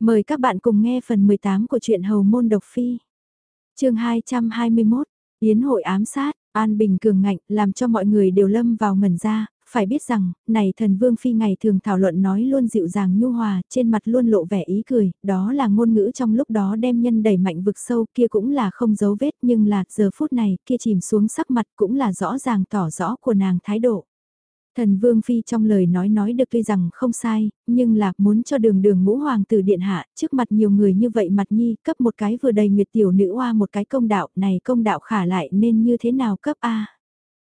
Mời các bạn cùng nghe phần 18 của truyện Hầu Môn Độc Phi. chương 221, Yến hội ám sát, An Bình cường ngạnh làm cho mọi người đều lâm vào ngẩn ra, phải biết rằng, này thần Vương Phi ngày thường thảo luận nói luôn dịu dàng nhu hòa, trên mặt luôn lộ vẻ ý cười, đó là ngôn ngữ trong lúc đó đem nhân đẩy mạnh vực sâu kia cũng là không giấu vết nhưng là giờ phút này kia chìm xuống sắc mặt cũng là rõ ràng tỏ rõ của nàng thái độ. Thần Vương Phi trong lời nói nói được tuy rằng không sai, nhưng là muốn cho đường đường ngũ hoàng tử điện hạ, trước mặt nhiều người như vậy mặt nhi, cấp một cái vừa đầy nguyệt tiểu nữ oa một cái công đạo, này công đạo khả lại nên như thế nào cấp A.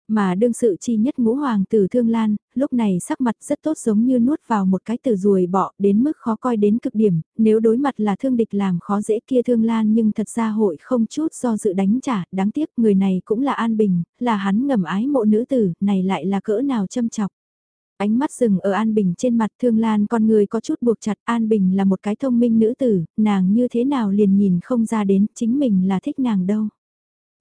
Mà đương sự chi nhất ngũ hoàng tử thương lan, lúc này sắc mặt rất tốt giống như nuốt vào một cái từ ruồi bọ đến mức khó coi đến cực điểm, nếu đối mặt là thương địch làm khó dễ kia thương lan nhưng thật ra hội không chút do dự đánh trả, đáng tiếc người này cũng là an bình, là hắn ngầm ái mộ nữ tử, này lại là cỡ nào châm chọc. Ánh mắt dừng ở An Bình trên mặt Thương Lan con người có chút buộc chặt An Bình là một cái thông minh nữ tử, nàng như thế nào liền nhìn không ra đến chính mình là thích nàng đâu.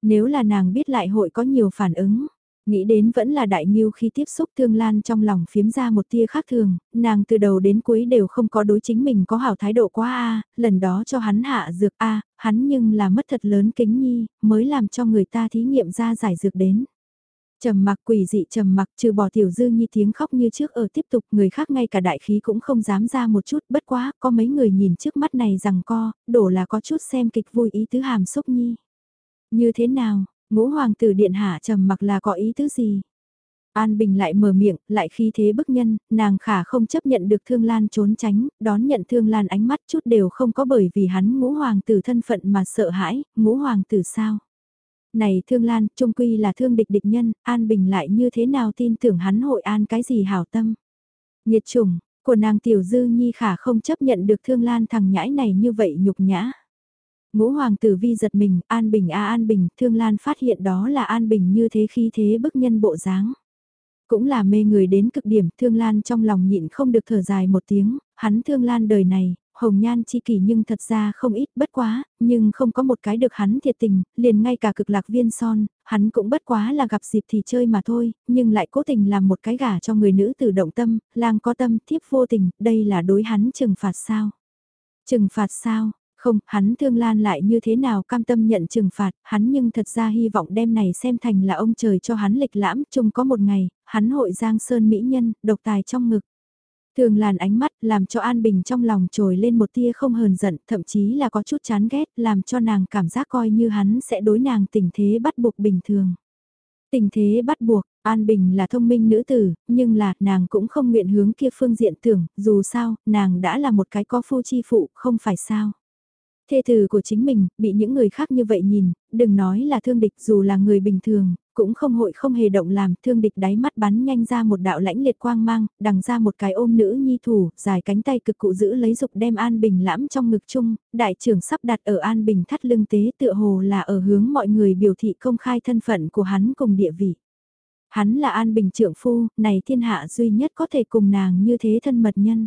Nếu là nàng biết lại hội có nhiều phản ứng, Nghĩ đến vẫn là đại nghiêu khi tiếp xúc thương lan trong lòng phiếm ra một tia khác thường, nàng từ đầu đến cuối đều không có đối chính mình có hảo thái độ quá a lần đó cho hắn hạ dược a hắn nhưng là mất thật lớn kính nhi, mới làm cho người ta thí nghiệm ra giải dược đến. Trầm mặc quỷ dị trầm mặc trừ bỏ tiểu dư nhi tiếng khóc như trước ở tiếp tục người khác ngay cả đại khí cũng không dám ra một chút bất quá có mấy người nhìn trước mắt này rằng co, đổ là có chút xem kịch vui ý tứ hàm xúc nhi. Như thế nào, Ngũ hoàng tử điện hạ trầm mặc là có ý tứ gì? An Bình lại mở miệng, lại khi thế bức nhân, nàng khả không chấp nhận được Thương Lan trốn tránh, đón nhận Thương Lan ánh mắt chút đều không có bởi vì hắn ngũ hoàng tử thân phận mà sợ hãi, ngũ hoàng tử sao? Này Thương Lan, trung quy là thương địch địch nhân, An Bình lại như thế nào tin tưởng hắn hội an cái gì hảo tâm? Nhiệt trùng, của nàng Tiểu Dư Nhi khả không chấp nhận được Thương Lan thằng nhãi này như vậy nhục nhã. Ngũ hoàng tử vi giật mình, An Bình a An Bình, Thương Lan phát hiện đó là An Bình như thế khi thế bức nhân bộ dáng. Cũng là mê người đến cực điểm, Thương Lan trong lòng nhịn không được thở dài một tiếng, hắn Thương Lan đời này, hồng nhan chi kỷ nhưng thật ra không ít bất quá, nhưng không có một cái được hắn thiệt tình, liền ngay cả cực lạc viên son, hắn cũng bất quá là gặp dịp thì chơi mà thôi, nhưng lại cố tình làm một cái gả cho người nữ tử động tâm, lang có tâm, thiếp vô tình, đây là đối hắn trừng phạt sao? Trừng phạt sao? Không, hắn thương lan lại như thế nào cam tâm nhận trừng phạt, hắn nhưng thật ra hy vọng đêm này xem thành là ông trời cho hắn lịch lãm, chung có một ngày, hắn hội giang sơn mỹ nhân, độc tài trong ngực. Thường làn ánh mắt làm cho An Bình trong lòng trồi lên một tia không hờn giận, thậm chí là có chút chán ghét, làm cho nàng cảm giác coi như hắn sẽ đối nàng tình thế bắt buộc bình thường. Tình thế bắt buộc, An Bình là thông minh nữ tử, nhưng là nàng cũng không nguyện hướng kia phương diện tưởng, dù sao, nàng đã là một cái có phu chi phụ, không phải sao. Thê từ của chính mình, bị những người khác như vậy nhìn, đừng nói là thương địch dù là người bình thường, cũng không hội không hề động làm, thương địch đáy mắt bắn nhanh ra một đạo lãnh liệt quang mang, đằng ra một cái ôm nữ nhi thủ, dài cánh tay cực cụ giữ lấy dục đem An Bình lãm trong ngực chung, đại trưởng sắp đặt ở An Bình thắt lưng tế tựa hồ là ở hướng mọi người biểu thị công khai thân phận của hắn cùng địa vị. Hắn là An Bình trưởng phu, này thiên hạ duy nhất có thể cùng nàng như thế thân mật nhân.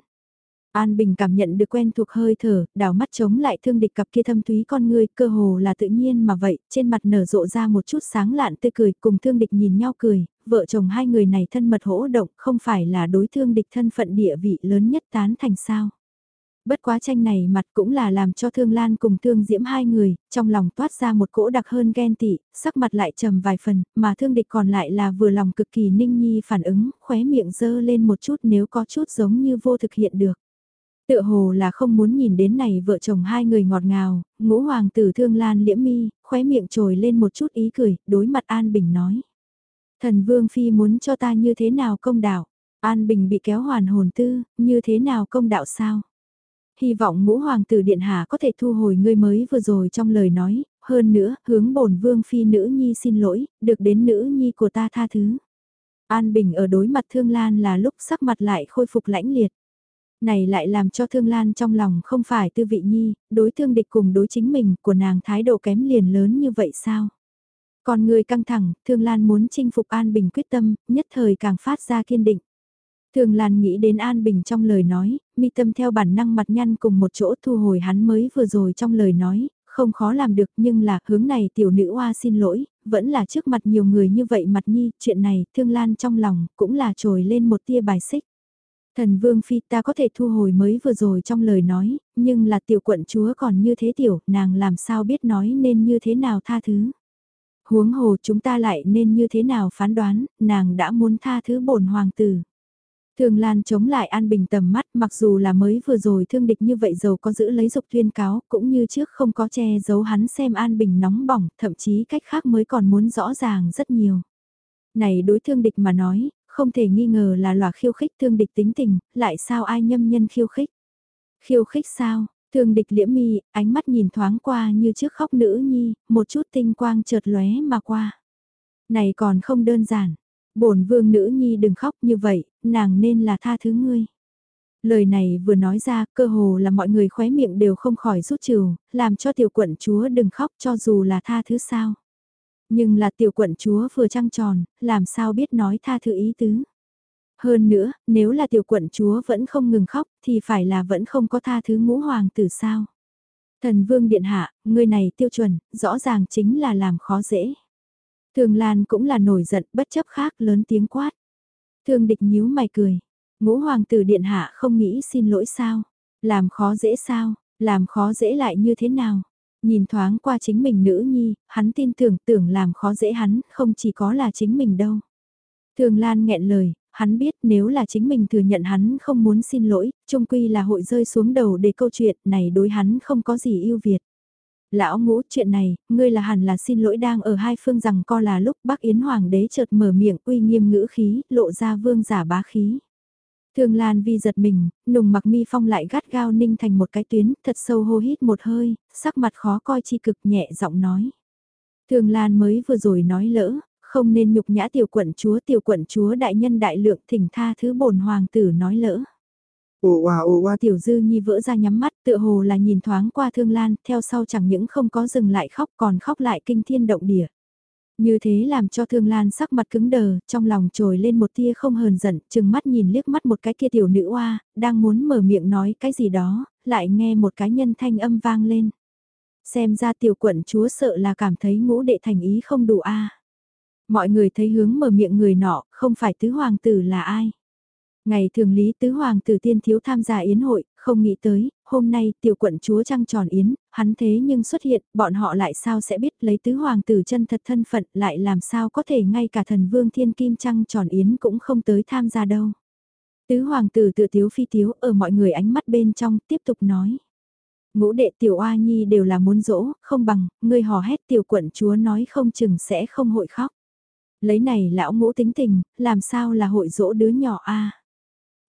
An Bình cảm nhận được quen thuộc hơi thở, đảo mắt chống lại thương địch cặp kia thâm túy con người, cơ hồ là tự nhiên mà vậy, trên mặt nở rộ ra một chút sáng lạn tươi cười, cùng thương địch nhìn nhau cười, vợ chồng hai người này thân mật hỗ động, không phải là đối thương địch thân phận địa vị lớn nhất tán thành sao. Bất quá tranh này mặt cũng là làm cho Thương Lan cùng Thương Diễm hai người, trong lòng toát ra một cỗ đặc hơn ghen tị, sắc mặt lại trầm vài phần, mà Thương Địch còn lại là vừa lòng cực kỳ ninh nhi phản ứng, khóe miệng dơ lên một chút nếu có chút giống như vô thực hiện được. Tựa hồ là không muốn nhìn đến này vợ chồng hai người ngọt ngào, ngũ hoàng tử thương lan liễm mi, khóe miệng trồi lên một chút ý cười, đối mặt An Bình nói. Thần Vương Phi muốn cho ta như thế nào công đạo? An Bình bị kéo hoàn hồn tư, như thế nào công đạo sao? Hy vọng ngũ hoàng tử điện hạ có thể thu hồi ngươi mới vừa rồi trong lời nói, hơn nữa, hướng bổn Vương Phi nữ nhi xin lỗi, được đến nữ nhi của ta tha thứ. An Bình ở đối mặt Thương Lan là lúc sắc mặt lại khôi phục lãnh liệt. Này lại làm cho Thương Lan trong lòng không phải tư vị nhi, đối thương địch cùng đối chính mình của nàng thái độ kém liền lớn như vậy sao? Còn người căng thẳng, Thương Lan muốn chinh phục An Bình quyết tâm, nhất thời càng phát ra kiên định. Thương Lan nghĩ đến An Bình trong lời nói, mi tâm theo bản năng mặt nhăn cùng một chỗ thu hồi hắn mới vừa rồi trong lời nói, không khó làm được nhưng là hướng này tiểu nữ oa xin lỗi, vẫn là trước mặt nhiều người như vậy mặt nhi, chuyện này Thương Lan trong lòng cũng là trồi lên một tia bài xích. Thần Vương Phi ta có thể thu hồi mới vừa rồi trong lời nói, nhưng là tiểu quận chúa còn như thế tiểu, nàng làm sao biết nói nên như thế nào tha thứ. Huống hồ chúng ta lại nên như thế nào phán đoán, nàng đã muốn tha thứ bổn hoàng tử. Thường Lan chống lại An Bình tầm mắt mặc dù là mới vừa rồi thương địch như vậy dầu có giữ lấy dục tuyên cáo cũng như trước không có che giấu hắn xem An Bình nóng bỏng thậm chí cách khác mới còn muốn rõ ràng rất nhiều. Này đối thương địch mà nói, không thể nghi ngờ là lòa khiêu khích thương địch tính tình, lại sao ai nhâm nhân khiêu khích. Khiêu khích sao, thương địch liễm mi, ánh mắt nhìn thoáng qua như trước khóc nữ nhi, một chút tinh quang chợt lóe mà qua. Này còn không đơn giản, bổn vương nữ nhi đừng khóc như vậy, nàng nên là tha thứ ngươi. Lời này vừa nói ra, cơ hồ là mọi người khóe miệng đều không khỏi rút trừ, làm cho tiểu quận chúa đừng khóc cho dù là tha thứ sao. Nhưng là tiểu quận chúa vừa trăng tròn, làm sao biết nói tha thứ ý tứ. Hơn nữa, nếu là tiểu quận chúa vẫn không ngừng khóc, thì phải là vẫn không có tha thứ ngũ hoàng tử sao. Thần vương điện hạ, người này tiêu chuẩn, rõ ràng chính là làm khó dễ. Thường Lan cũng là nổi giận bất chấp khác lớn tiếng quát. Thương địch nhíu mày cười. Ngũ hoàng tử điện hạ không nghĩ xin lỗi sao? Làm khó dễ sao? Làm khó dễ lại như thế nào? Nhìn thoáng qua chính mình nữ nhi, hắn tin tưởng tưởng làm khó dễ hắn, không chỉ có là chính mình đâu. Thường Lan nghẹn lời, hắn biết nếu là chính mình thừa nhận hắn không muốn xin lỗi, trung quy là hội rơi xuống đầu để câu chuyện này đối hắn không có gì ưu việt. Lão ngũ chuyện này, ngươi là hẳn là xin lỗi đang ở hai phương rằng co là lúc bác Yến Hoàng đế chợt mở miệng uy nghiêm ngữ khí, lộ ra vương giả bá khí. Thương Lan Vi giật mình, nùng mặc mi phong lại gắt gao ninh thành một cái tuyến, thật sâu hô hít một hơi, sắc mặt khó coi chi cực nhẹ giọng nói. Thương Lan mới vừa rồi nói lỡ, không nên nhục nhã tiểu quận chúa tiểu quận chúa đại nhân đại lượng thỉnh tha thứ bổn hoàng tử nói lỡ. Ồ oa ồ oa tiểu dư nhi vỡ ra nhắm mắt tựa hồ là nhìn thoáng qua thương lan, theo sau chẳng những không có dừng lại khóc còn khóc lại kinh thiên động địa. Như thế làm cho thương lan sắc mặt cứng đờ, trong lòng trồi lên một tia không hờn giận, chừng mắt nhìn liếc mắt một cái kia tiểu nữ oa, đang muốn mở miệng nói cái gì đó, lại nghe một cái nhân thanh âm vang lên. Xem ra tiểu quận chúa sợ là cảm thấy ngũ đệ thành ý không đủ a Mọi người thấy hướng mở miệng người nọ, không phải tứ hoàng tử là ai. Ngày thường Lý Tứ Hoàng tử tiên thiếu tham gia yến hội, không nghĩ tới, hôm nay tiểu quận chúa trăng tròn yến, hắn thế nhưng xuất hiện, bọn họ lại sao sẽ biết lấy Tứ Hoàng tử chân thật thân phận lại làm sao có thể ngay cả thần vương thiên kim trăng tròn yến cũng không tới tham gia đâu. Tứ Hoàng tử tự tiếu phi tiếu ở mọi người ánh mắt bên trong tiếp tục nói. Ngũ đệ tiểu oa nhi đều là muốn dỗ, không bằng, người hò hét tiểu quận chúa nói không chừng sẽ không hội khóc. Lấy này lão ngũ tính tình, làm sao là hội dỗ đứa nhỏ a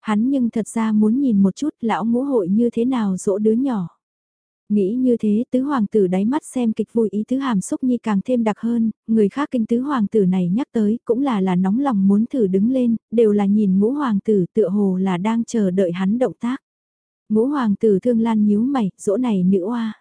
Hắn nhưng thật ra muốn nhìn một chút lão ngũ hội như thế nào dỗ đứa nhỏ. Nghĩ như thế tứ hoàng tử đáy mắt xem kịch vui ý tứ hàm xúc nhi càng thêm đặc hơn, người khác kinh tứ hoàng tử này nhắc tới cũng là là nóng lòng muốn thử đứng lên, đều là nhìn ngũ hoàng tử tựa hồ là đang chờ đợi hắn động tác. Ngũ hoàng tử thương lan nhíu mày, dỗ này nữ oa.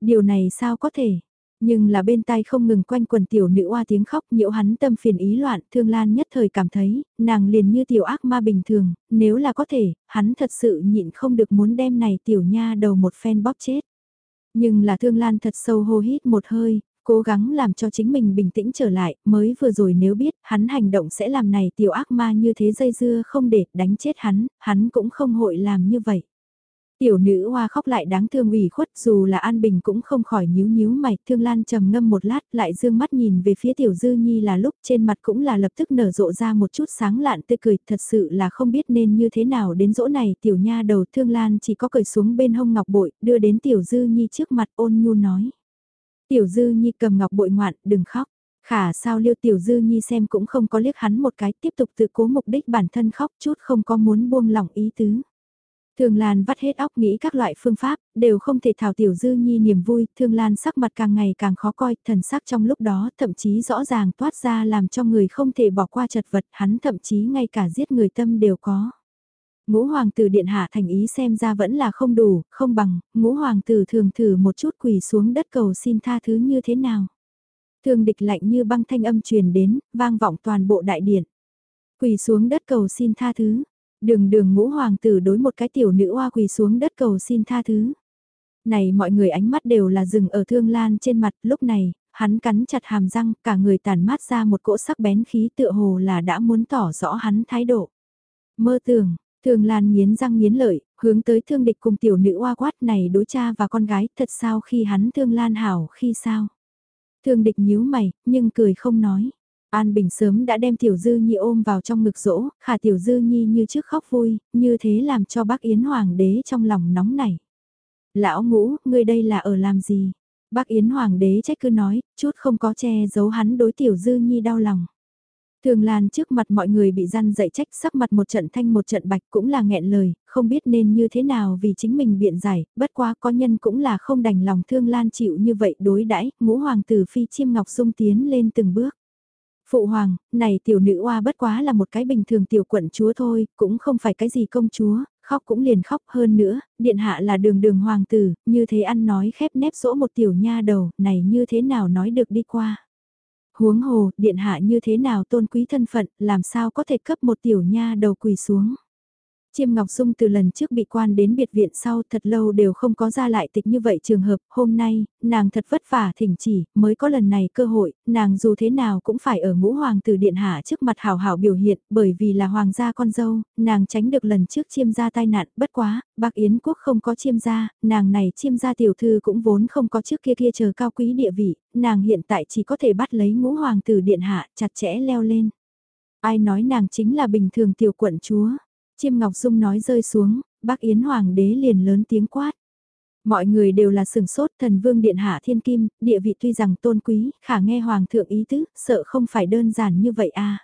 Điều này sao có thể, nhưng là bên tai không ngừng quanh quần tiểu nữ oa tiếng khóc nhiễu hắn tâm phiền ý loạn, thương lan nhất thời cảm thấy, nàng liền như tiểu ác ma bình thường, nếu là có thể, hắn thật sự nhịn không được muốn đem này tiểu nha đầu một phen bóp chết. Nhưng là thương lan thật sâu hô hít một hơi, cố gắng làm cho chính mình bình tĩnh trở lại, mới vừa rồi nếu biết hắn hành động sẽ làm này tiểu ác ma như thế dây dưa không để đánh chết hắn, hắn cũng không hội làm như vậy. Tiểu nữ hoa khóc lại đáng thương ủy khuất dù là An Bình cũng không khỏi nhíu nhíu mày, thương lan trầm ngâm một lát lại dương mắt nhìn về phía tiểu dư nhi là lúc trên mặt cũng là lập tức nở rộ ra một chút sáng lạn tươi cười, thật sự là không biết nên như thế nào đến dỗ này tiểu nha đầu thương lan chỉ có cười xuống bên hông ngọc bội, đưa đến tiểu dư nhi trước mặt ôn nhu nói. Tiểu dư nhi cầm ngọc bội ngoạn, đừng khóc. Khả sao liêu tiểu dư nhi xem cũng không có liếc hắn một cái tiếp tục tự cố mục đích bản thân khóc chút không có muốn buông lỏng ý tứ. Thương Lan vắt hết óc nghĩ các loại phương pháp, đều không thể thảo tiểu dư nhi niềm vui, Thương Lan sắc mặt càng ngày càng khó coi, thần sắc trong lúc đó thậm chí rõ ràng toát ra làm cho người không thể bỏ qua chật vật, hắn thậm chí ngay cả giết người tâm đều có. Ngũ hoàng tử điện hạ thành ý xem ra vẫn là không đủ, không bằng, ngũ hoàng tử thường thử một chút quỳ xuống đất cầu xin tha thứ như thế nào. Thương địch lạnh như băng thanh âm truyền đến, vang vọng toàn bộ đại điện. Quỳ xuống đất cầu xin tha thứ, Đường đường ngũ hoàng tử đối một cái tiểu nữ hoa quỳ xuống đất cầu xin tha thứ. Này mọi người ánh mắt đều là dừng ở thương lan trên mặt, lúc này, hắn cắn chặt hàm răng, cả người tàn mát ra một cỗ sắc bén khí tựa hồ là đã muốn tỏ rõ hắn thái độ. Mơ tưởng, thương Lan nghiến răng nghiến lợi, hướng tới thương địch cùng tiểu nữ oa quát này đối cha và con gái thật sao khi hắn Thương Lan hảo khi sao. Thương địch nhíu mày, nhưng cười không nói. An Bình sớm đã đem Tiểu Dư Nhi ôm vào trong ngực rỗ, khả Tiểu Dư Nhi như trước khóc vui, như thế làm cho bác Yến Hoàng đế trong lòng nóng nảy. Lão ngũ, ngươi đây là ở làm gì? Bác Yến Hoàng đế trách cứ nói, chút không có che giấu hắn đối Tiểu Dư Nhi đau lòng. Thường Lan trước mặt mọi người bị răn dậy trách sắc mặt một trận thanh một trận bạch cũng là nghẹn lời, không biết nên như thế nào vì chính mình biện giải, bất quá có nhân cũng là không đành lòng Thương Lan chịu như vậy đối đãi ngũ hoàng tử phi chiêm ngọc sung tiến lên từng bước. Phụ hoàng, này tiểu nữ oa bất quá là một cái bình thường tiểu quận chúa thôi, cũng không phải cái gì công chúa, khóc cũng liền khóc hơn nữa, điện hạ là đường đường hoàng tử, như thế ăn nói khép nép sỗ một tiểu nha đầu, này như thế nào nói được đi qua. Huống hồ, điện hạ như thế nào tôn quý thân phận, làm sao có thể cấp một tiểu nha đầu quỳ xuống. Chiêm Ngọc Dung từ lần trước bị quan đến biệt viện sau thật lâu đều không có ra lại tịch như vậy trường hợp, hôm nay, nàng thật vất vả thỉnh chỉ, mới có lần này cơ hội, nàng dù thế nào cũng phải ở ngũ hoàng tử điện hạ trước mặt hào hảo biểu hiện, bởi vì là hoàng gia con dâu, nàng tránh được lần trước chiêm gia tai nạn, bất quá, bác Yến quốc không có chiêm gia, nàng này chiêm gia tiểu thư cũng vốn không có trước kia kia chờ cao quý địa vị, nàng hiện tại chỉ có thể bắt lấy ngũ hoàng tử điện hạ, chặt chẽ leo lên. Ai nói nàng chính là bình thường tiểu quận chúa Chiêm Ngọc Dung nói rơi xuống, bác Yến Hoàng đế liền lớn tiếng quát. Mọi người đều là sừng sốt thần vương điện hạ thiên kim, địa vị tuy rằng tôn quý, khả nghe hoàng thượng ý tứ, sợ không phải đơn giản như vậy à.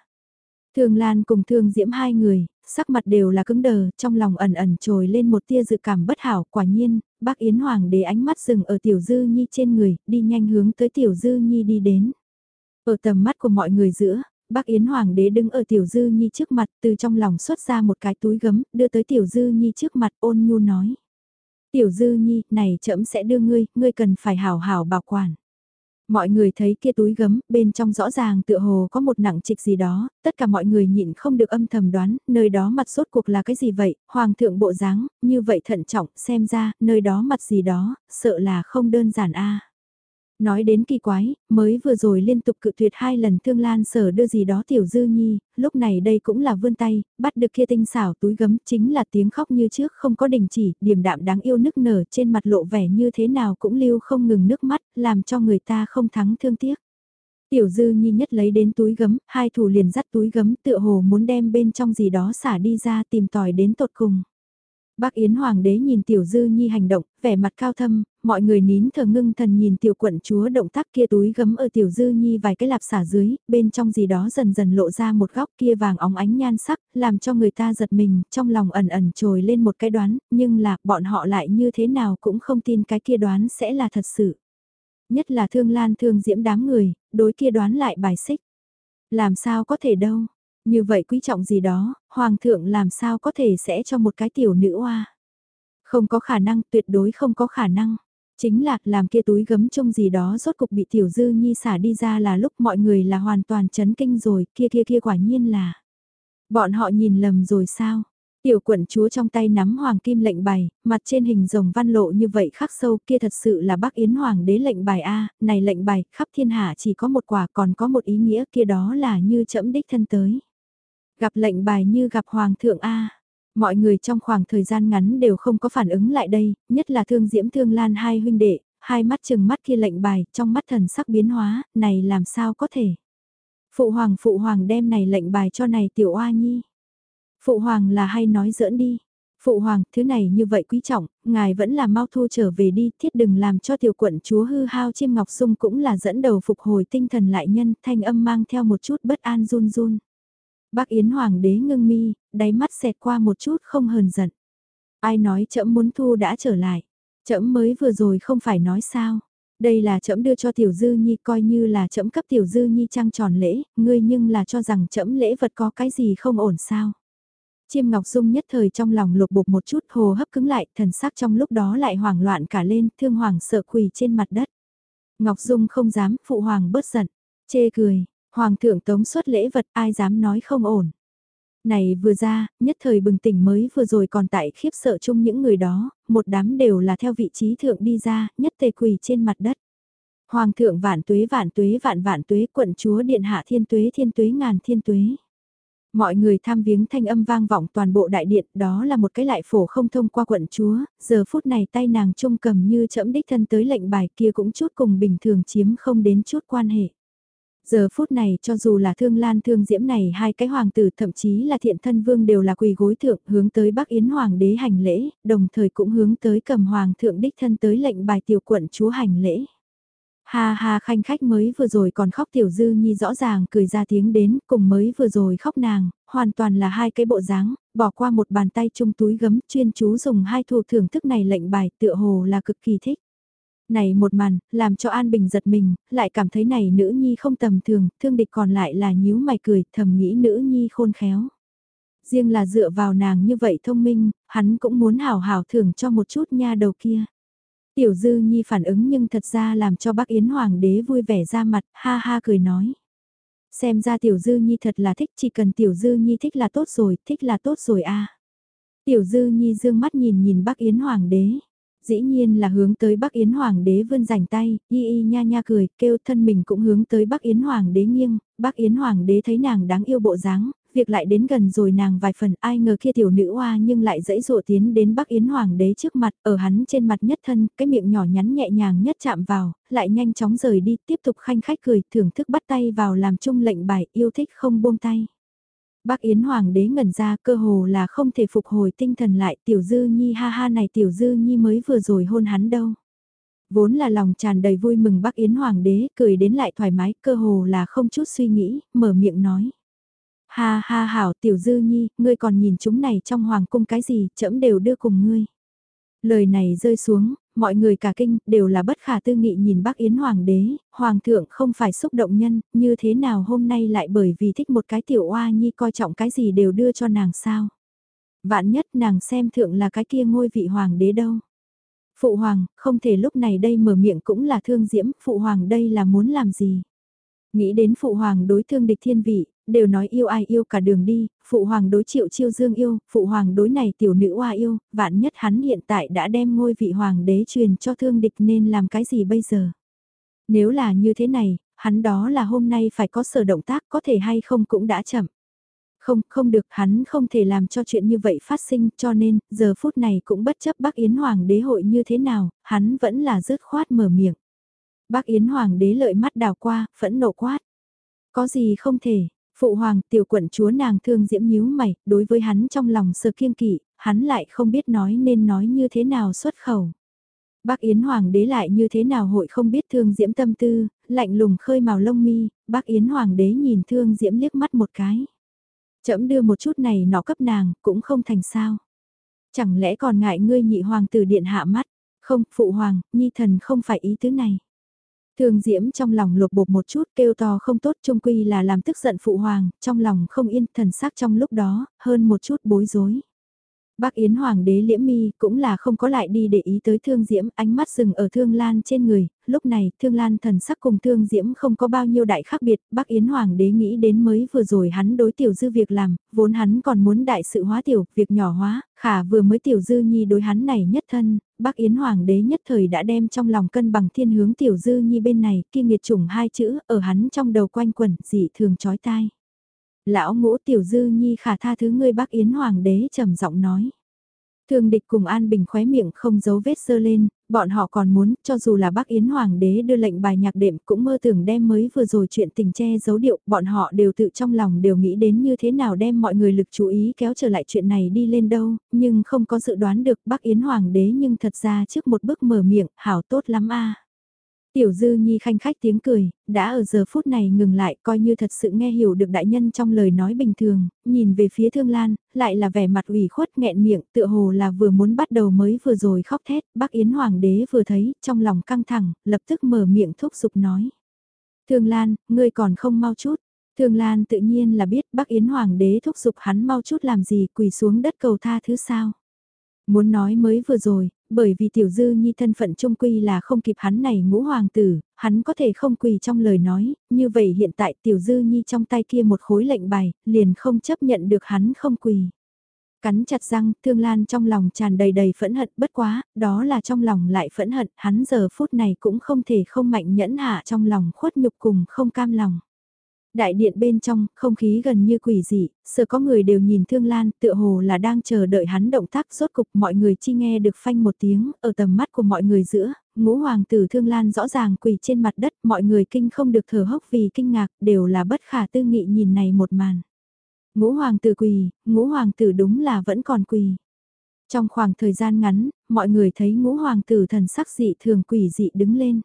Thường Lan cùng Thương Diễm hai người, sắc mặt đều là cứng đờ, trong lòng ẩn ẩn trồi lên một tia dự cảm bất hảo, quả nhiên, bác Yến Hoàng đế ánh mắt dừng ở Tiểu Dư Nhi trên người, đi nhanh hướng tới Tiểu Dư Nhi đi đến. Ở tầm mắt của mọi người giữa, Bác Yến Hoàng đế đứng ở Tiểu Dư Nhi trước mặt từ trong lòng xuất ra một cái túi gấm, đưa tới Tiểu Dư Nhi trước mặt ôn nhu nói. Tiểu Dư Nhi, này chậm sẽ đưa ngươi, ngươi cần phải hảo hảo bảo quản. Mọi người thấy kia túi gấm, bên trong rõ ràng tựa hồ có một nặng trịch gì đó, tất cả mọi người nhịn không được âm thầm đoán, nơi đó mặt sốt cuộc là cái gì vậy, hoàng thượng bộ dáng, như vậy thận trọng, xem ra, nơi đó mặt gì đó, sợ là không đơn giản a. Nói đến kỳ quái, mới vừa rồi liên tục cự tuyệt hai lần thương lan sở đưa gì đó tiểu dư nhi, lúc này đây cũng là vươn tay, bắt được kia tinh xảo túi gấm chính là tiếng khóc như trước không có đình chỉ, điềm đạm đáng yêu nức nở trên mặt lộ vẻ như thế nào cũng lưu không ngừng nước mắt, làm cho người ta không thắng thương tiếc. Tiểu dư nhi nhất lấy đến túi gấm, hai thủ liền dắt túi gấm tựa hồ muốn đem bên trong gì đó xả đi ra tìm tòi đến tột cùng. Bác Yến Hoàng đế nhìn Tiểu Dư Nhi hành động, vẻ mặt cao thâm, mọi người nín thở ngưng thần nhìn Tiểu quận chúa động tác kia túi gấm ở Tiểu Dư Nhi vài cái lạp xả dưới, bên trong gì đó dần dần lộ ra một góc kia vàng óng ánh nhan sắc, làm cho người ta giật mình, trong lòng ẩn ẩn trồi lên một cái đoán, nhưng là bọn họ lại như thế nào cũng không tin cái kia đoán sẽ là thật sự. Nhất là thương lan thương diễm đám người, đối kia đoán lại bài xích. Làm sao có thể đâu, như vậy quý trọng gì đó, hoàng thượng làm sao có thể sẽ cho một cái tiểu nữ oa. Không có khả năng, tuyệt đối không có khả năng. Chính là làm kia túi gấm trông gì đó rốt cục bị tiểu dư nhi xả đi ra là lúc mọi người là hoàn toàn chấn kinh rồi, kia kia kia quả nhiên là. Bọn họ nhìn lầm rồi sao? Tiểu quận chúa trong tay nắm hoàng kim lệnh bài, mặt trên hình rồng văn lộ như vậy khắc sâu kia thật sự là bác Yến Hoàng đế lệnh bài A, này lệnh bài khắp thiên hạ chỉ có một quả còn có một ý nghĩa kia đó là như chẫm đích thân tới. Gặp lệnh bài như gặp Hoàng thượng A. Mọi người trong khoảng thời gian ngắn đều không có phản ứng lại đây, nhất là thương diễm thương lan hai huynh đệ, hai mắt chừng mắt kia lệnh bài, trong mắt thần sắc biến hóa, này làm sao có thể. Phụ hoàng phụ hoàng đem này lệnh bài cho này tiểu oa nhi. Phụ hoàng là hay nói giỡn đi. Phụ hoàng, thứ này như vậy quý trọng, ngài vẫn là mau thu trở về đi, thiết đừng làm cho tiểu quận chúa hư hao chiêm ngọc sung cũng là dẫn đầu phục hồi tinh thần lại nhân, thanh âm mang theo một chút bất an run run. Bác Yến Hoàng đế ngưng mi, đáy mắt xẹt qua một chút không hờn giận. Ai nói trẫm muốn thu đã trở lại. Trẫm mới vừa rồi không phải nói sao. Đây là trẫm đưa cho Tiểu Dư Nhi coi như là trẫm cấp Tiểu Dư Nhi trăng tròn lễ, ngươi nhưng là cho rằng trẫm lễ vật có cái gì không ổn sao. Chiêm Ngọc Dung nhất thời trong lòng lục bục một chút hồ hấp cứng lại, thần sắc trong lúc đó lại hoảng loạn cả lên, thương hoàng sợ quỳ trên mặt đất. Ngọc Dung không dám, phụ hoàng bớt giận, chê cười, Hoàng thượng tống xuất lễ vật ai dám nói không ổn. Này vừa ra, nhất thời bừng tỉnh mới vừa rồi còn tại khiếp sợ chung những người đó, một đám đều là theo vị trí thượng đi ra, nhất tề quỳ trên mặt đất. Hoàng thượng vạn tuế vạn tuế vạn vạn tuế quận chúa điện hạ thiên tuế thiên tuế ngàn thiên tuế. Mọi người tham viếng thanh âm vang vọng toàn bộ đại điện, đó là một cái lại phổ không thông qua quận chúa, giờ phút này tay nàng trung cầm như chẫm đích thân tới lệnh bài kia cũng chút cùng bình thường chiếm không đến chút quan hệ. Giờ phút này cho dù là thương lan thương diễm này hai cái hoàng tử thậm chí là thiện thân vương đều là quỳ gối thượng hướng tới Bắc Yến Hoàng đế hành lễ, đồng thời cũng hướng tới cầm hoàng thượng đích thân tới lệnh bài tiểu quận chúa hành lễ. Ha ha khanh khách mới vừa rồi còn khóc tiểu dư nhi rõ ràng cười ra tiếng đến cùng mới vừa rồi khóc nàng, hoàn toàn là hai cái bộ dáng, bỏ qua một bàn tay chung túi gấm chuyên chú dùng hai thủ thưởng thức này lệnh bài tựa hồ là cực kỳ thích. Này một màn, làm cho An Bình giật mình, lại cảm thấy này nữ nhi không tầm thường, thương địch còn lại là nhíu mày cười, thầm nghĩ nữ nhi khôn khéo. Riêng là dựa vào nàng như vậy thông minh, hắn cũng muốn hào hào thưởng cho một chút nha đầu kia. Tiểu Dư Nhi phản ứng nhưng thật ra làm cho bác Yến Hoàng đế vui vẻ ra mặt, ha ha cười nói. Xem ra Tiểu Dư Nhi thật là thích, chỉ cần Tiểu Dư Nhi thích là tốt rồi, thích là tốt rồi a. Tiểu Dư Nhi dương mắt nhìn nhìn bác Yến Hoàng đế. Dĩ nhiên là hướng tới Bắc Yến Hoàng đế vươn rảnh tay, y y nha nha cười, kêu thân mình cũng hướng tới Bắc Yến Hoàng đế nghiêng, Bắc Yến Hoàng đế thấy nàng đáng yêu bộ dáng, việc lại đến gần rồi nàng vài phần ai ngờ kia tiểu nữ oa nhưng lại dãy dụa tiến đến Bắc Yến Hoàng đế trước mặt, ở hắn trên mặt nhất thân, cái miệng nhỏ nhắn nhẹ nhàng nhất chạm vào, lại nhanh chóng rời đi, tiếp tục khanh khách cười, thưởng thức bắt tay vào làm chung lệnh bài yêu thích không buông tay. Bác Yến Hoàng đế ngẩn ra cơ hồ là không thể phục hồi tinh thần lại tiểu dư nhi ha ha này tiểu dư nhi mới vừa rồi hôn hắn đâu. Vốn là lòng tràn đầy vui mừng bác Yến Hoàng đế cười đến lại thoải mái cơ hồ là không chút suy nghĩ, mở miệng nói. Ha ha hảo tiểu dư nhi, ngươi còn nhìn chúng này trong hoàng cung cái gì, trẫm đều đưa cùng ngươi. Lời này rơi xuống, mọi người cả kinh đều là bất khả tư nghị nhìn bác Yến Hoàng đế, Hoàng thượng không phải xúc động nhân, như thế nào hôm nay lại bởi vì thích một cái tiểu oa nhi coi trọng cái gì đều đưa cho nàng sao. Vạn nhất nàng xem thượng là cái kia ngôi vị Hoàng đế đâu. Phụ Hoàng, không thể lúc này đây mở miệng cũng là thương diễm, Phụ Hoàng đây là muốn làm gì. Nghĩ đến Phụ Hoàng đối thương địch thiên vị, đều nói yêu ai yêu cả đường đi, phụ hoàng đối triệu chiêu dương yêu, phụ hoàng đối này tiểu nữ hoa yêu, vạn nhất hắn hiện tại đã đem ngôi vị hoàng đế truyền cho thương địch nên làm cái gì bây giờ? Nếu là như thế này, hắn đó là hôm nay phải có sở động tác có thể hay không cũng đã chậm. Không, không được, hắn không thể làm cho chuyện như vậy phát sinh, cho nên, giờ phút này cũng bất chấp bác Yến Hoàng đế hội như thế nào, hắn vẫn là rớt khoát mở miệng. Bác Yến Hoàng đế lợi mắt đào qua, phẫn nộ quát. Có gì không thể, Phụ hoàng tiểu quận chúa nàng thương diễm nhíu mày, đối với hắn trong lòng sơ kiên kỵ, hắn lại không biết nói nên nói như thế nào xuất khẩu. Bác Yến Hoàng đế lại như thế nào hội không biết thương diễm tâm tư, lạnh lùng khơi màu lông mi, bác Yến Hoàng đế nhìn thương diễm liếc mắt một cái. Chậm đưa một chút này nó cấp nàng, cũng không thành sao. Chẳng lẽ còn ngại ngươi nhị hoàng tử điện hạ mắt, không, phụ hoàng, nhi thần không phải ý tứ này. Thương Diễm trong lòng lột bột một chút kêu to không tốt trung quy là làm tức giận phụ hoàng, trong lòng không yên thần sắc trong lúc đó, hơn một chút bối rối. Bác Yến Hoàng đế liễm mi cũng là không có lại đi để ý tới thương diễm, ánh mắt dừng ở thương lan trên người, lúc này thương lan thần sắc cùng thương diễm không có bao nhiêu đại khác biệt, bác Yến Hoàng đế nghĩ đến mới vừa rồi hắn đối tiểu dư việc làm, vốn hắn còn muốn đại sự hóa tiểu, việc nhỏ hóa, khả vừa mới tiểu dư nhi đối hắn này nhất thân, bác Yến Hoàng đế nhất thời đã đem trong lòng cân bằng thiên hướng tiểu dư nhi bên này, kia nghiệt chủng hai chữ, ở hắn trong đầu quanh quẩn, dị thường chói tai. Lão ngũ tiểu dư nhi khả tha thứ ngươi bác Yến Hoàng đế trầm giọng nói. Thương địch cùng An Bình khóe miệng không giấu vết sơ lên, bọn họ còn muốn, cho dù là bác Yến Hoàng đế đưa lệnh bài nhạc đệm cũng mơ tưởng đem mới vừa rồi chuyện tình che giấu điệu, bọn họ đều tự trong lòng đều nghĩ đến như thế nào đem mọi người lực chú ý kéo trở lại chuyện này đi lên đâu, nhưng không có dự đoán được bác Yến Hoàng đế nhưng thật ra trước một bước mở miệng, hảo tốt lắm a. Tiểu Dư Nhi khanh khách tiếng cười, đã ở giờ phút này ngừng lại coi như thật sự nghe hiểu được đại nhân trong lời nói bình thường, nhìn về phía Thương Lan, lại là vẻ mặt ủy khuất nghẹn miệng tựa hồ là vừa muốn bắt đầu mới vừa rồi khóc thét, bác Yến Hoàng đế vừa thấy, trong lòng căng thẳng, lập tức mở miệng thúc giục nói. Thương Lan, ngươi còn không mau chút. Thương Lan tự nhiên là biết bác Yến Hoàng đế thúc giục hắn mau chút làm gì quỳ xuống đất cầu tha thứ sao. Muốn nói mới vừa rồi, bởi vì tiểu dư nhi thân phận trung quy là không kịp hắn này ngũ hoàng tử, hắn có thể không quỳ trong lời nói, như vậy hiện tại tiểu dư nhi trong tay kia một khối lệnh bài, liền không chấp nhận được hắn không quỳ. Cắn chặt răng, thương lan trong lòng tràn đầy đầy phẫn hận bất quá, đó là trong lòng lại phẫn hận, hắn giờ phút này cũng không thể không mạnh nhẫn hạ trong lòng khuất nhục cùng không cam lòng. Đại điện bên trong, không khí gần như quỷ dị, sợ có người đều nhìn Thương Lan, tựa hồ là đang chờ đợi hắn động tác rốt cục mọi người chi nghe được phanh một tiếng, ở tầm mắt của mọi người giữa, ngũ hoàng tử Thương Lan rõ ràng quỳ trên mặt đất, mọi người kinh không được thở hốc vì kinh ngạc, đều là bất khả tư nghị nhìn này một màn. Ngũ hoàng tử quỳ, ngũ hoàng tử đúng là vẫn còn quỳ. Trong khoảng thời gian ngắn, mọi người thấy ngũ hoàng tử thần sắc dị thường quỷ dị đứng lên.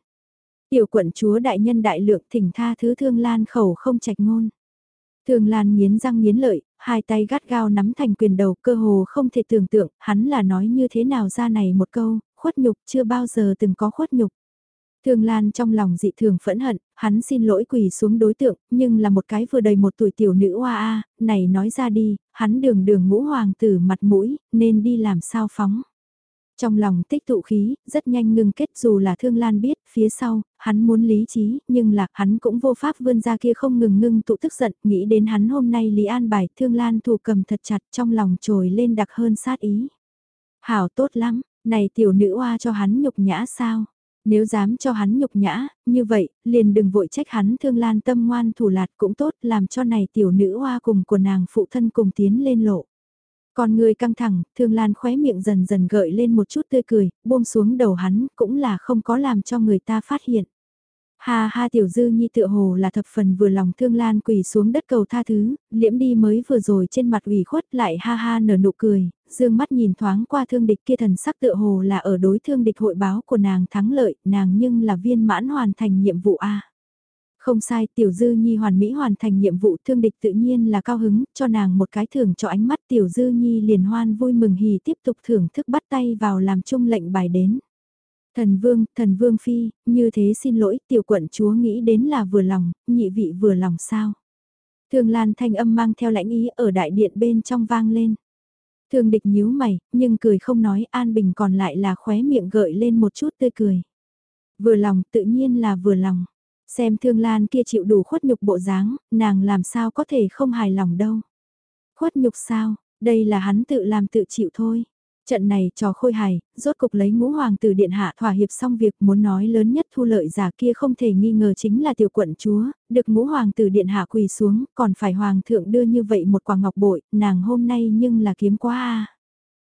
Tiểu quận chúa đại nhân đại lượng thỉnh tha thứ thương lan khẩu không trạch ngôn. Thương lan nghiến răng nghiến lợi, hai tay gắt gao nắm thành quyền đầu cơ hồ không thể tưởng tượng hắn là nói như thế nào ra này một câu, khuất nhục chưa bao giờ từng có khuất nhục. Thương Lan trong lòng dị thường phẫn hận, hắn xin lỗi quỳ xuống đối tượng, nhưng là một cái vừa đầy một tuổi tiểu nữ hoa a, này nói ra đi, hắn đường đường ngũ hoàng tử mặt mũi, nên đi làm sao phóng. Trong lòng tích tụ khí, rất nhanh ngưng kết dù là Thương Lan biết, phía sau, hắn muốn lý trí, nhưng là hắn cũng vô pháp vươn ra kia không ngừng ngưng tụ tức giận, nghĩ đến hắn hôm nay Lý An bài Thương Lan thủ cầm thật chặt trong lòng trồi lên đặc hơn sát ý. Hảo tốt lắm, này tiểu nữ oa cho hắn nhục nhã sao? Nếu dám cho hắn nhục nhã, như vậy, liền đừng vội trách hắn thương lan tâm ngoan thủ lạt cũng tốt làm cho này tiểu nữ oa cùng của nàng phụ thân cùng tiến lên lộ. Còn người căng thẳng, thương lan khóe miệng dần dần gợi lên một chút tươi cười, buông xuống đầu hắn cũng là không có làm cho người ta phát hiện. Ha ha tiểu dư nhi tựa hồ là thập phần vừa lòng thương lan quỳ xuống đất cầu tha thứ, liễm đi mới vừa rồi trên mặt ủy khuất lại ha ha nở nụ cười, dương mắt nhìn thoáng qua thương địch kia thần sắc tựa hồ là ở đối thương địch hội báo của nàng thắng lợi, nàng nhưng là viên mãn hoàn thành nhiệm vụ A. Không sai, tiểu dư nhi hoàn mỹ hoàn thành nhiệm vụ thương địch tự nhiên là cao hứng, cho nàng một cái thưởng cho ánh mắt tiểu dư nhi liền hoan vui mừng hì tiếp tục thưởng thức bắt tay vào làm chung lệnh bài đến. Thần vương, thần vương phi, như thế xin lỗi, tiểu quận chúa nghĩ đến là vừa lòng, nhị vị vừa lòng sao. Thương Lan thanh âm mang theo lãnh ý ở đại điện bên trong vang lên. Thương địch nhíu mày, nhưng cười không nói an bình còn lại là khóe miệng gợi lên một chút tươi cười. Vừa lòng tự nhiên là vừa lòng. Xem thương lan kia chịu đủ khuất nhục bộ dáng, nàng làm sao có thể không hài lòng đâu. Khuất nhục sao, đây là hắn tự làm tự chịu thôi. Trận này trò khôi hài, rốt cục lấy ngũ hoàng tử điện hạ thỏa hiệp xong việc muốn nói lớn nhất thu lợi giả kia không thể nghi ngờ chính là tiểu quận chúa, được ngũ hoàng tử điện hạ quỳ xuống, còn phải hoàng thượng đưa như vậy một quả ngọc bội, nàng hôm nay nhưng là kiếm quá a.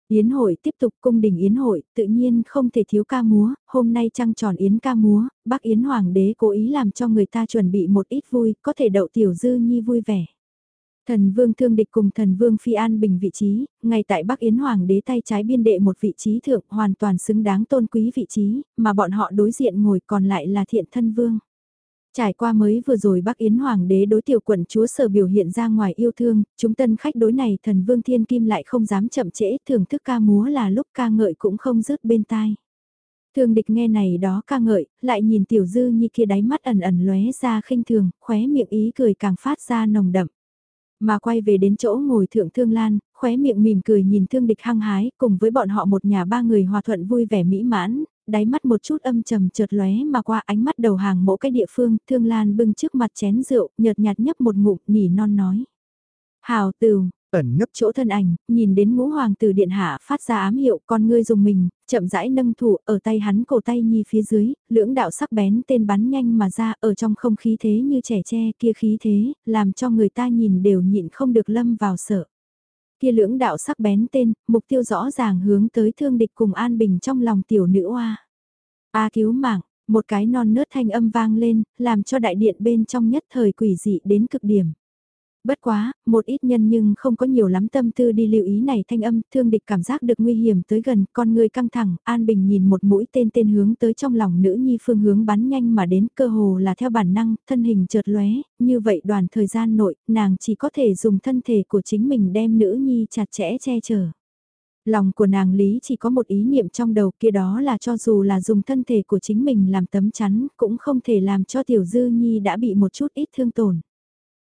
Yến hội tiếp tục cung đình yến hội, tự nhiên không thể thiếu ca múa, hôm nay trăng tròn yến ca múa, bác yến hoàng đế cố ý làm cho người ta chuẩn bị một ít vui, có thể đậu tiểu dư nhi vui vẻ. Thần vương thương địch cùng thần vương phi an bình vị trí, ngay tại Bắc Yến Hoàng đế tay trái biên đệ một vị trí thượng hoàn toàn xứng đáng tôn quý vị trí, mà bọn họ đối diện ngồi còn lại là thiện thân vương. Trải qua mới vừa rồi Bắc Yến Hoàng đế đối tiểu quận chúa sở biểu hiện ra ngoài yêu thương, chúng tân khách đối này thần vương thiên kim lại không dám chậm trễ, thưởng thức ca múa là lúc ca ngợi cũng không dứt bên tai. Thương địch nghe này đó ca ngợi, lại nhìn tiểu dư như kia đáy mắt ẩn ẩn lóe ra khinh thường, khóe miệng ý cười càng phát ra nồng đậm. Mà quay về đến chỗ ngồi thượng thương lan, khóe miệng mỉm cười nhìn thương địch hăng hái, cùng với bọn họ một nhà ba người hòa thuận vui vẻ mỹ mãn, đáy mắt một chút âm trầm chợt lóe mà qua ánh mắt đầu hàng mỗi cái địa phương, thương lan bưng trước mặt chén rượu, nhợt nhạt nhấp một ngụm, nỉ non nói. Hào từu, ẩn nấp chỗ thân ảnh, nhìn đến ngũ hoàng tử điện hạ phát ra ám hiệu con ngươi dùng mình, chậm rãi nâng thủ ở tay hắn cổ tay nhi phía dưới, lưỡng đạo sắc bén tên bắn nhanh mà ra ở trong không khí thế như trẻ tre kia khí thế, làm cho người ta nhìn đều nhịn không được lâm vào sợ. Kia lưỡng đạo sắc bén tên, mục tiêu rõ ràng hướng tới thương địch cùng an bình trong lòng tiểu nữ oa. A cứu mạng, một cái non nớt thanh âm vang lên, làm cho đại điện bên trong nhất thời quỷ dị đến cực điểm. Bất quá, một ít nhân nhưng không có nhiều lắm tâm tư đi lưu ý này thanh âm, thương địch cảm giác được nguy hiểm tới gần, con người căng thẳng, An Bình nhìn một mũi tên tên hướng tới trong lòng nữ nhi phương hướng bắn nhanh mà đến cơ hồ là theo bản năng, thân hình chợt lóe, như vậy đoàn thời gian nội, nàng chỉ có thể dùng thân thể của chính mình đem nữ nhi chặt chẽ che chở. Lòng của nàng Lý chỉ có một ý niệm trong đầu kia đó là cho dù là dùng thân thể của chính mình làm tấm chắn, cũng không thể làm cho tiểu dư nhi đã bị một chút ít thương tổn.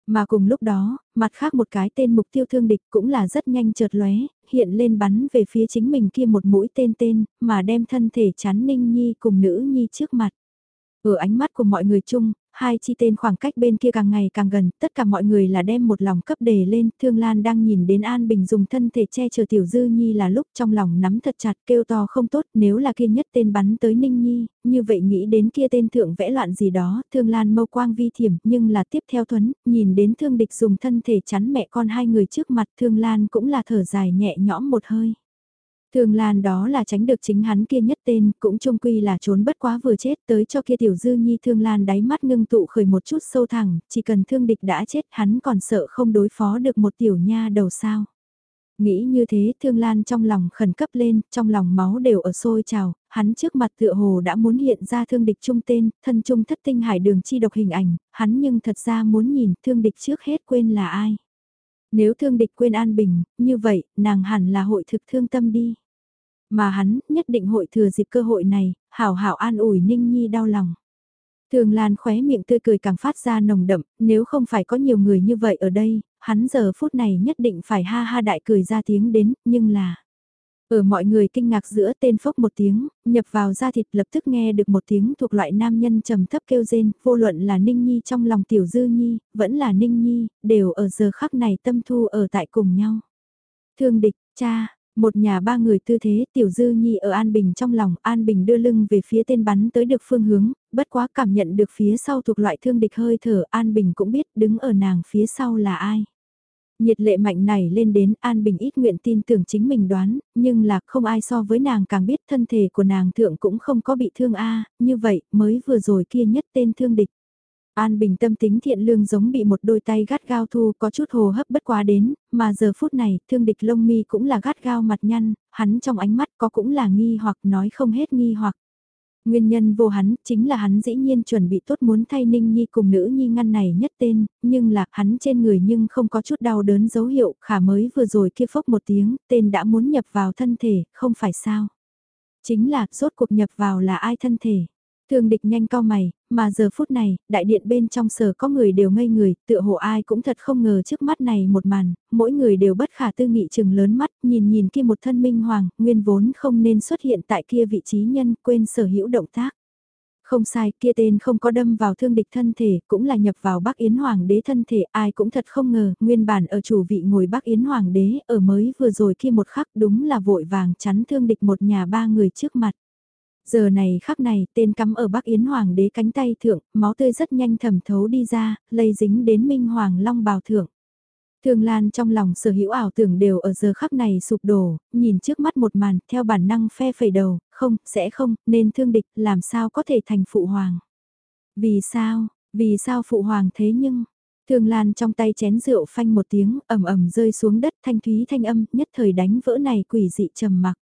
Mà cùng lúc đó, mặt khác một cái tên mục tiêu thương địch cũng là rất nhanh chợt lóe, hiện lên bắn về phía chính mình kia một mũi tên tên, mà đem thân thể chắn Ninh Nhi cùng nữ Nhi trước mặt. Ở ánh mắt của mọi người chung, hai chi tên khoảng cách bên kia càng ngày càng gần, tất cả mọi người là đem một lòng cấp đề lên, Thương Lan đang nhìn đến An Bình dùng thân thể che chở Tiểu Dư Nhi là lúc trong lòng nắm thật chặt kêu to không tốt nếu là kia nhất tên bắn tới Ninh Nhi, như vậy nghĩ đến kia tên thượng vẽ loạn gì đó, Thương Lan mâu quang vi thiểm nhưng là tiếp theo thuấn, nhìn đến thương địch dùng thân thể chắn mẹ con hai người trước mặt Thương Lan cũng là thở dài nhẹ nhõm một hơi. Thường Lan đó là tránh được chính hắn kia nhất tên, cũng trông quy là trốn bất quá vừa chết tới cho kia tiểu dư nhi Thương Lan đáy mắt ngưng tụ khởi một chút sâu thẳng, chỉ cần thương địch đã chết hắn còn sợ không đối phó được một tiểu nha đầu sao. Nghĩ như thế Thương Lan trong lòng khẩn cấp lên, trong lòng máu đều ở sôi trào, hắn trước mặt tựa hồ đã muốn hiện ra thương địch trung tên, thân trung thất tinh hải đường chi độc hình ảnh, hắn nhưng thật ra muốn nhìn thương địch trước hết quên là ai. Nếu thương địch quên an bình, như vậy, nàng hẳn là hội thực thương tâm đi. Mà hắn nhất định hội thừa dịp cơ hội này, hảo hảo an ủi Ninh Nhi đau lòng. Thường Lan khóe miệng tươi cười càng phát ra nồng đậm, nếu không phải có nhiều người như vậy ở đây, hắn giờ phút này nhất định phải ha ha đại cười ra tiếng đến, nhưng là... Ở mọi người kinh ngạc giữa tên phốc một tiếng, nhập vào da thịt lập tức nghe được một tiếng thuộc loại nam nhân trầm thấp kêu rên, vô luận là Ninh Nhi trong lòng tiểu dư nhi, vẫn là Ninh Nhi, đều ở giờ khắc này tâm thu ở tại cùng nhau. Thương địch, cha, một nhà ba người tư thế tiểu dư nhi ở An Bình trong lòng, An Bình đưa lưng về phía tên bắn tới được phương hướng, bất quá cảm nhận được phía sau thuộc loại thương địch hơi thở, An Bình cũng biết đứng ở nàng phía sau là ai. Nhiệt lệ mạnh này lên đến An Bình ít nguyện tin tưởng chính mình đoán, nhưng là không ai so với nàng càng biết thân thể của nàng thượng cũng không có bị thương a như vậy mới vừa rồi kia nhất tên thương địch. An Bình tâm tính thiện lương giống bị một đôi tay gắt gao thu có chút hồ hấp bất quá đến, mà giờ phút này thương địch lông mi cũng là gắt gao mặt nhăn, hắn trong ánh mắt có cũng là nghi hoặc nói không hết nghi hoặc. Nguyên nhân vô hắn, chính là hắn dĩ nhiên chuẩn bị tốt muốn thay Ninh Nhi cùng nữ Nhi ngăn này nhất tên, nhưng là hắn trên người nhưng không có chút đau đớn dấu hiệu, khả mới vừa rồi kia phốc một tiếng, tên đã muốn nhập vào thân thể, không phải sao. Chính là, rốt cuộc nhập vào là ai thân thể. Thương địch nhanh cao mày, mà giờ phút này, đại điện bên trong sở có người đều ngây người, tựa hồ ai cũng thật không ngờ trước mắt này một màn, mỗi người đều bất khả tư nghị chừng lớn mắt, nhìn nhìn kia một thân minh hoàng, nguyên vốn không nên xuất hiện tại kia vị trí nhân, quên sở hữu động tác. Không sai, kia tên không có đâm vào thương địch thân thể, cũng là nhập vào Bắc Yến Hoàng đế thân thể, ai cũng thật không ngờ, nguyên bản ở chủ vị ngồi Bắc Yến Hoàng đế, ở mới vừa rồi kia một khắc đúng là vội vàng chắn thương địch một nhà ba người trước mặt. Giờ này khắc này, tên cắm ở Bắc Yến Hoàng đế cánh tay thượng, máu tươi rất nhanh thẩm thấu đi ra, lây dính đến Minh Hoàng Long bào thượng. Thương Lan trong lòng sở hữu ảo tưởng đều ở giờ khắc này sụp đổ, nhìn trước mắt một màn, theo bản năng phe phẩy đầu, không, sẽ không, nên thương địch, làm sao có thể thành phụ hoàng. Vì sao, vì sao phụ hoàng thế nhưng, Thương Lan trong tay chén rượu phanh một tiếng, ầm ầm rơi xuống đất thanh thúy thanh âm, nhất thời đánh vỡ này quỷ dị trầm mặc.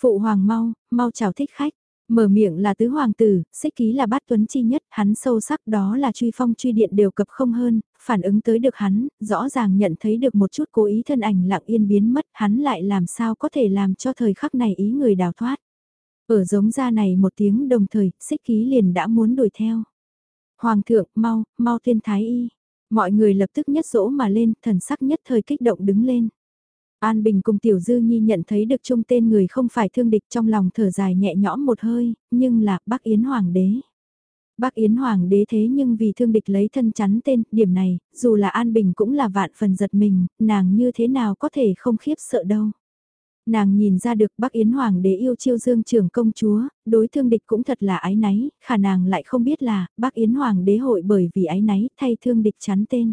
Phụ hoàng mau, mau chào thích khách. Mở miệng là tứ hoàng tử, xích ký là bát tuấn chi nhất, hắn sâu sắc đó là truy phong truy điện đều cập không hơn, phản ứng tới được hắn, rõ ràng nhận thấy được một chút cố ý thân ảnh lặng yên biến mất, hắn lại làm sao có thể làm cho thời khắc này ý người đào thoát. Ở giống ra này một tiếng đồng thời, xích ký liền đã muốn đuổi theo. Hoàng thượng, mau, mau thiên thái y. Mọi người lập tức nhất dỗ mà lên, thần sắc nhất thời kích động đứng lên. An Bình cùng Tiểu Dư Nhi nhận thấy được chung tên người không phải thương địch trong lòng thở dài nhẹ nhõm một hơi, nhưng là Bắc Yến Hoàng đế. Bắc Yến Hoàng đế thế nhưng vì thương địch lấy thân chắn tên, điểm này, dù là An Bình cũng là vạn phần giật mình, nàng như thế nào có thể không khiếp sợ đâu. Nàng nhìn ra được Bắc Yến Hoàng đế yêu chiêu dương trưởng công chúa, đối thương địch cũng thật là ái náy, khả nàng lại không biết là, Bắc Yến Hoàng đế hội bởi vì ái náy thay thương địch chắn tên.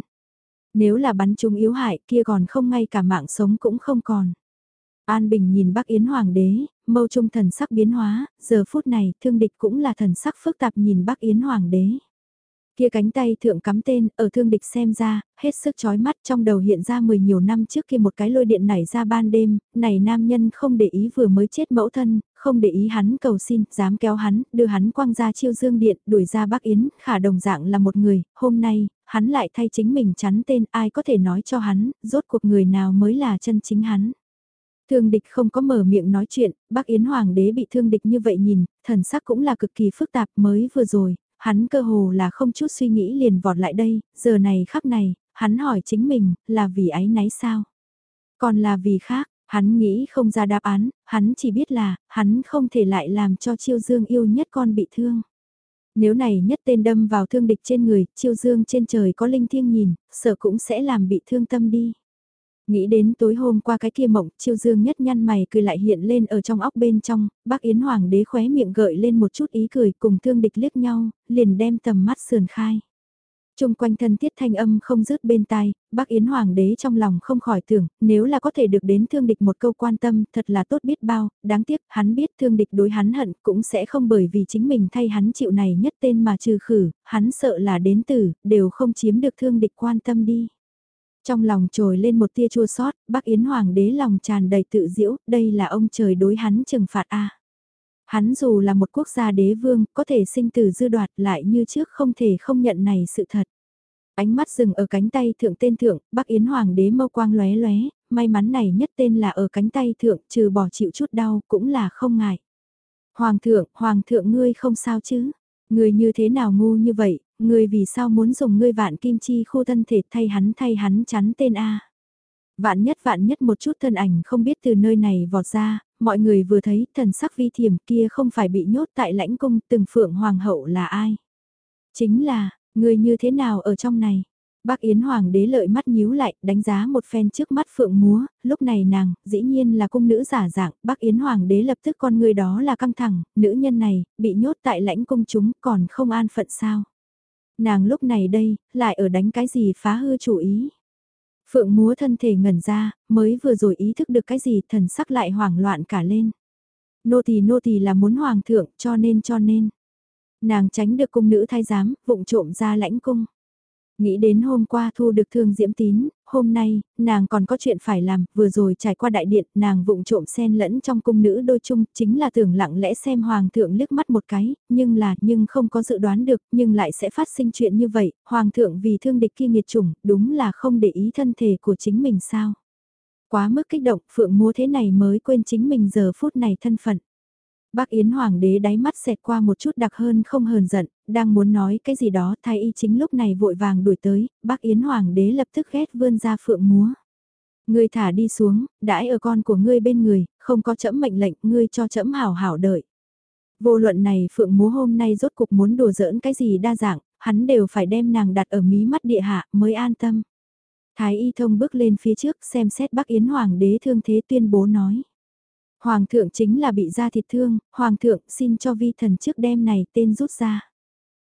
Nếu là bắn chúng yếu hại kia còn không ngay cả mạng sống cũng không còn. An Bình nhìn Bắc Yến Hoàng đế, mâu trung thần sắc biến hóa, giờ phút này thương địch cũng là thần sắc phức tạp nhìn Bắc Yến Hoàng đế. Kia cánh tay thượng cắm tên, ở thương địch xem ra, hết sức chói mắt trong đầu hiện ra mười nhiều năm trước kia một cái lôi điện nảy ra ban đêm, này nam nhân không để ý vừa mới chết mẫu thân, không để ý hắn cầu xin, dám kéo hắn, đưa hắn quăng ra chiêu dương điện, đuổi ra Bắc Yến, khả đồng dạng là một người, hôm nay, hắn lại thay chính mình chắn tên ai có thể nói cho hắn, rốt cuộc người nào mới là chân chính hắn. Thương địch không có mở miệng nói chuyện, bác Yến Hoàng đế bị thương địch như vậy nhìn, thần sắc cũng là cực kỳ phức tạp mới vừa rồi, hắn cơ hồ là không chút suy nghĩ liền vọt lại đây, giờ này khắc này, hắn hỏi chính mình, là vì ái náy sao? Còn là vì khác, hắn nghĩ không ra đáp án, hắn chỉ biết là, hắn không thể lại làm cho chiêu dương yêu nhất con bị thương. Nếu này nhất tên đâm vào thương địch trên người, chiêu dương trên trời có linh thiêng nhìn, sợ cũng sẽ làm bị thương tâm đi. Nghĩ đến tối hôm qua cái kia mộng, chiêu dương nhất nhăn mày cười lại hiện lên ở trong óc bên trong, bác Yến Hoàng đế khóe miệng gợi lên một chút ý cười cùng thương địch liếc nhau, liền đem tầm mắt sườn khai. Trung quanh thân tiết thanh âm không dứt bên tai, bác Yến Hoàng đế trong lòng không khỏi tưởng, nếu là có thể được đến thương địch một câu quan tâm, thật là tốt biết bao, đáng tiếc, hắn biết thương địch đối hắn hận cũng sẽ không bởi vì chính mình thay hắn chịu này nhất tên mà trừ khử, hắn sợ là đến tử, đều không chiếm được thương địch quan tâm đi. Trong lòng trồi lên một tia chua sót, bác Yến Hoàng đế lòng tràn đầy tự diễu, đây là ông trời đối hắn trừng phạt a. Hắn dù là một quốc gia đế vương, có thể sinh tử dư đoạt lại như trước không thể không nhận này sự thật. Ánh mắt dừng ở cánh tay thượng tên thượng, Bắc Yến Hoàng đế mâu quang lóe lóe, may mắn này nhất tên là ở cánh tay thượng, trừ bỏ chịu chút đau, cũng là không ngại. Hoàng thượng, Hoàng thượng ngươi không sao chứ? Ngươi như thế nào ngu như vậy, người vì sao muốn dùng ngươi vạn kim chi khu thân thể thay hắn thay hắn chắn tên A? Vạn nhất vạn nhất một chút thân ảnh không biết từ nơi này vọt ra, mọi người vừa thấy thần sắc vi thiểm kia không phải bị nhốt tại lãnh cung từng phượng hoàng hậu là ai. Chính là, người như thế nào ở trong này? Bác Yến Hoàng đế lợi mắt nhíu lại, đánh giá một phen trước mắt phượng múa, lúc này nàng, dĩ nhiên là cung nữ giả dạng, bác Yến Hoàng đế lập tức con người đó là căng thẳng, nữ nhân này, bị nhốt tại lãnh cung chúng, còn không an phận sao. Nàng lúc này đây, lại ở đánh cái gì phá hư chủ ý. Phượng múa thân thể ngẩn ra, mới vừa rồi ý thức được cái gì thần sắc lại hoảng loạn cả lên. Nô tỳ nô tỳ là muốn hoàng thượng cho nên cho nên. Nàng tránh được cung nữ thái giám, vụng trộm ra lãnh cung. Nghĩ đến hôm qua thu được thương diễm tín, hôm nay, nàng còn có chuyện phải làm, vừa rồi trải qua đại điện, nàng vụng trộm xen lẫn trong cung nữ đôi chung, chính là tưởng lặng lẽ xem hoàng thượng liếc mắt một cái, nhưng là, nhưng không có dự đoán được, nhưng lại sẽ phát sinh chuyện như vậy, hoàng thượng vì thương địch kia nghiệt chủng, đúng là không để ý thân thể của chính mình sao. Quá mức kích động, phượng múa thế này mới quên chính mình giờ phút này thân phận. Bác Yến Hoàng đế đáy mắt xẹt qua một chút đặc hơn không hờn giận, đang muốn nói cái gì đó thái y chính lúc này vội vàng đuổi tới, bác Yến Hoàng đế lập tức ghét vươn ra phượng múa. Ngươi thả đi xuống, đãi ở con của ngươi bên người, không có chẫm mệnh lệnh, ngươi cho chẫm hảo hảo đợi. Vô luận này phượng múa hôm nay rốt cục muốn đùa giỡn cái gì đa dạng, hắn đều phải đem nàng đặt ở mí mắt địa hạ mới an tâm. Thái y thông bước lên phía trước xem xét bác Yến Hoàng đế thương thế tuyên bố nói. Hoàng thượng chính là bị ra thịt thương, Hoàng thượng xin cho vi thần trước đêm này tên rút ra.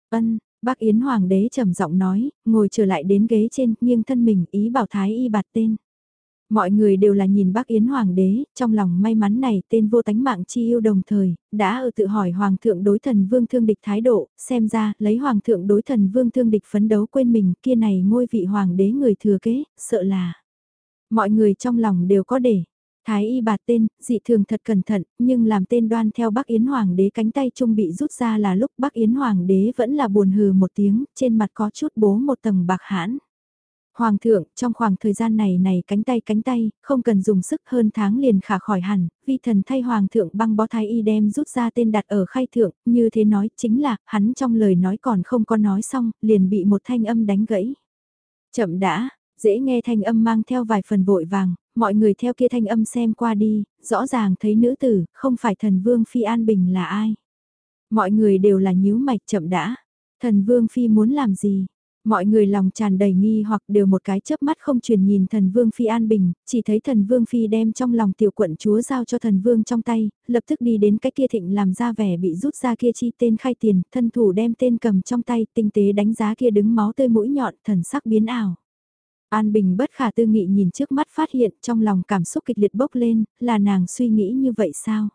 Ân, bác Yến Hoàng đế trầm giọng nói, ngồi trở lại đến ghế trên, nghiêng thân mình, ý bảo Thái y bạt tên. Mọi người đều là nhìn bác Yến Hoàng đế, trong lòng may mắn này tên vô tánh mạng chi yêu đồng thời, đã ở tự hỏi Hoàng thượng đối thần vương thương địch thái độ, xem ra, lấy Hoàng thượng đối thần vương thương địch phấn đấu quên mình kia này ngôi vị Hoàng đế người thừa kế, sợ là. Mọi người trong lòng đều có để, Thái y bạt tên, dị thường thật cẩn thận, nhưng làm tên đoan theo Bắc Yến Hoàng đế cánh tay trung bị rút ra là lúc Bắc Yến Hoàng đế vẫn là buồn hừ một tiếng, trên mặt có chút bố một tầng bạc hãn. Hoàng thượng, trong khoảng thời gian này này cánh tay cánh tay, không cần dùng sức hơn tháng liền khả khỏi hẳn, vi thần thay Hoàng thượng băng bó thái y đem rút ra tên đặt ở khay thượng, như thế nói chính là, hắn trong lời nói còn không có nói xong, liền bị một thanh âm đánh gãy. Chậm đã, dễ nghe thanh âm mang theo vài phần vội vàng, mọi người theo kia thanh âm xem qua đi, rõ ràng thấy nữ tử, không phải thần vương phi an bình là ai. Mọi người đều là nhíu mạch chậm đã, thần vương phi muốn làm gì? Mọi người lòng tràn đầy nghi hoặc đều một cái chớp mắt không truyền nhìn thần vương phi an bình, chỉ thấy thần vương phi đem trong lòng tiểu quận chúa giao cho thần vương trong tay, lập tức đi đến cái kia thịnh làm ra vẻ bị rút ra kia chi tên khai tiền, thân thủ đem tên cầm trong tay, tinh tế đánh giá kia đứng máu tươi mũi nhọn, thần sắc biến ảo. An Bình bất khả tư nghị nhìn trước mắt phát hiện trong lòng cảm xúc kịch liệt bốc lên, là nàng suy nghĩ như vậy sao?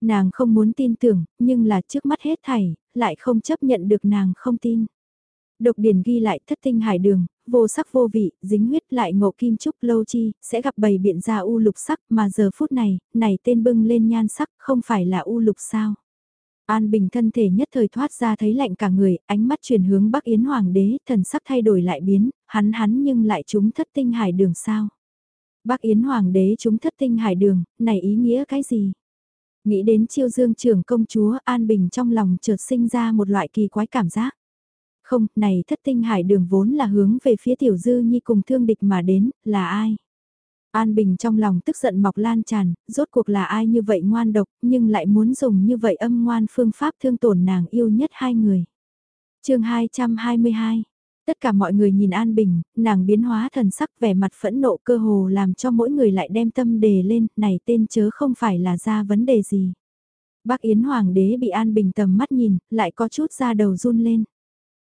Nàng không muốn tin tưởng, nhưng là trước mắt hết thảy, lại không chấp nhận được nàng không tin. Độc điển ghi lại thất tinh hải đường, vô sắc vô vị, dính huyết lại ngộ kim trúc lâu chi, sẽ gặp bầy biện ra u lục sắc mà giờ phút này, này tên bưng lên nhan sắc không phải là u lục sao. An Bình thân thể nhất thời thoát ra thấy lạnh cả người, ánh mắt chuyển hướng Bắc Yến Hoàng đế, thần sắc thay đổi lại biến, hắn hắn nhưng lại chúng thất tinh hải đường sao. Bắc Yến Hoàng đế chúng thất tinh hải đường, này ý nghĩa cái gì? Nghĩ đến chiêu dương trưởng công chúa An Bình trong lòng chợt sinh ra một loại kỳ quái cảm giác. Không, này thất tinh hải đường vốn là hướng về phía tiểu dư nhi cùng thương địch mà đến, là ai? An Bình trong lòng tức giận mọc lan tràn, rốt cuộc là ai như vậy ngoan độc, nhưng lại muốn dùng như vậy âm ngoan phương pháp thương tổn nàng yêu nhất hai người. chương 222 Tất cả mọi người nhìn An Bình, nàng biến hóa thần sắc vẻ mặt phẫn nộ cơ hồ làm cho mỗi người lại đem tâm đề lên, này tên chớ không phải là ra vấn đề gì. Bác Yến Hoàng đế bị An Bình tầm mắt nhìn, lại có chút ra đầu run lên.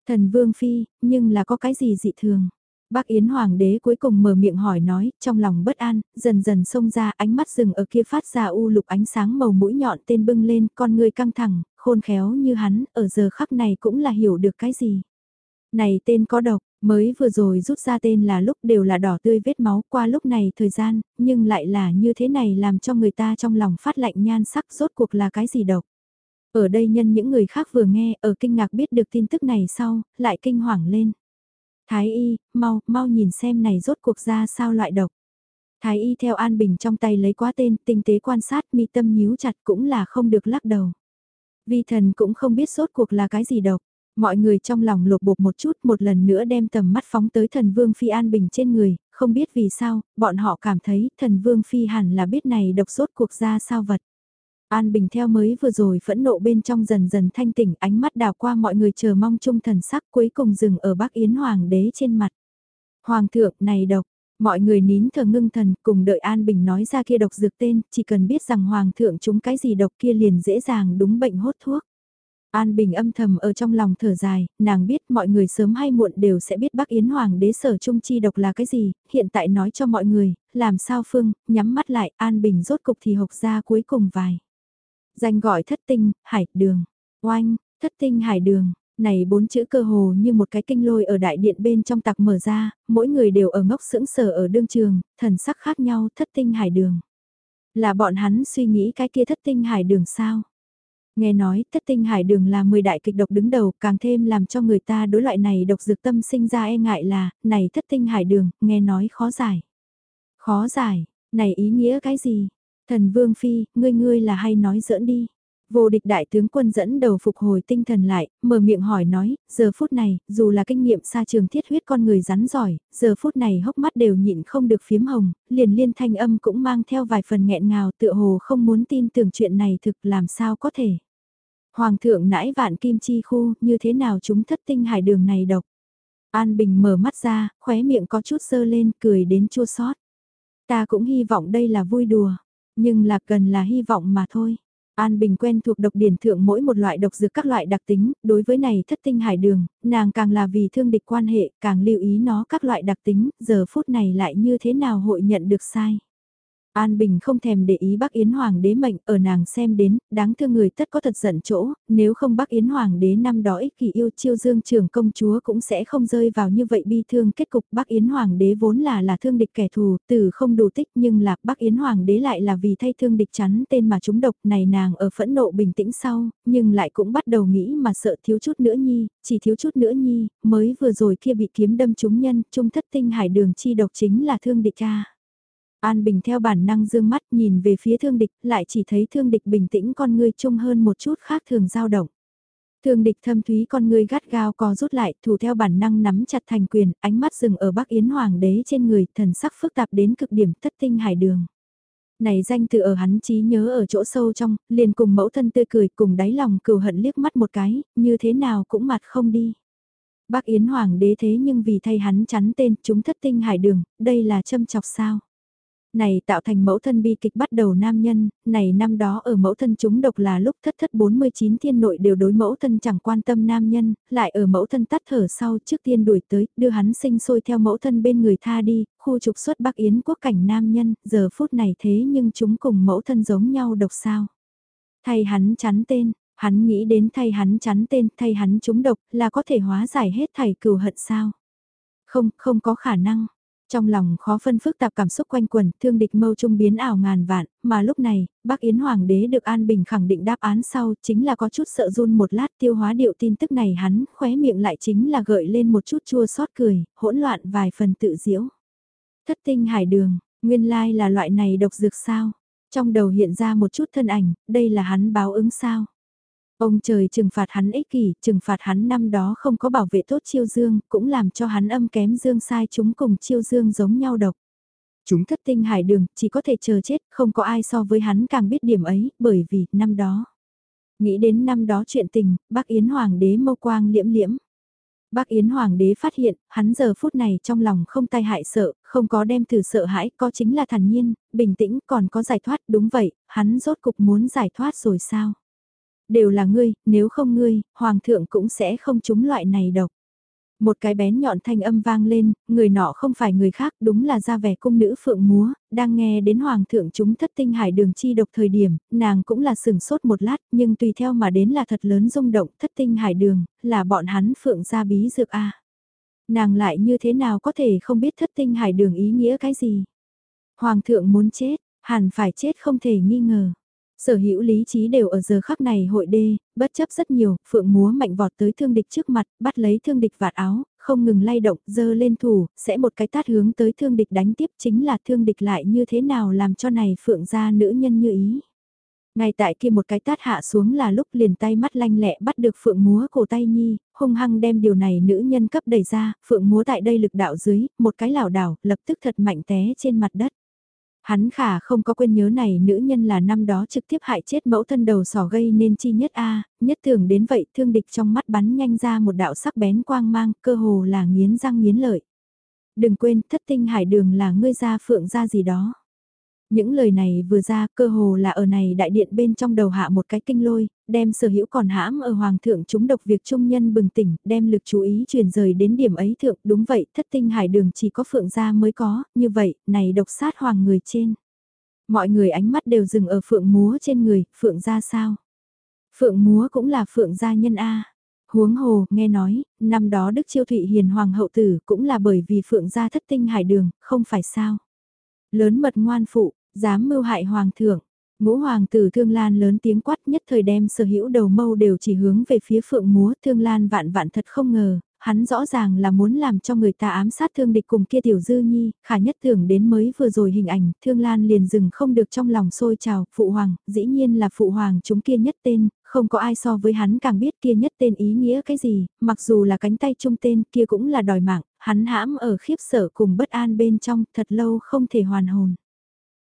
Thần Vương Phi, nhưng là có cái gì dị thường. Bác Yến Hoàng đế cuối cùng mở miệng hỏi nói, trong lòng bất an, dần dần xông ra ánh mắt rừng ở kia phát ra u lục ánh sáng màu mũi nhọn tên bưng lên, con người căng thẳng, khôn khéo như hắn, ở giờ khắc này cũng là hiểu được cái gì. Này tên có độc, mới vừa rồi rút ra tên là lúc đều là đỏ tươi vết máu qua lúc này thời gian, nhưng lại là như thế này làm cho người ta trong lòng phát lạnh nhan sắc rốt cuộc là cái gì độc. Ở đây nhân những người khác vừa nghe ở kinh ngạc biết được tin tức này sau, lại kinh hoàng lên. Thái y, mau, mau nhìn xem này rốt cuộc ra sao loại độc. Thái y theo An Bình trong tay lấy quá tên, tinh tế quan sát mi tâm nhíu chặt cũng là không được lắc đầu. Vi thần cũng không biết rốt cuộc là cái gì độc. Mọi người trong lòng lột bột một chút một lần nữa đem tầm mắt phóng tới thần vương phi an bình trên người, không biết vì sao, bọn họ cảm thấy thần vương phi hẳn là biết này độc sốt cuộc ra sao vật. An Bình theo mới vừa rồi phẫn nộ bên trong dần dần thanh tỉnh ánh mắt đào qua mọi người chờ mong chung thần sắc cuối cùng dừng ở bác Yến Hoàng đế trên mặt. Hoàng thượng này độc, mọi người nín thở ngưng thần cùng đợi An Bình nói ra kia độc dược tên, chỉ cần biết rằng Hoàng thượng chúng cái gì độc kia liền dễ dàng đúng bệnh hốt thuốc. An Bình âm thầm ở trong lòng thở dài, nàng biết mọi người sớm hay muộn đều sẽ biết bác Yến Hoàng đế sở trung chi độc là cái gì, hiện tại nói cho mọi người, làm sao Phương, nhắm mắt lại, An Bình rốt cục thì hộc ra cuối cùng vài. Danh gọi thất tinh, hải, đường, oanh, thất tinh hải đường, này bốn chữ cơ hồ như một cái kinh lôi ở đại điện bên trong tạc mở ra, mỗi người đều ở ngốc sững sờ ở đương trường, thần sắc khác nhau thất tinh hải đường. Là bọn hắn suy nghĩ cái kia thất tinh hải đường sao? Nghe nói thất tinh hải đường là 10 đại kịch độc đứng đầu càng thêm làm cho người ta đối loại này độc dược tâm sinh ra e ngại là, này thất tinh hải đường, nghe nói khó giải. Khó giải, này ý nghĩa cái gì? Thần Vương Phi, ngươi ngươi là hay nói giỡn đi. Vô địch đại tướng quân dẫn đầu phục hồi tinh thần lại, mở miệng hỏi nói, giờ phút này, dù là kinh nghiệm xa trường thiết huyết con người rắn giỏi, giờ phút này hốc mắt đều nhịn không được phiếm hồng, liền liên thanh âm cũng mang theo vài phần nghẹn ngào tựa hồ không muốn tin tưởng chuyện này thực làm sao có thể. Hoàng thượng nãi vạn kim chi khu, như thế nào chúng thất tinh hải đường này độc. An Bình mở mắt ra, khóe miệng có chút sơ lên, cười đến chua xót. Ta cũng hy vọng đây là vui đùa, nhưng là cần là hy vọng mà thôi. An Bình quen thuộc độc điển thượng mỗi một loại độc dược các loại đặc tính, đối với này thất tinh hải đường, nàng càng là vì thương địch quan hệ, càng lưu ý nó các loại đặc tính, giờ phút này lại như thế nào hội nhận được sai. An Bình không thèm để ý Bắc Yến Hoàng đế mệnh ở nàng xem đến, đáng thương người tất có thật giận chỗ, nếu không Bắc Yến Hoàng đế năm đó ích kỷ yêu chiêu dương trưởng công chúa cũng sẽ không rơi vào như vậy bi thương kết cục Bắc Yến Hoàng đế vốn là là thương địch kẻ thù, từ không đủ tích nhưng là Bắc Yến Hoàng đế lại là vì thay thương địch chắn tên mà chúng độc này nàng ở phẫn nộ bình tĩnh sau, nhưng lại cũng bắt đầu nghĩ mà sợ thiếu chút nữa nhi, chỉ thiếu chút nữa nhi, mới vừa rồi kia bị kiếm đâm chúng nhân, trung thất tinh hải đường chi độc chính là thương địch ca. An Bình theo bản năng dương mắt nhìn về phía thương địch, lại chỉ thấy thương địch bình tĩnh con ngươi chung hơn một chút khác thường dao động. Thương địch thâm thúy con ngươi gắt gao co rút lại, thủ theo bản năng nắm chặt thành quyền, ánh mắt dừng ở Bắc Yến Hoàng đế trên người, thần sắc phức tạp đến cực điểm thất tinh hải đường. Này danh tự ở hắn trí nhớ ở chỗ sâu trong, liền cùng mẫu thân tươi cười cùng đáy lòng cừu hận liếc mắt một cái, như thế nào cũng mặt không đi. Bắc Yến Hoàng đế thế nhưng vì thay hắn chắn tên chúng thất tinh hải đường, đây là châm chọc sao. Này tạo thành mẫu thân bi kịch bắt đầu nam nhân, này năm đó ở mẫu thân chúng độc là lúc thất thất 49 thiên nội đều đối mẫu thân chẳng quan tâm nam nhân, lại ở mẫu thân tắt thở sau trước tiên đuổi tới, đưa hắn sinh sôi theo mẫu thân bên người tha đi, khu trục xuất Bắc Yến quốc cảnh nam nhân, giờ phút này thế nhưng chúng cùng mẫu thân giống nhau độc sao. Thay hắn chắn tên, hắn nghĩ đến thay hắn chắn tên, thay hắn chúng độc là có thể hóa giải hết thảy cừu hận sao. Không, không có khả năng. Trong lòng khó phân phức tạp cảm xúc quanh quần, thương địch mâu trung biến ảo ngàn vạn, mà lúc này, bác Yến Hoàng đế được An Bình khẳng định đáp án sau, chính là có chút sợ run một lát tiêu hóa điệu tin tức này hắn, khóe miệng lại chính là gợi lên một chút chua xót cười, hỗn loạn vài phần tự diễu. Thất tinh hải đường, nguyên lai là loại này độc dược sao? Trong đầu hiện ra một chút thân ảnh, đây là hắn báo ứng sao? Ông trời trừng phạt hắn ích kỷ, trừng phạt hắn năm đó không có bảo vệ tốt chiêu dương, cũng làm cho hắn âm kém dương sai chúng cùng chiêu dương giống nhau độc. Chúng thất tinh hải đường, chỉ có thể chờ chết, không có ai so với hắn càng biết điểm ấy, bởi vì, năm đó. Nghĩ đến năm đó chuyện tình, bác Yến Hoàng đế mâu quang liễm liễm. Bác Yến Hoàng đế phát hiện, hắn giờ phút này trong lòng không tai hại sợ, không có đem thử sợ hãi, có chính là thản nhiên, bình tĩnh, còn có giải thoát, đúng vậy, hắn rốt cục muốn giải thoát rồi sao? Đều là ngươi, nếu không ngươi, Hoàng thượng cũng sẽ không trúng loại này độc. Một cái bén nhọn thanh âm vang lên, người nọ không phải người khác, đúng là ra vẻ cung nữ phượng múa, đang nghe đến hoàng thượng chúng thất tinh hải đường chi độc thời điểm, nàng cũng là sừng sốt một lát, nhưng tùy theo mà đến là thật lớn rung động, thất tinh hải đường, là bọn hắn phượng gia bí dược a. Nàng lại như thế nào có thể không biết thất tinh hải đường ý nghĩa cái gì? Hoàng thượng muốn chết, hẳn phải chết không thể nghi ngờ. Sở hữu lý trí đều ở giờ khắc này hội đê, bất chấp rất nhiều, phượng múa mạnh vọt tới thương địch trước mặt, bắt lấy thương địch vạt áo, không ngừng lay động, dơ lên thủ, sẽ một cái tát hướng tới thương địch đánh tiếp chính là thương địch lại như thế nào làm cho này phượng ra nữ nhân như ý. Ngay tại kia một cái tát hạ xuống là lúc liền tay mắt lanh lẹ bắt được phượng múa cổ tay nhi, hung hăng đem điều này nữ nhân cấp đẩy ra, phượng múa tại đây lực đạo dưới, một cái lảo đảo, lập tức thật mạnh té trên mặt đất. Hắn khả không có quên nhớ này nữ nhân là năm đó trực tiếp hại chết mẫu thân đầu sỏ gây nên chi nhất a nhất thường đến vậy thương địch trong mắt bắn nhanh ra một đạo sắc bén quang mang, cơ hồ là nghiến răng nghiến lợi. Đừng quên, thất tinh hải đường là ngươi gia phượng gia gì đó. Những lời này vừa ra cơ hồ là ở này đại điện bên trong đầu hạ một cái kinh lôi, đem sở hữu còn hãm ở hoàng thượng chúng độc việc trung nhân bừng tỉnh, đem lực chú ý truyền rời đến điểm ấy thượng, đúng vậy, thất tinh hải đường chỉ có phượng gia mới có, như vậy, này độc sát hoàng người trên. Mọi người ánh mắt đều dừng ở phượng múa trên người, phượng gia sao? Phượng múa cũng là phượng gia nhân A. Huống hồ, nghe nói, năm đó Đức Chiêu Thụy Hiền Hoàng hậu tử cũng là bởi vì phượng gia thất tinh hải đường, không phải sao? Lớn mật ngoan phụ, Dám mưu hại hoàng thượng, ngũ hoàng tử Thương Lan lớn tiếng quát nhất thời đem sở hữu đầu mâu đều chỉ hướng về phía phượng múa Thương Lan vạn vạn thật không ngờ, hắn rõ ràng là muốn làm cho người ta ám sát thương địch cùng kia tiểu dư nhi, khả nhất tưởng đến mới vừa rồi hình ảnh, Thương Lan liền dừng không được trong lòng sôi trào, phụ hoàng, dĩ nhiên là phụ hoàng chúng kia nhất tên, không có ai so với hắn càng biết kia nhất tên ý nghĩa cái gì, mặc dù là cánh tay trung tên kia cũng là đòi mạng, hắn hãm ở khiếp sợ cùng bất an bên trong thật lâu không thể hoàn hồn.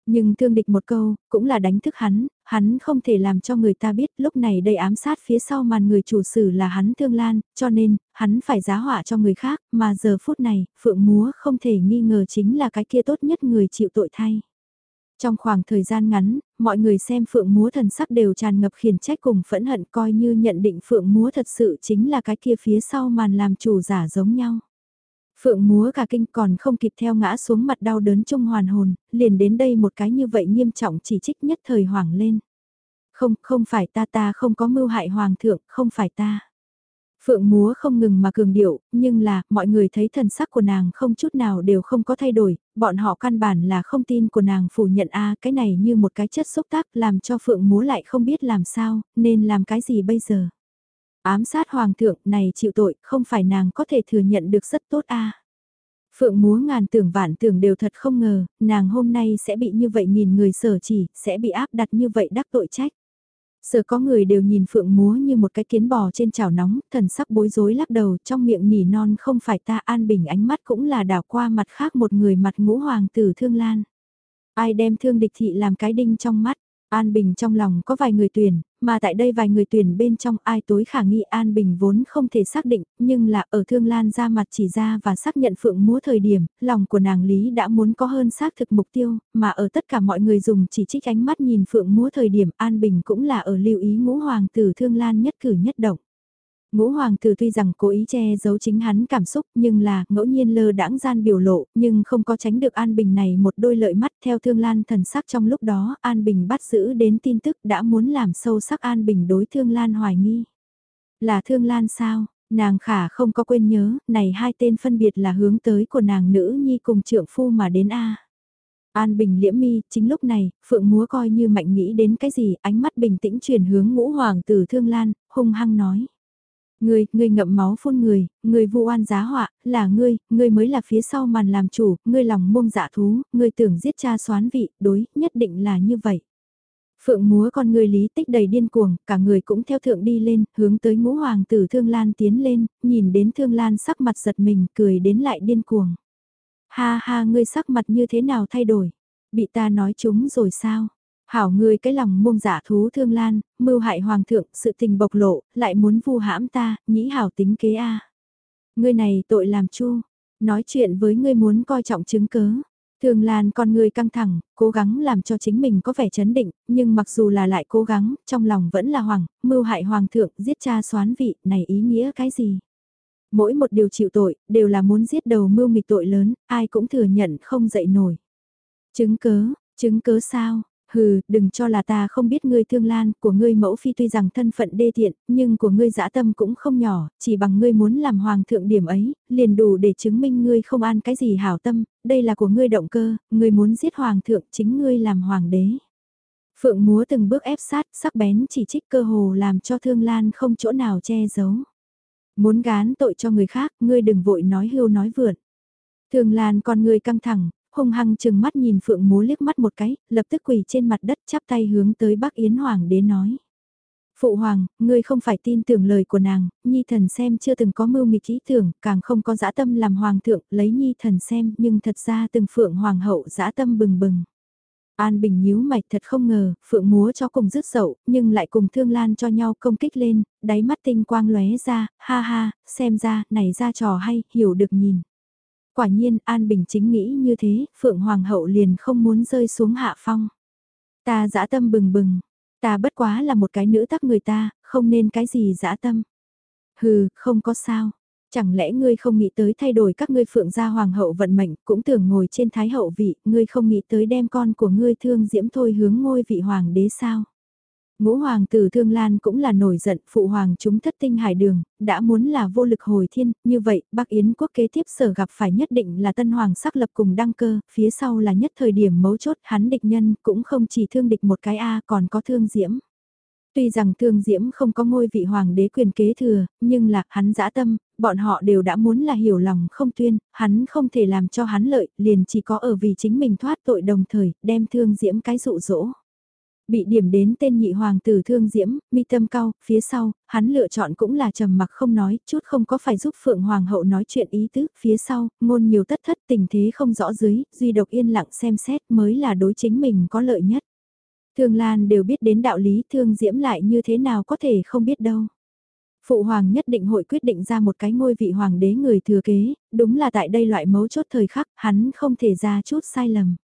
Nhưng thương địch một câu, cũng là đánh thức hắn, hắn không thể làm cho người ta biết lúc này đầy ám sát phía sau màn người chủ sử là hắn thương lan, cho nên, hắn phải giá họa cho người khác, mà giờ phút này, phượng múa không thể nghi ngờ chính là cái kia tốt nhất người chịu tội thay. Trong khoảng thời gian ngắn, mọi người xem phượng múa thần sắc đều tràn ngập khiển trách cùng phẫn hận coi như nhận định phượng múa thật sự chính là cái kia phía sau màn làm chủ giả giống nhau. Phượng múa cả kinh còn không kịp theo ngã xuống mặt đau đớn trong hoàn hồn, liền đến đây một cái như vậy nghiêm trọng chỉ trích nhất thời hoảng lên. Không, không phải ta ta không có mưu hại hoàng thượng, không phải ta. Phượng múa không ngừng mà cường điệu, nhưng là, mọi người thấy thần sắc của nàng không chút nào đều không có thay đổi, bọn họ căn bản là không tin của nàng phủ nhận a cái này như một cái chất xúc tác làm cho Phượng múa lại không biết làm sao, nên làm cái gì bây giờ. Ám sát hoàng thượng này chịu tội, không phải nàng có thể thừa nhận được rất tốt a. Phượng múa ngàn tưởng vạn tưởng đều thật không ngờ, nàng hôm nay sẽ bị như vậy nhìn người sở chỉ, sẽ bị áp đặt như vậy đắc tội trách. Sở có người đều nhìn phượng múa như một cái kiến bò trên chảo nóng, thần sắc bối rối lắc đầu trong miệng nỉ non không phải ta an bình ánh mắt cũng là đảo qua mặt khác một người mặt ngũ hoàng tử thương lan. Ai đem thương địch thị làm cái đinh trong mắt, An Bình trong lòng có vài người tuyển, mà tại đây vài người tuyển bên trong ai tối khả nghi An Bình vốn không thể xác định, nhưng là ở Thương Lan ra mặt chỉ ra và xác nhận phượng múa thời điểm, lòng của nàng Lý đã muốn có hơn xác thực mục tiêu, mà ở tất cả mọi người dùng chỉ trích ánh mắt nhìn phượng múa thời điểm An Bình cũng là ở lưu ý ngũ hoàng tử Thương Lan nhất cử nhất động. Ngũ hoàng tử tuy rằng cố ý che giấu chính hắn cảm xúc nhưng là ngẫu nhiên lơ đãng gian biểu lộ nhưng không có tránh được An Bình này một đôi lợi mắt theo thương lan thần sắc trong lúc đó An Bình bắt giữ đến tin tức đã muốn làm sâu sắc An Bình đối thương lan hoài nghi. Là thương lan sao? Nàng khả không có quên nhớ, này hai tên phân biệt là hướng tới của nàng nữ nhi cùng trượng phu mà đến A. An Bình liễm mi, chính lúc này, Phượng Múa coi như mạnh nghĩ đến cái gì, ánh mắt bình tĩnh chuyển hướng ngũ hoàng tử Thương Lan, hung hăng nói. Ngươi, ngươi ngậm máu phun người, ngươi vu oan giá họa, là ngươi, ngươi mới là phía sau màn làm chủ, ngươi lòng mông dạ thú, ngươi tưởng giết cha xoán vị, đối, nhất định là như vậy. Phượng múa con người lý tích đầy điên cuồng, cả người cũng theo thượng đi lên, hướng tới ngũ hoàng tử Thương Lan tiến lên, nhìn đến Thương Lan sắc mặt giật mình, cười đến lại điên cuồng. Ha ha ngươi sắc mặt như thế nào thay đổi? Bị ta nói chúng rồi sao? Hảo ngươi cái lòng mông giả thú thương lan, mưu hại hoàng thượng, sự tình bộc lộ, lại muốn vu hãm ta, nhĩ hảo tính kế a. Ngươi này tội làm chu, nói chuyện với ngươi muốn coi trọng chứng cớ. Thường Lan con người căng thẳng, cố gắng làm cho chính mình có vẻ chấn định, nhưng mặc dù là lại cố gắng, trong lòng vẫn là hoàng, mưu hại hoàng thượng, giết cha xoán vị, này ý nghĩa cái gì? Mỗi một điều chịu tội, đều là muốn giết đầu mưu nghịch tội lớn, ai cũng thừa nhận không dậy nổi. Chứng cớ, chứng cớ sao? Hừ, đừng cho là ta không biết ngươi thương lan, của ngươi mẫu phi tuy rằng thân phận đê tiện, nhưng của ngươi dã tâm cũng không nhỏ, chỉ bằng ngươi muốn làm hoàng thượng điểm ấy, liền đủ để chứng minh ngươi không an cái gì hảo tâm, đây là của ngươi động cơ, ngươi muốn giết hoàng thượng chính ngươi làm hoàng đế. Phượng múa từng bước ép sát, sắc bén chỉ trích cơ hồ làm cho thương lan không chỗ nào che giấu. Muốn gán tội cho người khác, ngươi đừng vội nói hưu nói vượt Thương Lan con ngươi căng thẳng, hung hăng chừng mắt nhìn Phượng Múa liếc mắt một cái, lập tức quỳ trên mặt đất chắp tay hướng tới Bắc Yến Hoàng đế nói. Phụ Hoàng, ngươi không phải tin tưởng lời của nàng, Nhi thần xem chưa từng có mưu nghịch ý tưởng, càng không có dã tâm làm Hoàng thượng, lấy Nhi thần xem, nhưng thật ra từng Phượng Hoàng hậu dã tâm bừng bừng. An Bình nhíu mạch thật không ngờ, Phượng múa cho cùng rứt dậu, nhưng lại cùng Thương Lan cho nhau công kích lên, đáy mắt tinh quang lóe ra, ha ha, xem ra, này ra trò hay, hiểu được nhìn. Quả nhiên An Bình chính nghĩ như thế, Phượng Hoàng hậu liền không muốn rơi xuống hạ phong. Ta dã tâm bừng bừng, ta bất quá là một cái nữ tắc người ta, không nên cái gì dã tâm. Hừ, không có sao. Chẳng lẽ ngươi không nghĩ tới thay đổi các ngươi phượng gia hoàng hậu vận mệnh, cũng tưởng ngồi trên thái hậu vị, ngươi không nghĩ tới đem con của ngươi thương diễm thôi hướng ngôi vị hoàng đế sao? Ngũ hoàng tử Thương Lan cũng là nổi giận, phụ hoàng chúng thất tinh hải đường, đã muốn là vô lực hồi thiên, như vậy, Bắc Yến quốc kế tiếp sở gặp phải nhất định là tân hoàng sắc lập cùng đăng cơ, phía sau là nhất thời điểm mấu chốt, hắn địch nhân cũng không chỉ thương địch một cái A còn có thương diễm. Tuy rằng thương diễm không có ngôi vị hoàng đế quyền kế thừa, nhưng là hắn dã tâm, bọn họ đều đã muốn là hiểu lòng không tuyên, hắn không thể làm cho hắn lợi, liền chỉ có ở vì chính mình thoát tội đồng thời, đem thương diễm cái dụ dỗ. Bị điểm đến tên nhị hoàng tử thương diễm, mi tâm cao, phía sau, hắn lựa chọn cũng là trầm mặc không nói, chút không có phải giúp Phượng Hoàng hậu nói chuyện ý tứ, phía sau, ngôn nhiều tất thất tình thế không rõ dưới, duy độc yên lặng xem xét mới là đối chính mình có lợi nhất. Thương Lan đều biết đến đạo lý thương diễm lại như thế nào có thể không biết đâu. Phụ hoàng nhất định hội quyết định ra một cái ngôi vị hoàng đế người thừa kế, đúng là tại đây loại mấu chốt thời khắc, hắn không thể ra chút sai lầm.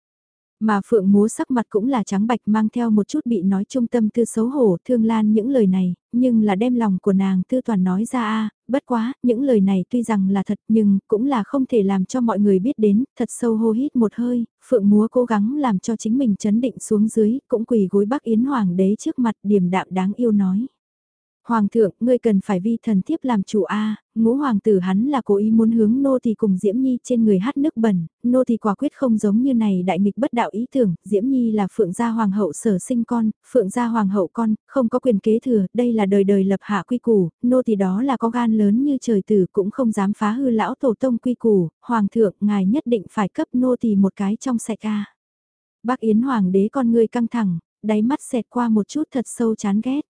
Mà phượng múa sắc mặt cũng là trắng bạch mang theo một chút bị nói trung tâm tư xấu hổ thương lan những lời này, nhưng là đem lòng của nàng tư toàn nói ra a bất quá, những lời này tuy rằng là thật nhưng cũng là không thể làm cho mọi người biết đến, thật sâu hô hít một hơi, phượng múa cố gắng làm cho chính mình chấn định xuống dưới, cũng quỳ gối bắc yến hoàng đế trước mặt điềm đạm đáng yêu nói. Hoàng thượng, ngươi cần phải vi thần tiếp làm chủ A, ngũ hoàng tử hắn là cố ý muốn hướng nô thì cùng Diễm Nhi trên người hát nước bẩn, nô thì quả quyết không giống như này đại nghịch bất đạo ý tưởng, Diễm Nhi là phượng gia hoàng hậu sở sinh con, phượng gia hoàng hậu con, không có quyền kế thừa, đây là đời đời lập hạ quy củ, nô thì đó là có gan lớn như trời tử cũng không dám phá hư lão tổ tông quy củ, hoàng thượng ngài nhất định phải cấp nô thì một cái trong sạch A. Bác Yến hoàng đế con người căng thẳng, đáy mắt xẹt qua một chút thật sâu chán ghét.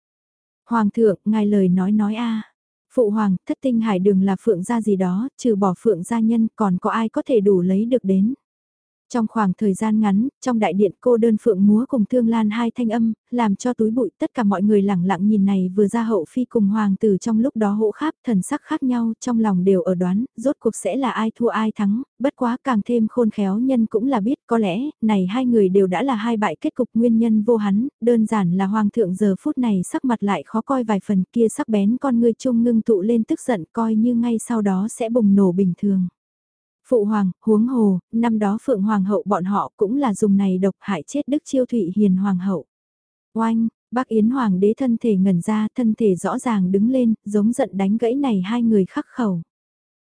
Hoàng thượng, ngài lời nói nói a Phụ hoàng, thất tinh hải đường là phượng gia gì đó, trừ bỏ phượng gia nhân còn có ai có thể đủ lấy được đến. Trong khoảng thời gian ngắn, trong đại điện cô đơn phượng múa cùng thương lan hai thanh âm, làm cho túi bụi tất cả mọi người lẳng lặng nhìn này vừa ra hậu phi cùng hoàng tử trong lúc đó hộ kháp thần sắc khác nhau trong lòng đều ở đoán, rốt cuộc sẽ là ai thua ai thắng, bất quá càng thêm khôn khéo nhân cũng là biết có lẽ, này hai người đều đã là hai bại kết cục nguyên nhân vô hắn, đơn giản là hoàng thượng giờ phút này sắc mặt lại khó coi vài phần kia sắc bén con ngươi trung ngưng tụ lên tức giận coi như ngay sau đó sẽ bùng nổ bình thường. Phụ hoàng, huống hồ, năm đó Phượng Hoàng hậu bọn họ cũng là dùng này độc hại chết Đức Chiêu Thụy Hiền Hoàng hậu. Oanh, bác Yến Hoàng đế thân thể ngẩn ra, thân thể rõ ràng đứng lên, giống giận đánh gãy này hai người khắc khẩu.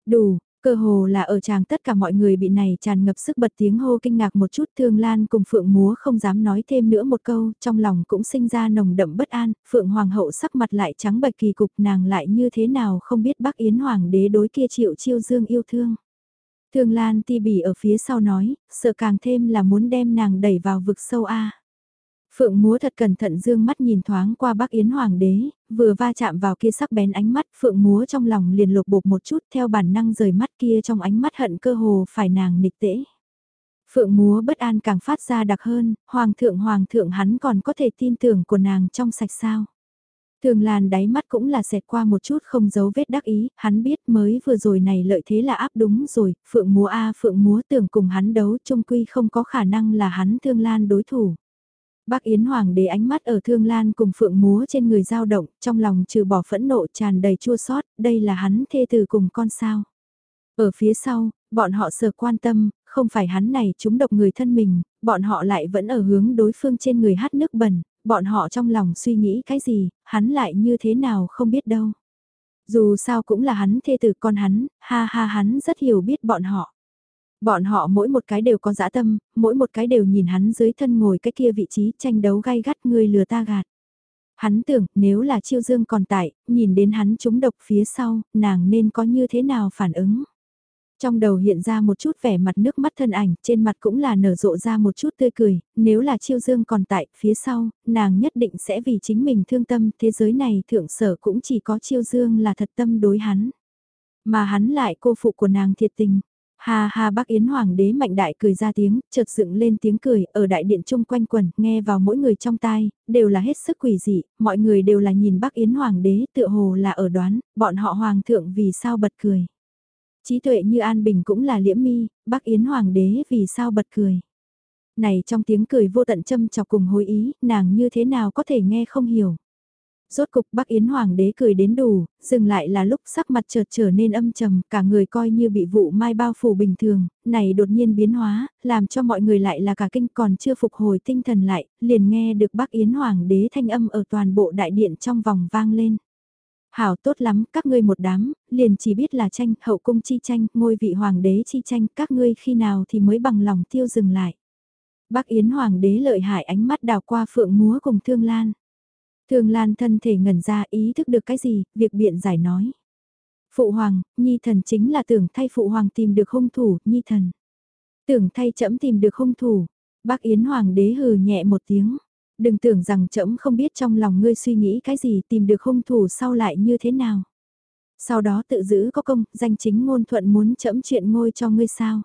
Đủ, Cơ hồ là ở chàng tất cả mọi người bị này tràn ngập sức bật tiếng hô kinh ngạc một chút thương lan cùng Phượng Múa không dám nói thêm nữa một câu, trong lòng cũng sinh ra nồng đậm bất an, Phượng Hoàng hậu sắc mặt lại trắng bạch kỳ cục nàng lại như thế nào không biết bác Yến Hoàng đế đối kia chịu chiêu dương yêu thương. Thương Lan ti bỉ ở phía sau nói, sợ càng thêm là muốn đem nàng đẩy vào vực sâu A. Phượng múa thật cẩn thận dương mắt nhìn thoáng qua bác Yến Hoàng đế, vừa va chạm vào kia sắc bén ánh mắt, Phượng múa trong lòng liền lột bột một chút theo bản năng rời mắt kia trong ánh mắt hận cơ hồ phải nàng nịch tễ. Phượng múa bất an càng phát ra đặc hơn, hoàng thượng hoàng thượng hắn còn có thể tin tưởng của nàng trong sạch sao. Thường Lan đáy mắt cũng là xẹt qua một chút không giấu vết đắc ý, hắn biết mới vừa rồi này lợi thế là áp đúng rồi, Phượng múa A Phượng múa tưởng cùng hắn đấu trung quy không có khả năng là hắn Thương Lan đối thủ. Bác Yến Hoàng đế ánh mắt ở Thương Lan cùng Phượng múa trên người dao động, trong lòng trừ bỏ phẫn nộ tràn đầy chua xót đây là hắn thê từ cùng con sao. Ở phía sau, bọn họ sờ quan tâm, không phải hắn này chúng độc người thân mình, bọn họ lại vẫn ở hướng đối phương trên người hát nước bẩn, bọn họ trong lòng suy nghĩ cái gì, hắn lại như thế nào không biết đâu. Dù sao cũng là hắn thê tử con hắn, ha ha hắn rất hiểu biết bọn họ. Bọn họ mỗi một cái đều có dã tâm, mỗi một cái đều nhìn hắn dưới thân ngồi cái kia vị trí tranh đấu gai gắt người lừa ta gạt. Hắn tưởng nếu là chiêu dương còn tại, nhìn đến hắn trúng độc phía sau, nàng nên có như thế nào phản ứng. Trong đầu hiện ra một chút vẻ mặt nước mắt thân ảnh, trên mặt cũng là nở rộ ra một chút tươi cười, nếu là chiêu dương còn tại, phía sau, nàng nhất định sẽ vì chính mình thương tâm, thế giới này thượng sở cũng chỉ có chiêu dương là thật tâm đối hắn. Mà hắn lại cô phụ của nàng thiệt tình. Ha ha bác Yến Hoàng đế mạnh đại cười ra tiếng, chợt dựng lên tiếng cười, ở đại điện chung quanh quần, nghe vào mỗi người trong tai, đều là hết sức quỷ dị, mọi người đều là nhìn bác Yến Hoàng đế tựa hồ là ở đoán, bọn họ Hoàng thượng vì sao bật cười. Trí tuệ như An Bình cũng là liễm mi, bác Yến Hoàng đế vì sao bật cười. Này trong tiếng cười vô tận châm chọc cùng hối ý, nàng như thế nào có thể nghe không hiểu. Rốt cục Bắc Yến Hoàng đế cười đến đủ, dừng lại là lúc sắc mặt chợt trở nên âm trầm, cả người coi như bị vụ mai bao phủ bình thường, này đột nhiên biến hóa, làm cho mọi người lại là cả kinh còn chưa phục hồi tinh thần lại, liền nghe được Bắc Yến Hoàng đế thanh âm ở toàn bộ đại điện trong vòng vang lên. Hảo tốt lắm, các ngươi một đám, liền chỉ biết là tranh, hậu cung chi tranh, ngôi vị hoàng đế chi tranh, các ngươi khi nào thì mới bằng lòng tiêu dừng lại. Bắc Yến Hoàng đế lợi hại ánh mắt đào qua phượng múa cùng Thương Lan. Thương Lan thân thể ngẩn ra ý thức được cái gì, việc biện giải nói. Phụ Hoàng, Nhi thần chính là tưởng thay Phụ Hoàng tìm được hung thủ, Nhi thần. Tưởng thay trẫm tìm được hung thủ, Bắc Yến Hoàng đế hừ nhẹ một tiếng. Đừng tưởng rằng trẫm không biết trong lòng ngươi suy nghĩ cái gì tìm được hung thủ sau lại như thế nào. Sau đó tự giữ có công, danh chính ngôn thuận muốn trẫm chuyện ngôi cho ngươi sao.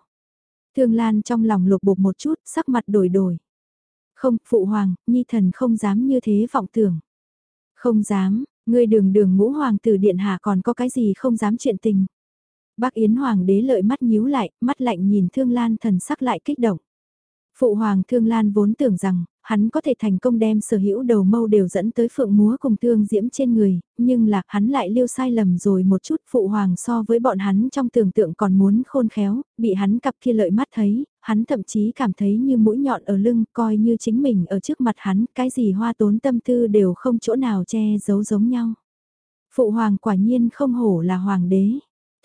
Thương Lan trong lòng lục bột một chút, sắc mặt đổi đổi. Không, phụ hoàng, nhi thần không dám như thế vọng tưởng. Không dám, ngươi đường đường ngũ hoàng tử điện hạ còn có cái gì không dám chuyện tình. Bác Yến Hoàng đế lợi mắt nhíu lại, mắt lạnh nhìn Thương Lan thần sắc lại kích động. Phụ Hoàng Thương Lan vốn tưởng rằng, hắn có thể thành công đem sở hữu đầu mâu đều dẫn tới phượng múa cùng thương diễm trên người, nhưng là hắn lại lưu sai lầm rồi một chút phụ hoàng so với bọn hắn trong tưởng tượng còn muốn khôn khéo, bị hắn cặp kia lợi mắt thấy, hắn thậm chí cảm thấy như mũi nhọn ở lưng coi như chính mình ở trước mặt hắn, cái gì hoa tốn tâm tư đều không chỗ nào che giấu giống nhau. Phụ hoàng quả nhiên không hổ là hoàng đế.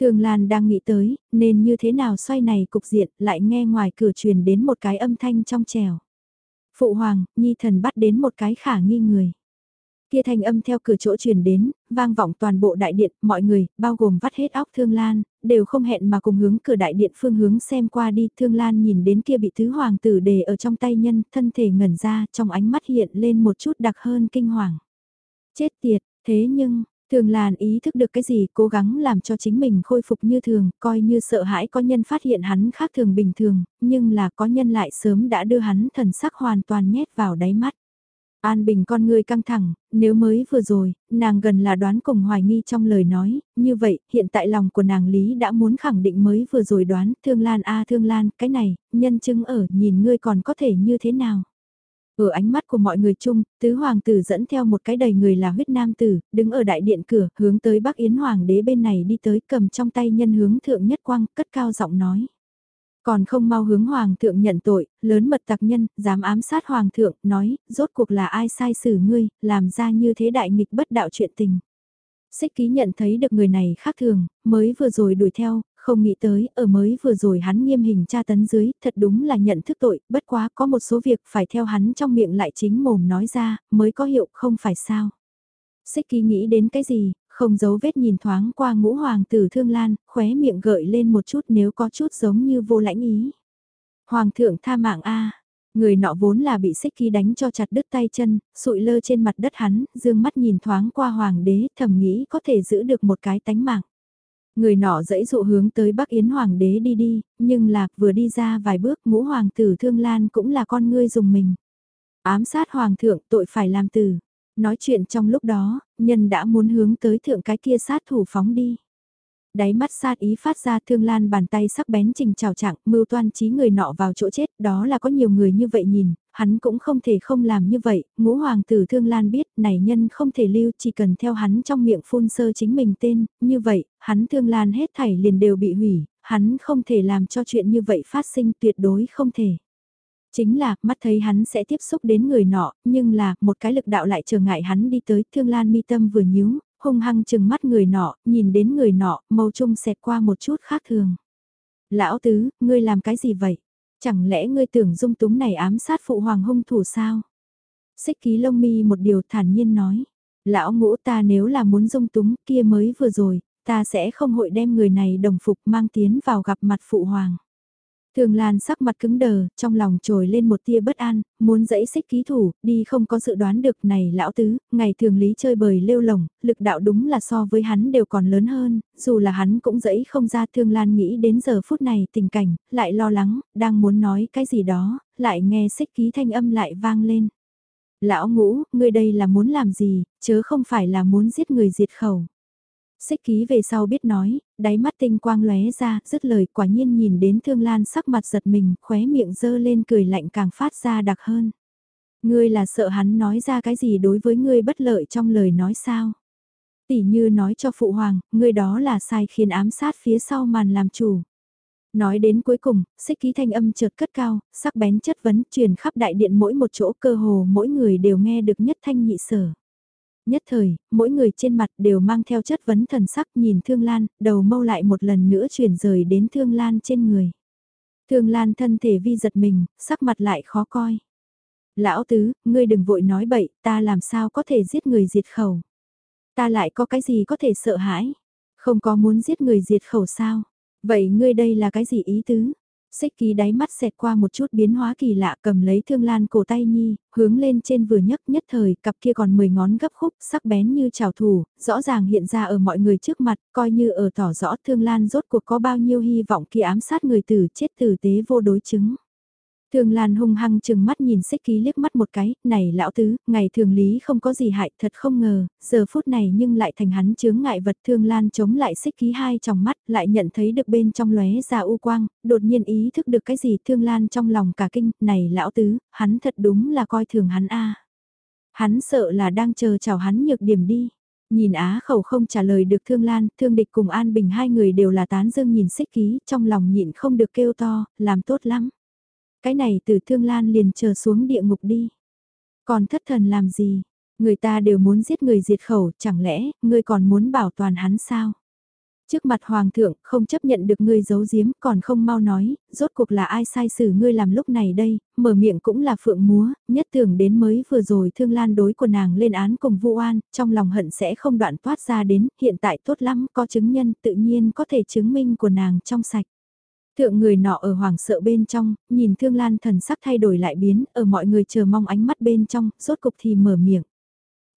Thường Lan đang nghĩ tới, nên như thế nào xoay này cục diện, lại nghe ngoài cửa truyền đến một cái âm thanh trong trèo. Phụ hoàng, nhi thần bắt đến một cái khả nghi người. Kia thanh âm theo cửa chỗ truyền đến, vang vọng toàn bộ đại điện, mọi người, bao gồm vắt hết óc Thương Lan, đều không hẹn mà cùng hướng cửa đại điện phương hướng xem qua đi. Thương Lan nhìn đến kia bị thứ hoàng tử đề ở trong tay nhân, thân thể ngẩn ra, trong ánh mắt hiện lên một chút đặc hơn kinh hoàng. Chết tiệt, thế nhưng, Thường Lan ý thức được cái gì cố gắng làm cho chính mình khôi phục như thường, coi như sợ hãi có nhân phát hiện hắn khác thường bình thường, nhưng là có nhân lại sớm đã đưa hắn thần sắc hoàn toàn nhét vào đáy mắt. An Bình con người căng thẳng, nếu mới vừa rồi, nàng gần là đoán cùng hoài nghi trong lời nói, như vậy, hiện tại lòng của nàng Lý đã muốn khẳng định mới vừa rồi đoán, Thương Lan a Thương Lan, cái này, nhân chứng ở, nhìn ngươi còn có thể như thế nào. Ở ánh mắt của mọi người chung, tứ hoàng tử dẫn theo một cái đầy người là huyết nam tử, đứng ở đại điện cửa, hướng tới Bắc Yến hoàng đế bên này đi tới cầm trong tay nhân hướng thượng nhất quang, cất cao giọng nói. Còn không mau hướng hoàng thượng nhận tội, lớn mật tặc nhân, dám ám sát hoàng thượng, nói, rốt cuộc là ai sai xử ngươi, làm ra như thế đại nghịch bất đạo chuyện tình. Xích ký nhận thấy được người này khác thường, mới vừa rồi đuổi theo, không nghĩ tới, ở mới vừa rồi hắn nghiêm hình tra tấn dưới, thật đúng là nhận thức tội, bất quá có một số việc phải theo hắn trong miệng lại chính mồm nói ra, mới có hiệu không phải sao. Xích kỳ nghĩ đến cái gì, không giấu vết nhìn thoáng qua ngũ hoàng tử thương lan, khóe miệng gợi lên một chút nếu có chút giống như vô lãnh ý. Hoàng thượng tha mạng A, người nọ vốn là bị xích ký đánh cho chặt đứt tay chân, sụi lơ trên mặt đất hắn, dương mắt nhìn thoáng qua hoàng đế, thầm nghĩ có thể giữ được một cái tánh mạng. Người nọ dẫy dụ hướng tới Bắc Yến Hoàng đế đi đi, nhưng lạc vừa đi ra vài bước ngũ hoàng tử Thương Lan cũng là con ngươi dùng mình. Ám sát hoàng thượng tội phải làm tử. Nói chuyện trong lúc đó, nhân đã muốn hướng tới thượng cái kia sát thủ phóng đi. Đáy mắt sát ý phát ra thương lan bàn tay sắc bén trình trào trạng mưu toan trí người nọ vào chỗ chết, đó là có nhiều người như vậy nhìn, hắn cũng không thể không làm như vậy, ngũ hoàng tử thương lan biết này nhân không thể lưu chỉ cần theo hắn trong miệng phun sơ chính mình tên, như vậy, hắn thương lan hết thảy liền đều bị hủy, hắn không thể làm cho chuyện như vậy phát sinh tuyệt đối không thể. Chính là, mắt thấy hắn sẽ tiếp xúc đến người nọ, nhưng là, một cái lực đạo lại trở ngại hắn đi tới, thương lan mi tâm vừa nhíu, hung hăng chừng mắt người nọ, nhìn đến người nọ, màu trung xẹt qua một chút khác thường. Lão tứ, ngươi làm cái gì vậy? Chẳng lẽ ngươi tưởng dung túng này ám sát phụ hoàng hung thủ sao? Xích ký lông mi một điều thản nhiên nói. Lão ngũ ta nếu là muốn dung túng kia mới vừa rồi, ta sẽ không hội đem người này đồng phục mang tiến vào gặp mặt phụ hoàng. Thường Lan sắc mặt cứng đờ, trong lòng trồi lên một tia bất an, muốn dẫy xích ký thủ, đi không có dự đoán được này lão tứ, ngày thường lý chơi bời lêu lồng, lực đạo đúng là so với hắn đều còn lớn hơn, dù là hắn cũng dẫy không ra Thương Lan nghĩ đến giờ phút này tình cảnh, lại lo lắng, đang muốn nói cái gì đó, lại nghe xích ký thanh âm lại vang lên. Lão ngũ, ngươi đây là muốn làm gì, chớ không phải là muốn giết người diệt khẩu. Xích ký về sau biết nói, đáy mắt tinh quang lóe ra, dứt lời quả nhiên nhìn đến thương lan sắc mặt giật mình, khóe miệng dơ lên cười lạnh càng phát ra đặc hơn. Ngươi là sợ hắn nói ra cái gì đối với ngươi bất lợi trong lời nói sao? Tỷ như nói cho phụ hoàng, ngươi đó là sai khiến ám sát phía sau màn làm chủ. Nói đến cuối cùng, xích ký thanh âm chợt cất cao, sắc bén chất vấn truyền khắp đại điện mỗi một chỗ cơ hồ mỗi người đều nghe được nhất thanh nhị sở. Nhất thời, mỗi người trên mặt đều mang theo chất vấn thần sắc nhìn Thương Lan, đầu mâu lại một lần nữa chuyển rời đến Thương Lan trên người. Thương Lan thân thể vi giật mình, sắc mặt lại khó coi. Lão tứ, ngươi đừng vội nói bậy, ta làm sao có thể giết người diệt khẩu. Ta lại có cái gì có thể sợ hãi. Không có muốn giết người diệt khẩu sao. Vậy ngươi đây là cái gì ý tứ? Xích ký đáy mắt xẹt qua một chút biến hóa kỳ lạ cầm lấy thương lan cổ tay nhi, hướng lên trên vừa nhấc nhất thời, cặp kia còn 10 ngón gấp khúc, sắc bén như trào thủ, rõ ràng hiện ra ở mọi người trước mặt, coi như ở tỏ rõ thương lan rốt cuộc có bao nhiêu hy vọng khi ám sát người tử chết tử tế vô đối chứng. Thường Lan hung hăng chừng mắt nhìn xích ký liếc mắt một cái, này lão tứ, ngày thường lý không có gì hại, thật không ngờ, giờ phút này nhưng lại thành hắn chướng ngại vật Thương Lan chống lại xích ký hai trong mắt, lại nhận thấy được bên trong lóe ra u quang, đột nhiên ý thức được cái gì Thương Lan trong lòng cả kinh, này lão tứ, hắn thật đúng là coi thường hắn a Hắn sợ là đang chờ chào hắn nhược điểm đi. Nhìn Á khẩu không trả lời được Thương Lan, Thương Địch cùng An Bình hai người đều là tán dương nhìn xích ký, trong lòng nhịn không được kêu to, làm tốt lắm. Cái này từ thương lan liền chờ xuống địa ngục đi. Còn thất thần làm gì? Người ta đều muốn giết người diệt khẩu, chẳng lẽ, ngươi còn muốn bảo toàn hắn sao? Trước mặt hoàng thượng, không chấp nhận được ngươi giấu giếm, còn không mau nói, rốt cuộc là ai sai xử ngươi làm lúc này đây, mở miệng cũng là phượng múa, nhất tưởng đến mới vừa rồi thương lan đối của nàng lên án cùng vu oan, trong lòng hận sẽ không đoạn toát ra đến, hiện tại tốt lắm, có chứng nhân tự nhiên có thể chứng minh của nàng trong sạch. Thượng người nọ ở hoàng sợ bên trong, nhìn Thương Lan thần sắc thay đổi lại biến, ở mọi người chờ mong ánh mắt bên trong, rốt cục thì mở miệng.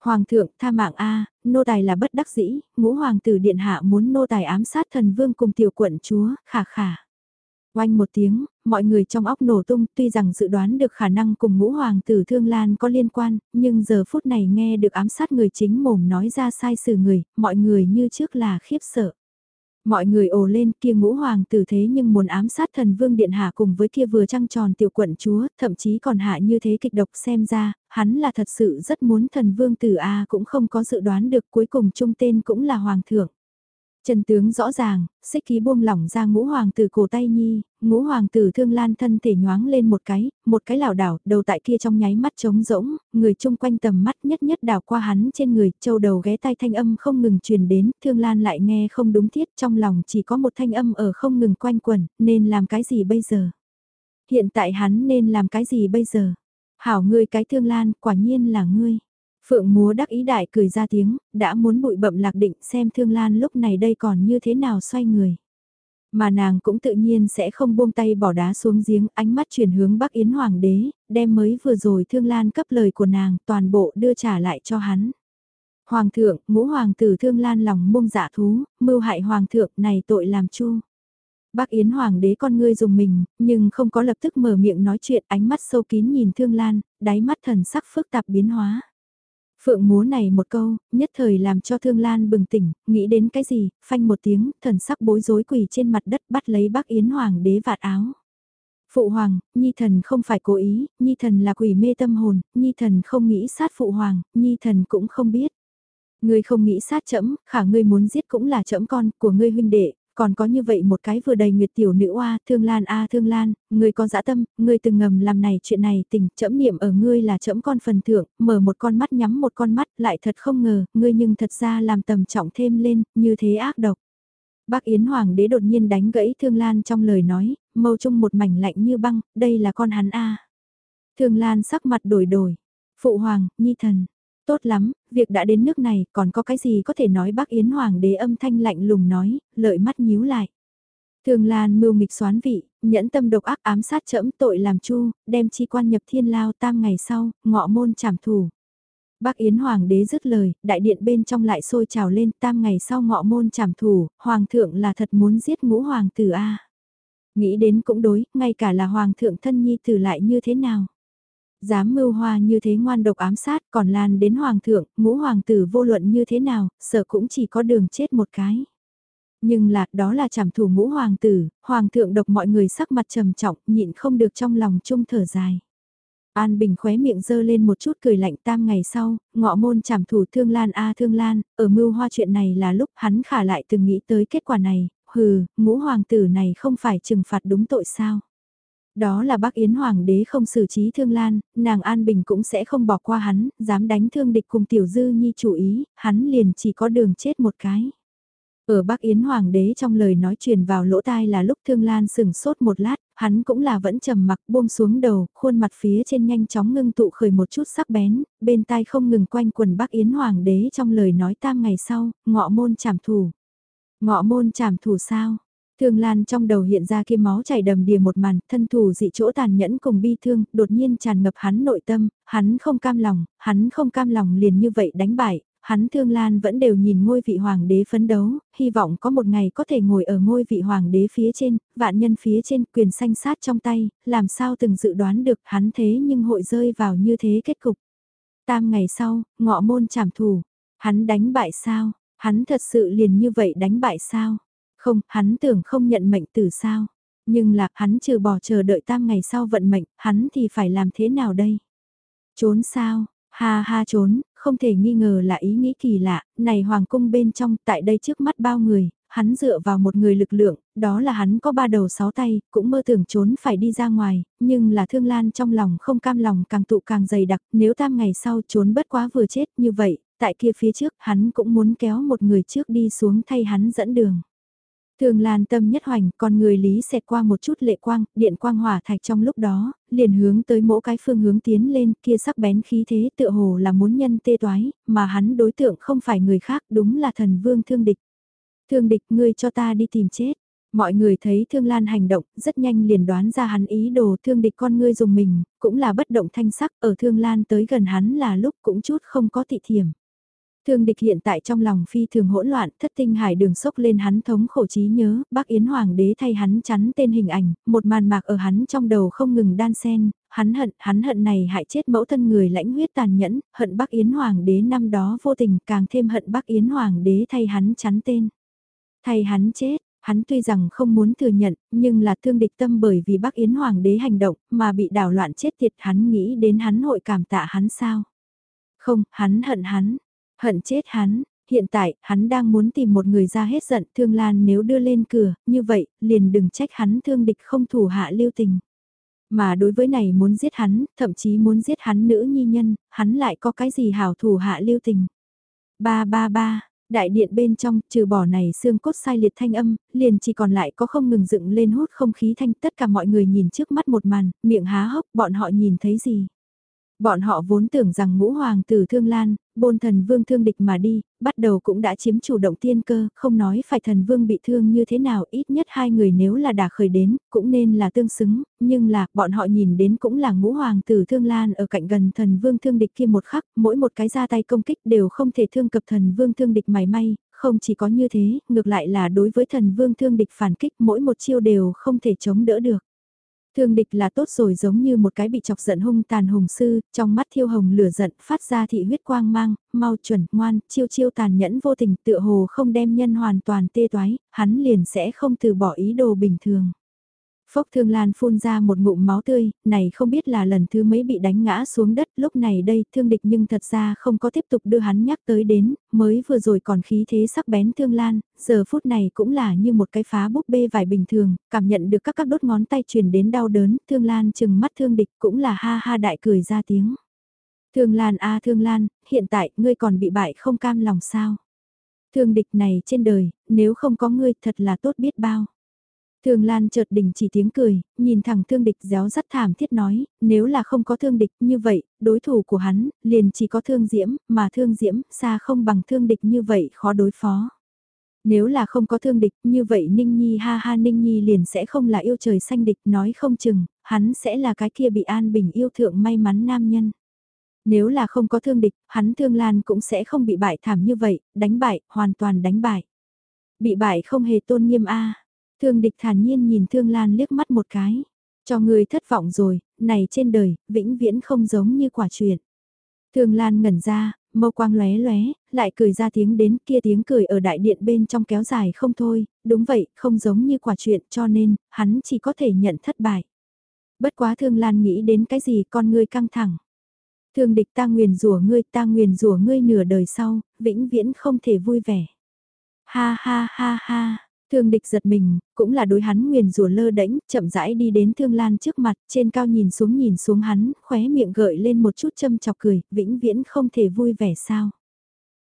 Hoàng thượng, tha mạng A, nô tài là bất đắc dĩ, ngũ hoàng tử điện hạ muốn nô tài ám sát thần vương cùng tiểu quận chúa, khả khả. Oanh một tiếng, mọi người trong óc nổ tung tuy rằng dự đoán được khả năng cùng ngũ hoàng tử Thương Lan có liên quan, nhưng giờ phút này nghe được ám sát người chính mồm nói ra sai sự người, mọi người như trước là khiếp sợ. Mọi người ồ lên kia ngũ hoàng tử thế nhưng muốn ám sát thần vương điện hạ cùng với kia vừa trăng tròn tiểu quận chúa, thậm chí còn hạ như thế kịch độc xem ra, hắn là thật sự rất muốn thần vương tử A cũng không có dự đoán được cuối cùng trung tên cũng là hoàng thượng. Trần tướng rõ ràng, xích ký buông lỏng ra ngũ hoàng tử cổ tay nhi, ngũ hoàng tử thương lan thân thể nhoáng lên một cái, một cái lảo đảo, đầu tại kia trong nháy mắt trống rỗng, người chung quanh tầm mắt nhất nhất đảo qua hắn trên người, châu đầu ghé tai thanh âm không ngừng truyền đến, thương lan lại nghe không đúng thiết, trong lòng chỉ có một thanh âm ở không ngừng quanh quẩn, nên làm cái gì bây giờ? Hiện tại hắn nên làm cái gì bây giờ? Hảo ngươi cái thương lan, quả nhiên là ngươi. Phượng múa đắc ý đại cười ra tiếng, đã muốn bụi bậm lạc định xem thương lan lúc này đây còn như thế nào xoay người. Mà nàng cũng tự nhiên sẽ không buông tay bỏ đá xuống giếng, ánh mắt chuyển hướng Bắc Yến Hoàng đế, đem mới vừa rồi thương lan cấp lời của nàng toàn bộ đưa trả lại cho hắn. Hoàng thượng, ngũ hoàng tử thương lan lòng mông dạ thú, mưu hại hoàng thượng này tội làm chu. Bác Yến Hoàng đế con ngươi dùng mình, nhưng không có lập tức mở miệng nói chuyện ánh mắt sâu kín nhìn Thương Lan, đáy mắt thần sắc phức tạp biến hóa. Phượng múa này một câu, nhất thời làm cho Thương Lan bừng tỉnh, nghĩ đến cái gì, phanh một tiếng, thần sắc bối rối quỳ trên mặt đất bắt lấy bác Yến Hoàng đế vạt áo. Phụ Hoàng, Nhi thần không phải cố ý, Nhi thần là quỷ mê tâm hồn, Nhi thần không nghĩ sát Phụ Hoàng, Nhi thần cũng không biết. Ngươi không nghĩ sát chấm, khả ngươi muốn giết cũng là chấm con của ngươi huynh đệ, còn có như vậy một cái vừa đầy nguyệt tiểu nữ oa, thương lan a thương lan, ngươi có dã tâm, ngươi từng ngầm làm này chuyện này tình, chẫm niệm ở ngươi là chẫm con phần thượng, mở một con mắt nhắm một con mắt, lại thật không ngờ, ngươi nhưng thật ra làm tầm trọng thêm lên, như thế ác độc. Bác Yến Hoàng đế đột nhiên đánh gãy Thương Lan trong lời nói, mâu trung một mảnh lạnh như băng, đây là con hắn a. Thương Lan sắc mặt đổi đổi. Phụ Hoàng, Nhi Thần, Tốt lắm, việc đã đến nước này, còn có cái gì có thể nói bác Yến Hoàng đế âm thanh lạnh lùng nói, lợi mắt nhíu lại. Thường Lan mưu nghịch xoán vị, nhẫn tâm độc ác ám sát trẫm tội làm chu, đem chi quan nhập thiên lao tam ngày sau, ngọ môn trảm thủ. Bác Yến Hoàng đế dứt lời, đại điện bên trong lại sôi trào lên tam ngày sau ngọ môn trảm thủ, Hoàng thượng là thật muốn giết ngũ Hoàng tử A. Nghĩ đến cũng đối, ngay cả là Hoàng thượng thân nhi tử lại như thế nào. Dám mưu hoa như thế ngoan độc ám sát còn lan đến hoàng thượng, ngũ hoàng tử vô luận như thế nào, sợ cũng chỉ có đường chết một cái. Nhưng là, đó là trảm thủ ngũ hoàng tử, hoàng thượng độc mọi người sắc mặt trầm trọng, nhịn không được trong lòng chung thở dài. An Bình khóe miệng dơ lên một chút cười lạnh tam ngày sau, ngọ môn trảm thủ Thương Lan A à Thương Lan, ở mưu hoa chuyện này là lúc hắn khả lại từng nghĩ tới kết quả này, hừ, ngũ hoàng tử này không phải trừng phạt đúng tội sao. Đó là bác Yến Hoàng đế không xử trí thương lan, nàng An Bình cũng sẽ không bỏ qua hắn, dám đánh thương địch cùng Tiểu Dư Nhi chủ ý, hắn liền chỉ có đường chết một cái. Ở Bắc Yến Hoàng đế trong lời nói truyền vào lỗ tai là lúc Thương Lan sừng sốt một lát, hắn cũng là vẫn trầm mặc buông xuống đầu, khuôn mặt phía trên nhanh chóng ngưng tụ khởi một chút sắc bén, bên tai không ngừng quanh quần Bắc Yến Hoàng đế trong lời nói tam ngày sau, ngọ môn trảm thủ. Ngọ môn trảm thủ sao? Thương Lan trong đầu hiện ra kia máu chảy đầm đìa một màn, thân thủ dị chỗ tàn nhẫn cùng bi thương, đột nhiên tràn ngập hắn nội tâm, hắn không cam lòng, hắn không cam lòng liền như vậy đánh bại, hắn Thương Lan vẫn đều nhìn ngôi vị hoàng đế phấn đấu, hy vọng có một ngày có thể ngồi ở ngôi vị hoàng đế phía trên, vạn nhân phía trên, quyền sanh sát trong tay, làm sao từng dự đoán được hắn thế nhưng hội rơi vào như thế kết cục. Tam ngày sau, ngọ môn trảm thủ, hắn đánh bại sao, hắn thật sự liền như vậy đánh bại sao? Không, hắn tưởng không nhận mệnh từ sao. Nhưng là, hắn trừ bỏ chờ đợi tam ngày sau vận mệnh, hắn thì phải làm thế nào đây? Trốn sao? Ha ha trốn, không thể nghi ngờ là ý nghĩ kỳ lạ, này hoàng cung bên trong, tại đây trước mắt bao người, hắn dựa vào một người lực lượng, đó là hắn có ba đầu sáu tay, cũng mơ tưởng trốn phải đi ra ngoài, nhưng là thương lan trong lòng không cam lòng càng tụ càng dày đặc, nếu tam ngày sau trốn bất quá vừa chết như vậy, tại kia phía trước hắn cũng muốn kéo một người trước đi xuống thay hắn dẫn đường. Thường Lan tâm nhất hoành, con người lý xẹt qua một chút lệ quang, điện quang hỏa thạch trong lúc đó, liền hướng tới mỗi cái phương hướng tiến lên, kia sắc bén khí thế tựa hồ là muốn nhân tê toái, mà hắn đối tượng không phải người khác, đúng là thần vương thương địch. Thương địch, ngươi cho ta đi tìm chết. Mọi người thấy Thương Lan hành động, rất nhanh liền đoán ra hắn ý đồ thương địch con ngươi dùng mình, cũng là bất động thanh sắc, ở Thương Lan tới gần hắn là lúc cũng chút không có thị thiểm. Thương địch hiện tại trong lòng phi thường hỗn loạn, thất tinh hải đường sốc lên hắn thống khổ trí nhớ, bác Yến Hoàng đế thay hắn chắn tên hình ảnh, một màn mạc ở hắn trong đầu không ngừng đan sen, hắn hận, hắn hận này hại chết mẫu thân người lãnh huyết tàn nhẫn, hận bác Yến Hoàng đế năm đó vô tình càng thêm hận bác Yến Hoàng đế thay hắn chắn tên. Thay hắn chết, hắn tuy rằng không muốn thừa nhận, nhưng là thương địch tâm bởi vì bác Yến Hoàng đế hành động mà bị đảo loạn chết tiệt hắn nghĩ đến hắn hội cảm tạ hắn sao. Không, hắn hận hắn, Hận chết hắn, hiện tại, hắn đang muốn tìm một người ra hết giận thương lan nếu đưa lên cửa, như vậy, liền đừng trách hắn thương địch không thủ hạ lưu tình. Mà đối với này muốn giết hắn, thậm chí muốn giết hắn nữ nhi nhân, hắn lại có cái gì hảo thủ hạ lưu tình. Ba ba ba, đại điện bên trong, trừ bỏ này xương cốt sai liệt thanh âm, liền chỉ còn lại có không ngừng dựng lên hút không khí thanh tất cả mọi người nhìn trước mắt một màn, miệng há hốc, bọn họ nhìn thấy gì. Bọn họ vốn tưởng rằng ngũ hoàng tử Thương Lan, bôn thần vương thương địch mà đi, bắt đầu cũng đã chiếm chủ động tiên cơ, không nói phải thần vương bị thương như thế nào, ít nhất hai người nếu là đã khởi đến, cũng nên là tương xứng, nhưng là, bọn họ nhìn đến cũng là ngũ hoàng tử thương lan ở cạnh gần thần vương thương địch kia một khắc, mỗi một cái ra tay công kích đều không thể thương cập thần vương thương địch mảy may, không chỉ có như thế, ngược lại là đối với thần vương thương địch phản kích mỗi một chiêu đều không thể chống đỡ được. Thương địch là tốt rồi giống như một cái bị chọc giận hung tàn hùng sư, trong mắt thiêu hồng lửa giận phát ra thị huyết quang mang, mau chuẩn, ngoan, chiêu chiêu tàn nhẫn vô tình tựa hồ không đem nhân hoàn toàn tê toái, hắn liền sẽ không từ bỏ ý đồ bình thường. Phốc Thương Lan phun ra một ngụm máu tươi, này không biết là lần thứ mấy bị đánh ngã xuống đất, lúc này đây thương địch nhưng thật ra không có tiếp tục đưa hắn nhắc tới đến, mới vừa rồi còn khí thế sắc bén Thương Lan, giờ phút này cũng là như một cái phá búp bê vải bình thường, cảm nhận được các các đốt ngón tay truyền đến đau đớn, Thương Lan chừng mắt thương địch cũng là ha ha đại cười ra tiếng. Thương Lan a Thương Lan, hiện tại ngươi còn bị bại không cam lòng sao? Thương địch này trên đời, nếu không có ngươi thật là tốt biết bao. Thương Lan chợt đình chỉ tiếng cười, nhìn thẳng thương địch réo rắt thảm thiết nói, nếu là không có thương địch như vậy, đối thủ của hắn, liền chỉ có thương diễm, mà thương diễm, xa không bằng thương địch như vậy khó đối phó. Nếu là không có thương địch như vậy Ninh Nhi ha ha Ninh Nhi liền sẽ không là yêu trời xanh địch nói không chừng, hắn sẽ là cái kia bị an bình yêu thượng may mắn nam nhân. Nếu là không có thương địch, hắn thương lan cũng sẽ không bị bại thảm như vậy, đánh bại, hoàn toàn đánh bại. Bị bại không hề tôn nghiêm a Thương địch thản nhiên nhìn Thương Lan liếc mắt một cái. Cho người thất vọng rồi, này trên đời, vĩnh viễn không giống như quả chuyện. Thương Lan ngẩn ra, mâu quang lóe lóe, lại cười ra tiếng đến kia tiếng cười ở đại điện bên trong kéo dài không thôi, đúng vậy, không giống như quả chuyện cho nên, hắn chỉ có thể nhận thất bại. Bất quá Thương Lan nghĩ đến cái gì con ngươi căng thẳng. Thương địch ta nguyền rủa ngươi ta nguyền rủa ngươi nửa đời sau, vĩnh viễn không thể vui vẻ. Ha ha ha ha, Thương địch giật mình, cũng là đối hắn nguyền rủa lơ đễnh, chậm rãi đi đến Thương Lan trước mặt, trên cao nhìn xuống nhìn xuống hắn, khóe miệng gợi lên một chút châm chọc cười, vĩnh viễn không thể vui vẻ sao.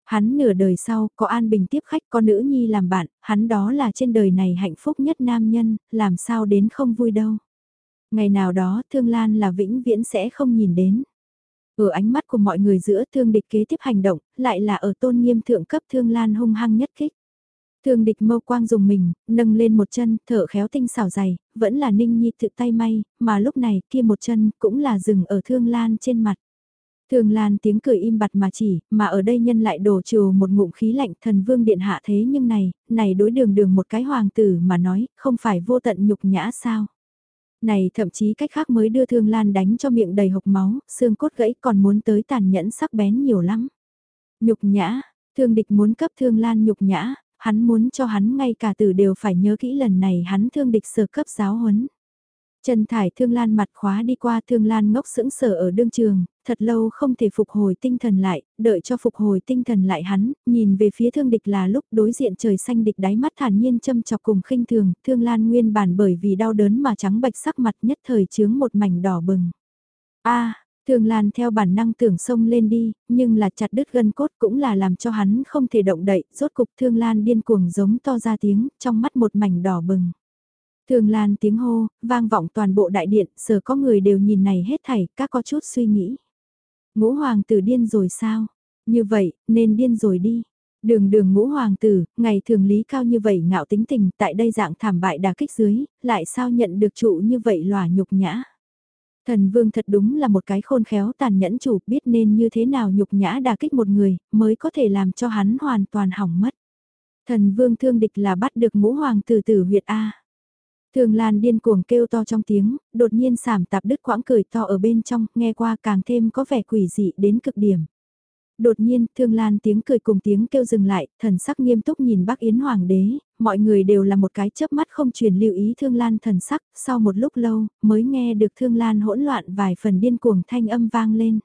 Hắn nửa đời sau, có an bình tiếp khách, có nữ nhi làm bạn, hắn đó là trên đời này hạnh phúc nhất nam nhân, làm sao đến không vui đâu. Ngày nào đó, Thương Lan là vĩnh viễn sẽ không nhìn đến. Ở ánh mắt của mọi người giữa thương địch kế tiếp hành động, lại là ở tôn nghiêm thượng cấp Thương Lan hung hăng nhất kích. Thương địch mâu quang dùng mình, nâng lên một chân, thở khéo tinh xảo dày, vẫn là ninh nhi tự tay may, mà lúc này kia một chân cũng là dừng ở thương lan trên mặt. Thương Lan tiếng cười im bặt mà chỉ, mà ở đây nhân lại đổ trừ một ngụm khí lạnh thần vương điện hạ thế nhưng này, này đối đường đường một cái hoàng tử mà nói, không phải vô tận nhục nhã sao. Này thậm chí cách khác mới đưa Thương Lan đánh cho miệng đầy hộc máu, xương cốt gãy còn muốn tới tàn nhẫn sắc bén nhiều lắm. Nhục nhã, thương địch muốn cấp Thương Lan nhục nhã, hắn muốn cho hắn ngay cả tử đều phải nhớ kỹ lần này hắn thương địch sở cấp giáo huấn. Trần Thải Thương Lan mặt khóa đi qua Thương Lan ngốc sững sờ ở đương trường, thật lâu không thể phục hồi tinh thần lại, đợi cho phục hồi tinh thần lại hắn, nhìn về phía thương địch là lúc đối diện trời xanh địch đáy mắt thản nhiên châm chọc cùng khinh thường, Thương Lan nguyên bản bởi vì đau đớn mà trắng bạch sắc mặt nhất thời chướng một mảnh đỏ bừng. a Thường Lan theo bản năng tưởng sông lên đi, nhưng là chặt đứt gân cốt cũng là làm cho hắn không thể động đậy, rốt cục Thương Lan điên cuồng giống to ra tiếng, trong mắt một mảnh đỏ bừng. Thường Lan tiếng hô, vang vọng toàn bộ đại điện, giờ có người đều nhìn này hết thảy, các có chút suy nghĩ. Ngũ hoàng tử điên rồi sao? Như vậy, nên điên rồi đi. Đường đường ngũ hoàng tử, ngày thường lý cao như vậy ngạo tính tình, tại đây dạng thảm bại đà kích dưới, lại sao nhận được trụ như vậy lòa nhục nhã. Thần vương thật đúng là một cái khôn khéo tàn nhẫn chủ biết nên như thế nào nhục nhã đả kích một người mới có thể làm cho hắn hoàn toàn hỏng mất. Thần vương thương địch là bắt được ngũ hoàng tử tử huyệt A. Thường Lan điên cuồng kêu to trong tiếng, đột nhiên sảm tạp đứt quãng cười to ở bên trong, nghe qua càng thêm có vẻ quỷ dị đến cực điểm. Đột nhiên, Thương Lan tiếng cười cùng tiếng kêu dừng lại, thần sắc nghiêm túc nhìn Bắc Yến Hoàng đế, mọi người đều là một cái chớp mắt không truyền lưu ý Thương Lan thần sắc, sau một lúc lâu, mới nghe được Thương Lan hỗn loạn vài phần điên cuồng thanh âm vang lên.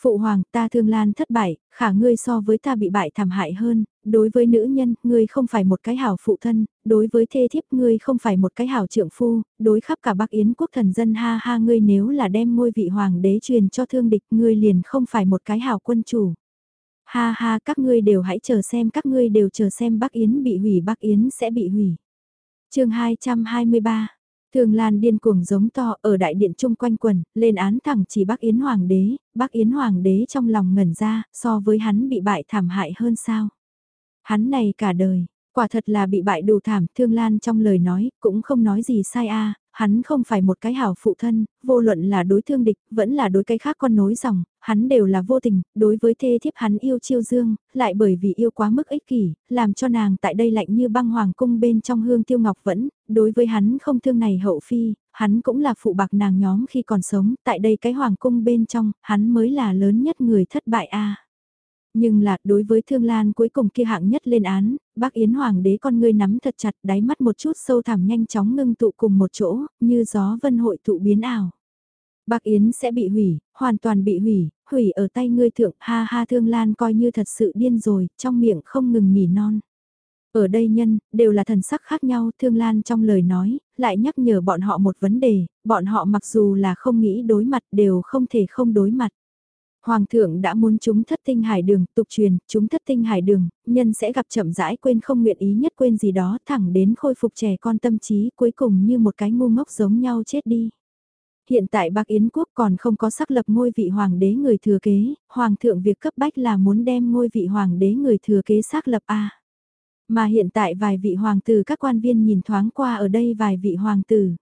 Phụ hoàng, ta thương lan thất bại, khả ngươi so với ta bị bại thảm hại hơn, đối với nữ nhân, ngươi không phải một cái hảo phụ thân, đối với thê thiếp ngươi không phải một cái hảo trượng phu, đối khắp cả Bắc Yến quốc thần dân ha ha ngươi nếu là đem ngôi vị hoàng đế truyền cho thương địch ngươi liền không phải một cái hảo quân chủ. Ha ha các ngươi đều hãy chờ xem các ngươi đều chờ xem Bắc Yến bị hủy Bắc Yến sẽ bị hủy. chương 223 thường Lan điên cuồng giống to ở đại điện chung quanh quần, lên án thẳng chỉ bác Yến Hoàng đế, bác Yến Hoàng đế trong lòng ngẩn ra, so với hắn bị bại thảm hại hơn sao. Hắn này cả đời, quả thật là bị bại đủ thảm, Thương Lan trong lời nói, cũng không nói gì sai a hắn không phải một cái hảo phụ thân, vô luận là đối thương địch, vẫn là đối cái khác con nối dòng, hắn đều là vô tình, đối với thê thiếp hắn yêu chiêu dương, lại bởi vì yêu quá mức ích kỷ, làm cho nàng tại đây lạnh như băng hoàng cung bên trong hương tiêu ngọc vẫn, đối với hắn không thương này hậu phi, hắn cũng là phụ bạc nàng nhóm khi còn sống, tại đây cái hoàng cung bên trong, hắn mới là lớn nhất người thất bại a. Nhưng là, đối với Thương Lan cuối cùng kia hạng nhất lên án, bác Yến Hoàng đế con ngươi nắm thật chặt đáy mắt một chút sâu thẳm nhanh chóng ngưng tụ cùng một chỗ, như gió vân hội tụ biến ảo. Bác Yến sẽ bị hủy, hoàn toàn bị hủy, hủy ở tay ngươi thượng, ha ha Thương Lan coi như thật sự điên rồi, trong miệng không ngừng nghỉ non. Ở đây nhân, đều là thần sắc khác nhau, Thương Lan trong lời nói, lại nhắc nhở bọn họ một vấn đề, bọn họ mặc dù là không nghĩ đối mặt đều không thể không đối mặt. Hoàng thượng đã muốn chúng thất tinh hải đường, tục truyền, chúng thất tinh hải đường, nhân sẽ gặp chậm rãi quên không nguyện ý nhất quên gì đó thẳng đến khôi phục trẻ con tâm trí cuối cùng như một cái ngu ngốc giống nhau chết đi. Hiện tại Bạc Yến Quốc còn không có xác lập ngôi vị hoàng đế người thừa kế, hoàng thượng việc cấp bách là muốn đem ngôi vị hoàng đế người thừa kế xác lập A. Mà hiện tại vài vị hoàng tử các quan viên nhìn thoáng qua ở đây vài vị hoàng tử.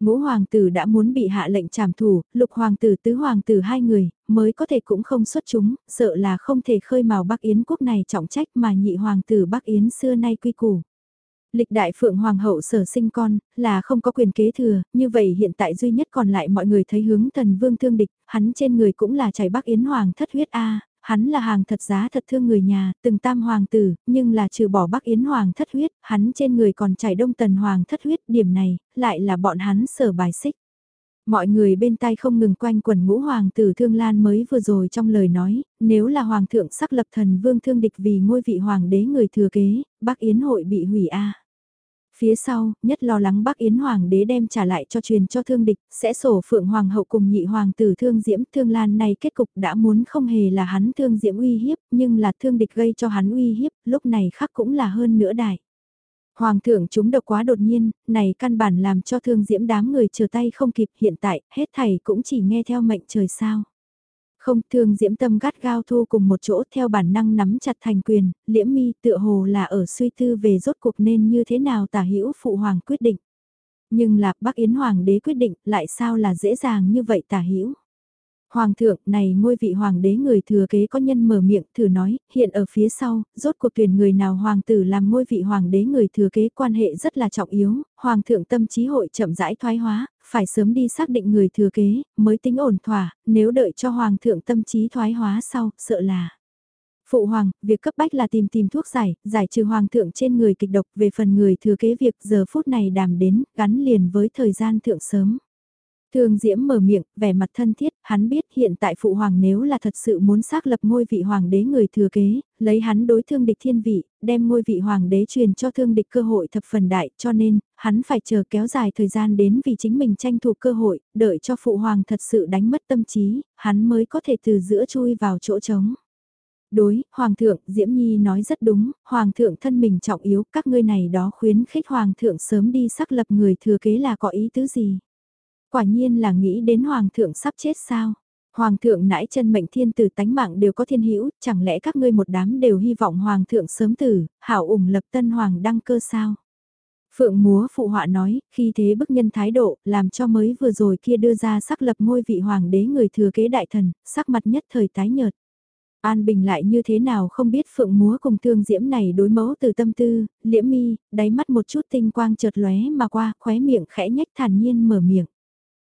Ngũ hoàng tử đã muốn bị hạ lệnh trảm thủ, lục hoàng tử tứ hoàng tử hai người, mới có thể cũng không xuất chúng, sợ là không thể khơi màu Bắc Yến quốc này trọng trách mà nhị hoàng tử Bắc Yến xưa nay quy củ. Lịch đại phượng hoàng hậu sở sinh con, là không có quyền kế thừa, như vậy hiện tại duy nhất còn lại mọi người thấy hướng thần vương thương địch, hắn trên người cũng là chảy Bắc Yến hoàng thất huyết A, hắn là hàng thật giá thật thương người nhà, từng tam hoàng tử, nhưng là trừ bỏ Bắc Yến Hoàng thất huyết, hắn trên người còn chảy đông tần Hoàng thất huyết, điểm này, lại là bọn hắn sở bài xích. Mọi người bên tay không ngừng quanh quần ngũ hoàng tử Thương Lan mới vừa rồi trong lời nói, nếu là hoàng thượng sắc lập thần vương thương địch vì ngôi vị hoàng đế người thừa kế, Bắc Yến hội bị hủy a. Phía sau, nhất lo lắng Bắc Yến Hoàng đế đem trả lại cho truyền cho thương địch, sẽ sổ Phượng Hoàng hậu cùng nhị hoàng tử thương diễm thương lan này kết cục đã muốn không hề là hắn thương diễm uy hiếp, nhưng là thương địch gây cho hắn uy hiếp, lúc này khác cũng là hơn nữa đại. Hoàng thượng chúng độc quá đột nhiên, này căn bản làm cho thương diễm đám người chờ tay không kịp hiện tại, hết thầy cũng chỉ nghe theo mệnh trời sao. Không thương diễm tâm gắt gao thu cùng một chỗ theo bản năng nắm chặt thành quyền, liễm mi tựa hồ là ở suy tư về rốt cuộc nên như thế nào tả hữu phụ hoàng quyết định. Nhưng lạc Bắc Yến Hoàng đế quyết định lại sao là dễ dàng như vậy tả hữu Hoàng thượng này ngôi vị hoàng đế người thừa kế có nhân mở miệng thử nói, hiện ở phía sau, rốt cuộc tuyển người nào hoàng tử làm ngôi vị hoàng đế người thừa kế quan hệ rất là trọng yếu, hoàng thượng tâm trí hội chậm rãi thoái hóa, phải sớm đi xác định người thừa kế, mới tính ổn thỏa, nếu đợi cho hoàng thượng tâm trí thoái hóa sau, sợ là. Phụ hoàng, việc cấp bách là tìm tìm thuốc giải, giải trừ hoàng thượng trên người kịch độc về phần người thừa kế việc giờ phút này đàm đến, gắn liền với thời gian thượng sớm. Thương Diễm mở miệng, vẻ mặt thân thiết, hắn biết hiện tại phụ hoàng nếu là thật sự muốn xác lập ngôi vị hoàng đế người thừa kế, lấy hắn đối thương địch thiên vị, đem ngôi vị hoàng đế truyền cho thương địch cơ hội thập phần đại, cho nên, hắn phải chờ kéo dài thời gian đến vì chính mình tranh thủ cơ hội, đợi cho phụ hoàng thật sự đánh mất tâm trí, hắn mới có thể từ giữa chui vào chỗ trống. Đối, Hoàng thượng, Diễm Nhi nói rất đúng, Hoàng thượng thân mình trọng yếu, các ngươi này đó khuyến khích Hoàng thượng sớm đi xác lập người thừa kế là có ý tứ gì. Quả nhiên là nghĩ đến Hoàng thượng sắp chết sao? Hoàng thượng nãi chân mệnh thiên tử tánh mạng đều có thiên hữu, chẳng lẽ các ngươi một đám đều hy vọng Hoàng thượng sớm tử, hảo ủng lập tân Hoàng đăng cơ sao? Phượng múa phụ họa nói, khi thế bức nhân thái độ, làm cho mới vừa rồi kia đưa ra sắc lập ngôi vị hoàng đế người thừa kế đại thần, sắc mặt nhất thời tái nhợt. An Bình lại như thế nào không biết phượng múa cùng thương diễm này đối mẫu từ tâm tư, liễm mi, đáy mắt một chút tinh quang chợt lóe mà qua, khóe miệng khẽ nhách thản nhiên mở miệng.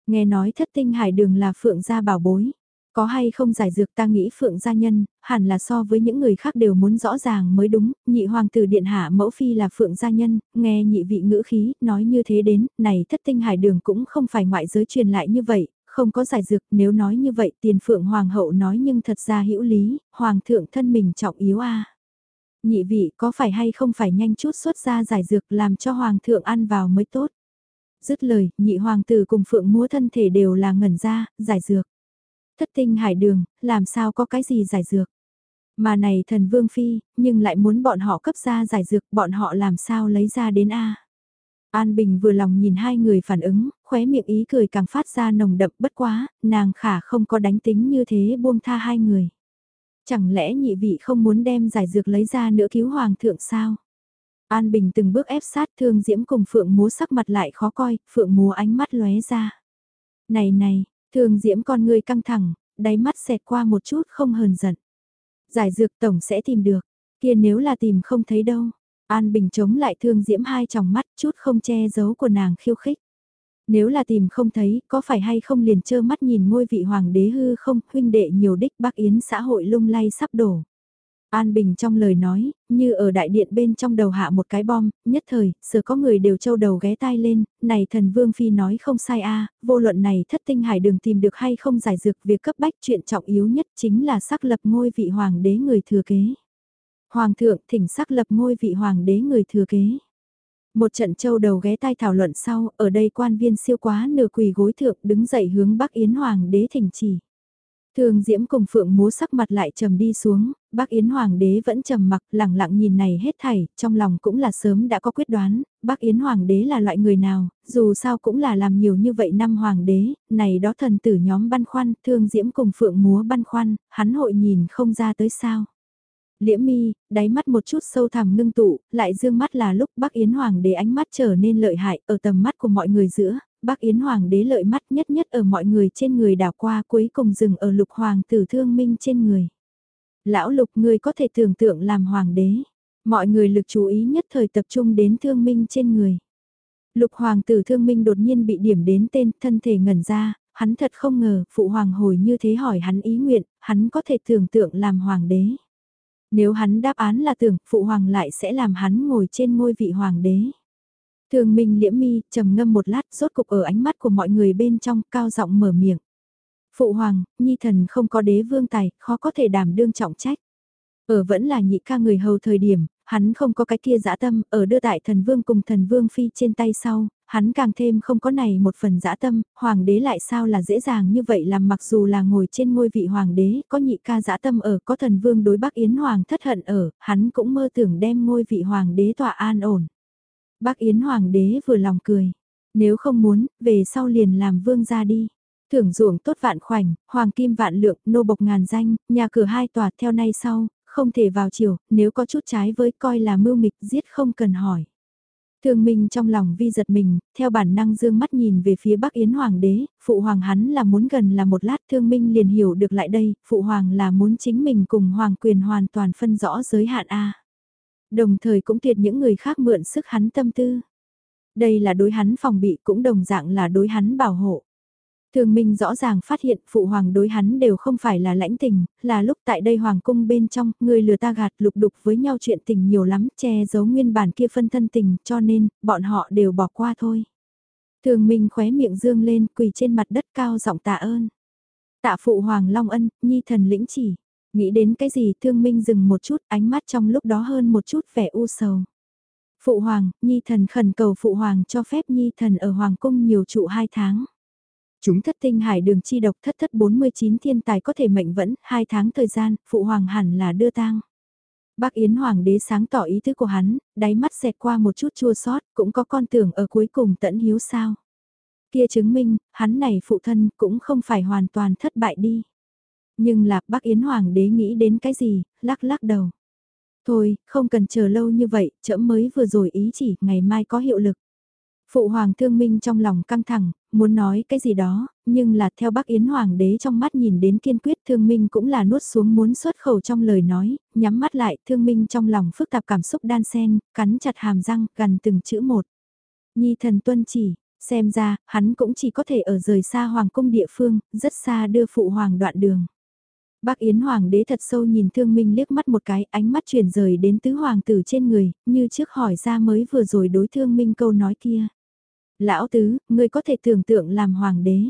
Nghe nói thất tinh hải đường là phượng gia bảo bối. Có hay không giải dược ta nghĩ phượng gia nhân, hẳn là so với những người khác đều muốn rõ ràng mới đúng, nhị hoàng tử điện hạ mẫu phi là phượng gia nhân, nghe nhị vị ngữ khí, nói như thế đến, này thất tinh hải đường cũng không phải ngoại giới truyền lại như vậy, không có giải dược, nếu nói như vậy tiền phượng hoàng hậu nói nhưng thật ra hữu lý, hoàng thượng thân mình trọng yếu a Nhị vị có phải hay không phải nhanh chút xuất ra giải dược làm cho hoàng thượng ăn vào mới tốt. Dứt lời, nhị hoàng tử cùng phượng múa thân thể đều là ngẩn ra, giải dược. Thất tinh hải đường, làm sao có cái gì giải dược. Mà này thần vương phi, nhưng lại muốn bọn họ cấp ra giải dược, bọn họ làm sao lấy ra đến A. An Bình vừa lòng nhìn hai người phản ứng, khóe miệng ý cười càng phát ra nồng đậm bất quá, nàng khả không có đánh tính như thế buông tha hai người. Chẳng lẽ nhị vị không muốn đem giải dược lấy ra nữa cứu hoàng thượng sao? An Bình từng bước ép sát thương diễm cùng Phượng múa sắc mặt lại khó coi, Phượng múa ánh mắt lóe ra. Này này, thương diễm con người căng thẳng, đáy mắt xẹt qua một chút không hờn giận. Giải dược tổng sẽ tìm được, kia nếu là tìm không thấy đâu. An Bình chống lại thương diễm hai tròng mắt chút không che giấu của nàng khiêu khích. Nếu là tìm không thấy, có phải hay không liền trơ mắt nhìn ngôi vị hoàng đế hư không, huynh đệ nhiều đích bác yến xã hội lung lay sắp đổ. An Bình trong lời nói, như ở đại điện bên trong đầu hạ một cái bom, nhất thời, sửa có người đều trâu đầu ghé tai lên, này thần Vương Phi nói không sai a vô luận này thất tinh hải đường tìm được hay không giải dược việc cấp bách chuyện trọng yếu nhất chính là xác lập ngôi vị hoàng đế người thừa kế. Hoàng thượng thỉnh xác lập ngôi vị hoàng đế người thừa kế. Một trận châu đầu ghé tai thảo luận sau, ở đây quan viên siêu quá nửa quỳ gối thượng đứng dậy hướng Bắc Yến Hoàng đế thỉnh chỉ. Thường Diễm cùng Phượng múa sắc mặt lại trầm đi xuống, Bắc Yến Hoàng đế vẫn trầm mặc lẳng lặng nhìn này hết thảy, trong lòng cũng là sớm đã có quyết đoán, Bắc Yến Hoàng đế là loại người nào, dù sao cũng là làm nhiều như vậy năm Hoàng đế, này đó thần tử nhóm băn khoăn, Thương Diễm cùng Phượng múa băn khoăn, hắn hội nhìn không ra tới sao. Liễm mi, đáy mắt một chút sâu thẳm ngưng tụ, lại dương mắt là lúc Bắc Yến Hoàng đế ánh mắt trở nên lợi hại ở tầm mắt của mọi người giữa, Bắc Yến Hoàng đế lợi mắt nhất nhất ở mọi người trên người đảo qua cuối cùng dừng ở lục hoàng tử thương minh trên người. Lão lục người có thể tưởng tượng làm hoàng đế, mọi người lực chú ý nhất thời tập trung đến thương minh trên người. Lục hoàng tử thương minh đột nhiên bị điểm đến tên thân thể ngẩn ra, hắn thật không ngờ phụ hoàng hồi như thế hỏi hắn ý nguyện, hắn có thể tưởng tượng làm hoàng đế. Nếu hắn đáp án là tưởng, phụ hoàng lại sẽ làm hắn ngồi trên ngôi vị hoàng đế. Thường Minh liễm mi, trầm ngâm một lát, rốt cục ở ánh mắt của mọi người bên trong, cao giọng mở miệng. Phụ hoàng, nhi thần không có đế vương tài, khó có thể đảm đương trọng trách. Ở vẫn là nhị ca người hầu thời điểm, hắn không có cái kia dã tâm, ở đưa tại thần vương cùng thần vương phi trên tay sau, hắn càng thêm không có này một phần dã tâm, hoàng đế lại sao là dễ dàng như vậy làm mặc dù là ngồi trên ngôi vị hoàng đế, có nhị ca dã tâm ở, có thần vương đối bắc Yến Hoàng thất hận ở, hắn cũng mơ tưởng đem ngôi vị hoàng đế tỏa an ổn. Bắc Yến Hoàng đế vừa lòng cười, nếu không muốn, về sau liền làm vương ra đi. Thưởng ruộng tốt vạn khoảnh, hoàng kim vạn lượng, nô bộc ngàn danh, nhà cửa hai tòa theo nay sau, không thể vào chiều, nếu có chút trái với coi là mưu mịch giết không cần hỏi. Thương Minh trong lòng vi giật mình, theo bản năng dương mắt nhìn về phía Bắc Yến Hoàng đế, Phụ Hoàng hắn là muốn gần là một lát Thương Minh liền hiểu được lại đây, Phụ Hoàng là muốn chính mình cùng Hoàng quyền hoàn toàn phân rõ giới hạn A. Đồng thời cũng tuyệt những người khác mượn sức hắn tâm tư. Đây là đối hắn phòng bị cũng đồng dạng là đối hắn bảo hộ. Thường Minh rõ ràng phát hiện phụ hoàng đối hắn đều không phải là lãnh tình, là lúc tại đây hoàng cung bên trong, người lừa ta gạt lục đục với nhau chuyện tình nhiều lắm, che giấu nguyên bản kia phân thân tình, cho nên, bọn họ đều bỏ qua thôi. Thường Minh khóe miệng dương lên, quỳ trên mặt đất cao giọng tạ ơn. Tạ phụ hoàng long ân, nhi thần lĩnh chỉ. Nghĩ đến cái gì thương minh dừng một chút, ánh mắt trong lúc đó hơn một chút vẻ u sầu. Phụ hoàng, nhi thần khẩn cầu phụ hoàng cho phép nhi thần ở hoàng cung nhiều trụ hai tháng. Chúng thất tinh hải đường chi độc thất thất 49 thiên tài có thể mệnh vẫn, hai tháng thời gian, phụ hoàng hẳn là đưa tang. Bác Yến Hoàng đế sáng tỏ ý thức của hắn, đáy mắt xẹt qua một chút chua sót, cũng có con tưởng ở cuối cùng tận hiếu sao. Kia chứng minh, hắn này phụ thân cũng không phải hoàn toàn thất bại đi. Nhưng lạc bác Yến Hoàng đế nghĩ đến cái gì, lắc lắc đầu. Thôi, không cần chờ lâu như vậy, chậm mới vừa rồi ý chỉ, ngày mai có hiệu lực. Phụ hoàng thương minh trong lòng căng thẳng, muốn nói cái gì đó, nhưng là theo bác Yến Hoàng đế trong mắt nhìn đến kiên quyết thương minh cũng là nuốt xuống muốn xuất khẩu trong lời nói, nhắm mắt lại thương minh trong lòng phức tạp cảm xúc đan sen, cắn chặt hàm răng, gần từng chữ một. Nhi thần tuân chỉ, xem ra, hắn cũng chỉ có thể ở rời xa hoàng cung địa phương, rất xa đưa phụ hoàng đoạn đường. Bác Yến Hoàng đế thật sâu nhìn Thương Minh liếc mắt một cái, ánh mắt chuyển rời đến tứ hoàng tử trên người, như trước hỏi ra mới vừa rồi đối Thương Minh câu nói kia. Lão tứ, ngươi có thể tưởng tượng làm hoàng đế.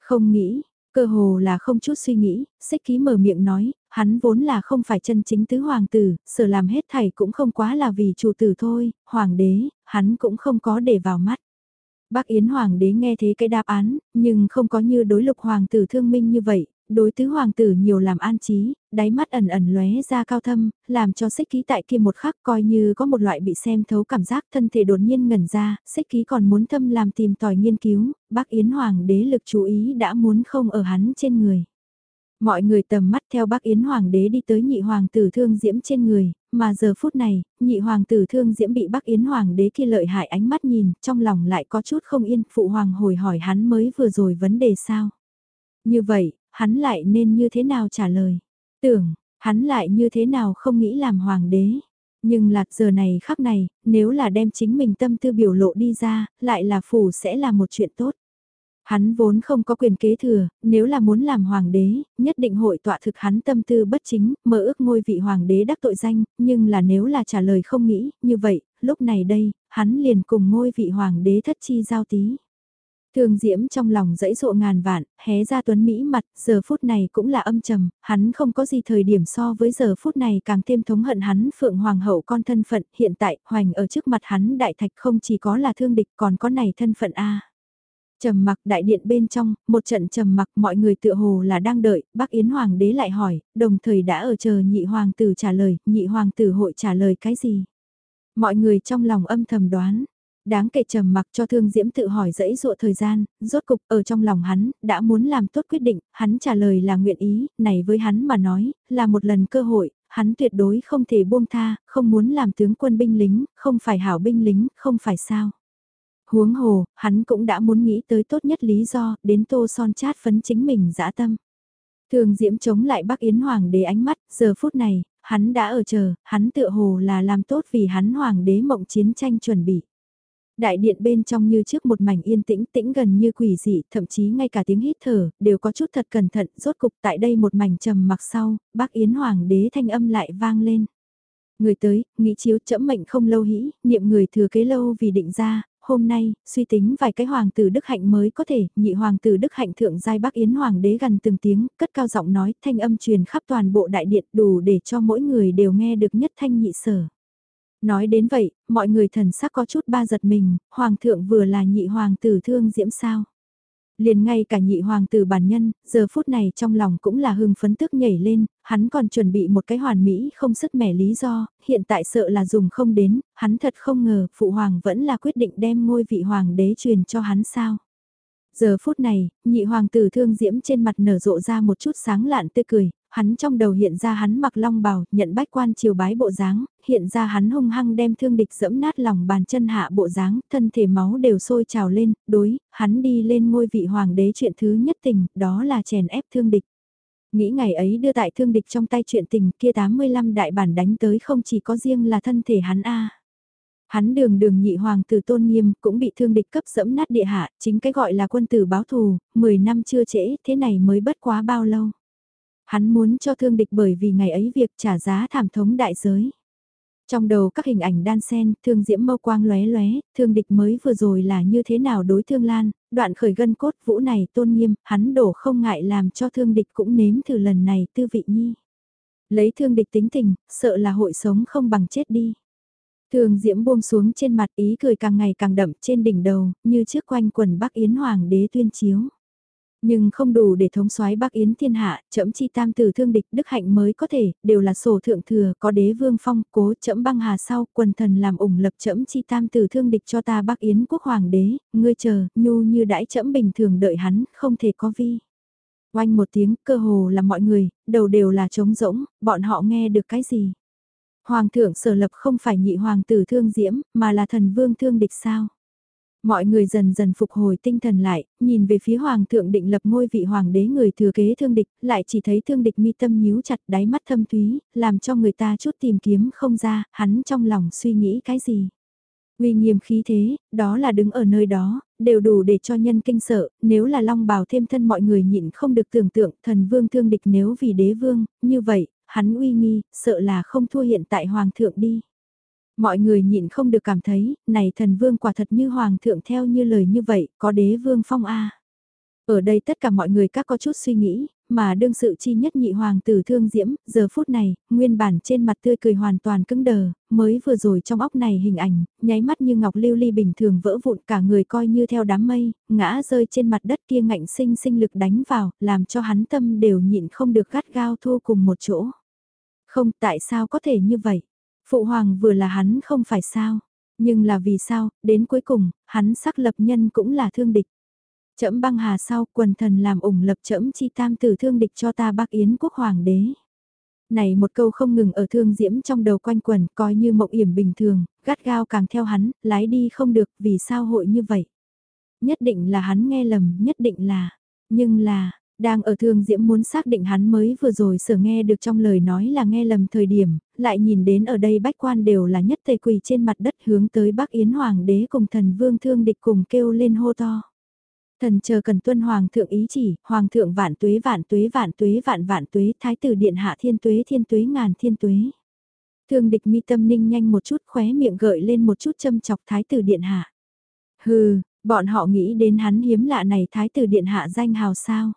Không nghĩ, cơ hồ là không chút suy nghĩ, xích ký mở miệng nói, hắn vốn là không phải chân chính tứ hoàng tử, sở làm hết thảy cũng không quá là vì chủ tử thôi, hoàng đế, hắn cũng không có để vào mắt. Bác Yến Hoàng đế nghe thế cái đáp án, nhưng không có như đối lục hoàng tử thương minh như vậy, đối tứ hoàng tử nhiều làm an trí, đáy mắt ẩn ẩn lóe ra cao thâm, làm cho xích ký tại kia một khắc coi như có một loại bị xem thấu cảm giác thân thể đột nhiên ngẩn ra, xích ký còn muốn thâm làm tìm tòi nghiên cứu, bác Yến Hoàng đế lực chú ý đã muốn không ở hắn trên người. Mọi người tầm mắt theo bác Yến Hoàng đế đi tới nhị hoàng tử thương diễm trên người, mà giờ phút này, nhị hoàng tử thương diễm bị bác Yến Hoàng đế kia lợi hại ánh mắt nhìn, trong lòng lại có chút không yên, phụ hoàng hồi hỏi hắn mới vừa rồi vấn đề sao. Như vậy, hắn lại nên như thế nào trả lời? Tưởng, hắn lại như thế nào không nghĩ làm hoàng đế? Nhưng lạc giờ này khắc này, nếu là đem chính mình tâm tư biểu lộ đi ra, lại là phủ sẽ là một chuyện tốt. Hắn vốn không có quyền kế thừa, nếu là muốn làm hoàng đế, nhất định hội tọa thực hắn tâm tư bất chính, mơ ước ngôi vị hoàng đế đắc tội danh, nhưng là nếu là trả lời không nghĩ, như vậy, lúc này đây, hắn liền cùng ngôi vị hoàng đế thất chi giao tí. Thường diễm trong lòng dẫy dụ ngàn vạn, hé ra tuấn Mỹ mặt, giờ phút này cũng là âm trầm, hắn không có gì thời điểm so với giờ phút này càng thêm thống hận hắn phượng hoàng hậu con thân phận, hiện tại, hoành ở trước mặt hắn đại thạch không chỉ có là thương địch còn có này thân phận A. Trầm mặc đại điện bên trong, một trận trầm mặc mọi người tựa hồ là đang đợi, bác Yến Hoàng đế lại hỏi, đồng thời đã ở chờ nhị hoàng tử trả lời, nhị hoàng tử hội trả lời cái gì? Mọi người trong lòng âm thầm đoán, đáng kể trầm mặc cho thương diễm tự hỏi dẫy dụa thời gian, rốt cục ở trong lòng hắn, đã muốn làm tốt quyết định, hắn trả lời là nguyện ý, này với hắn mà nói, là một lần cơ hội, hắn tuyệt đối không thể buông tha, không muốn làm tướng quân binh lính, không phải hảo binh lính, không phải sao. Huống hồ, hắn cũng đã muốn nghĩ tới tốt nhất lý do, đến tô son chát phấn chính mình dã tâm. Thường Diễm chống lại Bắc Yến Hoàng đế ánh mắt, giờ phút này, hắn đã ở chờ, hắn tựa hồ là làm tốt vì hắn Hoàng đế mộng chiến tranh chuẩn bị. Đại điện bên trong như trước một mảnh yên tĩnh tĩnh gần như quỷ dị, thậm chí ngay cả tiếng hít thở, đều có chút thật cẩn thận, rốt cục tại đây một mảnh trầm mặc sau, bác Yến Hoàng đế thanh âm lại vang lên. Người tới, nghĩ chiếu chẫm mệnh không lâu hĩ, niệm người thừa kế lâu vì định ra, hôm nay, suy tính vài cái hoàng tử Đức Hạnh mới có thể, nhị hoàng tử Đức Hạnh thượng giai Bắc Yến Hoàng đế gần từng tiếng, cất cao giọng nói, thanh âm truyền khắp toàn bộ đại điện đủ để cho mỗi người đều nghe được nhất thanh nhị sở. Nói đến vậy, mọi người thần sắc có chút ba giật mình, hoàng thượng vừa là nhị hoàng tử thương diễm sao. Liền ngay cả nhị hoàng tử bản nhân, giờ phút này trong lòng cũng là hưng phấn tức nhảy lên, hắn còn chuẩn bị một cái hoàn mỹ không sức mẻ lý do, hiện tại sợ là dùng không đến, hắn thật không ngờ phụ hoàng vẫn là quyết định đem ngôi vị hoàng đế truyền cho hắn sao. Giờ phút này, nhị hoàng tử thương diễm trên mặt nở rộ ra một chút sáng lạn tươi cười, hắn trong đầu hiện ra hắn mặc long bào, nhận bách quan triều bái bộ dáng, hiện ra hắn hung hăng đem thương địch dẫm nát lòng bàn chân hạ bộ dáng, thân thể máu đều sôi trào lên, đối, hắn đi lên ngôi vị hoàng đế chuyện thứ nhất tình, đó là chèn ép thương địch. Nghĩ ngày ấy đưa tại thương địch trong tay chuyện tình kia 85 đại bản đánh tới không chỉ có riêng là thân thể hắn a Hắn đường đường nhị hoàng tử tôn nghiêm cũng bị thương địch cấp dẫm nát địa hạ, chính cái gọi là quân tử báo thù, 10 năm chưa trễ, thế này mới bất quá bao lâu. Hắn muốn cho thương địch bởi vì ngày ấy việc trả giá thảm thống đại giới. Trong đầu các hình ảnh đan sen, thương diễm mâu quang lóe lóe, thương địch mới vừa rồi là như thế nào đối thương lan, đoạn khởi gân cốt vũ này tôn nghiêm, hắn đổ không ngại làm cho thương địch cũng nếm thử lần này tư vị nhi. Lấy thương địch tính tình, sợ là hội sống không bằng chết đi. Thường diễm buông xuống trên mặt ý cười càng ngày càng đậm trên đỉnh đầu, như chiếc quanh quần Bắc Yến Hoàng đế tuyên chiếu. Nhưng không đủ để thống soái Bắc Yến thiên hạ, chậm chi tam tử thương địch đức hạnh mới có thể, đều là sổ thượng thừa, có đế vương phong, cố chậm băng hà sau, quần thần làm ủng lập chậm chi tam tử thương địch cho ta Bắc Yến quốc hoàng đế, ngươi chờ, nhu như đãi chậm bình thường đợi hắn, không thể có vi. Oanh một tiếng, cơ hồ là mọi người, đầu đều là trống rỗng, bọn họ nghe được cái gì? Hoàng thượng sở lập không phải nhị hoàng tử thương diễm, mà là thần vương thương địch sao? Mọi người dần dần phục hồi tinh thần lại, nhìn về phía hoàng thượng định lập ngôi vị hoàng đế người thừa kế thương địch, lại chỉ thấy thương địch mi tâm nhíu chặt đáy mắt thâm thúy, làm cho người ta chút tìm kiếm không ra, hắn trong lòng suy nghĩ cái gì. Uy nghiêm khí thế, đó là đứng ở nơi đó, đều đủ để cho nhân kinh sợ, nếu là long bào thêm thân mọi người nhịn không được tưởng tượng thần vương thương địch nếu vì đế vương, như vậy, hắn uy nghi, sợ là không thua hiện tại hoàng thượng đi. Mọi người nhịn không được cảm thấy, này thần vương quả thật như hoàng thượng theo như lời như vậy, có đế vương phong A. Ở đây tất cả mọi người các có chút suy nghĩ, mà đương sự chi nhất nhị hoàng tử thương diễm, giờ phút này, nguyên bản trên mặt tươi cười hoàn toàn cứng đờ, mới vừa rồi trong óc này hình ảnh, nháy mắt như ngọc lưu ly bình thường vỡ vụn cả người coi như theo đám mây, ngã rơi trên mặt đất kia ngạnh sinh sinh lực đánh vào, làm cho hắn tâm đều nhịn không được gắt gao thu cùng một chỗ. Không, tại sao có thể như vậy? Phụ hoàng vừa là hắn không phải sao? Nhưng là vì sao, đến cuối cùng, hắn sắc lập nhân cũng là thương địch. Chẫm băng hà sau quần thần làm ủng lập chẫm chi tam tử thương địch cho ta bác yến quốc hoàng đế. Này một câu không ngừng ở thương diễm trong đầu quanh quần coi như mộng yểm bình thường, gắt gao càng theo hắn, lái đi không được vì sao hội như vậy. Nhất định là hắn nghe lầm, nhất định là, nhưng là, đang ở thương diễm muốn xác định hắn mới vừa rồi sở nghe được trong lời nói là nghe lầm thời điểm, lại nhìn đến ở đây bách quan đều là nhất tề quỳ trên mặt đất hướng tới Bắc Yến Hoàng đế cùng thần vương thương địch cùng kêu lên hô to. Thần chờ cần tuân Hoàng thượng ý chỉ, Hoàng thượng vạn tuế vạn tuế vạn tuế vạn vạn tuế, Thái tử điện hạ thiên tuế thiên tuế ngàn thiên tuế. Thương địch mi tâm ninh nhanh một chút khóe miệng gợi lên một chút châm chọc Thái tử điện hạ. Hừ, bọn họ nghĩ đến hắn hiếm lạ này Thái tử điện hạ danh hào sao.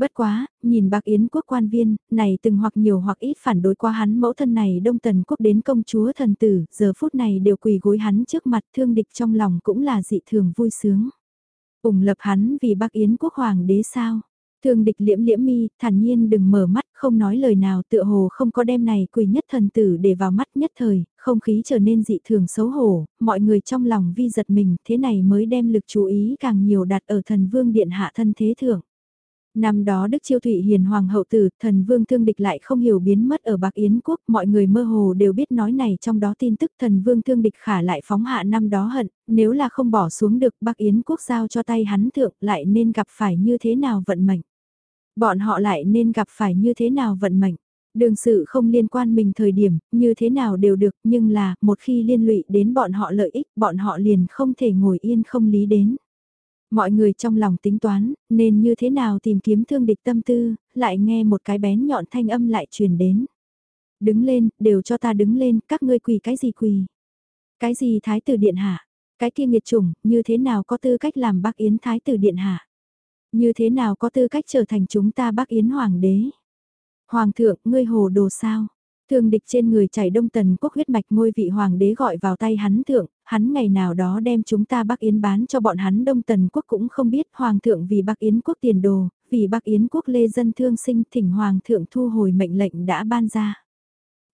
Bất quá, nhìn bạc yến quốc quan viên, này từng hoặc nhiều hoặc ít phản đối qua hắn mẫu thân này đông tần quốc đến công chúa thần tử, giờ phút này đều quỳ gối hắn trước mặt thương địch trong lòng cũng là dị thường vui sướng. ủng lập hắn vì bác yến quốc hoàng đế sao. Thương địch liễm liễm mi, thản nhiên đừng mở mắt, không nói lời nào tựa hồ không có đem này quỳ nhất thần tử để vào mắt nhất thời, không khí trở nên dị thường xấu hổ, mọi người trong lòng vi giật mình, thế này mới đem lực chú ý càng nhiều đặt ở thần vương điện hạ thân thế thượng. Năm đó Đức Chiêu Thụy Hiền Hoàng hậu tử, thần vương thương địch lại không hiểu biến mất ở Bạc Yến Quốc, mọi người mơ hồ đều biết nói này trong đó tin tức thần vương thương địch khả lại phóng hạ năm đó hận, nếu là không bỏ xuống được Bạc Yến Quốc giao cho tay hắn thượng lại nên gặp phải như thế nào vận mệnh. Bọn họ lại nên gặp phải như thế nào vận mệnh. Đường sự không liên quan mình thời điểm, như thế nào đều được, nhưng là, một khi liên lụy đến bọn họ lợi ích, bọn họ liền không thể ngồi yên không lý đến. Mọi người trong lòng tính toán, nên như thế nào tìm kiếm thương địch tâm tư, lại nghe một cái bén nhọn thanh âm lại truyền đến. Đứng lên, đều cho ta đứng lên, các ngươi quỳ cái gì quỳ? Cái gì thái tử điện hạ? Cái kia nghiệt chủng, như thế nào có tư cách làm bác yến thái tử điện hạ? Như thế nào có tư cách trở thành chúng ta bác yến hoàng đế? Hoàng thượng, ngươi hồ đồ sao? Thương địch trên người chảy đông tần quốc huyết mạch ngôi vị hoàng đế gọi vào tay hắn thượng, hắn ngày nào đó đem chúng ta Bắc Yến bán cho bọn hắn đông tần quốc cũng không biết hoàng thượng vì Bắc Yến quốc tiền đồ, vì Bắc Yến quốc lê dân thương sinh thỉnh hoàng thượng thu hồi mệnh lệnh đã ban ra.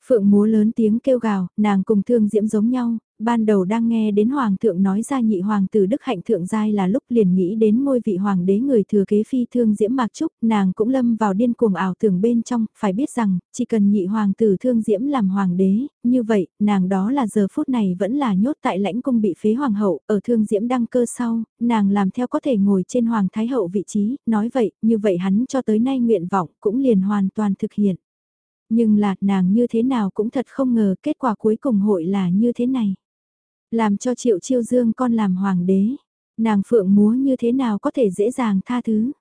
Phượng múa lớn tiếng kêu gào, nàng cùng thương diễm giống nhau, ban đầu đang nghe đến hoàng thượng nói ra nhị hoàng tử đức hạnh thượng giai là lúc liền nghĩ đến ngôi vị hoàng đế người thừa kế phi thương diễm mạc trúc, nàng cũng lâm vào điên cuồng ảo tưởng bên trong, phải biết rằng, chỉ cần nhị hoàng tử thương diễm làm hoàng đế, như vậy, nàng đó là giờ phút này vẫn là nhốt tại lãnh cung bị phế hoàng hậu, ở thương diễm đăng cơ sau, nàng làm theo có thể ngồi trên hoàng thái hậu vị trí, nói vậy, như vậy hắn cho tới nay nguyện vọng cũng liền hoàn toàn thực hiện. Nhưng là nàng như thế nào cũng thật không ngờ kết quả cuối cùng hội là như thế này. Làm cho triệu chiêu dương con làm hoàng đế, nàng phượng múa như thế nào có thể dễ dàng tha thứ.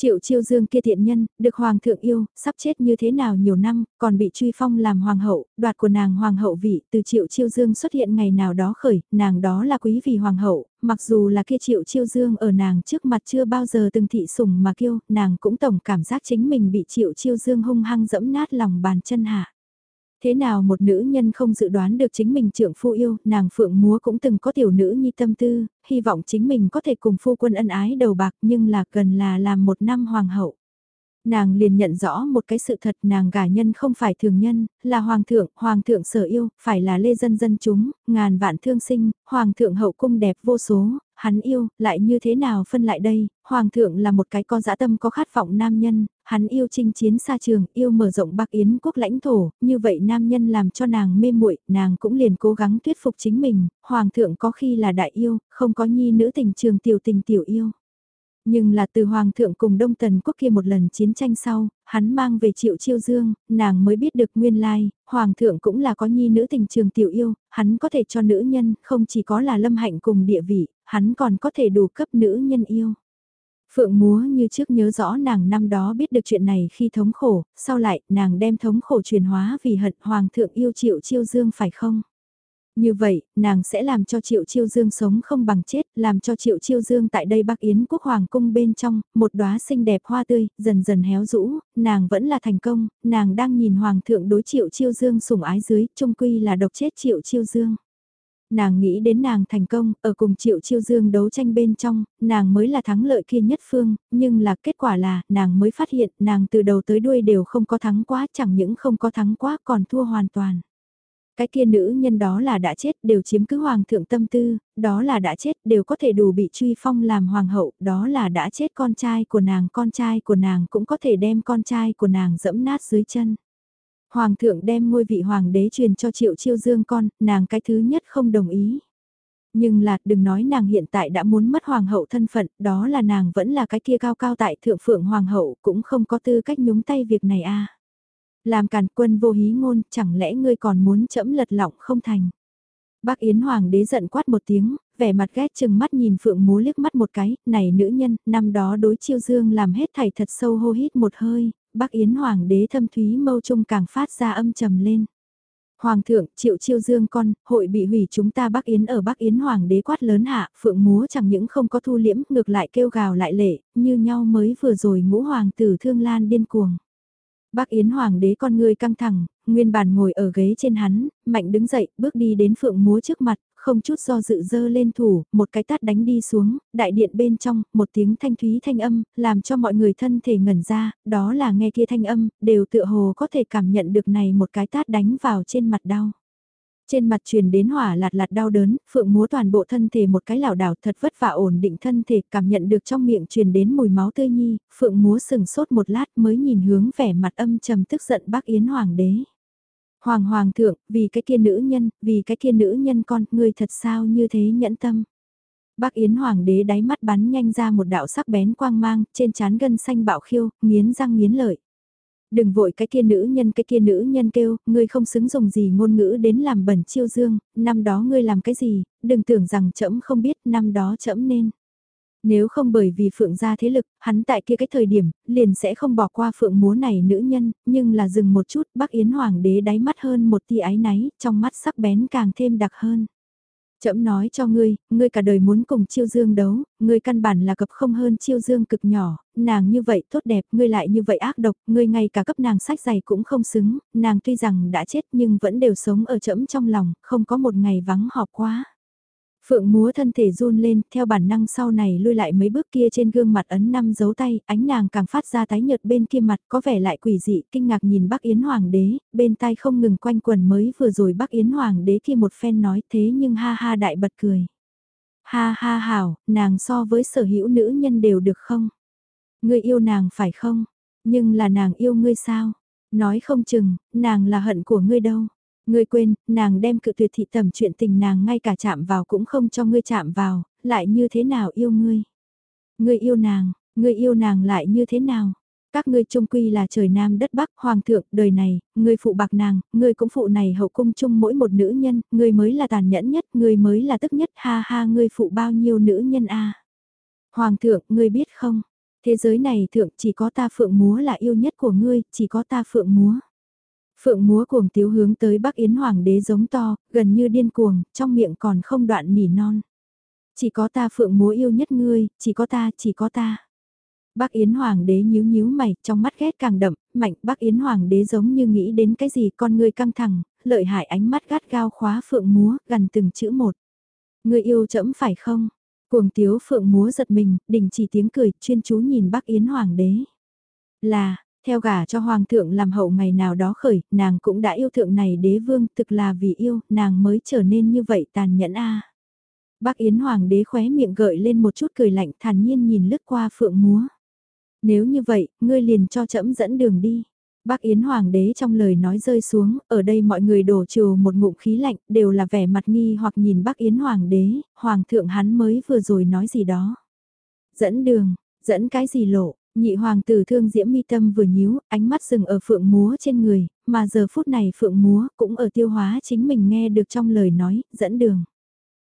Triệu chiêu dương kia thiện nhân, được hoàng thượng yêu, sắp chết như thế nào nhiều năm, còn bị truy phong làm hoàng hậu, đoạt của nàng hoàng hậu vị, từ triệu chiêu dương xuất hiện ngày nào đó khởi, nàng đó là quý vì hoàng hậu, mặc dù là kia triệu chiêu dương ở nàng trước mặt chưa bao giờ từng thị sủng mà kêu, nàng cũng tổng cảm giác chính mình bị triệu chiêu dương hung hăng dẫm nát lòng bàn chân hạ. Thế nào một nữ nhân không dự đoán được chính mình trượng phu yêu, nàng phượng múa cũng từng có tiểu nữ nhi tâm tư, hy vọng chính mình có thể cùng phu quân ân ái đầu bạc nhưng là cần là làm một năm hoàng hậu. Nàng liền nhận rõ một cái sự thật nàng gả nhân không phải thường nhân, là hoàng thượng, hoàng thượng sở yêu, phải là lê dân dân chúng, ngàn vạn thương sinh, hoàng thượng hậu cung đẹp vô số, hắn yêu, lại như thế nào phân lại đây, Hoàng thượng là một cái con dã tâm có khát vọng nam nhân, hắn yêu chinh chiến xa trường, yêu mở rộng Bắc Yến quốc lãnh thổ, như vậy nam nhân làm cho nàng mê muội, nàng cũng liền cố gắng thuyết phục chính mình, Hoàng thượng có khi là đại yêu, không có nhi nữ tình trường tiểu tình tiểu yêu. Nhưng là từ Hoàng thượng cùng Đông Tần quốc kia một lần chiến tranh sau, hắn mang về triệu chiêu dương, nàng mới biết được nguyên lai, Hoàng thượng cũng là có nhi nữ tình trường tiểu yêu, hắn có thể cho nữ nhân, không chỉ có là lâm hạnh cùng địa vị, hắn còn có thể đủ cấp nữ nhân yêu. Phượng múa như trước nhớ rõ nàng năm đó biết được chuyện này khi thống khổ, sau lại nàng đem thống khổ truyền hóa vì hận hoàng thượng yêu triệu chiêu dương phải không? Như vậy, nàng sẽ làm cho Triệu Chiêu Dương sống không bằng chết, làm cho Triệu Chiêu Dương tại đây Bắc Yến quốc hoàng cung bên trong, một đóa xinh đẹp hoa tươi, dần dần héo rũ, nàng vẫn là thành công, nàng đang nhìn hoàng thượng đối Triệu Chiêu Dương sủng ái dưới, trung quy là độc chết Triệu Chiêu Dương. Nàng nghĩ đến nàng thành công, ở cùng Triệu Chiêu Dương đấu tranh bên trong, nàng mới là thắng lợi kia nhất phương, nhưng là kết quả là, nàng mới phát hiện, nàng từ đầu tới đuôi đều không có thắng quá, chẳng những không có thắng quá còn thua hoàn toàn. Cái kia nữ nhân đó là đã chết đều chiếm cứ hoàng thượng tâm tư, đó là đã chết đều có thể đủ bị truy phong làm hoàng hậu, đó là đã chết con trai của nàng, con trai của nàng cũng có thể đem con trai của nàng dẫm nát dưới chân. Hoàng thượng đem ngôi vị hoàng đế truyền cho triệu chiêu dương con, nàng cái thứ nhất không đồng ý. Nhưng là đừng nói nàng hiện tại đã muốn mất hoàng hậu thân phận, đó là nàng vẫn là cái kia cao cao tại thượng phượng hoàng hậu cũng không có tư cách nhúng tay việc này a làm càn quân vô hí ngôn, chẳng lẽ ngươi còn muốn chẫm lật lọng không thành. Bác Yến Hoàng đế giận quát một tiếng, vẻ mặt ghét chừng mắt nhìn Phượng Múa liếc mắt một cái, này nữ nhân, năm đó đối chiêu dương làm hết thảy thật sâu hô hít một hơi, bác Yến Hoàng đế thâm thúy mâu trung càng phát ra âm trầm lên. Hoàng thượng, triệu chiêu dương con, hội bị hủy chúng ta Bác Yến ở Bác Yến Hoàng đế quát lớn hạ, Phượng Múa chẳng những không có thu liễm, ngược lại kêu gào lại lệ, như nhau mới vừa rồi ngũ hoàng tử thương lan điên cuồng. Bác Yến Hoàng đế con người căng thẳng, nguyên bản ngồi ở ghế trên hắn, mạnh đứng dậy, bước đi đến phượng múa trước mặt, không chút do dự dơ lên thủ, một cái tát đánh đi xuống, đại điện bên trong, một tiếng thanh thúy thanh âm, làm cho mọi người thân thể ngẩn ra, đó là nghe kia thanh âm, đều tựa hồ có thể cảm nhận được này một cái tát đánh vào trên mặt đau. Trên mặt truyền đến hỏa lạt lạt đau đớn, phượng múa toàn bộ thân thể một cái lảo đảo thật vất vả ổn định thân thể cảm nhận được trong miệng truyền đến mùi máu tươi nhi, phượng múa sừng sốt một lát mới nhìn hướng vẻ mặt âm trầm tức giận bác Yến Hoàng đế. Hoàng Hoàng thượng, vì cái kia nữ nhân, vì cái kia nữ nhân con, ngươi thật sao như thế nhẫn tâm. Bác Yến Hoàng đế đáy mắt bắn nhanh ra một đạo sắc bén quang mang, trên trán gân xanh bạo khiêu, nghiến răng nghiến lợi. Đừng vội cái kia nữ nhân cái kia nữ nhân kêu, ngươi không xứng dùng gì ngôn ngữ đến làm bẩn chiêu dương, năm đó ngươi làm cái gì, đừng tưởng rằng trẫm không biết năm đó trẫm nên. Nếu không bởi vì phượng gia thế lực, hắn tại kia cái thời điểm, liền sẽ không bỏ qua phượng múa này nữ nhân, nhưng là dừng một chút, bác Yến Hoàng đế đáy mắt hơn một tia ái náy, trong mắt sắc bén càng thêm đặc hơn. Chậm nói cho ngươi, ngươi cả đời muốn cùng chiêu dương đấu, ngươi căn bản là cập không hơn chiêu dương cực nhỏ, nàng như vậy tốt đẹp, ngươi lại như vậy ác độc, ngươi ngay cả cấp nàng sách giày cũng không xứng, nàng tuy rằng đã chết nhưng vẫn đều sống ở chậm trong lòng, không có một ngày vắng họp quá. Phượng múa thân thể run lên, theo bản năng sau này lui lại mấy bước kia trên gương mặt ấn năm dấu tay, ánh nàng càng phát ra tái nhợt bên kia mặt có vẻ lại quỷ dị, kinh ngạc nhìn Bắc Yến Hoàng đế, bên tai không ngừng quanh quần mới vừa rồi Bắc Yến Hoàng đế kia một phen nói thế nhưng ha ha đại bật cười. Ha ha hảo, nàng so với sở hữu nữ nhân đều được không? Ngươi yêu nàng phải không? Nhưng là nàng yêu ngươi sao? Nói không chừng, nàng là hận của ngươi đâu. Ngươi quên, nàng đem cự tuyệt thị tầm chuyện tình nàng ngay cả chạm vào cũng không cho ngươi chạm vào, lại như thế nào yêu ngươi? Ngươi yêu nàng, ngươi yêu nàng lại như thế nào? Các ngươi trung quy là trời nam đất bắc, hoàng thượng, đời này, ngươi phụ bạc nàng, ngươi cũng phụ này hậu cung chung mỗi một nữ nhân, ngươi mới là tàn nhẫn nhất, ngươi mới là tức nhất, ha ha ngươi phụ bao nhiêu nữ nhân a Hoàng thượng, ngươi biết không? Thế giới này thượng chỉ có ta phượng múa là yêu nhất của ngươi, chỉ có ta phượng múa. Phượng múa cuồng tiếu hướng tới Bắc Yến Hoàng đế giống to, gần như điên cuồng, trong miệng còn không đoạn nỉ non. Chỉ có ta Phượng múa yêu nhất ngươi, chỉ có ta, chỉ có ta. Bắc Yến Hoàng đế nhíu nhíu mày, trong mắt ghét càng đậm, mạnh Bắc Yến Hoàng đế giống như nghĩ đến cái gì con ngươi căng thẳng, lợi hại ánh mắt gắt gao khóa Phượng múa, gần từng chữ một. Ngươi yêu chẫm phải không? Cuồng tiếu Phượng múa giật mình, đình chỉ tiếng cười, chuyên chú nhìn Bắc Yến Hoàng đế. Là, theo gả cho hoàng thượng làm hậu ngày nào đó khởi, nàng cũng đã yêu thượng này đế vương, thực là vì yêu, nàng mới trở nên như vậy tàn nhẫn a. Bác Yến hoàng đế khóe miệng gợi lên một chút cười lạnh thản nhiên nhìn lướt qua phượng múa. Nếu như vậy, ngươi liền cho trẫm dẫn đường đi. Bác Yến Hoàng đế trong lời nói rơi xuống, ở đây mọi người đổ trừ một ngụm khí lạnh, đều là vẻ mặt nghi hoặc nhìn bác Yến Hoàng đế, Hoàng thượng hắn mới vừa rồi nói gì đó. Dẫn đường, dẫn cái gì lộ, Nhị hoàng tử thương diễm mi tâm vừa nhíu, ánh mắt dừng ở phượng múa trên người, mà giờ phút này phượng múa cũng ở tiêu hóa chính mình nghe được trong lời nói, dẫn đường.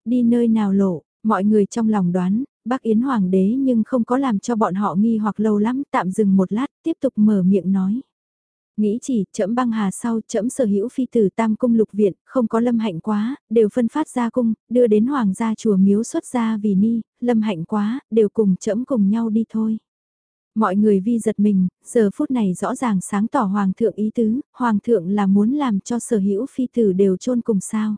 Đi nơi nào lộ, mọi người trong lòng đoán, bác Yến Hoàng đế nhưng không có làm cho bọn họ nghi hoặc lâu lắm, tạm dừng một lát, tiếp tục mở miệng nói. Nghĩ chỉ, trẫm băng hà sau, trẫm sở hữu phi tử tam cung lục viện, không có lâm hạnh quá, đều phân phát ra cung, đưa đến hoàng gia chùa miếu xuất gia vì ni, lâm hạnh quá, đều cùng trẫm cùng nhau đi thôi. Mọi người vi giật mình, giờ phút này rõ ràng sáng tỏ hoàng thượng ý tứ, hoàng thượng là muốn làm cho sở hữu phi tử đều chôn cùng sao.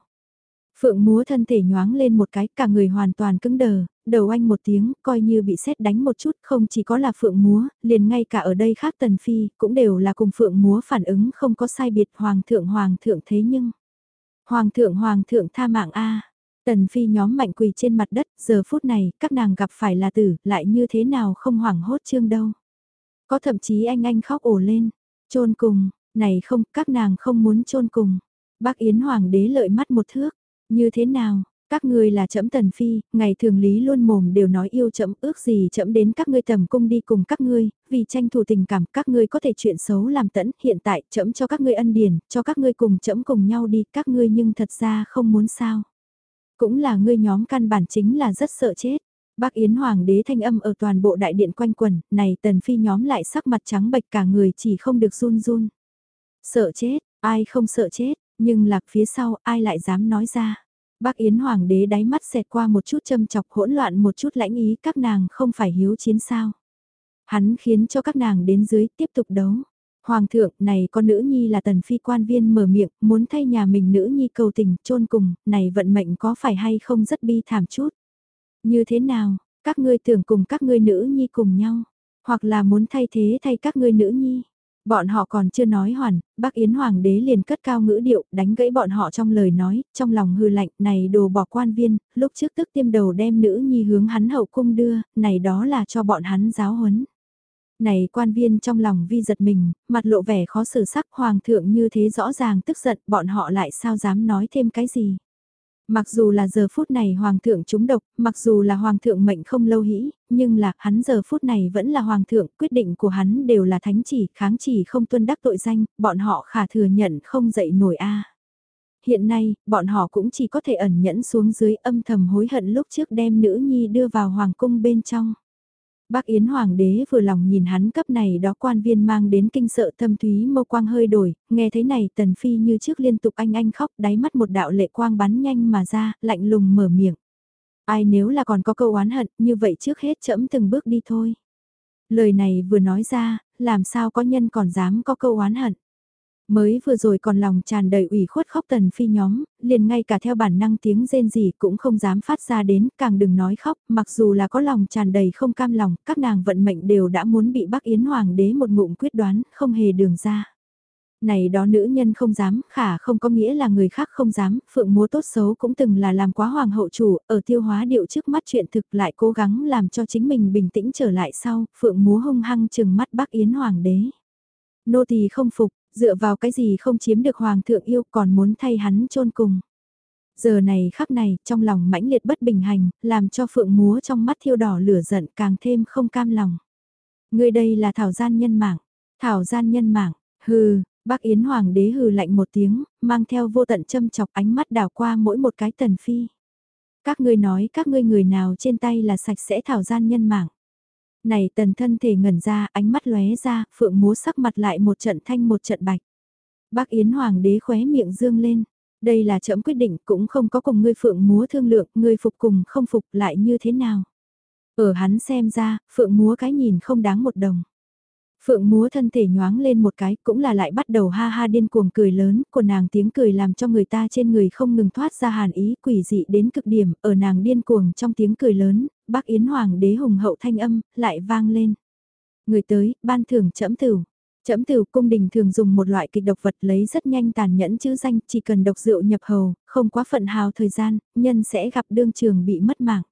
Phượng múa thân thể nhoáng lên một cái, cả người hoàn toàn cứng đờ, đầu anh một tiếng, coi như bị xét đánh một chút, không chỉ có là Phượng múa, liền ngay cả ở đây khác Tần Phi, cũng đều là cùng Phượng múa phản ứng không có sai biệt Hoàng thượng Hoàng thượng thế nhưng. Hoàng thượng Hoàng thượng tha mạng A. Tần Phi nhóm mạnh quỳ trên mặt đất, giờ phút này, các nàng gặp phải là tử, lại như thế nào không hoảng hốt trương đâu. Có thậm chí anh anh khóc ổ lên, chôn cùng, này không, các nàng không muốn chôn cùng. Bác Yến Hoàng đế lợi mắt một thước, như thế nào, các ngươi là trẫm tần phi, ngày thường lý luôn mồm đều nói yêu trẫm ước gì trẫm đến các ngươi tầm cung đi cùng các ngươi, vì tranh thủ tình cảm các ngươi có thể chuyện xấu làm tẫn, hiện tại trẫm cho các ngươi ân điển, cho các ngươi cùng trẫm cùng nhau đi, các ngươi nhưng thật ra không muốn sao. Cũng là ngươi nhóm căn bản chính là rất sợ chết. Bác Yến Hoàng đế thanh âm ở toàn bộ đại điện quanh quần, này tần phi nhóm lại sắc mặt trắng bệch cả người chỉ không được run run. Sợ chết, ai không sợ chết, nhưng lạc phía sau ai lại dám nói ra. Bác Yến Hoàng đế đáy mắt xẹt qua một chút châm chọc hỗn loạn một chút lãnh ý các nàng không phải hiếu chiến sao. Hắn khiến cho các nàng đến dưới tiếp tục đấu. Hoàng thượng này con nữ nhi là tần phi quan viên mở miệng, muốn thay nhà mình nữ nhi cầu tình, chôn cùng, này vận mệnh có phải hay không rất bi thảm chút. Như thế nào, các ngươi tưởng cùng các ngươi nữ nhi cùng nhau, hoặc là muốn thay thế thay các ngươi nữ nhi. Bọn họ còn chưa nói hoàn, bác Yến Hoàng đế liền cất cao ngữ điệu, đánh gãy bọn họ trong lời nói, trong lòng hư lạnh, này đồ bỏ quan viên, lúc trước tức tiêm đầu đem nữ nhi hướng hắn hậu cung đưa, này đó là cho bọn hắn giáo huấn. Này quan viên trong lòng vi giật mình, mặt lộ vẻ khó xử sắc hoàng thượng như thế rõ ràng tức giận, bọn họ lại sao dám nói thêm cái gì. Mặc dù là giờ phút này hoàng thượng trúng độc, mặc dù là hoàng thượng mệnh không lâu hĩ, nhưng là hắn giờ phút này vẫn là hoàng thượng, quyết định của hắn đều là thánh chỉ, kháng chỉ không tuân đắc tội danh, bọn họ khả thừa nhận không dậy nổi a. Hiện nay, bọn họ cũng chỉ có thể ẩn nhẫn xuống dưới âm thầm hối hận lúc trước đem nữ nhi đưa vào hoàng cung bên trong. Bác Yến Hoàng đế vừa lòng nhìn hắn cấp này đó quan viên mang đến kinh sợ thâm thúy mâu quang hơi đổi, nghe thấy này tần phi như trước liên tục anh anh khóc đáy mắt một đạo lệ quang bắn nhanh mà ra, lạnh lùng mở miệng. Ai nếu là còn có câu oán hận như vậy trước hết chậm từng bước đi thôi. Lời này vừa nói ra, làm sao có nhân còn dám có câu oán hận. Mới vừa rồi còn lòng tràn đầy ủy khuất khóc tần phi nhóm, liền ngay cả theo bản năng tiếng rên gì cũng không dám phát ra đến, càng đừng nói khóc, mặc dù là có lòng tràn đầy không cam lòng, các nàng vận mệnh đều đã muốn bị bác Yến Hoàng đế một ngụm quyết đoán, không hề đường ra. Này đó nữ nhân không dám, khả không có nghĩa là người khác không dám, phượng múa tốt xấu cũng từng là làm quá hoàng hậu chủ, ở tiêu hóa điệu trước mắt chuyện thực lại cố gắng làm cho chính mình bình tĩnh trở lại sau, phượng múa hung hăng chừng mắt bác Yến Hoàng đế. Nô tỳ không phục, dựa vào cái gì không chiếm được hoàng thượng yêu còn muốn thay hắn chôn cùng. Giờ này khắc này, trong lòng mãnh liệt bất bình hành, làm cho phượng múa trong mắt thiêu đỏ lửa giận càng thêm không cam lòng. Người đây là thảo gian nhân mạng, thảo gian nhân mạng, hừ, bác Yến Hoàng đế hừ lạnh một tiếng, mang theo vô tận châm chọc ánh mắt đảo qua mỗi một cái tần phi. Các ngươi nói các ngươi người nào trên tay là sạch sẽ thảo gian nhân mạng. Này tần thân thể ngẩn ra, ánh mắt lóe ra, phượng múa sắc mặt lại một trận thanh một trận bạch. Bác Yến Hoàng đế khóe miệng dương lên. Đây là chậm quyết định cũng không có cùng ngươi phượng múa thương lượng, ngươi phục cùng không phục lại như thế nào. Ở hắn xem ra, phượng múa cái nhìn không đáng một đồng. Phượng múa thân thể nhoáng lên một cái cũng là lại bắt đầu ha ha điên cuồng cười lớn, của nàng tiếng cười làm cho người ta trên người không ngừng thoát ra hàn ý quỷ dị đến cực điểm, ở nàng điên cuồng trong tiếng cười lớn, bác Yến Hoàng đế hùng hậu thanh âm, lại vang lên. Người tới, ban thưởng trẫm tửu. Trẫm tử cung đình thường dùng một loại kịch độc vật lấy rất nhanh tàn nhẫn chữ danh, chỉ cần độc rượu nhập hầu, không quá phận hào thời gian, nhân sẽ gặp đương trường bị mất mạng.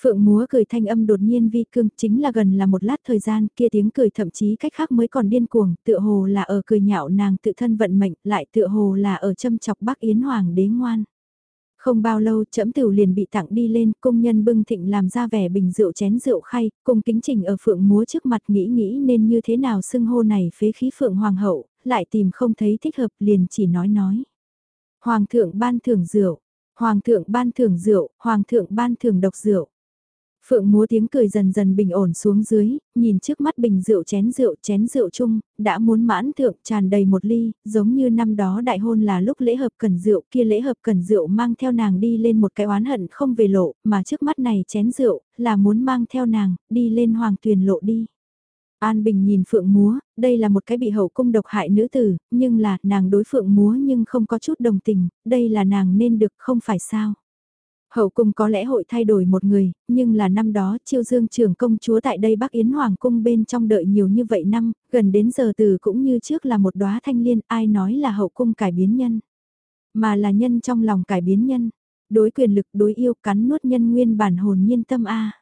Phượng múa cười thanh âm đột nhiên vi cương chính là gần là một lát thời gian kia tiếng cười thậm chí cách khác mới còn điên cuồng tựa hồ là ở cười nhạo nàng tự thân vận mệnh lại tựa hồ là ở châm chọc bác Yến Hoàng đế ngoan. Không bao lâu trẫm tiểu liền bị tặng đi lên, công nhân bưng thịnh làm ra vẻ bình rượu chén rượu khay, cùng kính trình ở phượng múa trước mặt nghĩ nghĩ nên như thế nào xưng hô này phế khí phượng hoàng hậu, lại tìm không thấy thích hợp liền chỉ nói nói. Hoàng thượng ban thưởng rượu, hoàng thượng ban thưởng rượu, hoàng thượng ban thưởng độc rượu. Phượng múa tiếng cười dần dần bình ổn xuống dưới, nhìn trước mắt bình rượu chén rượu chén rượu chung, đã muốn mãn thượng tràn đầy một ly, giống như năm đó đại hôn là lúc lễ hợp cần rượu kia lễ hợp cần rượu mang theo nàng đi lên một cái oán hận không về lộ, mà trước mắt này chén rượu là muốn mang theo nàng, đi lên hoàng tuyền lộ đi. An Bình nhìn Phượng Múa, đây là một cái bị hậu cung độc hại nữ tử, nhưng là nàng đối Phượng Múa nhưng không có chút đồng tình, đây là nàng nên được không phải sao. Hậu cung có lẽ hội thay đổi một người, nhưng là năm đó chiêu dương trưởng công chúa tại đây Bắc Yến Hoàng cung bên trong đợi nhiều như vậy năm, gần đến giờ từ cũng như trước là một đóa thanh liên, ai nói là hậu cung cải biến nhân. Mà là nhân trong lòng cải biến nhân, đối quyền lực đối yêu cắn nuốt nhân nguyên bản hồn nhiên tâm A.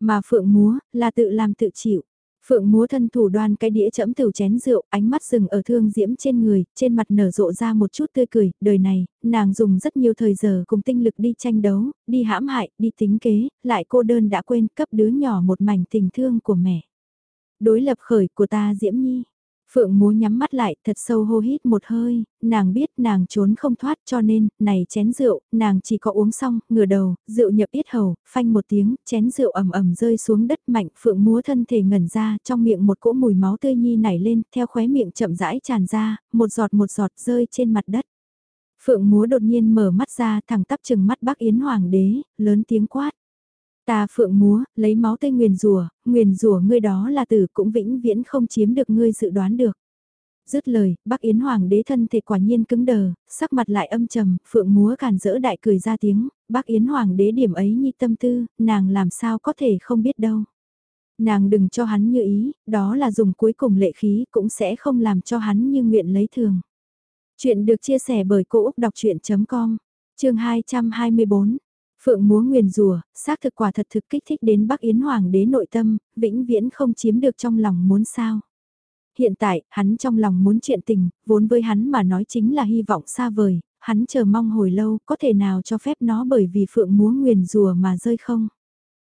Mà phượng múa, là tự làm tự chịu. Phượng múa thân thủ đoan cái đĩa chẫm tửu chén rượu, ánh mắt dừng ở thương diễm trên người, trên mặt nở rộ ra một chút tươi cười, đời này, nàng dùng rất nhiều thời giờ cùng tinh lực đi tranh đấu, đi hãm hại, đi tính kế, lại cô đơn đã quên cấp đứa nhỏ một mảnh tình thương của mẹ. Đối lập khởi của ta Diễm Nhi, Phượng múa nhắm mắt lại thật sâu hô hít một hơi, nàng biết nàng trốn không thoát cho nên, này chén rượu, nàng chỉ có uống xong, ngửa đầu, rượu nhập yết hầu, phanh một tiếng, chén rượu ầm ầm rơi xuống đất mạnh, Phượng múa thân thể ngẩn ra, trong miệng một cỗ mùi máu tươi nhi nảy lên, theo khóe miệng chậm rãi tràn ra, một giọt một giọt rơi trên mặt đất. Phượng múa đột nhiên mở mắt ra thẳng tắp chừng mắt bác Yến Hoàng đế, lớn tiếng quát. Ta phượng múa, lấy máu tây nguyền rùa, nguyền rùa ngươi đó là tử cũng vĩnh viễn không chiếm được ngươi dự đoán được. Dứt lời, bác Yến Hoàng đế thân thể quả nhiên cứng đờ, sắc mặt lại âm trầm, phượng múa càn rỡ đại cười ra tiếng, bác Yến Hoàng đế điểm ấy nhi tâm tư, nàng làm sao có thể không biết đâu. Nàng đừng cho hắn như ý, đó là dùng cuối cùng lệ khí cũng sẽ không làm cho hắn như nguyện lấy thường. Chuyện được chia sẻ bởi Cô Úc Đọc Chuyện.com, chương 224. Phượng múa nguyền rùa, xác thực quả thật thực kích thích đến Bắc Yến Hoàng đế nội tâm, vĩnh viễn không chiếm được trong lòng muốn sao. Hiện tại, hắn trong lòng muốn chuyện tình, vốn với hắn mà nói chính là hy vọng xa vời, hắn chờ mong hồi lâu, có thể nào cho phép nó bởi vì Phượng múa nguyền rùa mà rơi không?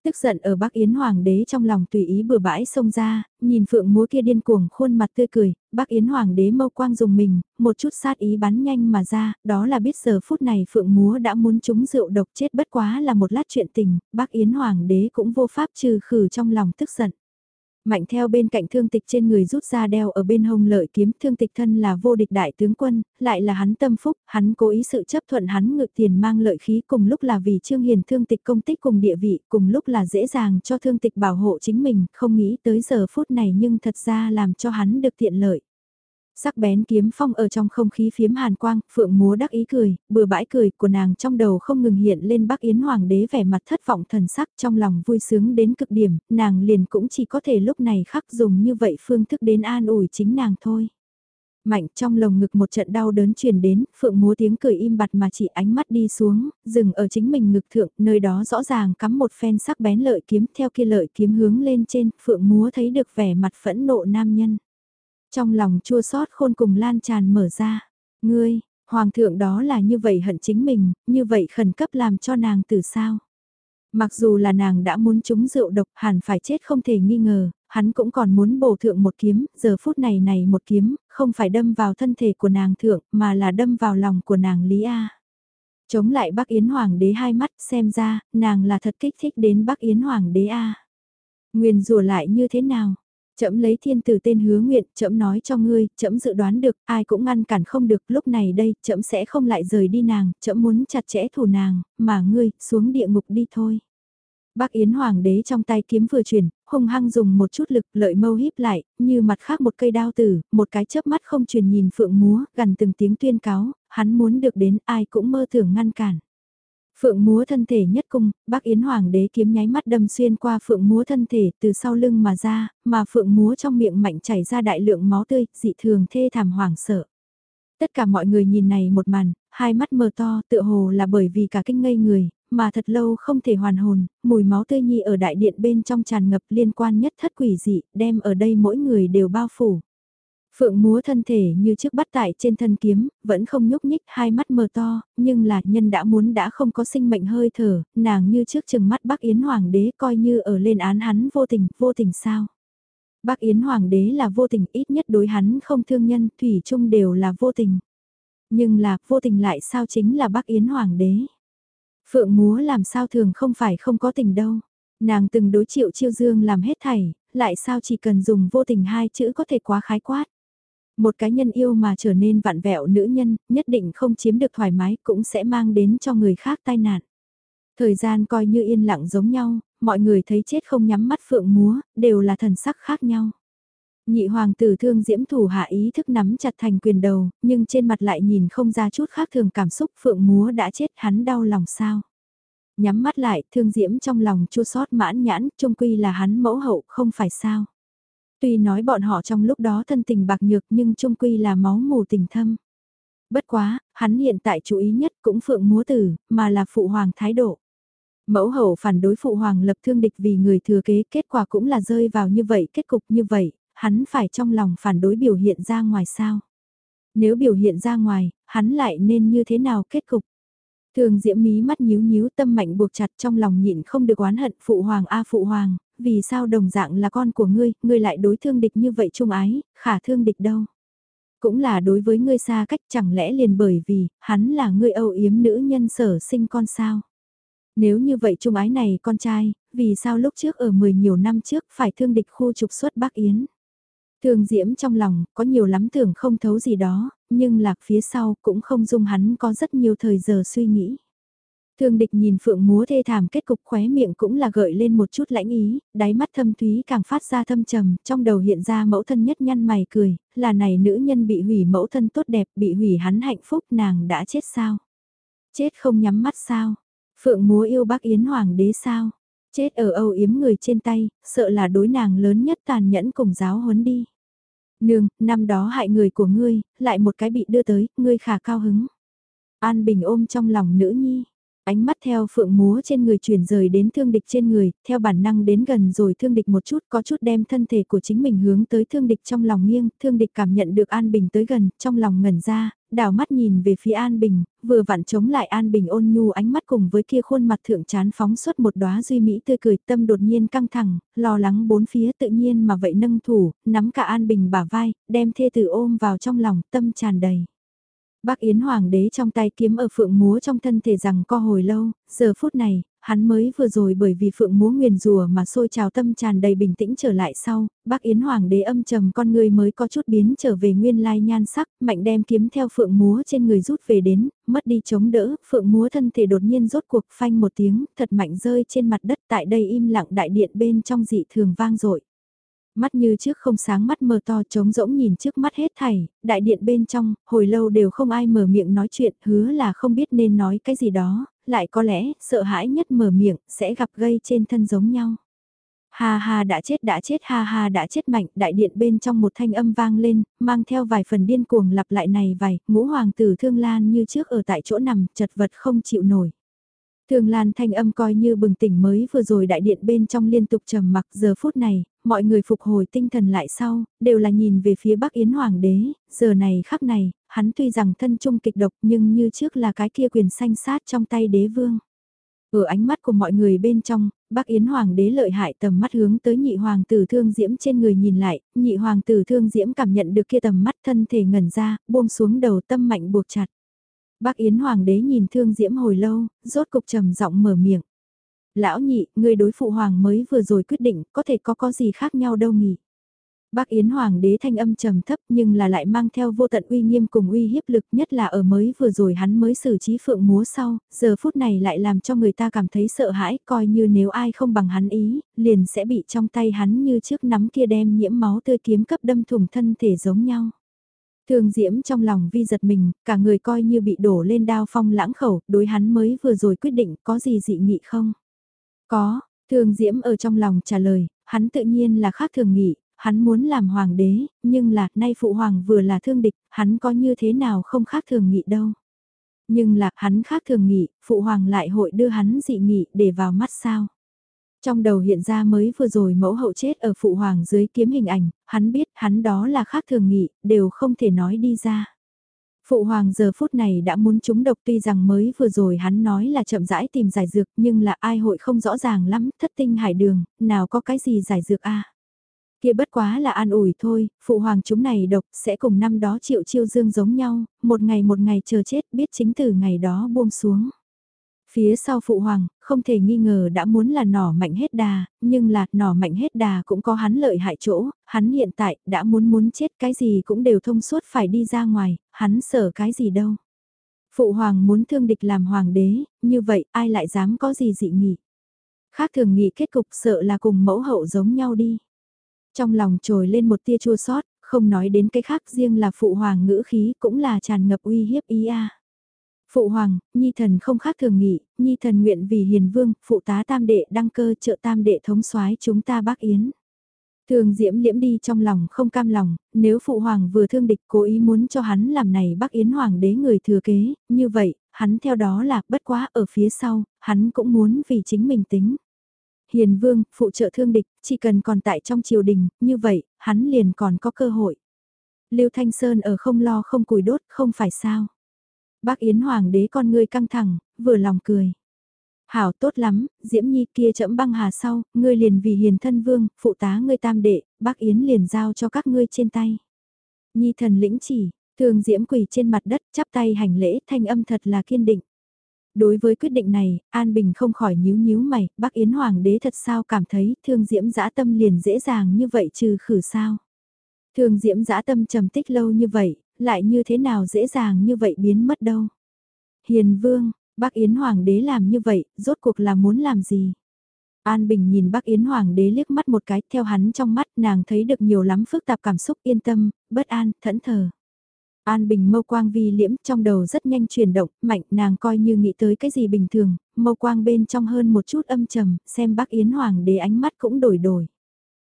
Tức giận ở Bắc Yến Hoàng đế trong lòng tùy ý bừa bãi xông ra, nhìn phượng múa kia điên cuồng khuôn mặt tươi cười, Bắc Yến Hoàng đế mâu quang dùng mình, một chút sát ý bắn nhanh mà ra, đó là biết giờ phút này phượng múa đã muốn trúng rượu độc chết bất quá là một lát chuyện tình, Bắc Yến Hoàng đế cũng vô pháp trừ khử trong lòng tức giận. Mạnh theo bên cạnh thương tịch trên người rút ra đeo ở bên hông lợi kiếm. Thương tịch thân là vô địch đại tướng quân, lại là hắn tâm phúc, hắn cố ý sự chấp thuận hắn ngự tiền mang lợi khí cùng lúc là vì trương hiền thương tịch công tích cùng địa vị, cùng lúc là dễ dàng cho thương tịch bảo hộ chính mình, không nghĩ tới giờ phút này nhưng thật ra làm cho hắn được tiện lợi sắc bén kiếm phong ở trong không khí phiếm hàn quang, phượng múa đắc ý cười, bừa bãi cười của nàng trong đầu không ngừng hiện lên Bắc Yến Hoàng đế vẻ mặt thất vọng thần sắc trong lòng vui sướng đến cực điểm, nàng liền cũng chỉ có thể lúc này khắc dùng như vậy phương thức đến an ủi chính nàng thôi. Mạnh trong lồng ngực một trận đau đớn truyền đến, phượng múa tiếng cười im bặt mà chỉ ánh mắt đi xuống, dừng ở chính mình ngực thượng, nơi đó rõ ràng cắm một phen sắc bén lợi kiếm theo kia lợi kiếm hướng lên trên, phượng múa thấy được vẻ mặt phẫn nộ nam nhân. Trong lòng chua xót khôn cùng lan tràn mở ra. Ngươi, hoàng thượng đó là như vậy hận chính mình, như vậy khẩn cấp làm cho nàng từ sao. Mặc dù là nàng đã muốn trúng rượu độc hẳn phải chết không thể nghi ngờ, hắn cũng còn muốn bổ thượng một kiếm, giờ phút này này một kiếm, không phải đâm vào thân thể của nàng thượng mà là đâm vào lòng của nàng Lý A. Chống lại Bắc Yến Hoàng đế hai mắt xem ra, nàng là thật kích thích đến Bắc Yến Hoàng đế A. Nguyên rùa lại như thế nào? Chậm lấy thiên tử tên hứa nguyện, chậm nói cho ngươi, chậm dự đoán được, ai cũng ngăn cản không được, lúc này đây, chậm sẽ không lại rời đi nàng, chậm muốn chặt chẽ thủ nàng, mà ngươi, xuống địa ngục đi thôi. Bác Yến Hoàng đế trong tay kiếm vừa chuyển, hung hăng dùng một chút lực lợi mâu híp lại, như mặt khác một cây đao tử, một cái chớp mắt không truyền nhìn phượng múa, gần từng tiếng tuyên cáo, hắn muốn được đến ai cũng mơ tưởng ngăn cản. Phượng múa thân thể nhất cung, bác Yến Hoàng đế kiếm nháy mắt đâm xuyên qua phượng múa thân thể từ sau lưng mà ra, mà phượng múa trong miệng mạnh chảy ra đại lượng máu tươi, dị thường thê thảm hoảng sợ. Tất cả mọi người nhìn này một màn, hai mắt mờ to tựa hồ là bởi vì cả kinh ngây người, mà thật lâu không thể hoàn hồn, mùi máu tươi nhi ở đại điện bên trong tràn ngập liên quan nhất thất quỷ dị, đem ở đây mỗi người đều bao phủ. Phượng múa thân thể như trước bắt tại trên thân kiếm, vẫn không nhúc nhích hai mắt mờ to, nhưng là nhân đã muốn đã không có sinh mệnh hơi thở, nàng như trước chừng mắt bác Yến Hoàng đế coi như ở lên án hắn vô tình, vô tình sao. Bác Yến Hoàng đế là vô tình ít nhất đối hắn không thương nhân, thủy chung đều là vô tình. Nhưng là vô tình lại sao chính là bác Yến Hoàng đế. Phượng múa làm sao thường không phải không có tình đâu. Nàng từng đối triệu chiêu dương làm hết thảy, lại sao chỉ cần dùng vô tình hai chữ có thể quá khái quát. Một cá nhân yêu mà trở nên vặn vẹo nữ nhân, nhất định không chiếm được thoải mái cũng sẽ mang đến cho người khác tai nạn. Thời gian coi như yên lặng giống nhau, mọi người thấy chết không nhắm mắt phượng múa, đều là thần sắc khác nhau. Nhị hoàng tử thương diễm thủ hạ ý thức nắm chặt thành quyền đầu, nhưng trên mặt lại nhìn không ra chút khác thường cảm xúc phượng múa đã chết hắn đau lòng sao. Nhắm mắt lại, thương diễm trong lòng chua sót mãn nhãn, trung quy là hắn mẫu hậu, không phải sao. Tuy nói bọn họ trong lúc đó thân tình bạc nhược nhưng trung quy là máu mù tình thâm. Bất quá, hắn hiện tại chú ý nhất cũng phượng múa tử, mà là phụ hoàng thái độ. Mẫu hậu phản đối phụ hoàng lập thương địch vì người thừa kế, kết quả cũng là rơi vào như vậy, kết cục như vậy, hắn phải trong lòng phản đối biểu hiện ra ngoài sao. Nếu biểu hiện ra ngoài, hắn lại nên như thế nào kết cục. Thường diễm mí mắt nhíu nhíu tâm mạnh buộc chặt trong lòng nhịn không được oán hận phụ hoàng a phụ hoàng, vì sao đồng dạng là con của ngươi, ngươi lại đối thương địch như vậy trung ái, khả thương địch đâu. Cũng là đối với ngươi xa cách chẳng lẽ liền bởi vì, hắn là ngươi âu yếm nữ nhân sở sinh con sao. Nếu như vậy trung ái này con trai, vì sao lúc trước ở 10 nhiều năm trước phải thương địch khu trục xuất Bắc Yến. thường diễm trong lòng, có nhiều lắm tưởng không thấu gì đó, nhưng lạc phía sau cũng không dung hắn có rất nhiều thời giờ suy nghĩ. Thương địch nhìn phượng múa thê thảm kết cục khóe miệng cũng là gợi lên một chút lãnh ý, đáy mắt thâm thúy càng phát ra thâm trầm, trong đầu hiện ra mẫu thân nhất nhăn mày cười, là này nữ nhân bị hủy mẫu thân tốt đẹp, bị hủy hắn hạnh phúc nàng đã chết sao? Chết không nhắm mắt sao? Phượng múa yêu bác Yến Hoàng đế sao? Chết ở âu yếm người trên tay, sợ là đối nàng lớn nhất tàn nhẫn cùng giáo huấn đi. Nương, năm đó hại người của ngươi, lại một cái bị đưa tới, ngươi khả cao hứng. An Bình ôm trong lòng nữ nhi, ánh mắt theo phượng múa trên người chuyển rời đến thương địch trên người, theo bản năng đến gần rồi thương địch một chút, có chút đem thân thể của chính mình hướng tới thương địch trong lòng nghiêng, thương địch cảm nhận được An Bình tới gần, trong lòng ngẩn ra, đảo mắt nhìn về phía An Bình, vừa vặn chống lại An Bình ôn nhu ánh mắt cùng với kia khuôn mặt thượng chán phóng xuất một đóa duy mỹ tươi cười tâm đột nhiên căng thẳng, lo lắng bốn phía tự nhiên mà vậy nâng thủ, nắm cả An Bình bả vai, đem thê tử ôm vào trong lòng, tâm tràn đầy. Bác Yến Hoàng đế trong tay kiếm ở phượng múa trong thân thể rằng co hồi lâu, giờ phút này, hắn mới vừa rồi bởi vì phượng múa nguyền rùa mà sôi trào tâm tràn đầy bình tĩnh trở lại sau, bác Yến Hoàng đế âm trầm con người mới có chút biến trở về nguyên lai nhan sắc, mạnh đem kiếm theo phượng múa trên người rút về đến, mất đi chống đỡ, phượng múa thân thể đột nhiên rốt cuộc phanh một tiếng, thật mạnh rơi trên mặt đất tại đây im lặng đại điện bên trong dị thường vang dội. Mắt như trước không sáng mắt mờ to trống rỗng nhìn trước mắt hết thảy, đại điện bên trong, hồi lâu đều không ai mở miệng nói chuyện, hứa là không biết nên nói cái gì đó, lại có lẽ, sợ hãi nhất mở miệng, sẽ gặp gây trên thân giống nhau. Ha ha đã chết đã chết ha ha đã chết mạnh, đại điện bên trong một thanh âm vang lên, mang theo vài phần điên cuồng lặp lại này vài, ngũ hoàng tử thương lan như trước ở tại chỗ nằm, chật vật không chịu nổi thường Lan thanh âm coi như bừng tỉnh mới vừa rồi đại điện bên trong liên tục trầm mặc giờ phút này, mọi người phục hồi tinh thần lại sau, đều là nhìn về phía Bắc Yến Hoàng đế, giờ này khắc này, hắn tuy rằng thân trung kịch độc nhưng như trước là cái kia quyền sanh sát trong tay đế vương. Ở ánh mắt của mọi người bên trong, Bắc Yến Hoàng đế lợi hại tầm mắt hướng tới nhị hoàng tử thương diễm trên người nhìn lại, nhị hoàng tử thương diễm cảm nhận được kia tầm mắt thân thể ngẩn ra, buông xuống đầu tâm mạnh buộc chặt. Bác Yến Hoàng đế nhìn thương diễm hồi lâu, rốt cục trầm giọng mở miệng. Lão nhị, người đối phụ hoàng mới vừa rồi quyết định, có thể có có gì khác nhau đâu nhỉ? Bác Yến Hoàng đế thanh âm trầm thấp nhưng là lại mang theo vô tận uy nghiêm cùng uy hiếp lực nhất là ở mới vừa rồi hắn mới xử trí phượng múa sau, giờ phút này lại làm cho người ta cảm thấy sợ hãi coi như nếu ai không bằng hắn ý, liền sẽ bị trong tay hắn như trước nắm kia đem nhiễm máu tươi kiếm cấp đâm thủng thân thể giống nhau. Thương Diễm trong lòng vi giật mình, cả người coi như bị đổ lên đao phong lãng khẩu, đối hắn mới vừa rồi quyết định có gì dị nghị không? Có, Thương Diễm ở trong lòng trả lời, hắn tự nhiên là khác thường nghị, hắn muốn làm hoàng đế, nhưng là nay phụ hoàng vừa là thương địch, hắn có như thế nào không khác thường nghị đâu. Nhưng là hắn khác thường nghị, phụ hoàng lại hội đưa hắn dị nghị để vào mắt sao. Trong đầu hiện ra mới vừa rồi mẫu hậu chết ở phụ hoàng dưới kiếm hình ảnh, hắn biết hắn đó là khác thường nghị, đều không thể nói đi ra. Phụ hoàng giờ phút này đã muốn trúng độc tuy rằng mới vừa rồi hắn nói là chậm rãi tìm giải dược nhưng là ai hội không rõ ràng lắm, thất tinh hải đường, nào có cái gì giải dược a Kia bất quá là an ủi thôi, phụ hoàng chúng này độc sẽ cùng năm đó triệu chiêu dương giống nhau, một ngày một ngày chờ chết biết chính từ ngày đó buông xuống. Phía sau phụ hoàng, không thể nghi ngờ đã muốn là nỏ mạnh hết đà, nhưng là nỏ mạnh hết đà cũng có hắn lợi hại chỗ, hắn hiện tại đã muốn muốn chết cái gì cũng đều thông suốt phải đi ra ngoài, hắn sợ cái gì đâu. Phụ hoàng muốn thương địch làm hoàng đế, như vậy ai lại dám có gì dị nghị. Khác thường nghị kết cục sợ là cùng mẫu hậu giống nhau đi. Trong lòng trồi lên một tia chua sót, không nói đến cái khác riêng là phụ hoàng ngữ khí cũng là tràn ngập uy hiếp ý a. Phụ hoàng, nhi thần không khác thường nghị, nhi thần nguyện vì hiền vương, phụ tá tam đệ đăng cơ trợ tam đệ thống soái chúng ta bác yến. Thường diễm liễm đi trong lòng không cam lòng, nếu phụ hoàng vừa thương địch cố ý muốn cho hắn làm này bác yến hoàng đế người thừa kế, như vậy, hắn theo đó là bất quá ở phía sau, hắn cũng muốn vì chính mình tính. Hiền vương, phụ trợ thương địch, chỉ cần còn tại trong triều đình, như vậy, hắn liền còn có cơ hội. Lưu Thanh Sơn ở không lo không cùi đốt, không phải sao. Bác Yến Hoàng đế con ngươi căng thẳng, vừa lòng cười. Hảo tốt lắm, Diễm Nhi kia chậm băng hà sau, ngươi liền vì hiền thân vương, phụ tá ngươi tam đệ, bác Yến liền giao cho các ngươi trên tay. Nhi thần lĩnh chỉ, thường Diễm quỳ trên mặt đất chắp tay hành lễ thanh âm thật là kiên định. Đối với quyết định này, An Bình không khỏi nhíu nhíu mày, bác Yến Hoàng đế thật sao cảm thấy thương Diễm dã tâm liền dễ dàng như vậy trừ khử sao. Thương Diễm dã tâm trầm tích lâu như vậy, lại như thế nào dễ dàng như vậy biến mất đâu. Hiền Vương, bác Yến Hoàng đế làm như vậy, rốt cuộc là muốn làm gì? An Bình nhìn bác Yến Hoàng đế liếc mắt một cái, theo hắn trong mắt nàng thấy được nhiều lắm phức tạp cảm xúc yên tâm, bất an, thẫn thờ. An Bình mâu quang vi liễm trong đầu rất nhanh chuyển động, mạnh nàng coi như nghĩ tới cái gì bình thường, mâu quang bên trong hơn một chút âm trầm, xem bác Yến Hoàng đế ánh mắt cũng đổi đổi.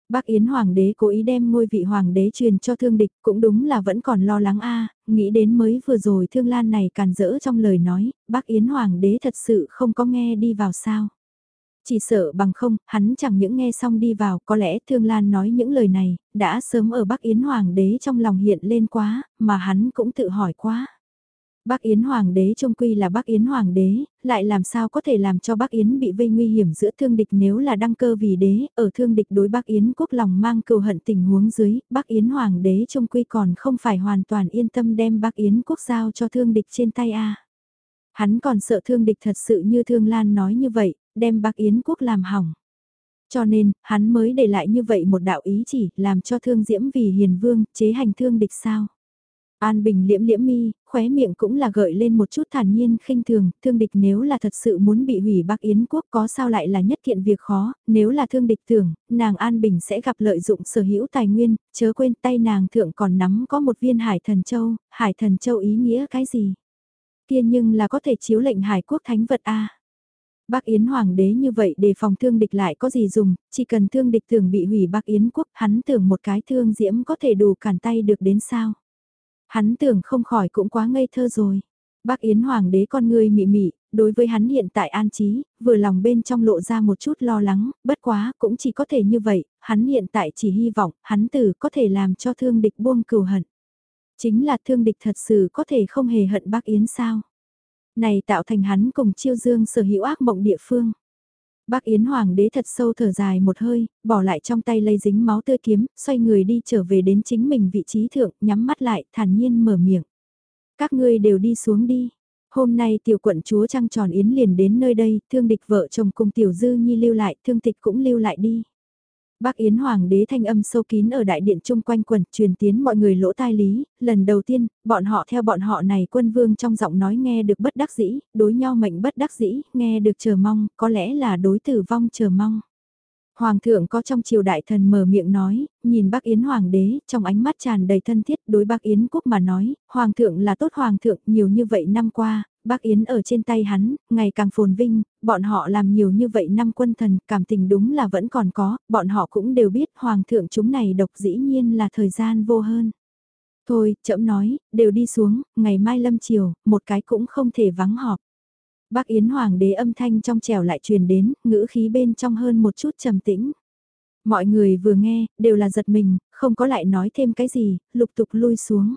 Bác Yến Hoàng đế cố ý đem ngôi vị Hoàng đế truyền cho thương địch cũng đúng là vẫn còn lo lắng a nghĩ đến mới vừa rồi thương lan này càn rỡ trong lời nói, bác Yến Hoàng đế thật sự không có nghe đi vào sao. Chỉ sợ bằng không, hắn chẳng những nghe xong đi vào, có lẽ Thương Lan nói những lời này, đã sớm ở Bắc Yến Hoàng đế trong lòng hiện lên quá, mà hắn cũng tự hỏi quá. Bắc Yến Hoàng đế trông quy là Bắc Yến Hoàng đế, lại làm sao có thể làm cho Bắc Yến bị vây nguy hiểm giữa thương địch nếu là đăng cơ vì đế, ở thương địch đối Bắc Yến quốc lòng mang cừu hận tình huống dưới, Bắc Yến Hoàng đế trông quy còn không phải hoàn toàn yên tâm đem Bắc Yến quốc giao cho thương địch trên tay a. Hắn còn sợ thương địch thật sự như Thương Lan nói như vậy, đem Bắc Yến quốc làm hỏng. Cho nên, hắn mới để lại như vậy một đạo ý chỉ, làm cho thương diễm vì hiền vương, chế hành thương địch sao. An Bình liễm liễm mi, khóe miệng cũng là gợi lên một chút thản nhiên khinh thường, thương địch nếu là thật sự muốn bị hủy Bắc Yến quốc có sao lại là nhất kiện việc khó, nếu là thương địch tưởng, nàng An Bình sẽ gặp lợi dụng sở hữu tài nguyên, chớ quên tay nàng thượng còn nắm có một viên hải thần châu, hải thần châu ý nghĩa cái gì? Kia nhưng là có thể chiếu lệnh hải quốc thánh vật A. Bác Yến Hoàng đế như vậy để phòng thương địch lại có gì dùng, chỉ cần thương địch tưởng bị hủy Bác Yến quốc, hắn tưởng một cái thương diễm có thể đủ cản tay được đến sao. Hắn tưởng không khỏi cũng quá ngây thơ rồi. Bác Yến Hoàng đế con người mị mị, đối với hắn hiện tại an trí, vừa lòng bên trong lộ ra một chút lo lắng, bất quá cũng chỉ có thể như vậy, hắn hiện tại chỉ hy vọng, hắn tử có thể làm cho thương địch buông cừu hận. Chính là thương địch thật sự có thể không hề hận bác Yến sao. Này tạo thành hắn cùng chiêu dương sở hữu ác mộng địa phương. Bác Yến Hoàng đế thật sâu thở dài một hơi, bỏ lại trong tay lây dính máu tươi kiếm, xoay người đi trở về đến chính mình vị trí thượng, nhắm mắt lại, thản nhiên mở miệng. Các ngươi đều đi xuống đi. Hôm nay tiểu quận chúa trăng tròn yến liền đến nơi đây, thương địch vợ chồng cùng tiểu dư nhi lưu lại, thương tịch cũng lưu lại đi. Bác Yến Hoàng đế thanh âm sâu kín ở đại điện chung quanh quần, truyền tiến mọi người lỗ tai lý, lần đầu tiên, bọn họ theo bọn họ này quân vương trong giọng nói nghe được bất đắc dĩ, đối nhau mệnh bất đắc dĩ, nghe được chờ mong, có lẽ là đối tử vong chờ mong. Hoàng thượng có trong triều đại thần mở miệng nói, nhìn bác Yến Hoàng đế, trong ánh mắt tràn đầy thân thiết đối bác Yến quốc mà nói, Hoàng thượng là tốt Hoàng thượng nhiều như vậy năm qua, bác Yến ở trên tay hắn, ngày càng phồn vinh, bọn họ làm nhiều như vậy năm quân thần, cảm tình đúng là vẫn còn có, bọn họ cũng đều biết Hoàng thượng chúng này độc dĩ nhiên là thời gian vô hơn. Thôi, chậm nói, đều đi xuống, ngày mai lâm chiều, một cái cũng không thể vắng họp. Bác Yến Hoàng đế âm thanh trong trèo lại truyền đến, ngữ khí bên trong hơn một chút trầm tĩnh. Mọi người vừa nghe, đều là giật mình, không có lại nói thêm cái gì, lục tục lui xuống.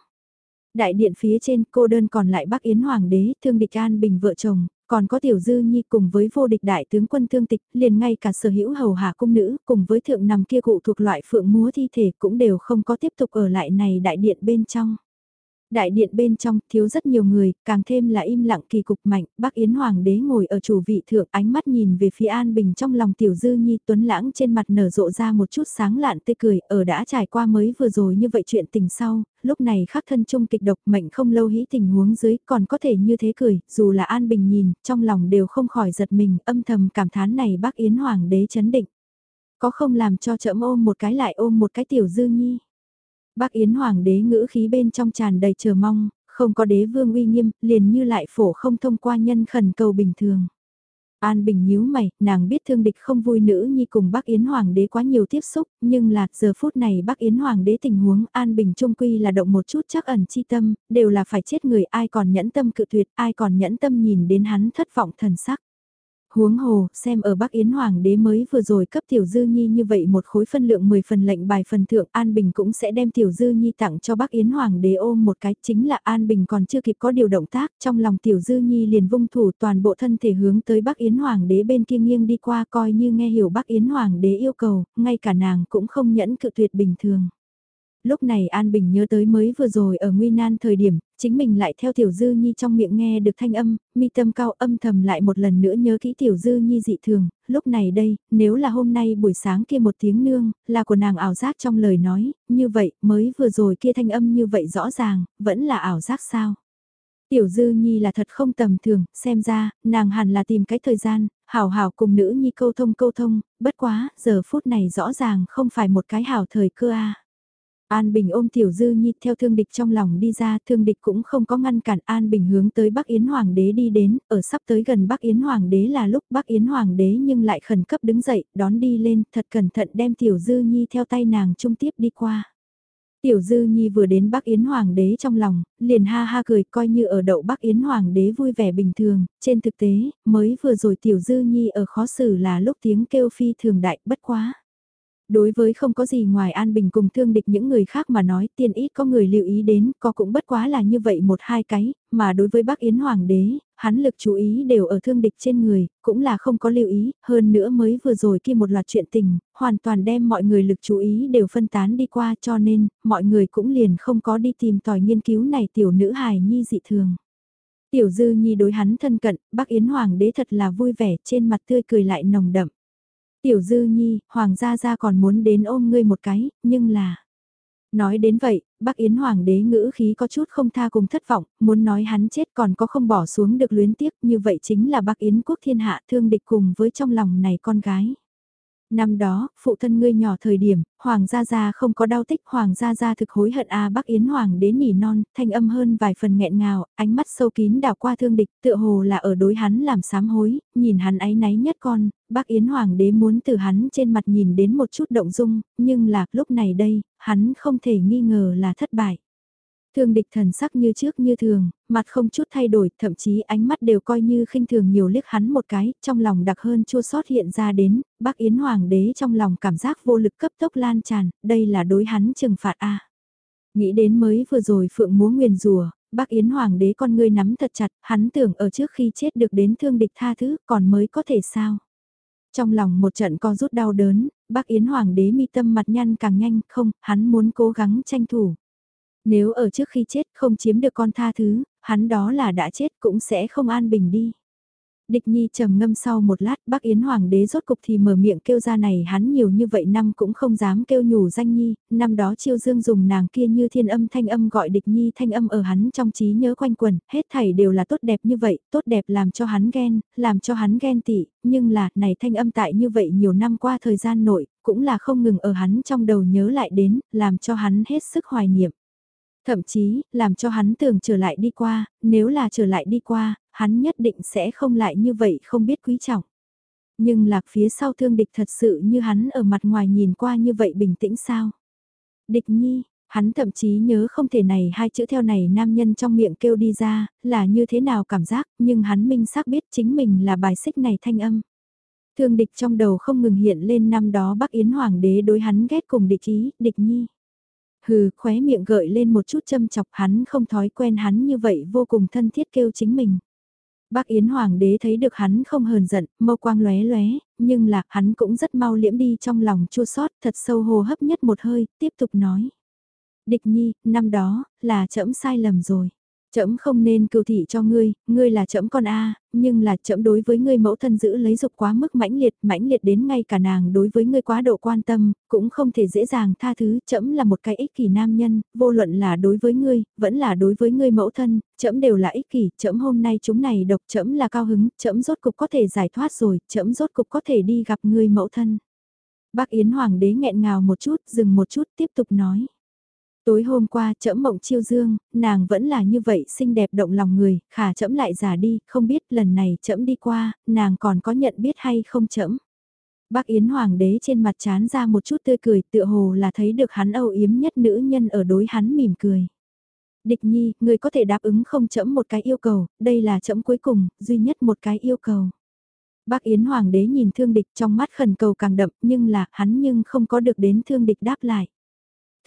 Đại điện phía trên cô đơn còn lại Bắc Yến Hoàng đế, Thương Địch An Bình vợ chồng, còn có Tiểu Dư Nhi cùng với vô địch đại tướng quân Thương Tịch, liền ngay cả sở hữu hầu hạ cung nữ, cùng với thượng nằm kia cụ thuộc loại phượng múa thi thể cũng đều không có tiếp tục ở lại này đại điện bên trong. Đại điện bên trong thiếu rất nhiều người, càng thêm là im lặng kỳ cục mạnh, bác Yến Hoàng đế ngồi ở chủ vị thượng ánh mắt nhìn về phía An Bình trong lòng tiểu dư nhi tuấn lãng trên mặt nở rộ ra một chút sáng lạn tươi cười, ở đã trải qua mới vừa rồi như vậy chuyện tình sau, lúc này khắc thân trung kịch độc mệnh không lâu hĩ tình huống dưới còn có thể như thế cười, dù là An Bình nhìn, trong lòng đều không khỏi giật mình, âm thầm cảm thán này bác Yến Hoàng đế chấn định. Có không làm cho chậm ôm một cái lại ôm một cái tiểu dư nhi. Bác Yến Hoàng đế ngữ khí bên trong tràn đầy chờ mong, không có đế vương uy nghiêm, liền như lại phổ không thông qua nhân khẩn cầu bình thường. An Bình nhíu mày, nàng biết thương địch không vui nữ nhi cùng bác Yến Hoàng đế quá nhiều tiếp xúc, nhưng là giờ phút này bác Yến Hoàng đế tình huống An Bình trung quy là động một chút chắc ẩn chi tâm, đều là phải chết người ai còn nhẫn tâm cự tuyệt, ai còn nhẫn tâm nhìn đến hắn thất vọng thần sắc. Huống hồ, xem ở Bắc Yến Hoàng đế mới vừa rồi cấp Tiểu Dư Nhi như vậy một khối phân lượng 10 phần lệnh bài phần thượng An Bình cũng sẽ đem Tiểu Dư Nhi tặng cho Bắc Yến Hoàng đế ôm một cái chính là An Bình còn chưa kịp có điều động tác trong lòng Tiểu Dư Nhi liền vung thủ toàn bộ thân thể hướng tới Bắc Yến Hoàng đế bên kia nghiêng đi qua coi như nghe hiểu Bắc Yến Hoàng đế yêu cầu, ngay cả nàng cũng không nhẫn cự tuyệt bình thường. Lúc này An Bình nhớ tới mới vừa rồi ở nguy nan thời điểm, chính mình lại theo Tiểu Dư Nhi trong miệng nghe được thanh âm, mi tâm cao âm thầm lại một lần nữa nhớ kỹ Tiểu Dư Nhi dị thường, lúc này đây, nếu là hôm nay buổi sáng kia một tiếng nương, là của nàng ảo giác trong lời nói, như vậy, mới vừa rồi kia thanh âm như vậy rõ ràng, vẫn là ảo giác sao? Tiểu Dư Nhi là thật không tầm thường, xem ra, nàng hẳn là tìm cái thời gian, hảo hảo cùng nữ nhi câu thông câu thông, bất quá, giờ phút này rõ ràng không phải một cái hảo thời cơ a. An Bình ôm Tiểu Dư Nhi theo thương địch trong lòng đi ra, thương địch cũng không có ngăn cản An Bình hướng tới Bắc Yến Hoàng đế đi đến, ở sắp tới gần Bắc Yến Hoàng đế là lúc Bắc Yến Hoàng đế nhưng lại khẩn cấp đứng dậy, đón đi lên, thật cẩn thận đem Tiểu Dư Nhi theo tay nàng trung tiếp đi qua. Tiểu Dư Nhi vừa đến Bắc Yến Hoàng đế trong lòng, liền ha ha cười coi như ở đậu Bắc Yến Hoàng đế vui vẻ bình thường, trên thực tế, mới vừa rồi Tiểu Dư Nhi ở khó xử là lúc tiếng kêu phi thường đại bất quá. Đối với không có gì ngoài an bình cùng thương địch những người khác mà nói tiên ít có người lưu ý đến, có cũng bất quá là như vậy một hai cái, mà đối với bác Yến Hoàng đế, hắn lực chú ý đều ở thương địch trên người, cũng là không có lưu ý, hơn nữa mới vừa rồi kia một loạt chuyện tình, hoàn toàn đem mọi người lực chú ý đều phân tán đi qua cho nên, mọi người cũng liền không có đi tìm tòi nghiên cứu này tiểu nữ hài nhi dị thường. Tiểu dư nhi đối hắn thân cận, bác Yến Hoàng đế thật là vui vẻ trên mặt tươi cười lại nồng đậm. Tiểu dư nhi, hoàng gia gia còn muốn đến ôm ngươi một cái, nhưng là... Nói đến vậy, bác Yến Hoàng đế ngữ khí có chút không tha cùng thất vọng, muốn nói hắn chết còn có không bỏ xuống được luyến tiếc như vậy chính là bác Yến quốc thiên hạ thương địch cùng với trong lòng này con gái. Năm đó, phụ thân ngươi nhỏ thời điểm, Hoàng gia gia không có đau tích, Hoàng gia gia thực hối hận a Bắc Yến Hoàng đế nỉ non, thanh âm hơn vài phần nghẹn ngào, ánh mắt sâu kín đảo qua thương địch, tựa hồ là ở đối hắn làm sám hối, nhìn hắn áy náy nhất con, Bắc Yến Hoàng đế muốn từ hắn trên mặt nhìn đến một chút động dung, nhưng là lúc này đây, hắn không thể nghi ngờ là thất bại. Thương địch thần sắc như trước như thường, mặt không chút thay đổi, thậm chí ánh mắt đều coi như khinh thường nhiều liếc hắn một cái, trong lòng đặc hơn chua sót hiện ra đến, bác Yến Hoàng đế trong lòng cảm giác vô lực cấp tốc lan tràn, đây là đối hắn trừng phạt a Nghĩ đến mới vừa rồi phượng múa nguyền rùa, bác Yến Hoàng đế con ngươi nắm thật chặt, hắn tưởng ở trước khi chết được đến thương địch tha thứ, còn mới có thể sao. Trong lòng một trận co rút đau đớn, bác Yến Hoàng đế mi tâm mặt nhăn càng nhanh, không, hắn muốn cố gắng tranh thủ. Nếu ở trước khi chết không chiếm được con tha thứ, hắn đó là đã chết cũng sẽ không an bình đi. Địch Nhi trầm ngâm sau một lát, bác Yến Hoàng đế rốt cục thì mở miệng kêu ra này hắn nhiều như vậy năm cũng không dám kêu nhủ danh Nhi, năm đó chiêu dương dùng nàng kia như thiên âm thanh âm gọi địch Nhi thanh âm ở hắn trong trí nhớ quanh quần, hết thảy đều là tốt đẹp như vậy, tốt đẹp làm cho hắn ghen, làm cho hắn ghen tị, nhưng là, này thanh âm tại như vậy nhiều năm qua thời gian nội, cũng là không ngừng ở hắn trong đầu nhớ lại đến, làm cho hắn hết sức hoài niệm. Thậm chí, làm cho hắn tưởng trở lại đi qua, nếu là trở lại đi qua, hắn nhất định sẽ không lại như vậy không biết quý trọng. Nhưng lạc phía sau thương địch thật sự như hắn ở mặt ngoài nhìn qua như vậy bình tĩnh sao? Địch nhi, hắn thậm chí nhớ không thể này hai chữ theo này nam nhân trong miệng kêu đi ra, là như thế nào cảm giác, nhưng hắn minh xác biết chính mình là bài xích này thanh âm. Thương địch trong đầu không ngừng hiện lên năm đó Bắc Yến Hoàng đế đối hắn ghét cùng địch ý, địch nhi. Hừ, khóe miệng gợi lên một chút châm chọc hắn không thói quen hắn như vậy vô cùng thân thiết kêu chính mình. Bác Yến Hoàng đế thấy được hắn không hờn giận, mâu quang lóe lóe, nhưng là hắn cũng rất mau liễm đi trong lòng chua sót thật sâu hồ hấp nhất một hơi, tiếp tục nói. Địch nhi, năm đó, là trẫm sai lầm rồi. Trẫm không nên cưu thị cho ngươi, ngươi là trẫm con a, nhưng là trẫm đối với ngươi mẫu thân giữ lấy dục quá mức mãnh liệt, mãnh liệt đến ngay cả nàng đối với ngươi quá độ quan tâm, cũng không thể dễ dàng tha thứ, trẫm là một cái ích kỷ nam nhân, vô luận là đối với ngươi, vẫn là đối với ngươi mẫu thân, trẫm đều là ích kỷ, trẫm hôm nay chúng này độc trẫm là cao hứng, trẫm rốt cục có thể giải thoát rồi, trẫm rốt cục có thể đi gặp ngươi mẫu thân. Bác Yến Hoàng đế nghẹn ngào một chút, dừng một chút, tiếp tục nói. Tối hôm qua trẫm mộng chiêu dương, nàng vẫn là như vậy xinh đẹp động lòng người, khả trẫm lại già đi, không biết lần này trẫm đi qua, nàng còn có nhận biết hay không trẫm. Bác Yến Hoàng đế trên mặt chán ra một chút tươi cười tựa hồ là thấy được hắn âu yếm nhất nữ nhân ở đối hắn mỉm cười. Địch nhi, người có thể đáp ứng không trẫm một cái yêu cầu, đây là trẫm cuối cùng, duy nhất một cái yêu cầu. Bác Yến Hoàng đế nhìn thương địch trong mắt khẩn cầu càng đậm nhưng là hắn nhưng không có được đến thương địch đáp lại.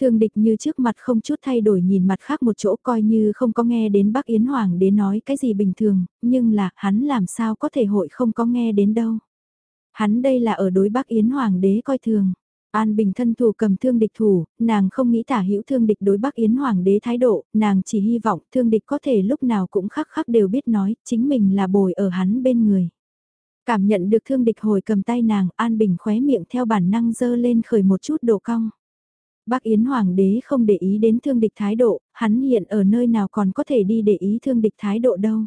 Thương địch như trước mặt không chút thay đổi nhìn mặt khác một chỗ coi như không có nghe đến bác Yến Hoàng đế nói cái gì bình thường, nhưng là hắn làm sao có thể hội không có nghe đến đâu. Hắn đây là ở đối bác Yến Hoàng đế coi thường. An Bình thân thủ cầm thương địch thủ, nàng không nghĩ tả hữu thương địch đối Bắc Yến Hoàng đế thái độ, nàng chỉ hy vọng thương địch có thể lúc nào cũng khắc khắc đều biết nói, chính mình là bồi ở hắn bên người. Cảm nhận được thương địch hồi cầm tay nàng, An Bình khóe miệng theo bản năng dơ lên khởi một chút độ cong. Bác Yến Hoàng đế không để ý đến thương địch thái độ, hắn hiện ở nơi nào còn có thể đi để ý thương địch thái độ đâu.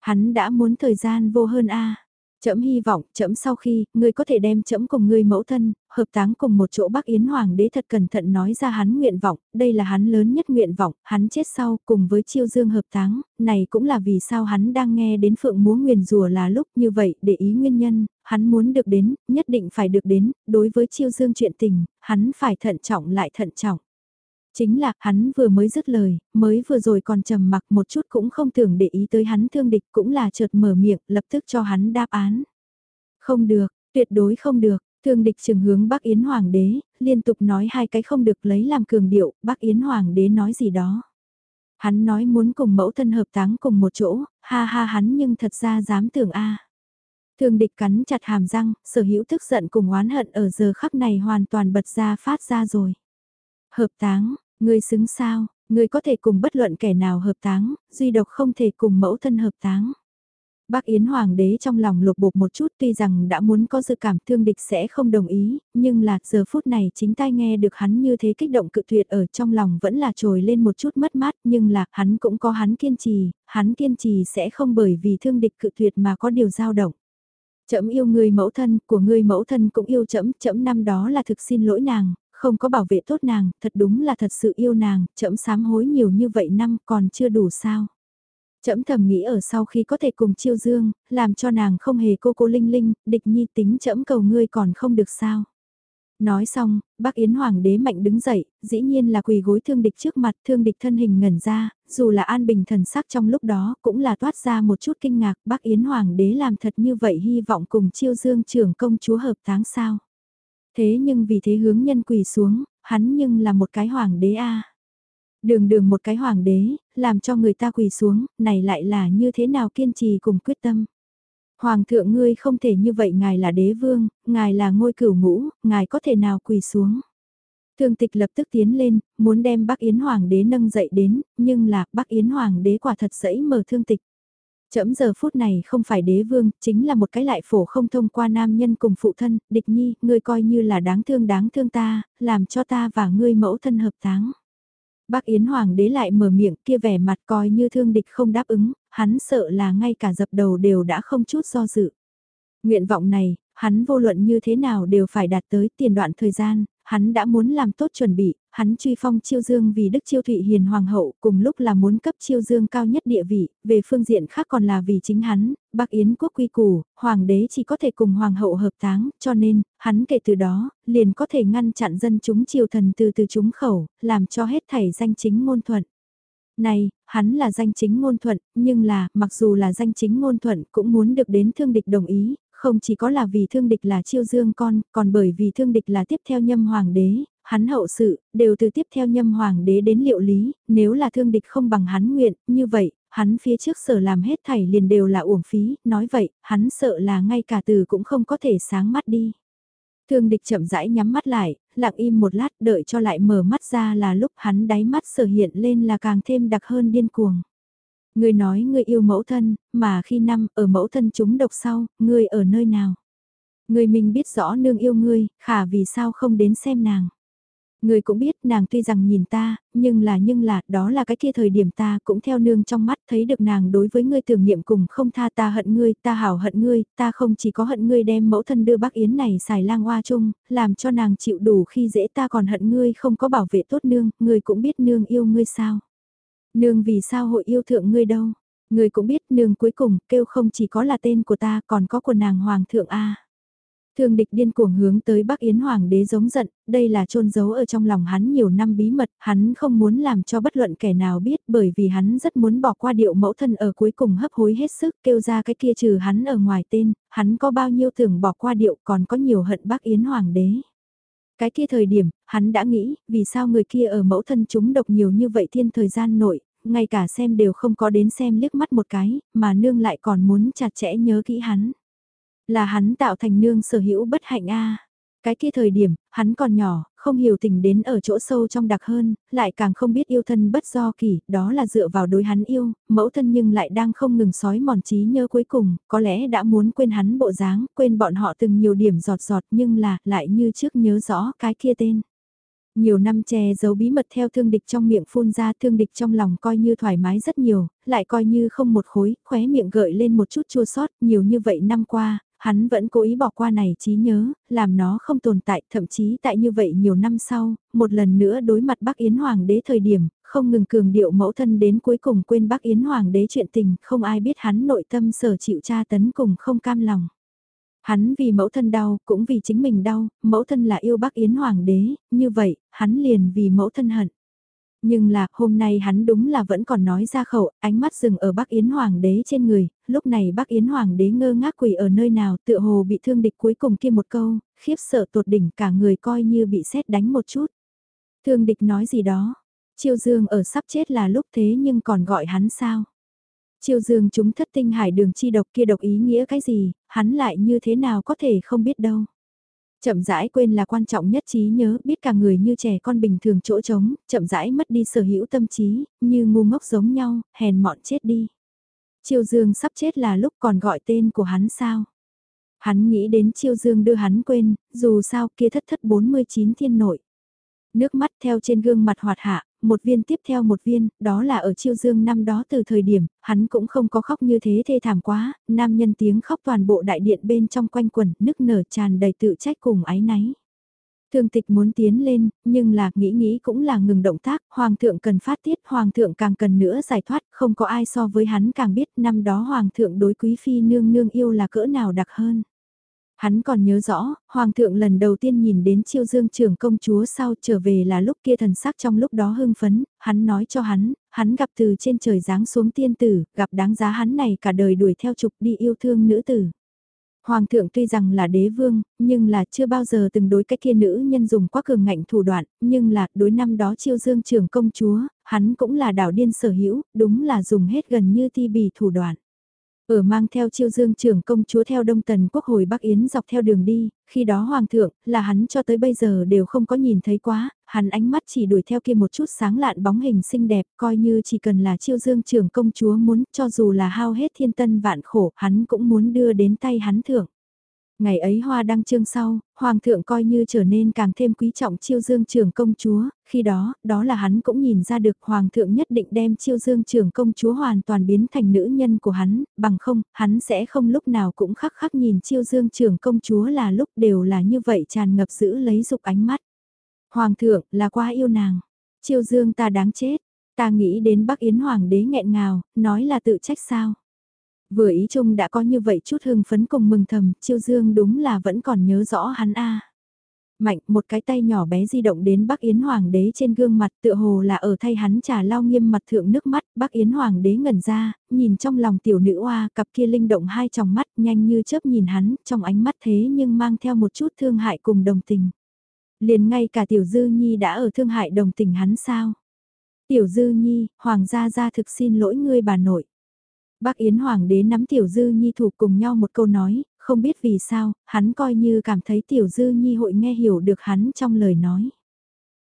Hắn đã muốn thời gian vô hơn a Trẫm hy vọng, trẫm sau khi, ngươi có thể đem trẫm cùng ngươi mẫu thân, hợp táng cùng một chỗ Bắc Yến Hoàng đế thật cẩn thận nói ra hắn nguyện vọng, đây là hắn lớn nhất nguyện vọng, hắn chết sau cùng với chiêu dương hợp táng, này cũng là vì sao hắn đang nghe đến phượng múa nguyền rùa là lúc như vậy, để ý nguyên nhân, hắn muốn được đến, nhất định phải được đến, đối với chiêu dương chuyện tình, hắn phải thận trọng lại thận trọng. Chính là, hắn vừa mới dứt lời, mới vừa rồi còn trầm mặc một chút cũng không tưởng để ý tới hắn thương địch cũng là chợt mở miệng, lập tức cho hắn đáp án. Không được, tuyệt đối không được, thương địch trường hướng Bắc Yến Hoàng đế, liên tục nói hai cái không được lấy làm cường điệu, Bắc Yến Hoàng đế nói gì đó. Hắn nói muốn cùng mẫu thân hợp táng cùng một chỗ, ha ha hắn nhưng thật ra dám tưởng a. Thương địch cắn chặt hàm răng, sở hữu tức giận cùng oán hận ở giờ khắc này hoàn toàn bật ra phát ra rồi. Hợp táng, Ngươi xứng sao, ngươi có thể cùng bất luận kẻ nào hợp táng, duy độc không thể cùng mẫu thân hợp táng. Bác Yến Hoàng đế trong lòng lục bục một chút tuy rằng đã muốn có dự cảm thương địch sẽ không đồng ý, nhưng là giờ phút này chính tai nghe được hắn như thế kích động cự tuyệt ở trong lòng vẫn là trồi lên một chút mất mát nhưng là hắn cũng có hắn kiên trì, hắn kiên trì sẽ không bởi vì thương địch cự tuyệt mà có điều dao động. Chậm yêu người mẫu thân, của người mẫu thân cũng yêu chậm, chậm năm đó là thực xin lỗi nàng, không có bảo vệ tốt nàng, thật đúng là thật sự yêu nàng, chậm sám hối nhiều như vậy năm còn chưa đủ sao. Chậm thầm nghĩ ở sau khi có thể cùng chiêu dương, làm cho nàng không hề cô cô linh linh, địch nhi tính chậm cầu ngươi còn không được sao. Nói xong, bác Yến Hoàng đế mạnh đứng dậy, dĩ nhiên là quỳ gối thương địch trước mặt, thương địch thân hình ngẩn ra, dù là an bình thần sắc trong lúc đó cũng là toát ra một chút kinh ngạc, bác Yến Hoàng đế làm thật như vậy hy vọng cùng chiêu dương trưởng công chúa hợp táng sao. Thế nhưng vì thế hướng nhân quỳ xuống, hắn nhưng là một cái hoàng đế a. Đường đường một cái hoàng đế, làm cho người ta quỳ xuống, này lại là như thế nào kiên trì cùng quyết tâm. Hoàng thượng ngươi không thể như vậy ngài là đế vương, ngài là ngôi cửu ngũ, ngài có thể nào quỳ xuống. Thương tịch lập tức tiến lên, muốn đem Bắc Yến Hoàng đế nâng dậy đến, nhưng là Bắc Yến Hoàng đế quả thật dẫy mở thương tịch. Chấm giờ phút này không phải đế vương, chính là một cái lại phổ không thông qua nam nhân cùng phụ thân, địch nhi, ngươi coi như là đáng thương đáng thương ta, làm cho ta và ngươi mẫu thân hợp táng. Bác Yến Hoàng đế lại mở miệng kia vẻ mặt coi như thương địch không đáp ứng, hắn sợ là ngay cả dập đầu đều đã không chút do dự. Nguyện vọng này, hắn vô luận như thế nào đều phải đạt tới tiền đoạn thời gian, hắn đã muốn làm tốt chuẩn bị, hắn truy phong chiêu dương vì Đức Chiêu Thụy Hiền Hoàng hậu cùng lúc là muốn cấp chiêu dương cao nhất địa vị, về phương diện khác còn là vì chính hắn, Bắc Yến quốc quy củ, Hoàng đế chỉ có thể cùng Hoàng hậu hợp táng, cho nên, hắn kể từ đó, liền có thể ngăn chặn dân chúng triều thần từ từ chúng khẩu, làm cho hết thảy danh chính ngôn thuận. Này, hắn là danh chính ngôn thuận, nhưng là, mặc dù là danh chính ngôn thuận cũng muốn được đến thương địch đồng ý, không chỉ có là vì thương địch là chiêu dương con, còn bởi vì thương địch là tiếp theo nhâm hoàng đế, hắn hậu sự, đều từ tiếp theo nhâm hoàng đế đến liệu lý, nếu là thương địch không bằng hắn nguyện, như vậy, hắn phía trước sở làm hết thảy liền đều là uổng phí, nói vậy, hắn sợ là ngay cả từ cũng không có thể sáng mắt đi. Thương địch chậm rãi nhắm mắt lại, lặng im một lát đợi cho lại mở mắt ra là lúc hắn đáy mắt sở hiện lên là càng thêm đặc hơn điên cuồng. Ngươi nói ngươi yêu mẫu thân, mà khi năm ở mẫu thân chúng độc sau, ngươi ở nơi nào? Ngươi mình biết rõ nương yêu ngươi, khả vì sao không đến xem nàng? Người cũng biết nàng tuy rằng nhìn ta, nhưng là nhưng là, đó là cái kia thời điểm ta cũng theo nương trong mắt thấy được nàng đối với ngươi tưởng niệm cùng không tha ta hận ngươi, ta hảo hận ngươi, ta không chỉ có hận ngươi đem mẫu thân đưa bác Yến này xài lang hoa chung, làm cho nàng chịu đủ khi dễ ta còn hận ngươi không có bảo vệ tốt nương, ngươi cũng biết nương yêu ngươi sao. Nương vì sao hội yêu thượng ngươi đâu, ngươi cũng biết nương cuối cùng kêu không chỉ có là tên của ta còn có của nàng hoàng thượng A. Thương địch điên cuồng hướng tới Bắc Yến Hoàng đế giống giận, đây là trôn giấu ở trong lòng hắn nhiều năm bí mật, hắn không muốn làm cho bất luận kẻ nào biết bởi vì hắn rất muốn bỏ qua điệu mẫu thân ở cuối cùng hấp hối hết sức kêu ra cái kia trừ hắn ở ngoài tên, hắn có bao nhiêu tưởng bỏ qua điệu còn có nhiều hận Bắc Yến Hoàng đế. Cái kia thời điểm, hắn đã nghĩ, vì sao người kia ở mẫu thân chúng độc nhiều như vậy thiên thời gian nội, ngay cả xem đều không có đến xem liếc mắt một cái, mà nương lại còn muốn chặt chẽ nhớ kỹ hắn. Là hắn tạo thành nương sở hữu bất hạnh a. Cái kia thời điểm, hắn còn nhỏ, không hiểu tình đến ở chỗ sâu trong đặc hơn, lại càng không biết yêu thân bất do kỳ, đó là dựa vào đối hắn yêu, mẫu thân nhưng lại đang không ngừng sói mòn trí nhớ cuối cùng, có lẽ đã muốn quên hắn bộ dáng, quên bọn họ từng nhiều điểm giọt giọt nhưng là, lại như trước nhớ rõ cái kia tên. Nhiều năm che giấu bí mật theo thương địch trong miệng phun ra thương địch trong lòng coi như thoải mái rất nhiều, lại coi như không một khối, khóe miệng gợi lên một chút chua sót, nhiều như vậy năm qua, hắn vẫn cố ý bỏ qua này trí nhớ, làm nó không tồn tại, thậm chí tại như vậy nhiều năm sau, một lần nữa đối mặt Bắc Yến Hoàng đế thời điểm, không ngừng cường điệu mẫu thân đến cuối cùng quên Bắc Yến Hoàng đế chuyện tình, không ai biết hắn nội tâm sở chịu tra tấn cùng không cam lòng. Hắn vì mẫu thân đau, cũng vì chính mình đau, mẫu thân là yêu Bắc Yến Hoàng đế, như vậy, hắn liền vì mẫu thân hận. Nhưng là, hôm nay hắn đúng là vẫn còn nói ra khẩu, ánh mắt dừng ở Bắc Yến Hoàng đế trên người, lúc này Bắc Yến Hoàng đế ngơ ngác quỳ ở nơi nào tựa hồ bị thương địch cuối cùng kia một câu, khiếp sợ tột đỉnh cả người coi như bị xét đánh một chút. Thương địch nói gì đó, Chiêu Dương ở sắp chết là lúc thế nhưng còn gọi hắn sao? Chiêu Dương chúng thất tinh hải đường chi độc kia độc ý nghĩa cái gì, hắn lại như thế nào có thể không biết đâu. Chậm rãi quên là quan trọng nhất trí nhớ, biết cả người như trẻ con bình thường chỗ trống, chậm rãi mất đi sở hữu tâm trí, như ngu ngốc giống nhau, hèn mọn chết đi. Chiêu Dương sắp chết là lúc còn gọi tên của hắn sao? Hắn nghĩ đến Chiêu Dương đưa hắn quên, dù sao kia thất thất 49 thiên nội. Nước mắt theo trên gương mặt hoạt hạ, một viên tiếp theo một viên, đó là ở chiêu dương năm đó từ thời điểm, hắn cũng không có khóc như thế thê thảm quá, nam nhân tiếng khóc toàn bộ đại điện bên trong quanh quần, nức nở tràn đầy tự trách cùng ái náy. Thương tịch muốn tiến lên, nhưng là nghĩ nghĩ cũng là ngừng động tác, hoàng thượng cần phát tiết, hoàng thượng càng cần nữa giải thoát, không có ai so với hắn càng biết năm đó hoàng thượng đối quý phi nương nương yêu là cỡ nào đặc hơn. Hắn còn nhớ rõ, Hoàng thượng lần đầu tiên nhìn đến chiêu dương trưởng công chúa sau trở về là lúc kia thần sắc trong lúc đó hưng phấn, hắn nói cho hắn, hắn gặp từ trên trời giáng xuống tiên tử, gặp đáng giá hắn này cả đời đuổi theo trục đi yêu thương nữ tử. Hoàng thượng tuy rằng là đế vương, nhưng là chưa bao giờ từng đối cách kia nữ nhân dùng quá cường ngạnh thủ đoạn, nhưng là đối năm đó chiêu dương trưởng công chúa, hắn cũng là đảo điên sở hữu, đúng là dùng hết gần như ti bì thủ đoạn. Ở mang theo chiêu dương trưởng công chúa theo Đông Tần Quốc hồi Bắc Yến dọc theo đường đi, khi đó Hoàng thượng, là hắn cho tới bây giờ đều không có nhìn thấy quá, hắn ánh mắt chỉ đuổi theo kia một chút sáng lạn bóng hình xinh đẹp, coi như chỉ cần là chiêu dương trưởng công chúa muốn, cho dù là hao hết thiên tân vạn khổ, hắn cũng muốn đưa đến tay hắn thượng. Ngày ấy hoa đăng trương sau, hoàng thượng coi như trở nên càng thêm quý trọng chiêu dương trưởng công chúa, khi đó, đó là hắn cũng nhìn ra được hoàng thượng nhất định đem chiêu dương trưởng công chúa hoàn toàn biến thành nữ nhân của hắn, bằng không, hắn sẽ không lúc nào cũng khắc khắc nhìn chiêu dương trưởng công chúa là lúc đều là như vậy tràn ngập giữ lấy dục ánh mắt. Hoàng thượng là quá yêu nàng, chiêu dương ta đáng chết, ta nghĩ đến Bắc Yến Hoàng đế nghẹn ngào, nói là tự trách sao. Vừa ý chung đã có như vậy chút hưng phấn cùng mừng thầm, chiêu dương đúng là vẫn còn nhớ rõ hắn a. Mạnh, một cái tay nhỏ bé di động đến Bắc Yến Hoàng đế trên gương mặt tựa hồ là ở thay hắn trà lau nghiêm mặt thượng nước mắt, Bắc Yến Hoàng đế ngẩn ra, nhìn trong lòng tiểu nữ oa cặp kia linh động hai tròng mắt nhanh như chớp nhìn hắn, trong ánh mắt thế nhưng mang theo một chút thương hại cùng đồng tình. Liền ngay cả tiểu dư nhi đã ở thương hại đồng tình hắn sao? Tiểu dư nhi, hoàng gia gia thực xin lỗi ngươi bà nội. Bác Yến Hoàng đế nắm Tiểu Dư Nhi thủ cùng nhau một câu nói, không biết vì sao, hắn coi như cảm thấy Tiểu Dư Nhi hội nghe hiểu được hắn trong lời nói.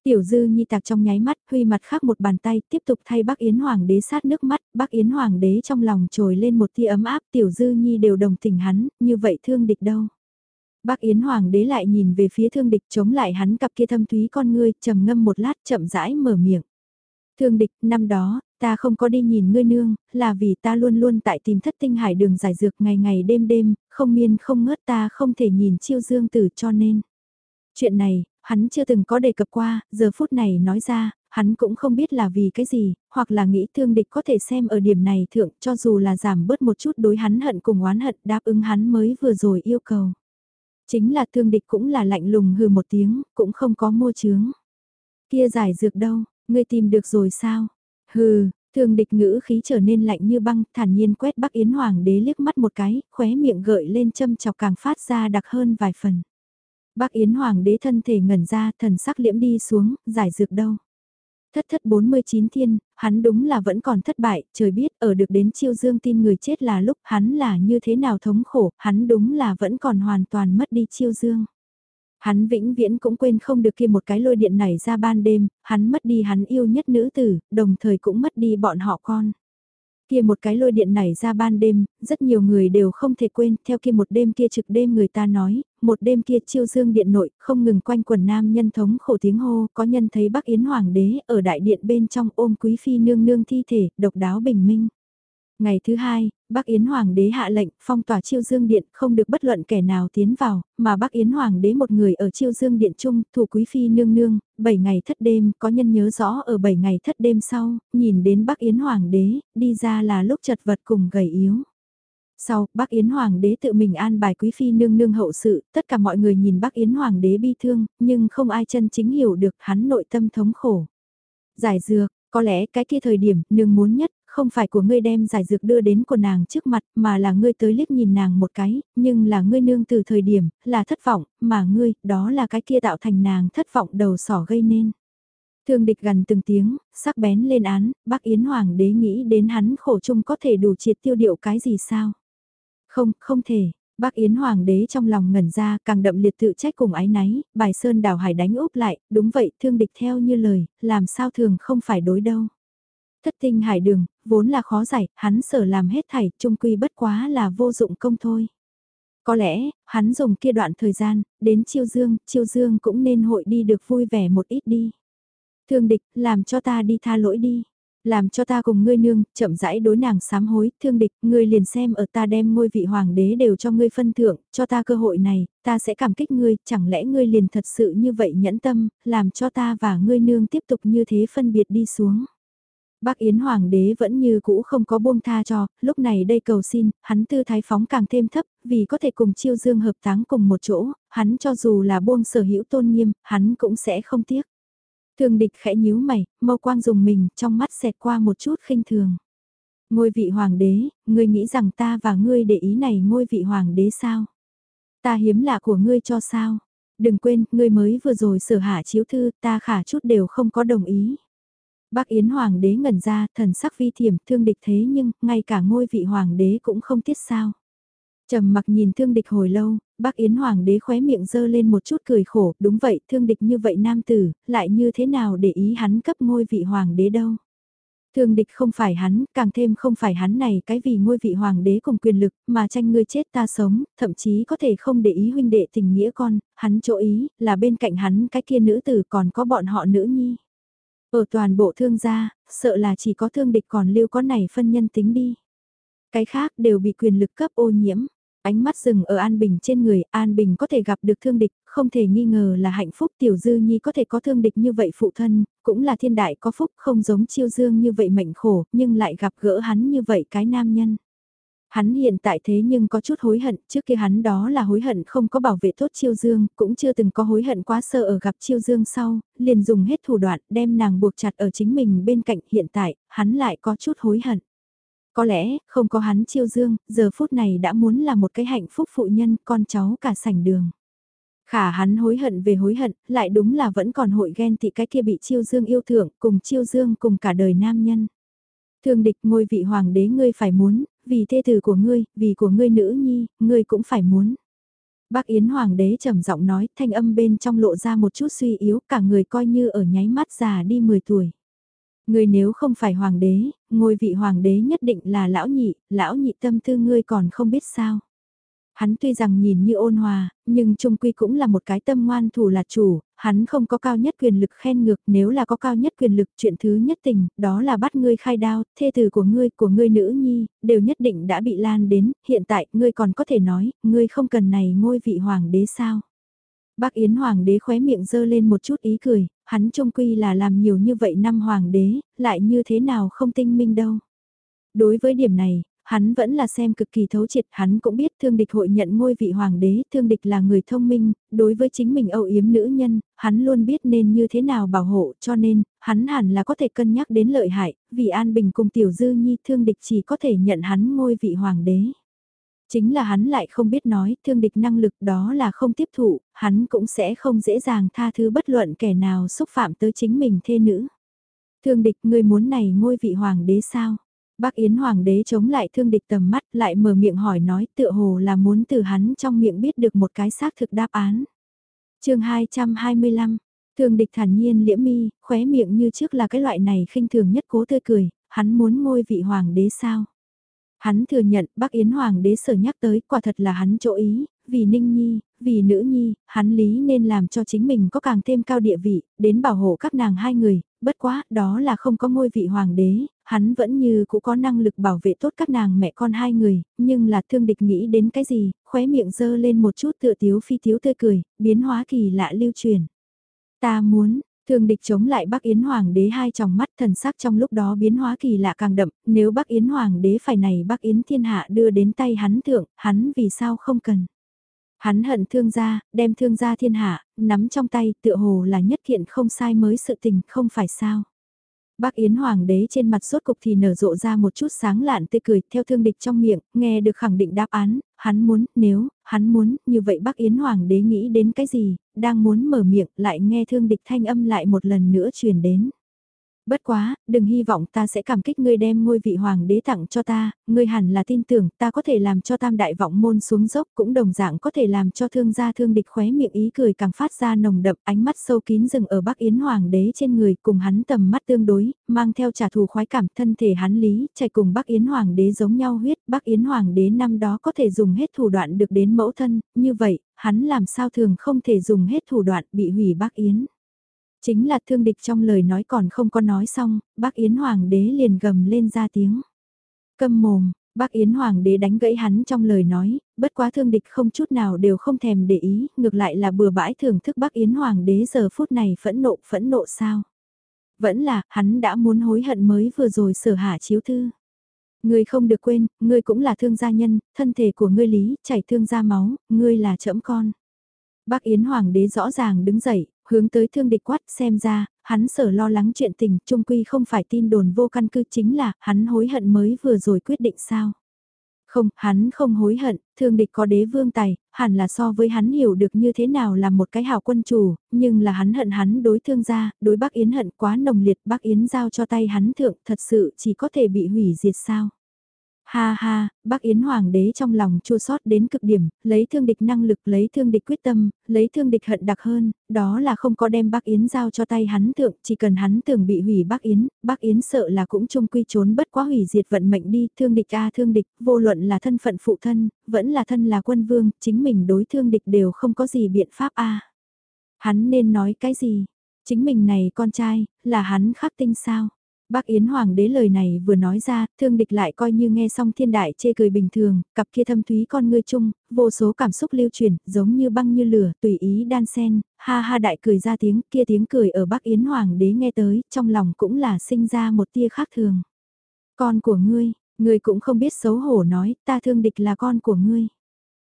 Tiểu Dư Nhi tạc trong nháy mắt, huy mặt khác một bàn tay, tiếp tục thay bác Yến Hoàng đế sát nước mắt, bác Yến Hoàng đế trong lòng trồi lên một tia ấm áp, Tiểu Dư Nhi đều đồng tình hắn, như vậy thương địch đâu. Bác Yến Hoàng đế lại nhìn về phía thương địch chống lại hắn cặp kia thâm thúy con ngươi, trầm ngâm một lát chậm rãi mở miệng. Thương địch, năm đó, ta không có đi nhìn ngươi nương, là vì ta luôn luôn tại tìm thất tinh hải đường giải dược ngày ngày đêm đêm, không miên không ngớt ta không thể nhìn chiêu dương tử cho nên. Chuyện này, hắn chưa từng có đề cập qua, giờ phút này nói ra, hắn cũng không biết là vì cái gì, hoặc là nghĩ thương địch có thể xem ở điểm này thượng cho dù là giảm bớt một chút đối hắn hận cùng oán hận đáp ứng hắn mới vừa rồi yêu cầu. Chính là thương địch cũng là lạnh lùng hừ một tiếng, cũng không có mua chướng. Kia giải dược đâu, ngươi tìm được rồi sao? Hừ, thường địch ngữ khí trở nên lạnh như băng, thản nhiên quét Bắc Yến Hoàng đế liếc mắt một cái, khóe miệng gợi lên châm chọc càng phát ra đặc hơn vài phần. Bắc Yến Hoàng đế thân thể ngẩn ra, thần sắc liễm đi xuống, giải dược đâu. Thất thất 49 thiên, hắn đúng là vẫn còn thất bại, trời biết ở được đến chiêu dương tin người chết là lúc hắn là như thế nào thống khổ, hắn đúng là vẫn còn hoàn toàn mất đi chiêu dương. Hắn vĩnh viễn cũng quên không được kia một cái lôi điện này ra ban đêm, hắn mất đi hắn yêu nhất nữ tử, đồng thời cũng mất đi bọn họ con. Kia một cái lôi điện này ra ban đêm, rất nhiều người đều không thể quên, theo kia một đêm kia trực đêm người ta nói, một đêm kia chiêu dương điện nội, không ngừng quanh quần nam nhân thống khổ tiếng hô, có nhân thấy Bắc Yến Hoàng đế ở đại điện bên trong ôm quý phi nương nương thi thể, độc đáo bình minh. Ngày thứ hai, Bắc Yến Hoàng đế hạ lệnh phong tỏa chiêu dương điện không được bất luận kẻ nào tiến vào, mà Bắc Yến Hoàng đế một người ở chiêu dương điện chung, thủ quý phi nương nương, 7 ngày thất đêm, có nhân nhớ rõ ở 7 ngày thất đêm sau, nhìn đến Bắc Yến Hoàng đế, đi ra là lúc chật vật cùng gầy yếu. Sau, Bắc Yến Hoàng đế tự mình an bài quý phi nương nương hậu sự, tất cả mọi người nhìn Bắc Yến Hoàng đế bi thương, nhưng không ai chân chính hiểu được hắn nội tâm thống khổ. Giải dược, có lẽ cái kia thời điểm nương muốn nhất không phải của ngươi đem giải dược đưa đến của nàng trước mặt mà là ngươi tới liếc nhìn nàng một cái, nhưng là ngươi nương từ thời điểm, là thất vọng, mà ngươi, đó là cái kia tạo thành nàng thất vọng đầu sỏ gây nên. Thương địch gần từng tiếng, sắc bén lên án, bác Yến Hoàng đế nghĩ đến hắn khổ chung có thể đủ triệt tiêu điệu cái gì sao? Không, không thể. Bác Yến Hoàng đế trong lòng ngẩn ra càng đậm liệt tự trách cùng ái náy, bài sơn đảo hải đánh úp lại, đúng vậy, thương địch theo như lời, làm sao thường không phải đối đâu. Thất tinh hải đường, vốn là khó giải, hắn sở làm hết thảy, trung quy bất quá là vô dụng công thôi. Có lẽ, hắn dùng kia đoạn thời gian, đến chiêu dương, chiêu dương cũng nên hội đi được vui vẻ một ít đi. Thương địch, làm cho ta đi tha lỗi đi. Làm cho ta cùng ngươi nương, chậm rãi đối nàng sám hối, thương địch, ngươi liền xem ở ta đem ngôi vị hoàng đế đều cho ngươi phân thưởng, cho ta cơ hội này, ta sẽ cảm kích ngươi, chẳng lẽ ngươi liền thật sự như vậy nhẫn tâm, làm cho ta và ngươi nương tiếp tục như thế phân biệt đi xuống. Bác Yến Hoàng đế vẫn như cũ không có buông tha cho, lúc này đây cầu xin, hắn tư thái phóng càng thêm thấp, vì có thể cùng chiêu dương hợp táng cùng một chỗ, hắn cho dù là buông sở hữu tôn nghiêm, hắn cũng sẽ không tiếc. Thường địch khẽ nhíu mày, mâu quang dùng mình, trong mắt xẹt qua một chút khinh thường. Ngôi vị hoàng đế, ngươi nghĩ rằng ta và ngươi để ý này ngôi vị hoàng đế sao? Ta hiếm lạ của ngươi cho sao? Đừng quên, ngươi mới vừa rồi sửa hạ chiếu thư, ta khả chút đều không có đồng ý. Bác Yến Hoàng đế ngẩn ra, thần sắc vi thiểm, thương địch thế nhưng, ngay cả ngôi vị Hoàng đế cũng không tiết sao. trầm mặc nhìn thương địch hồi lâu, bác Yến Hoàng đế khóe miệng dơ lên một chút cười khổ, đúng vậy, thương địch như vậy nam tử, lại như thế nào để ý hắn cấp ngôi vị Hoàng đế đâu. Thương địch không phải hắn, càng thêm không phải hắn này cái vì ngôi vị hoàng đế cùng quyền lực, mà tranh ngươi chết ta sống, thậm chí có thể không để ý huynh đệ tình nghĩa con, hắn chỗ ý, là bên cạnh hắn cái kia nữ tử còn có bọn họ nữ nhi. Ở toàn bộ thương gia, sợ là chỉ có thương địch còn lưu có này phân nhân tính đi. Cái khác đều bị quyền lực cấp ô nhiễm. Ánh mắt dừng ở An Bình trên người, An Bình có thể gặp được thương địch, không thể nghi ngờ là hạnh phúc tiểu dư nhi có thể có thương địch như vậy phụ thân, cũng là thiên đại có phúc không giống chiêu dương như vậy mệnh khổ, nhưng lại gặp gỡ hắn như vậy cái nam nhân. Hắn hiện tại thế nhưng có chút hối hận, trước kia hắn đó là hối hận không có bảo vệ tốt Chiêu Dương, cũng chưa từng có hối hận quá sợ ở gặp Chiêu Dương sau, liền dùng hết thủ đoạn đem nàng buộc chặt ở chính mình bên cạnh hiện tại, hắn lại có chút hối hận. Có lẽ, không có hắn Chiêu Dương, giờ phút này đã muốn là một cái hạnh phúc phụ nhân, con cháu cả sảnh đường. Khả hắn hối hận về hối hận, lại đúng là vẫn còn hội ghen tị cái kia bị Chiêu Dương yêu thưởng, cùng Chiêu Dương cùng cả đời nam nhân. Thương địch ngôi vị hoàng đế ngươi phải muốn, vì thê tử của ngươi, vì của ngươi nữ nhi, ngươi cũng phải muốn. Bác Yến Hoàng đế trầm giọng nói, thanh âm bên trong lộ ra một chút suy yếu, cả người coi như ở nháy mắt già đi 10 tuổi. Ngươi nếu không phải hoàng đế, ngôi vị hoàng đế nhất định là lão nhị, lão nhị tâm tư ngươi còn không biết sao. Hắn tuy rằng nhìn như ôn hòa, nhưng trung quy cũng là một cái tâm ngoan thủ là chủ, hắn không có cao nhất quyền lực khen ngược nếu là có cao nhất quyền lực chuyện thứ nhất tình, đó là bắt ngươi khai đao, thê tử của ngươi, của ngươi nữ nhi, đều nhất định đã bị lan đến, hiện tại ngươi còn có thể nói, ngươi không cần này ngôi vị hoàng đế sao. Bác Yến Hoàng đế khóe miệng dơ lên một chút ý cười, hắn trung quy là làm nhiều như vậy năm Hoàng đế, lại như thế nào không tinh minh đâu. Đối với điểm này, hắn vẫn là xem cực kỳ thấu triệt, hắn cũng biết thương địch hội nhận ngôi vị hoàng đế, thương địch là người thông minh, đối với chính mình âu yếm nữ nhân, hắn luôn biết nên như thế nào bảo hộ, cho nên, hắn hẳn là có thể cân nhắc đến lợi hại, vì an bình cùng tiểu dư nhi thương địch chỉ có thể nhận hắn ngôi vị hoàng đế. Chính là hắn lại không biết nói, thương địch năng lực đó là không tiếp thụ, hắn cũng sẽ không dễ dàng tha thứ bất luận kẻ nào xúc phạm tới chính mình thê nữ. Thương địch, người muốn này ngôi vị hoàng đế sao? Bác Yến Hoàng đế chống lại thương địch tầm mắt lại mở miệng hỏi nói tựa hồ là muốn từ hắn trong miệng biết được một cái xác thực đáp án. chương 225, thương địch thản nhiên liễm mi, khóe miệng như trước là cái loại này khinh thường nhất cố tươi cười, hắn muốn ngôi vị hoàng đế sao? Hắn thừa nhận bác Yến Hoàng đế sở nhắc tới quả thật là hắn chỗ ý, vì Ninh Nhi, vì nữ nhi, hắn lý nên làm cho chính mình có càng thêm cao địa vị, đến bảo hộ các nàng hai người, bất quá, đó là không có ngôi vị hoàng đế, hắn vẫn như cũng có năng lực bảo vệ tốt các nàng mẹ con hai người, nhưng là thương địch nghĩ đến cái gì, khóe miệng dơ lên một chút tựa tiếu phi tiếu tươi cười, biến hóa kỳ lạ lưu truyền. Ta muốn, Thương địch chống lại Bắc Yến Hoàng đế hai tròng mắt thần sắc trong lúc đó biến hóa kỳ lạ càng đậm, nếu Bắc Yến Hoàng đế phải này Bắc Yến thiên hạ đưa đến tay hắn thượng, hắn vì sao không cần. Hắn hận thương gia, đem thương gia thiên hạ, nắm trong tay tựa hồ là nhất kiện không sai mới sự tình không phải sao. Bác Yến Hoàng đế trên mặt sốt cục thì nở rộ ra một chút sáng lạn tươi cười theo thương địch trong miệng, nghe được khẳng định đáp án, hắn muốn, nếu, hắn muốn, như vậy bác Yến Hoàng đế nghĩ đến cái gì, đang muốn mở miệng lại nghe thương địch thanh âm lại một lần nữa truyền đến. Bất quá, đừng hy vọng ta sẽ cảm kích ngươi đem ngôi vị hoàng đế tặng cho ta, ngươi hẳn là tin tưởng ta có thể làm cho tam đại vọng môn xuống dốc cũng đồng dạng có thể làm cho thương gia thương địch khóe miệng ý cười càng phát ra nồng đậm ánh mắt sâu kín rừng ở bắc yến hoàng đế trên người cùng hắn tầm mắt tương đối, mang theo trả thù khoái cảm thân thể hắn lý, chạy cùng bắc yến hoàng đế giống nhau huyết, bắc yến hoàng đế năm đó có thể dùng hết thủ đoạn được đến mẫu thân, như vậy, hắn làm sao thường không thể dùng hết thủ đoạn bị hủy bắc yến. Chính là thương địch trong lời nói còn không có nói xong, bác Yến Hoàng đế liền gầm lên ra tiếng. Câm mồm, bác Yến Hoàng đế đánh gãy hắn trong lời nói, bất quá thương địch không chút nào đều không thèm để ý, ngược lại là bừa bãi thưởng thức bác Yến Hoàng đế giờ phút này phẫn nộ phẫn nộ sao. Vẫn là, hắn đã muốn hối hận mới vừa rồi sở hạ chiếu thư. Ngươi không được quên, ngươi cũng là thương gia nhân, thân thể của ngươi lý, chảy thương gia máu, ngươi là trẫm con. Bác Yến Hoàng đế rõ ràng đứng dậy, hướng tới thương địch quát xem ra, hắn sở lo lắng chuyện tình trung quy không phải tin đồn vô căn cứ chính là hắn hối hận mới vừa rồi quyết định sao. Không, hắn không hối hận, thương địch có đế vương tài, hẳn là so với hắn hiểu được như thế nào là một cái hào quân chủ, nhưng là hắn hận hắn đối thương gia, đối bác Yến hận quá nồng liệt bác Yến giao cho tay hắn thượng thật sự chỉ có thể bị hủy diệt sao. Ha ha, bác Yến Hoàng đế trong lòng chua sót đến cực điểm, lấy thương địch năng lực, lấy thương địch quyết tâm, lấy thương địch hận đặc hơn, đó là không có đem bác Yến giao cho tay hắn thượng, chỉ cần hắn tưởng bị hủy bác Yến, bác Yến sợ là cũng chung quy trốn bất quá hủy diệt vận mệnh đi, thương địch a thương địch, vô luận là thân phận phụ thân, vẫn là thân là quân vương, chính mình đối thương địch đều không có gì biện pháp a. Hắn nên nói cái gì? Chính mình này con trai, là hắn khắc tinh sao? Bác Yến Hoàng đế lời này vừa nói ra, thương địch lại coi như nghe xong thiên đại chê cười bình thường, cặp kia thâm thúy con ngươi chung, vô số cảm xúc lưu truyền, giống như băng như lửa, tùy ý đan sen, ha ha đại cười ra tiếng, kia tiếng cười ở Bác Yến Hoàng đế nghe tới, trong lòng cũng là sinh ra một tia khác thường. Con của ngươi, ngươi cũng không biết xấu hổ nói, ta thương địch là con của ngươi.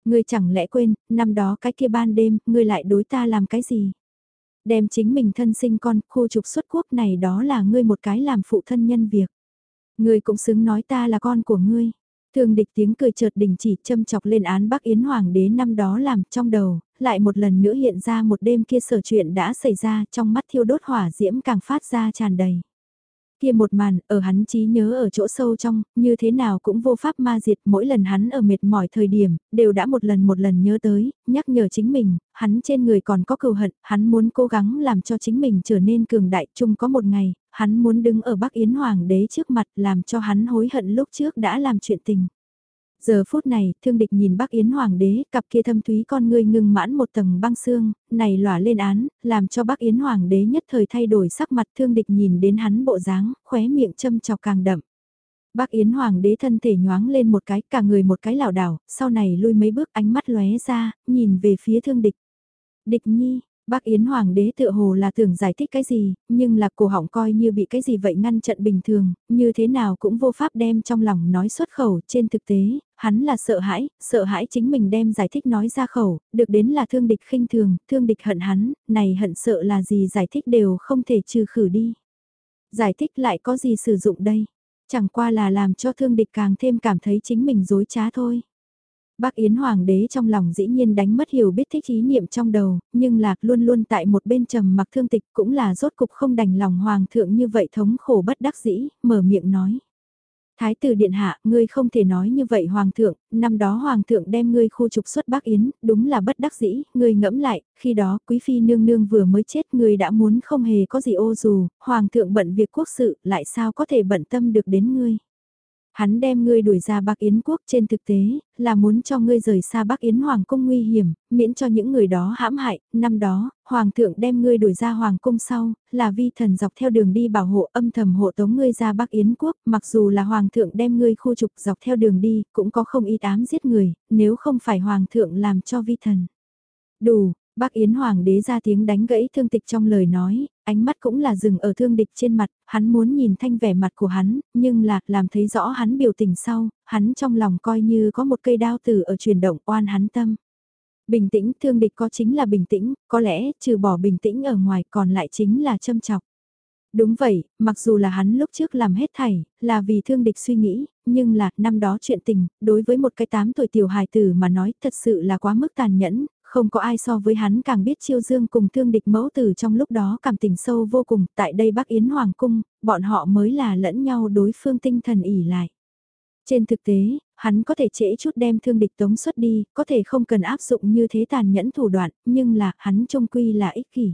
Ngươi chẳng lẽ quên, năm đó cái kia ban đêm, ngươi lại đối ta làm cái gì? Đem chính mình thân sinh con, khu trục xuất quốc này đó là ngươi một cái làm phụ thân nhân việc. Ngươi cũng xứng nói ta là con của ngươi. Thường địch tiếng cười chợt đình chỉ châm chọc lên án Bắc Yến Hoàng đế năm đó làm trong đầu, lại một lần nữa hiện ra một đêm kia sở chuyện đã xảy ra trong mắt thiêu đốt hỏa diễm càng phát ra tràn đầy. Kia một màn, ở hắn trí nhớ ở chỗ sâu trong, như thế nào cũng vô pháp ma diệt mỗi lần hắn ở mệt mỏi thời điểm, đều đã một lần một lần nhớ tới, nhắc nhở chính mình, hắn trên người còn có cừu hận, hắn muốn cố gắng làm cho chính mình trở nên cường đại chung có một ngày, hắn muốn đứng ở Bắc Yến Hoàng đế trước mặt làm cho hắn hối hận lúc trước đã làm chuyện tình. Giờ phút này, thương địch nhìn Bắc Yến Hoàng đế, cặp kia thâm thúy con ngươi ngưng mãn một tầng băng xương, này lỏa lên án, làm cho Bắc Yến Hoàng đế nhất thời thay đổi sắc mặt thương địch nhìn đến hắn bộ dáng, khóe miệng châm chọc càng đậm. Bắc Yến Hoàng đế thân thể nhoáng lên một cái, cả người một cái lảo đảo, sau này lui mấy bước ánh mắt lóe ra, nhìn về phía thương địch. Địch nhi, Bác Yến Hoàng đế tựa hồ là tưởng giải thích cái gì, nhưng là cổ họng coi như bị cái gì vậy ngăn chặn bình thường, như thế nào cũng vô pháp đem trong lòng nói xuất khẩu trên thực tế, hắn là sợ hãi, sợ hãi chính mình đem giải thích nói ra khẩu, được đến là thương địch khinh thường, thương địch hận hắn, này hận sợ là gì giải thích đều không thể trừ khử đi. Giải thích lại có gì sử dụng đây, chẳng qua là làm cho thương địch càng thêm cảm thấy chính mình dối trá thôi. Bác Yến Hoàng đế trong lòng dĩ nhiên đánh mất hiểu biết thích ý niệm trong đầu, nhưng lạc luôn luôn tại một bên trầm mặc thương tịch cũng là rốt cục không đành lòng Hoàng thượng như vậy thống khổ bất đắc dĩ, mở miệng nói. Thái tử điện hạ, ngươi không thể nói như vậy hoàng thượng, năm đó hoàng thượng đem ngươi khu trục xuất Bắc Yến, đúng là bất đắc dĩ, ngươi ngẫm lại, khi đó quý phi nương nương vừa mới chết ngươi đã muốn không hề có gì ô dù, hoàng thượng bận việc quốc sự, lại sao có thể bận tâm được đến ngươi. Hắn đem ngươi đuổi ra Bắc Yến quốc trên thực tế, là muốn cho ngươi rời xa Bắc Yến Hoàng cung nguy hiểm, miễn cho những người đó hãm hại, năm đó, Hoàng thượng đem ngươi đuổi ra Hoàng cung sau, là vi thần dọc theo đường đi bảo hộ âm thầm hộ tống ngươi ra Bắc Yến quốc, mặc dù là Hoàng thượng đem ngươi khu trục dọc theo đường đi, cũng có không ít ám giết người, nếu không phải Hoàng thượng làm cho vi thần. Đủ, Bác Yến Hoàng đế ra tiếng đánh gãy thương tịch trong lời nói, ánh mắt cũng là dừng ở thương địch trên mặt, hắn muốn nhìn thanh vẻ mặt của hắn, nhưng là làm thấy rõ hắn biểu tình sau, hắn trong lòng coi như có một cây đao tử ở chuyển động oan hắn tâm. Bình tĩnh thương địch có chính là bình tĩnh, có lẽ trừ bỏ bình tĩnh ở ngoài còn lại chính là châm chọc. Đúng vậy, mặc dù là hắn lúc trước làm hết thảy, là vì thương địch suy nghĩ, nhưng là, năm đó chuyện tình, đối với một cái tám tuổi tiểu hài tử mà nói thật sự là quá mức tàn nhẫn, không có ai so với hắn càng biết chiêu dương cùng thương địch mẫu tử trong lúc đó cảm tình sâu vô cùng, tại đây Bắc Yến Hoàng Cung, bọn họ mới là lẫn nhau đối phương tinh thần ỉ lại. Trên thực tế, hắn có thể trễ chút đem thương địch tống xuất đi, có thể không cần áp dụng như thế tàn nhẫn thủ đoạn, nhưng là hắn trông quy là ích kỷ.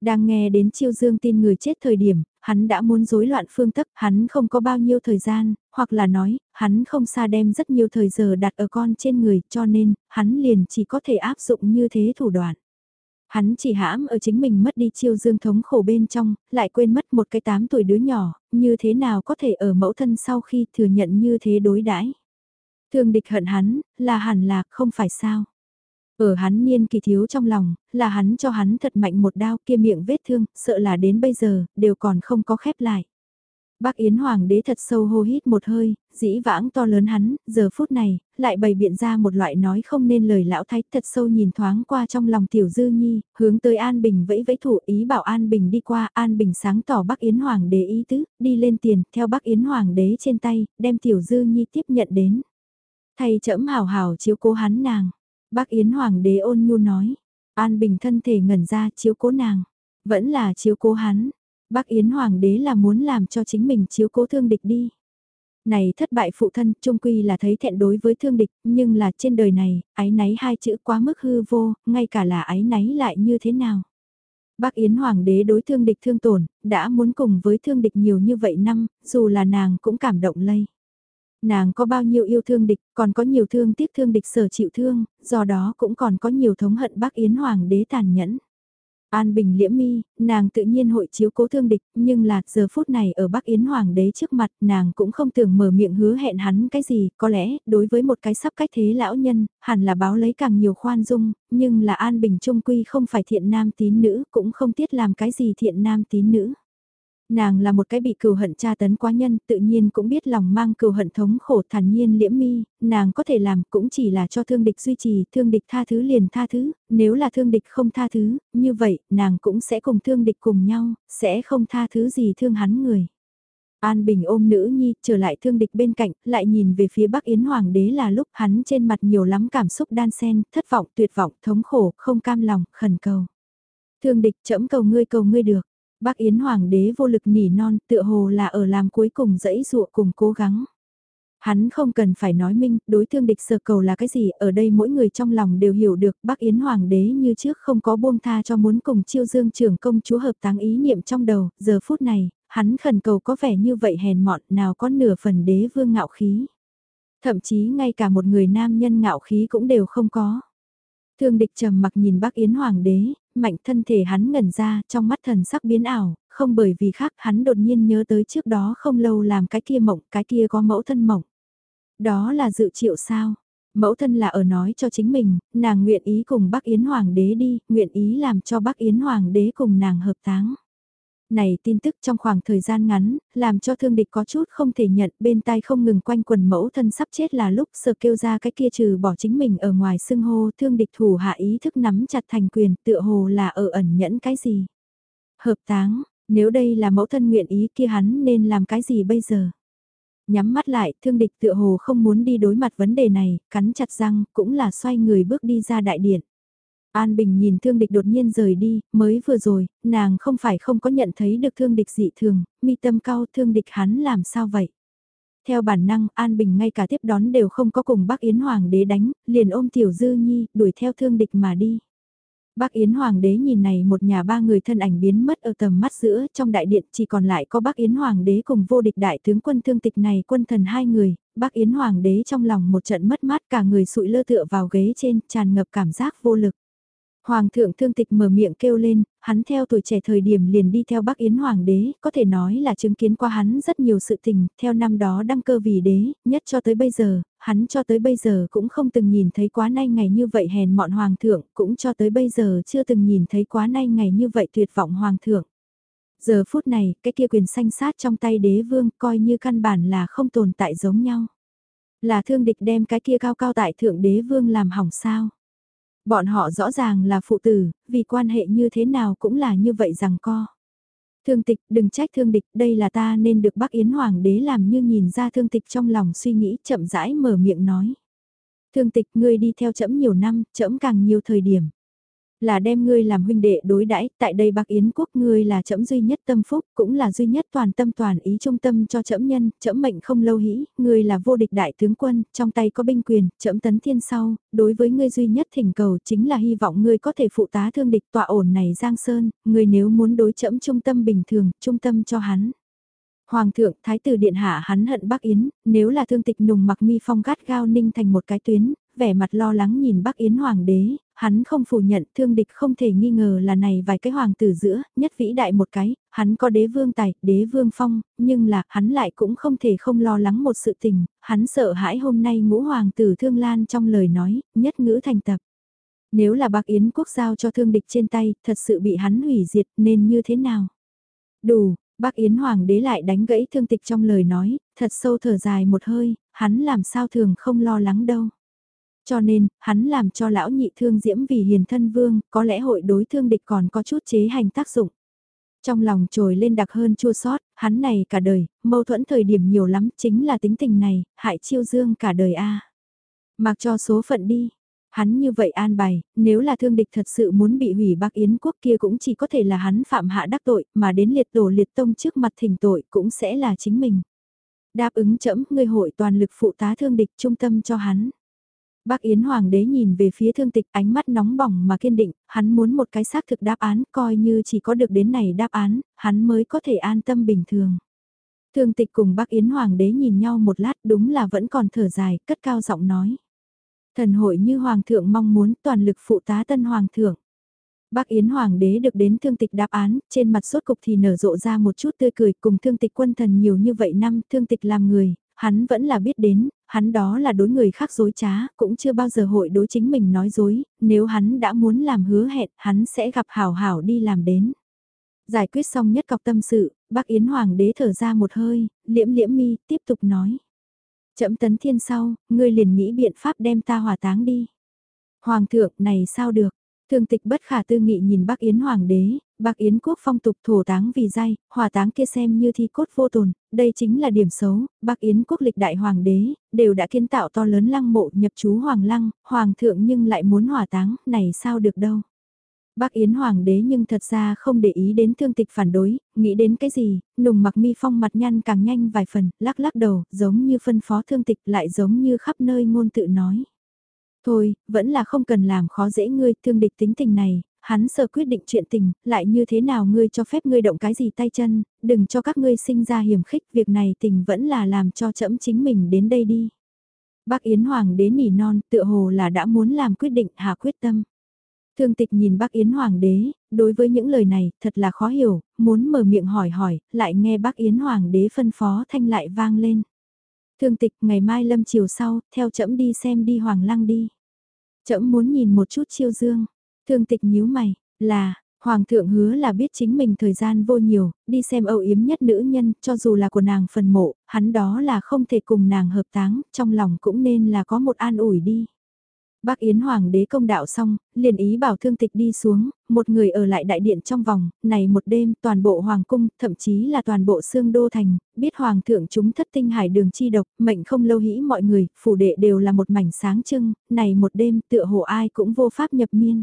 Đang nghe đến chiêu dương tin người chết thời điểm, hắn đã muốn rối loạn phương thức, hắn không có bao nhiêu thời gian, hoặc là nói, hắn không xa đem rất nhiều thời giờ đặt ở con trên người, cho nên, hắn liền chỉ có thể áp dụng như thế thủ đoạn. Hắn chỉ hãm ở chính mình mất đi chiêu dương thống khổ bên trong, lại quên mất một cái tám tuổi đứa nhỏ, như thế nào có thể ở mẫu thân sau khi thừa nhận như thế đối đãi Thương địch hận hắn, là hẳn là, không phải sao. Ở hắn niên kỳ thiếu trong lòng, là hắn cho hắn thật mạnh một đao kia miệng vết thương, sợ là đến bây giờ, đều còn không có khép lại. Bác Yến Hoàng đế thật sâu hô hít một hơi, dĩ vãng to lớn hắn, giờ phút này, lại bày biện ra một loại nói không nên lời lão thái thật sâu nhìn thoáng qua trong lòng tiểu dư nhi, hướng tới An Bình vẫy vẫy thủ ý bảo An Bình đi qua, An Bình sáng tỏ Bác Yến Hoàng đế ý tứ, đi lên tiền, theo Bác Yến Hoàng đế trên tay, đem tiểu dư nhi tiếp nhận đến. Thầy chẫm hào hào chiếu cố hắn nàng. Bác Yến Hoàng đế ôn nhu nói. An Bình thân thể ngẩn ra chiếu cố nàng. Vẫn là chiếu cố hắn. Bác Yến Hoàng đế là muốn làm cho chính mình chiếu cố thương địch đi. Này thất bại phụ thân, trung quy là thấy thẹn đối với thương địch, nhưng là trên đời này, ái náy hai chữ quá mức hư vô, ngay cả là ái náy lại như thế nào. Bác Yến Hoàng đế đối thương địch thương tổn, đã muốn cùng với thương địch nhiều như vậy năm, dù là nàng cũng cảm động lây. Nàng có bao nhiêu yêu thương địch, còn có nhiều thương tiếc thương địch sở chịu thương, do đó cũng còn có nhiều thống hận bác Yến Hoàng đế tàn nhẫn. An Bình liễm mi, nàng tự nhiên hội chiếu cố thương địch, nhưng là giờ phút này ở Bắc Yến Hoàng đế trước mặt nàng cũng không tưởng mở miệng hứa hẹn hắn cái gì, có lẽ đối với một cái sắp cách thế lão nhân, hẳn là báo lấy càng nhiều khoan dung, nhưng là An Bình trung quy không phải thiện nam tín nữ, cũng không tiết làm cái gì thiện nam tín nữ. Nàng là một cái bị cừu hận tra tấn quá nhân, tự nhiên cũng biết lòng mang cừu hận thống khổ thản nhiên liễm mi, nàng có thể làm cũng chỉ là cho thương địch duy trì, thương địch tha thứ liền tha thứ, nếu là thương địch không tha thứ, như vậy, nàng cũng sẽ cùng thương địch cùng nhau, sẽ không tha thứ gì thương hắn người. An Bình ôm nữ nhi, trở lại thương địch bên cạnh, lại nhìn về phía Bắc Yến Hoàng đế là lúc hắn trên mặt nhiều lắm cảm xúc đan xen, thất vọng, tuyệt vọng, thống khổ, không cam lòng, khẩn cầu. Thương địch chẫm cầu ngươi cầu ngươi được. Bác Yến Hoàng đế vô lực nỉ non tựa hồ là ở làm cuối cùng dẫy dụa cùng cố gắng. Hắn không cần phải nói minh, đối thương địch sở cầu là cái gì, ở đây mỗi người trong lòng đều hiểu được bác Yến Hoàng đế như trước không có buông tha cho muốn cùng chiêu dương trưởng công chúa hợp táng ý niệm trong đầu, giờ phút này, hắn khẩn cầu có vẻ như vậy hèn mọn nào có nửa phần đế vương ngạo khí. Thậm chí ngay cả một người nam nhân ngạo khí cũng đều không có. Thương địch trầm mặc nhìn bác Yến Hoàng đế, mạnh thân thể hắn ngẩn ra trong mắt thần sắc biến ảo, không bởi vì khác hắn đột nhiên nhớ tới trước đó không lâu làm cái kia mộng, cái kia có mẫu thân mộng. Đó là dự triệu sao? Mẫu thân là ở nói cho chính mình, nàng nguyện ý cùng bác Yến Hoàng đế đi, nguyện ý làm cho bác Yến Hoàng đế cùng nàng hợp táng này tin tức trong khoảng thời gian ngắn, làm cho thương địch có chút không thể nhận, bên tai không ngừng quanh quần mẫu thân sắp chết là lúc sờ kêu ra cái kia trừ bỏ chính mình ở ngoài xưng hô thương địch thủ hạ ý thức nắm chặt thành quyền tựa hồ là ở ẩn nhẫn cái gì. Hợp táng, nếu đây là mẫu thân nguyện ý kia hắn nên làm cái gì bây giờ? Nhắm mắt lại, thương địch tựa hồ không muốn đi đối mặt vấn đề này, cắn chặt răng, cũng là xoay người bước đi ra đại điện. An Bình nhìn thương địch đột nhiên rời đi, mới vừa rồi, nàng không phải không có nhận thấy được thương địch dị thường, mi tâm cao thương địch hắn làm sao vậy? Theo bản năng, An Bình ngay cả tiếp đón đều không có cùng bác Yến Hoàng đế đánh, liền ôm Tiểu Dư Nhi, đuổi theo thương địch mà đi. Bác Yến Hoàng đế nhìn này một nhà ba người thân ảnh biến mất ở tầm mắt giữa, trong đại điện chỉ còn lại có bác Yến Hoàng đế cùng vô địch đại tướng quân thương tịch này quân thần hai người, bác Yến Hoàng đế trong lòng một trận mất mát cả người sụi lơ tựa vào ghế trên, tràn ngập cảm giác vô lực. Hoàng thượng thương tịch mở miệng kêu lên, hắn theo tuổi trẻ thời điểm liền đi theo Bắc Yến Hoàng đế, có thể nói là chứng kiến qua hắn rất nhiều sự tình, theo năm đó đăng cơ vì đế, nhất cho tới bây giờ, hắn cho tới bây giờ cũng không từng nhìn thấy quá nay ngày như vậy hèn mọn Hoàng thượng, cũng cho tới bây giờ chưa từng nhìn thấy quá nay ngày như vậy tuyệt vọng Hoàng thượng. Giờ phút này, cái kia quyền sanh sát trong tay đế vương coi như căn bản là không tồn tại giống nhau. Là thương địch đem cái kia cao cao tại thượng đế vương làm hỏng sao. Bọn họ rõ ràng là phụ tử, vì quan hệ như thế nào cũng là như vậy rằng co. Thương tịch, đừng trách thương địch, đây là ta nên được bác Yến Hoàng đế làm như nhìn ra thương tịch trong lòng suy nghĩ chậm rãi mở miệng nói. Thương tịch ngươi đi theo trẫm nhiều năm, trẫm càng nhiều thời điểm là đem ngươi làm huynh đệ đối đãi tại đây bắc yến quốc ngươi là trẫm duy nhất tâm phúc, cũng là duy nhất toàn tâm toàn ý trung tâm cho trẫm nhân, trẫm mệnh không lâu hĩ, ngươi là vô địch đại tướng quân, trong tay có binh quyền, trẫm tấn thiên sau, đối với ngươi duy nhất thỉnh cầu chính là hy vọng ngươi có thể phụ tá thương địch tọa ổn này Giang Sơn, ngươi nếu muốn đối trẫm trung tâm bình thường, trung tâm cho hắn. Hoàng thượng, thái tử điện hạ hắn hận Bắc Yến, nếu là thương tịch nùng mặc mi phong gắt gao ninh thành một cái tuyến, vẻ mặt lo lắng nhìn Bắc Yến Hoàng đế, hắn không phủ nhận thương địch không thể nghi ngờ là này vài cái hoàng tử giữa, nhất vĩ đại một cái, hắn có đế vương tài, đế vương phong, nhưng là hắn lại cũng không thể không lo lắng một sự tình, hắn sợ hãi hôm nay ngũ hoàng tử thương lan trong lời nói, nhất ngữ thành tập. Nếu là bạc yến quốc giao cho thương địch trên tay, thật sự bị hắn hủy diệt nên như thế nào? Đủ, bác Yến Hoàng đế lại đánh gãy thương tịch trong lời nói, thật sâu thở dài một hơi, hắn làm sao thường không lo lắng đâu. Cho nên, hắn làm cho lão nhị thương diễm vì hiền thân vương, có lẽ hội đối thương địch còn có chút chế hành tác dụng. Trong lòng trồi lên đặc hơn chua sót, hắn này cả đời, mâu thuẫn thời điểm nhiều lắm, chính là tính tình này, hại chiêu dương cả đời a. Mặc cho số phận đi. Hắn như vậy an bài, nếu là thương địch thật sự muốn bị hủy bác Yến quốc kia cũng chỉ có thể là hắn phạm hạ đắc tội, mà đến liệt tổ liệt tông trước mặt thỉnh tội cũng sẽ là chính mình. Đáp ứng chẫm, người hội toàn lực phụ tá thương địch trung tâm cho hắn. Bác Yến Hoàng đế nhìn về phía thương tịch ánh mắt nóng bỏng mà kiên định, hắn muốn một cái xác thực đáp án coi như chỉ có được đến này đáp án, hắn mới có thể an tâm bình thường. Thương tịch cùng bác Yến Hoàng đế nhìn nhau một lát đúng là vẫn còn thở dài, cất cao giọng nói. Thần hội như Hoàng thượng mong muốn toàn lực phụ tá tân Hoàng thượng. Bác Yến Hoàng đế được đến thương tịch đáp án, trên mặt sốt cục thì nở rộ ra một chút tươi cười cùng thương tịch quân thần nhiều như vậy năm, thương tịch làm người, hắn vẫn là biết đến, hắn đó là đối người khác dối trá, cũng chưa bao giờ hội đối chính mình nói dối, nếu hắn đã muốn làm hứa hẹn, hắn sẽ gặp hảo hảo đi làm đến. Giải quyết xong nhất cọc tâm sự, bác Yến Hoàng đế thở ra một hơi, liễm liễm mi, tiếp tục nói. Chậm tấn thiên sau, ngươi liền nghĩ biện pháp đem ta hỏa táng đi. Hoàng thượng, này sao được? Thương tịch bất khả tư nghị nhìn bác Yến Hoàng đế, Bạc Yến quốc phong tục thổ táng vì dai, hỏa táng kia xem như thi cốt vô tồn, đây chính là điểm xấu, Bạc Yến quốc lịch đại hoàng đế, đều đã kiến tạo to lớn lăng mộ nhập chú hoàng lăng, hoàng thượng nhưng lại muốn hỏa táng, này sao được đâu. Bác Yến Hoàng đế nhưng thật ra không để ý đến thương tịch phản đối, nghĩ đến cái gì, nùng mặc mi phong mặt nhăn càng nhanh vài phần, lắc lắc đầu, giống như phân phó thương tịch lại giống như khắp nơi ngôn tự nói. Thôi, vẫn là không cần làm khó dễ ngươi, thương địch tính tình này, hắn sợ quyết định chuyện tình, lại như thế nào ngươi cho phép ngươi động cái gì tay chân, đừng cho các ngươi sinh ra hiểm khích, việc này tình vẫn là làm cho trẫm chính mình đến đây đi. Bác Yến Hoàng đế nỉ non, tựa hồ là đã muốn làm quyết định hạ quyết tâm. Thương tịch nhìn bác Yến Hoàng đế, đối với những lời này, thật là khó hiểu, muốn mở miệng hỏi hỏi, lại nghe bác Yến Hoàng đế phân phó thanh lại vang lên. Thương tịch ngày mai lâm chiều sau, theo trẫm đi xem đi Hoàng lăng đi. Trẫm muốn nhìn một chút chiêu dương. Thương tịch nhíu mày, là, Hoàng thượng hứa là biết chính mình thời gian vô nhiều, đi xem âu yếm nhất nữ nhân, cho dù là của nàng phần mộ, hắn đó là không thể cùng nàng hợp táng, trong lòng cũng nên là có một an ủi đi. Bác Yến Hoàng đế công đạo xong, liền ý bảo thương tịch đi xuống, một người ở lại đại điện trong vòng, này một đêm toàn bộ Hoàng cung, thậm chí là toàn bộ xương đô thành, biết Hoàng thượng chúng thất tinh hải đường chi độc, mệnh không lâu hĩ mọi người, phủ đệ đều là một mảnh sáng trưng, này một đêm tựa hồ ai cũng vô pháp nhập miên.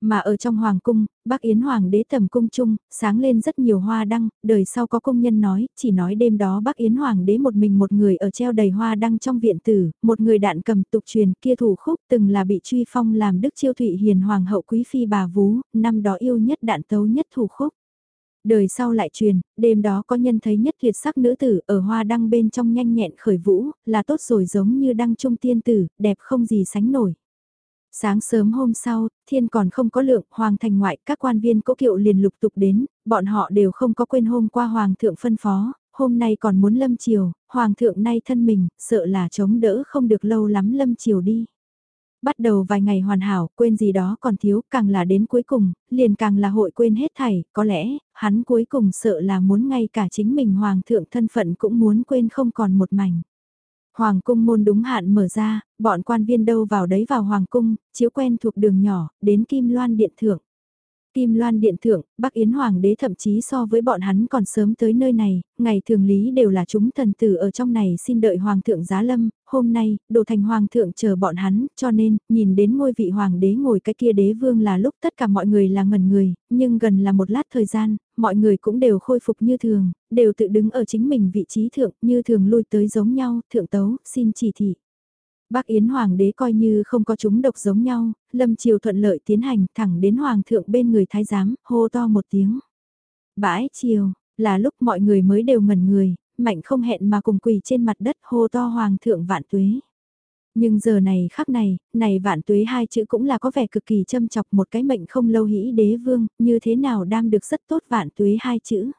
Mà ở trong hoàng cung, bác Yến Hoàng đế tầm cung chung, sáng lên rất nhiều hoa đăng, đời sau có công nhân nói, chỉ nói đêm đó bác Yến Hoàng đế một mình một người ở treo đầy hoa đăng trong viện tử, một người đạn cầm tục truyền kia thủ khúc từng là bị truy phong làm đức chiêu thụy hiền hoàng hậu quý phi bà vú, năm đó yêu nhất đạn tấu nhất thủ khúc. Đời sau lại truyền, đêm đó có nhân thấy nhất tuyệt sắc nữ tử ở hoa đăng bên trong nhanh nhẹn khởi vũ, là tốt rồi giống như đăng trung tiên tử, đẹp không gì sánh nổi. Sáng sớm hôm sau, thiên còn không có lượng, hoàng thành ngoại, các quan viên cố kiệu liền lục tục đến, bọn họ đều không có quên hôm qua hoàng thượng phân phó, hôm nay còn muốn lâm chiều, hoàng thượng nay thân mình, sợ là chống đỡ không được lâu lắm lâm chiều đi. Bắt đầu vài ngày hoàn hảo, quên gì đó còn thiếu, càng là đến cuối cùng, liền càng là hội quên hết thảy, có lẽ, hắn cuối cùng sợ là muốn ngay cả chính mình hoàng thượng thân phận cũng muốn quên không còn một mảnh. Hoàng cung môn đúng hạn mở ra, bọn quan viên đâu vào đấy vào Hoàng cung, chiếu quen thuộc đường nhỏ, đến Kim Loan Điện Thượng. Kim Loan Điện Thượng, Bắc Yến Hoàng đế thậm chí so với bọn hắn còn sớm tới nơi này, ngày thường lý đều là chúng thần tử ở trong này xin đợi Hoàng thượng giá lâm, hôm nay, đồ thành Hoàng thượng chờ bọn hắn, cho nên, nhìn đến ngôi vị Hoàng đế ngồi cái kia đế vương là lúc tất cả mọi người là ngẩn người, nhưng gần là một lát thời gian, mọi người cũng đều khôi phục như thường, đều tự đứng ở chính mình vị trí thượng, như thường lui tới giống nhau, thượng tấu, xin chỉ thị. Bác Yến Hoàng đế coi như không có chúng độc giống nhau, lâm triều thuận lợi tiến hành thẳng đến Hoàng thượng bên người thái giám, hô to một tiếng. Bãi chiều, là lúc mọi người mới đều ngẩn người, mạnh không hẹn mà cùng quỳ trên mặt đất hô to Hoàng thượng vạn tuế. Nhưng giờ này khắc này, này vạn tuế hai chữ cũng là có vẻ cực kỳ châm chọc một cái mệnh không lâu hĩ đế vương, như thế nào đang được rất tốt vạn tuế hai chữ.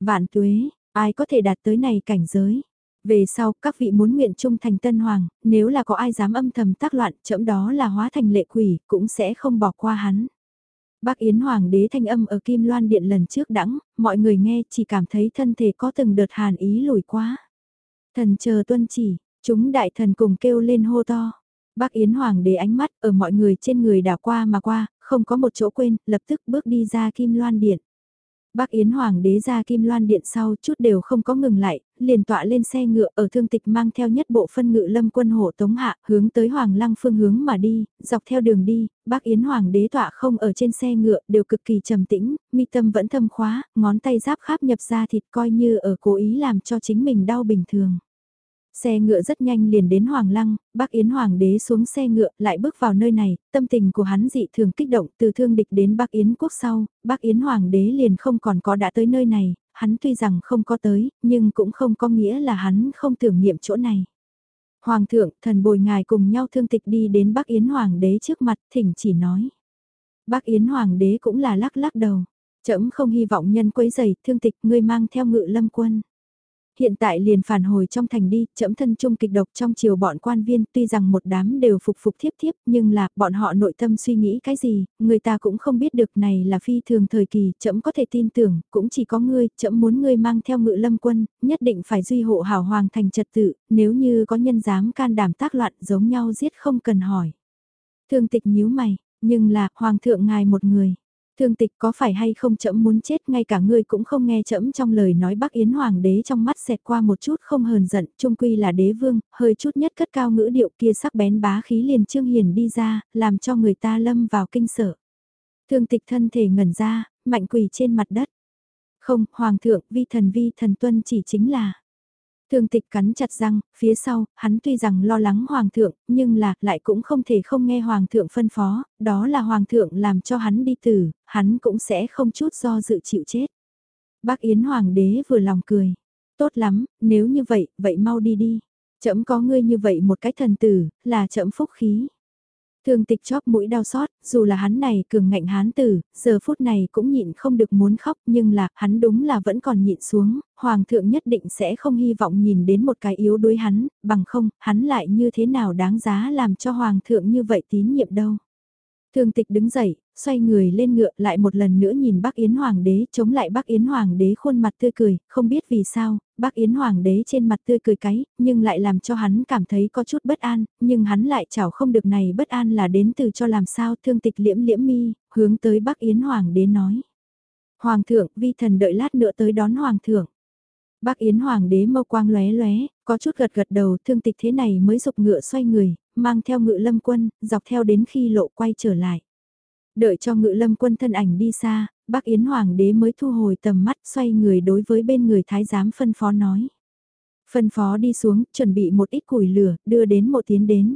Vạn tuế, ai có thể đạt tới này cảnh giới. Về sau, các vị muốn nguyện trung thành tân hoàng, nếu là có ai dám âm thầm tác loạn, chậm đó là hóa thành lệ quỷ, cũng sẽ không bỏ qua hắn. Bác Yến Hoàng đế thanh âm ở Kim Loan Điện lần trước đắng, mọi người nghe chỉ cảm thấy thân thể có từng đợt hàn ý lùi quá. Thần chờ tuân chỉ, chúng đại thần cùng kêu lên hô to. Bác Yến Hoàng đế ánh mắt ở mọi người trên người đảo qua mà qua, không có một chỗ quên, lập tức bước đi ra Kim Loan Điện. Bác Yến Hoàng đế ra Kim Loan Điện sau chút đều không có ngừng lại, liền tọa lên xe ngựa ở thương tịch mang theo nhất bộ phân ngự lâm quân hộ tống hạ hướng tới Hoàng lăng phương hướng mà đi, dọc theo đường đi, bác Yến Hoàng đế tọa không ở trên xe ngựa đều cực kỳ trầm tĩnh, mi tâm vẫn thâm khóa, ngón tay giáp kháp nhập ra thịt coi như ở cố ý làm cho chính mình đau bình thường. Xe ngựa rất nhanh liền đến Hoàng Lăng, bác Yến Hoàng đế xuống xe ngựa lại bước vào nơi này, tâm tình của hắn dị thường kích động từ thương địch đến bác Yến quốc sau, bác Yến Hoàng đế liền không còn có đã tới nơi này, hắn tuy rằng không có tới, nhưng cũng không có nghĩa là hắn không tưởng niệm chỗ này. Hoàng thượng, thần bồi ngài cùng nhau thương tịch đi đến bác Yến Hoàng đế trước mặt, thỉnh chỉ nói. Bác Yến Hoàng đế cũng là lắc lắc đầu, trẫm không hy vọng nhân quấy giày, thương tịch ngươi mang theo ngự lâm quân. Hiện tại liền phản hồi trong thành đi, chậm thân chung kịch độc trong chiều bọn quan viên tuy rằng một đám đều phục phục thiếp thiếp nhưng là bọn họ nội tâm suy nghĩ cái gì, người ta cũng không biết được này là phi thường thời kỳ, chậm có thể tin tưởng, cũng chỉ có ngươi, chậm muốn ngươi mang theo ngự lâm quân, nhất định phải duy hộ hảo hoàng thành trật tự, nếu như có nhân dám can đảm tác loạn giống nhau giết không cần hỏi. Thương tịch nhíu mày, nhưng là, hoàng thượng ngài một người. Thương tịch có phải hay không chậm muốn chết ngay cả ngươi cũng không nghe chậm trong lời nói bác Yến Hoàng đế trong mắt xẹt qua một chút không hờn giận, trung quy là đế vương, hơi chút nhất cất cao ngữ điệu kia sắc bén bá khí liền trương hiền đi ra, làm cho người ta lâm vào kinh sợ. Thương tịch thân thể ngẩn ra, mạnh quỳ trên mặt đất. Không, Hoàng thượng, vi thần vi thần tuân chỉ chính là. Thương tịch cắn chặt răng, phía sau, hắn tuy rằng lo lắng Hoàng thượng, nhưng là, lại cũng không thể không nghe Hoàng thượng phân phó, đó là Hoàng thượng làm cho hắn đi tử, hắn cũng sẽ không chút do dự chịu chết. Bác Yến Hoàng đế vừa lòng cười. Tốt lắm, nếu như vậy, vậy mau đi đi. Chậm có ngươi như vậy một cái thần tử, là chậm phúc khí. Thương tịch chóp mũi đau xót, dù là hắn này cường ngạnh hán tử, giờ phút này cũng nhịn không được muốn khóc nhưng là hắn đúng là vẫn còn nhịn xuống, hoàng thượng nhất định sẽ không hy vọng nhìn đến một cái yếu đuối hắn, bằng không, hắn lại như thế nào đáng giá làm cho hoàng thượng như vậy tín nhiệm đâu. Thương tịch đứng dậy, xoay người lên ngựa lại một lần nữa nhìn bác Yến Hoàng đế chống lại bác Yến Hoàng đế khuôn mặt tươi cười, không biết vì sao, bác Yến Hoàng đế trên mặt tươi cười cái, nhưng lại làm cho hắn cảm thấy có chút bất an, nhưng hắn lại chảo không được này bất an là đến từ cho làm sao thương tịch liễm liễm mi, hướng tới bác Yến Hoàng đế nói. Hoàng thượng, vi thần đợi lát nữa tới đón Hoàng thượng. Bác Yến Hoàng đế mâu quang lóe lóe, có chút gật gật đầu thương tịch thế này mới dục ngựa xoay người, mang theo ngự lâm quân, dọc theo đến khi lộ quay trở lại. Đợi cho ngự lâm quân thân ảnh đi xa, bác Yến Hoàng đế mới thu hồi tầm mắt xoay người đối với bên người thái giám phân phó nói. Phân phó đi xuống, chuẩn bị một ít củi lửa, đưa đến một tiến đến.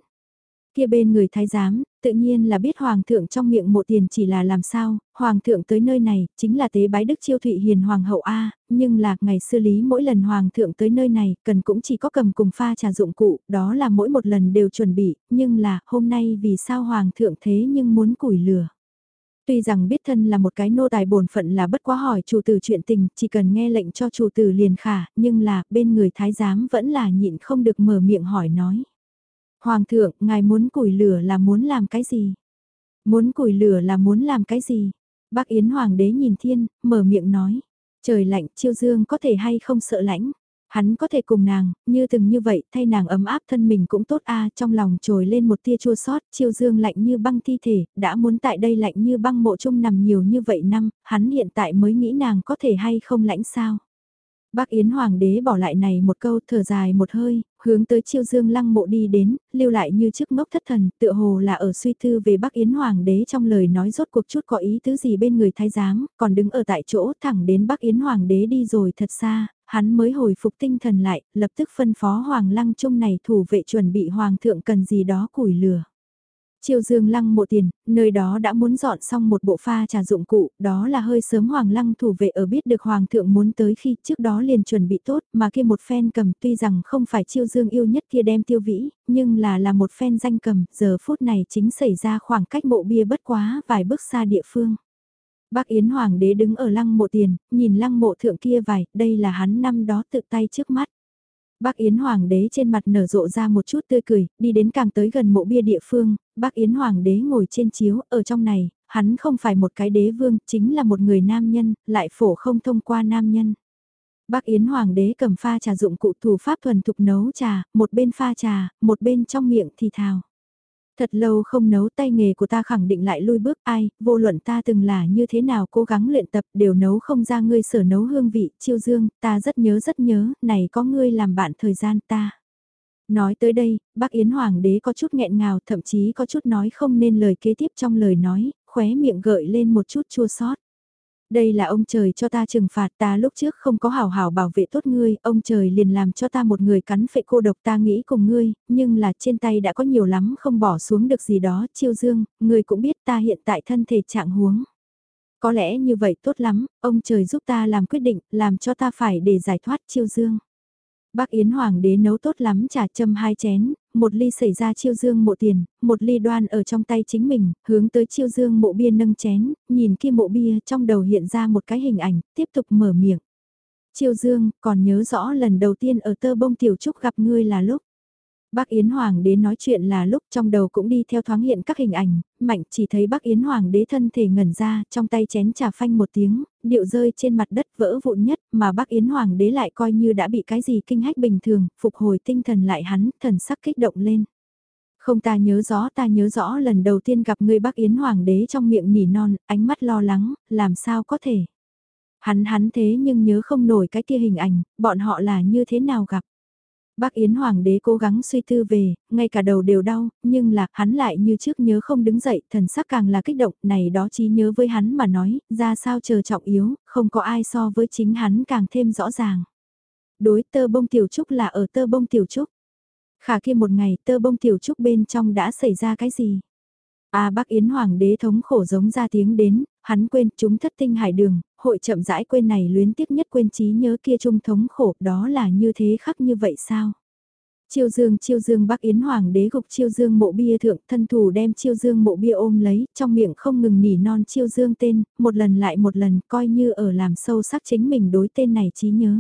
Kia bên người thái giám, tự nhiên là biết hoàng thượng trong miệng mộ tiền chỉ là làm sao, hoàng thượng tới nơi này, chính là tế bái đức chiêu thụy hiền hoàng hậu A, nhưng là ngày xưa lý mỗi lần hoàng thượng tới nơi này, cần cũng chỉ có cầm cùng pha trà dụng cụ, đó là mỗi một lần đều chuẩn bị, nhưng là hôm nay vì sao hoàng thượng thế nhưng muốn củi lửa. Tuy rằng biết thân là một cái nô tài bổn phận là bất quá hỏi chủ tử chuyện tình, chỉ cần nghe lệnh cho chủ tử liền khả, nhưng là bên người thái giám vẫn là nhịn không được mở miệng hỏi nói. Hoàng thượng, ngài muốn củi lửa là muốn làm cái gì? Muốn củi lửa là muốn làm cái gì? Bác Yến Hoàng đế nhìn thiên, mở miệng nói. Trời lạnh, chiêu dương có thể hay không sợ lãnh? Hắn có thể cùng nàng, như từng như vậy, thay nàng ấm áp thân mình cũng tốt a trong lòng trồi lên một tia chua sót, chiêu dương lạnh như băng thi thể, đã muốn tại đây lạnh như băng mộ chung nằm nhiều như vậy năm, hắn hiện tại mới nghĩ nàng có thể hay không lãnh sao. Bác Yến Hoàng đế bỏ lại này một câu thở dài một hơi, hướng tới chiêu dương lăng mộ đi đến, lưu lại như trước ngốc thất thần, tựa hồ là ở suy tư về Bác Yến Hoàng đế trong lời nói rốt cuộc chút có ý tứ gì bên người thái giám, còn đứng ở tại chỗ thẳng đến Bác Yến Hoàng đế đi rồi thật xa, hắn mới hồi phục tinh thần lại, lập tức phân phó Hoàng lăng trung này thủ vệ chuẩn bị Hoàng thượng cần gì đó củi lửa. Chiều dương lăng mộ tiền, nơi đó đã muốn dọn xong một bộ pha trà dụng cụ, đó là hơi sớm hoàng lăng thủ vệ ở biết được hoàng thượng muốn tới khi trước đó liền chuẩn bị tốt, mà kia một phen cầm tuy rằng không phải chiêu dương yêu nhất kia đem tiêu vĩ, nhưng là là một phen danh cầm, giờ phút này chính xảy ra khoảng cách mộ bia bất quá vài bước xa địa phương. Bác Yến Hoàng đế đứng ở lăng mộ tiền, nhìn lăng mộ thượng kia vài, đây là hắn năm đó tự tay trước mắt. Bác Yến Hoàng đế trên mặt nở rộ ra một chút tươi cười, đi đến càng tới gần mộ bia địa phương, bác Yến Hoàng đế ngồi trên chiếu, ở trong này, hắn không phải một cái đế vương, chính là một người nam nhân, lại phổ không thông qua nam nhân. Bác Yến Hoàng đế cầm pha trà dụng cụ thủ pháp thuần thục nấu trà, một bên pha trà, một bên trong miệng thì thào. Thật lâu không nấu tay nghề của ta khẳng định lại lui bước ai, vô luận ta từng là như thế nào cố gắng luyện tập đều nấu không ra ngươi sở nấu hương vị, chiêu dương, ta rất nhớ rất nhớ, này có ngươi làm bạn thời gian ta. Nói tới đây, bác Yến Hoàng đế có chút nghẹn ngào, thậm chí có chút nói không nên lời kế tiếp trong lời nói, khóe miệng gợi lên một chút chua sót. Đây là ông trời cho ta trừng phạt ta lúc trước không có hảo hảo bảo vệ tốt ngươi, ông trời liền làm cho ta một người cắn phệ cô độc ta nghĩ cùng ngươi, nhưng là trên tay đã có nhiều lắm không bỏ xuống được gì đó, chiêu dương, ngươi cũng biết ta hiện tại thân thể trạng huống. Có lẽ như vậy tốt lắm, ông trời giúp ta làm quyết định, làm cho ta phải để giải thoát chiêu dương. Bác Yến Hoàng đế nấu tốt lắm trà châm hai chén, một ly xảy ra chiêu dương mộ tiền, một ly đoan ở trong tay chính mình, hướng tới chiêu dương mộ bia nâng chén, nhìn kia mộ bia trong đầu hiện ra một cái hình ảnh, tiếp tục mở miệng. Chiêu dương, còn nhớ rõ lần đầu tiên ở tơ bông tiểu trúc gặp ngươi là lúc. Bác Yến Hoàng đế nói chuyện là lúc trong đầu cũng đi theo thoáng hiện các hình ảnh, mạnh chỉ thấy bác Yến Hoàng đế thân thể ngẩn ra, trong tay chén trà phanh một tiếng, điệu rơi trên mặt đất vỡ vụn nhất, mà bác Yến Hoàng đế lại coi như đã bị cái gì kinh hách bình thường, phục hồi tinh thần lại hắn, thần sắc kích động lên. Không ta nhớ rõ ta nhớ rõ lần đầu tiên gặp người bác Yến Hoàng đế trong miệng nỉ non, ánh mắt lo lắng, làm sao có thể. Hắn hắn thế nhưng nhớ không nổi cái kia hình ảnh, bọn họ là như thế nào gặp. Bác Yến Hoàng đế cố gắng suy tư về, ngay cả đầu đều đau, nhưng là hắn lại như trước nhớ không đứng dậy, thần sắc càng là kích động, này đó trí nhớ với hắn mà nói, ra sao chờ trọng yếu, không có ai so với chính hắn càng thêm rõ ràng. Đối tơ bông tiểu trúc là ở tơ bông tiểu trúc. Khả kia một ngày tơ bông tiểu trúc bên trong đã xảy ra cái gì? À bác Yến Hoàng đế thống khổ giống ra tiếng đến, hắn quên chúng thất tinh hải đường, hội chậm rãi quên này luyến tiếc nhất quên trí nhớ kia trung thống khổ đó là như thế khắc như vậy sao? Chiêu dương chiêu dương bắc yến hoàng đế gục chiêu dương mộ bia thượng thân thủ đem chiêu dương mộ bia ôm lấy trong miệng không ngừng nỉ non chiêu dương tên, một lần lại một lần coi như ở làm sâu sắc chính mình đối tên này trí nhớ.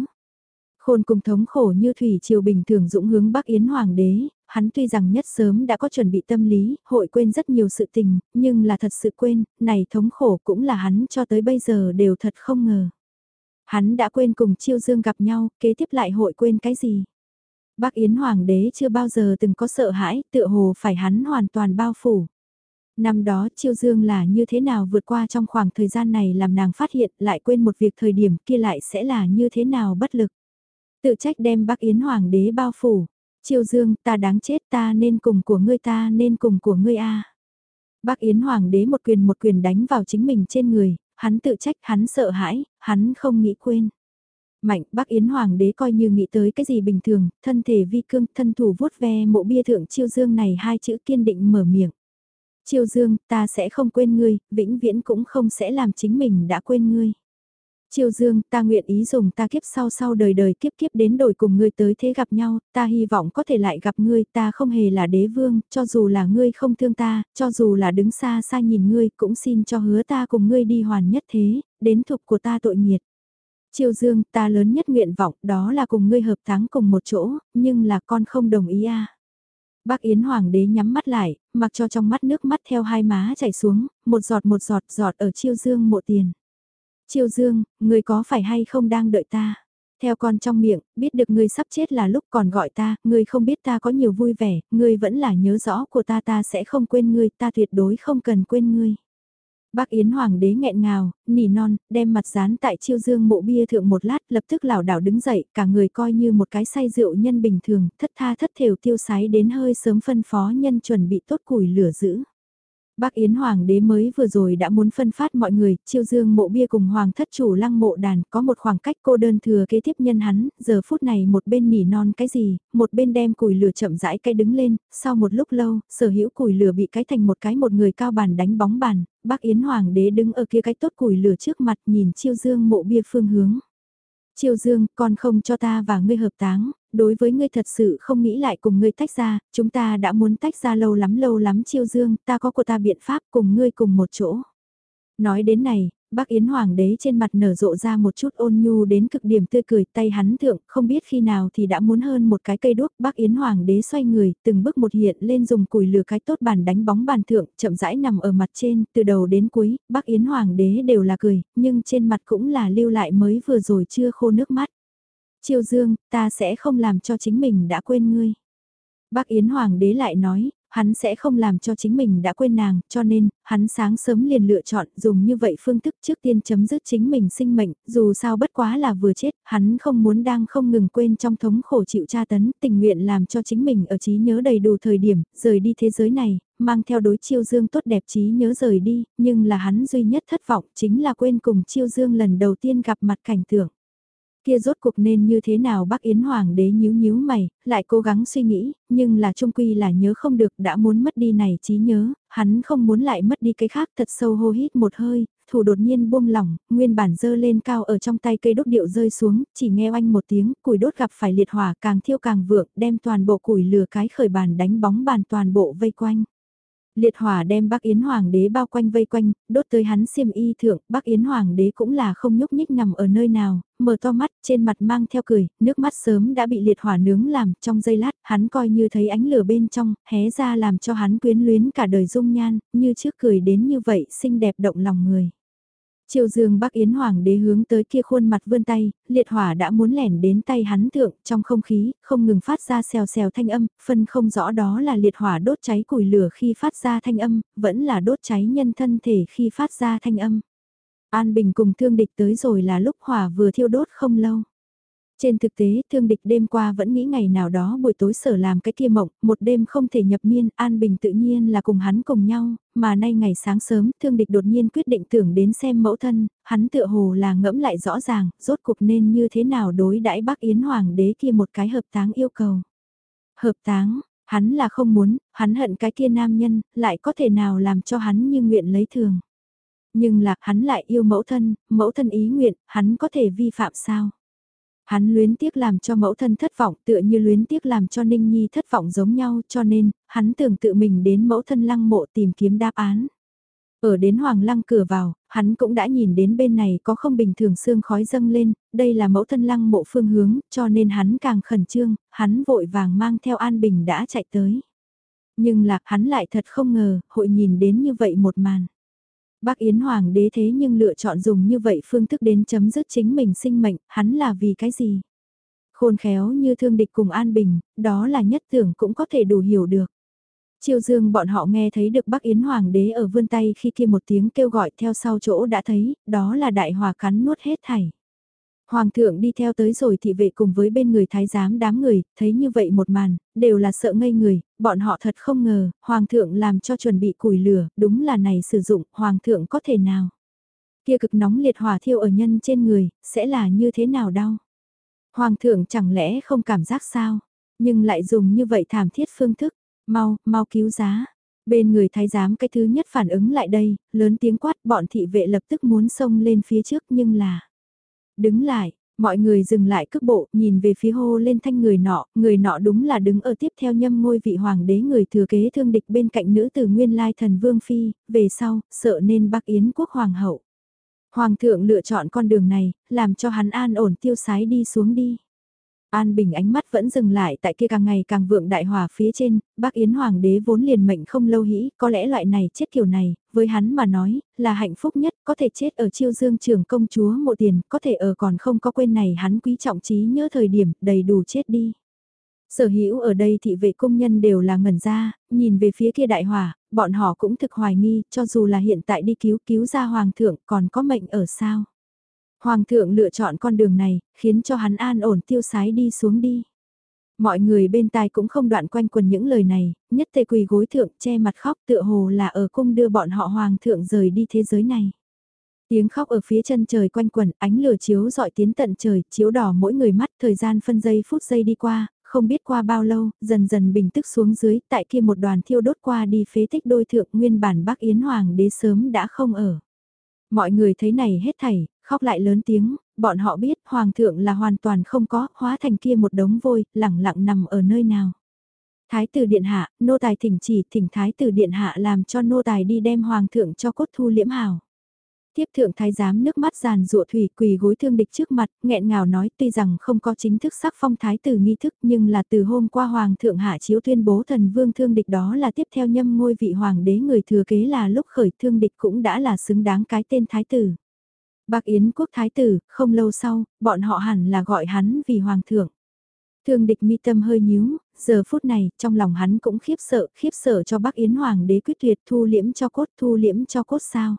Khôn cùng thống khổ như thủy triều bình thường dũng hướng bắc yến hoàng đế, hắn tuy rằng nhất sớm đã có chuẩn bị tâm lý, hội quên rất nhiều sự tình, nhưng là thật sự quên, này thống khổ cũng là hắn cho tới bây giờ đều thật không ngờ. Hắn đã quên cùng Chiêu Dương gặp nhau, kế tiếp lại hội quên cái gì? bắc Yến Hoàng đế chưa bao giờ từng có sợ hãi, tựa hồ phải hắn hoàn toàn bao phủ. Năm đó Chiêu Dương là như thế nào vượt qua trong khoảng thời gian này làm nàng phát hiện lại quên một việc thời điểm kia lại sẽ là như thế nào bất lực. Tự trách đem bác Yến Hoàng đế bao phủ. Chiêu dương, ta đáng chết ta nên cùng của ngươi ta nên cùng của ngươi a. Bác Yến Hoàng đế một quyền một quyền đánh vào chính mình trên người, hắn tự trách, hắn sợ hãi, hắn không nghĩ quên. Mạnh, bác Yến Hoàng đế coi như nghĩ tới cái gì bình thường, thân thể vi cương, thân thủ vuốt ve mộ bia thượng chiêu dương này hai chữ kiên định mở miệng. Chiêu dương, ta sẽ không quên ngươi, vĩnh viễn cũng không sẽ làm chính mình đã quên ngươi. Triều Dương, ta nguyện ý dùng ta kiếp sau sau đời đời kiếp kiếp đến đổi cùng ngươi tới thế gặp nhau, ta hy vọng có thể lại gặp ngươi, ta không hề là đế vương, cho dù là ngươi không thương ta, cho dù là đứng xa xa nhìn ngươi, cũng xin cho hứa ta cùng ngươi đi hoàn nhất thế, đến thục của ta tội nghiệt. Triều Dương, ta lớn nhất nguyện vọng đó là cùng ngươi hợp tháng cùng một chỗ, nhưng là con không đồng ý a. À. Bác Yến Hoàng đế nhắm mắt lại, mặc cho trong mắt nước mắt theo hai má chảy xuống, một giọt một giọt giọt ở Chiêu Dương mộ tiền. Chiêu Dương, người có phải hay không đang đợi ta? Theo con trong miệng, biết được ngươi sắp chết là lúc còn gọi ta, ngươi không biết ta có nhiều vui vẻ, ngươi vẫn là nhớ rõ của ta ta sẽ không quên ngươi, ta tuyệt đối không cần quên ngươi. Bác Yến Hoàng đế nghẹn ngào, nỉ non, đem mặt dán tại chiêu dương mộ bia thượng một lát lập tức lảo đảo đứng dậy, cả người coi như một cái say rượu nhân bình thường, thất tha thất thiểu tiêu sái đến hơi sớm phân phó nhân chuẩn bị tốt củi lửa giữ. Bác Yến Hoàng đế mới vừa rồi đã muốn phân phát mọi người, chiêu dương mộ bia cùng Hoàng thất chủ lăng mộ đàn có một khoảng cách cô đơn thừa kế tiếp nhân hắn, giờ phút này một bên nỉ non cái gì, một bên đem củi lửa chậm rãi cái đứng lên, sau một lúc lâu, sở hữu củi lửa bị cái thành một cái một người cao bàn đánh bóng bàn, bác Yến Hoàng đế đứng ở kia cái tốt củi lửa trước mặt nhìn chiêu dương mộ bia phương hướng. Chiêu Dương, con không cho ta và ngươi hợp táng, đối với ngươi thật sự không nghĩ lại cùng ngươi tách ra, chúng ta đã muốn tách ra lâu lắm lâu lắm Chiêu Dương, ta có của ta biện pháp cùng ngươi cùng một chỗ. Nói đến này, bác Yến Hoàng đế trên mặt nở rộ ra một chút ôn nhu đến cực điểm tươi cười tay hắn thượng, không biết khi nào thì đã muốn hơn một cái cây đuốc, bác Yến Hoàng đế xoay người, từng bước một hiện lên dùng củi lửa cái tốt bàn đánh bóng bàn thượng, chậm rãi nằm ở mặt trên, từ đầu đến cuối, bác Yến Hoàng đế đều là cười, nhưng trên mặt cũng là lưu lại mới vừa rồi chưa khô nước mắt. Chiêu Dương, ta sẽ không làm cho chính mình đã quên ngươi. Bác Yến Hoàng đế lại nói, hắn sẽ không làm cho chính mình đã quên nàng, cho nên, hắn sáng sớm liền lựa chọn dùng như vậy phương thức trước tiên chấm dứt chính mình sinh mệnh, dù sao bất quá là vừa chết, hắn không muốn đang không ngừng quên trong thống khổ chịu tra tấn, tình nguyện làm cho chính mình ở trí nhớ đầy đủ thời điểm, rời đi thế giới này, mang theo đối chiêu dương tốt đẹp trí nhớ rời đi, nhưng là hắn duy nhất thất vọng chính là quên cùng chiêu dương lần đầu tiên gặp mặt cảnh tượng. Kia rốt cuộc nên như thế nào bác Yến Hoàng đế nhíu nhíu mày, lại cố gắng suy nghĩ, nhưng là trung quy là nhớ không được đã muốn mất đi này trí nhớ, hắn không muốn lại mất đi cái khác thật sâu hô hít một hơi, thủ đột nhiên buông lỏng, nguyên bản dơ lên cao ở trong tay cây đốt điệu rơi xuống, chỉ nghe oanh một tiếng, củi đốt gặp phải liệt hỏa càng thiêu càng vượng, đem toàn bộ củi lửa cái khởi bàn đánh bóng bàn toàn bộ vây quanh. Liệt hỏa đem bác Yến Hoàng đế bao quanh vây quanh, đốt tới hắn xiêm y thượng, bác Yến Hoàng đế cũng là không nhúc nhích nằm ở nơi nào, mở to mắt, trên mặt mang theo cười, nước mắt sớm đã bị liệt hỏa nướng làm, trong giây lát, hắn coi như thấy ánh lửa bên trong, hé ra làm cho hắn quyến luyến cả đời dung nhan, như trước cười đến như vậy, xinh đẹp động lòng người. Triều dương Bắc Yến Hoàng đế hướng tới kia khuôn mặt vươn tay, liệt hỏa đã muốn lẻn đến tay hắn thượng, trong không khí, không ngừng phát ra xèo xèo thanh âm, phân không rõ đó là liệt hỏa đốt cháy củi lửa khi phát ra thanh âm, vẫn là đốt cháy nhân thân thể khi phát ra thanh âm. An Bình cùng thương địch tới rồi là lúc hỏa vừa thiêu đốt không lâu. Trên thực tế, thương địch đêm qua vẫn nghĩ ngày nào đó buổi tối sở làm cái kia mộng, một đêm không thể nhập miên, an bình tự nhiên là cùng hắn cùng nhau, mà nay ngày sáng sớm, thương địch đột nhiên quyết định tưởng đến xem mẫu thân, hắn tựa hồ là ngẫm lại rõ ràng, rốt cuộc nên như thế nào đối đãi bác Yến Hoàng đế kia một cái hợp táng yêu cầu. Hợp táng, hắn là không muốn, hắn hận cái kia nam nhân, lại có thể nào làm cho hắn như nguyện lấy thường. Nhưng là, hắn lại yêu mẫu thân, mẫu thân ý nguyện, hắn có thể vi phạm sao? Hắn luyến tiếc làm cho mẫu thân thất vọng tựa như luyến tiếc làm cho Ninh Nhi thất vọng giống nhau cho nên, hắn tưởng tự mình đến mẫu thân lăng mộ tìm kiếm đáp án. Ở đến hoàng lăng cửa vào, hắn cũng đã nhìn đến bên này có không bình thường xương khói dâng lên, đây là mẫu thân lăng mộ phương hướng, cho nên hắn càng khẩn trương, hắn vội vàng mang theo An Bình đã chạy tới. Nhưng lạc hắn lại thật không ngờ, hội nhìn đến như vậy một màn. Bác Yến Hoàng đế thế nhưng lựa chọn dùng như vậy phương thức đến chấm dứt chính mình sinh mệnh, hắn là vì cái gì? Khôn khéo như thương địch cùng An Bình, đó là nhất tưởng cũng có thể đủ hiểu được. Chiêu dương bọn họ nghe thấy được Bắc Yến Hoàng đế ở vươn tay khi kia một tiếng kêu gọi theo sau chỗ đã thấy, đó là đại hòa cắn nuốt hết thảy. Hoàng thượng đi theo tới rồi thị vệ cùng với bên người thái giám đám người, thấy như vậy một màn, đều là sợ ngây người, bọn họ thật không ngờ, hoàng thượng làm cho chuẩn bị củi lửa, đúng là này sử dụng, hoàng thượng có thể nào. Kia cực nóng liệt hỏa thiêu ở nhân trên người, sẽ là như thế nào đau. Hoàng thượng chẳng lẽ không cảm giác sao, nhưng lại dùng như vậy thảm thiết phương thức, mau, mau cứu giá. Bên người thái giám cái thứ nhất phản ứng lại đây, lớn tiếng quát bọn thị vệ lập tức muốn xông lên phía trước nhưng là Đứng lại, mọi người dừng lại cước bộ, nhìn về phía hô lên thanh người nọ, người nọ đúng là đứng ở tiếp theo nhâm ngôi vị hoàng đế người thừa kế thương địch bên cạnh nữ tử nguyên lai thần vương phi, về sau, sợ nên bắc yến quốc hoàng hậu. Hoàng thượng lựa chọn con đường này, làm cho hắn an ổn tiêu sái đi xuống đi. An Bình ánh mắt vẫn dừng lại tại kia càng ngày càng vượng đại hỏa phía trên, bác Yến Hoàng đế vốn liền mệnh không lâu hĩ, có lẽ loại này chết kiểu này, với hắn mà nói, là hạnh phúc nhất, có thể chết ở chiêu dương trường công chúa một tiền, có thể ở còn không có quên này hắn quý trọng trí nhớ thời điểm, đầy đủ chết đi. Sở hữu ở đây thị vệ công nhân đều là ngẩn ra, nhìn về phía kia đại hỏa, bọn họ cũng thực hoài nghi, cho dù là hiện tại đi cứu cứu ra hoàng thượng còn có mệnh ở sao. Hoàng thượng lựa chọn con đường này, khiến cho hắn an ổn tiêu sái đi xuống đi. Mọi người bên tai cũng không đoạn quanh quần những lời này, nhất tề quỳ gối thượng che mặt khóc tựa hồ là ở cung đưa bọn họ hoàng thượng rời đi thế giới này. Tiếng khóc ở phía chân trời quanh quần, ánh lửa chiếu dọi tiến tận trời, chiếu đỏ mỗi người mắt, thời gian phân giây phút giây đi qua, không biết qua bao lâu, dần dần bình tức xuống dưới, tại kia một đoàn thiêu đốt qua đi phế tích đôi thượng nguyên bản Bắc Yến Hoàng đế sớm đã không ở. Mọi người thấy này hết thảy, khóc lại lớn tiếng, bọn họ biết hoàng thượng là hoàn toàn không có, hóa thành kia một đống vôi, lẳng lặng nằm ở nơi nào. Thái tử điện hạ, nô tài thỉnh chỉ thỉnh thái tử điện hạ làm cho nô tài đi đem hoàng thượng cho cốt thu liễm hào. Tiếp thượng thái giám nước mắt giàn rụa thủy quỳ gối thương địch trước mặt, nghẹn ngào nói tuy rằng không có chính thức sắc phong thái tử nghi thức nhưng là từ hôm qua hoàng thượng hạ chiếu tuyên bố thần vương thương địch đó là tiếp theo nhâm ngôi vị hoàng đế người thừa kế là lúc khởi thương địch cũng đã là xứng đáng cái tên thái tử. Bác Yến quốc thái tử, không lâu sau, bọn họ hẳn là gọi hắn vì hoàng thượng. Thương địch mi tâm hơi nhíu, giờ phút này, trong lòng hắn cũng khiếp sợ, khiếp sợ cho bác Yến hoàng đế quyết tuyệt thu liễm cho cốt, thu liễm cho cốt sao.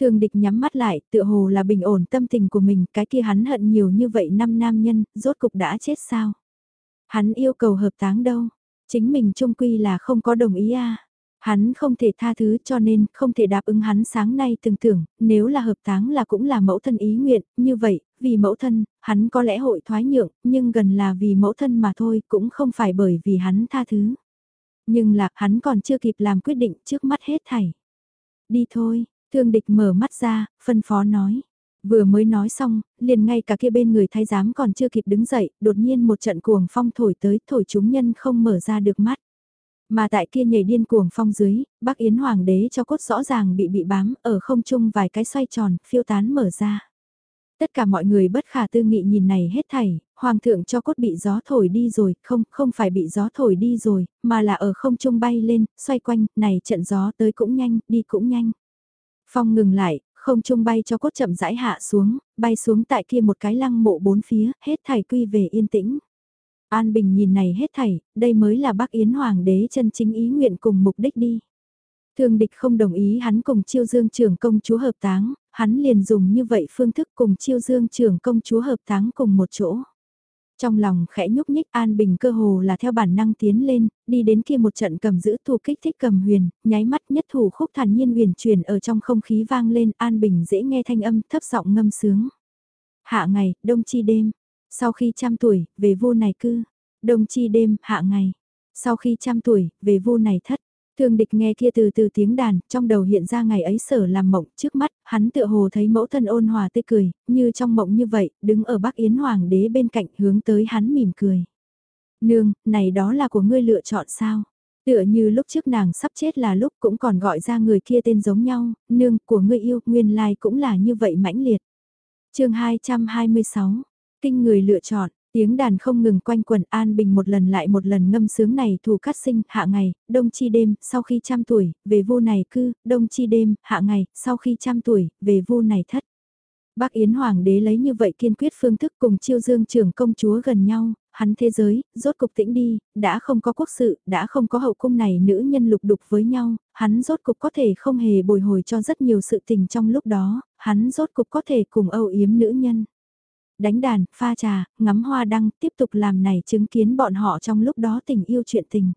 Thương địch nhắm mắt lại, tựa hồ là bình ổn tâm tình của mình, cái kia hắn hận nhiều như vậy năm nam nhân, rốt cục đã chết sao. Hắn yêu cầu hợp táng đâu, chính mình trung quy là không có đồng ý à. Hắn không thể tha thứ cho nên không thể đáp ứng hắn sáng nay từng tưởng, nếu là hợp táng là cũng là mẫu thân ý nguyện, như vậy, vì mẫu thân, hắn có lẽ hội thoái nhượng, nhưng gần là vì mẫu thân mà thôi, cũng không phải bởi vì hắn tha thứ. Nhưng là, hắn còn chưa kịp làm quyết định trước mắt hết thảy. Đi thôi, thương địch mở mắt ra, phân phó nói. Vừa mới nói xong, liền ngay cả kia bên người thái giám còn chưa kịp đứng dậy, đột nhiên một trận cuồng phong thổi tới, thổi chúng nhân không mở ra được mắt. Mà tại kia nhảy điên cuồng phong dưới, Bắc Yến Hoàng đế cho cốt rõ ràng bị bị bám ở không trung vài cái xoay tròn, phiêu tán mở ra. Tất cả mọi người bất khả tư nghị nhìn này hết thảy, Hoàng thượng cho cốt bị gió thổi đi rồi, không, không phải bị gió thổi đi rồi, mà là ở không trung bay lên, xoay quanh, này trận gió tới cũng nhanh, đi cũng nhanh. Phong ngừng lại, không trung bay cho cốt chậm rãi hạ xuống, bay xuống tại kia một cái lăng mộ bốn phía, hết thảy quy về yên tĩnh. An Bình nhìn này hết thảy, đây mới là bác Yến Hoàng đế chân chính ý nguyện cùng mục đích đi. Thương địch không đồng ý hắn cùng chiêu dương trưởng công chúa hợp táng, hắn liền dùng như vậy phương thức cùng chiêu dương trưởng công chúa hợp táng cùng một chỗ. Trong lòng khẽ nhúc nhích An Bình cơ hồ là theo bản năng tiến lên, đi đến kia một trận cầm giữ thu kích thích cầm huyền, nháy mắt nhất thủ khúc thản nhiên huyền truyền ở trong không khí vang lên An Bình dễ nghe thanh âm thấp giọng ngâm sướng. Hạ ngày, đông chi đêm, sau khi trăm tuổi, về vô này cư, đông chi đêm, hạ ngày, sau khi trăm tuổi, về vô này thất. Thương địch nghe kia từ từ tiếng đàn, trong đầu hiện ra ngày ấy sở làm mộng trước mắt, hắn tựa hồ thấy mẫu thân ôn hòa tươi cười, như trong mộng như vậy, đứng ở Bắc Yến Hoàng đế bên cạnh hướng tới hắn mỉm cười. Nương, này đó là của ngươi lựa chọn sao? Tựa như lúc trước nàng sắp chết là lúc cũng còn gọi ra người kia tên giống nhau, nương của ngươi yêu, nguyên lai cũng là như vậy mãnh liệt. chương 226, kinh người lựa chọn, Tiếng đàn không ngừng quanh quần An Bình một lần lại một lần ngâm sướng này thủ cắt sinh, hạ ngày, đông chi đêm, sau khi trăm tuổi, về vô này cư, đông chi đêm, hạ ngày, sau khi trăm tuổi, về vô này thất. Bác Yến Hoàng đế lấy như vậy kiên quyết phương thức cùng chiêu dương trưởng công chúa gần nhau, hắn thế giới, rốt cục tĩnh đi, đã không có quốc sự, đã không có hậu cung này nữ nhân lục đục với nhau, hắn rốt cục có thể không hề bồi hồi cho rất nhiều sự tình trong lúc đó, hắn rốt cục có thể cùng âu yếm nữ nhân đánh đàn, pha trà, ngắm hoa đăng, tiếp tục làm này chứng kiến bọn họ trong lúc đó tình yêu chuyện tình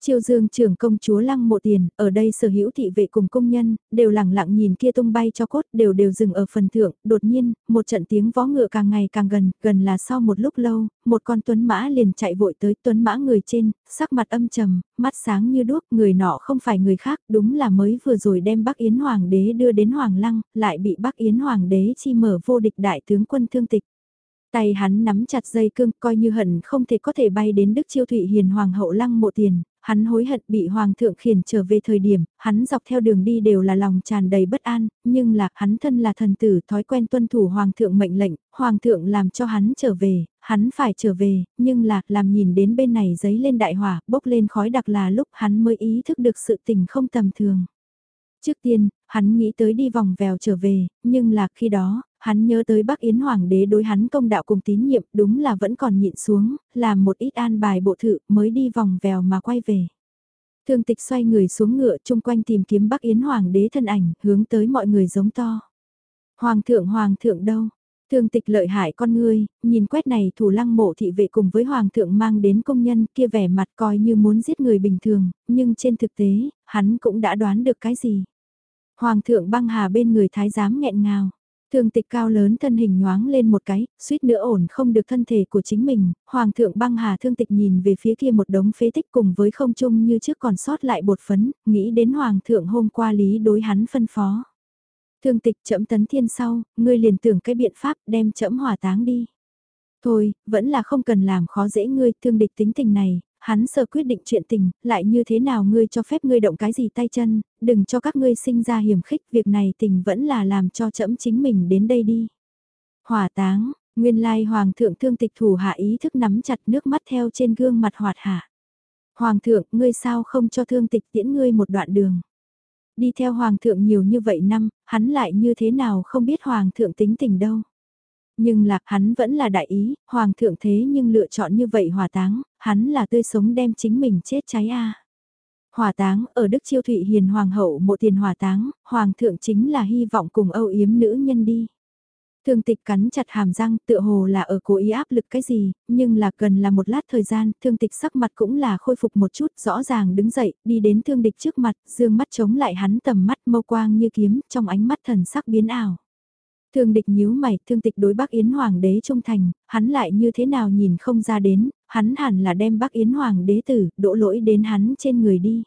chiêu Dương trưởng công chúa Lăng Mộ Tiền, ở đây sở hữu thị vệ cùng công nhân, đều lẳng lặng nhìn kia tung bay cho cốt, đều đều dừng ở phần thượng, đột nhiên, một trận tiếng vó ngựa càng ngày càng gần, gần là sau một lúc lâu, một con tuấn mã liền chạy vội tới. Tuấn mã người trên, sắc mặt âm trầm, mắt sáng như đuốc, người nọ không phải người khác, đúng là mới vừa rồi đem Bắc Yến Hoàng đế đưa đến Hoàng Lăng, lại bị Bắc Yến Hoàng đế chi mở vô địch đại tướng quân thương tịch. Tay hắn nắm chặt dây cương coi như hận không thể có thể bay đến Đức Chiêu Thụy Hiền Hoàng hậu lăng mộ tiền, hắn hối hận bị Hoàng thượng khiển trở về thời điểm, hắn dọc theo đường đi đều là lòng tràn đầy bất an, nhưng là hắn thân là thần tử thói quen tuân thủ Hoàng thượng mệnh lệnh, Hoàng thượng làm cho hắn trở về, hắn phải trở về, nhưng là làm nhìn đến bên này giấy lên đại hỏa, bốc lên khói đặc là lúc hắn mới ý thức được sự tình không tầm thường. Trước tiên, hắn nghĩ tới đi vòng vèo trở về, nhưng là khi đó, hắn nhớ tới Bắc Yến Hoàng đế đối hắn công đạo cùng tín nhiệm đúng là vẫn còn nhịn xuống, làm một ít an bài bộ thự mới đi vòng vèo mà quay về. Thương tịch xoay người xuống ngựa chung quanh tìm kiếm Bắc Yến Hoàng đế thân ảnh, hướng tới mọi người giống to. Hoàng thượng Hoàng thượng đâu? Thương tịch lợi hại con ngươi, nhìn quét này thủ lăng mộ thị vệ cùng với Hoàng thượng mang đến công nhân kia vẻ mặt coi như muốn giết người bình thường, nhưng trên thực tế, hắn cũng đã đoán được cái gì. Hoàng thượng băng hà bên người thái giám nghẹn ngào. Thương tịch cao lớn thân hình nhoáng lên một cái, suýt nữa ổn không được thân thể của chính mình, Hoàng thượng băng hà thương tịch nhìn về phía kia một đống phế tích cùng với không chung như trước còn sót lại bột phấn, nghĩ đến Hoàng thượng hôm qua lý đối hắn phân phó. Thương tịch chậm tấn thiên sau, ngươi liền tưởng cái biện pháp đem chậm hỏa táng đi. Thôi, vẫn là không cần làm khó dễ ngươi, thương địch tính tình này, hắn sợ quyết định chuyện tình, lại như thế nào ngươi cho phép ngươi động cái gì tay chân, đừng cho các ngươi sinh ra hiểm khích, việc này tình vẫn là làm cho chậm chính mình đến đây đi. Hỏa táng, nguyên lai hoàng thượng thương tịch thủ hạ ý thức nắm chặt nước mắt theo trên gương mặt hoạt hạ. Hoàng thượng, ngươi sao không cho thương tịch tiễn ngươi một đoạn đường. Đi theo hoàng thượng nhiều như vậy năm, hắn lại như thế nào không biết hoàng thượng tính tình đâu nhưng lạc hắn vẫn là đại ý, hoàng thượng thế nhưng lựa chọn như vậy hỏa táng, hắn là tươi sống đem chính mình chết cháy a. Hỏa táng ở Đức Chiêu Thụy Hiền Hoàng hậu mộ tiền hỏa táng, hoàng thượng chính là hy vọng cùng âu yếm nữ nhân đi. Thương tịch cắn chặt hàm răng tựa hồ là ở cố ý áp lực cái gì, nhưng là cần là một lát thời gian, thương tịch sắc mặt cũng là khôi phục một chút, rõ ràng đứng dậy, đi đến thương địch trước mặt, dương mắt chống lại hắn tầm mắt mâu quang như kiếm, trong ánh mắt thần sắc biến ảo. Thương địch nhíu mày, thương tịch đối Bắc Yến Hoàng đế trung thành, hắn lại như thế nào nhìn không ra đến, hắn hẳn là đem Bắc Yến Hoàng đế tử, đổ lỗi đến hắn trên người đi.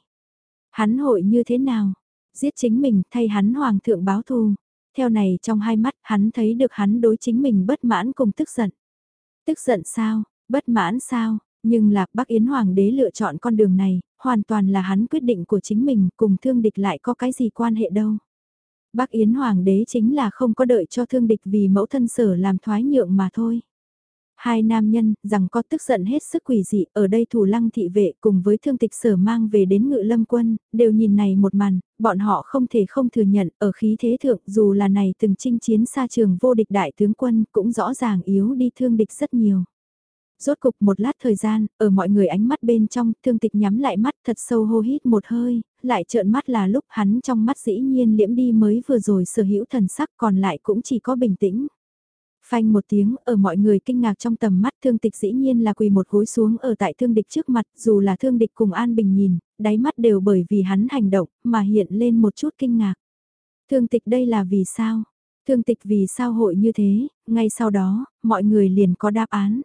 Hắn hội như thế nào? Giết chính mình thay hắn Hoàng thượng báo thù. Theo này trong hai mắt hắn thấy được hắn đối chính mình bất mãn cùng tức giận. Tức giận sao? Bất mãn sao? Nhưng là Bắc Yến Hoàng đế lựa chọn con đường này, hoàn toàn là hắn quyết định của chính mình cùng thương địch lại có cái gì quan hệ đâu. Bác Yến Hoàng đế chính là không có đợi cho thương địch vì mẫu thân sở làm thoái nhượng mà thôi. Hai nam nhân, rằng có tức giận hết sức quỷ dị, ở đây thủ lăng thị vệ cùng với thương tịch sở mang về đến ngự lâm quân, đều nhìn này một màn, bọn họ không thể không thừa nhận, ở khí thế thượng dù là này từng chinh chiến xa trường vô địch đại tướng quân cũng rõ ràng yếu đi thương địch rất nhiều. Rốt cục một lát thời gian, ở mọi người ánh mắt bên trong, thương tịch nhắm lại mắt thật sâu hô hít một hơi, lại trợn mắt là lúc hắn trong mắt dĩ nhiên liễm đi mới vừa rồi sở hữu thần sắc còn lại cũng chỉ có bình tĩnh. Phanh một tiếng, ở mọi người kinh ngạc trong tầm mắt thương tịch dĩ nhiên là quỳ một gối xuống ở tại thương địch trước mặt, dù là thương địch cùng An Bình nhìn, đáy mắt đều bởi vì hắn hành động, mà hiện lên một chút kinh ngạc. Thương tịch đây là vì sao? Thương tịch vì sao hội như thế, ngay sau đó, mọi người liền có đáp án.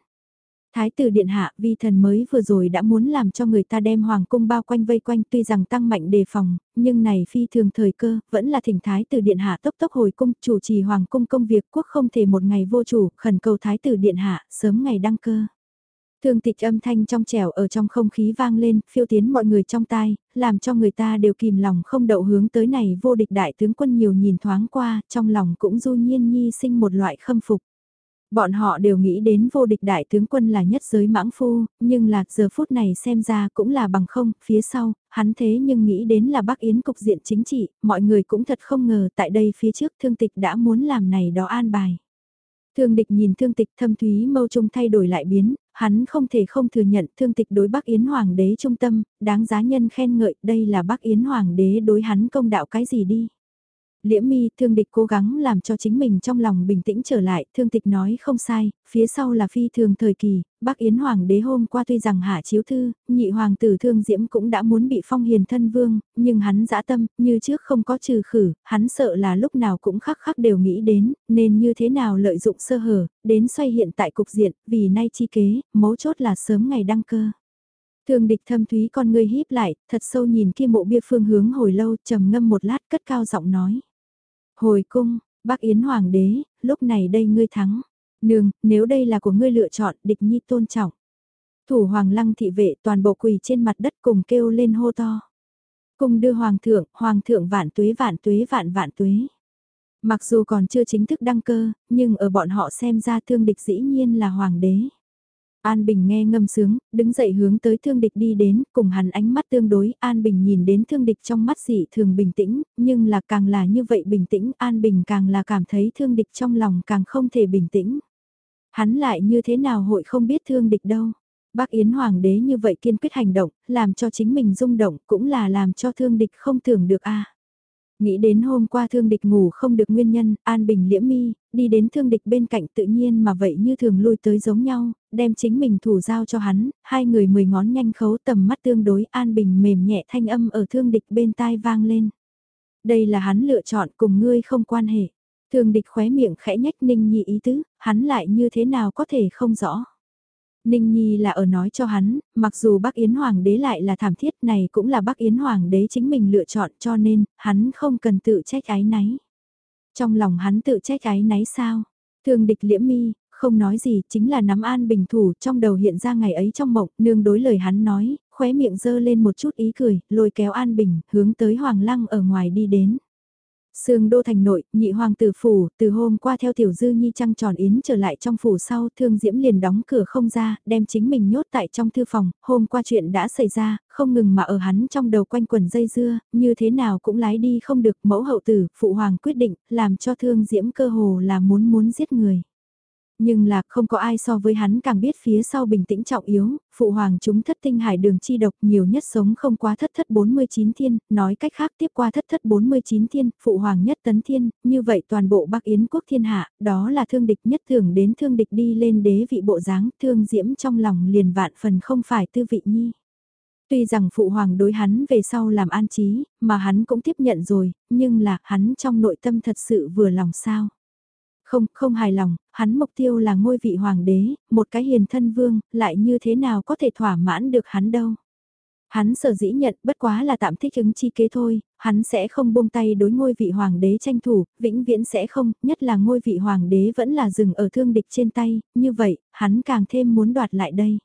Thái tử điện hạ vi thần mới vừa rồi đã muốn làm cho người ta đem hoàng cung bao quanh vây quanh tuy rằng tăng mạnh đề phòng, nhưng này phi thường thời cơ, vẫn là thỉnh thái tử điện hạ tốc tốc hồi cung chủ trì hoàng cung công việc quốc không thể một ngày vô chủ, khẩn cầu thái tử điện hạ sớm ngày đăng cơ. Thương tịch âm thanh trong trẻo ở trong không khí vang lên, phiêu tiến mọi người trong tai, làm cho người ta đều kìm lòng không đậu hướng tới này vô địch đại tướng quân nhiều nhìn thoáng qua, trong lòng cũng du nhiên nhi sinh một loại khâm phục. Bọn họ đều nghĩ đến vô địch đại tướng quân là nhất giới mãng phu, nhưng là giờ phút này xem ra cũng là bằng không, phía sau, hắn thế nhưng nghĩ đến là Bắc Yến cục diện chính trị, mọi người cũng thật không ngờ tại đây phía trước thương tịch đã muốn làm này đó an bài. Thương địch nhìn thương tịch thâm thúy mâu trung thay đổi lại biến, hắn không thể không thừa nhận thương tịch đối Bắc Yến Hoàng đế trung tâm, đáng giá nhân khen ngợi, đây là Bắc Yến Hoàng đế đối hắn công đạo cái gì đi. Liễm mi thương địch cố gắng làm cho chính mình trong lòng bình tĩnh trở lại, thương tịch nói không sai, phía sau là phi thường thời kỳ, bác Yến Hoàng đế hôm qua tuy rằng hạ chiếu thư, nhị hoàng tử thương diễm cũng đã muốn bị phong hiền thân vương, nhưng hắn dã tâm, như trước không có trừ khử, hắn sợ là lúc nào cũng khắc khắc đều nghĩ đến, nên như thế nào lợi dụng sơ hở, đến xoay hiện tại cục diện, vì nay chi kế, mấu chốt là sớm ngày đăng cơ. Thương địch thâm thúy con ngươi híp lại, thật sâu nhìn kia mộ bia phương hướng hồi lâu, trầm ngâm một lát cất cao giọng nói. Hồi cung, bác Yến Hoàng đế, lúc này đây ngươi thắng. Nương, nếu đây là của ngươi lựa chọn, địch nhi tôn trọng. Thủ Hoàng lăng thị vệ toàn bộ quỳ trên mặt đất cùng kêu lên hô to. Cùng đưa Hoàng thượng, Hoàng thượng vạn tuế vạn tuế vạn vạn tuế. Mặc dù còn chưa chính thức đăng cơ, nhưng ở bọn họ xem ra thương địch dĩ nhiên là Hoàng đế. An Bình nghe ngâm sướng, đứng dậy hướng tới thương địch đi đến, cùng hắn ánh mắt tương đối, An Bình nhìn đến thương địch trong mắt dị thường bình tĩnh, nhưng là càng là như vậy bình tĩnh, An Bình càng là cảm thấy thương địch trong lòng càng không thể bình tĩnh. Hắn lại như thế nào hội không biết thương địch đâu. Bác Yến Hoàng đế như vậy kiên quyết hành động, làm cho chính mình rung động, cũng là làm cho thương địch không tưởng được a. Nghĩ đến hôm qua thương địch ngủ không được nguyên nhân, An Bình liễm mi, đi đến thương địch bên cạnh tự nhiên mà vậy như thường lui tới giống nhau, đem chính mình thủ giao cho hắn, hai người mười ngón nhanh khấu tầm mắt tương đối An Bình mềm nhẹ thanh âm ở thương địch bên tai vang lên. Đây là hắn lựa chọn cùng ngươi không quan hệ. Thương địch khóe miệng khẽ nhách ninh nhị ý tứ, hắn lại như thế nào có thể không rõ. Ninh Nhi là ở nói cho hắn, mặc dù Bắc Yến Hoàng đế lại là thảm thiết này cũng là Bắc Yến Hoàng đế chính mình lựa chọn cho nên, hắn không cần tự trách ái náy. Trong lòng hắn tự trách ái náy sao? Thường địch liễm mi, không nói gì, chính là nắm an bình thủ trong đầu hiện ra ngày ấy trong mộng, nương đối lời hắn nói, khóe miệng dơ lên một chút ý cười, lôi kéo an bình, hướng tới Hoàng Lăng ở ngoài đi đến. Sương đô thành nội, nhị hoàng tử phủ, từ hôm qua theo tiểu dư nhi trăng tròn yến trở lại trong phủ sau, thương diễm liền đóng cửa không ra, đem chính mình nhốt tại trong thư phòng, hôm qua chuyện đã xảy ra, không ngừng mà ở hắn trong đầu quanh quần dây dưa, như thế nào cũng lái đi không được, mẫu hậu tử, phụ hoàng quyết định, làm cho thương diễm cơ hồ là muốn muốn giết người. Nhưng là không có ai so với hắn càng biết phía sau bình tĩnh trọng yếu, phụ hoàng chúng thất tinh hải đường chi độc nhiều nhất sống không quá thất thất 49 thiên, nói cách khác tiếp qua thất thất 49 thiên, phụ hoàng nhất tấn thiên, như vậy toàn bộ Bắc Yến quốc thiên hạ, đó là thương địch nhất thường đến thương địch đi lên đế vị bộ dáng thương diễm trong lòng liền vạn phần không phải tư vị nhi. Tuy rằng phụ hoàng đối hắn về sau làm an trí, mà hắn cũng tiếp nhận rồi, nhưng là hắn trong nội tâm thật sự vừa lòng sao. Không, không hài lòng, hắn mục tiêu là ngôi vị hoàng đế, một cái hiền thân vương, lại như thế nào có thể thỏa mãn được hắn đâu. Hắn sở dĩ nhận bất quá là tạm thích ứng chi kế thôi, hắn sẽ không buông tay đối ngôi vị hoàng đế tranh thủ, vĩnh viễn sẽ không, nhất là ngôi vị hoàng đế vẫn là dừng ở thương địch trên tay, như vậy, hắn càng thêm muốn đoạt lại đây.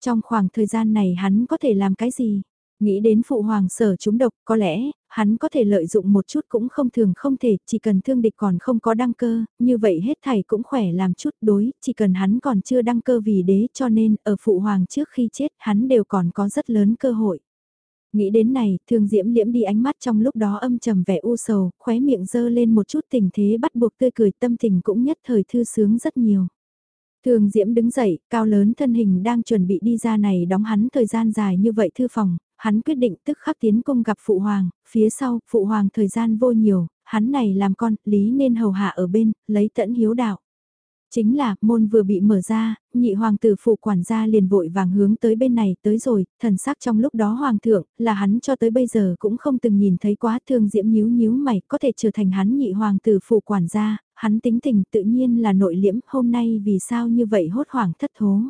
Trong khoảng thời gian này hắn có thể làm cái gì? Nghĩ đến phụ hoàng sở chúng độc, có lẽ, hắn có thể lợi dụng một chút cũng không thường không thể, chỉ cần thương địch còn không có đăng cơ, như vậy hết thảy cũng khỏe làm chút đối, chỉ cần hắn còn chưa đăng cơ vì đế cho nên ở phụ hoàng trước khi chết hắn đều còn có rất lớn cơ hội. Nghĩ đến này, thương diễm liễm đi ánh mắt trong lúc đó âm trầm vẻ u sầu, khóe miệng dơ lên một chút tình thế bắt buộc tươi cười tâm tình cũng nhất thời thư sướng rất nhiều. Thường Diễm đứng dậy, cao lớn thân hình đang chuẩn bị đi ra này đóng hắn thời gian dài như vậy thư phòng, hắn quyết định tức khắc tiến cung gặp Phụ Hoàng, phía sau, Phụ Hoàng thời gian vô nhiều, hắn này làm con, lý nên hầu hạ ở bên, lấy tẫn hiếu đạo. Chính là, môn vừa bị mở ra, nhị hoàng tử phụ quản gia liền vội vàng hướng tới bên này tới rồi, thần sắc trong lúc đó hoàng thượng, là hắn cho tới bây giờ cũng không từng nhìn thấy quá thương diễm nhíu nhíu mày, có thể trở thành hắn nhị hoàng tử phụ quản gia, hắn tính tình tự nhiên là nội liễm, hôm nay vì sao như vậy hốt hoảng thất thố.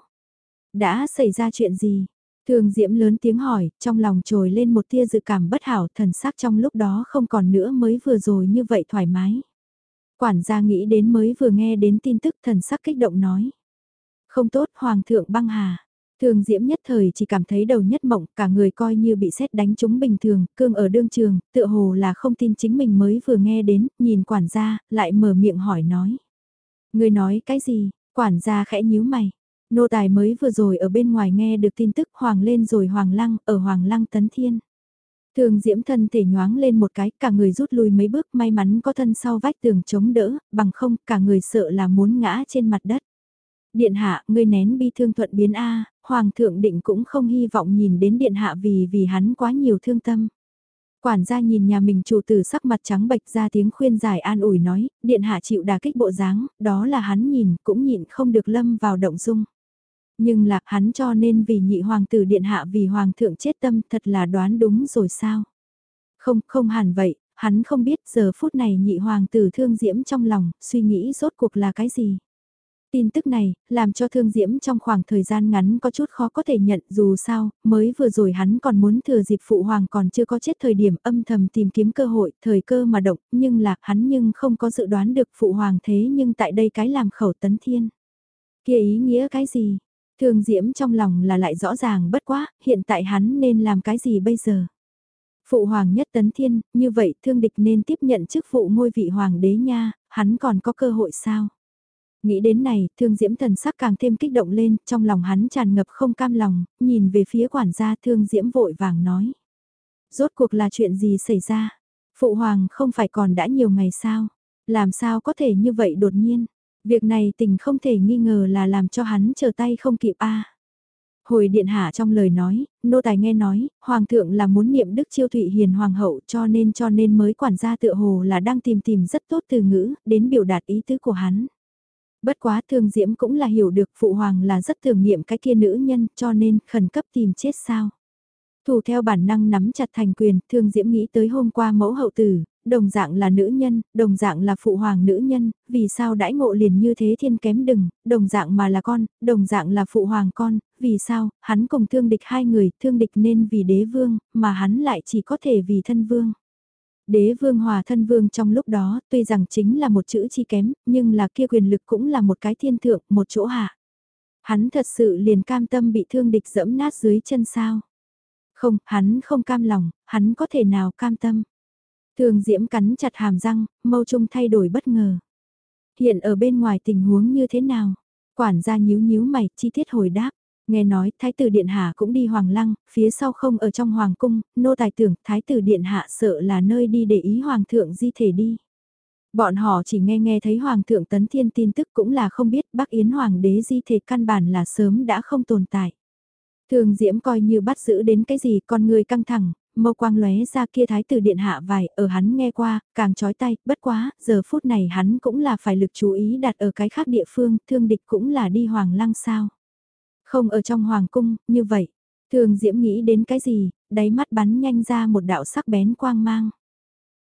Đã xảy ra chuyện gì? Thương diễm lớn tiếng hỏi, trong lòng trồi lên một tia dự cảm bất hảo, thần sắc trong lúc đó không còn nữa mới vừa rồi như vậy thoải mái. Quản gia nghĩ đến mới vừa nghe đến tin tức thần sắc kích động nói. Không tốt, Hoàng thượng băng hà. Thường diễm nhất thời chỉ cảm thấy đầu nhất mộng, cả người coi như bị xét đánh trúng bình thường, cương ở đương trường, tựa hồ là không tin chính mình mới vừa nghe đến, nhìn quản gia, lại mở miệng hỏi nói. Người nói cái gì, quản gia khẽ nhíu mày. Nô tài mới vừa rồi ở bên ngoài nghe được tin tức hoàng lên rồi hoàng lăng, ở hoàng lăng tấn thiên. Thường diễm thân thể nhoáng lên một cái, cả người rút lui mấy bước may mắn có thân sau vách tường chống đỡ, bằng không cả người sợ là muốn ngã trên mặt đất. Điện hạ, ngươi nén bi thương thuận biến A, Hoàng thượng định cũng không hy vọng nhìn đến điện hạ vì vì hắn quá nhiều thương tâm. Quản gia nhìn nhà mình chủ tử sắc mặt trắng bệch ra tiếng khuyên giải an ủi nói, điện hạ chịu đà kích bộ dáng, đó là hắn nhìn cũng nhịn không được lâm vào động dung. Nhưng lạc hắn cho nên vì nhị hoàng tử điện hạ vì hoàng thượng chết tâm thật là đoán đúng rồi sao? Không, không hẳn vậy, hắn không biết giờ phút này nhị hoàng tử thương diễm trong lòng, suy nghĩ rốt cuộc là cái gì. Tin tức này, làm cho thương diễm trong khoảng thời gian ngắn có chút khó có thể nhận dù sao, mới vừa rồi hắn còn muốn thừa dịp phụ hoàng còn chưa có chết thời điểm âm thầm tìm kiếm cơ hội, thời cơ mà động, nhưng là hắn nhưng không có dự đoán được phụ hoàng thế nhưng tại đây cái làm khẩu tấn thiên. kia ý nghĩa cái gì? Thương diễm trong lòng là lại rõ ràng bất quá, hiện tại hắn nên làm cái gì bây giờ? Phụ hoàng nhất tấn thiên, như vậy thương địch nên tiếp nhận chức vụ ngôi vị hoàng đế nha, hắn còn có cơ hội sao? Nghĩ đến này, thương diễm thần sắc càng thêm kích động lên, trong lòng hắn tràn ngập không cam lòng, nhìn về phía quản gia thương diễm vội vàng nói. Rốt cuộc là chuyện gì xảy ra? Phụ hoàng không phải còn đã nhiều ngày sao? Làm sao có thể như vậy đột nhiên? Việc này tình không thể nghi ngờ là làm cho hắn trở tay không kịp a. Hồi điện hạ trong lời nói, nô tài nghe nói, hoàng thượng là muốn niệm đức chiêu thụy hiền hoàng hậu cho nên cho nên mới quản gia tựa hồ là đang tìm tìm rất tốt từ ngữ, đến biểu đạt ý tứ của hắn. Bất quá thương diễm cũng là hiểu được phụ hoàng là rất thường niệm cái kia nữ nhân cho nên khẩn cấp tìm chết sao. Thủ theo bản năng nắm chặt thành quyền, thương diễm nghĩ tới hôm qua mẫu hậu tử, đồng dạng là nữ nhân, đồng dạng là phụ hoàng nữ nhân, vì sao đãi ngộ liền như thế thiên kém đừng, đồng dạng mà là con, đồng dạng là phụ hoàng con, vì sao, hắn cùng thương địch hai người, thương địch nên vì đế vương, mà hắn lại chỉ có thể vì thân vương. Đế vương hòa thân vương trong lúc đó, tuy rằng chính là một chữ chi kém, nhưng là kia quyền lực cũng là một cái thiên thượng, một chỗ hạ. Hắn thật sự liền cam tâm bị thương địch dẫm nát dưới chân sao. Không, hắn không cam lòng, hắn có thể nào cam tâm. Thường diễm cắn chặt hàm răng, mâu trung thay đổi bất ngờ. Hiện ở bên ngoài tình huống như thế nào? Quản gia nhíu nhíu mày, chi tiết hồi đáp. Nghe nói, Thái tử Điện Hạ cũng đi Hoàng Lăng, phía sau không ở trong Hoàng Cung, nô tài tưởng Thái tử Điện Hạ sợ là nơi đi để ý Hoàng thượng di thể đi. Bọn họ chỉ nghe nghe thấy Hoàng thượng Tấn Thiên tin tức cũng là không biết Bắc Yến Hoàng đế di thể căn bản là sớm đã không tồn tại. Thường Diễm coi như bắt giữ đến cái gì con người căng thẳng, mâu quang lóe ra kia thái tử điện hạ vài, ở hắn nghe qua, càng chói tay, bất quá, giờ phút này hắn cũng là phải lực chú ý đặt ở cái khác địa phương, thương địch cũng là đi hoàng lăng sao. Không ở trong hoàng cung, như vậy, thường diễm nghĩ đến cái gì, đáy mắt bắn nhanh ra một đạo sắc bén quang mang.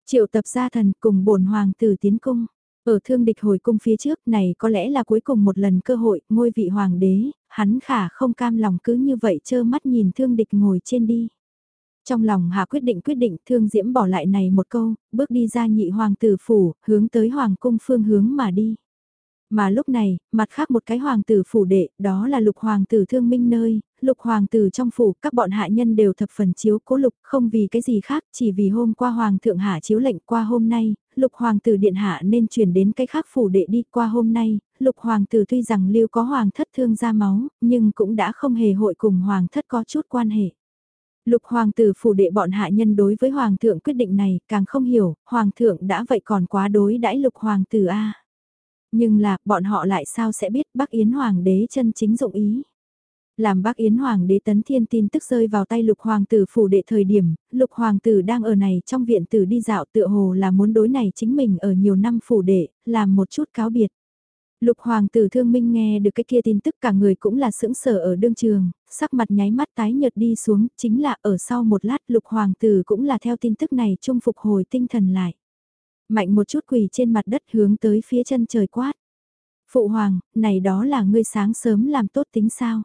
Triệu tập gia thần cùng bổn hoàng tử tiến cung. Ở thương địch hồi cung phía trước này có lẽ là cuối cùng một lần cơ hội, ngôi vị hoàng đế, hắn khả không cam lòng cứ như vậy chơ mắt nhìn thương địch ngồi trên đi. Trong lòng hạ quyết định quyết định thương diễm bỏ lại này một câu, bước đi ra nhị hoàng tử phủ, hướng tới hoàng cung phương hướng mà đi. Mà lúc này, mặt khác một cái hoàng tử phủ đệ, đó là lục hoàng tử thương minh nơi, lục hoàng tử trong phủ, các bọn hạ nhân đều thập phần chiếu cố lục, không vì cái gì khác, chỉ vì hôm qua hoàng thượng hạ chiếu lệnh qua hôm nay, lục hoàng tử điện hạ nên chuyển đến cái khác phủ đệ đi qua hôm nay, lục hoàng tử tuy rằng lưu có hoàng thất thương ra máu, nhưng cũng đã không hề hội cùng hoàng thất có chút quan hệ. Lục hoàng tử phủ đệ bọn hạ nhân đối với hoàng thượng quyết định này càng không hiểu, hoàng thượng đã vậy còn quá đối đãi lục hoàng tử A. Nhưng là, bọn họ lại sao sẽ biết Bắc Yến Hoàng đế chân chính dụng ý. Làm Bắc Yến Hoàng đế tấn thiên tin tức rơi vào tay lục hoàng tử phủ đệ thời điểm, lục hoàng tử đang ở này trong viện tử đi dạo tựa hồ là muốn đối này chính mình ở nhiều năm phủ đệ, làm một chút cáo biệt. Lục hoàng tử thương minh nghe được cái kia tin tức cả người cũng là sững sờ ở đương trường, sắc mặt nháy mắt tái nhợt đi xuống, chính là ở sau một lát lục hoàng tử cũng là theo tin tức này trung phục hồi tinh thần lại. Mạnh một chút quỳ trên mặt đất hướng tới phía chân trời quát. Phụ hoàng, này đó là ngươi sáng sớm làm tốt tính sao?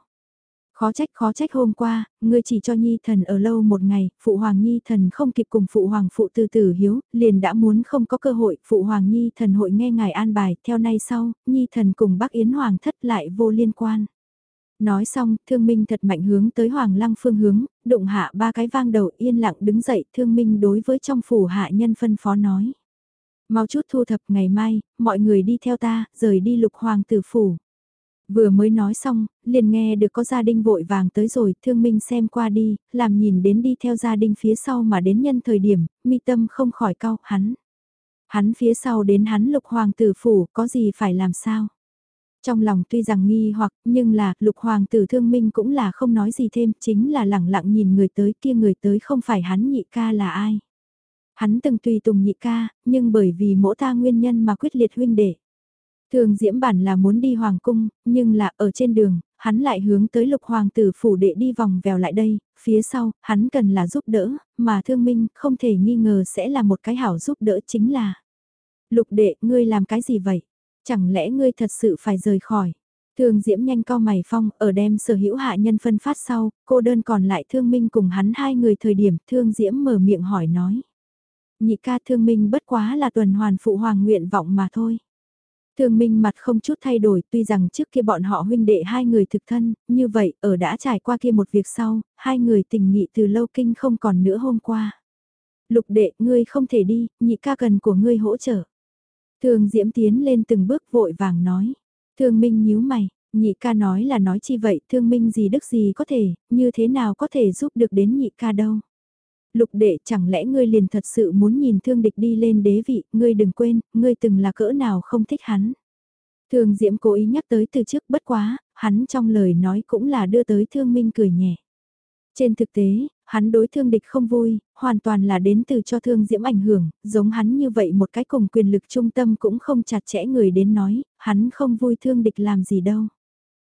Khó trách khó trách hôm qua, ngươi chỉ cho Nhi thần ở lâu một ngày, Phụ Hoàng Nhi thần không kịp cùng Phụ Hoàng Phụ từ tử hiếu, liền đã muốn không có cơ hội, Phụ Hoàng Nhi thần hội nghe ngài an bài, theo nay sau, Nhi thần cùng bác Yến Hoàng thất lại vô liên quan. Nói xong, thương minh thật mạnh hướng tới Hoàng lăng phương hướng, đụng hạ ba cái vang đầu yên lặng đứng dậy, thương minh đối với trong phủ hạ nhân phân phó nói. Mau chút thu thập ngày mai, mọi người đi theo ta, rời đi lục hoàng tử phủ. Vừa mới nói xong, liền nghe được có gia đình vội vàng tới rồi, thương minh xem qua đi, làm nhìn đến đi theo gia đình phía sau mà đến nhân thời điểm, mi tâm không khỏi cao, hắn. Hắn phía sau đến hắn lục hoàng tử phủ, có gì phải làm sao? Trong lòng tuy rằng nghi hoặc, nhưng là, lục hoàng tử thương minh cũng là không nói gì thêm, chính là lẳng lặng nhìn người tới kia người tới không phải hắn nhị ca là ai. Hắn từng tùy tùng nhị ca, nhưng bởi vì mỗi ta nguyên nhân mà quyết liệt huynh đệ. Thường diễm bản là muốn đi hoàng cung, nhưng là ở trên đường, hắn lại hướng tới lục hoàng tử phủ đệ đi vòng vèo lại đây, phía sau, hắn cần là giúp đỡ, mà thương minh không thể nghi ngờ sẽ là một cái hảo giúp đỡ chính là. Lục đệ, ngươi làm cái gì vậy? Chẳng lẽ ngươi thật sự phải rời khỏi? Thương Diễm nhanh co mày phong, ở đem sở hữu hạ nhân phân phát sau, cô đơn còn lại thương minh cùng hắn hai người thời điểm Thương Diễm mở miệng hỏi nói. Nhị ca thương minh bất quá là tuần hoàn phụ hoàng nguyện vọng mà thôi. Thương Minh mặt không chút thay đổi tuy rằng trước kia bọn họ huynh đệ hai người thực thân, như vậy ở đã trải qua kia một việc sau, hai người tình nghị từ lâu kinh không còn nữa hôm qua. Lục đệ, ngươi không thể đi, nhị ca cần của ngươi hỗ trợ. Thường Diễm tiến lên từng bước vội vàng nói. Thương Minh nhíu mày, nhị ca nói là nói chi vậy, thương Minh gì đức gì có thể, như thế nào có thể giúp được đến nhị ca đâu lục đệ chẳng lẽ ngươi liền thật sự muốn nhìn thương địch đi lên đế vị, ngươi đừng quên, ngươi từng là cỡ nào không thích hắn. Thương Diễm cố ý nhắc tới từ trước bất quá, hắn trong lời nói cũng là đưa tới thương minh cười nhẹ. Trên thực tế, hắn đối thương địch không vui, hoàn toàn là đến từ cho thương Diễm ảnh hưởng, giống hắn như vậy một cái cùng quyền lực trung tâm cũng không chặt chẽ người đến nói, hắn không vui thương địch làm gì đâu.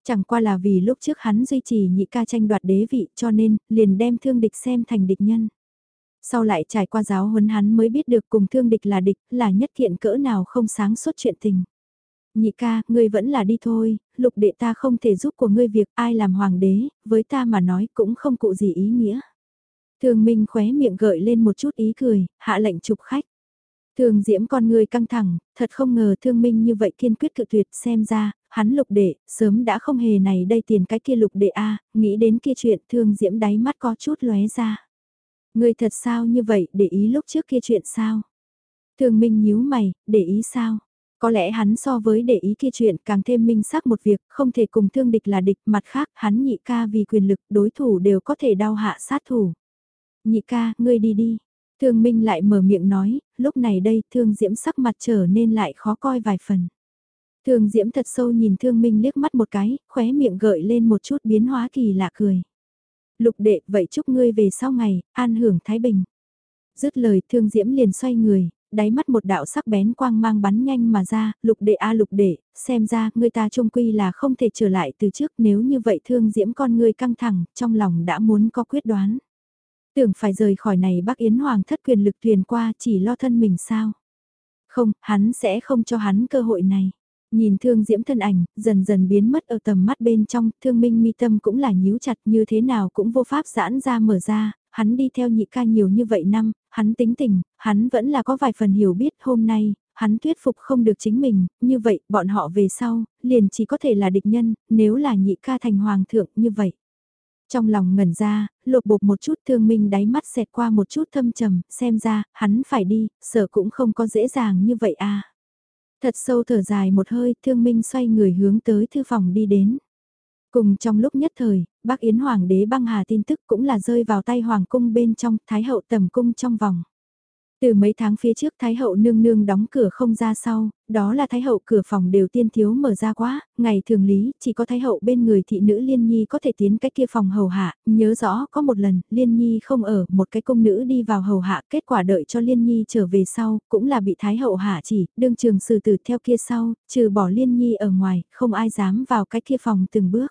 Chẳng qua là vì lúc trước hắn duy trì nhị ca tranh đoạt đế vị cho nên liền đem thương địch xem thành địch nhân. Sau lại trải qua giáo huấn hắn mới biết được cùng thương địch là địch, là nhất kiện cỡ nào không sáng suốt chuyện tình. Nhị ca, ngươi vẫn là đi thôi, lục đệ ta không thể giúp của ngươi việc ai làm hoàng đế, với ta mà nói cũng không cụ gì ý nghĩa. Thường Minh khóe miệng gợi lên một chút ý cười, hạ lệnh chụp khách. Thường diễm con người căng thẳng, thật không ngờ thương minh như vậy kiên quyết cự tuyệt xem ra, hắn lục đệ, sớm đã không hề này đây tiền cái kia lục đệ a nghĩ đến kia chuyện thương diễm đáy mắt có chút lóe ra. Ngươi thật sao như vậy để ý lúc trước kia chuyện sao? Thường Minh nhíu mày, để ý sao? Có lẽ hắn so với để ý kia chuyện càng thêm minh xác một việc, không thể cùng thương địch là địch, mặt khác hắn nhị ca vì quyền lực đối thủ đều có thể đau hạ sát thủ. Nhị ca, ngươi đi đi. Thương Minh lại mở miệng nói, lúc này đây thương diễm sắc mặt trở nên lại khó coi vài phần. Thương diễm thật sâu nhìn thương Minh liếc mắt một cái, khóe miệng gợi lên một chút biến hóa kỳ lạ cười. Lục đệ, vậy chúc ngươi về sau ngày, an hưởng Thái Bình. Dứt lời thương diễm liền xoay người, đáy mắt một đạo sắc bén quang mang bắn nhanh mà ra, lục đệ a à, lục đệ, xem ra người ta trung quy là không thể trở lại từ trước nếu như vậy thương diễm con ngươi căng thẳng, trong lòng đã muốn có quyết đoán. Tưởng phải rời khỏi này bác Yến Hoàng thất quyền lực thuyền qua chỉ lo thân mình sao. Không, hắn sẽ không cho hắn cơ hội này. Nhìn thương diễm thân ảnh, dần dần biến mất ở tầm mắt bên trong, thương minh mi tâm cũng là nhíu chặt như thế nào cũng vô pháp giãn ra mở ra, hắn đi theo nhị ca nhiều như vậy năm, hắn tính tình, hắn vẫn là có vài phần hiểu biết hôm nay, hắn thuyết phục không được chính mình, như vậy bọn họ về sau, liền chỉ có thể là địch nhân, nếu là nhị ca thành hoàng thượng như vậy. Trong lòng ngẩn ra, lột bột một chút thương minh đáy mắt xẹt qua một chút thâm trầm, xem ra, hắn phải đi, sợ cũng không có dễ dàng như vậy à. Thật sâu thở dài một hơi, thương minh xoay người hướng tới thư phòng đi đến. Cùng trong lúc nhất thời, bác Yến Hoàng đế băng hà tin tức cũng là rơi vào tay Hoàng cung bên trong, Thái hậu tầm cung trong vòng. Từ mấy tháng phía trước Thái hậu nương nương đóng cửa không ra sau, đó là Thái hậu cửa phòng đều tiên thiếu mở ra quá, ngày thường lý chỉ có Thái hậu bên người thị nữ Liên Nhi có thể tiến cách kia phòng hầu hạ, nhớ rõ có một lần Liên Nhi không ở, một cái công nữ đi vào hầu hạ, kết quả đợi cho Liên Nhi trở về sau, cũng là bị Thái hậu hạ chỉ, đương trường xử tử theo kia sau, trừ bỏ Liên Nhi ở ngoài, không ai dám vào cái kia phòng từng bước.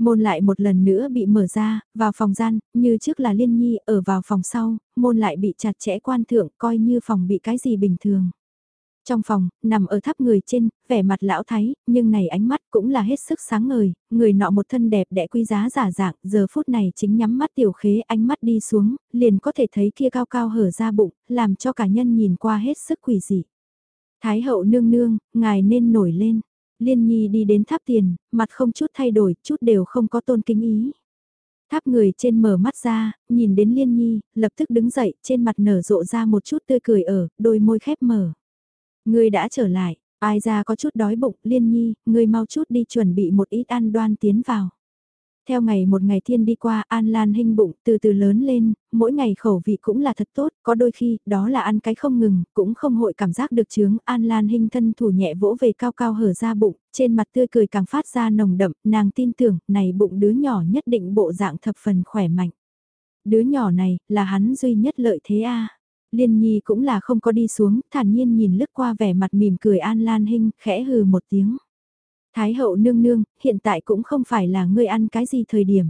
Môn lại một lần nữa bị mở ra, vào phòng gian, như trước là Liên Nhi ở vào phòng sau, môn lại bị chặt chẽ quan thượng coi như phòng bị cái gì bình thường. Trong phòng, nằm ở tháp người trên, vẻ mặt lão thái, nhưng này ánh mắt cũng là hết sức sáng ngời, người nọ một thân đẹp đẽ quý giá giả dạng, giờ phút này chính nhắm mắt tiểu khế ánh mắt đi xuống, liền có thể thấy kia cao cao hở ra bụng, làm cho cả nhân nhìn qua hết sức quỷ dị. Thái hậu nương nương, ngài nên nổi lên. Liên Nhi đi đến tháp tiền, mặt không chút thay đổi, chút đều không có tôn kính ý. Tháp người trên mở mắt ra, nhìn đến Liên Nhi, lập tức đứng dậy, trên mặt nở rộ ra một chút tươi cười ở, đôi môi khép mở. Ngươi đã trở lại, ai ra có chút đói bụng, Liên Nhi, ngươi mau chút đi chuẩn bị một ít ăn đoan tiến vào. Theo ngày một ngày thiên đi qua An Lan hình bụng từ từ lớn lên, mỗi ngày khẩu vị cũng là thật tốt, có đôi khi đó là ăn cái không ngừng, cũng không hội cảm giác được chướng. An Lan hình thân thủ nhẹ vỗ về cao cao hở ra bụng, trên mặt tươi cười càng phát ra nồng đậm, nàng tin tưởng này bụng đứa nhỏ nhất định bộ dạng thập phần khỏe mạnh. Đứa nhỏ này là hắn duy nhất lợi thế a Liên Nhi cũng là không có đi xuống, thản nhiên nhìn lướt qua vẻ mặt mỉm cười An Lan Hinh, khẽ hừ một tiếng. Thái hậu nương nương, hiện tại cũng không phải là ngươi ăn cái gì thời điểm.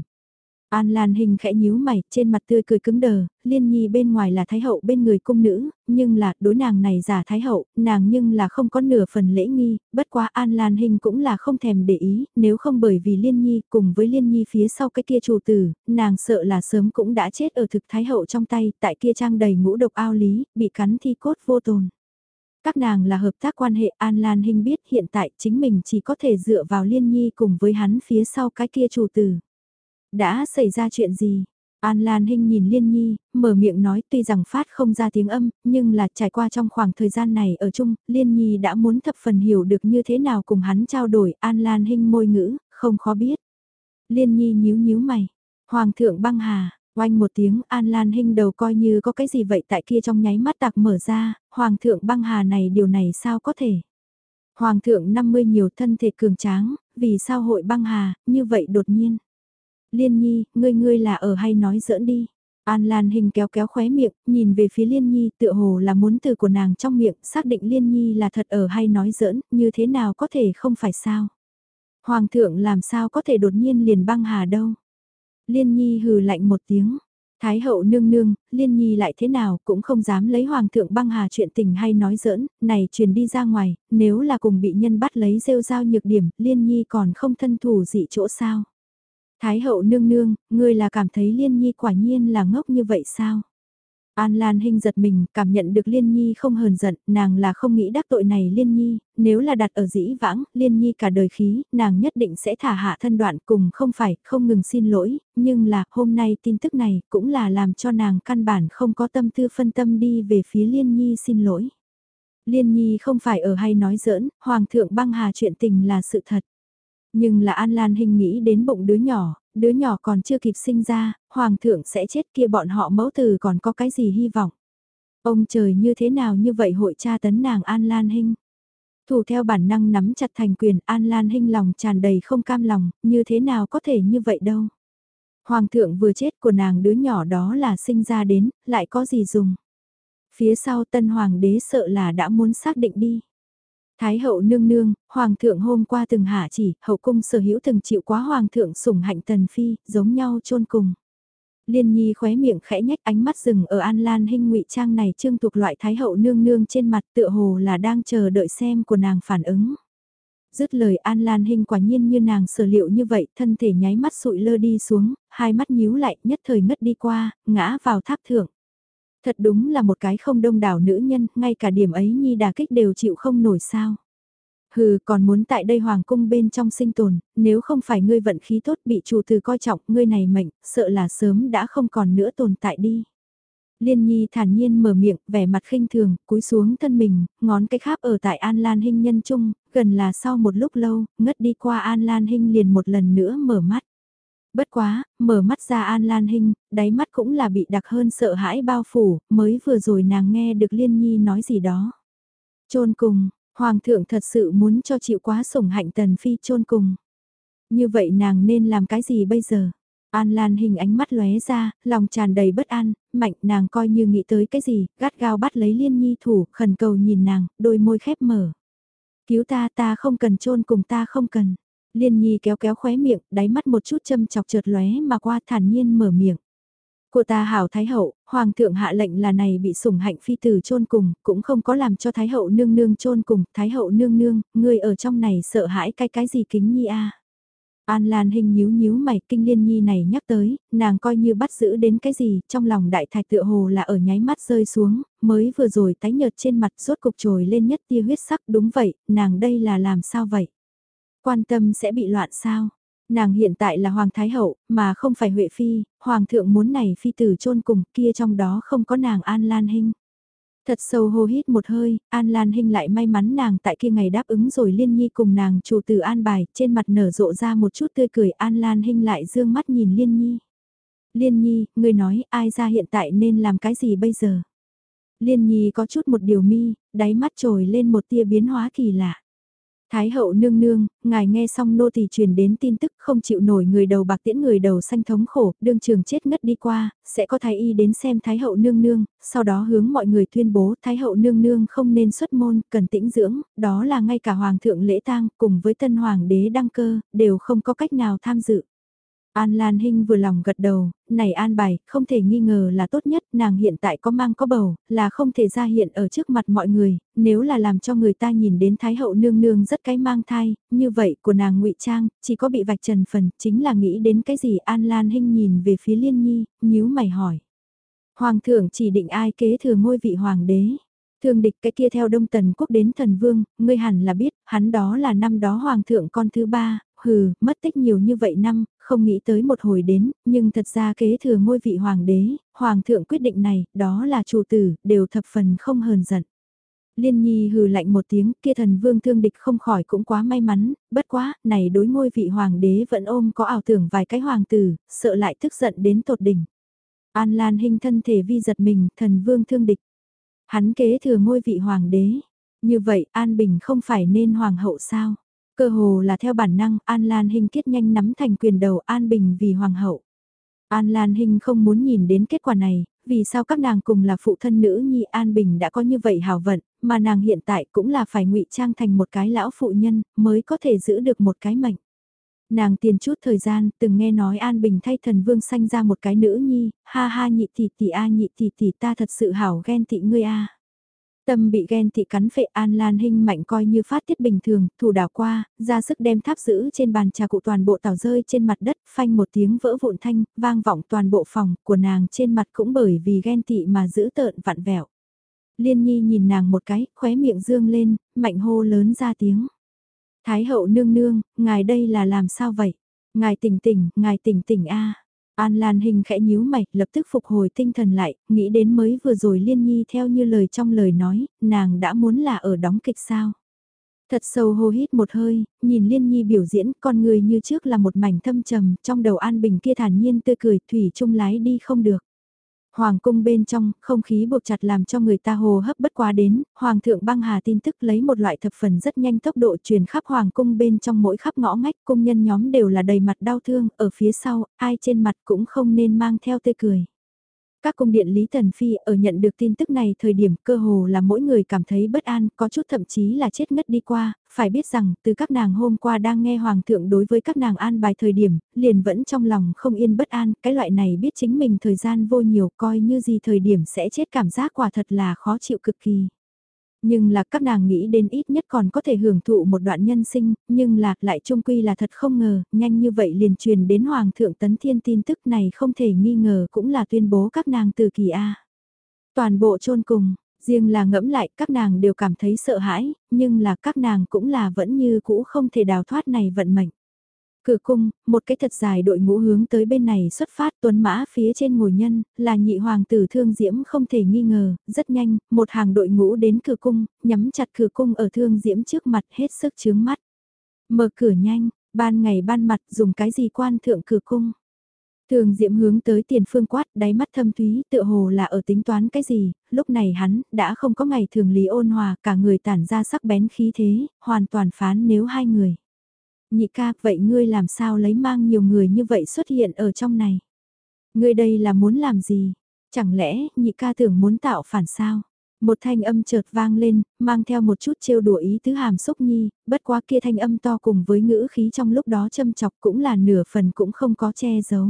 An Lan Hình khẽ nhíu mày, trên mặt tươi cười cứng đờ, liên nhi bên ngoài là thái hậu bên người cung nữ, nhưng là, đối nàng này giả thái hậu, nàng nhưng là không có nửa phần lễ nghi, bất quá An Lan Hình cũng là không thèm để ý, nếu không bởi vì liên nhi cùng với liên nhi phía sau cái kia chủ tử, nàng sợ là sớm cũng đã chết ở thực thái hậu trong tay, tại kia trang đầy ngũ độc ao lý, bị cắn thi cốt vô tồn. Các nàng là hợp tác quan hệ An Lan Hinh biết hiện tại chính mình chỉ có thể dựa vào Liên Nhi cùng với hắn phía sau cái kia chủ tử. Đã xảy ra chuyện gì? An Lan Hinh nhìn Liên Nhi, mở miệng nói tuy rằng phát không ra tiếng âm, nhưng là trải qua trong khoảng thời gian này ở chung, Liên Nhi đã muốn thập phần hiểu được như thế nào cùng hắn trao đổi An Lan Hinh môi ngữ, không khó biết. Liên Nhi nhíu nhíu mày. Hoàng thượng băng hà, Oanh một tiếng An Lan Hinh đầu coi như có cái gì vậy tại kia trong nháy mắt tạc mở ra, Hoàng thượng băng hà này điều này sao có thể. Hoàng thượng 50 nhiều thân thể cường tráng, vì sao hội băng hà, như vậy đột nhiên. Liên Nhi, ngươi ngươi là ở hay nói giỡn đi. An Lan Hình kéo kéo khóe miệng, nhìn về phía Liên Nhi tựa hồ là muốn từ của nàng trong miệng, xác định Liên Nhi là thật ở hay nói giỡn, như thế nào có thể không phải sao. Hoàng thượng làm sao có thể đột nhiên liền băng hà đâu. Liên Nhi hừ lạnh một tiếng. Thái hậu nương nương, Liên Nhi lại thế nào cũng không dám lấy hoàng thượng băng hà chuyện tình hay nói giỡn, này truyền đi ra ngoài, nếu là cùng bị nhân bắt lấy rêu giao nhược điểm, Liên Nhi còn không thân thủ dị chỗ sao. Thái hậu nương nương, ngươi là cảm thấy Liên Nhi quả nhiên là ngốc như vậy sao? An Lan Hinh giật mình, cảm nhận được Liên Nhi không hờn giận, nàng là không nghĩ đắc tội này Liên Nhi, nếu là đặt ở dĩ vãng, Liên Nhi cả đời khí, nàng nhất định sẽ thả hạ thân đoạn cùng không phải, không ngừng xin lỗi, nhưng là, hôm nay tin tức này cũng là làm cho nàng căn bản không có tâm tư phân tâm đi về phía Liên Nhi xin lỗi. Liên Nhi không phải ở hay nói giỡn, Hoàng thượng băng hà chuyện tình là sự thật. Nhưng là An Lan Hinh nghĩ đến bụng đứa nhỏ, đứa nhỏ còn chưa kịp sinh ra, hoàng thượng sẽ chết kia bọn họ mẫu từ còn có cái gì hy vọng. Ông trời như thế nào như vậy hội cha tấn nàng An Lan Hinh. Thủ theo bản năng nắm chặt thành quyền An Lan Hinh lòng tràn đầy không cam lòng, như thế nào có thể như vậy đâu. Hoàng thượng vừa chết của nàng đứa nhỏ đó là sinh ra đến, lại có gì dùng. Phía sau tân hoàng đế sợ là đã muốn xác định đi. Thái hậu nương nương, hoàng thượng hôm qua từng hạ chỉ, hậu cung sở hữu từng chịu quá hoàng thượng sủng hạnh tần phi, giống nhau chôn cùng. Liên Nhi khóe miệng khẽ nhách ánh mắt rừng ở An Lan hình ngụy trang này trương thuộc loại thái hậu nương nương trên mặt tựa hồ là đang chờ đợi xem của nàng phản ứng. Dứt lời An Lan hình quả nhiên như nàng sở liệu như vậy, thân thể nháy mắt sụi lơ đi xuống, hai mắt nhíu lại, nhất thời ngất đi qua, ngã vào tháp thượng. Thật đúng là một cái không đông đảo nữ nhân, ngay cả điểm ấy nhi đà kích đều chịu không nổi sao. Hừ, còn muốn tại đây hoàng cung bên trong sinh tồn, nếu không phải ngươi vận khí tốt bị chủ từ coi trọng, ngươi này mệnh, sợ là sớm đã không còn nữa tồn tại đi. Liên Nhi thản nhiên mở miệng, vẻ mặt khinh thường, cúi xuống thân mình, ngón cái kháp ở tại An Lan Hinh nhân trung, gần là sau một lúc lâu, ngất đi qua An Lan Hinh liền một lần nữa mở mắt. Bất quá, mở mắt ra An Lan Hinh, đáy mắt cũng là bị đặc hơn sợ hãi bao phủ, mới vừa rồi nàng nghe được Liên Nhi nói gì đó. Trôn cùng, Hoàng thượng thật sự muốn cho chịu quá sủng hạnh Tần Phi trôn cùng. Như vậy nàng nên làm cái gì bây giờ? An Lan hình ánh mắt lóe ra, lòng tràn đầy bất an, mạnh nàng coi như nghĩ tới cái gì, gắt gao bắt lấy liên nhi thủ, khẩn cầu nhìn nàng, đôi môi khép mở. Cứu ta ta không cần trôn cùng ta không cần. Liên nhi kéo kéo khóe miệng, đáy mắt một chút châm chọc trượt lóe mà qua thản nhiên mở miệng. Của ta hảo Thái Hậu, Hoàng thượng hạ lệnh là này bị sủng hạnh phi tử chôn cùng, cũng không có làm cho Thái Hậu nương nương chôn cùng, Thái Hậu nương nương, người ở trong này sợ hãi cái cái gì kính nhi a An Lan hình nhíu nhíu mày kinh liên nhi này nhắc tới, nàng coi như bắt giữ đến cái gì, trong lòng đại thạch tựa hồ là ở nháy mắt rơi xuống, mới vừa rồi tái nhợt trên mặt rốt cục trồi lên nhất tia huyết sắc, đúng vậy, nàng đây là làm sao vậy? Quan tâm sẽ bị loạn sao? Nàng hiện tại là Hoàng Thái Hậu, mà không phải Huệ Phi, Hoàng thượng muốn này Phi tử chôn cùng kia trong đó không có nàng An Lan Hinh. Thật sâu hô hít một hơi, An Lan Hinh lại may mắn nàng tại kia ngày đáp ứng rồi liên nhi cùng nàng chủ tử An bài, trên mặt nở rộ ra một chút tươi cười An Lan Hinh lại dương mắt nhìn liên nhi. Liên nhi, người nói ai ra hiện tại nên làm cái gì bây giờ? Liên nhi có chút một điều mi, đáy mắt trồi lên một tia biến hóa kỳ lạ. Thái hậu nương nương, ngài nghe xong nô tỳ truyền đến tin tức không chịu nổi người đầu bạc tiễn người đầu xanh thống khổ, đương trường chết ngất đi qua, sẽ có thái y đến xem thái hậu nương nương, sau đó hướng mọi người tuyên bố thái hậu nương nương không nên xuất môn, cần tĩnh dưỡng, đó là ngay cả hoàng thượng lễ tang cùng với tân hoàng đế đăng cơ, đều không có cách nào tham dự. An Lan Hinh vừa lòng gật đầu, này an bài, không thể nghi ngờ là tốt nhất, nàng hiện tại có mang có bầu, là không thể ra hiện ở trước mặt mọi người, nếu là làm cho người ta nhìn đến Thái hậu nương nương rất cái mang thai, như vậy của nàng ngụy Trang, chỉ có bị vạch trần phần, chính là nghĩ đến cái gì An Lan Hinh nhìn về phía Liên Nhi, nhíu mày hỏi. Hoàng thượng chỉ định ai kế thừa ngôi vị hoàng đế. Thương địch cái kia theo Đông Tần Quốc đến Thần Vương, ngươi hẳn là biết, hắn đó là năm đó Hoàng thượng con thứ ba, hừ, mất tích nhiều như vậy năm, không nghĩ tới một hồi đến, nhưng thật ra kế thừa ngôi vị hoàng đế, hoàng thượng quyết định này, đó là chủ tử, đều thập phần không hờn giận. Liên Nhi hừ lạnh một tiếng, kia thần vương thương địch không khỏi cũng quá may mắn, bất quá, này đối ngôi vị hoàng đế vẫn ôm có ảo tưởng vài cái hoàng tử, sợ lại tức giận đến tột đỉnh. An Lan hình thân thể vi giật mình, thần vương thương địch. Hắn kế thừa ngôi vị hoàng đế. Như vậy, An Bình không phải nên hoàng hậu sao? Cơ hồ là theo bản năng, An Lan Hinh kết nhanh nắm thành quyền đầu An Bình vì hoàng hậu. An Lan Hinh không muốn nhìn đến kết quả này, vì sao các nàng cùng là phụ thân nữ nhi An Bình đã có như vậy hào vận, mà nàng hiện tại cũng là phải ngụy trang thành một cái lão phụ nhân, mới có thể giữ được một cái mệnh. Nàng tiền chút thời gian, từng nghe nói An Bình thay thần vương sanh ra một cái nữ nhi, ha ha nhị tỷ tỷ a nhị tỷ tỷ ta thật sự hảo ghen tị ngươi a. Tâm bị ghen tị cắn phệ An Lan Hinh mạnh coi như phát tiết bình thường, thủ đảo qua, ra sức đem tháp giữ trên bàn trà cụ toàn bộ tảo rơi trên mặt đất, phanh một tiếng vỡ vụn thanh, vang vọng toàn bộ phòng của nàng trên mặt cũng bởi vì ghen tị mà giữ tợn vặn vẹo. Liên Nhi nhìn nàng một cái, khóe miệng dương lên, mạnh hô lớn ra tiếng. Thái hậu nương nương, ngài đây là làm sao vậy? Ngài tỉnh tỉnh, ngài tỉnh tỉnh a. An Lan Hình khẽ nhíu mày, lập tức phục hồi tinh thần lại, nghĩ đến mới vừa rồi Liên Nhi theo như lời trong lời nói, nàng đã muốn là ở đóng kịch sao. Thật sâu hô hít một hơi, nhìn Liên Nhi biểu diễn, con người như trước là một mảnh thâm trầm, trong đầu An Bình kia thản nhiên tươi cười, thủy chung lái đi không được. Hoàng cung bên trong, không khí buộc chặt làm cho người ta hồ hấp bất quá đến, Hoàng thượng băng hà tin tức lấy một loại thập phần rất nhanh tốc độ truyền khắp Hoàng cung bên trong mỗi khắp ngõ ngách, cung nhân nhóm đều là đầy mặt đau thương, ở phía sau, ai trên mặt cũng không nên mang theo tươi cười. Các cung điện Lý thần Phi ở nhận được tin tức này thời điểm cơ hồ là mỗi người cảm thấy bất an, có chút thậm chí là chết ngất đi qua, phải biết rằng từ các nàng hôm qua đang nghe Hoàng thượng đối với các nàng an bài thời điểm, liền vẫn trong lòng không yên bất an, cái loại này biết chính mình thời gian vô nhiều coi như gì thời điểm sẽ chết cảm giác quả thật là khó chịu cực kỳ nhưng là các nàng nghĩ đến ít nhất còn có thể hưởng thụ một đoạn nhân sinh, nhưng là lại trung quy là thật không ngờ, nhanh như vậy liền truyền đến Hoàng thượng Tấn Thiên tin tức này không thể nghi ngờ cũng là tuyên bố các nàng từ kỳ A. Toàn bộ chôn cùng, riêng là ngẫm lại các nàng đều cảm thấy sợ hãi, nhưng là các nàng cũng là vẫn như cũ không thể đào thoát này vận mệnh. Cửa cung, một cái thật dài đội ngũ hướng tới bên này xuất phát tuấn mã phía trên ngồi nhân, là nhị hoàng tử thương diễm không thể nghi ngờ, rất nhanh, một hàng đội ngũ đến cửa cung, nhắm chặt cửa cung ở thương diễm trước mặt hết sức chướng mắt. Mở cửa nhanh, ban ngày ban mặt dùng cái gì quan thượng cửa cung. Thường Diễm hướng tới tiền phương quát, đáy mắt thâm thúy tựa hồ là ở tính toán cái gì, lúc này hắn đã không có ngày thường lý ôn hòa, cả người tản ra sắc bén khí thế, hoàn toàn phán nếu hai người. Nhị ca, vậy ngươi làm sao lấy mang nhiều người như vậy xuất hiện ở trong này? Ngươi đây là muốn làm gì? Chẳng lẽ nhị ca tưởng muốn tạo phản sao? Một thanh âm chợt vang lên, mang theo một chút trêu đùa ý tứ hàm xúc nhi, bất quá kia thanh âm to cùng với ngữ khí trong lúc đó châm chọc cũng là nửa phần cũng không có che giấu.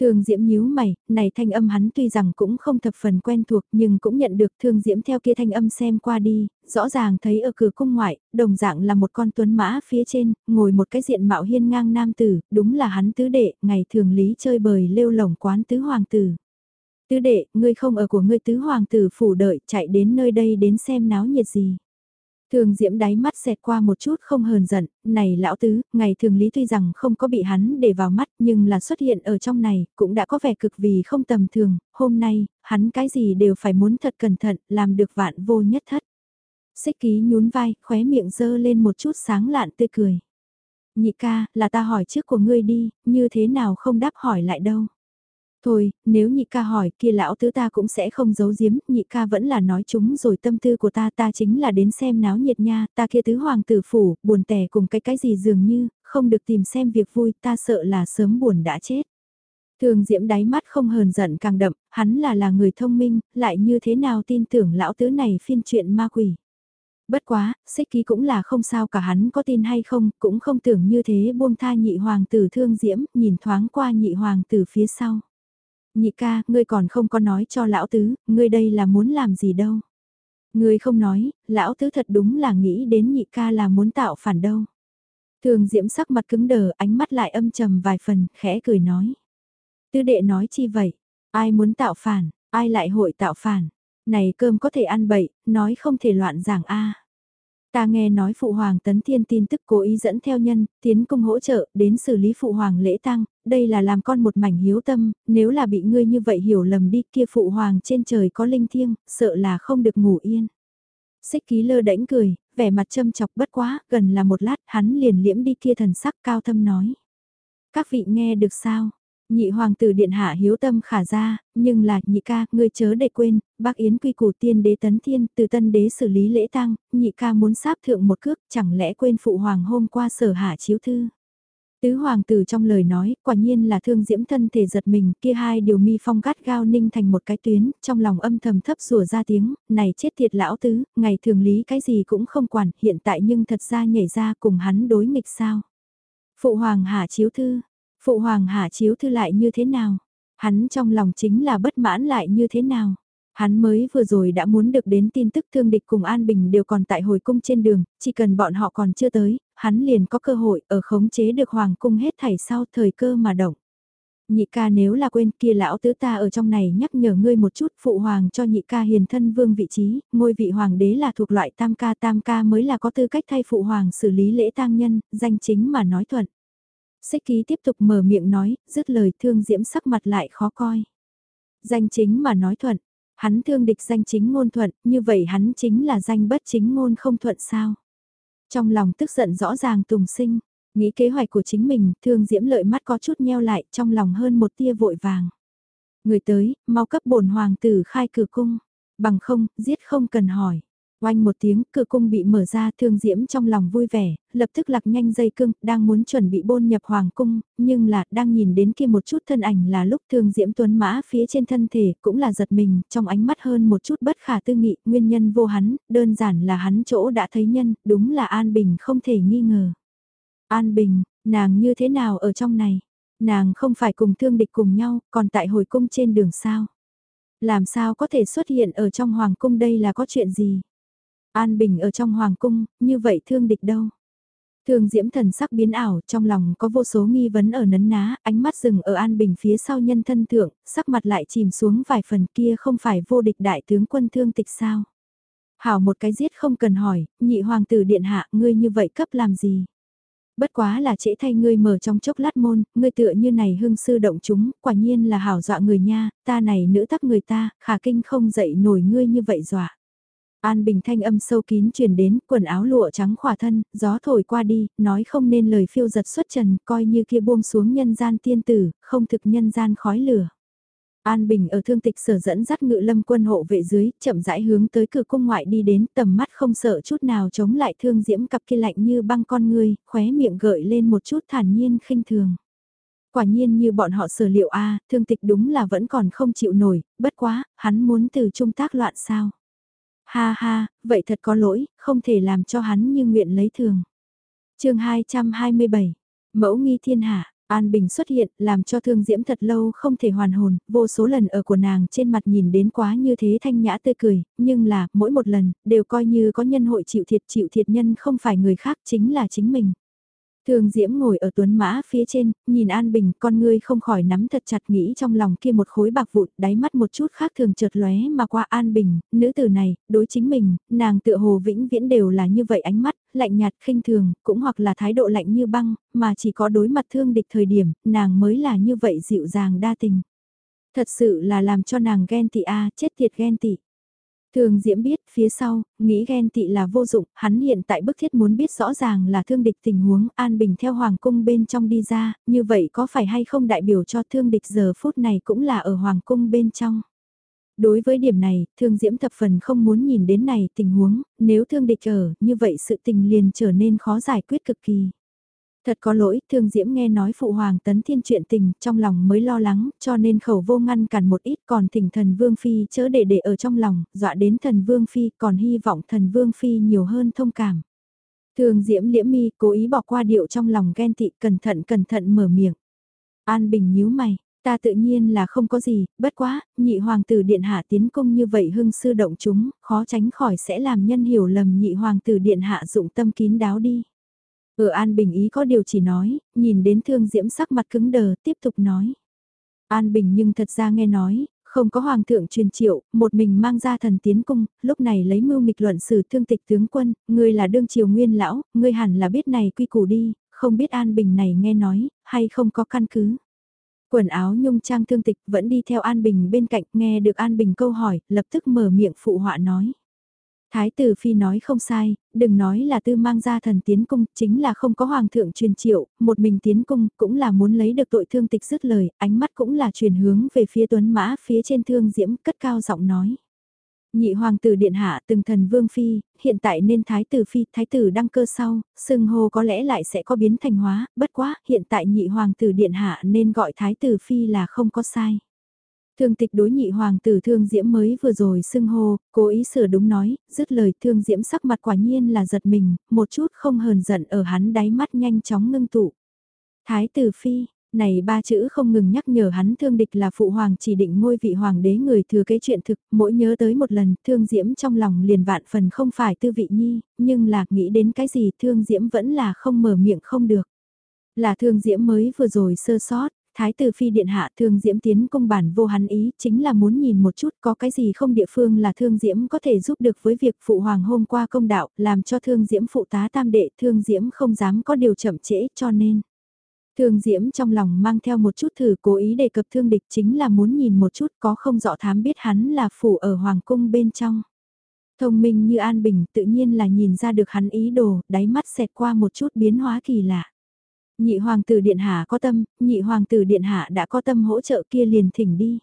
Thương Diễm nhíu mày, này thanh âm hắn tuy rằng cũng không thập phần quen thuộc nhưng cũng nhận được Thương Diễm theo kia thanh âm xem qua đi, rõ ràng thấy ở cửa cung ngoại, đồng dạng là một con tuấn mã phía trên, ngồi một cái diện mạo hiên ngang nam tử, đúng là hắn tứ đệ, ngày thường lý chơi bời lêu lồng quán tứ hoàng tử. Tứ đệ, ngươi không ở của ngươi tứ hoàng tử phủ đợi, chạy đến nơi đây đến xem náo nhiệt gì. Thường diễm đáy mắt xẹt qua một chút không hờn giận, này lão tứ, ngày thường lý tuy rằng không có bị hắn để vào mắt nhưng là xuất hiện ở trong này, cũng đã có vẻ cực vì không tầm thường, hôm nay, hắn cái gì đều phải muốn thật cẩn thận, làm được vạn vô nhất thất. Xích ký nhún vai, khóe miệng dơ lên một chút sáng lạn tươi cười. Nhị ca, là ta hỏi trước của ngươi đi, như thế nào không đáp hỏi lại đâu. Thôi, nếu nhị ca hỏi kia lão tứ ta cũng sẽ không giấu giếm, nhị ca vẫn là nói chúng rồi tâm tư của ta ta chính là đến xem náo nhiệt nha, ta kia tứ hoàng tử phủ, buồn tẻ cùng cái cái gì dường như, không được tìm xem việc vui ta sợ là sớm buồn đã chết. Thường diễm đáy mắt không hờn giận càng đậm, hắn là là người thông minh, lại như thế nào tin tưởng lão tứ này phiên chuyện ma quỷ. Bất quá, xích ký cũng là không sao cả hắn có tin hay không, cũng không tưởng như thế buông tha nhị hoàng tử thương diễm, nhìn thoáng qua nhị hoàng tử phía sau nhị ca, ngươi còn không có nói cho lão tứ, ngươi đây là muốn làm gì đâu. Ngươi không nói, lão tứ thật đúng là nghĩ đến nhị ca là muốn tạo phản đâu. Thường diễm sắc mặt cứng đờ, ánh mắt lại âm trầm vài phần, khẽ cười nói. Tư đệ nói chi vậy? Ai muốn tạo phản, ai lại hội tạo phản? Này cơm có thể ăn bậy, nói không thể loạn giảng a. Ta nghe nói Phụ Hoàng Tấn Thiên tin tức cố ý dẫn theo nhân, tiến công hỗ trợ, đến xử lý Phụ Hoàng lễ tăng đây là làm con một mảnh hiếu tâm, nếu là bị ngươi như vậy hiểu lầm đi kia Phụ Hoàng trên trời có linh thiêng, sợ là không được ngủ yên. Xích ký lơ đễnh cười, vẻ mặt châm chọc bất quá, gần là một lát hắn liền liễm đi kia thần sắc cao thâm nói. Các vị nghe được sao, Nhị hoàng tử điện hạ hiếu tâm khả ra, nhưng là nhị ca, ngươi chớ để quên, bác Yến quy củ tiên đế tấn thiên, từ tân đế xử lý lễ tang, nhị ca muốn sáp thượng một cước, chẳng lẽ quên phụ hoàng hôm qua sở hạ chiếu thư. Tứ hoàng tử trong lời nói, quả nhiên là thương diễm thân thể giật mình, kia hai điều mi phong gắt gao ninh thành một cái tuyến, trong lòng âm thầm thấp rủa ra tiếng, này chết thiệt lão tứ, ngày thường lý cái gì cũng không quản, hiện tại nhưng thật ra nhảy ra cùng hắn đối nghịch sao. Phụ hoàng hạ chiếu thư, Phụ hoàng hạ chiếu thư lại như thế nào? Hắn trong lòng chính là bất mãn lại như thế nào? Hắn mới vừa rồi đã muốn được đến tin tức thương địch cùng An Bình đều còn tại hồi cung trên đường, chỉ cần bọn họ còn chưa tới, hắn liền có cơ hội ở khống chế được hoàng cung hết thảy sau thời cơ mà động. Nhị ca nếu là quên kia lão tứ ta ở trong này nhắc nhở ngươi một chút phụ hoàng cho nhị ca hiền thân vương vị trí, ngôi vị hoàng đế là thuộc loại tam ca tam ca mới là có tư cách thay phụ hoàng xử lý lễ tang nhân, danh chính mà nói thuận. Xích ký tiếp tục mở miệng nói, dứt lời thương diễm sắc mặt lại khó coi. Danh chính mà nói thuận, hắn thương địch danh chính ngôn thuận, như vậy hắn chính là danh bất chính ngôn không thuận sao. Trong lòng tức giận rõ ràng tùng sinh, nghĩ kế hoạch của chính mình, thương diễm lợi mắt có chút nheo lại trong lòng hơn một tia vội vàng. Người tới, mau cấp bổn hoàng tử khai cửa cung, bằng không, giết không cần hỏi. Oanh một tiếng, cửa cung bị mở ra, thương diễm trong lòng vui vẻ, lập tức lạc nhanh dây cưng, đang muốn chuẩn bị bôn nhập hoàng cung, nhưng là, đang nhìn đến kia một chút thân ảnh là lúc thương diễm tuấn mã phía trên thân thể, cũng là giật mình, trong ánh mắt hơn một chút bất khả tư nghị, nguyên nhân vô hắn, đơn giản là hắn chỗ đã thấy nhân, đúng là An Bình không thể nghi ngờ. An Bình, nàng như thế nào ở trong này? Nàng không phải cùng thương địch cùng nhau, còn tại hồi cung trên đường sao? Làm sao có thể xuất hiện ở trong hoàng cung đây là có chuyện gì? An Bình ở trong hoàng cung, như vậy thương địch đâu? Thường diễm thần sắc biến ảo, trong lòng có vô số nghi vấn ở nấn ná, ánh mắt dừng ở An Bình phía sau nhân thân thượng, sắc mặt lại chìm xuống vài phần kia không phải vô địch đại tướng quân thương tịch sao? Hảo một cái giết không cần hỏi, nhị hoàng tử điện hạ, ngươi như vậy cấp làm gì? Bất quá là trễ thay ngươi mở trong chốc lát môn, ngươi tựa như này hưng sư động chúng, quả nhiên là hảo dọa người nha, ta này nữ tắc người ta, khả kinh không dậy nổi ngươi như vậy dọa. An Bình thanh âm sâu kín truyền đến, quần áo lụa trắng khỏa thân, gió thổi qua đi, nói không nên lời phiêu giật xuất trần, coi như kia buông xuống nhân gian tiên tử, không thực nhân gian khói lửa. An Bình ở thương tịch sở dẫn dắt ngự lâm quân hộ vệ dưới, chậm rãi hướng tới cửa cung ngoại đi đến, tầm mắt không sợ chút nào chống lại thương diễm cặp kia lạnh như băng con người, khóe miệng gợi lên một chút thản nhiên khinh thường. Quả nhiên như bọn họ sở liệu a thương tịch đúng là vẫn còn không chịu nổi, bất quá, hắn muốn từ trung tác loạn sao. Ha ha, vậy thật có lỗi, không thể làm cho hắn như nguyện lấy thường. chương 227, Mẫu nghi thiên hạ, An Bình xuất hiện, làm cho thương diễm thật lâu không thể hoàn hồn, vô số lần ở của nàng trên mặt nhìn đến quá như thế thanh nhã tươi cười, nhưng là, mỗi một lần, đều coi như có nhân hội chịu thiệt chịu thiệt nhân không phải người khác chính là chính mình. Thường Diễm ngồi ở tuấn mã phía trên, nhìn An Bình, con ngươi không khỏi nắm thật chặt nghĩ trong lòng kia một khối bạc vụn, đáy mắt một chút khác thường chợt lóe mà qua An Bình, nữ tử này, đối chính mình, nàng tựa hồ vĩnh viễn đều là như vậy ánh mắt, lạnh nhạt khinh thường, cũng hoặc là thái độ lạnh như băng, mà chỉ có đối mặt thương địch thời điểm, nàng mới là như vậy dịu dàng đa tình. Thật sự là làm cho nàng ghen tị a chết tiệt ghen tị. Thường Diễm biết phía sau, nghĩ ghen tị là vô dụng, hắn hiện tại bức thiết muốn biết rõ ràng là thương địch tình huống an bình theo hoàng cung bên trong đi ra, như vậy có phải hay không đại biểu cho thương địch giờ phút này cũng là ở hoàng cung bên trong. Đối với điểm này, thương diễm thập phần không muốn nhìn đến này tình huống, nếu thương địch ở, như vậy sự tình liền trở nên khó giải quyết cực kỳ. Thật có lỗi, thương diễm nghe nói phụ hoàng tấn thiên chuyện tình, trong lòng mới lo lắng, cho nên khẩu vô ngăn cản một ít còn thỉnh thần vương phi chớ để để ở trong lòng, dọa đến thần vương phi còn hy vọng thần vương phi nhiều hơn thông cảm. Thương diễm liễm mi cố ý bỏ qua điệu trong lòng ghen tị cẩn thận cẩn thận mở miệng. An bình nhíu mày, ta tự nhiên là không có gì, bất quá, nhị hoàng tử điện hạ tiến công như vậy hưng sư động chúng, khó tránh khỏi sẽ làm nhân hiểu lầm nhị hoàng tử điện hạ dụng tâm kín đáo đi. Ở An Bình ý có điều chỉ nói, nhìn đến thương diễm sắc mặt cứng đờ, tiếp tục nói. An Bình nhưng thật ra nghe nói, không có hoàng thượng truyền triệu, một mình mang ra thần tiến cung, lúc này lấy mưu nghịch luận xử thương tịch tướng quân, ngươi là đương triều nguyên lão, ngươi hẳn là biết này quy củ đi, không biết An Bình này nghe nói, hay không có căn cứ. Quần áo nhung trang thương tịch vẫn đi theo An Bình bên cạnh nghe được An Bình câu hỏi, lập tức mở miệng phụ họa nói. Thái tử phi nói không sai, đừng nói là tư mang ra thần tiến cung, chính là không có hoàng thượng truyền triệu, một mình tiến cung cũng là muốn lấy được tội thương tịch dứt lời, ánh mắt cũng là truyền hướng về phía tuấn mã phía trên thương diễm cất cao giọng nói. Nhị hoàng tử điện hạ từng thần vương phi, hiện tại nên thái tử phi, thái tử đăng cơ sau, sưng hô có lẽ lại sẽ có biến thành hóa, bất quá, hiện tại nhị hoàng tử điện hạ nên gọi thái tử phi là không có sai. Thương tịch đối nhị hoàng tử thương diễm mới vừa rồi xưng hô, cố ý sửa đúng nói, dứt lời thương diễm sắc mặt quả nhiên là giật mình, một chút không hờn giận ở hắn đáy mắt nhanh chóng ngưng tụ. Thái tử phi, này ba chữ không ngừng nhắc nhở hắn thương địch là phụ hoàng chỉ định ngôi vị hoàng đế người thừa kế chuyện thực, mỗi nhớ tới một lần thương diễm trong lòng liền vạn phần không phải tư vị nhi, nhưng là nghĩ đến cái gì thương diễm vẫn là không mở miệng không được. Là thương diễm mới vừa rồi sơ sót, Thái tử phi điện hạ thương diễm tiến công bản vô hắn ý chính là muốn nhìn một chút có cái gì không địa phương là thương diễm có thể giúp được với việc phụ hoàng hôm qua công đạo làm cho thương diễm phụ tá tam đệ thương diễm không dám có điều chậm trễ cho nên. Thương diễm trong lòng mang theo một chút thử cố ý đề cập thương địch chính là muốn nhìn một chút có không rõ thám biết hắn là phủ ở hoàng cung bên trong. Thông minh như An Bình tự nhiên là nhìn ra được hắn ý đồ, đáy mắt xẹt qua một chút biến hóa kỳ lạ. Nhị hoàng tử điện hạ có tâm, nhị hoàng tử điện hạ đã có tâm hỗ trợ kia liền thỉnh đi.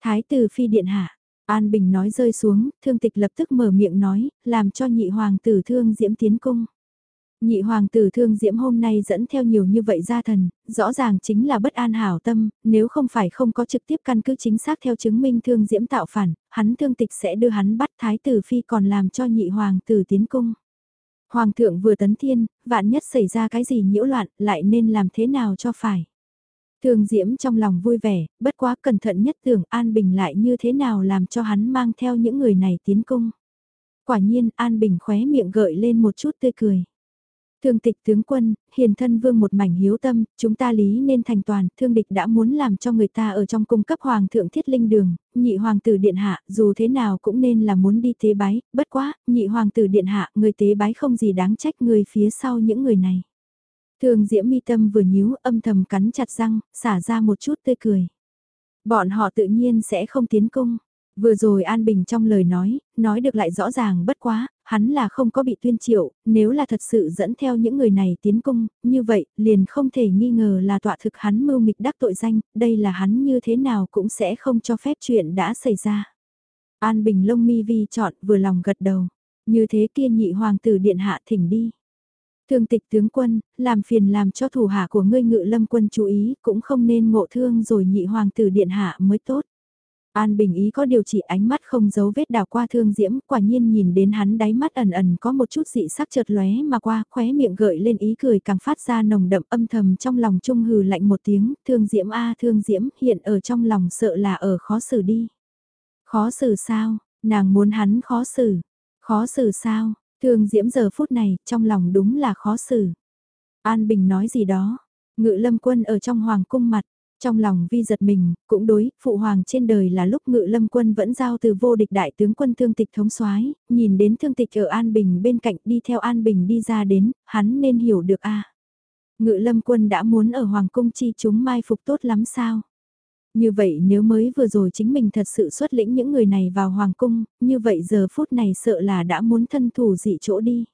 Thái tử phi điện hạ, An Bình nói rơi xuống, thương tịch lập tức mở miệng nói, làm cho nhị hoàng tử thương diễm tiến cung. Nhị hoàng tử thương diễm hôm nay dẫn theo nhiều như vậy gia thần, rõ ràng chính là bất an hảo tâm, nếu không phải không có trực tiếp căn cứ chính xác theo chứng minh thương diễm tạo phản, hắn thương tịch sẽ đưa hắn bắt thái tử phi còn làm cho nhị hoàng tử tiến cung. Hoàng thượng vừa tấn thiên, vạn nhất xảy ra cái gì nhiễu loạn, lại nên làm thế nào cho phải. Thường Diễm trong lòng vui vẻ, bất quá cẩn thận nhất tưởng An Bình lại như thế nào làm cho hắn mang theo những người này tiến cung. Quả nhiên An Bình khóe miệng gợi lên một chút tươi cười. Thương tịch tướng quân, hiền thân vương một mảnh hiếu tâm, chúng ta lý nên thành toàn, thương địch đã muốn làm cho người ta ở trong cung cấp hoàng thượng thiết linh đường, nhị hoàng tử điện hạ, dù thế nào cũng nên là muốn đi tế bái, bất quá, nhị hoàng tử điện hạ, người tế bái không gì đáng trách người phía sau những người này. Thường diễm mi tâm vừa nhíu âm thầm cắn chặt răng, xả ra một chút tươi cười. Bọn họ tự nhiên sẽ không tiến cung. Vừa rồi An Bình trong lời nói, nói được lại rõ ràng bất quá, hắn là không có bị tuyên triệu, nếu là thật sự dẫn theo những người này tiến cung, như vậy, liền không thể nghi ngờ là tọa thực hắn mưu mịch đắc tội danh, đây là hắn như thế nào cũng sẽ không cho phép chuyện đã xảy ra. An Bình lông mi vi chọn vừa lòng gật đầu, như thế kia nhị hoàng tử điện hạ thỉnh đi. Thương tịch tướng quân, làm phiền làm cho thủ hạ của ngươi ngự lâm quân chú ý, cũng không nên ngộ thương rồi nhị hoàng tử điện hạ mới tốt. An Bình ý có điều chỉ ánh mắt không giấu vết đào qua thương diễm, quả nhiên nhìn đến hắn đáy mắt ẩn ẩn có một chút dị sắc chợt lóe mà qua, khóe miệng gợi lên ý cười càng phát ra nồng đậm âm thầm trong lòng trung hừ lạnh một tiếng, thương diễm a thương diễm, hiện ở trong lòng sợ là ở khó xử đi. Khó xử sao, nàng muốn hắn khó xử, khó xử sao, thương diễm giờ phút này, trong lòng đúng là khó xử. An Bình nói gì đó, ngự lâm quân ở trong hoàng cung mặt, trong lòng vi giật mình, cũng đối, phụ hoàng trên đời là lúc ngự lâm quân vẫn giao từ vô địch đại tướng quân thương tịch thống soái nhìn đến thương tịch ở An Bình bên cạnh đi theo An Bình đi ra đến, hắn nên hiểu được a Ngự lâm quân đã muốn ở hoàng cung chi chúng mai phục tốt lắm sao? Như vậy nếu mới vừa rồi chính mình thật sự xuất lĩnh những người này vào hoàng cung, như vậy giờ phút này sợ là đã muốn thân thủ dị chỗ đi.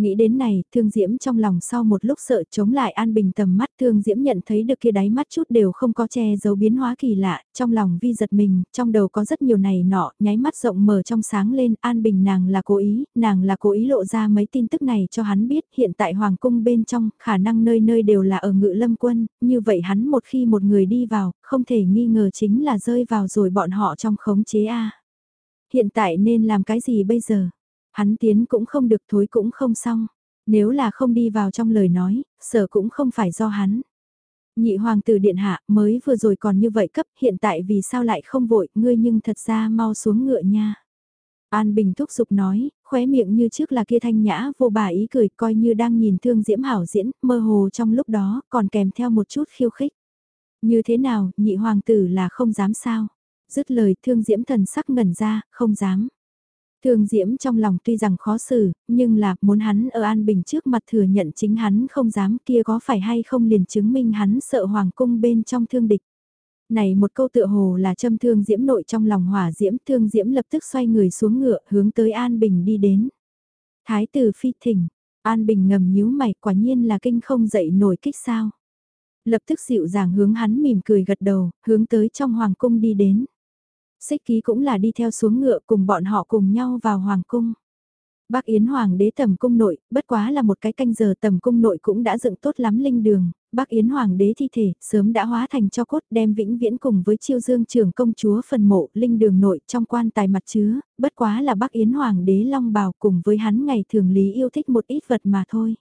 Nghĩ đến này, Thương Diễm trong lòng sau một lúc sợ chống lại An Bình tầm mắt Thương Diễm nhận thấy được kia đáy mắt chút đều không có che giấu biến hóa kỳ lạ, trong lòng vi giật mình, trong đầu có rất nhiều này nọ, nháy mắt rộng mở trong sáng lên, An Bình nàng là cố ý, nàng là cố ý lộ ra mấy tin tức này cho hắn biết, hiện tại Hoàng cung bên trong, khả năng nơi nơi đều là ở ngự lâm quân, như vậy hắn một khi một người đi vào, không thể nghi ngờ chính là rơi vào rồi bọn họ trong khống chế A. Hiện tại nên làm cái gì bây giờ? Hắn tiến cũng không được thối cũng không xong. Nếu là không đi vào trong lời nói, sở cũng không phải do hắn. Nhị hoàng tử điện hạ mới vừa rồi còn như vậy cấp hiện tại vì sao lại không vội ngươi nhưng thật ra mau xuống ngựa nha. An Bình thúc giục nói, khóe miệng như trước là kia thanh nhã vô bà ý cười coi như đang nhìn thương diễm hảo diễn, mơ hồ trong lúc đó còn kèm theo một chút khiêu khích. Như thế nào, nhị hoàng tử là không dám sao? Dứt lời thương diễm thần sắc ngẩn ra, không dám. Thương Diễm trong lòng tuy rằng khó xử, nhưng là muốn hắn ở An Bình trước mặt thừa nhận chính hắn không dám kia có phải hay không liền chứng minh hắn sợ Hoàng cung bên trong thương địch. Này một câu tựa hồ là châm thương Diễm nội trong lòng hỏa Diễm, thương Diễm lập tức xoay người xuống ngựa hướng tới An Bình đi đến. Thái tử phi thỉnh, An Bình ngầm nhíu mày quả nhiên là kinh không dậy nổi kích sao. Lập tức dịu dàng hướng hắn mỉm cười gật đầu, hướng tới trong hoàng cung đi đến. Xích ký cũng là đi theo xuống ngựa cùng bọn họ cùng nhau vào hoàng cung. Bác Yến Hoàng đế tầm cung nội, bất quá là một cái canh giờ tầm cung nội cũng đã dựng tốt lắm linh đường, bác Yến Hoàng đế thi thể sớm đã hóa thành cho cốt đem vĩnh viễn cùng với chiêu dương trưởng công chúa phần mộ linh đường nội trong quan tài mặt chứa, bất quá là bác Yến Hoàng đế long bào cùng với hắn ngày thường lý yêu thích một ít vật mà thôi.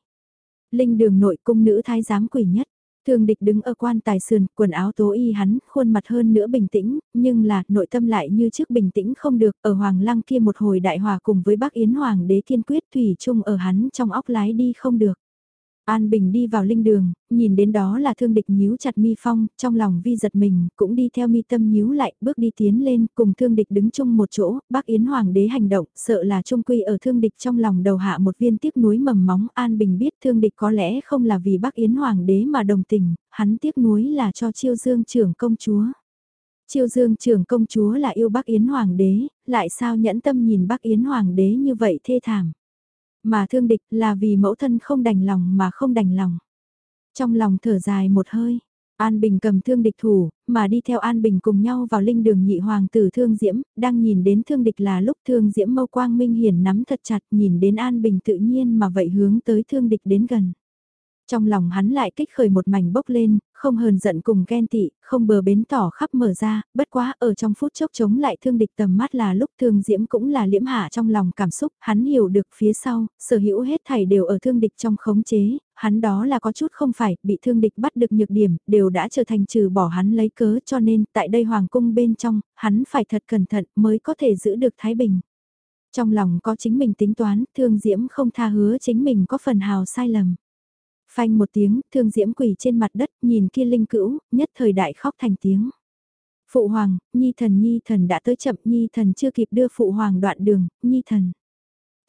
Linh đường nội cung nữ thái giám quỷ nhất, Thường địch đứng ở quan tài sườn, quần áo tố y hắn, khuôn mặt hơn nữa bình tĩnh, nhưng là nội tâm lại như trước bình tĩnh không được, ở Hoàng Lăng kia một hồi đại hòa cùng với bác Yến Hoàng đế kiên quyết thủy chung ở hắn trong óc lái đi không được. An Bình đi vào linh đường, nhìn đến đó là thương địch nhíu chặt mi phong, trong lòng vi giật mình, cũng đi theo mi tâm nhíu lại, bước đi tiến lên, cùng thương địch đứng chung một chỗ, bác Yến Hoàng đế hành động, sợ là trung quy ở thương địch trong lòng đầu hạ một viên tiếc núi mầm móng, An Bình biết thương địch có lẽ không là vì bác Yến Hoàng đế mà đồng tình, hắn tiếc núi là cho chiêu dương trưởng công chúa. Chiêu dương trưởng công chúa là yêu bác Yến Hoàng đế, lại sao nhẫn tâm nhìn bác Yến Hoàng đế như vậy thê thảm. Mà thương địch là vì mẫu thân không đành lòng mà không đành lòng. Trong lòng thở dài một hơi, An Bình cầm thương địch thủ, mà đi theo An Bình cùng nhau vào linh đường nhị hoàng tử thương diễm, đang nhìn đến thương địch là lúc thương diễm mâu quang minh hiển nắm thật chặt nhìn đến An Bình tự nhiên mà vậy hướng tới thương địch đến gần. Trong lòng hắn lại kích khởi một mảnh bốc lên, không hờn giận cùng ghen tị, không bờ bến tỏ khắp mở ra, bất quá ở trong phút chốc chống lại thương địch tầm mắt là lúc thương diễm cũng là liễm hạ trong lòng cảm xúc, hắn hiểu được phía sau, sở hữu hết thảy đều ở thương địch trong khống chế, hắn đó là có chút không phải, bị thương địch bắt được nhược điểm, đều đã trở thành trừ bỏ hắn lấy cớ cho nên tại đây hoàng cung bên trong, hắn phải thật cẩn thận mới có thể giữ được thái bình. Trong lòng có chính mình tính toán, thương diễm không tha hứa chính mình có phần hào sai lầm. Phanh một tiếng, thương diễm quỳ trên mặt đất, nhìn kia linh cữu, nhất thời đại khóc thành tiếng. Phụ hoàng, nhi thần nhi thần đã tới chậm nhi thần chưa kịp đưa phụ hoàng đoạn đường, nhi thần.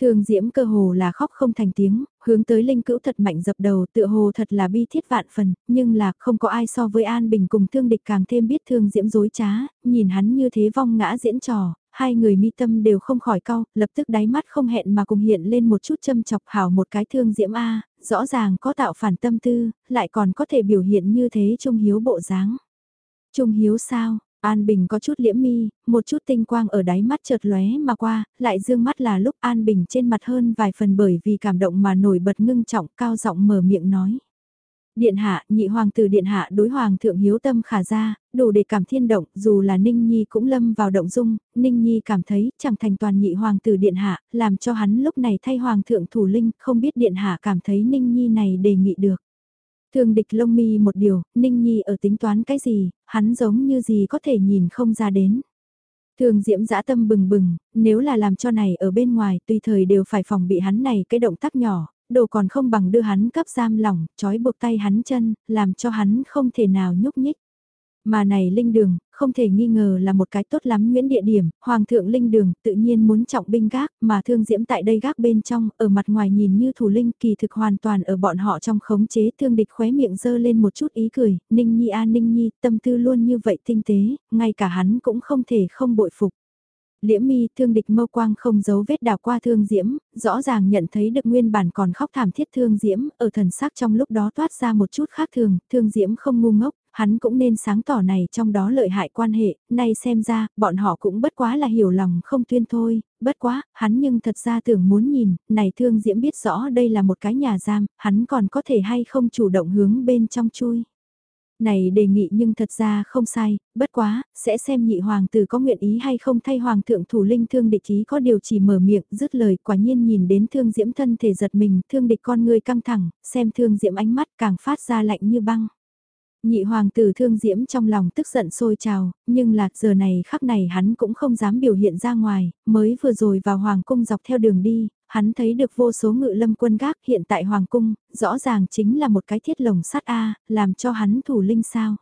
Thương diễm cơ hồ là khóc không thành tiếng, hướng tới linh cữu thật mạnh dập đầu tựa hồ thật là bi thiết vạn phần, nhưng là không có ai so với An Bình cùng thương địch càng thêm biết thương diễm dối trá, nhìn hắn như thế vong ngã diễn trò, hai người mi tâm đều không khỏi cau, lập tức đáy mắt không hẹn mà cùng hiện lên một chút châm chọc hảo một cái thương diễm A, rõ ràng có tạo phản tâm tư, lại còn có thể biểu hiện như thế trung hiếu bộ dáng. Trung hiếu sao? An Bình có chút liễm mi, một chút tinh quang ở đáy mắt chợt lóe mà qua, lại dương mắt là lúc An Bình trên mặt hơn vài phần bởi vì cảm động mà nổi bật ngưng trọng cao giọng mở miệng nói. Điện hạ, nhị hoàng tử điện hạ đối hoàng thượng hiếu tâm khả ra, đủ để cảm thiên động, dù là Ninh Nhi cũng lâm vào động dung, Ninh Nhi cảm thấy chẳng thành toàn nhị hoàng tử điện hạ, làm cho hắn lúc này thay hoàng thượng thủ linh, không biết điện hạ cảm thấy Ninh Nhi này đề nghị được. thường địch lông mi một điều, Ninh Nhi ở tính toán cái gì, hắn giống như gì có thể nhìn không ra đến. Thường diễm dã tâm bừng bừng, nếu là làm cho này ở bên ngoài tùy thời đều phải phòng bị hắn này cái động tác nhỏ, đồ còn không bằng đưa hắn cấp giam lỏng, trói buộc tay hắn chân, làm cho hắn không thể nào nhúc nhích. Mà này linh đường, không thể nghi ngờ là một cái tốt lắm nguyễn địa điểm, hoàng thượng linh đường tự nhiên muốn trọng binh gác, mà thương diễm tại đây gác bên trong, ở mặt ngoài nhìn như thủ linh kỳ thực hoàn toàn ở bọn họ trong khống chế thương địch khóe miệng dơ lên một chút ý cười, ninh nhi a ninh nhi, tâm tư luôn như vậy tinh tế, ngay cả hắn cũng không thể không bội phục. Liễm mi thương địch mâu quang không giấu vết đào qua thương diễm, rõ ràng nhận thấy được nguyên bản còn khóc thảm thiết thương diễm, ở thần sắc trong lúc đó toát ra một chút khác thường, thương diễm không ngu ngốc, hắn cũng nên sáng tỏ này trong đó lợi hại quan hệ, nay xem ra, bọn họ cũng bất quá là hiểu lòng không tuyên thôi, bất quá, hắn nhưng thật ra tưởng muốn nhìn, này thương diễm biết rõ đây là một cái nhà giam, hắn còn có thể hay không chủ động hướng bên trong chui. Này đề nghị nhưng thật ra không sai, bất quá, sẽ xem nhị hoàng tử có nguyện ý hay không thay hoàng thượng thủ linh thương địch ý có điều chỉ mở miệng, dứt lời quả nhiên nhìn đến thương diễm thân thể giật mình, thương địch con người căng thẳng, xem thương diễm ánh mắt càng phát ra lạnh như băng. Nhị hoàng tử thương diễm trong lòng tức giận sôi trào, nhưng lạc giờ này khắc này hắn cũng không dám biểu hiện ra ngoài, mới vừa rồi vào hoàng cung dọc theo đường đi, hắn thấy được vô số ngự lâm quân gác hiện tại hoàng cung, rõ ràng chính là một cái thiết lồng sắt A, làm cho hắn thủ linh sao.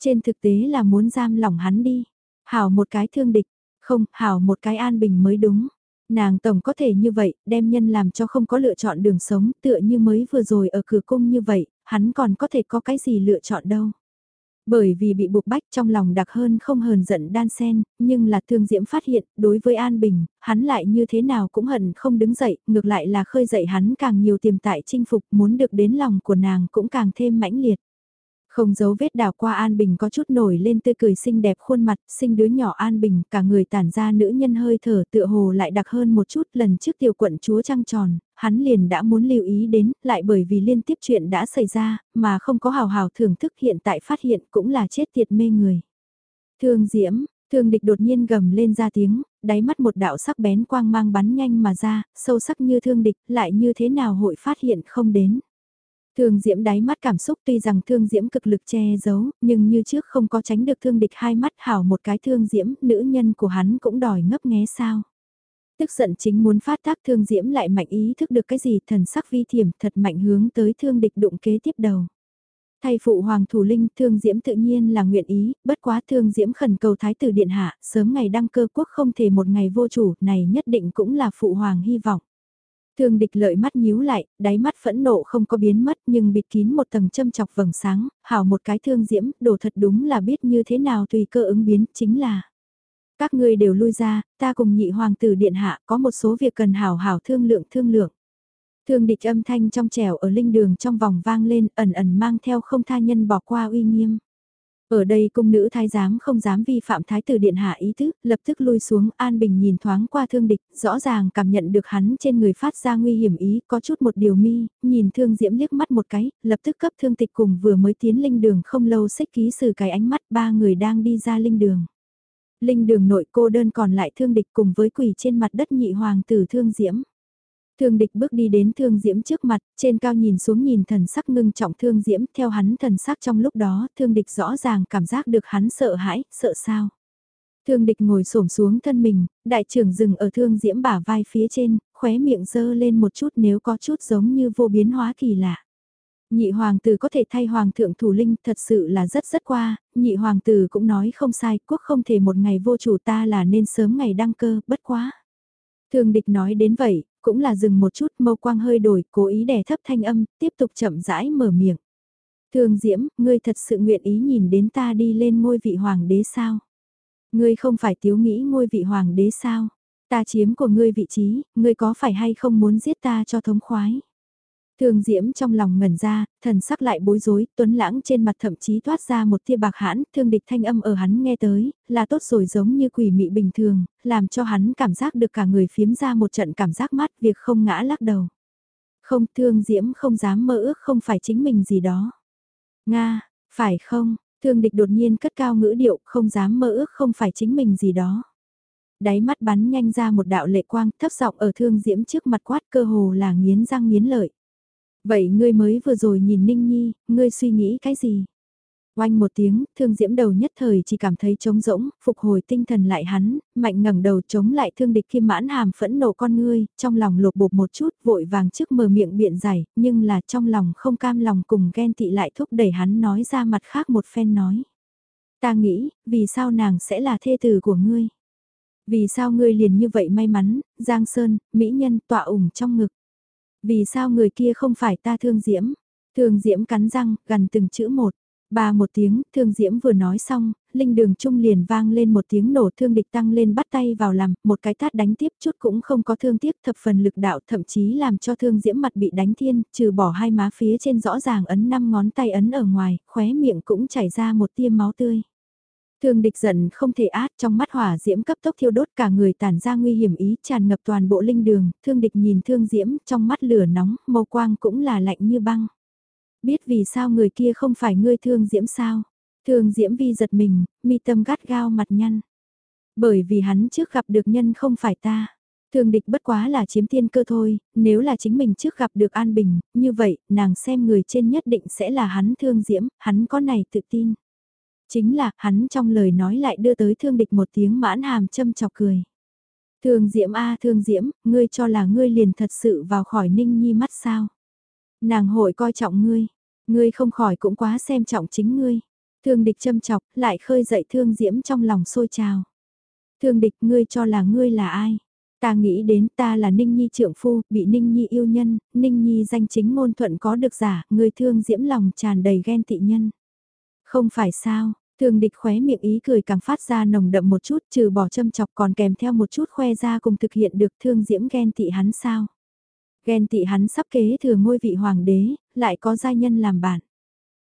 Trên thực tế là muốn giam lỏng hắn đi, hảo một cái thương địch, không, hảo một cái an bình mới đúng. Nàng tổng có thể như vậy, đem nhân làm cho không có lựa chọn đường sống, tựa như mới vừa rồi ở cửa cung như vậy, hắn còn có thể có cái gì lựa chọn đâu. Bởi vì bị buộc bách trong lòng đặc hơn không hờn giận đan sen, nhưng là thương diễm phát hiện, đối với An Bình, hắn lại như thế nào cũng hận không đứng dậy, ngược lại là khơi dậy hắn càng nhiều tiềm tại chinh phục muốn được đến lòng của nàng cũng càng thêm mãnh liệt. Không giấu vết đào qua An Bình có chút nổi lên tươi cười xinh đẹp khuôn mặt, sinh đứa nhỏ An Bình, cả người tản ra nữ nhân hơi thở tựa hồ lại đặc hơn một chút lần trước tiểu quận chúa trăng tròn, hắn liền đã muốn lưu ý đến, lại bởi vì liên tiếp chuyện đã xảy ra, mà không có hào hào thưởng thức hiện tại phát hiện cũng là chết tiệt mê người. Thương Diễm, Thương địch đột nhiên gầm lên ra tiếng, đáy mắt một đạo sắc bén quang mang bắn nhanh mà ra, sâu sắc như thương địch, lại như thế nào hội phát hiện không đến. Thương Diễm đáy mắt cảm xúc tuy rằng Thương Diễm cực lực che giấu, nhưng như trước không có tránh được Thương Địch hai mắt hảo một cái Thương Diễm, nữ nhân của hắn cũng đòi ngấp nghé sao. Tức giận chính muốn phát tác Thương Diễm lại mạnh ý thức được cái gì thần sắc vi thiểm thật mạnh hướng tới Thương Địch đụng kế tiếp đầu. Thay phụ hoàng thủ linh Thương Diễm tự nhiên là nguyện ý, bất quá Thương Diễm khẩn cầu Thái tử Điện Hạ, sớm ngày đăng cơ quốc không thể một ngày vô chủ, này nhất định cũng là phụ hoàng hy vọng. Thương địch lợi mắt nhíu lại, đáy mắt phẫn nộ không có biến mất nhưng bịt kín một tầng châm chọc vầng sáng, hảo một cái thương diễm, đồ thật đúng là biết như thế nào tùy cơ ứng biến, chính là. Các ngươi đều lui ra, ta cùng nhị hoàng tử điện hạ có một số việc cần hảo hảo thương lượng thương lượng. Thương địch âm thanh trong trẻo ở linh đường trong vòng vang lên ẩn ẩn mang theo không tha nhân bỏ qua uy nghiêm. Ở đây cung nữ thái giám không dám vi phạm thái tử điện hạ ý thức, lập tức lui xuống an bình nhìn thoáng qua thương địch, rõ ràng cảm nhận được hắn trên người phát ra nguy hiểm ý, có chút một điều mi, nhìn thương diễm liếc mắt một cái, lập tức cấp thương tịch cùng vừa mới tiến linh đường không lâu xích ký sử cái ánh mắt ba người đang đi ra linh đường. Linh đường nội cô đơn còn lại thương địch cùng với quỷ trên mặt đất nhị hoàng tử thương diễm. Thương địch bước đi đến thương diễm trước mặt, trên cao nhìn xuống nhìn thần sắc ngưng trọng thương diễm, theo hắn thần sắc trong lúc đó, thương địch rõ ràng cảm giác được hắn sợ hãi, sợ sao. Thương địch ngồi xổm xuống thân mình, đại trưởng dừng ở thương diễm bả vai phía trên, khóe miệng dơ lên một chút nếu có chút giống như vô biến hóa kỳ lạ. Nhị hoàng tử có thể thay hoàng thượng thủ linh thật sự là rất rất qua, nhị hoàng tử cũng nói không sai, quốc không thể một ngày vô chủ ta là nên sớm ngày đăng cơ, bất quá. Thương địch nói đến vậy, cũng là dừng một chút mâu quang hơi đổi, cố ý đè thấp thanh âm, tiếp tục chậm rãi mở miệng. thường Diễm, ngươi thật sự nguyện ý nhìn đến ta đi lên ngôi vị hoàng đế sao? Ngươi không phải thiếu nghĩ ngôi vị hoàng đế sao? Ta chiếm của ngươi vị trí, ngươi có phải hay không muốn giết ta cho thống khoái? Thương Diễm trong lòng ngẩn ra, thần sắc lại bối rối, tuấn lãng trên mặt thậm chí toát ra một tia bạc hãn, thương địch thanh âm ở hắn nghe tới, là tốt rồi giống như quỷ mị bình thường, làm cho hắn cảm giác được cả người phiếm ra một trận cảm giác mát việc không ngã lắc đầu. Không, thương Diễm không dám mơ ước không phải chính mình gì đó. Nga, phải không, thương địch đột nhiên cất cao ngữ điệu, không dám mơ ước không phải chính mình gì đó đáy mắt bắn nhanh ra một đạo lệ quang thấp giọng ở thương diễm trước mặt quát cơ hồ là nghiến răng nghiến lợi. Vậy ngươi mới vừa rồi nhìn Ninh Nhi, ngươi suy nghĩ cái gì? Oanh một tiếng, thương diễm đầu nhất thời chỉ cảm thấy trống rỗng, phục hồi tinh thần lại hắn, mạnh ngẩng đầu chống lại thương địch kim mãn hàm phẫn nộ con ngươi, trong lòng lột bột một chút, vội vàng trước mở miệng biện giải, nhưng là trong lòng không cam lòng cùng ghen tị lại thúc đẩy hắn nói ra mặt khác một phen nói. Ta nghĩ, vì sao nàng sẽ là thê tử của ngươi? Vì sao ngươi liền như vậy may mắn, Giang Sơn, mỹ nhân tọa ủng trong ngực? Vì sao người kia không phải ta thương diễm? Thương diễm cắn răng, gần từng chữ một. Ba một tiếng, thương diễm vừa nói xong, linh đường trung liền vang lên một tiếng nổ thương địch tăng lên bắt tay vào làm, một cái tát đánh tiếp chút cũng không có thương tiếc thập phần lực đạo thậm chí làm cho thương diễm mặt bị đánh thiên, trừ bỏ hai má phía trên rõ ràng ấn năm ngón tay ấn ở ngoài, khóe miệng cũng chảy ra một tia máu tươi. Thương địch giận không thể át trong mắt hỏa diễm cấp tốc thiêu đốt cả người tản ra nguy hiểm ý tràn ngập toàn bộ linh đường, thương địch nhìn thương diễm trong mắt lửa nóng, màu quang cũng là lạnh như băng. Biết vì sao người kia không phải ngươi thương diễm sao? Thương diễm vi giật mình, mi tâm gắt gao mặt nhăn. Bởi vì hắn trước gặp được nhân không phải ta. Thương địch bất quá là chiếm tiên cơ thôi, nếu là chính mình trước gặp được an bình, như vậy, nàng xem người trên nhất định sẽ là hắn thương diễm, hắn có này tự tin. Chính là, hắn trong lời nói lại đưa tới thương địch một tiếng mãn hàm châm chọc cười. Thương diễm a thương diễm, ngươi cho là ngươi liền thật sự vào khỏi ninh nhi mắt sao. Nàng hội coi trọng ngươi, ngươi không khỏi cũng quá xem trọng chính ngươi. Thương địch châm chọc, lại khơi dậy thương diễm trong lòng sôi trào. Thương địch ngươi cho là ngươi là ai? Ta nghĩ đến ta là Ninh Nhi trượng phu, bị Ninh Nhi yêu nhân, Ninh Nhi danh chính ngôn thuận có được giả, ngươi thương diễm lòng tràn đầy ghen tị nhân. Không phải sao, Thường địch khóe miệng ý cười càng phát ra nồng đậm một chút trừ bỏ châm chọc còn kèm theo một chút khoe ra cùng thực hiện được thương diễm ghen tị hắn sao. Ghen tị hắn sắp kế thừa ngôi vị hoàng đế, lại có gia nhân làm bạn.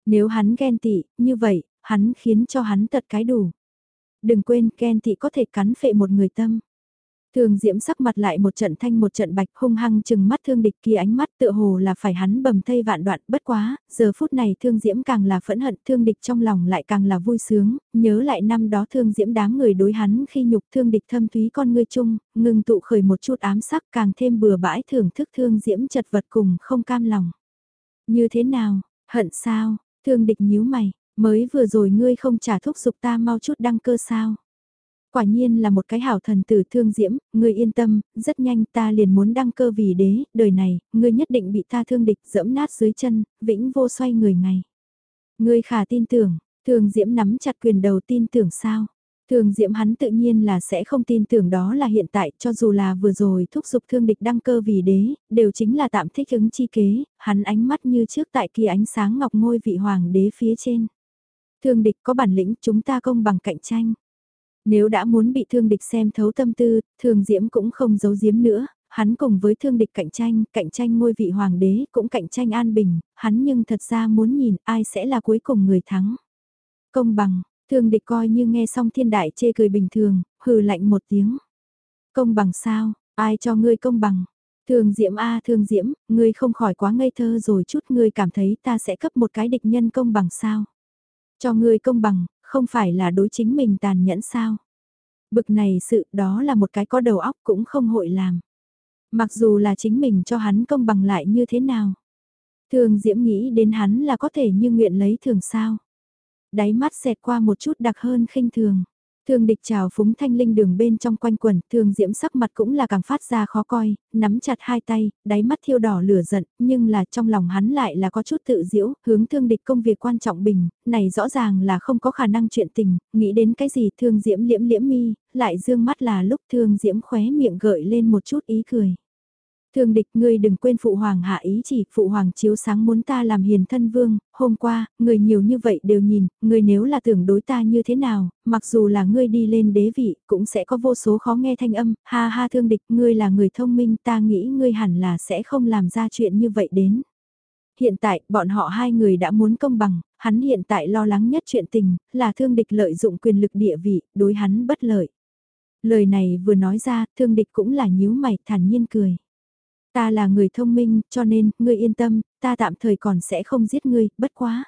Nếu hắn ghen tị, như vậy, hắn khiến cho hắn tật cái đủ. Đừng quên ghen tị có thể cắn phệ một người tâm. Thường diễm sắc mặt lại một trận thanh một trận bạch hung hăng chừng mắt thương địch kia ánh mắt tựa hồ là phải hắn bầm thây vạn đoạn bất quá, giờ phút này thương diễm càng là phẫn hận thương địch trong lòng lại càng là vui sướng, nhớ lại năm đó thương diễm đám người đối hắn khi nhục thương địch thâm thúy con ngươi chung, ngừng tụ khởi một chút ám sắc càng thêm bừa bãi thưởng thức thương diễm chật vật cùng không cam lòng. Như thế nào, hận sao, thương địch nhíu mày, mới vừa rồi ngươi không trả thúc giục ta mau chút đăng cơ sao? Quả nhiên là một cái hảo thần tử thương diễm, ngươi yên tâm, rất nhanh ta liền muốn đăng cơ vì đế, đời này, ngươi nhất định bị ta thương địch dẫm nát dưới chân, vĩnh vô xoay người ngày. Ngươi khả tin tưởng, thương diễm nắm chặt quyền đầu tin tưởng sao? Thường diễm hắn tự nhiên là sẽ không tin tưởng đó là hiện tại cho dù là vừa rồi thúc giục thương địch đăng cơ vì đế, đều chính là tạm thích ứng chi kế, hắn ánh mắt như trước tại kia ánh sáng ngọc ngôi vị hoàng đế phía trên. Thương địch có bản lĩnh chúng ta công bằng cạnh tranh. Nếu đã muốn bị thương địch xem thấu tâm tư, thường diễm cũng không giấu diếm nữa, hắn cùng với thương địch cạnh tranh, cạnh tranh ngôi vị hoàng đế, cũng cạnh tranh an bình, hắn nhưng thật ra muốn nhìn ai sẽ là cuối cùng người thắng. Công bằng, thương địch coi như nghe xong thiên đại chê cười bình thường, hừ lạnh một tiếng. Công bằng sao, ai cho ngươi công bằng? Thường diễm a thương diễm, ngươi không khỏi quá ngây thơ rồi chút ngươi cảm thấy ta sẽ cấp một cái địch nhân công bằng sao? Cho ngươi công bằng, không phải là đối chính mình tàn nhẫn sao. Bực này sự, đó là một cái có đầu óc cũng không hội làm. Mặc dù là chính mình cho hắn công bằng lại như thế nào. Thường Diễm nghĩ đến hắn là có thể như nguyện lấy thường sao. Đáy mắt xẹt qua một chút đặc hơn khinh thường. Thương địch trào phúng thanh linh đường bên trong quanh quần, thương diễm sắc mặt cũng là càng phát ra khó coi, nắm chặt hai tay, đáy mắt thiêu đỏ lửa giận, nhưng là trong lòng hắn lại là có chút tự diễu, hướng thương địch công việc quan trọng bình, này rõ ràng là không có khả năng chuyện tình, nghĩ đến cái gì thương diễm liễm liễm mi, lại dương mắt là lúc thương diễm khóe miệng gợi lên một chút ý cười. Thương địch ngươi đừng quên phụ hoàng hạ ý chỉ, phụ hoàng chiếu sáng muốn ta làm hiền thân vương, hôm qua, người nhiều như vậy đều nhìn, người nếu là tưởng đối ta như thế nào, mặc dù là ngươi đi lên đế vị, cũng sẽ có vô số khó nghe thanh âm, ha ha thương địch, ngươi là người thông minh, ta nghĩ ngươi hẳn là sẽ không làm ra chuyện như vậy đến. Hiện tại, bọn họ hai người đã muốn công bằng, hắn hiện tại lo lắng nhất chuyện tình, là thương địch lợi dụng quyền lực địa vị, đối hắn bất lợi. Lời này vừa nói ra, thương địch cũng là nhíu mày, thản nhiên cười. Ta là người thông minh, cho nên, ngươi yên tâm, ta tạm thời còn sẽ không giết ngươi, bất quá.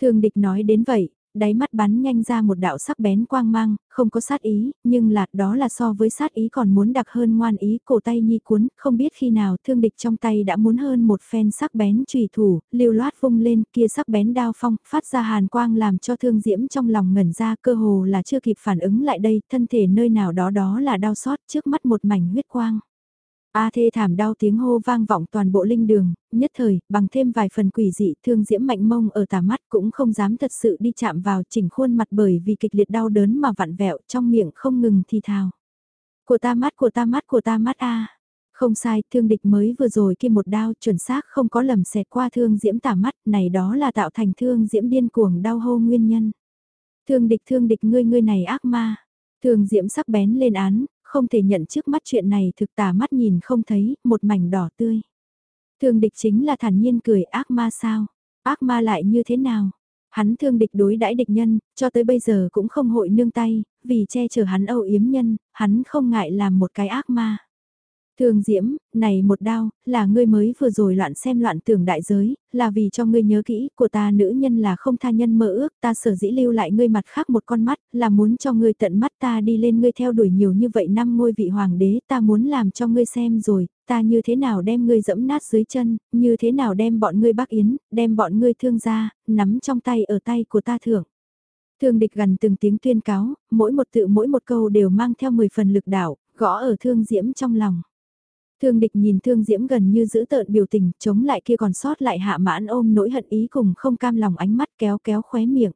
Thương địch nói đến vậy, đáy mắt bắn nhanh ra một đạo sắc bén quang mang, không có sát ý, nhưng là đó là so với sát ý còn muốn đặc hơn ngoan ý, cổ tay nhi cuốn, không biết khi nào thương địch trong tay đã muốn hơn một phen sắc bén trùy thủ, lưu loát vung lên kia sắc bén đao phong, phát ra hàn quang làm cho thương diễm trong lòng ngẩn ra cơ hồ là chưa kịp phản ứng lại đây, thân thể nơi nào đó đó là đau xót trước mắt một mảnh huyết quang. A thê thảm đau tiếng hô vang vọng toàn bộ linh đường, nhất thời, bằng thêm vài phần quỷ dị thương diễm mạnh mông ở tà mắt cũng không dám thật sự đi chạm vào chỉnh khuôn mặt bởi vì kịch liệt đau đớn mà vặn vẹo trong miệng không ngừng thì thào. Của ta mắt của ta mắt của ta mắt a Không sai, thương địch mới vừa rồi kia một đao chuẩn xác không có lầm xẹt qua thương diễm tà mắt, này đó là tạo thành thương diễm điên cuồng đau hô nguyên nhân. Thương địch thương địch ngươi ngươi này ác ma. Thương diễm sắc bén lên án, không thể nhận trước mắt chuyện này thực tà mắt nhìn không thấy, một mảnh đỏ tươi. Thương địch chính là thản nhiên cười ác ma sao? Ác ma lại như thế nào? Hắn thương địch đối đãi địch nhân, cho tới bây giờ cũng không hội nương tay, vì che chở hắn âu yếm nhân, hắn không ngại làm một cái ác ma. Thường Diễm, này một đao, là ngươi mới vừa rồi loạn xem loạn tưởng đại giới, là vì cho ngươi nhớ kỹ, của ta nữ nhân là không tha nhân mơ ước, ta sở dĩ lưu lại ngươi mặt khác một con mắt, là muốn cho ngươi tận mắt ta đi lên ngươi theo đuổi nhiều như vậy năm ngôi vị hoàng đế, ta muốn làm cho ngươi xem rồi, ta như thế nào đem ngươi dẫm nát dưới chân, như thế nào đem bọn ngươi bác yến, đem bọn ngươi thương ra, nắm trong tay ở tay của ta thưởng. Thương địch gần từng tiếng tuyên cáo, mỗi một tự mỗi một câu đều mang theo 10 phần lực đảo, gõ ở thương diễm trong lòng. Thương địch nhìn thương diễm gần như giữ tợn biểu tình, chống lại kia còn sót lại hạ mãn ôm nỗi hận ý cùng không cam lòng ánh mắt kéo kéo khóe miệng.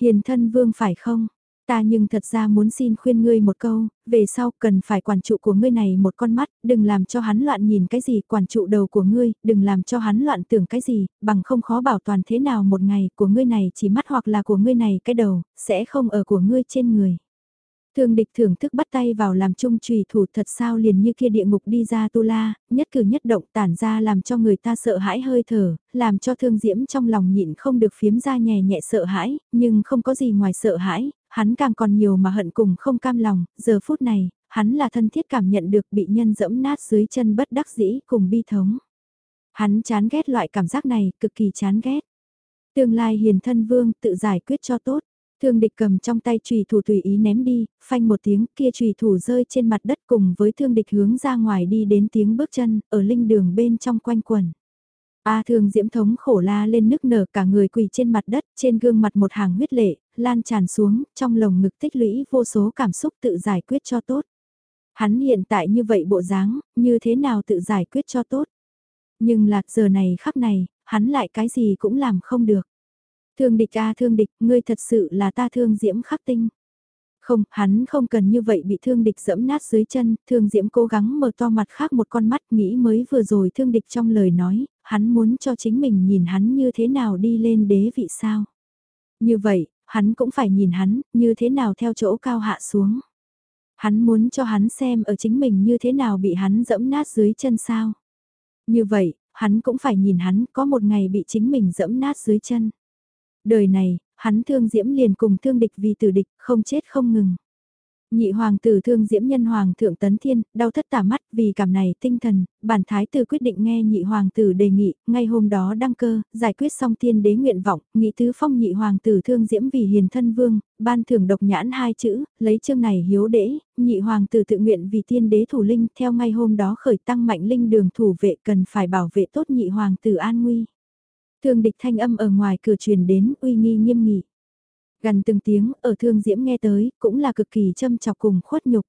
Hiền thân vương phải không? Ta nhưng thật ra muốn xin khuyên ngươi một câu, về sau cần phải quản trụ của ngươi này một con mắt, đừng làm cho hắn loạn nhìn cái gì, quản trụ đầu của ngươi, đừng làm cho hắn loạn tưởng cái gì, bằng không khó bảo toàn thế nào một ngày của ngươi này chỉ mắt hoặc là của ngươi này cái đầu, sẽ không ở của ngươi trên người. Thương địch thưởng thức bắt tay vào làm chung trùy thủ thật sao liền như kia địa ngục đi ra tu la, nhất cử nhất động tản ra làm cho người ta sợ hãi hơi thở, làm cho thương diễm trong lòng nhịn không được phiếm ra nhẹ nhẹ sợ hãi, nhưng không có gì ngoài sợ hãi, hắn càng còn nhiều mà hận cùng không cam lòng, giờ phút này, hắn là thân thiết cảm nhận được bị nhân dẫm nát dưới chân bất đắc dĩ cùng bi thống. Hắn chán ghét loại cảm giác này, cực kỳ chán ghét. Tương lai hiền thân vương tự giải quyết cho tốt. Thương địch cầm trong tay trùy thủ tùy ý ném đi, phanh một tiếng kia trùy thủ rơi trên mặt đất cùng với thương địch hướng ra ngoài đi đến tiếng bước chân, ở linh đường bên trong quanh quần. A thương diễm thống khổ la lên nức nở cả người quỳ trên mặt đất, trên gương mặt một hàng huyết lệ, lan tràn xuống, trong lồng ngực tích lũy vô số cảm xúc tự giải quyết cho tốt. Hắn hiện tại như vậy bộ dáng, như thế nào tự giải quyết cho tốt. Nhưng lạc giờ này khắc này, hắn lại cái gì cũng làm không được. Thương địch a thương địch, ngươi thật sự là ta thương diễm khắc tinh. Không, hắn không cần như vậy bị thương địch dẫm nát dưới chân, thương diễm cố gắng mở to mặt khác một con mắt nghĩ mới vừa rồi thương địch trong lời nói, hắn muốn cho chính mình nhìn hắn như thế nào đi lên đế vị sao. Như vậy, hắn cũng phải nhìn hắn, như thế nào theo chỗ cao hạ xuống. Hắn muốn cho hắn xem ở chính mình như thế nào bị hắn dẫm nát dưới chân sao. Như vậy, hắn cũng phải nhìn hắn có một ngày bị chính mình dẫm nát dưới chân. Đời này, hắn thương diễm liền cùng thương địch vì tử địch, không chết không ngừng. Nhị hoàng tử thương diễm nhân hoàng thượng tấn thiên, đau thất tả mắt vì cảm này tinh thần, bản thái tử quyết định nghe nhị hoàng tử đề nghị, ngay hôm đó đăng cơ, giải quyết xong tiên đế nguyện vọng, nghị tứ phong nhị hoàng tử thương diễm vì hiền thân vương, ban thưởng độc nhãn hai chữ, lấy chương này hiếu đễ, nhị hoàng tử tự nguyện vì tiên đế thủ linh, theo ngay hôm đó khởi tăng mạnh linh đường thủ vệ cần phải bảo vệ tốt nhị hoàng tử an nguy. Thương địch thanh âm ở ngoài cửa truyền đến uy nghi nghiêm nghị. Gần từng tiếng ở thương diễm nghe tới cũng là cực kỳ châm chọc cùng khuất nhục.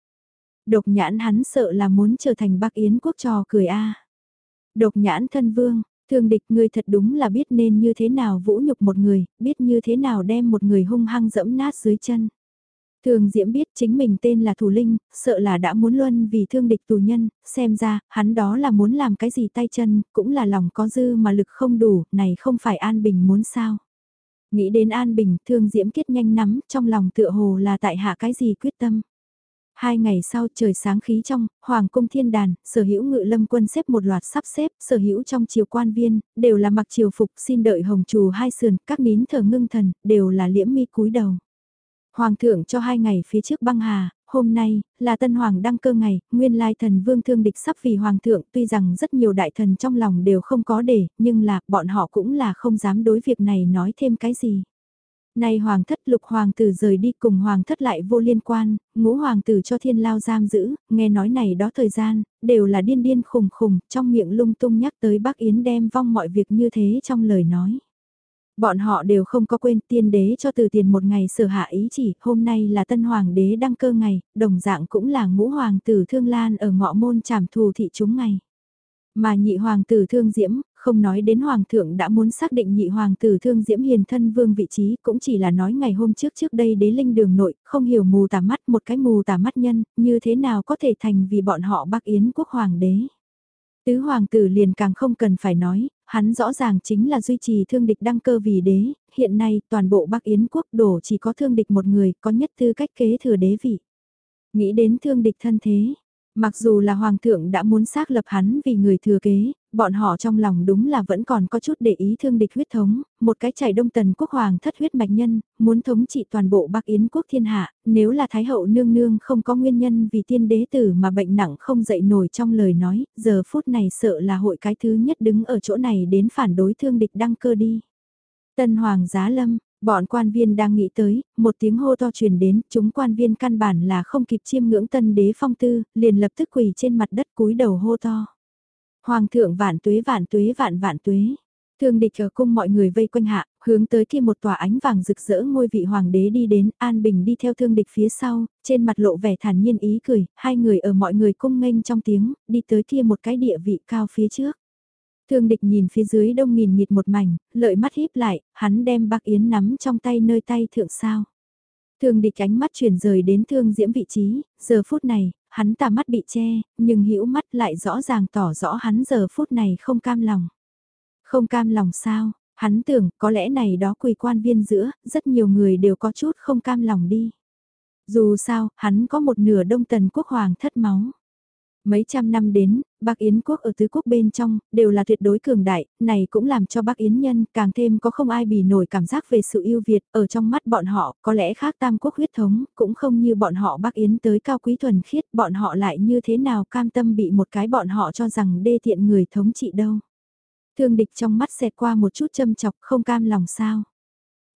Độc nhãn hắn sợ là muốn trở thành bác yến quốc trò cười a. Độc nhãn thân vương, thương địch ngươi thật đúng là biết nên như thế nào vũ nhục một người, biết như thế nào đem một người hung hăng dẫm nát dưới chân. Thường Diễm biết chính mình tên là Thủ Linh, sợ là đã muốn luân vì thương địch tù nhân, xem ra, hắn đó là muốn làm cái gì tay chân, cũng là lòng có dư mà lực không đủ, này không phải An Bình muốn sao. Nghĩ đến An Bình, Thương Diễm kết nhanh nắm, trong lòng tựa hồ là tại hạ cái gì quyết tâm. Hai ngày sau trời sáng khí trong, Hoàng cung thiên đàn, sở hữu ngự lâm quân xếp một loạt sắp xếp, sở hữu trong triều quan viên, đều là mặc triều phục xin đợi hồng trù hai sườn, các nín thờ ngưng thần, đều là liễm mi cúi đầu. Hoàng thượng cho hai ngày phía trước băng hà, hôm nay, là tân hoàng đăng cơ ngày, nguyên lai thần vương thương địch sắp vì hoàng thượng tuy rằng rất nhiều đại thần trong lòng đều không có để, nhưng là, bọn họ cũng là không dám đối việc này nói thêm cái gì. Nay hoàng thất lục hoàng tử rời đi cùng hoàng thất lại vô liên quan, ngũ hoàng tử cho thiên lao giam giữ, nghe nói này đó thời gian, đều là điên điên khùng khùng, trong miệng lung tung nhắc tới bác Yến đem vong mọi việc như thế trong lời nói. Bọn họ đều không có quên tiên đế cho từ tiền một ngày sở hạ ý chỉ, hôm nay là tân hoàng đế đăng cơ ngày, đồng dạng cũng là ngũ hoàng tử thương lan ở ngọ môn trảm thù thị chúng ngày. Mà nhị hoàng tử thương diễm, không nói đến hoàng thượng đã muốn xác định nhị hoàng tử thương diễm hiền thân vương vị trí, cũng chỉ là nói ngày hôm trước trước đây đế linh đường nội, không hiểu mù tà mắt một cái mù tà mắt nhân, như thế nào có thể thành vì bọn họ bắc yến quốc hoàng đế. Tứ hoàng tử liền càng không cần phải nói, hắn rõ ràng chính là duy trì thương địch đăng cơ vì đế, hiện nay toàn bộ Bắc Yến quốc đổ chỉ có thương địch một người có nhất tư cách kế thừa đế vị. Nghĩ đến thương địch thân thế, Mặc dù là hoàng thượng đã muốn xác lập hắn vì người thừa kế, bọn họ trong lòng đúng là vẫn còn có chút để ý thương địch huyết thống, một cái chảy đông tần quốc hoàng thất huyết mạch nhân, muốn thống trị toàn bộ Bắc Yến quốc thiên hạ, nếu là Thái hậu nương nương không có nguyên nhân vì tiên đế tử mà bệnh nặng không dậy nổi trong lời nói, giờ phút này sợ là hội cái thứ nhất đứng ở chỗ này đến phản đối thương địch đăng cơ đi. Tân Hoàng Giá Lâm, Bọn quan viên đang nghĩ tới, một tiếng hô to truyền đến, chúng quan viên căn bản là không kịp chiêm ngưỡng tân đế phong tư, liền lập tức quỳ trên mặt đất cúi đầu hô to. Hoàng thượng vạn tuế vạn tuế vạn vạn tuế. Thương địch ở cung mọi người vây quanh hạ, hướng tới kia một tòa ánh vàng rực rỡ ngôi vị hoàng đế đi đến, An Bình đi theo thương địch phía sau, trên mặt lộ vẻ thản nhiên ý cười, hai người ở mọi người cung nghênh trong tiếng, đi tới kia một cái địa vị cao phía trước. Thương địch nhìn phía dưới đông nghìn nghịt một mảnh, lợi mắt híp lại, hắn đem bác yến nắm trong tay nơi tay thượng sao. Thương địch ánh mắt chuyển rời đến thương diễm vị trí, giờ phút này, hắn tà mắt bị che, nhưng hữu mắt lại rõ ràng tỏ rõ hắn giờ phút này không cam lòng. Không cam lòng sao, hắn tưởng có lẽ này đó quỳ quan viên giữa, rất nhiều người đều có chút không cam lòng đi. Dù sao, hắn có một nửa đông tần quốc hoàng thất máu. Mấy trăm năm đến, Bắc Yến quốc ở tứ quốc bên trong, đều là tuyệt đối cường đại, này cũng làm cho Bắc Yến nhân càng thêm có không ai bì nổi cảm giác về sự yêu Việt, ở trong mắt bọn họ, có lẽ khác tam quốc huyết thống, cũng không như bọn họ Bắc Yến tới cao quý thuần khiết, bọn họ lại như thế nào cam tâm bị một cái bọn họ cho rằng đê tiện người thống trị đâu. Thương địch trong mắt xẹt qua một chút châm chọc không cam lòng sao.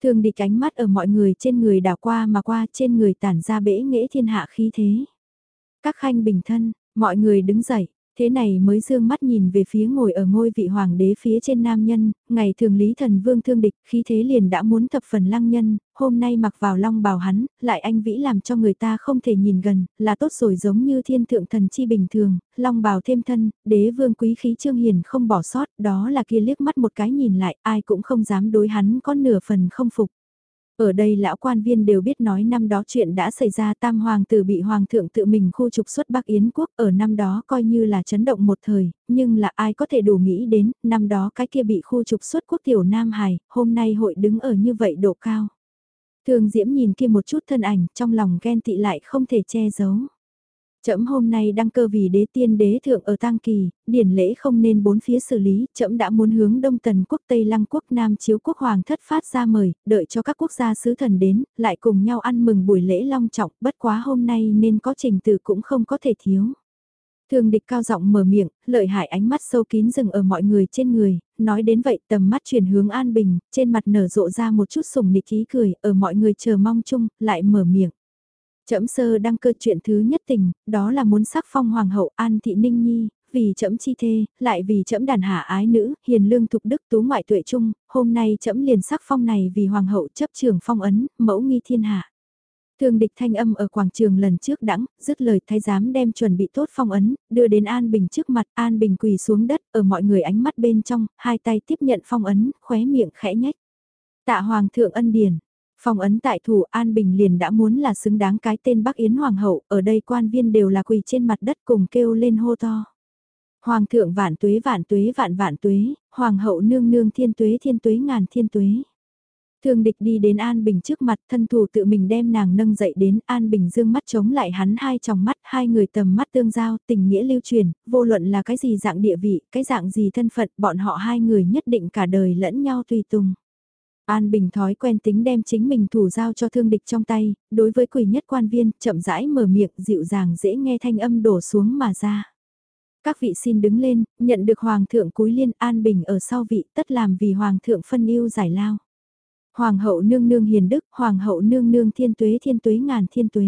Thương địch ánh mắt ở mọi người trên người đảo qua mà qua trên người tản ra bể nghệ thiên hạ khí thế. Các khanh bình thân, Mọi người đứng dậy, thế này mới dương mắt nhìn về phía ngồi ở ngôi vị hoàng đế phía trên nam nhân, ngày thường lý thần vương thương địch, khí thế liền đã muốn thập phần lăng nhân, hôm nay mặc vào long bào hắn, lại anh vĩ làm cho người ta không thể nhìn gần, là tốt rồi giống như thiên thượng thần chi bình thường, long bào thêm thân, đế vương quý khí trương hiền không bỏ sót, đó là kia liếc mắt một cái nhìn lại, ai cũng không dám đối hắn có nửa phần không phục. Ở đây lão quan viên đều biết nói năm đó chuyện đã xảy ra tam hoàng tử bị hoàng thượng tự mình khu trục xuất Bắc Yến quốc ở năm đó coi như là chấn động một thời, nhưng là ai có thể đủ nghĩ đến, năm đó cái kia bị khu trục xuất quốc tiểu Nam Hải, hôm nay hội đứng ở như vậy độ cao. Thường Diễm nhìn kia một chút thân ảnh, trong lòng ghen tị lại không thể che giấu. Trẫm hôm nay đăng cơ vì đế tiên đế thượng ở tang kỳ, điển lễ không nên bốn phía xử lý, trẫm đã muốn hướng Đông Tần quốc Tây Lăng quốc Nam chiếu quốc hoàng thất phát ra mời, đợi cho các quốc gia sứ thần đến, lại cùng nhau ăn mừng buổi lễ long trọng, bất quá hôm nay nên có trình tự cũng không có thể thiếu. Thường địch cao giọng mở miệng, lợi hại ánh mắt sâu kín dừng ở mọi người trên người, nói đến vậy tầm mắt chuyển hướng an bình, trên mặt nở rộ ra một chút sùng nịch ý cười, ở mọi người chờ mong chung, lại mở miệng. Trẫm sơ đăng cơ chuyện thứ nhất tình, đó là muốn sắc phong hoàng hậu An Thị Ninh Nhi, vì trẫm chi thê, lại vì trẫm đàn hạ ái nữ, hiền lương thục đức tú ngoại tuệ trung, hôm nay trẫm liền sắc phong này vì hoàng hậu chấp trường phong ấn, mẫu nghi thiên hạ. Thường địch thanh âm ở quảng trường lần trước đãng dứt lời thái giám đem chuẩn bị tốt phong ấn, đưa đến An Bình trước mặt, An Bình quỳ xuống đất, ở mọi người ánh mắt bên trong, hai tay tiếp nhận phong ấn, khóe miệng khẽ nhách. Tạ hoàng thượng ân điển, Phong ấn tại thủ An Bình liền đã muốn là xứng đáng cái tên Bắc Yến Hoàng hậu, ở đây quan viên đều là quỳ trên mặt đất cùng kêu lên hô to. Hoàng thượng vạn tuế vạn tuế vạn vạn tuế, Hoàng hậu nương nương thiên tuế thiên tuế ngàn thiên tuế. Thương địch đi đến An Bình trước mặt thân thủ tự mình đem nàng nâng dậy đến An Bình dương mắt chống lại hắn hai tròng mắt hai người tầm mắt tương giao tình nghĩa lưu truyền, vô luận là cái gì dạng địa vị, cái dạng gì thân phận bọn họ hai người nhất định cả đời lẫn nhau tùy tùng. An Bình thói quen tính đem chính mình thủ giao cho thương địch trong tay, đối với quỷ nhất quan viên, chậm rãi mở miệng dịu dàng dễ nghe thanh âm đổ xuống mà ra. Các vị xin đứng lên, nhận được Hoàng thượng cúi liên An Bình ở sau vị tất làm vì Hoàng thượng phân yêu giải lao. Hoàng hậu nương nương hiền đức, Hoàng hậu nương nương thiên tuế thiên tuế ngàn thiên tuế.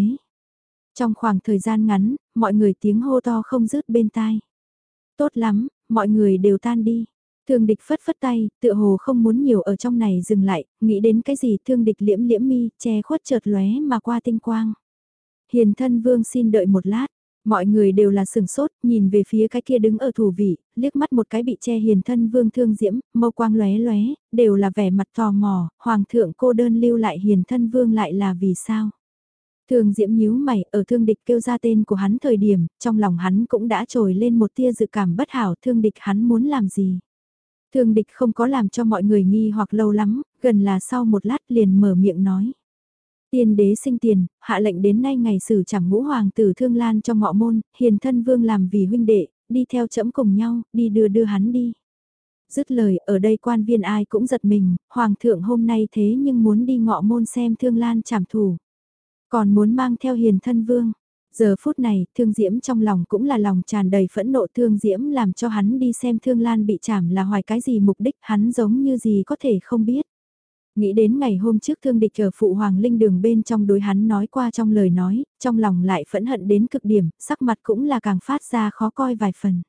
Trong khoảng thời gian ngắn, mọi người tiếng hô to không dứt bên tai. Tốt lắm, mọi người đều tan đi. Thương địch phất phất tay, tựa hồ không muốn nhiều ở trong này dừng lại, nghĩ đến cái gì thương địch liễm liễm mi, che khuất chợt lóe mà qua tinh quang. Hiền thân vương xin đợi một lát, mọi người đều là sừng sốt, nhìn về phía cái kia đứng ở thủ vị, liếc mắt một cái bị che hiền thân vương thương diễm, mâu quang lóe lóe, đều là vẻ mặt tò mò, hoàng thượng cô đơn lưu lại hiền thân vương lại là vì sao. Thương diễm nhíu mày, ở thương địch kêu ra tên của hắn thời điểm, trong lòng hắn cũng đã trồi lên một tia dự cảm bất hảo thương địch hắn muốn làm gì. Thương địch không có làm cho mọi người nghi hoặc lâu lắm, gần là sau một lát liền mở miệng nói. Tiên đế sinh tiền, hạ lệnh đến nay ngày xử chẳng ngũ hoàng tử thương lan cho ngọ môn, hiền thân vương làm vì huynh đệ, đi theo chẫm cùng nhau, đi đưa đưa hắn đi. Dứt lời, ở đây quan viên ai cũng giật mình, hoàng thượng hôm nay thế nhưng muốn đi ngọ môn xem thương lan trảm thủ. Còn muốn mang theo hiền thân vương, Giờ phút này, thương diễm trong lòng cũng là lòng tràn đầy phẫn nộ thương diễm làm cho hắn đi xem thương lan bị chảm là hoài cái gì mục đích hắn giống như gì có thể không biết. Nghĩ đến ngày hôm trước thương địch ở phụ hoàng linh đường bên trong đối hắn nói qua trong lời nói, trong lòng lại phẫn hận đến cực điểm, sắc mặt cũng là càng phát ra khó coi vài phần.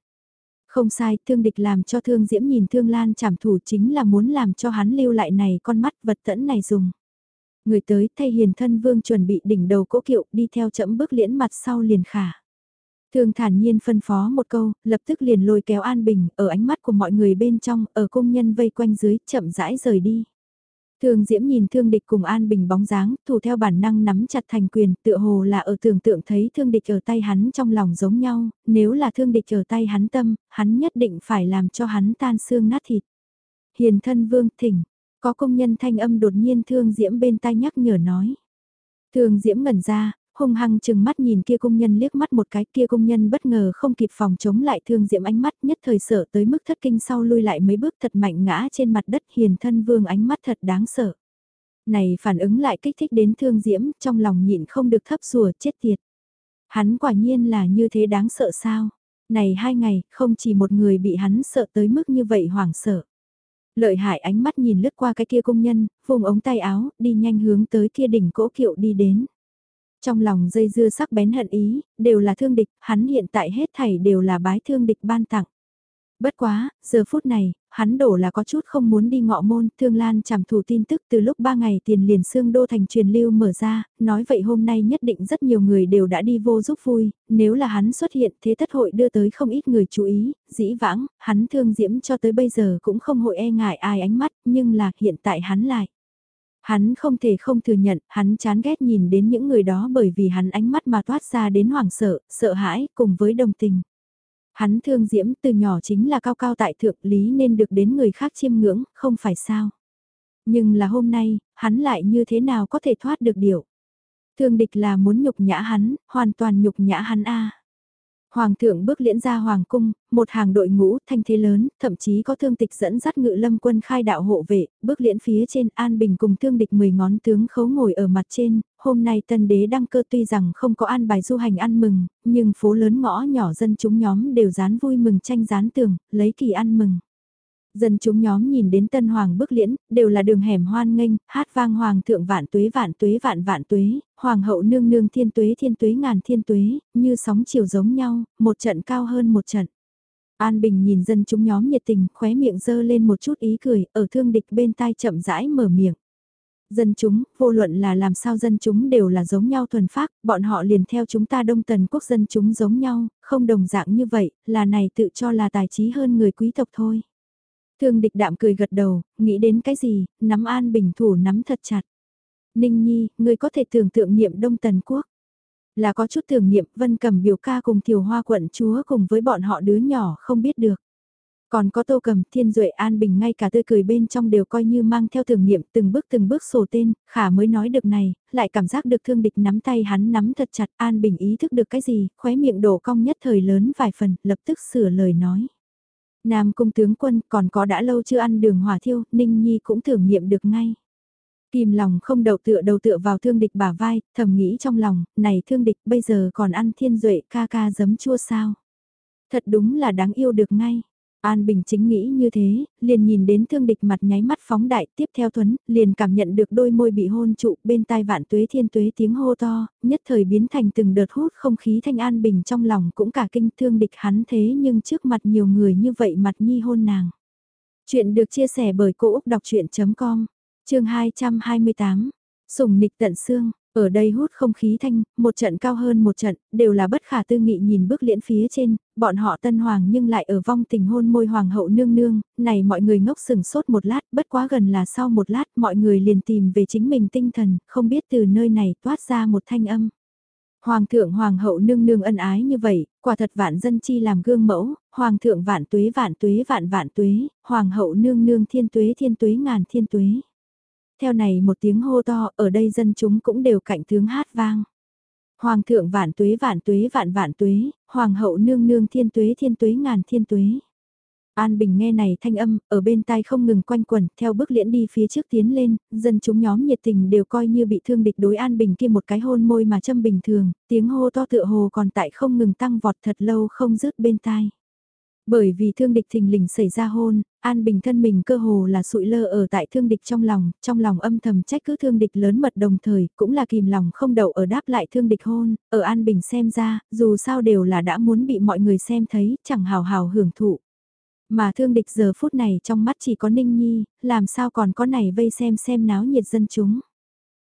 Không sai, thương địch làm cho thương diễm nhìn thương lan chảm thủ chính là muốn làm cho hắn lưu lại này con mắt vật tẫn này dùng. Người tới thay hiền thân vương chuẩn bị đỉnh đầu cỗ kiệu đi theo chậm bước liễn mặt sau liền khả. Thường thản nhiên phân phó một câu, lập tức liền lôi kéo An Bình, ở ánh mắt của mọi người bên trong, ở công nhân vây quanh dưới, chậm rãi rời đi. Thường Diễm nhìn thương địch cùng An Bình bóng dáng, thủ theo bản năng nắm chặt thành quyền, tựa hồ là ở tưởng tượng thấy thương địch ở tay hắn trong lòng giống nhau, nếu là thương địch ở tay hắn tâm, hắn nhất định phải làm cho hắn tan xương nát thịt. Hiền thân vương thỉnh, có công nhân thanh âm đột nhiên thương diễm bên tai nhắc nhở nói. Thương diễm ngẩn ra, hung hăng chừng mắt nhìn kia công nhân liếc mắt một cái kia công nhân bất ngờ không kịp phòng chống lại thương diễm ánh mắt nhất thời sợ tới mức thất kinh sau lui lại mấy bước thật mạnh ngã trên mặt đất hiền thân vương ánh mắt thật đáng sợ. Này phản ứng lại kích thích đến thương diễm trong lòng nhịn không được thấp rùa chết tiệt. Hắn quả nhiên là như thế đáng sợ sao? Này hai ngày không chỉ một người bị hắn sợ tới mức như vậy hoảng sợ. Lợi hại ánh mắt nhìn lướt qua cái kia công nhân, vùng ống tay áo, đi nhanh hướng tới kia đỉnh cỗ kiệu đi đến. Trong lòng dây dưa sắc bén hận ý, đều là thương địch, hắn hiện tại hết thảy đều là bái thương địch ban tặng. Bất quá, giờ phút này, hắn đổ là có chút không muốn đi ngọ môn, Thương Lan chảm thủ tin tức từ lúc ba ngày tiền liền xương đô thành truyền lưu mở ra, nói vậy hôm nay nhất định rất nhiều người đều đã đi vô giúp vui, nếu là hắn xuất hiện thế tất hội đưa tới không ít người chú ý, dĩ vãng, hắn thương diễm cho tới bây giờ cũng không hội e ngại ai ánh mắt, nhưng là hiện tại hắn lại. Hắn không thể không thừa nhận, hắn chán ghét nhìn đến những người đó bởi vì hắn ánh mắt mà toát ra đến hoảng sợ, sợ hãi, cùng với đồng tình. Hắn thương diễm từ nhỏ chính là cao cao tại thượng lý nên được đến người khác chiêm ngưỡng, không phải sao. Nhưng là hôm nay, hắn lại như thế nào có thể thoát được điều. Thương địch là muốn nhục nhã hắn, hoàn toàn nhục nhã hắn a. Hoàng thượng bước liễn ra hoàng cung, một hàng đội ngũ thanh thế lớn, thậm chí có thương tịch dẫn dắt ngự lâm quân khai đạo hộ vệ, bước liễn phía trên An Bình cùng thương địch 10 ngón tướng khấu ngồi ở mặt trên, hôm nay tân đế đăng cơ tuy rằng không có an bài du hành ăn mừng, nhưng phố lớn ngõ nhỏ dân chúng nhóm đều dán vui mừng tranh dán tường, lấy kỳ ăn mừng. Dân chúng nhóm nhìn đến tân hoàng bức liễn, đều là đường hẻm hoan nghênh, hát vang hoàng thượng vạn tuế vạn tuế vạn vạn tuế, hoàng hậu nương nương thiên tuế thiên tuế ngàn thiên tuế, như sóng chiều giống nhau, một trận cao hơn một trận. An Bình nhìn dân chúng nhóm nhiệt tình, khóe miệng dơ lên một chút ý cười, ở thương địch bên tai chậm rãi mở miệng. Dân chúng, vô luận là làm sao dân chúng đều là giống nhau thuần phác, bọn họ liền theo chúng ta đông tần quốc dân chúng giống nhau, không đồng dạng như vậy, là này tự cho là tài trí hơn người quý tộc thôi. Thương địch đạm cười gật đầu, nghĩ đến cái gì, nắm an bình thủ nắm thật chặt. Ninh Nhi, ngươi có thể tưởng tượng niệm Đông Tần Quốc. Là có chút tưởng niệm Vân Cầm biểu ca cùng Tiểu Hoa quận chúa cùng với bọn họ đứa nhỏ không biết được. Còn có Tô Cầm, Thiên Duệ An Bình ngay cả tươi cười bên trong đều coi như mang theo thử nghiệm từng bước từng bước sổ tên, khả mới nói được này, lại cảm giác được thương địch nắm tay hắn nắm thật chặt An Bình ý thức được cái gì, khóe miệng đổ cong nhất thời lớn vài phần, lập tức sửa lời nói. Nam cung tướng quân còn có đã lâu chưa ăn đường hỏa thiêu, Ninh Nhi cũng thử nghiệm được ngay. Kìm lòng không đầu tựa đầu tựa vào thương địch bả vai, thầm nghĩ trong lòng, này thương địch bây giờ còn ăn thiên duệ ca ca giấm chua sao. Thật đúng là đáng yêu được ngay. An Bình chính nghĩ như thế, liền nhìn đến thương địch mặt nháy mắt phóng đại, tiếp theo Tuấn, liền cảm nhận được đôi môi bị hôn trụ bên tai vạn tuế thiên tuế tiếng hô to, nhất thời biến thành từng đợt hút không khí thanh An Bình trong lòng cũng cả kinh thương địch hắn thế nhưng trước mặt nhiều người như vậy mặt nhi hôn nàng. Chuyện được chia sẻ bởi Cô Úc Đọc Chuyện.com, chương 228, Sùng nịch tận xương, ở đây hút không khí thanh, một trận cao hơn một trận, đều là bất khả tư nghị nhìn bước liễn phía trên, bọn họ tân hoàng nhưng lại ở vong tình hôn môi hoàng hậu nương nương, này mọi người ngốc sừng sốt một lát, bất quá gần là sau một lát mọi người liền tìm về chính mình tinh thần, không biết từ nơi này toát ra một thanh âm. Hoàng thượng hoàng hậu nương nương ân ái như vậy, quả thật vạn dân chi làm gương mẫu, hoàng thượng vạn tuế vạn tuế vạn vạn tuế, hoàng hậu nương nương thiên tuế thiên tuế ngàn thiên tuế. Theo này một tiếng hô to, ở đây dân chúng cũng đều cạnh tướng hát vang. Hoàng thượng vạn tuế vạn tuế vạn vạn tuế, hoàng hậu nương nương thiên tuế thiên tuế ngàn thiên tuế. An Bình nghe này thanh âm, ở bên tai không ngừng quanh quẩn, theo bước liễn đi phía trước tiến lên, dân chúng nhóm nhiệt tình đều coi như bị thương địch đối An Bình kia một cái hôn môi mà châm bình thường, tiếng hô to tựa hồ còn tại không ngừng tăng vọt thật lâu không dứt bên tai. Bởi vì thương địch thình lình xảy ra hôn, An Bình thân mình cơ hồ là sụi lơ ở tại thương địch trong lòng, trong lòng âm thầm trách cứ thương địch lớn mật đồng thời, cũng là kìm lòng không đậu ở đáp lại thương địch hôn, ở An Bình xem ra, dù sao đều là đã muốn bị mọi người xem thấy, chẳng hào hào hưởng thụ. Mà thương địch giờ phút này trong mắt chỉ có Ninh Nhi, làm sao còn có này vây xem xem náo nhiệt dân chúng.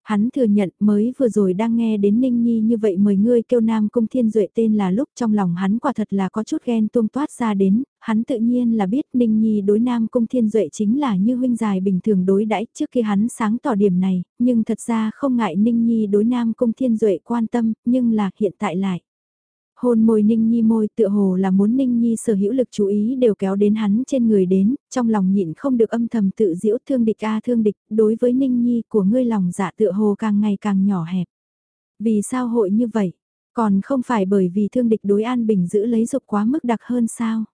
Hắn thừa nhận mới vừa rồi đang nghe đến Ninh Nhi như vậy mời ngươi kêu Nam Cung Thiên Duệ tên là lúc trong lòng hắn quả thật là có chút ghen tuông toát ra đến, hắn tự nhiên là biết Ninh Nhi đối Nam Cung Thiên Duệ chính là như huynh dài bình thường đối đãi trước khi hắn sáng tỏ điểm này, nhưng thật ra không ngại Ninh Nhi đối Nam Cung Thiên Duệ quan tâm, nhưng là hiện tại lại. Hôn môi Ninh Nhi môi tựa hồ là muốn Ninh Nhi sở hữu lực chú ý đều kéo đến hắn trên người đến, trong lòng nhịn không được âm thầm tự diễu thương địch a à thương địch, đối với Ninh Nhi của ngươi lòng dạ tựa hồ càng ngày càng nhỏ hẹp. Vì sao hội như vậy? Còn không phải bởi vì thương địch đối an bình giữ lấy dục quá mức đặc hơn sao?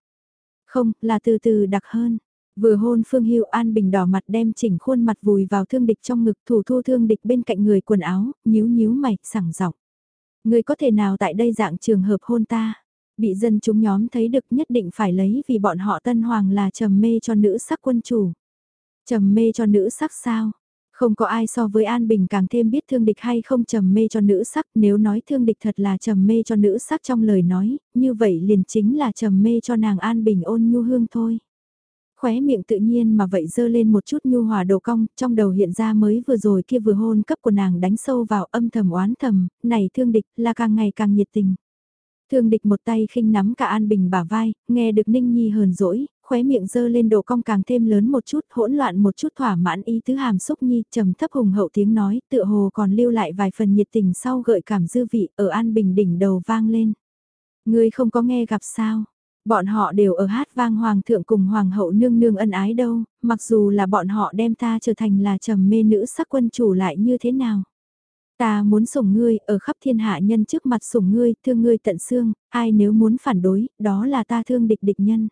Không, là từ từ đặc hơn. Vừa hôn Phương Hưu An Bình đỏ mặt đem chỉnh khuôn mặt vùi vào thương địch trong ngực thủ thu thương địch bên cạnh người quần áo, nhíu nhíu mày, sẳng giọng Người có thể nào tại đây dạng trường hợp hôn ta? Bị dân chúng nhóm thấy được nhất định phải lấy vì bọn họ tân hoàng là trầm mê cho nữ sắc quân chủ. Trầm mê cho nữ sắc sao? Không có ai so với An Bình càng thêm biết thương địch hay không trầm mê cho nữ sắc, nếu nói thương địch thật là trầm mê cho nữ sắc trong lời nói, như vậy liền chính là trầm mê cho nàng An Bình ôn nhu hương thôi khóe miệng tự nhiên mà vậy dơ lên một chút nhu hòa đầu cong, trong đầu hiện ra mới vừa rồi kia vừa hôn cấp của nàng đánh sâu vào âm thầm oán thầm, này thương địch là càng ngày càng nhiệt tình. Thương địch một tay khinh nắm cả An Bình bả vai, nghe được Ninh Nhi hờn dỗi, khóe miệng dơ lên độ cong càng thêm lớn một chút, hỗn loạn một chút thỏa mãn ý tứ hàm xúc Nhi, trầm thấp hùng hậu tiếng nói, tựa hồ còn lưu lại vài phần nhiệt tình sau gợi cảm dư vị ở An Bình đỉnh đầu vang lên. Ngươi không có nghe gặp sao? Bọn họ đều ở hát vang hoàng thượng cùng hoàng hậu nương nương ân ái đâu, mặc dù là bọn họ đem ta trở thành là trầm mê nữ sắc quân chủ lại như thế nào. Ta muốn sủng ngươi, ở khắp thiên hạ nhân trước mặt sủng ngươi, thương ngươi tận xương, ai nếu muốn phản đối, đó là ta thương địch địch nhân.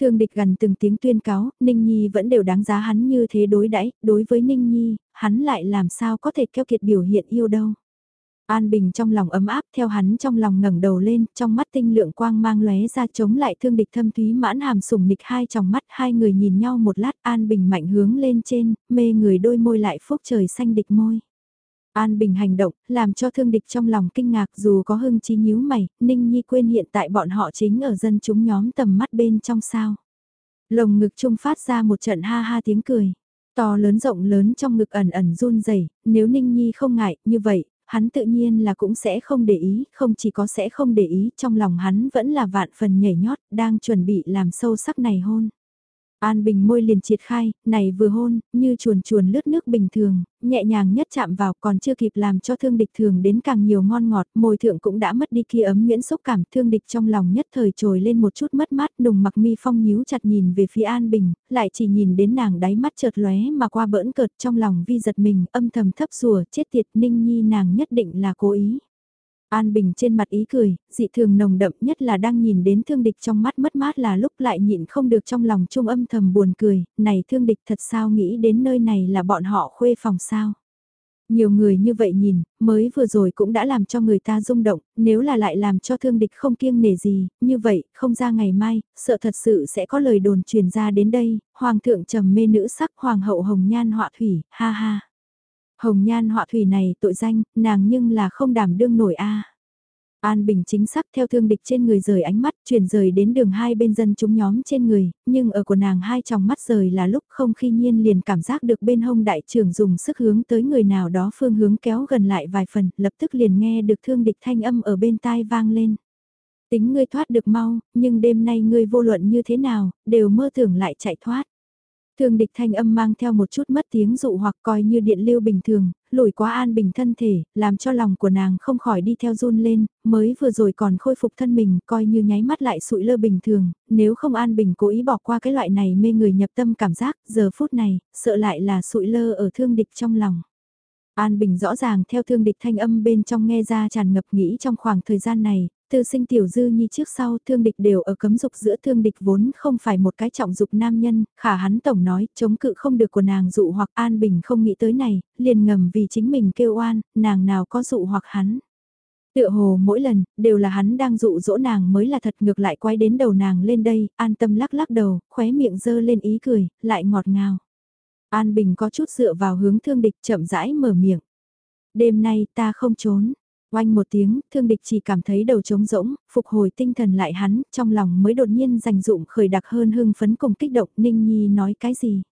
Thương địch gần từng tiếng tuyên cáo, Ninh Nhi vẫn đều đáng giá hắn như thế đối đãi đối với Ninh Nhi, hắn lại làm sao có thể keo kiệt biểu hiện yêu đâu. An Bình trong lòng ấm áp theo hắn trong lòng ngẩng đầu lên, trong mắt tinh lượng quang mang lóe ra chống lại thương địch thâm thúy mãn hàm sùng nịch hai trong mắt hai người nhìn nhau một lát An Bình mạnh hướng lên trên, mê người đôi môi lại phúc trời xanh địch môi. An Bình hành động, làm cho thương địch trong lòng kinh ngạc dù có hưng chí nhíu mày, Ninh Nhi quên hiện tại bọn họ chính ở dân chúng nhóm tầm mắt bên trong sao. Lồng ngực trung phát ra một trận ha ha tiếng cười. To lớn rộng lớn trong ngực ẩn ẩn run rẩy nếu Ninh Nhi không ngại, như vậy, hắn tự nhiên là cũng sẽ không để ý, không chỉ có sẽ không để ý, trong lòng hắn vẫn là vạn phần nhảy nhót, đang chuẩn bị làm sâu sắc này hôn. An Bình môi liền triệt khai, này vừa hôn, như chuồn chuồn lướt nước bình thường, nhẹ nhàng nhất chạm vào còn chưa kịp làm cho thương địch thường đến càng nhiều ngon ngọt, môi thượng cũng đã mất đi kia ấm nguyễn xúc cảm, thương địch trong lòng nhất thời trồi lên một chút mất mát, nùng mặc mi phong nhíu chặt nhìn về phía An Bình, lại chỉ nhìn đến nàng đáy mắt chợt lóe mà qua bỡn cợt trong lòng vi giật mình, âm thầm thấp rùa, chết tiệt ninh nhi nàng nhất định là cố ý. An Bình trên mặt ý cười, dị thường nồng đậm nhất là đang nhìn đến thương địch trong mắt mất mát là lúc lại nhịn không được trong lòng trung âm thầm buồn cười, này thương địch thật sao nghĩ đến nơi này là bọn họ khuê phòng sao. Nhiều người như vậy nhìn, mới vừa rồi cũng đã làm cho người ta rung động, nếu là lại làm cho thương địch không kiêng nể gì, như vậy, không ra ngày mai, sợ thật sự sẽ có lời đồn truyền ra đến đây, hoàng thượng trầm mê nữ sắc hoàng hậu hồng nhan họa thủy, ha ha. Hồng nhan họa thủy này tội danh, nàng nhưng là không đảm đương nổi a. An Bình chính xác theo thương địch trên người rời ánh mắt, chuyển rời đến đường hai bên dân chúng nhóm trên người, nhưng ở của nàng hai tròng mắt rời là lúc không khi nhiên liền cảm giác được bên hông đại trưởng dùng sức hướng tới người nào đó phương hướng kéo gần lại vài phần, lập tức liền nghe được thương địch thanh âm ở bên tai vang lên. Tính ngươi thoát được mau, nhưng đêm nay ngươi vô luận như thế nào, đều mơ tưởng lại chạy thoát. Thương địch thanh âm mang theo một chút mất tiếng dụ hoặc coi như điện lưu bình thường, lùi quá an bình thân thể, làm cho lòng của nàng không khỏi đi theo run lên, mới vừa rồi còn khôi phục thân mình, coi như nháy mắt lại sụi lơ bình thường, nếu không an bình cố ý bỏ qua cái loại này mê người nhập tâm cảm giác, giờ phút này, sợ lại là sụi lơ ở thương địch trong lòng. An Bình rõ ràng theo thương địch thanh âm bên trong nghe ra tràn ngập nghĩ trong khoảng thời gian này, tư sinh tiểu dư nhi trước sau thương địch đều ở cấm dục giữa thương địch vốn không phải một cái trọng dục nam nhân, khả hắn tổng nói chống cự không được của nàng dụ hoặc an bình không nghĩ tới này, liền ngầm vì chính mình kêu oan, nàng nào có dụ hoặc hắn. Tựa hồ mỗi lần, đều là hắn đang dụ dỗ nàng mới là thật ngược lại quay đến đầu nàng lên đây, an tâm lắc lắc đầu, khóe miệng dơ lên ý cười, lại ngọt ngào. An Bình có chút dựa vào hướng thương địch chậm rãi mở miệng. Đêm nay ta không trốn, Oanh một tiếng, thương địch chỉ cảm thấy đầu trống rỗng, phục hồi tinh thần lại hắn, trong lòng mới đột nhiên dành dụng khởi đặc hơn hưng phấn cùng kích động Ninh Nhi nói cái gì.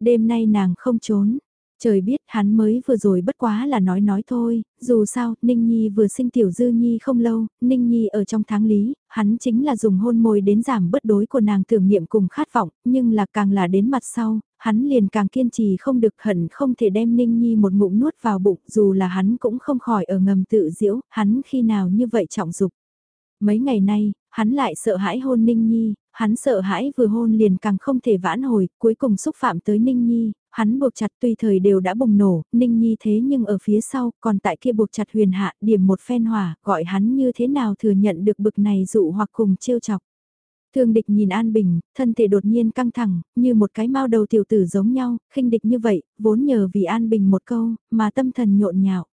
Đêm nay nàng không trốn, trời biết hắn mới vừa rồi bất quá là nói nói thôi, dù sao, Ninh Nhi vừa sinh tiểu dư Nhi không lâu, Ninh Nhi ở trong tháng lý, hắn chính là dùng hôn môi đến giảm bất đối của nàng tưởng niệm cùng khát vọng, nhưng là càng là đến mặt sau, hắn liền càng kiên trì không được hận không thể đem Ninh Nhi một ngụm nuốt vào bụng dù là hắn cũng không khỏi ở ngầm tự diễu, hắn khi nào như vậy trọng dục. Mấy ngày nay, hắn lại sợ hãi hôn Ninh Nhi, hắn sợ hãi vừa hôn liền càng không thể vãn hồi, cuối cùng xúc phạm tới Ninh Nhi, hắn buộc chặt tùy thời đều đã bùng nổ, Ninh Nhi thế nhưng ở phía sau, còn tại kia buộc chặt huyền hạ, điểm một phen hỏa, gọi hắn như thế nào thừa nhận được bực này dụ hoặc cùng trêu chọc. Thương địch nhìn An Bình, thân thể đột nhiên căng thẳng, như một cái mao đầu tiểu tử giống nhau, khinh địch như vậy, vốn nhờ vì An Bình một câu, mà tâm thần nhộn nhạo.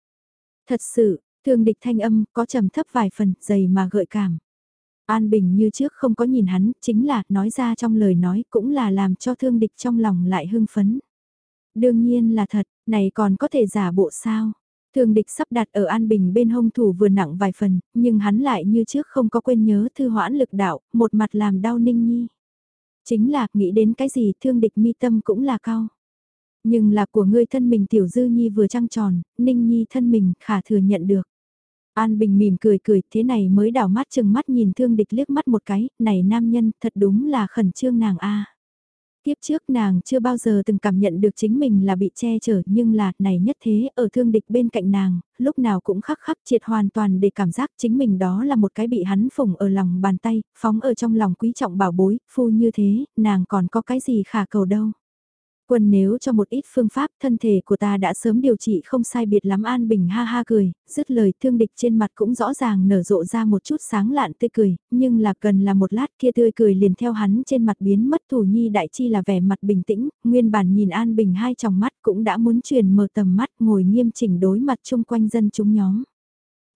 Thật sự, thương địch thanh âm có trầm thấp vài phần, dày mà gợi cảm. An Bình như trước không có nhìn hắn, chính là nói ra trong lời nói cũng là làm cho thương địch trong lòng lại hưng phấn. Đương nhiên là thật, này còn có thể giả bộ sao? Thường địch sắp đặt ở An Bình bên hông thủ vừa nặng vài phần, nhưng hắn lại như trước không có quên nhớ thư hoãn lực đạo, một mặt làm đau ninh nhi. Chính là, nghĩ đến cái gì thương địch mi tâm cũng là cao. Nhưng là của ngươi thân mình tiểu dư nhi vừa trăng tròn, ninh nhi thân mình khả thừa nhận được. An Bình mỉm cười cười, thế này mới đảo mắt chừng mắt nhìn thương địch liếc mắt một cái, này nam nhân, thật đúng là khẩn trương nàng a. Tiếp trước nàng chưa bao giờ từng cảm nhận được chính mình là bị che chở nhưng là này nhất thế ở thương địch bên cạnh nàng, lúc nào cũng khắc khắc triệt hoàn toàn để cảm giác chính mình đó là một cái bị hắn phủng ở lòng bàn tay, phóng ở trong lòng quý trọng bảo bối, phu như thế, nàng còn có cái gì khả cầu đâu. Quân nếu cho một ít phương pháp thân thể của ta đã sớm điều trị không sai biệt lắm An Bình ha ha cười, dứt lời thương địch trên mặt cũng rõ ràng nở rộ ra một chút sáng lạn tươi cười, nhưng là cần là một lát kia tươi cười liền theo hắn trên mặt biến mất thủ nhi đại chi là vẻ mặt bình tĩnh, nguyên bản nhìn An Bình hai tròng mắt cũng đã muốn truyền mở tầm mắt ngồi nghiêm chỉnh đối mặt chung quanh dân chúng nhóm.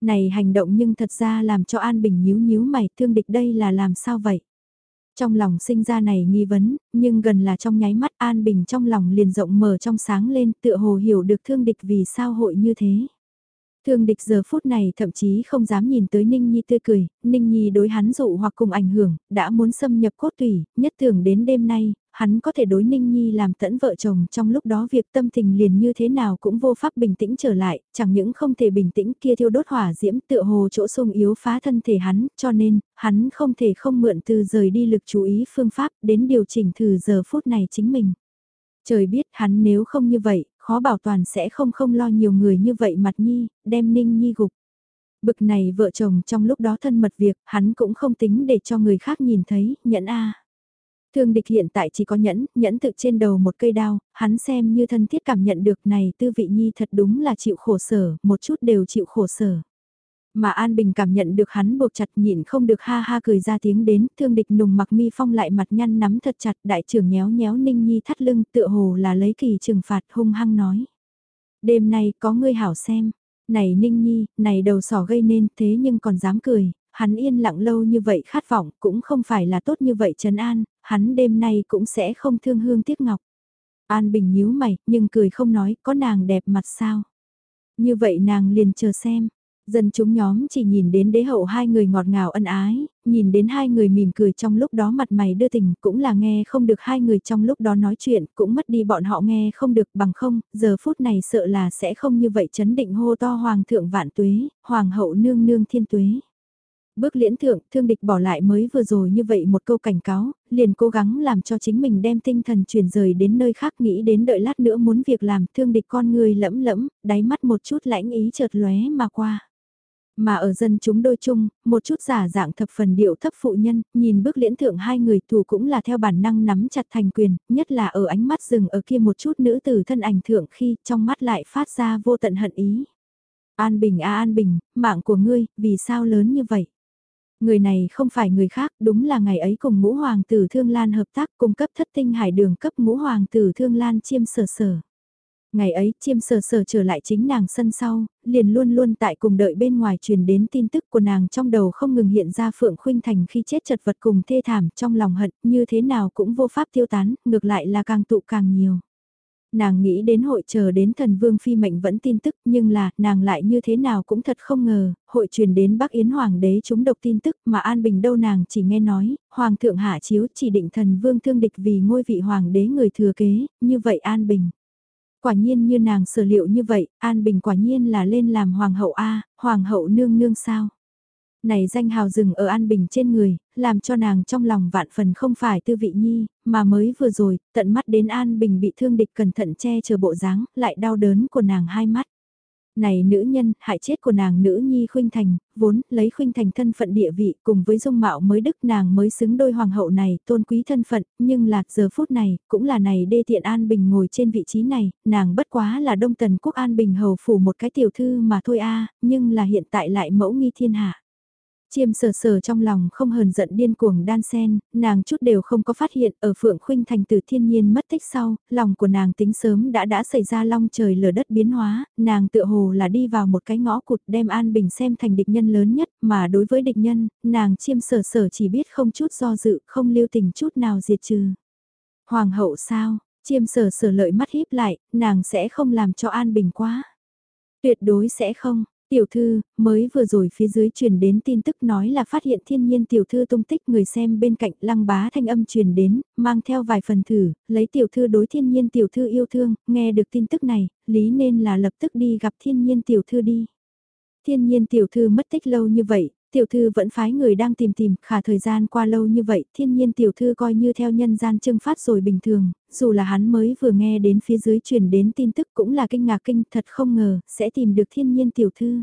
Này hành động nhưng thật ra làm cho An Bình nhíu nhíu mày thương địch đây là làm sao vậy? Trong lòng sinh ra này nghi vấn, nhưng gần là trong nháy mắt An Bình trong lòng liền rộng mở trong sáng lên tựa hồ hiểu được thương địch vì sao hội như thế. Thương địch giờ phút này thậm chí không dám nhìn tới Ninh Nhi tươi cười, Ninh Nhi đối hắn dụ hoặc cùng ảnh hưởng, đã muốn xâm nhập cốt tủy, nhất tưởng đến đêm nay, hắn có thể đối Ninh Nhi làm tẫn vợ chồng trong lúc đó việc tâm tình liền như thế nào cũng vô pháp bình tĩnh trở lại, chẳng những không thể bình tĩnh kia thiêu đốt hỏa diễm tựa hồ chỗ sung yếu phá thân thể hắn, cho nên, hắn không thể không mượn từ rời đi lực chú ý phương pháp đến điều chỉnh thử giờ phút này chính mình. Trời biết hắn nếu không như vậy, khó bảo toàn sẽ không không lo nhiều người như vậy mặt nhi, đem Ninh Nhi gục. Bực này vợ chồng trong lúc đó thân mật việc, hắn cũng không tính để cho người khác nhìn thấy, nhẫn a. Thương địch hiện tại chỉ có nhẫn, nhẫn thực trên đầu một cây đao, hắn xem như thân thiết cảm nhận được này tư vị nhi thật đúng là chịu khổ sở, một chút đều chịu khổ sở. Mà An Bình cảm nhận được hắn buộc chặt nhịn không được ha ha cười ra tiếng đến, thương địch nùng mặc mi phong lại mặt nhăn nắm thật chặt đại trưởng nhéo nhéo ninh nhi thắt lưng tựa hồ là lấy kỳ trừng phạt hung hăng nói. Đêm nay có ngươi hảo xem, này ninh nhi, này đầu sỏ gây nên thế nhưng còn dám cười, hắn yên lặng lâu như vậy khát vọng cũng không phải là tốt như vậy Trần An, hắn đêm nay cũng sẽ không thương hương tiếc ngọc. An Bình nhíu mày, nhưng cười không nói, có nàng đẹp mặt sao? Như vậy nàng liền chờ xem. Dân chúng nhóm chỉ nhìn đến đế hậu hai người ngọt ngào ân ái, nhìn đến hai người mỉm cười trong lúc đó mặt mày đưa tình cũng là nghe không được hai người trong lúc đó nói chuyện cũng mất đi bọn họ nghe không được bằng không, giờ phút này sợ là sẽ không như vậy chấn định hô to hoàng thượng vạn tuế, hoàng hậu nương nương thiên tuế. Bước liễn thượng, thương địch bỏ lại mới vừa rồi như vậy một câu cảnh cáo, liền cố gắng làm cho chính mình đem tinh thần chuyển rời đến nơi khác nghĩ đến đợi lát nữa muốn việc làm, thương địch con người lẫm lẫm, đáy mắt một chút lãnh ý chợt lóe mà qua. Mà ở dân chúng đôi chung, một chút giả dạng thập phần điệu thấp phụ nhân, nhìn bước liễn thượng hai người thủ cũng là theo bản năng nắm chặt thành quyền, nhất là ở ánh mắt rừng ở kia một chút nữ tử thân ảnh thượng khi trong mắt lại phát ra vô tận hận ý. An Bình a An Bình, mạng của ngươi, vì sao lớn như vậy? Người này không phải người khác, đúng là ngày ấy cùng ngũ hoàng tử Thương Lan hợp tác cung cấp thất tinh hải đường cấp ngũ hoàng tử Thương Lan chiêm sở sở. Ngày ấy, chiêm sờ sờ trở lại chính nàng sân sau, liền luôn luôn tại cùng đợi bên ngoài truyền đến tin tức của nàng trong đầu không ngừng hiện ra Phượng Khuynh Thành khi chết chật vật cùng thê thảm trong lòng hận, như thế nào cũng vô pháp tiêu tán, ngược lại là càng tụ càng nhiều. Nàng nghĩ đến hội chờ đến thần vương phi mệnh vẫn tin tức nhưng là nàng lại như thế nào cũng thật không ngờ, hội truyền đến Bắc Yến Hoàng đế chúng độc tin tức mà An Bình đâu nàng chỉ nghe nói, Hoàng thượng hạ chiếu chỉ định thần vương thương địch vì ngôi vị Hoàng đế người thừa kế, như vậy An Bình. Quả nhiên như nàng sở liệu như vậy, An Bình quả nhiên là lên làm hoàng hậu A, hoàng hậu nương nương sao. Này danh hào rừng ở An Bình trên người, làm cho nàng trong lòng vạn phần không phải tư vị nhi, mà mới vừa rồi, tận mắt đến An Bình bị thương địch cẩn thận che chờ bộ dáng, lại đau đớn của nàng hai mắt. Này nữ nhân, hại chết của nàng nữ nhi khuynh thành, vốn lấy khuynh thành thân phận địa vị cùng với dung mạo mới đức nàng mới xứng đôi hoàng hậu này tôn quý thân phận, nhưng là giờ phút này, cũng là này đê tiện an bình ngồi trên vị trí này, nàng bất quá là đông tần quốc an bình hầu phủ một cái tiểu thư mà thôi a nhưng là hiện tại lại mẫu nghi thiên hạ. Chiêm sờ sờ trong lòng không hờn giận điên cuồng đan sen, nàng chút đều không có phát hiện ở Phượng Khuynh Thành từ thiên nhiên mất tích sau, lòng của nàng tính sớm đã đã xảy ra long trời lở đất biến hóa, nàng tựa hồ là đi vào một cái ngõ cụt đem An Bình xem thành địch nhân lớn nhất, mà đối với địch nhân, nàng chiêm sờ sờ chỉ biết không chút do dự, không lưu tình chút nào diệt trừ. Hoàng hậu sao, chiêm sờ sờ lợi mắt híp lại, nàng sẽ không làm cho An Bình quá. Tuyệt đối sẽ không, Tiểu thư, mới vừa rồi phía dưới truyền đến tin tức nói là phát hiện thiên nhiên tiểu thư tung tích người xem bên cạnh lăng bá thanh âm truyền đến, mang theo vài phần thử, lấy tiểu thư đối thiên nhiên tiểu thư yêu thương, nghe được tin tức này, lý nên là lập tức đi gặp thiên nhiên tiểu thư đi. Thiên nhiên tiểu thư mất tích lâu như vậy, tiểu thư vẫn phái người đang tìm tìm, khả thời gian qua lâu như vậy, thiên nhiên tiểu thư coi như theo nhân gian trưng phát rồi bình thường, dù là hắn mới vừa nghe đến phía dưới truyền đến tin tức cũng là kinh ngạc kinh thật không ngờ, sẽ tìm được thiên nhiên tiểu thư.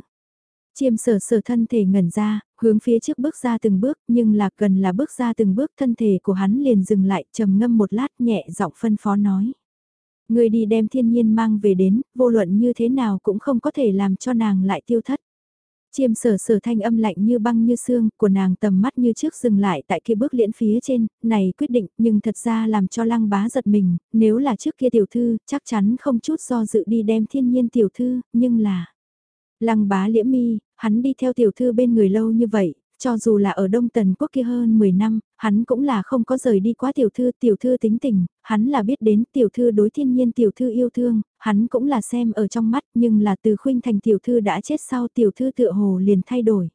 Chiêm sở sở thân thể ngẩn ra, hướng phía trước bước ra từng bước, nhưng là gần là bước ra từng bước thân thể của hắn liền dừng lại, trầm ngâm một lát nhẹ giọng phân phó nói. Người đi đem thiên nhiên mang về đến, vô luận như thế nào cũng không có thể làm cho nàng lại tiêu thất. Chiêm sở sở thanh âm lạnh như băng như xương, của nàng tầm mắt như trước dừng lại tại kia bước liễn phía trên, này quyết định nhưng thật ra làm cho lăng bá giật mình, nếu là trước kia tiểu thư, chắc chắn không chút do dự đi đem thiên nhiên tiểu thư, nhưng là... Lăng bá liễm mi, hắn đi theo tiểu thư bên người lâu như vậy, cho dù là ở Đông Tần Quốc kia hơn 10 năm, hắn cũng là không có rời đi quá tiểu thư, tiểu thư tính tình, hắn là biết đến tiểu thư đối thiên nhiên tiểu thư yêu thương, hắn cũng là xem ở trong mắt nhưng là từ khuynh thành tiểu thư đã chết sau tiểu thư tựa hồ liền thay đổi.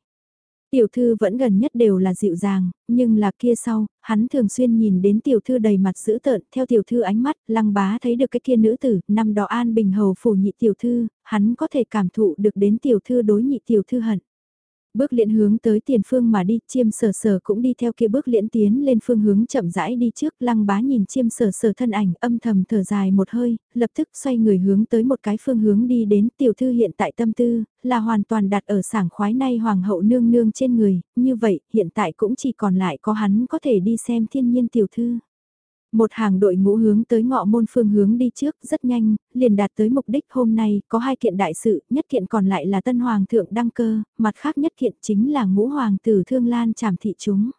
Tiểu thư vẫn gần nhất đều là dịu dàng, nhưng là kia sau, hắn thường xuyên nhìn đến tiểu thư đầy mặt dữ tợn, theo tiểu thư ánh mắt, lăng bá thấy được cái kia nữ tử, năm đó an bình hầu phủ nhị tiểu thư, hắn có thể cảm thụ được đến tiểu thư đối nhị tiểu thư hận. Bước liễn hướng tới tiền phương mà đi, chiêm sở sở cũng đi theo kia bước liễn tiến lên phương hướng chậm rãi đi trước, lăng bá nhìn chiêm sở sở thân ảnh âm thầm thở dài một hơi, lập tức xoay người hướng tới một cái phương hướng đi đến tiểu thư hiện tại tâm tư, là hoàn toàn đặt ở sảng khoái nay hoàng hậu nương nương trên người, như vậy hiện tại cũng chỉ còn lại có hắn có thể đi xem thiên nhiên tiểu thư. Một hàng đội ngũ hướng tới ngọ môn phương hướng đi trước rất nhanh, liền đạt tới mục đích hôm nay có hai kiện đại sự, nhất kiện còn lại là tân hoàng thượng đăng cơ, mặt khác nhất kiện chính là ngũ hoàng tử thương lan trảm thị chúng.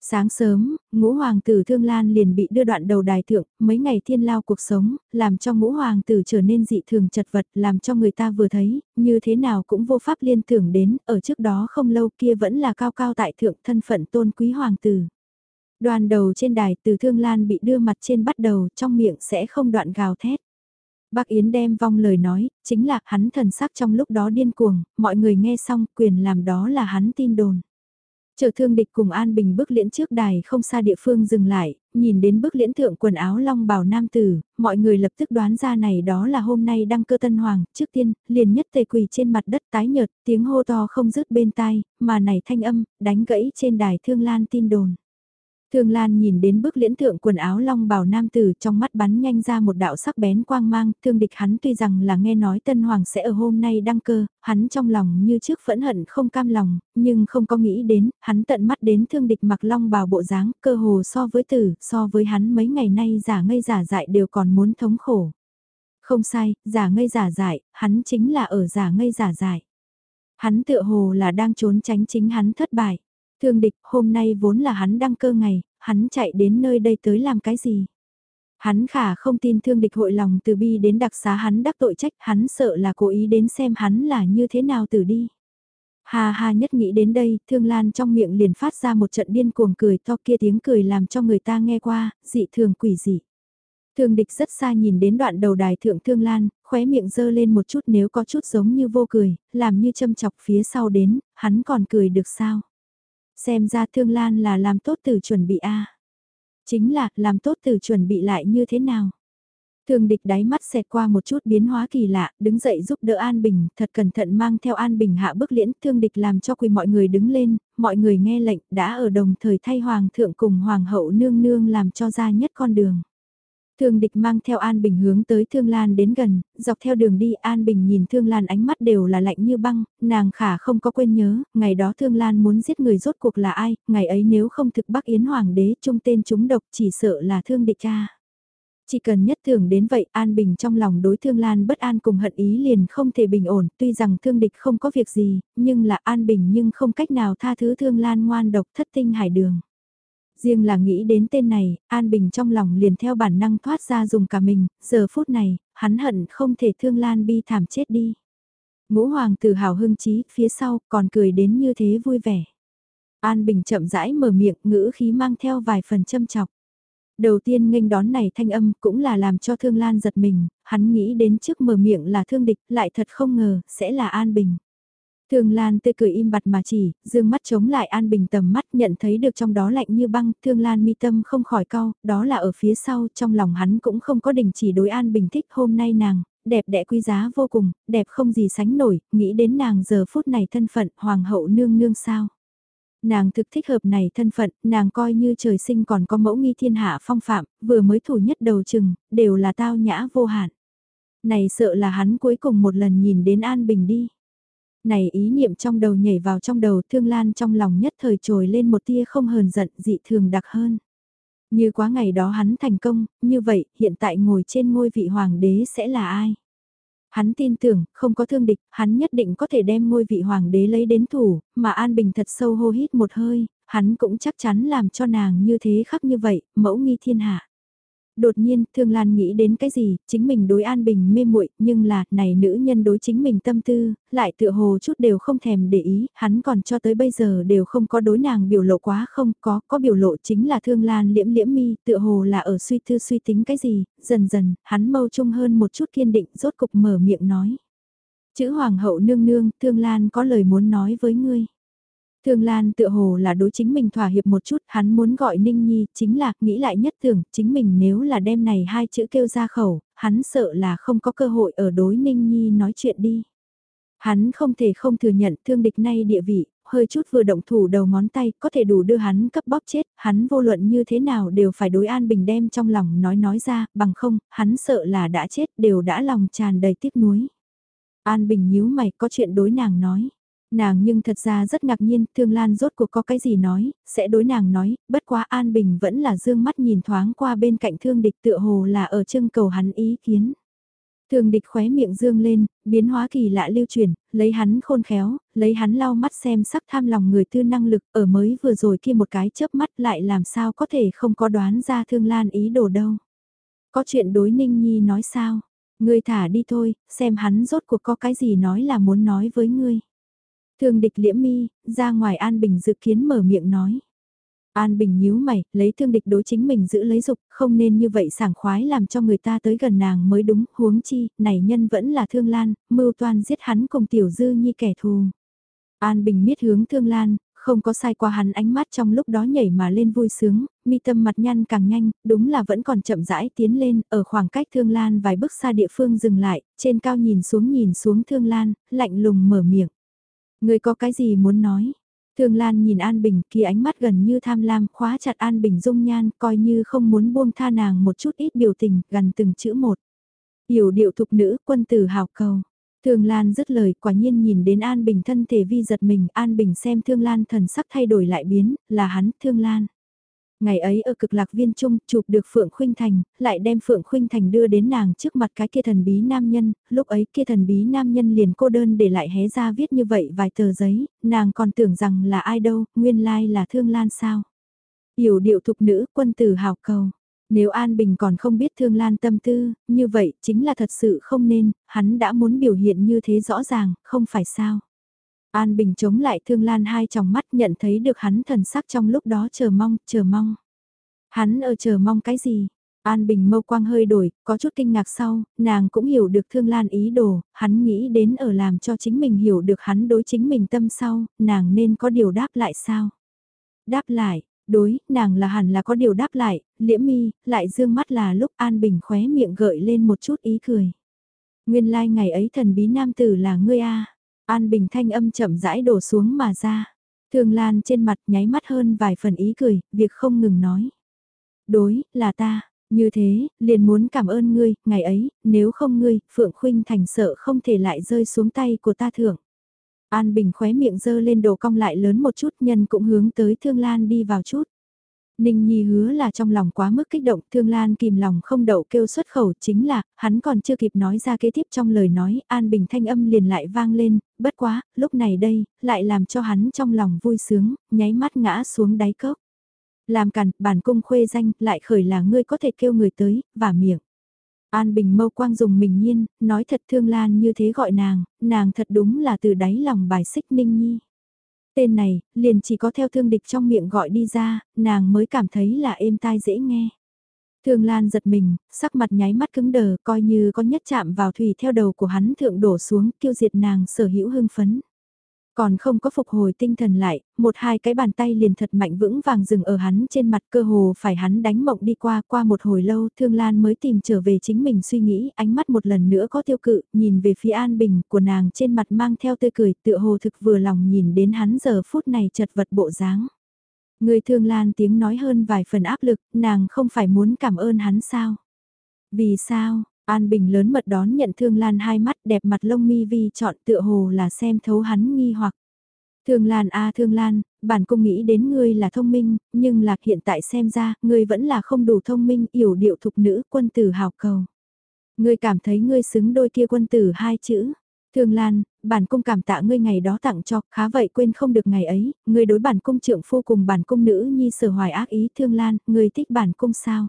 Sáng sớm, ngũ hoàng tử Thương Lan liền bị đưa đoạn đầu đài thượng, mấy ngày thiên lao cuộc sống, làm cho ngũ hoàng tử trở nên dị thường chật vật, làm cho người ta vừa thấy, như thế nào cũng vô pháp liên tưởng đến, ở trước đó không lâu kia vẫn là cao cao tại thượng thân phận tôn quý hoàng tử. Đoàn đầu trên đài từ Thương Lan bị đưa mặt trên bắt đầu trong miệng sẽ không đoạn gào thét. Bác Yến đem vong lời nói, chính là hắn thần sắc trong lúc đó điên cuồng, mọi người nghe xong quyền làm đó là hắn tin đồn. Chờ thương địch cùng An Bình bước liễn trước đài không xa địa phương dừng lại, nhìn đến bước liễn thượng quần áo long bào nam tử, mọi người lập tức đoán ra này đó là hôm nay đăng cơ tân hoàng, trước tiên, liền nhất tề quỳ trên mặt đất tái nhợt, tiếng hô to không dứt bên tai, mà này thanh âm, đánh gãy trên đài thương lan tin đồn. Thương Lan nhìn đến bức liễn thượng quần áo long bào nam tử trong mắt bắn nhanh ra một đạo sắc bén quang mang, thương địch hắn tuy rằng là nghe nói tân hoàng sẽ ở hôm nay đăng cơ, hắn trong lòng như trước phẫn hận không cam lòng, nhưng không có nghĩ đến, hắn tận mắt đến thương địch mặc long bào bộ dáng, cơ hồ so với tử, so với hắn mấy ngày nay giả ngây giả dại đều còn muốn thống khổ. Không sai, giả ngây giả dại, hắn chính là ở giả ngây giả dại. Hắn tựa hồ là đang trốn tránh chính hắn thất bại. Thương địch, hôm nay vốn là hắn đăng cơ ngày, hắn chạy đến nơi đây tới làm cái gì? Hắn khả không tin thương địch hội lòng từ bi đến đặc xá hắn đắc tội trách, hắn sợ là cố ý đến xem hắn là như thế nào từ đi. Ha ha nhất nghĩ đến đây, thương lan trong miệng liền phát ra một trận điên cuồng cười to kia tiếng cười làm cho người ta nghe qua, dị thường quỷ dị. Thương địch rất xa nhìn đến đoạn đầu đài thượng thương lan, khóe miệng dơ lên một chút nếu có chút giống như vô cười, làm như châm chọc phía sau đến, hắn còn cười được sao? Xem ra Thương Lan là làm tốt từ chuẩn bị A. Chính là, làm tốt từ chuẩn bị lại như thế nào? Thương địch đáy mắt xẹt qua một chút biến hóa kỳ lạ, đứng dậy giúp đỡ An Bình, thật cẩn thận mang theo An Bình hạ bước liễn, thương địch làm cho quỳ mọi người đứng lên, mọi người nghe lệnh, đã ở đồng thời thay Hoàng thượng cùng Hoàng hậu nương nương làm cho ra nhất con đường. Thương địch mang theo An Bình hướng tới Thương Lan đến gần, dọc theo đường đi An Bình nhìn Thương Lan ánh mắt đều là lạnh như băng, nàng khả không có quên nhớ, ngày đó Thương Lan muốn giết người rốt cuộc là ai, ngày ấy nếu không thực Bắc Yến Hoàng đế trung tên chúng độc chỉ sợ là Thương địch cha. Chỉ cần nhất thường đến vậy An Bình trong lòng đối Thương Lan bất an cùng hận ý liền không thể bình ổn, tuy rằng Thương địch không có việc gì, nhưng là An Bình nhưng không cách nào tha thứ Thương Lan ngoan độc thất tinh hải đường. Riêng là nghĩ đến tên này, An Bình trong lòng liền theo bản năng thoát ra dùng cả mình, giờ phút này, hắn hận không thể thương Lan bi thảm chết đi. Ngũ Hoàng tử hào hưng trí, phía sau còn cười đến như thế vui vẻ. An Bình chậm rãi mở miệng ngữ khí mang theo vài phần châm chọc. Đầu tiên nghênh đón này thanh âm cũng là làm cho Thương Lan giật mình, hắn nghĩ đến trước mở miệng là thương địch, lại thật không ngờ, sẽ là An Bình. Thương Lan tươi cười im bặt mà chỉ, dương mắt chống lại An Bình tầm mắt nhận thấy được trong đó lạnh như băng, Thương Lan mi tâm không khỏi cau, đó là ở phía sau, trong lòng hắn cũng không có đình chỉ đối An Bình thích hôm nay nàng, đẹp đẽ quý giá vô cùng, đẹp không gì sánh nổi, nghĩ đến nàng giờ phút này thân phận hoàng hậu nương nương sao. Nàng thực thích hợp này thân phận, nàng coi như trời sinh còn có mẫu nghi thiên hạ phong phạm, vừa mới thủ nhất đầu chừng, đều là tao nhã vô hạn. Này sợ là hắn cuối cùng một lần nhìn đến An Bình đi. Này ý niệm trong đầu nhảy vào trong đầu thương lan trong lòng nhất thời trồi lên một tia không hờn giận dị thường đặc hơn. Như quá ngày đó hắn thành công, như vậy hiện tại ngồi trên ngôi vị hoàng đế sẽ là ai? Hắn tin tưởng, không có thương địch, hắn nhất định có thể đem ngôi vị hoàng đế lấy đến thủ, mà An Bình thật sâu hô hít một hơi, hắn cũng chắc chắn làm cho nàng như thế khắc như vậy, mẫu nghi thiên hạ đột nhiên, Thương Lan nghĩ đến cái gì, chính mình đối An Bình mê muội, nhưng là, này nữ nhân đối chính mình tâm tư, lại tựa hồ chút đều không thèm để ý, hắn còn cho tới bây giờ đều không có đối nàng biểu lộ quá không, có, có biểu lộ chính là Thương Lan liễm liễm mi, tựa hồ là ở suy tư suy tính cái gì, dần dần, hắn mâu trung hơn một chút kiên định, rốt cục mở miệng nói. Chữ Hoàng hậu nương nương, Thương Lan có lời muốn nói với ngươi. Thương Lan tựa hồ là đối chính mình thỏa hiệp một chút, hắn muốn gọi Ninh Nhi, chính là, nghĩ lại nhất tưởng, chính mình nếu là đem này hai chữ kêu ra khẩu, hắn sợ là không có cơ hội ở đối Ninh Nhi nói chuyện đi. Hắn không thể không thừa nhận thương địch nay địa vị, hơi chút vừa động thủ đầu ngón tay, có thể đủ đưa hắn cấp bóp chết, hắn vô luận như thế nào đều phải đối An Bình đem trong lòng nói nói ra, bằng không, hắn sợ là đã chết, đều đã lòng tràn đầy tiếc nuối. An Bình nhíu mày, có chuyện đối nàng nói. Nàng nhưng thật ra rất ngạc nhiên, Thương Lan rốt cuộc có cái gì nói, sẽ đối nàng nói, bất quá An Bình vẫn là dương mắt nhìn thoáng qua bên cạnh thương địch tựa hồ là ở trưng cầu hắn ý kiến. Thương địch khóe miệng dương lên, biến hóa kỳ lạ lưu truyền, lấy hắn khôn khéo, lấy hắn lau mắt xem sắc tham lòng người tư năng lực ở mới vừa rồi kia một cái chớp mắt lại làm sao có thể không có đoán ra thương lan ý đồ đâu. Có chuyện đối ninh nhi nói sao, ngươi thả đi thôi, xem hắn rốt cuộc có cái gì nói là muốn nói với ngươi. Thương địch liễm mi, ra ngoài An Bình dự kiến mở miệng nói. An Bình nhíu mày, lấy thương địch đối chính mình giữ lấy dục, không nên như vậy sảng khoái làm cho người ta tới gần nàng mới đúng, huống chi, này nhân vẫn là thương lan, mưu toan giết hắn cùng tiểu dư nhi kẻ thù. An Bình miết hướng thương lan, không có sai qua hắn ánh mắt trong lúc đó nhảy mà lên vui sướng, mi tâm mặt nhăn càng nhanh, đúng là vẫn còn chậm rãi tiến lên, ở khoảng cách thương lan vài bước xa địa phương dừng lại, trên cao nhìn xuống nhìn xuống thương lan, lạnh lùng mở miệng. Người có cái gì muốn nói? Thường Lan nhìn An Bình, kia ánh mắt gần như tham lam, khóa chặt An Bình dung nhan, coi như không muốn buông tha nàng một chút ít biểu tình, gần từng chữ một. Hiểu điệu thục nữ, quân tử hào cầu. Thương Lan dứt lời, quả nhiên nhìn đến An Bình thân thể vi giật mình, An Bình xem Thương Lan thần sắc thay đổi lại biến, là hắn, Thương Lan. Ngày ấy ở cực lạc viên trung chụp được Phượng Khuynh Thành, lại đem Phượng Khuynh Thành đưa đến nàng trước mặt cái kia thần bí nam nhân, lúc ấy kia thần bí nam nhân liền cô đơn để lại hé ra viết như vậy vài tờ giấy, nàng còn tưởng rằng là ai đâu, nguyên lai là Thương Lan sao. Hiểu điệu thục nữ, quân tử hào cầu. Nếu An Bình còn không biết Thương Lan tâm tư, như vậy chính là thật sự không nên, hắn đã muốn biểu hiện như thế rõ ràng, không phải sao. An Bình chống lại Thương Lan hai tròng mắt nhận thấy được hắn thần sắc trong lúc đó chờ mong, chờ mong. Hắn ở chờ mong cái gì? An Bình mâu quang hơi đổi, có chút kinh ngạc sau, nàng cũng hiểu được Thương Lan ý đồ, hắn nghĩ đến ở làm cho chính mình hiểu được hắn đối chính mình tâm sau, nàng nên có điều đáp lại sao? Đáp lại, đối, nàng là hẳn là có điều đáp lại, liễm mi, lại dương mắt là lúc An Bình khóe miệng gợi lên một chút ý cười. Nguyên lai like ngày ấy thần bí nam tử là ngươi a An Bình thanh âm chậm rãi đổ xuống mà ra. Thương Lan trên mặt nháy mắt hơn vài phần ý cười, việc không ngừng nói. Đối, là ta, như thế, liền muốn cảm ơn ngươi, ngày ấy, nếu không ngươi, Phượng Khuynh thành sợ không thể lại rơi xuống tay của ta thưởng. An Bình khóe miệng dơ lên đồ cong lại lớn một chút, nhân cũng hướng tới Thương Lan đi vào chút. Ninh Nhi hứa là trong lòng quá mức kích động, Thương Lan kìm lòng không đậu kêu xuất khẩu chính là, hắn còn chưa kịp nói ra kế tiếp trong lời nói, An Bình thanh âm liền lại vang lên, bất quá, lúc này đây, lại làm cho hắn trong lòng vui sướng, nháy mắt ngã xuống đáy cốc. Làm càn, bản cung khuê danh, lại khởi là ngươi có thể kêu người tới, và miệng. An Bình mâu quang dùng mình nhiên, nói thật Thương Lan như thế gọi nàng, nàng thật đúng là từ đáy lòng bài xích Ninh Nhi tên này, liền chỉ có theo thương địch trong miệng gọi đi ra, nàng mới cảm thấy là êm tai dễ nghe. Thương Lan giật mình, sắc mặt nháy mắt cứng đờ, coi như có nhất chạm vào thủy theo đầu của hắn thượng đổ xuống, tiêu diệt nàng sở hữu hưng phấn. Còn không có phục hồi tinh thần lại, một hai cái bàn tay liền thật mạnh vững vàng dừng ở hắn trên mặt cơ hồ phải hắn đánh mộng đi qua qua một hồi lâu Thương Lan mới tìm trở về chính mình suy nghĩ ánh mắt một lần nữa có tiêu cự nhìn về phía An Bình của nàng trên mặt mang theo tươi cười tựa hồ thực vừa lòng nhìn đến hắn giờ phút này chật vật bộ dáng. Người Thương Lan tiếng nói hơn vài phần áp lực nàng không phải muốn cảm ơn hắn sao? Vì sao? An Bình lớn mật đón nhận Thương Lan hai mắt đẹp mặt lông mi vi chọn tựa hồ là xem thấu hắn nghi hoặc. Thương Lan a Thương Lan, bản cung nghĩ đến ngươi là thông minh, nhưng lạc hiện tại xem ra, ngươi vẫn là không đủ thông minh, yểu điệu thục nữ, quân tử hào cầu. Ngươi cảm thấy ngươi xứng đôi kia quân tử hai chữ. Thương Lan, bản cung cảm tạ ngươi ngày đó tặng cho, khá vậy quên không được ngày ấy, ngươi đối bản cung trưởng phu cùng bản cung nữ nhi sở hoài ác ý Thương Lan, ngươi thích bản cung sao?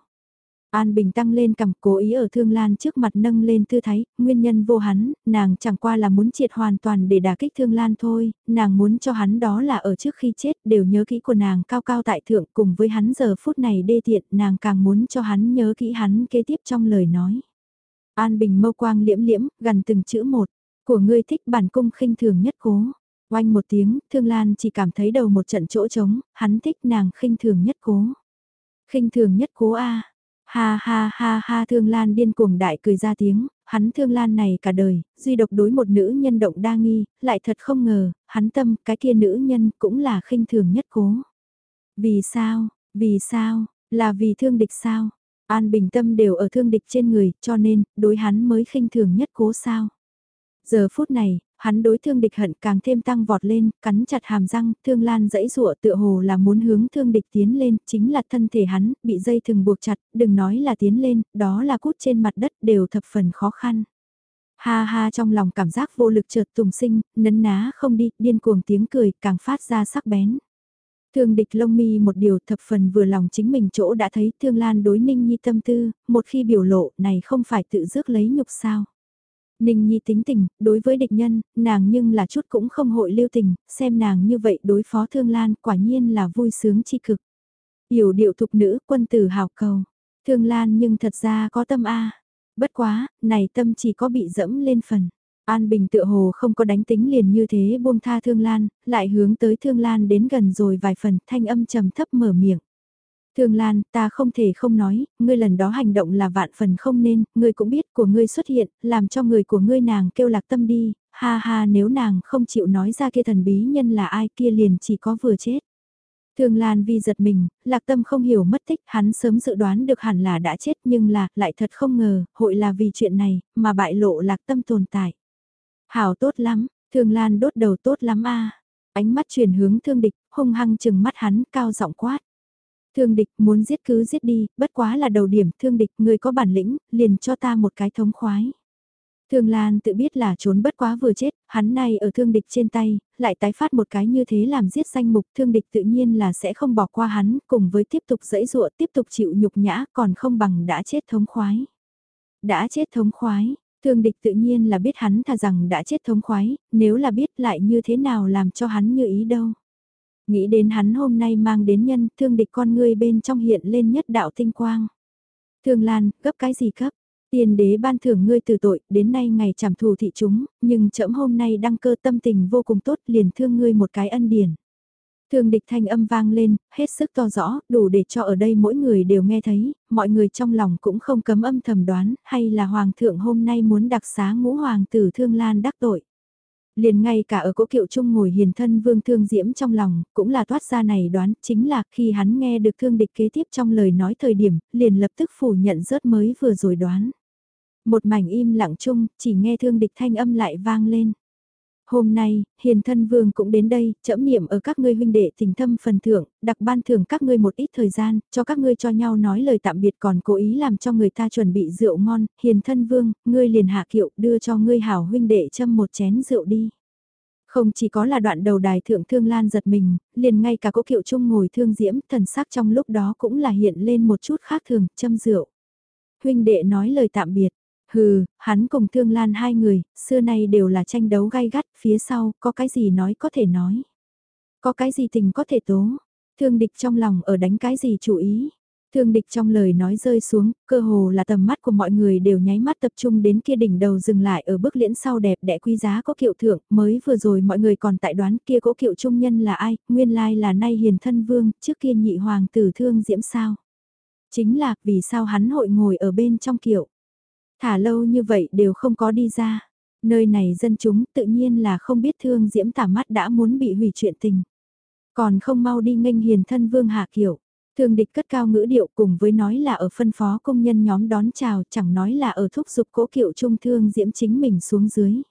An Bình tăng lên cầm cố ý ở Thương Lan trước mặt nâng lên tư thái, nguyên nhân vô hắn, nàng chẳng qua là muốn triệt hoàn toàn để đả kích Thương Lan thôi, nàng muốn cho hắn đó là ở trước khi chết đều nhớ kỹ của nàng cao cao tại thượng cùng với hắn giờ phút này đê tiện, nàng càng muốn cho hắn nhớ kỹ hắn kế tiếp trong lời nói. An Bình mâu quang liễm liễm, gần từng chữ một, của ngươi thích bản cung khinh thường nhất cố. Oanh một tiếng, Thương Lan chỉ cảm thấy đầu một trận chỗ trống, hắn thích nàng khinh thường nhất cố. khinh thường nhất cố a Ha ha ha ha Thương Lan điên cuồng đại cười ra tiếng, hắn Thương Lan này cả đời, duy độc đối một nữ nhân động đa nghi, lại thật không ngờ, hắn tâm cái kia nữ nhân cũng là khinh thường nhất cố. Vì sao, vì sao, là vì thương địch sao? An bình tâm đều ở thương địch trên người, cho nên, đối hắn mới khinh thường nhất cố sao. Giờ phút này, hắn đối thương địch hận càng thêm tăng vọt lên, cắn chặt hàm răng, thương lan dãy rụa tựa hồ là muốn hướng thương địch tiến lên, chính là thân thể hắn, bị dây thừng buộc chặt, đừng nói là tiến lên, đó là cút trên mặt đất đều thập phần khó khăn. Ha ha trong lòng cảm giác vô lực chợt tùng sinh, nấn ná không đi, điên cuồng tiếng cười, càng phát ra sắc bén. Thương địch lông mi một điều thập phần vừa lòng chính mình chỗ đã thấy thương lan đối ninh nhi tâm tư, một khi biểu lộ này không phải tự dước lấy nhục sao. Ninh Nhi tính tình, đối với địch nhân, nàng nhưng là chút cũng không hội lưu tình, xem nàng như vậy đối phó Thương Lan quả nhiên là vui sướng chi cực. hiểu điệu thục nữ quân tử hào cầu. Thương Lan nhưng thật ra có tâm A. Bất quá, này tâm chỉ có bị dẫm lên phần. An Bình tựa hồ không có đánh tính liền như thế buông tha Thương Lan, lại hướng tới Thương Lan đến gần rồi vài phần thanh âm trầm thấp mở miệng. Thương Lan, ta không thể không nói, ngươi lần đó hành động là vạn phần không nên, ngươi cũng biết của ngươi xuất hiện, làm cho người của ngươi nàng kêu lạc tâm đi, ha ha nếu nàng không chịu nói ra kia thần bí nhân là ai kia liền chỉ có vừa chết. Thương Lan vì giật mình, lạc tâm không hiểu mất tích, hắn sớm dự đoán được hẳn là đã chết nhưng là, lại thật không ngờ, hội là vì chuyện này, mà bại lộ lạc tâm tồn tại. Hảo tốt lắm, Thương Lan đốt đầu tốt lắm a Ánh mắt chuyển hướng thương địch, hung hăng chừng mắt hắn, cao giọng quát. Thương địch muốn giết cứ giết đi, bất quá là đầu điểm, thương địch người có bản lĩnh, liền cho ta một cái thống khoái. Thương Lan tự biết là trốn bất quá vừa chết, hắn này ở thương địch trên tay, lại tái phát một cái như thế làm giết danh mục thương địch tự nhiên là sẽ không bỏ qua hắn, cùng với tiếp tục dẫy dụa tiếp tục chịu nhục nhã còn không bằng đã chết thống khoái. Đã chết thống khoái, thương địch tự nhiên là biết hắn thà rằng đã chết thống khoái, nếu là biết lại như thế nào làm cho hắn như ý đâu. Nghĩ đến hắn hôm nay mang đến nhân thương địch con ngươi bên trong hiện lên nhất đạo tinh quang. Thương Lan, gấp cái gì cấp? Tiền đế ban thưởng ngươi từ tội, đến nay ngày trảm thù thị chúng, nhưng trẫm hôm nay đăng cơ tâm tình vô cùng tốt liền thương ngươi một cái ân điển. Thương địch thanh âm vang lên, hết sức to rõ, đủ để cho ở đây mỗi người đều nghe thấy, mọi người trong lòng cũng không cấm âm thầm đoán, hay là hoàng thượng hôm nay muốn đặc xá ngũ hoàng tử thương lan đắc tội. Liền ngay cả ở cỗ kiệu trung ngồi hiền thân vương thương diễm trong lòng, cũng là thoát ra này đoán, chính là khi hắn nghe được thương địch kế tiếp trong lời nói thời điểm, liền lập tức phủ nhận rớt mới vừa rồi đoán. Một mảnh im lặng chung, chỉ nghe thương địch thanh âm lại vang lên. Hôm nay, hiền thân vương cũng đến đây, trẫm niệm ở các ngươi huynh đệ tình thâm phần thưởng, đặc ban thưởng các ngươi một ít thời gian, cho các ngươi cho nhau nói lời tạm biệt còn cố ý làm cho người ta chuẩn bị rượu ngon, hiền thân vương, ngươi liền hạ kiệu đưa cho ngươi hảo huynh đệ châm một chén rượu đi. Không chỉ có là đoạn đầu đài thượng thương lan giật mình, liền ngay cả cố kiệu chung ngồi thương diễm, thần sắc trong lúc đó cũng là hiện lên một chút khác thường, châm rượu. Huynh đệ nói lời tạm biệt, Hừ, hắn cùng Thương Lan hai người, xưa nay đều là tranh đấu gay gắt, phía sau, có cái gì nói có thể nói. Có cái gì tình có thể tố. Thương địch trong lòng ở đánh cái gì chủ ý. Thương địch trong lời nói rơi xuống, cơ hồ là tầm mắt của mọi người đều nháy mắt tập trung đến kia đỉnh đầu dừng lại ở bước liễn sau đẹp đẽ quý giá có kiệu thượng, mới vừa rồi mọi người còn tại đoán kia cố kiệu trung nhân là ai, nguyên lai là nay hiền thân vương, trước kia nhị hoàng tử thương diễm sao. Chính là vì sao hắn hội ngồi ở bên trong kiệu. Thả lâu như vậy đều không có đi ra. Nơi này dân chúng tự nhiên là không biết thương diễm tả mắt đã muốn bị hủy chuyện tình. Còn không mau đi nghênh hiền thân vương hạ kiểu. Thương địch cất cao ngữ điệu cùng với nói là ở phân phó công nhân nhóm đón chào chẳng nói là ở thúc giục cố kiệu trung thương diễm chính mình xuống dưới.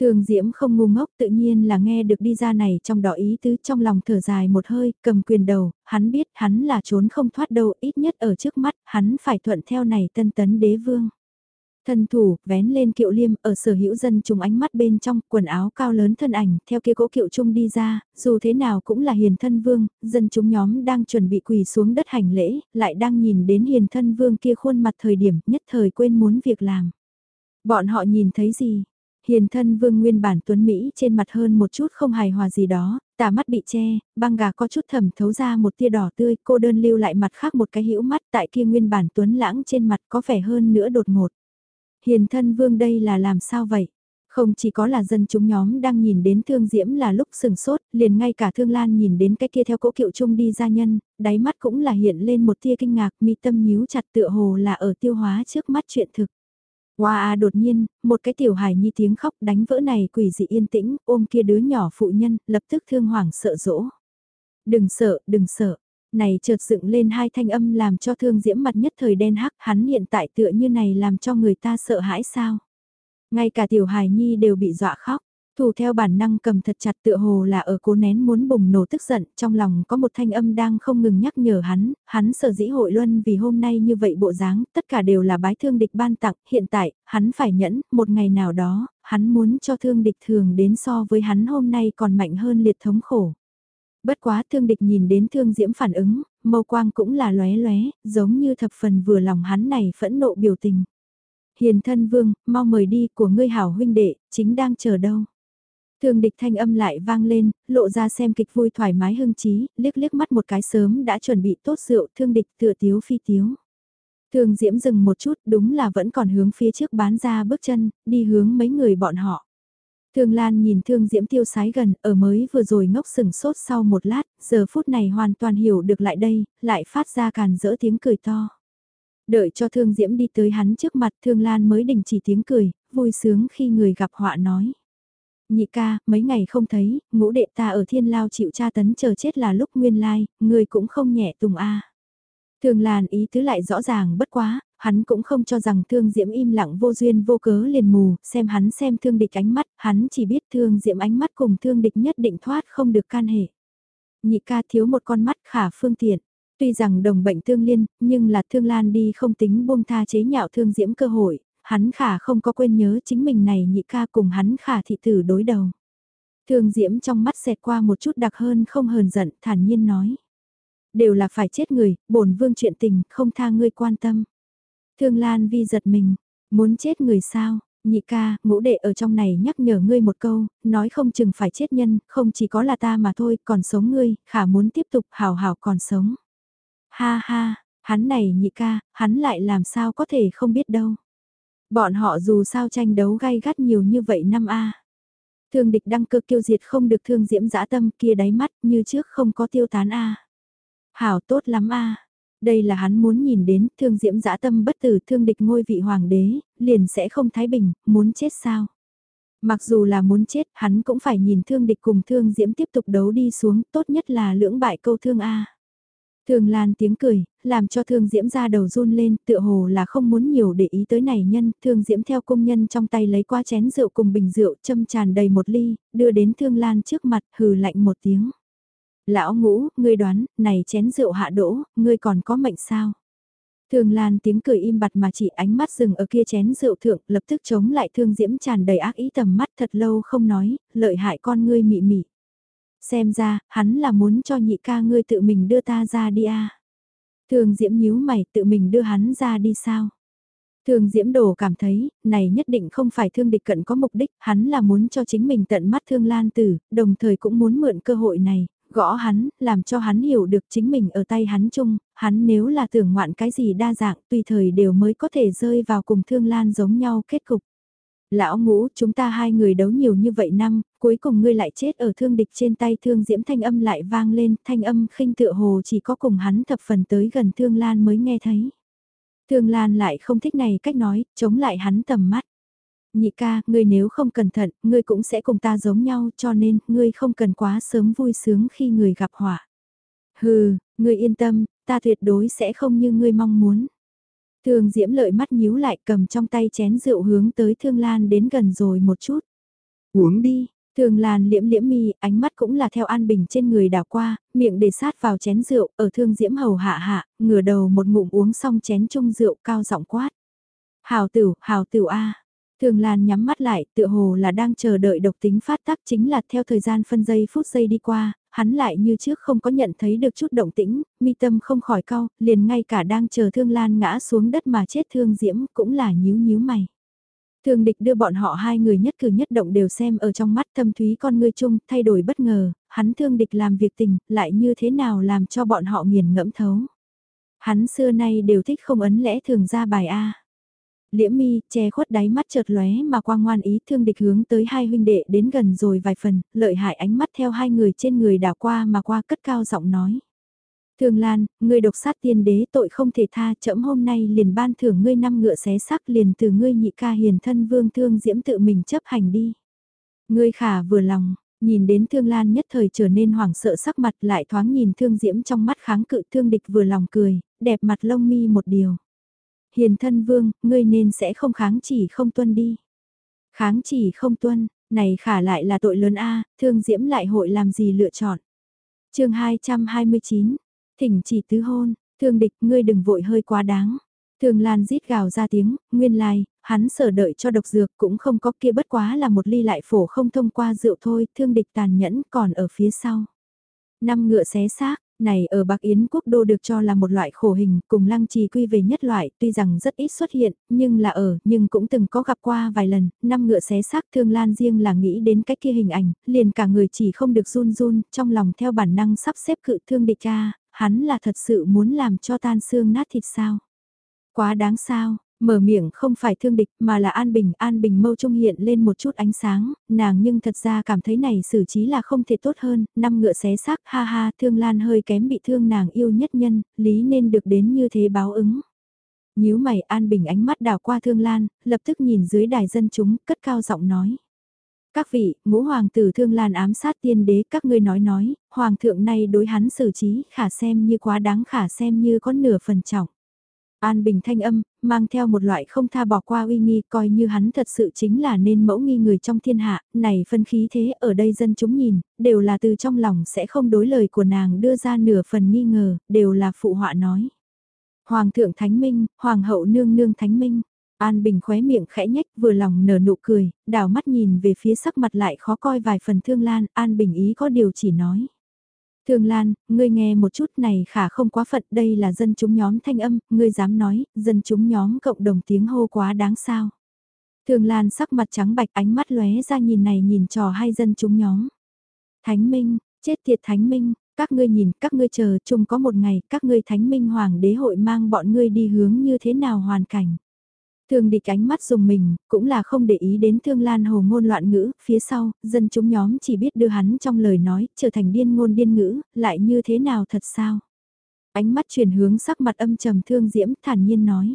Thường Diễm không ngu ngốc tự nhiên là nghe được đi ra này trong đó ý tứ trong lòng thở dài một hơi, cầm quyền đầu, hắn biết hắn là trốn không thoát đâu, ít nhất ở trước mắt, hắn phải thuận theo này tân tấn đế vương. Thân thủ, vén lên kiệu liêm, ở sở hữu dân chúng ánh mắt bên trong, quần áo cao lớn thân ảnh, theo kia cỗ kiệu trung đi ra, dù thế nào cũng là hiền thân vương, dân chúng nhóm đang chuẩn bị quỳ xuống đất hành lễ, lại đang nhìn đến hiền thân vương kia khuôn mặt thời điểm nhất thời quên muốn việc làm. Bọn họ nhìn thấy gì? Hiền thân vương nguyên bản tuấn Mỹ trên mặt hơn một chút không hài hòa gì đó, tà mắt bị che, băng gà có chút thầm thấu ra một tia đỏ tươi, cô đơn lưu lại mặt khác một cái hữu mắt tại kia nguyên bản tuấn lãng trên mặt có vẻ hơn nữa đột ngột. Hiền thân vương đây là làm sao vậy? Không chỉ có là dân chúng nhóm đang nhìn đến thương diễm là lúc sừng sốt, liền ngay cả thương lan nhìn đến cái kia theo cỗ kiệu trung đi ra nhân, đáy mắt cũng là hiện lên một tia kinh ngạc mi tâm nhíu chặt tựa hồ là ở tiêu hóa trước mắt chuyện thực. Wow đột nhiên, một cái tiểu hài nhi tiếng khóc đánh vỡ này quỷ dị yên tĩnh, ôm kia đứa nhỏ phụ nhân, lập tức thương hoảng sợ dỗ. Đừng sợ, đừng sợ. Này chợt dựng lên hai thanh âm làm cho thương diễm mặt nhất thời đen hắc, hắn hiện tại tựa như này làm cho người ta sợ hãi sao. Ngay cả tiểu hài nhi đều bị dọa khóc. Thủ theo bản năng cầm thật chặt tựa hồ là ở cố nén muốn bùng nổ tức giận, trong lòng có một thanh âm đang không ngừng nhắc nhở hắn, hắn sở dĩ hội luân vì hôm nay như vậy bộ dáng, tất cả đều là bái thương địch ban tặng, hiện tại, hắn phải nhẫn, một ngày nào đó, hắn muốn cho thương địch thường đến so với hắn hôm nay còn mạnh hơn liệt thống khổ. Bất quá thương địch nhìn đến thương diễm phản ứng, mâu quang cũng là lóe lóe, giống như thập phần vừa lòng hắn này phẫn nộ biểu tình. Hiền thân vương, mau mời đi của ngươi hảo huynh đệ, chính đang chờ đâu. Thương địch thanh âm lại vang lên, lộ ra xem kịch vui thoải mái hưng trí, liếc liếc mắt một cái sớm đã chuẩn bị tốt rượu thương địch tựa tiếu phi tiếu. Thương diễm dừng một chút đúng là vẫn còn hướng phía trước bán ra bước chân, đi hướng mấy người bọn họ. Thương Lan nhìn Thương Diễm tiêu sái gần, ở mới vừa rồi ngốc sừng sốt sau một lát, giờ phút này hoàn toàn hiểu được lại đây, lại phát ra càn rỡ tiếng cười to. Đợi cho Thương Diễm đi tới hắn trước mặt Thương Lan mới đình chỉ tiếng cười, vui sướng khi người gặp họa nói. Nhị ca, mấy ngày không thấy, ngũ đệ ta ở thiên lao chịu tra tấn chờ chết là lúc nguyên lai, người cũng không nhẹ tùng a. Thương Lan ý tứ lại rõ ràng bất quá, hắn cũng không cho rằng thương diễm im lặng vô duyên vô cớ liền mù, xem hắn xem thương địch ánh mắt, hắn chỉ biết thương diễm ánh mắt cùng thương địch nhất định thoát không được can hệ. Nhị ca thiếu một con mắt khả phương tiện. Tuy rằng đồng bệnh thương liên, nhưng là thương lan đi không tính buông tha chế nhạo thương diễm cơ hội, hắn khả không có quên nhớ chính mình này nhị ca cùng hắn khả thị tử đối đầu. Thương diễm trong mắt xẹt qua một chút đặc hơn không hờn giận, thản nhiên nói. Đều là phải chết người, bổn vương chuyện tình, không tha ngươi quan tâm. Thương Lan Vi giật mình, muốn chết người sao, nhị ca, ngũ đệ ở trong này nhắc nhở ngươi một câu, nói không chừng phải chết nhân, không chỉ có là ta mà thôi, còn sống ngươi, khả muốn tiếp tục hào hào còn sống. Ha ha, hắn này nhị ca, hắn lại làm sao có thể không biết đâu. Bọn họ dù sao tranh đấu gay gắt nhiều như vậy năm a. Thương địch đăng cơ kiêu diệt không được thương diễm dã tâm kia đáy mắt như trước không có tiêu tán a. Hảo tốt lắm a. Đây là hắn muốn nhìn đến, thương diễm dã tâm bất tử thương địch ngôi vị hoàng đế, liền sẽ không thái bình, muốn chết sao. Mặc dù là muốn chết, hắn cũng phải nhìn thương địch cùng thương diễm tiếp tục đấu đi xuống, tốt nhất là lưỡng bại câu thương A. Thường Lan tiếng cười, làm cho Thương Diễm ra đầu run lên, tựa hồ là không muốn nhiều để ý tới này nhân, Thương Diễm theo công nhân trong tay lấy qua chén rượu cùng bình rượu châm tràn đầy một ly, đưa đến Thương Lan trước mặt, hừ lạnh một tiếng. Lão ngũ, ngươi đoán, này chén rượu hạ đỗ, ngươi còn có mệnh sao? Thường Lan tiếng cười im bặt mà chỉ ánh mắt dừng ở kia chén rượu thượng, lập tức chống lại thương diễm tràn đầy ác ý tầm mắt thật lâu không nói, lợi hại con ngươi mị mị. Xem ra, hắn là muốn cho nhị ca ngươi tự mình đưa ta ra đi à. Thường diễm nhíu mày tự mình đưa hắn ra đi sao? Thường Diễm Đồ cảm thấy, này nhất định không phải thương địch cận có mục đích, hắn là muốn cho chính mình tận mắt thương Lan Tử, đồng thời cũng muốn mượn cơ hội này, gõ hắn, làm cho hắn hiểu được chính mình ở tay hắn chung, hắn nếu là tưởng ngoạn cái gì đa dạng tùy thời đều mới có thể rơi vào cùng thương lan giống nhau kết cục. Lão ngũ, chúng ta hai người đấu nhiều như vậy năm, cuối cùng ngươi lại chết ở thương địch trên tay thương diễm thanh âm lại vang lên, thanh âm khinh tựa hồ chỉ có cùng hắn thập phần tới gần thương lan mới nghe thấy. Thương lan lại không thích này cách nói, chống lại hắn tầm mắt nhị ca, ngươi nếu không cẩn thận, ngươi cũng sẽ cùng ta giống nhau cho nên ngươi không cần quá sớm vui sướng khi người gặp họa. Hừ, ngươi yên tâm, ta tuyệt đối sẽ không như ngươi mong muốn. Thường diễm lợi mắt nhíu lại cầm trong tay chén rượu hướng tới thương lan đến gần rồi một chút. Uống đi, Thường Lan liễm liễm mi, ánh mắt cũng là theo an bình trên người đảo qua, miệng để sát vào chén rượu, ở thương diễm hầu hạ hạ, ngửa đầu một ngụm uống xong chén chung rượu cao giọng quát. Hào tử, hào tử A. Thường Lan nhắm mắt lại, tựa hồ là đang chờ đợi độc tính phát tác chính là theo thời gian phân giây phút giây đi qua, hắn lại như trước không có nhận thấy được chút động tĩnh, mi tâm không khỏi cau, liền ngay cả đang chờ Thương Lan ngã xuống đất mà chết Thương Diễm cũng là nhíu nhíu mày. Thương địch đưa bọn họ hai người nhất cử nhất động đều xem ở trong mắt thâm thúy con ngươi chung, thay đổi bất ngờ, hắn thương địch làm việc tình, lại như thế nào làm cho bọn họ nghiền ngẫm thấu. Hắn xưa nay đều thích không ấn lẽ thường ra bài A. Liễm mi, che khuất đáy mắt chợt lóe mà quang ngoan ý thương địch hướng tới hai huynh đệ đến gần rồi vài phần, lợi hại ánh mắt theo hai người trên người đảo qua mà qua cất cao giọng nói. Thương Lan, ngươi độc sát tiên đế tội không thể tha chậm hôm nay liền ban thưởng ngươi năm ngựa xé sắc liền từ ngươi nhị ca hiền thân vương thương diễm tự mình chấp hành đi. Ngươi khả vừa lòng, nhìn đến Thương Lan nhất thời trở nên hoảng sợ sắc mặt lại thoáng nhìn Thương Diễm trong mắt kháng cự Thương Địch vừa lòng cười, đẹp mặt lông mi một điều. Hiền thân vương, ngươi nên sẽ không kháng chỉ không tuân đi. Kháng chỉ không tuân, này khả lại là tội lớn a Thương Diễm lại hội làm gì lựa chọn. chương 229, thỉnh chỉ tứ hôn, Thương Địch ngươi đừng vội hơi quá đáng. Thường Lan rít gào ra tiếng, nguyên lai, hắn sở đợi cho độc dược cũng không có kia bất quá là một ly lại phổ không thông qua rượu thôi, thương địch tàn nhẫn còn ở phía sau. Năm ngựa xé xác, này ở Bắc Yến quốc đô được cho là một loại khổ hình, cùng lăng trì quy về nhất loại, tuy rằng rất ít xuất hiện, nhưng là ở, nhưng cũng từng có gặp qua vài lần, năm ngựa xé xác thương lan riêng là nghĩ đến cách kia hình ảnh, liền cả người chỉ không được run run, trong lòng theo bản năng sắp xếp cự thương địch cha, hắn là thật sự muốn làm cho tan xương nát thịt sao. Quá đáng sao, mở miệng không phải thương địch mà là An Bình. An Bình mâu trung hiện lên một chút ánh sáng, nàng nhưng thật ra cảm thấy này xử trí là không thể tốt hơn, năm ngựa xé xác ha ha thương lan hơi kém bị thương nàng yêu nhất nhân, lý nên được đến như thế báo ứng. nhíu mày An Bình ánh mắt đảo qua thương lan, lập tức nhìn dưới đài dân chúng, cất cao giọng nói. Các vị, ngũ hoàng tử thương lan ám sát tiên đế các ngươi nói nói, hoàng thượng này đối hắn xử trí khả xem như quá đáng khả xem như có nửa phần trọng. An Bình thanh âm, mang theo một loại không tha bỏ qua uy nghi coi như hắn thật sự chính là nên mẫu nghi người trong thiên hạ, này phân khí thế ở đây dân chúng nhìn, đều là từ trong lòng sẽ không đối lời của nàng đưa ra nửa phần nghi ngờ, đều là phụ họa nói. Hoàng thượng Thánh Minh, Hoàng hậu nương nương Thánh Minh, An Bình khóe miệng khẽ nhách vừa lòng nở nụ cười, đảo mắt nhìn về phía sắc mặt lại khó coi vài phần thương lan, An Bình ý có điều chỉ nói. Thường Lan, ngươi nghe một chút này khả không quá phận đây là dân chúng nhóm thanh âm, ngươi dám nói, dân chúng nhóm cộng đồng tiếng hô quá đáng sao. Thường Lan sắc mặt trắng bạch ánh mắt lóe ra nhìn này nhìn trò hay dân chúng nhóm. Thánh Minh, chết tiệt Thánh Minh, các ngươi nhìn, các ngươi chờ chung có một ngày, các ngươi Thánh Minh Hoàng đế hội mang bọn ngươi đi hướng như thế nào hoàn cảnh. Thường địch ánh mắt dùng mình, cũng là không để ý đến thương lan hồ ngôn loạn ngữ, phía sau, dân chúng nhóm chỉ biết đưa hắn trong lời nói, trở thành điên ngôn điên ngữ, lại như thế nào thật sao? Ánh mắt chuyển hướng sắc mặt âm trầm thương diễm thản nhiên nói.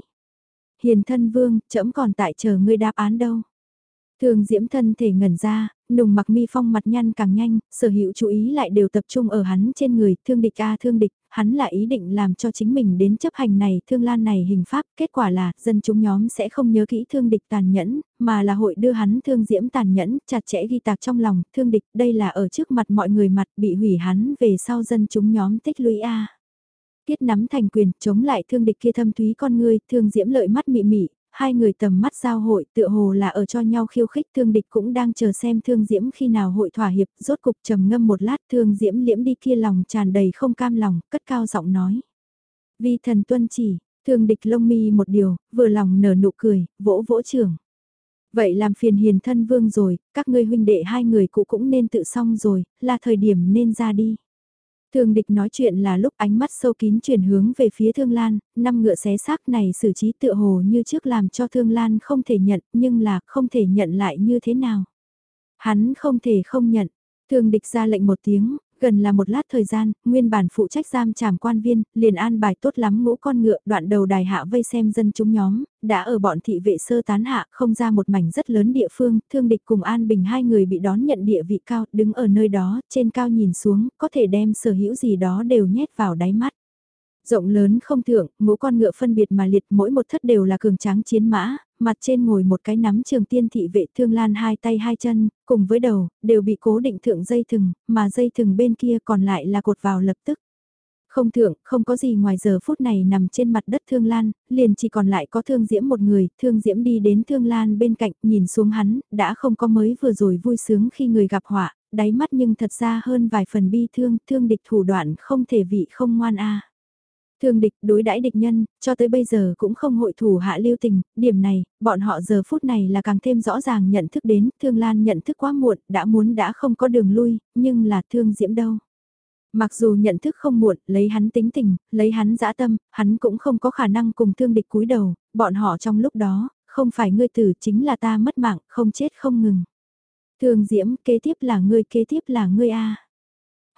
Hiền thân vương, trẫm còn tại chờ ngươi đáp án đâu. Thường diễm thân thể ngẩn ra, nùng mặc mi phong mặt nhăn càng nhanh, sở hữu chú ý lại đều tập trung ở hắn trên người, thương địch a thương địch, hắn là ý định làm cho chính mình đến chấp hành này thương lan này hình pháp, kết quả là dân chúng nhóm sẽ không nhớ kỹ thương địch tàn nhẫn, mà là hội đưa hắn thương diễm tàn nhẫn, chặt chẽ ghi tạc trong lòng, thương địch đây là ở trước mặt mọi người mặt bị hủy hắn về sau dân chúng nhóm tích lũy A. Tiết nắm thành quyền, chống lại thương địch kia thâm thúy con người, thương diễm lợi mắt mị mị, hai người tầm mắt giao hội tựa hồ là ở cho nhau khiêu khích thương địch cũng đang chờ xem thương diễm khi nào hội thỏa hiệp, rốt cục trầm ngâm một lát thương diễm liễm đi kia lòng tràn đầy không cam lòng, cất cao giọng nói. Vi thần tuân chỉ, thương địch lông mi một điều, vừa lòng nở nụ cười, vỗ vỗ trưởng. Vậy làm phiền hiền thân vương rồi, các ngươi huynh đệ hai người cụ cũng nên tự xong rồi, là thời điểm nên ra đi. Thường địch nói chuyện là lúc ánh mắt sâu kín chuyển hướng về phía Thương Lan, năm ngựa xé xác này xử trí tựa hồ như trước làm cho Thương Lan không thể nhận, nhưng là không thể nhận lại như thế nào. Hắn không thể không nhận, Thường địch ra lệnh một tiếng, Gần là một lát thời gian, nguyên bản phụ trách giam trảm quan viên, liền an bài tốt lắm ngũ con ngựa đoạn đầu đài hạ vây xem dân chúng nhóm, đã ở bọn thị vệ sơ tán hạ không ra một mảnh rất lớn địa phương, thương địch cùng an bình hai người bị đón nhận địa vị cao, đứng ở nơi đó, trên cao nhìn xuống, có thể đem sở hữu gì đó đều nhét vào đáy mắt. Rộng lớn không thượng, ngũ con ngựa phân biệt mà liệt mỗi một thất đều là cường tráng chiến mã, mặt trên ngồi một cái nắm trường tiên thị vệ thương lan hai tay hai chân, cùng với đầu, đều bị cố định thượng dây thừng, mà dây thừng bên kia còn lại là cột vào lập tức. Không thượng, không có gì ngoài giờ phút này nằm trên mặt đất thương lan, liền chỉ còn lại có thương diễm một người, thương diễm đi đến thương lan bên cạnh, nhìn xuống hắn, đã không có mới vừa rồi vui sướng khi người gặp họa, đáy mắt nhưng thật ra hơn vài phần bi thương, thương địch thủ đoạn không thể vị không ngoan a. Thương địch đối đãi địch nhân, cho tới bây giờ cũng không hội thủ hạ lưu tình, điểm này, bọn họ giờ phút này là càng thêm rõ ràng nhận thức đến, thương lan nhận thức quá muộn, đã muốn đã không có đường lui, nhưng là thương diễm đâu. Mặc dù nhận thức không muộn, lấy hắn tính tình, lấy hắn dã tâm, hắn cũng không có khả năng cùng thương địch cúi đầu, bọn họ trong lúc đó, không phải ngươi tử chính là ta mất mạng, không chết không ngừng. Thương Diễm, kế tiếp là ngươi, kế tiếp là ngươi a.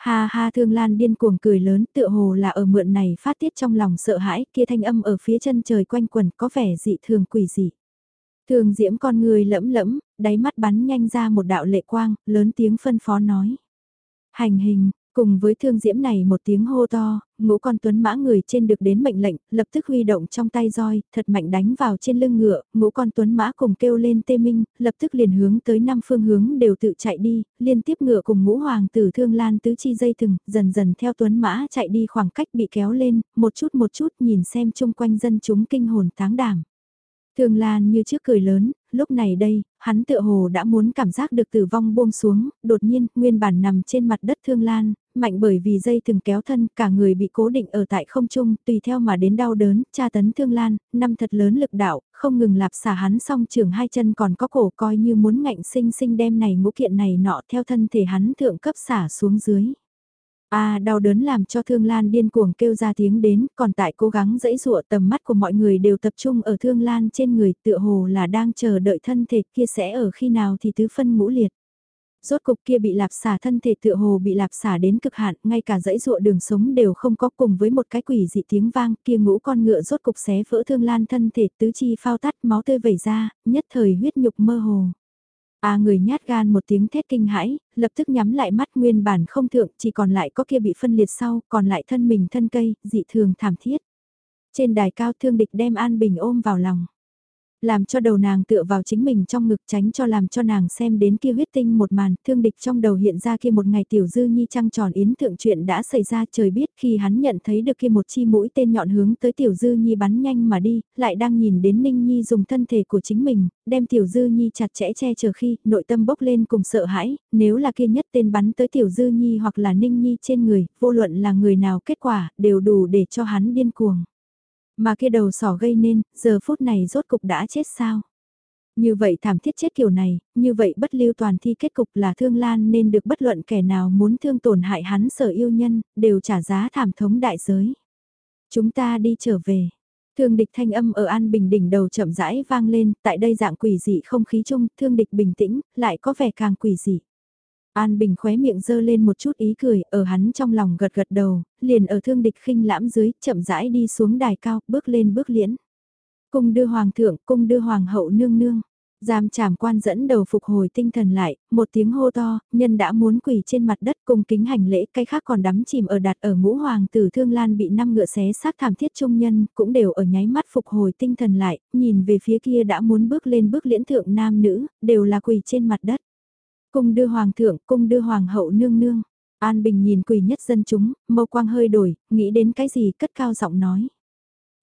Ha ha Thương Lan điên cuồng cười lớn tựa hồ là ở mượn này phát tiết trong lòng sợ hãi kia thanh âm ở phía chân trời quanh quần có vẻ dị thường quỷ dị. Thường diễm con người lẫm lẫm, đáy mắt bắn nhanh ra một đạo lệ quang, lớn tiếng phân phó nói. Hành hình, cùng với thương diễm này một tiếng hô to, ngũ con tuấn mã người trên được đến mệnh lệnh, lập tức huy động trong tay roi, thật mạnh đánh vào trên lưng ngựa, ngũ con tuấn mã cùng kêu lên tê minh, lập tức liền hướng tới năm phương hướng đều tự chạy đi, liên tiếp ngựa cùng ngũ hoàng tử thương lan tứ chi dây thừng, dần dần theo tuấn mã chạy đi khoảng cách bị kéo lên, một chút một chút nhìn xem chung quanh dân chúng kinh hồn tháng đảm. Thương Lan như trước cười lớn, lúc này đây, hắn tựa hồ đã muốn cảm giác được tử vong buông xuống, đột nhiên, nguyên bản nằm trên mặt đất Thương Lan, mạnh bởi vì dây từng kéo thân, cả người bị cố định ở tại không trung, tùy theo mà đến đau đớn, tra tấn Thương Lan, năm thật lớn lực đạo, không ngừng lạp xả hắn song trường hai chân còn có cổ coi như muốn ngạnh sinh sinh đem này ngũ kiện này nọ theo thân thể hắn thượng cấp xả xuống dưới. À đau đớn làm cho Thương Lan điên cuồng kêu ra tiếng đến, còn tại cố gắng dẫy dụa tầm mắt của mọi người đều tập trung ở Thương Lan trên người tựa hồ là đang chờ đợi thân thể kia sẽ ở khi nào thì tứ phân ngũ liệt. Rốt cục kia bị lạp xả thân thể tựa hồ bị lạp xả đến cực hạn, ngay cả dãy ruộ đường sống đều không có cùng với một cái quỷ dị tiếng vang, kia ngũ con ngựa rốt cục xé vỡ thương lan thân thể tứ chi phao tắt máu tươi vẩy ra, nhất thời huyết nhục mơ hồ. À người nhát gan một tiếng thét kinh hãi, lập tức nhắm lại mắt nguyên bản không thượng, chỉ còn lại có kia bị phân liệt sau, còn lại thân mình thân cây, dị thường thảm thiết. Trên đài cao thương địch đem An Bình ôm vào lòng làm cho đầu nàng tựa vào chính mình trong ngực tránh cho làm cho nàng xem đến kia huyết tinh một màn, thương địch trong đầu hiện ra kia một ngày tiểu dư nhi trăng tròn yến thượng chuyện đã xảy ra trời biết khi hắn nhận thấy được kia một chi mũi tên nhọn hướng tới tiểu dư nhi bắn nhanh mà đi, lại đang nhìn đến ninh nhi dùng thân thể của chính mình, đem tiểu dư nhi chặt chẽ che chờ khi nội tâm bốc lên cùng sợ hãi, nếu là kia nhất tên bắn tới tiểu dư nhi hoặc là ninh nhi trên người, vô luận là người nào kết quả, đều đủ để cho hắn điên cuồng. Mà kia đầu sỏ gây nên, giờ phút này rốt cục đã chết sao? Như vậy thảm thiết chết kiểu này, như vậy bất lưu toàn thi kết cục là thương lan nên được bất luận kẻ nào muốn thương tổn hại hắn sở yêu nhân, đều trả giá thảm thống đại giới. Chúng ta đi trở về. Thương địch thanh âm ở an bình đỉnh đầu chậm rãi vang lên, tại đây dạng quỷ dị không khí chung, thương địch bình tĩnh, lại có vẻ càng quỷ dị. An Bình khóe miệng dơ lên một chút ý cười, ở hắn trong lòng gật gật đầu, liền ở thương địch khinh lãm dưới, chậm rãi đi xuống đài cao, bước lên bước liễn. Cung đưa hoàng thượng, cung đưa hoàng hậu nương nương. Giam trảm quan dẫn đầu phục hồi tinh thần lại, một tiếng hô to, nhân đã muốn quỳ trên mặt đất cung kính hành lễ, cái khác còn đắm chìm ở đặt ở ngũ hoàng tử thương lan bị năm ngựa xé xác thảm thiết trung nhân, cũng đều ở nháy mắt phục hồi tinh thần lại, nhìn về phía kia đã muốn bước lên bước liễn thượng nam nữ, đều là quỳ trên mặt đất. Cung đưa hoàng thượng, cung đưa hoàng hậu nương nương. An Bình nhìn quỳ nhất dân chúng, mâu quang hơi đổi, nghĩ đến cái gì cất cao giọng nói.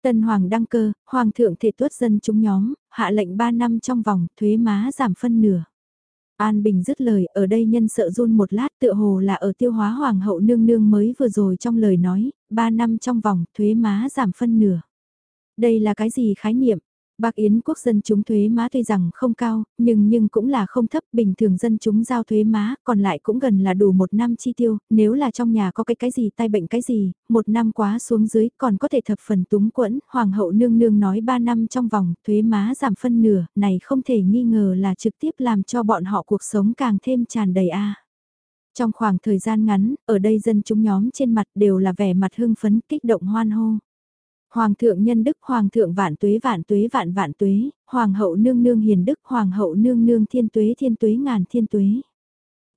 Tân hoàng đăng cơ, hoàng thượng thể tuất dân chúng nhóm, hạ lệnh 3 năm trong vòng, thuế má giảm phân nửa. An Bình dứt lời, ở đây nhân sợ run một lát tựa hồ là ở tiêu hóa hoàng hậu nương nương mới vừa rồi trong lời nói, 3 năm trong vòng, thuế má giảm phân nửa. Đây là cái gì khái niệm? Bạc Yến quốc dân chúng thuế má tuy rằng không cao, nhưng nhưng cũng là không thấp, bình thường dân chúng giao thuế má, còn lại cũng gần là đủ một năm chi tiêu, nếu là trong nhà có cái cái gì tai bệnh cái gì, một năm quá xuống dưới còn có thể thập phần túng quẫn, hoàng hậu nương nương nói ba năm trong vòng, thuế má giảm phân nửa, này không thể nghi ngờ là trực tiếp làm cho bọn họ cuộc sống càng thêm tràn đầy a. Trong khoảng thời gian ngắn, ở đây dân chúng nhóm trên mặt đều là vẻ mặt hưng phấn kích động hoan hô. Hoàng thượng nhân đức, hoàng thượng vạn tuế vạn tuế vạn vạn tuế, hoàng hậu nương nương hiền đức, hoàng hậu nương nương thiên tuế thiên tuế ngàn thiên tuế.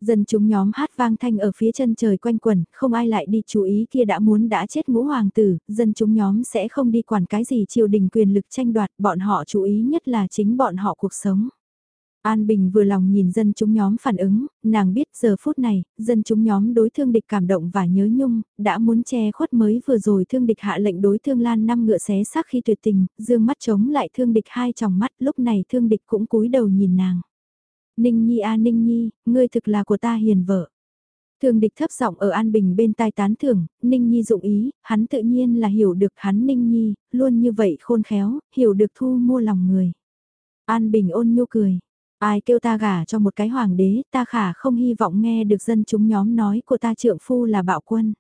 Dân chúng nhóm hát vang thanh ở phía chân trời quanh quần, không ai lại đi chú ý kia đã muốn đã chết ngũ hoàng tử, dân chúng nhóm sẽ không đi quản cái gì triều đình quyền lực tranh đoạt, bọn họ chú ý nhất là chính bọn họ cuộc sống. An Bình vừa lòng nhìn dân chúng nhóm phản ứng, nàng biết giờ phút này, dân chúng nhóm đối thương địch cảm động và nhớ nhung, đã muốn che khuất mới vừa rồi thương địch hạ lệnh đối thương lan năm ngựa xé xác khi tuyệt tình, dương mắt chống lại thương địch hai tròng mắt, lúc này thương địch cũng cúi đầu nhìn nàng. Ninh Nhi a Ninh Nhi, ngươi thực là của ta hiền vợ. Thương địch thấp giọng ở An Bình bên tai tán thưởng, Ninh Nhi dụng ý, hắn tự nhiên là hiểu được hắn Ninh Nhi, luôn như vậy khôn khéo, hiểu được thu mua lòng người. An Bình ôn nhu cười, Ai kêu ta gả cho một cái hoàng đế, ta khả không hy vọng nghe được dân chúng nhóm nói của ta trượng phu là bạo quân.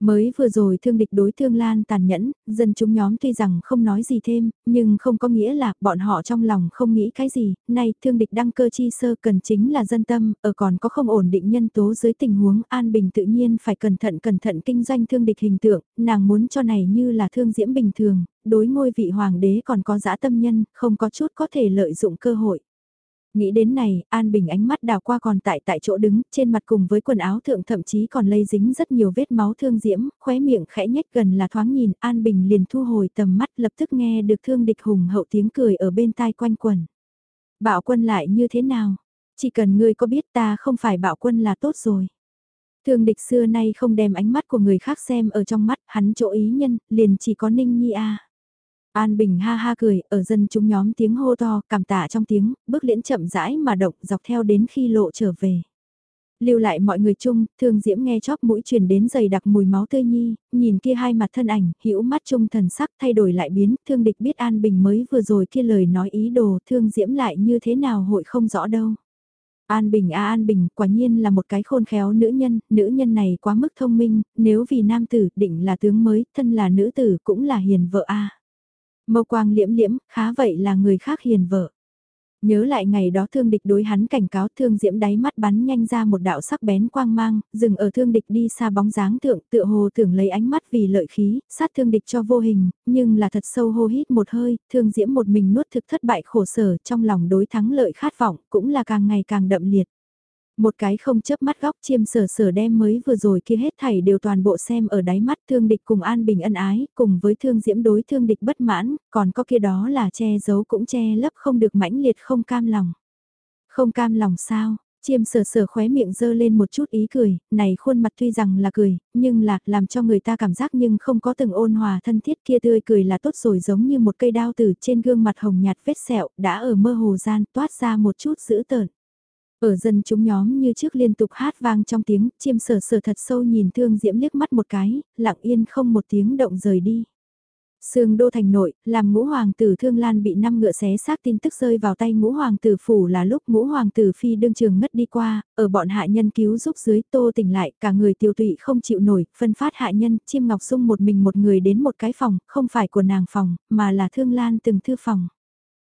Mới vừa rồi thương địch đối thương lan tàn nhẫn, dân chúng nhóm tuy rằng không nói gì thêm, nhưng không có nghĩa là bọn họ trong lòng không nghĩ cái gì, nay thương địch đăng cơ chi sơ cần chính là dân tâm, ở còn có không ổn định nhân tố dưới tình huống an bình tự nhiên phải cẩn thận cẩn thận kinh doanh thương địch hình tượng, nàng muốn cho này như là thương diễm bình thường, đối ngôi vị hoàng đế còn có dã tâm nhân, không có chút có thể lợi dụng cơ hội. Nghĩ đến này, An Bình ánh mắt đào qua còn tại tại chỗ đứng, trên mặt cùng với quần áo thượng thậm chí còn lây dính rất nhiều vết máu thương diễm, khóe miệng khẽ nhếch gần là thoáng nhìn, An Bình liền thu hồi tầm mắt lập tức nghe được thương địch hùng hậu tiếng cười ở bên tai quanh quần. Bạo quân lại như thế nào? Chỉ cần ngươi có biết ta không phải bạo quân là tốt rồi. Thương địch xưa nay không đem ánh mắt của người khác xem ở trong mắt, hắn chỗ ý nhân, liền chỉ có Ninh Nhi A. An Bình ha ha cười, ở dân chúng nhóm tiếng hô to, cảm tạ trong tiếng, bước liễn chậm rãi mà động dọc theo đến khi lộ trở về. Lưu lại mọi người chung, thương diễm nghe chóp mũi truyền đến dày đặc mùi máu tươi nhi, nhìn kia hai mặt thân ảnh, hữu mắt chung thần sắc thay đổi lại biến, thương địch biết An Bình mới vừa rồi kia lời nói ý đồ, thương diễm lại như thế nào hội không rõ đâu. An Bình a An Bình, quả nhiên là một cái khôn khéo nữ nhân, nữ nhân này quá mức thông minh, nếu vì nam tử, định là tướng mới, thân là nữ tử cũng là hiền vợ a. Mâu quang liễm liễm, khá vậy là người khác hiền vợ. Nhớ lại ngày đó thương địch đối hắn cảnh cáo thương diễm đáy mắt bắn nhanh ra một đạo sắc bén quang mang, dừng ở thương địch đi xa bóng dáng thượng tựa hồ tưởng lấy ánh mắt vì lợi khí, sát thương địch cho vô hình, nhưng là thật sâu hô hít một hơi, thương diễm một mình nuốt thực thất bại khổ sở trong lòng đối thắng lợi khát vọng cũng là càng ngày càng đậm liệt. Một cái không chớp mắt góc chiêm sở sở đem mới vừa rồi kia hết thảy đều toàn bộ xem ở đáy mắt thương địch cùng an bình ân ái, cùng với thương diễm đối thương địch bất mãn, còn có kia đó là che giấu cũng che lấp không được mãnh liệt không cam lòng. Không cam lòng sao? Chiêm sờ sờ khóe miệng dơ lên một chút ý cười, này khuôn mặt tuy rằng là cười, nhưng là làm cho người ta cảm giác nhưng không có từng ôn hòa thân thiết kia tươi cười là tốt rồi giống như một cây đao từ trên gương mặt hồng nhạt vết sẹo đã ở mơ hồ gian toát ra một chút dữ tợn. Ở dân chúng nhóm như trước liên tục hát vang trong tiếng, chiêm sở sở thật sâu nhìn thương diễm liếc mắt một cái, lặng yên không một tiếng động rời đi. Sương đô thành nội, làm ngũ hoàng tử thương lan bị năm ngựa xé xác tin tức rơi vào tay ngũ hoàng tử phủ là lúc ngũ hoàng tử phi đương trường ngất đi qua, ở bọn hạ nhân cứu giúp dưới tô tỉnh lại, cả người tiêu tụy không chịu nổi, phân phát hạ nhân, chiêm ngọc sung một mình một người đến một cái phòng, không phải của nàng phòng, mà là thương lan từng thư phòng.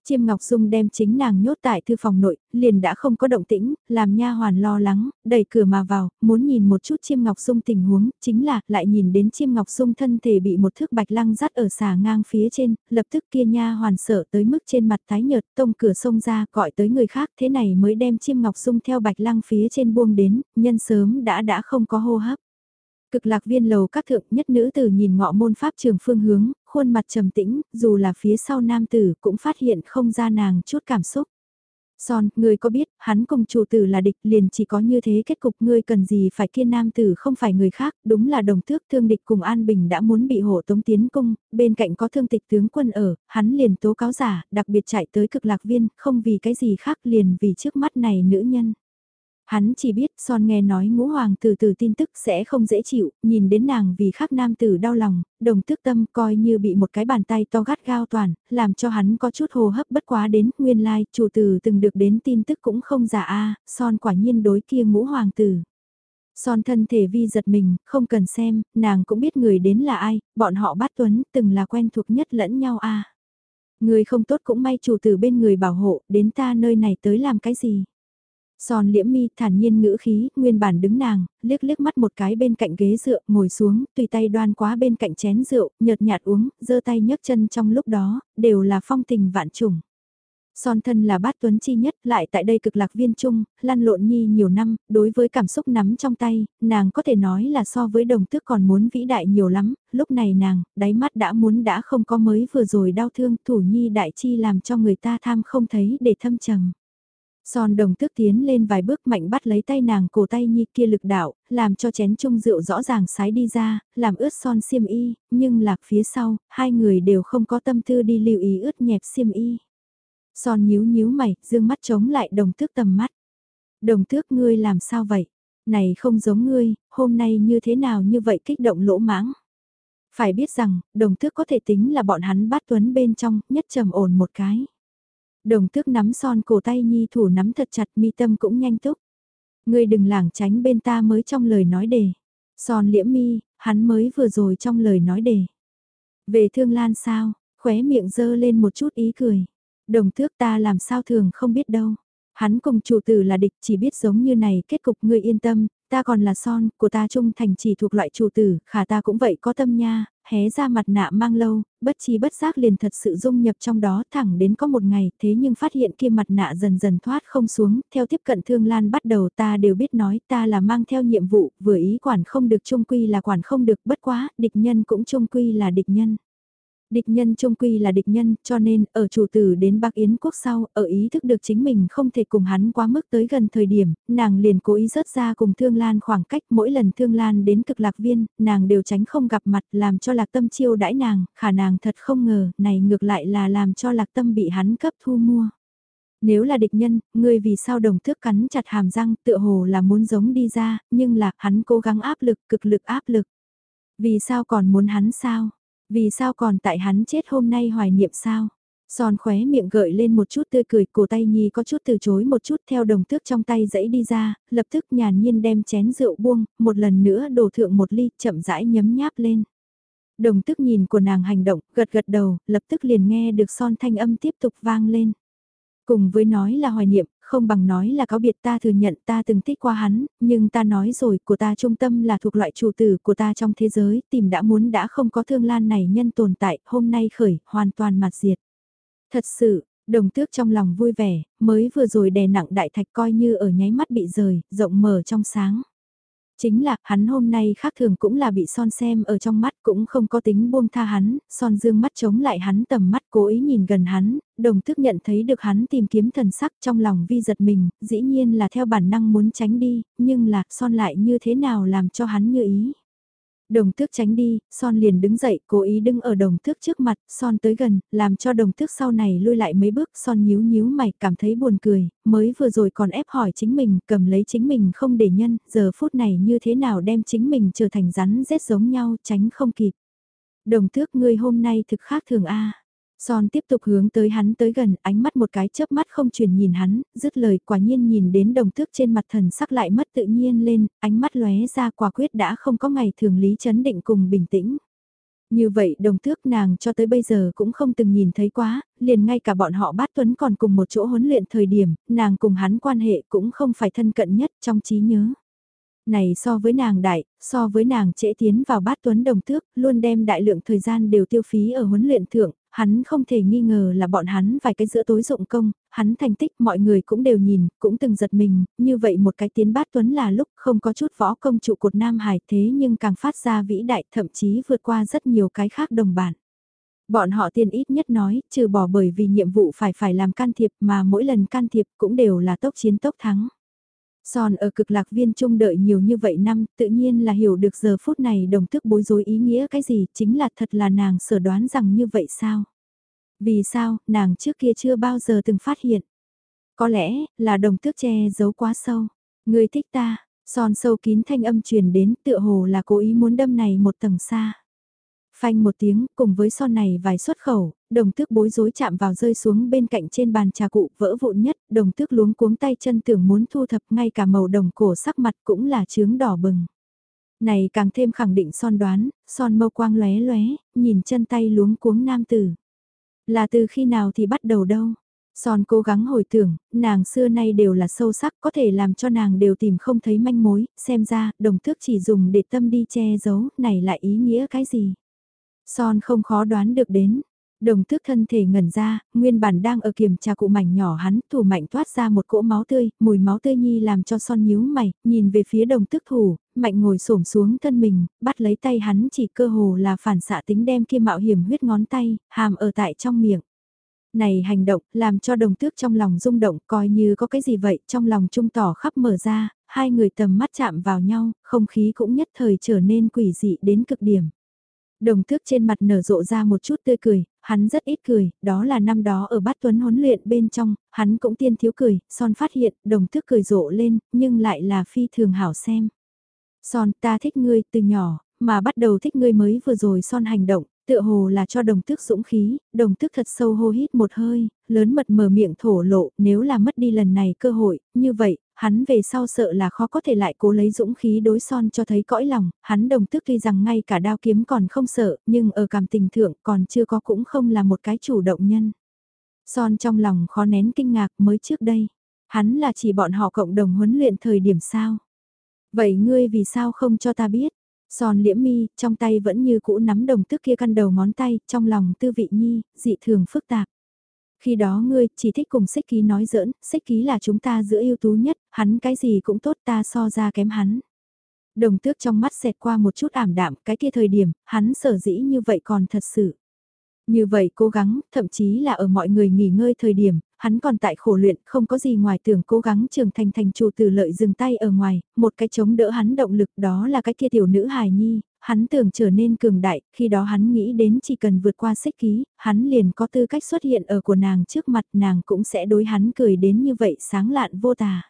Chiêm Ngọc Dung đem chính nàng nhốt tại thư phòng nội, liền đã không có động tĩnh, làm nha hoàn lo lắng, đẩy cửa mà vào, muốn nhìn một chút Chiêm Ngọc Dung tình huống, chính là lại nhìn đến Chiêm Ngọc Dung thân thể bị một thước bạch lăng dắt ở xà ngang phía trên, lập tức kia nha hoàn sợ tới mức trên mặt tái nhợt, tông cửa sông ra, gọi tới người khác, thế này mới đem Chiêm Ngọc Dung theo bạch lăng phía trên buông đến, nhân sớm đã đã không có hô hấp. Cực lạc viên lầu các thượng nhất nữ tử nhìn ngọ môn pháp trường phương hướng, khuôn mặt trầm tĩnh, dù là phía sau nam tử cũng phát hiện không ra nàng chút cảm xúc. Son, ngươi có biết, hắn cùng chủ tử là địch liền chỉ có như thế kết cục ngươi cần gì phải kiên nam tử không phải người khác, đúng là đồng thước thương địch cùng An Bình đã muốn bị hộ tống tiến cung, bên cạnh có thương tịch tướng quân ở, hắn liền tố cáo giả, đặc biệt chạy tới cực lạc viên, không vì cái gì khác liền vì trước mắt này nữ nhân. Hắn chỉ biết son nghe nói ngũ hoàng từ từ tin tức sẽ không dễ chịu, nhìn đến nàng vì khác nam tử đau lòng, đồng tức tâm coi như bị một cái bàn tay to gắt gao toàn, làm cho hắn có chút hồ hấp bất quá đến nguyên lai, chủ tử từng được đến tin tức cũng không giả a son quả nhiên đối kia ngũ hoàng tử. Son thân thể vi giật mình, không cần xem, nàng cũng biết người đến là ai, bọn họ bát tuấn từng là quen thuộc nhất lẫn nhau a Người không tốt cũng may chủ tử bên người bảo hộ, đến ta nơi này tới làm cái gì. Son liễm mi thản nhiên ngữ khí, nguyên bản đứng nàng, liếc liếc mắt một cái bên cạnh ghế dựa, ngồi xuống, tùy tay đoan quá bên cạnh chén rượu, nhợt nhạt uống, giơ tay nhấc chân trong lúc đó, đều là phong tình vạn trùng. Son thân là bát tuấn chi nhất, lại tại đây cực lạc viên trung, lăn lộn nhi nhiều năm, đối với cảm xúc nắm trong tay, nàng có thể nói là so với đồng tước còn muốn vĩ đại nhiều lắm, lúc này nàng, đáy mắt đã muốn đã không có mới vừa rồi đau thương, thủ nhi đại chi làm cho người ta tham không thấy để thâm trầm. Son đồng tước tiến lên vài bước mạnh bắt lấy tay nàng cổ tay nhi kia lực đạo, làm cho chén chung rượu rõ ràng sái đi ra, làm ướt son xiêm y, nhưng lạc phía sau, hai người đều không có tâm tư đi lưu ý ướt nhẹp xiêm y. Son nhíu nhíu mày, dương mắt chống lại đồng tước tầm mắt. Đồng tước ngươi làm sao vậy? Này không giống ngươi, hôm nay như thế nào như vậy kích động lỗ mãng. Phải biết rằng, đồng tước có thể tính là bọn hắn bắt tuấn bên trong, nhất trầm ổn một cái. Đồng tước nắm son cổ tay nhi thủ nắm thật chặt mi tâm cũng nhanh túc. Ngươi đừng lảng tránh bên ta mới trong lời nói đề. Son liễm mi, hắn mới vừa rồi trong lời nói đề. Về thương lan sao, khóe miệng dơ lên một chút ý cười. Đồng thước ta làm sao thường không biết đâu. Hắn cùng chủ tử là địch chỉ biết giống như này kết cục ngươi yên tâm, ta còn là son, của ta trung thành chỉ thuộc loại chủ tử, khả ta cũng vậy có tâm nha, hé ra mặt nạ mang lâu, bất chi bất giác liền thật sự dung nhập trong đó thẳng đến có một ngày, thế nhưng phát hiện kia mặt nạ dần dần thoát không xuống, theo tiếp cận thương lan bắt đầu ta đều biết nói ta là mang theo nhiệm vụ, vừa ý quản không được trung quy là quản không được bất quá, địch nhân cũng trung quy là địch nhân. Địch nhân trung quy là địch nhân, cho nên, ở chủ tử đến Bắc Yến quốc sau, ở ý thức được chính mình không thể cùng hắn quá mức tới gần thời điểm, nàng liền cố ý rớt ra cùng Thương Lan khoảng cách mỗi lần Thương Lan đến cực lạc viên, nàng đều tránh không gặp mặt làm cho lạc tâm chiêu đãi nàng, khả nàng thật không ngờ, này ngược lại là làm cho lạc tâm bị hắn cấp thu mua. Nếu là địch nhân, ngươi vì sao đồng thước cắn chặt hàm răng tựa hồ là muốn giống đi ra, nhưng là hắn cố gắng áp lực, cực lực áp lực. Vì sao còn muốn hắn sao? Vì sao còn tại hắn chết hôm nay hoài niệm sao? Son khóe miệng gợi lên một chút tươi cười, cổ tay nhi có chút từ chối một chút theo đồng tước trong tay dẫy đi ra, lập tức nhàn nhiên đem chén rượu buông, một lần nữa đổ thượng một ly, chậm rãi nhấm nháp lên. Đồng tước nhìn của nàng hành động, gật gật đầu, lập tức liền nghe được son thanh âm tiếp tục vang lên. Cùng với nói là hoài niệm, không bằng nói là cáo biệt ta thừa nhận ta từng thích qua hắn, nhưng ta nói rồi, của ta trung tâm là thuộc loại chủ tử của ta trong thế giới, tìm đã muốn đã không có thương lan này nhân tồn tại, hôm nay khởi, hoàn toàn mặt diệt. Thật sự, đồng tước trong lòng vui vẻ, mới vừa rồi đè nặng đại thạch coi như ở nháy mắt bị rời, rộng mở trong sáng. Chính là, hắn hôm nay khác thường cũng là bị son xem ở trong mắt cũng không có tính buông tha hắn, son dương mắt chống lại hắn tầm mắt cố ý nhìn gần hắn, đồng thức nhận thấy được hắn tìm kiếm thần sắc trong lòng vi giật mình, dĩ nhiên là theo bản năng muốn tránh đi, nhưng là son lại như thế nào làm cho hắn như ý. Đồng thước tránh đi, son liền đứng dậy, cố ý đứng ở đồng thước trước mặt, son tới gần, làm cho đồng thước sau này lui lại mấy bước, son nhíu nhíu mày, cảm thấy buồn cười, mới vừa rồi còn ép hỏi chính mình, cầm lấy chính mình không để nhân, giờ phút này như thế nào đem chính mình trở thành rắn rết giống nhau, tránh không kịp. Đồng thước ngươi hôm nay thực khác thường a Son tiếp tục hướng tới hắn tới gần, ánh mắt một cái chớp mắt không truyền nhìn hắn, dứt lời quả nhiên nhìn đến đồng thước trên mặt thần sắc lại mất tự nhiên lên, ánh mắt lóe ra quả quyết đã không có ngày thường lý chấn định cùng bình tĩnh. Như vậy đồng thước nàng cho tới bây giờ cũng không từng nhìn thấy quá, liền ngay cả bọn họ bát tuấn còn cùng một chỗ huấn luyện thời điểm, nàng cùng hắn quan hệ cũng không phải thân cận nhất trong trí nhớ. Này so với nàng đại, so với nàng trễ tiến vào bát tuấn đồng thước, luôn đem đại lượng thời gian đều tiêu phí ở huấn luyện thượng, hắn không thể nghi ngờ là bọn hắn vài cái giữa tối dụng công, hắn thành tích mọi người cũng đều nhìn, cũng từng giật mình, như vậy một cái tiến bát tuấn là lúc không có chút võ công trụ cột Nam Hải thế nhưng càng phát ra vĩ đại thậm chí vượt qua rất nhiều cái khác đồng bản. Bọn họ tiên ít nhất nói, trừ bỏ bởi vì nhiệm vụ phải phải làm can thiệp mà mỗi lần can thiệp cũng đều là tốc chiến tốc thắng. Son ở cực lạc viên trung đợi nhiều như vậy năm, tự nhiên là hiểu được giờ phút này đồng thức bối rối ý nghĩa cái gì, chính là thật là nàng sở đoán rằng như vậy sao? Vì sao, nàng trước kia chưa bao giờ từng phát hiện? Có lẽ, là đồng thức che giấu quá sâu. Người thích ta, son sâu kín thanh âm truyền đến tựa hồ là cố ý muốn đâm này một tầng xa. Phanh một tiếng, cùng với son này vài xuất khẩu, đồng tước bối rối chạm vào rơi xuống bên cạnh trên bàn trà cụ vỡ vụn nhất, đồng tước luống cuống tay chân tưởng muốn thu thập ngay cả màu đồng cổ sắc mặt cũng là chướng đỏ bừng. Này càng thêm khẳng định son đoán, son mâu quang lóe lóe, nhìn chân tay luống cuống nam tử. Là từ khi nào thì bắt đầu đâu? Son cố gắng hồi tưởng, nàng xưa nay đều là sâu sắc có thể làm cho nàng đều tìm không thấy manh mối, xem ra, đồng tước chỉ dùng để tâm đi che giấu, này lại ý nghĩa cái gì? Son không khó đoán được đến. Đồng tước thân thể ngẩn ra, nguyên bản đang ở kiểm tra cụ mảnh nhỏ hắn, thủ mạnh thoát ra một cỗ máu tươi, mùi máu tươi nhi làm cho son nhíu mày, nhìn về phía đồng tước thủ, mạnh ngồi xổm xuống thân mình, bắt lấy tay hắn chỉ cơ hồ là phản xạ tính đem kia mạo hiểm huyết ngón tay, hàm ở tại trong miệng. Này hành động, làm cho đồng tước trong lòng rung động, coi như có cái gì vậy, trong lòng trung tỏ khắp mở ra, hai người tầm mắt chạm vào nhau, không khí cũng nhất thời trở nên quỷ dị đến cực điểm. Đồng thước trên mặt nở rộ ra một chút tươi cười, hắn rất ít cười, đó là năm đó ở bát tuấn huấn luyện bên trong, hắn cũng tiên thiếu cười, son phát hiện, đồng thước cười rộ lên, nhưng lại là phi thường hảo xem. Son ta thích ngươi từ nhỏ, mà bắt đầu thích ngươi mới vừa rồi son hành động, tựa hồ là cho đồng tước dũng khí, đồng tước thật sâu hô hít một hơi, lớn mật mở miệng thổ lộ, nếu là mất đi lần này cơ hội, như vậy, hắn về sau sợ là khó có thể lại cố lấy dũng khí đối son cho thấy cõi lòng, hắn đồng tức tuy rằng ngay cả đao kiếm còn không sợ, nhưng ở cảm tình thượng còn chưa có cũng không là một cái chủ động nhân. Son trong lòng khó nén kinh ngạc mới trước đây, hắn là chỉ bọn họ cộng đồng huấn luyện thời điểm sao. Vậy ngươi vì sao không cho ta biết? Son liễm mi, trong tay vẫn như cũ nắm đồng tức kia căn đầu ngón tay, trong lòng tư vị nhi, dị thường phức tạp. Khi đó ngươi chỉ thích cùng xích ký nói giỡn, xích ký là chúng ta giữa ưu tú nhất, hắn cái gì cũng tốt ta so ra kém hắn. Đồng tước trong mắt xẹt qua một chút ảm đạm, cái kia thời điểm, hắn sở dĩ như vậy còn thật sự. Như vậy cố gắng, thậm chí là ở mọi người nghỉ ngơi thời điểm, hắn còn tại khổ luyện, không có gì ngoài tưởng cố gắng trưởng thành thành chủ từ lợi dừng tay ở ngoài, một cái chống đỡ hắn động lực đó là cái kia tiểu nữ hài nhi, hắn tưởng trở nên cường đại, khi đó hắn nghĩ đến chỉ cần vượt qua xích ký, hắn liền có tư cách xuất hiện ở của nàng trước mặt nàng cũng sẽ đối hắn cười đến như vậy sáng lạn vô tà.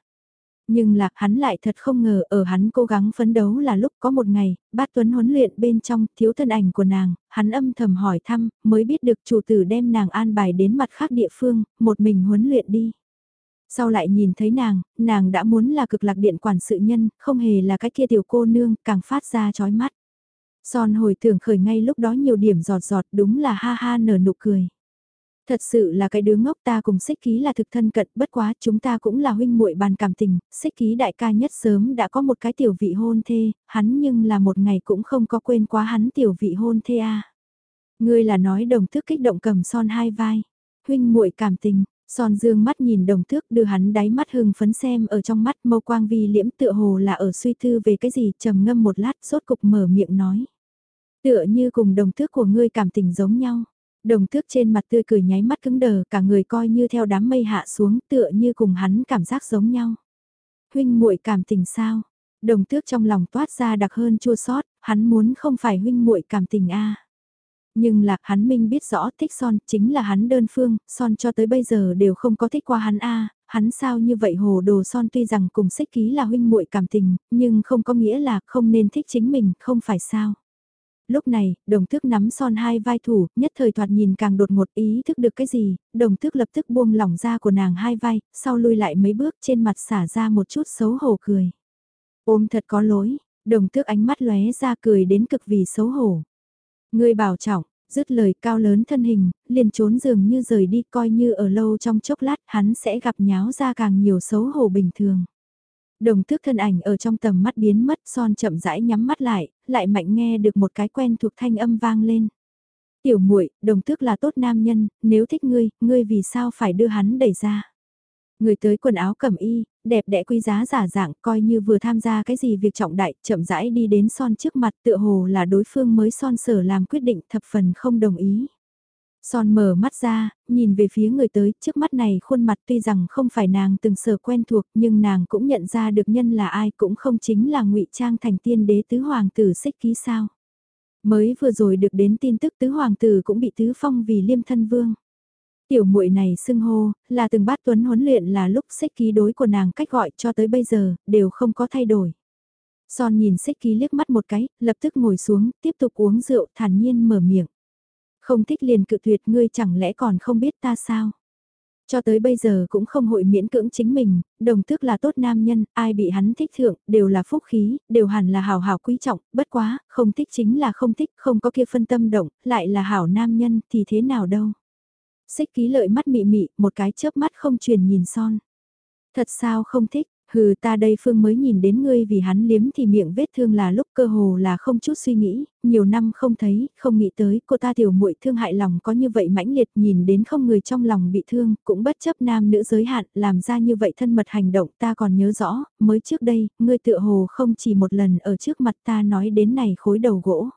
Nhưng lạc hắn lại thật không ngờ ở hắn cố gắng phấn đấu là lúc có một ngày, bát tuấn huấn luyện bên trong thiếu thân ảnh của nàng, hắn âm thầm hỏi thăm, mới biết được chủ tử đem nàng an bài đến mặt khác địa phương, một mình huấn luyện đi. Sau lại nhìn thấy nàng, nàng đã muốn là cực lạc điện quản sự nhân, không hề là cái kia tiểu cô nương, càng phát ra chói mắt. Son hồi tưởng khởi ngay lúc đó nhiều điểm giọt giọt đúng là ha ha nở nụ cười. Thật sự là cái đứa ngốc ta cùng xích ký là thực thân cận bất quá chúng ta cũng là huynh muội bàn cảm tình, xích ký đại ca nhất sớm đã có một cái tiểu vị hôn thê, hắn nhưng là một ngày cũng không có quên quá hắn tiểu vị hôn thê a. Ngươi là nói đồng thức kích động cầm son hai vai, huynh muội cảm tình, Son dương mắt nhìn đồng thước đưa hắn đáy mắt hưng phấn xem ở trong mắt mâu quang vi liễm tựa hồ là ở suy tư về cái gì trầm ngâm một lát sốt cục mở miệng nói. Tựa như cùng đồng thước của ngươi cảm tình giống nhau. Đồng thước trên mặt tươi cười nháy mắt cứng đờ cả người coi như theo đám mây hạ xuống tựa như cùng hắn cảm giác giống nhau. Huynh muội cảm tình sao? Đồng thước trong lòng toát ra đặc hơn chua sót, hắn muốn không phải huynh muội cảm tình a. Nhưng lạc hắn minh biết rõ thích son chính là hắn đơn phương, son cho tới bây giờ đều không có thích qua hắn a hắn sao như vậy hồ đồ son tuy rằng cùng xích ký là huynh muội cảm tình, nhưng không có nghĩa là không nên thích chính mình, không phải sao lúc này, đồng thức nắm son hai vai thủ, nhất thời thoạt nhìn càng đột ngột ý thức được cái gì, đồng thức lập tức buông lỏng ra của nàng hai vai, sau lui lại mấy bước trên mặt xả ra một chút xấu hổ cười. Ôm thật có lỗi, đồng thức ánh mắt lóe ra cười đến cực vì xấu hổ. Người bảo trọng, dứt lời cao lớn thân hình, liền trốn giường như rời đi coi như ở lâu trong chốc lát hắn sẽ gặp nháo ra càng nhiều xấu hổ bình thường. Đồng thước thân ảnh ở trong tầm mắt biến mất son chậm rãi nhắm mắt lại, lại mạnh nghe được một cái quen thuộc thanh âm vang lên. Tiểu muội, đồng thước là tốt nam nhân, nếu thích ngươi, ngươi vì sao phải đưa hắn đẩy ra. Người tới quần áo cẩm y, đẹp đẽ quý giá giả dạng, coi như vừa tham gia cái gì việc trọng đại, chậm rãi đi đến son trước mặt tựa hồ là đối phương mới son sở làm quyết định thập phần không đồng ý. Son mở mắt ra, nhìn về phía người tới, trước mắt này khuôn mặt tuy rằng không phải nàng từng sở quen thuộc nhưng nàng cũng nhận ra được nhân là ai cũng không chính là ngụy Trang thành tiên đế tứ hoàng tử xích ký sao. Mới vừa rồi được đến tin tức tứ hoàng tử cũng bị tứ phong vì liêm thân vương. Tiểu muội này xưng hô, là từng bát tuấn huấn luyện là lúc xích ký đối của nàng cách gọi cho tới bây giờ, đều không có thay đổi. Son nhìn xích ký liếc mắt một cái, lập tức ngồi xuống, tiếp tục uống rượu, thản nhiên mở miệng. Không thích liền cự tuyệt ngươi chẳng lẽ còn không biết ta sao? Cho tới bây giờ cũng không hội miễn cưỡng chính mình, đồng tước là tốt nam nhân, ai bị hắn thích thượng, đều là phúc khí, đều hẳn là hảo hảo quý trọng, bất quá, không thích chính là không thích, không có kia phân tâm động, lại là hảo nam nhân thì thế nào đâu. Xích ký lợi mắt mị mị, một cái chớp mắt không truyền nhìn son. Thật sao không thích, Hừ ta đây phương mới nhìn đến ngươi vì hắn liếm thì miệng vết thương là lúc cơ hồ là không chút suy nghĩ, nhiều năm không thấy, không nghĩ tới cô ta tiểu muội thương hại lòng có như vậy mãnh liệt nhìn đến không người trong lòng bị thương, cũng bất chấp nam nữ giới hạn, làm ra như vậy thân mật hành động ta còn nhớ rõ, mới trước đây, ngươi tựa hồ không chỉ một lần ở trước mặt ta nói đến này khối đầu gỗ.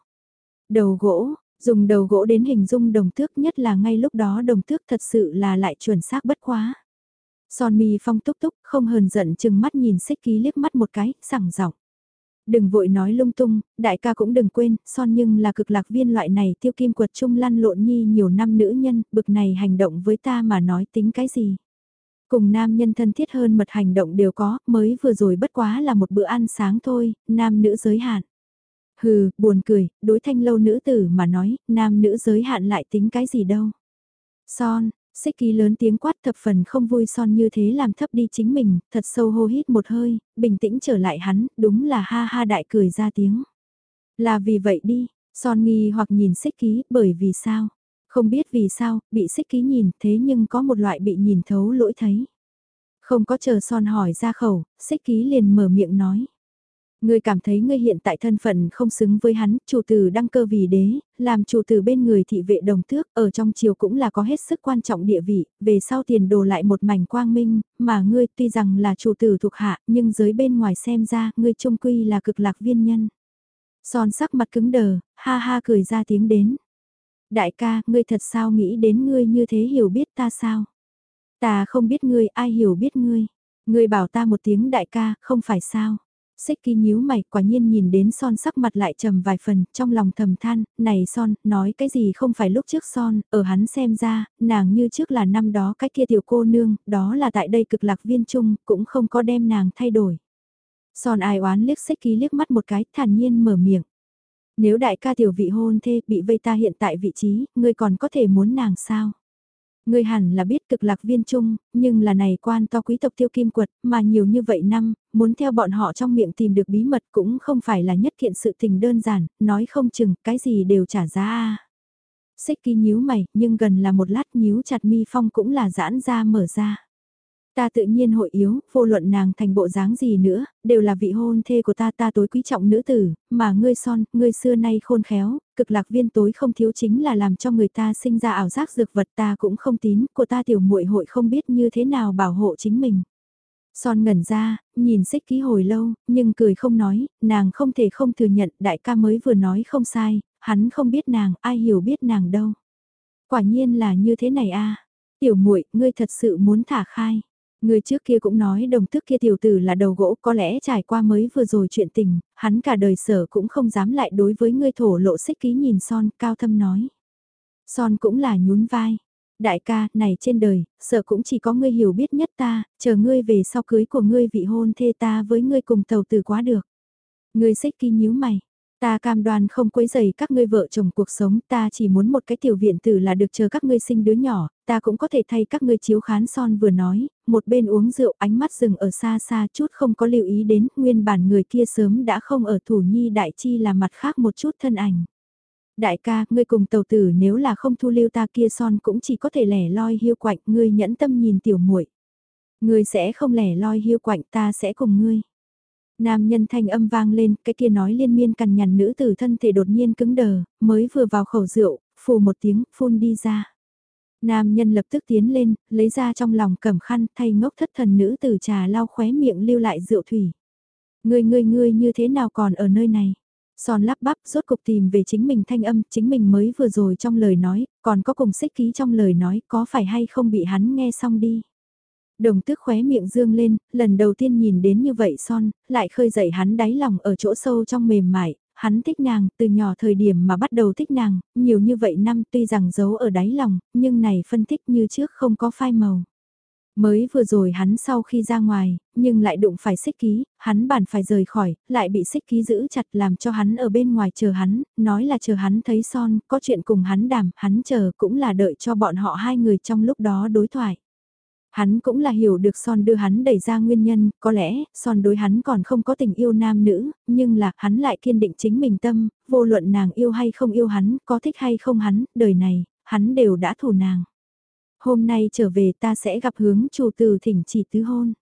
Đầu gỗ, dùng đầu gỗ đến hình dung đồng thước nhất là ngay lúc đó đồng thước thật sự là lại chuẩn xác bất quá. Son mi phong túc túc, không hờn giận chừng mắt nhìn xích ký liếc mắt một cái, sẳng giọng. Đừng vội nói lung tung, đại ca cũng đừng quên, son nhưng là cực lạc viên loại này tiêu kim quật trung lăn lộn nhi nhiều năm nữ nhân, bực này hành động với ta mà nói tính cái gì. Cùng nam nhân thân thiết hơn mật hành động đều có, mới vừa rồi bất quá là một bữa ăn sáng thôi, nam nữ giới hạn. Hừ, buồn cười, đối thanh lâu nữ tử mà nói, nam nữ giới hạn lại tính cái gì đâu. Son, Xích ký lớn tiếng quát thập phần không vui son như thế làm thấp đi chính mình, thật sâu hô hít một hơi, bình tĩnh trở lại hắn, đúng là ha ha đại cười ra tiếng. Là vì vậy đi, son nghi hoặc nhìn xích ký, bởi vì sao? Không biết vì sao, bị xích ký nhìn, thế nhưng có một loại bị nhìn thấu lỗi thấy. Không có chờ son hỏi ra khẩu, xích ký liền mở miệng nói. Ngươi cảm thấy ngươi hiện tại thân phận không xứng với hắn, chủ tử đăng cơ vì đế, làm chủ tử bên người thị vệ đồng tước, ở trong triều cũng là có hết sức quan trọng địa vị, về sau tiền đồ lại một mảnh quang minh, mà ngươi tuy rằng là chủ tử thuộc hạ, nhưng giới bên ngoài xem ra, ngươi trung quy là cực lạc viên nhân. Son sắc mặt cứng đờ, ha ha cười ra tiếng đến. Đại ca, ngươi thật sao nghĩ đến ngươi như thế hiểu biết ta sao? Ta không biết ngươi, ai hiểu biết ngươi? Ngươi bảo ta một tiếng đại ca, không phải sao? Xích ký nhíu mày, quả nhiên nhìn đến son sắc mặt lại trầm vài phần, trong lòng thầm than, này son, nói cái gì không phải lúc trước son, ở hắn xem ra, nàng như trước là năm đó cái kia tiểu cô nương, đó là tại đây cực lạc viên trung, cũng không có đem nàng thay đổi. Son ai oán liếc xích ký liếc mắt một cái, thản nhiên mở miệng. Nếu đại ca tiểu vị hôn thê bị vây ta hiện tại vị trí, ngươi còn có thể muốn nàng sao? Ngươi hẳn là biết cực lạc viên trung, nhưng là này quan to quý tộc tiêu kim quật, mà nhiều như vậy năm, muốn theo bọn họ trong miệng tìm được bí mật cũng không phải là nhất kiện sự tình đơn giản, nói không chừng, cái gì đều trả giá a. Xích kỳ nhíu mày, nhưng gần là một lát nhíu chặt mi phong cũng là giãn ra mở ra. Ta tự nhiên hội yếu, vô luận nàng thành bộ dáng gì nữa, đều là vị hôn thê của ta ta tối quý trọng nữ tử, mà ngươi son, ngươi xưa nay khôn khéo, cực lạc viên tối không thiếu chính là làm cho người ta sinh ra ảo giác dược vật ta cũng không tín, của ta tiểu muội hội không biết như thế nào bảo hộ chính mình. Son ngẩn ra, nhìn xích ký hồi lâu, nhưng cười không nói, nàng không thể không thừa nhận đại ca mới vừa nói không sai, hắn không biết nàng, ai hiểu biết nàng đâu. Quả nhiên là như thế này a tiểu muội ngươi thật sự muốn thả khai. Người trước kia cũng nói đồng thức kia tiểu tử là đầu gỗ có lẽ trải qua mới vừa rồi chuyện tình, hắn cả đời sở cũng không dám lại đối với ngươi thổ lộ xích ký nhìn son cao thâm nói. Son cũng là nhún vai. Đại ca, này trên đời, sợ cũng chỉ có ngươi hiểu biết nhất ta, chờ ngươi về sau cưới của ngươi vị hôn thê ta với ngươi cùng tàu từ quá được. Ngươi xích ký nhíu mày, Ta cam đoan không quấy rầy các ngươi vợ chồng cuộc sống, ta chỉ muốn một cái tiểu viện tử là được chờ các ngươi sinh đứa nhỏ, ta cũng có thể thay các ngươi chiếu khán son vừa nói, một bên uống rượu ánh mắt dừng ở xa xa chút không có lưu ý đến, nguyên bản người kia sớm đã không ở thủ nhi đại chi là mặt khác một chút thân ảnh. Đại ca, ngươi cùng tàu tử nếu là không thu lưu ta kia son cũng chỉ có thể lẻ loi hiu quạnh, ngươi nhẫn tâm nhìn tiểu muội Ngươi sẽ không lẻ loi hiu quạnh ta sẽ cùng ngươi. Nam nhân thanh âm vang lên, cái kia nói liên miên cằn nhằn nữ tử thân thể đột nhiên cứng đờ, mới vừa vào khẩu rượu, phù một tiếng, phun đi ra. Nam nhân lập tức tiến lên, lấy ra trong lòng cầm khăn thay ngốc thất thần nữ tử trà lau khóe miệng lưu lại rượu thủy. Ngươi ngươi ngươi như thế nào còn ở nơi này? Son lắp bắp rốt cục tìm về chính mình thanh âm, chính mình mới vừa rồi trong lời nói, còn có cùng xích ký trong lời nói, có phải hay không bị hắn nghe xong đi. Đồng tước khóe miệng dương lên, lần đầu tiên nhìn đến như vậy son, lại khơi dậy hắn đáy lòng ở chỗ sâu trong mềm mại, hắn thích nàng, từ nhỏ thời điểm mà bắt đầu thích nàng, nhiều như vậy năm tuy rằng giấu ở đáy lòng, nhưng này phân tích như trước không có phai màu. Mới vừa rồi hắn sau khi ra ngoài, nhưng lại đụng phải xích ký, hắn bản phải rời khỏi, lại bị xích ký giữ chặt làm cho hắn ở bên ngoài chờ hắn, nói là chờ hắn thấy son, có chuyện cùng hắn đàm, hắn chờ cũng là đợi cho bọn họ hai người trong lúc đó đối thoại. Hắn cũng là hiểu được Son đưa hắn đẩy ra nguyên nhân, có lẽ, Son đối hắn còn không có tình yêu nam nữ, nhưng là, hắn lại kiên định chính mình tâm, vô luận nàng yêu hay không yêu hắn, có thích hay không hắn, đời này, hắn đều đã thủ nàng. Hôm nay trở về ta sẽ gặp hướng chủ từ thỉnh chỉ tứ hôn.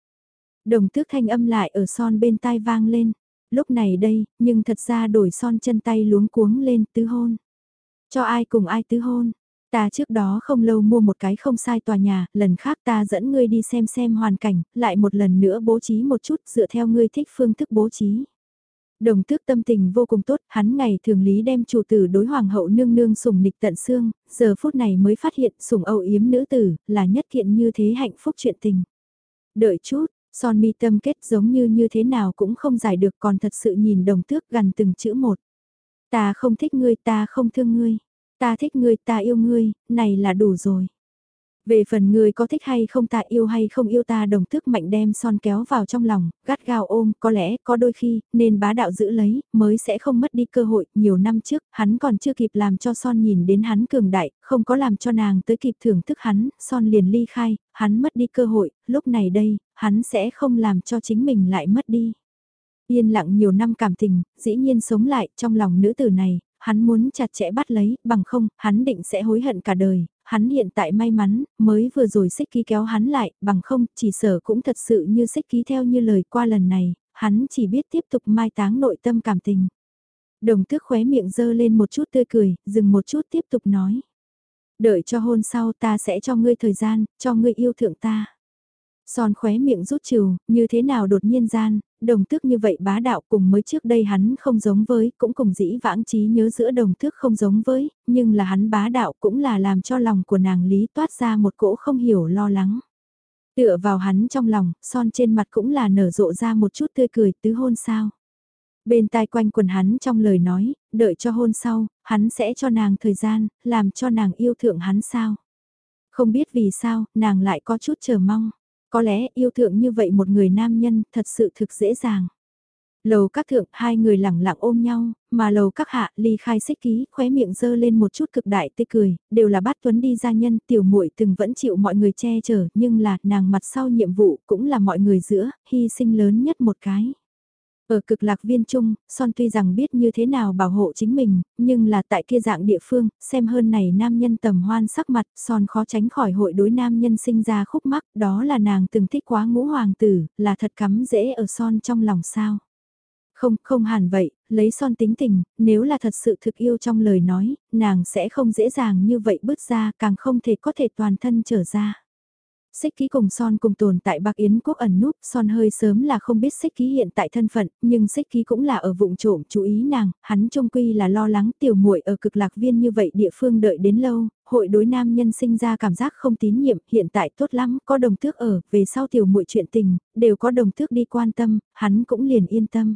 Đồng tước thanh âm lại ở Son bên tai vang lên. Lúc này đây, nhưng thật ra đổi Son chân tay luống cuống lên tứ hôn. Cho ai cùng ai tứ hôn, Ta trước đó không lâu mua một cái không sai tòa nhà, lần khác ta dẫn ngươi đi xem xem hoàn cảnh, lại một lần nữa bố trí một chút dựa theo ngươi thích phương thức bố trí. Đồng tước tâm tình vô cùng tốt, hắn ngày thường lý đem chủ tử đối hoàng hậu nương nương sủng nịch tận xương, giờ phút này mới phát hiện sủng âu yếm nữ tử, là nhất kiện như thế hạnh phúc chuyện tình. Đợi chút, son mi tâm kết giống như như thế nào cũng không giải được còn thật sự nhìn đồng tước gần từng chữ một. Ta không thích ngươi ta không thương ngươi. Ta thích ngươi, ta yêu ngươi, này là đủ rồi. Về phần ngươi có thích hay không ta yêu hay không yêu ta đồng thức mạnh đem son kéo vào trong lòng, gắt gao ôm, có lẽ có đôi khi, nên bá đạo giữ lấy, mới sẽ không mất đi cơ hội. Nhiều năm trước, hắn còn chưa kịp làm cho son nhìn đến hắn cường đại, không có làm cho nàng tới kịp thưởng thức hắn, son liền ly khai, hắn mất đi cơ hội, lúc này đây, hắn sẽ không làm cho chính mình lại mất đi. Yên lặng nhiều năm cảm tình, dĩ nhiên sống lại trong lòng nữ tử này, hắn muốn chặt chẽ bắt lấy, bằng không, hắn định sẽ hối hận cả đời, hắn hiện tại may mắn, mới vừa rồi xích ký kéo hắn lại, bằng không, chỉ sở cũng thật sự như xích ký theo như lời qua lần này, hắn chỉ biết tiếp tục mai táng nội tâm cảm tình. Đồng tước khóe miệng dơ lên một chút tươi cười, dừng một chút tiếp tục nói. Đợi cho hôn sau ta sẽ cho ngươi thời gian, cho ngươi yêu thượng ta. Son khóe miệng rút trừ, như thế nào đột nhiên gian, đồng tước như vậy bá đạo cùng mới trước đây hắn không giống với, cũng cùng dĩ vãng trí nhớ giữa đồng tước không giống với, nhưng là hắn bá đạo cũng là làm cho lòng của nàng lý toát ra một cỗ không hiểu lo lắng. Tựa vào hắn trong lòng, son trên mặt cũng là nở rộ ra một chút tươi cười tứ hôn sao. Bên tai quanh quần hắn trong lời nói, đợi cho hôn sau, hắn sẽ cho nàng thời gian, làm cho nàng yêu thượng hắn sao. Không biết vì sao, nàng lại có chút chờ mong. Có lẽ yêu thượng như vậy một người nam nhân thật sự thực dễ dàng. Lầu các thượng hai người lẳng lặng ôm nhau, mà lầu các hạ ly khai xích ký, khóe miệng dơ lên một chút cực đại tê cười, đều là bát tuấn đi gia nhân, tiểu muội từng vẫn chịu mọi người che chở, nhưng là nàng mặt sau nhiệm vụ cũng là mọi người giữa, hy sinh lớn nhất một cái. Ở cực lạc viên trung, Son tuy rằng biết như thế nào bảo hộ chính mình, nhưng là tại kia dạng địa phương, xem hơn này nam nhân tầm hoan sắc mặt, Son khó tránh khỏi hội đối nam nhân sinh ra khúc mắc, đó là nàng từng thích quá ngũ hoàng tử, là thật cắm dễ ở Son trong lòng sao. Không, không hẳn vậy, lấy Son tính tình, nếu là thật sự thực yêu trong lời nói, nàng sẽ không dễ dàng như vậy bước ra, càng không thể có thể toàn thân trở ra. Xích ký cùng son cùng tồn tại Bắc Yến quốc ẩn núp, son hơi sớm là không biết xích ký hiện tại thân phận, nhưng xích ký cũng là ở vụng trộm chú ý nàng, hắn trông quy là lo lắng tiểu muội ở cực lạc viên như vậy địa phương đợi đến lâu, hội đối nam nhân sinh ra cảm giác không tín nhiệm, hiện tại tốt lắm, có đồng tước ở, về sau tiểu muội chuyện tình, đều có đồng tước đi quan tâm, hắn cũng liền yên tâm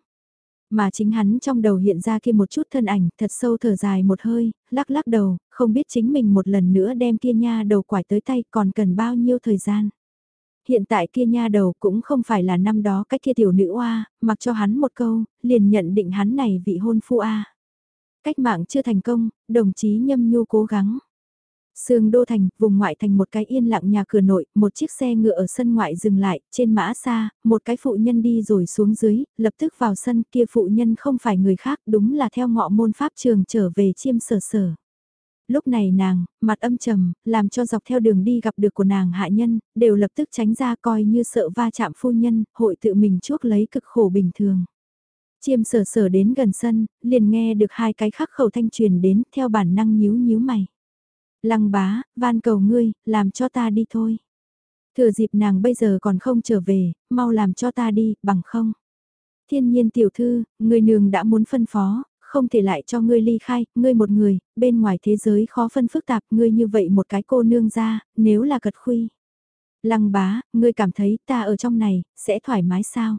mà chính hắn trong đầu hiện ra kia một chút thân ảnh, thật sâu thở dài một hơi, lắc lắc đầu, không biết chính mình một lần nữa đem kia nha đầu quải tới tay còn cần bao nhiêu thời gian. Hiện tại kia nha đầu cũng không phải là năm đó cách kia tiểu nữ oa, mặc cho hắn một câu, liền nhận định hắn này vị hôn phu a. Cách mạng chưa thành công, đồng chí nhâm nhu cố gắng. Sương Đô Thành, vùng ngoại thành một cái yên lặng nhà cửa nội, một chiếc xe ngựa ở sân ngoại dừng lại, trên mã xa, một cái phụ nhân đi rồi xuống dưới, lập tức vào sân kia phụ nhân không phải người khác, đúng là theo ngọ môn pháp trường trở về chiêm sở sở. Lúc này nàng, mặt âm trầm, làm cho dọc theo đường đi gặp được của nàng hạ nhân, đều lập tức tránh ra coi như sợ va chạm phu nhân, hội tự mình chuốc lấy cực khổ bình thường. Chiêm sở sở đến gần sân, liền nghe được hai cái khắc khẩu thanh truyền đến theo bản năng nhíu nhíu mày. Lăng bá, van cầu ngươi, làm cho ta đi thôi. Thừa dịp nàng bây giờ còn không trở về, mau làm cho ta đi, bằng không. Thiên nhiên tiểu thư, người nương đã muốn phân phó, không thể lại cho ngươi ly khai, ngươi một người, bên ngoài thế giới khó phân phức tạp, ngươi như vậy một cái cô nương ra, nếu là cật khuy. Lăng bá, ngươi cảm thấy ta ở trong này, sẽ thoải mái sao?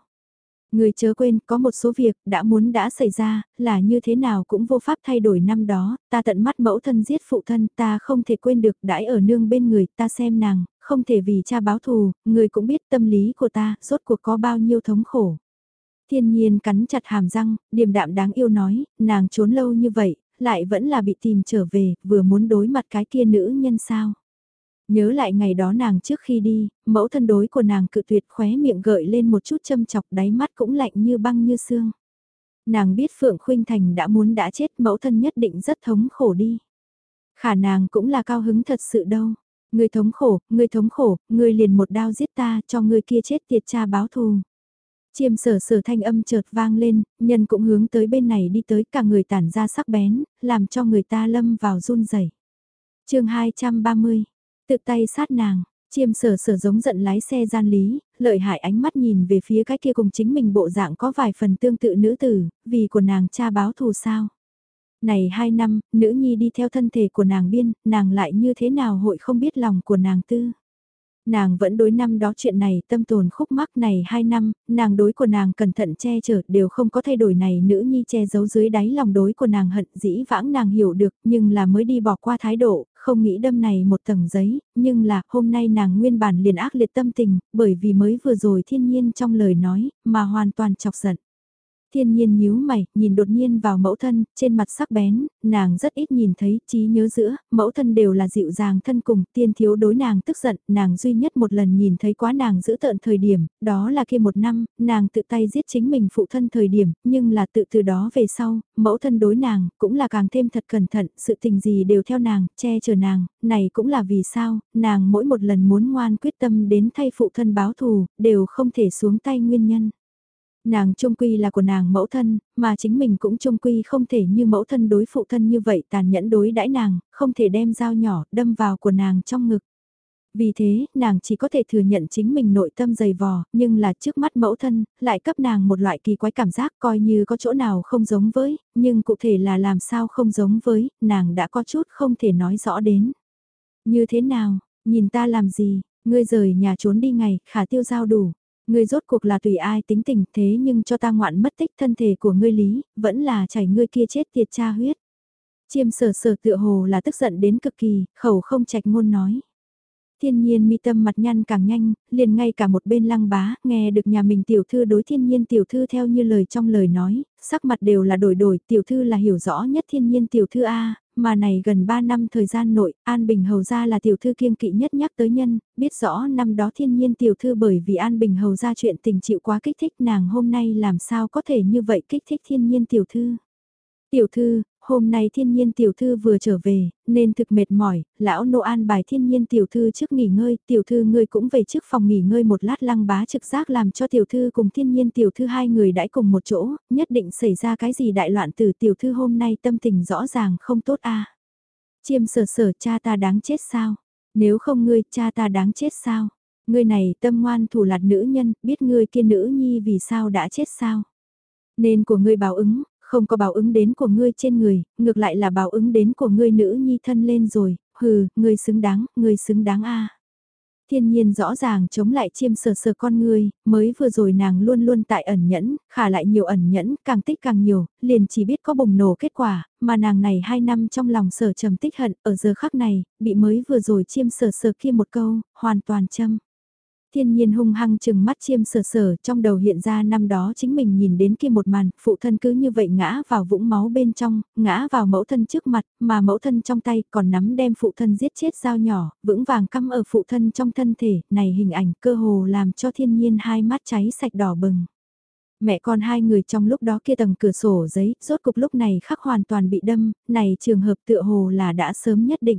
Người chớ quên, có một số việc đã muốn đã xảy ra, là như thế nào cũng vô pháp thay đổi năm đó, ta tận mắt mẫu thân giết phụ thân, ta không thể quên được đãi ở nương bên người, ta xem nàng, không thể vì cha báo thù, người cũng biết tâm lý của ta, rốt cuộc có bao nhiêu thống khổ. Thiên nhiên cắn chặt hàm răng, điềm đạm đáng yêu nói, nàng trốn lâu như vậy, lại vẫn là bị tìm trở về, vừa muốn đối mặt cái kia nữ nhân sao. Nhớ lại ngày đó nàng trước khi đi, mẫu thân đối của nàng cự tuyệt khóe miệng gợi lên một chút châm chọc đáy mắt cũng lạnh như băng như xương. Nàng biết Phượng Khuynh Thành đã muốn đã chết mẫu thân nhất định rất thống khổ đi. Khả nàng cũng là cao hứng thật sự đâu. Người thống khổ, người thống khổ, người liền một đao giết ta cho người kia chết tiệt cha báo thù. Chiêm sở sở thanh âm chợt vang lên, nhân cũng hướng tới bên này đi tới cả người tản ra sắc bén, làm cho người ta lâm vào run rẩy. chương 230 Tự tay sát nàng, chiêm sở sở giống giận lái xe gian lý, lợi hại ánh mắt nhìn về phía cái kia cùng chính mình bộ dạng có vài phần tương tự nữ tử, vì của nàng cha báo thù sao. Này hai năm, nữ nhi đi theo thân thể của nàng biên, nàng lại như thế nào hội không biết lòng của nàng tư. Nàng vẫn đối năm đó chuyện này tâm tồn khúc mắc này 2 năm, nàng đối của nàng cẩn thận che chở đều không có thay đổi này nữ nhi che giấu dưới đáy lòng đối của nàng hận dĩ vãng nàng hiểu được nhưng là mới đi bỏ qua thái độ, không nghĩ đâm này một tầng giấy, nhưng là hôm nay nàng nguyên bản liền ác liệt tâm tình, bởi vì mới vừa rồi thiên nhiên trong lời nói, mà hoàn toàn chọc giận. Thiên nhiên nhíu mày, nhìn đột nhiên vào mẫu thân, trên mặt sắc bén, nàng rất ít nhìn thấy, trí nhớ giữa, mẫu thân đều là dịu dàng thân cùng, tiên thiếu đối nàng tức giận, nàng duy nhất một lần nhìn thấy quá nàng giữ tợn thời điểm, đó là kia một năm, nàng tự tay giết chính mình phụ thân thời điểm, nhưng là tự từ đó về sau, mẫu thân đối nàng, cũng là càng thêm thật cẩn thận, sự tình gì đều theo nàng, che chở nàng, này cũng là vì sao, nàng mỗi một lần muốn ngoan quyết tâm đến thay phụ thân báo thù, đều không thể xuống tay nguyên nhân. Nàng trung quy là của nàng mẫu thân, mà chính mình cũng trung quy không thể như mẫu thân đối phụ thân như vậy tàn nhẫn đối đãi nàng, không thể đem dao nhỏ đâm vào của nàng trong ngực. Vì thế, nàng chỉ có thể thừa nhận chính mình nội tâm dày vò, nhưng là trước mắt mẫu thân, lại cấp nàng một loại kỳ quái cảm giác coi như có chỗ nào không giống với, nhưng cụ thể là làm sao không giống với, nàng đã có chút không thể nói rõ đến. Như thế nào, nhìn ta làm gì, ngươi rời nhà trốn đi ngày, khả tiêu giao đủ. Ngươi rốt cuộc là tùy ai tính tình thế nhưng cho ta ngoạn mất tích thân thể của ngươi lý, vẫn là chảy ngươi kia chết tiệt cha huyết. Chiêm sở sở tựa hồ là tức giận đến cực kỳ, khẩu không trạch ngôn nói. Thiên nhiên mi tâm mặt nhăn càng nhanh, liền ngay cả một bên lăng bá, nghe được nhà mình tiểu thư đối thiên nhiên tiểu thư theo như lời trong lời nói, sắc mặt đều là đổi đổi, tiểu thư là hiểu rõ nhất thiên nhiên tiểu thư A, mà này gần 3 năm thời gian nội, An Bình Hầu gia là tiểu thư kiêng kỵ nhất nhắc tới nhân, biết rõ năm đó thiên nhiên tiểu thư bởi vì An Bình Hầu gia chuyện tình chịu quá kích thích nàng hôm nay làm sao có thể như vậy kích thích thiên nhiên tiểu thư. Tiểu thư, hôm nay thiên nhiên tiểu thư vừa trở về, nên thực mệt mỏi, lão nô an bài thiên nhiên tiểu thư trước nghỉ ngơi, tiểu thư ngươi cũng về trước phòng nghỉ ngơi một lát lăng bá trực giác làm cho tiểu thư cùng thiên nhiên tiểu thư hai người đãi cùng một chỗ, nhất định xảy ra cái gì đại loạn từ tiểu thư hôm nay tâm tình rõ ràng không tốt a Chiêm sở sở cha ta đáng chết sao? Nếu không ngươi cha ta đáng chết sao? Ngươi này tâm ngoan thủ lạt nữ nhân, biết ngươi kia nữ nhi vì sao đã chết sao? Nên của ngươi báo ứng, không có báo ứng đến của ngươi trên người, ngược lại là báo ứng đến của ngươi nữ nhi thân lên rồi, hừ, ngươi xứng đáng, ngươi xứng đáng a. Thiên nhiên rõ ràng chống lại chiêm sờ sờ con ngươi, mới vừa rồi nàng luôn luôn tại ẩn nhẫn, khả lại nhiều ẩn nhẫn, càng tích càng nhiều, liền chỉ biết có bùng nổ kết quả, mà nàng này hai năm trong lòng sở trầm tích hận, ở giờ khắc này, bị mới vừa rồi chiêm sờ sờ kia một câu, hoàn toàn châm thiên nhiên hung hăng chừng mắt chiêm sờ sờ trong đầu hiện ra năm đó chính mình nhìn đến kia một màn, phụ thân cứ như vậy ngã vào vũng máu bên trong, ngã vào mẫu thân trước mặt, mà mẫu thân trong tay còn nắm đem phụ thân giết chết dao nhỏ, vững vàng cắm ở phụ thân trong thân thể, này hình ảnh cơ hồ làm cho thiên nhiên hai mắt cháy sạch đỏ bừng. Mẹ con hai người trong lúc đó kia tầng cửa sổ giấy, rốt cục lúc này khắc hoàn toàn bị đâm, này trường hợp tựa hồ là đã sớm nhất định.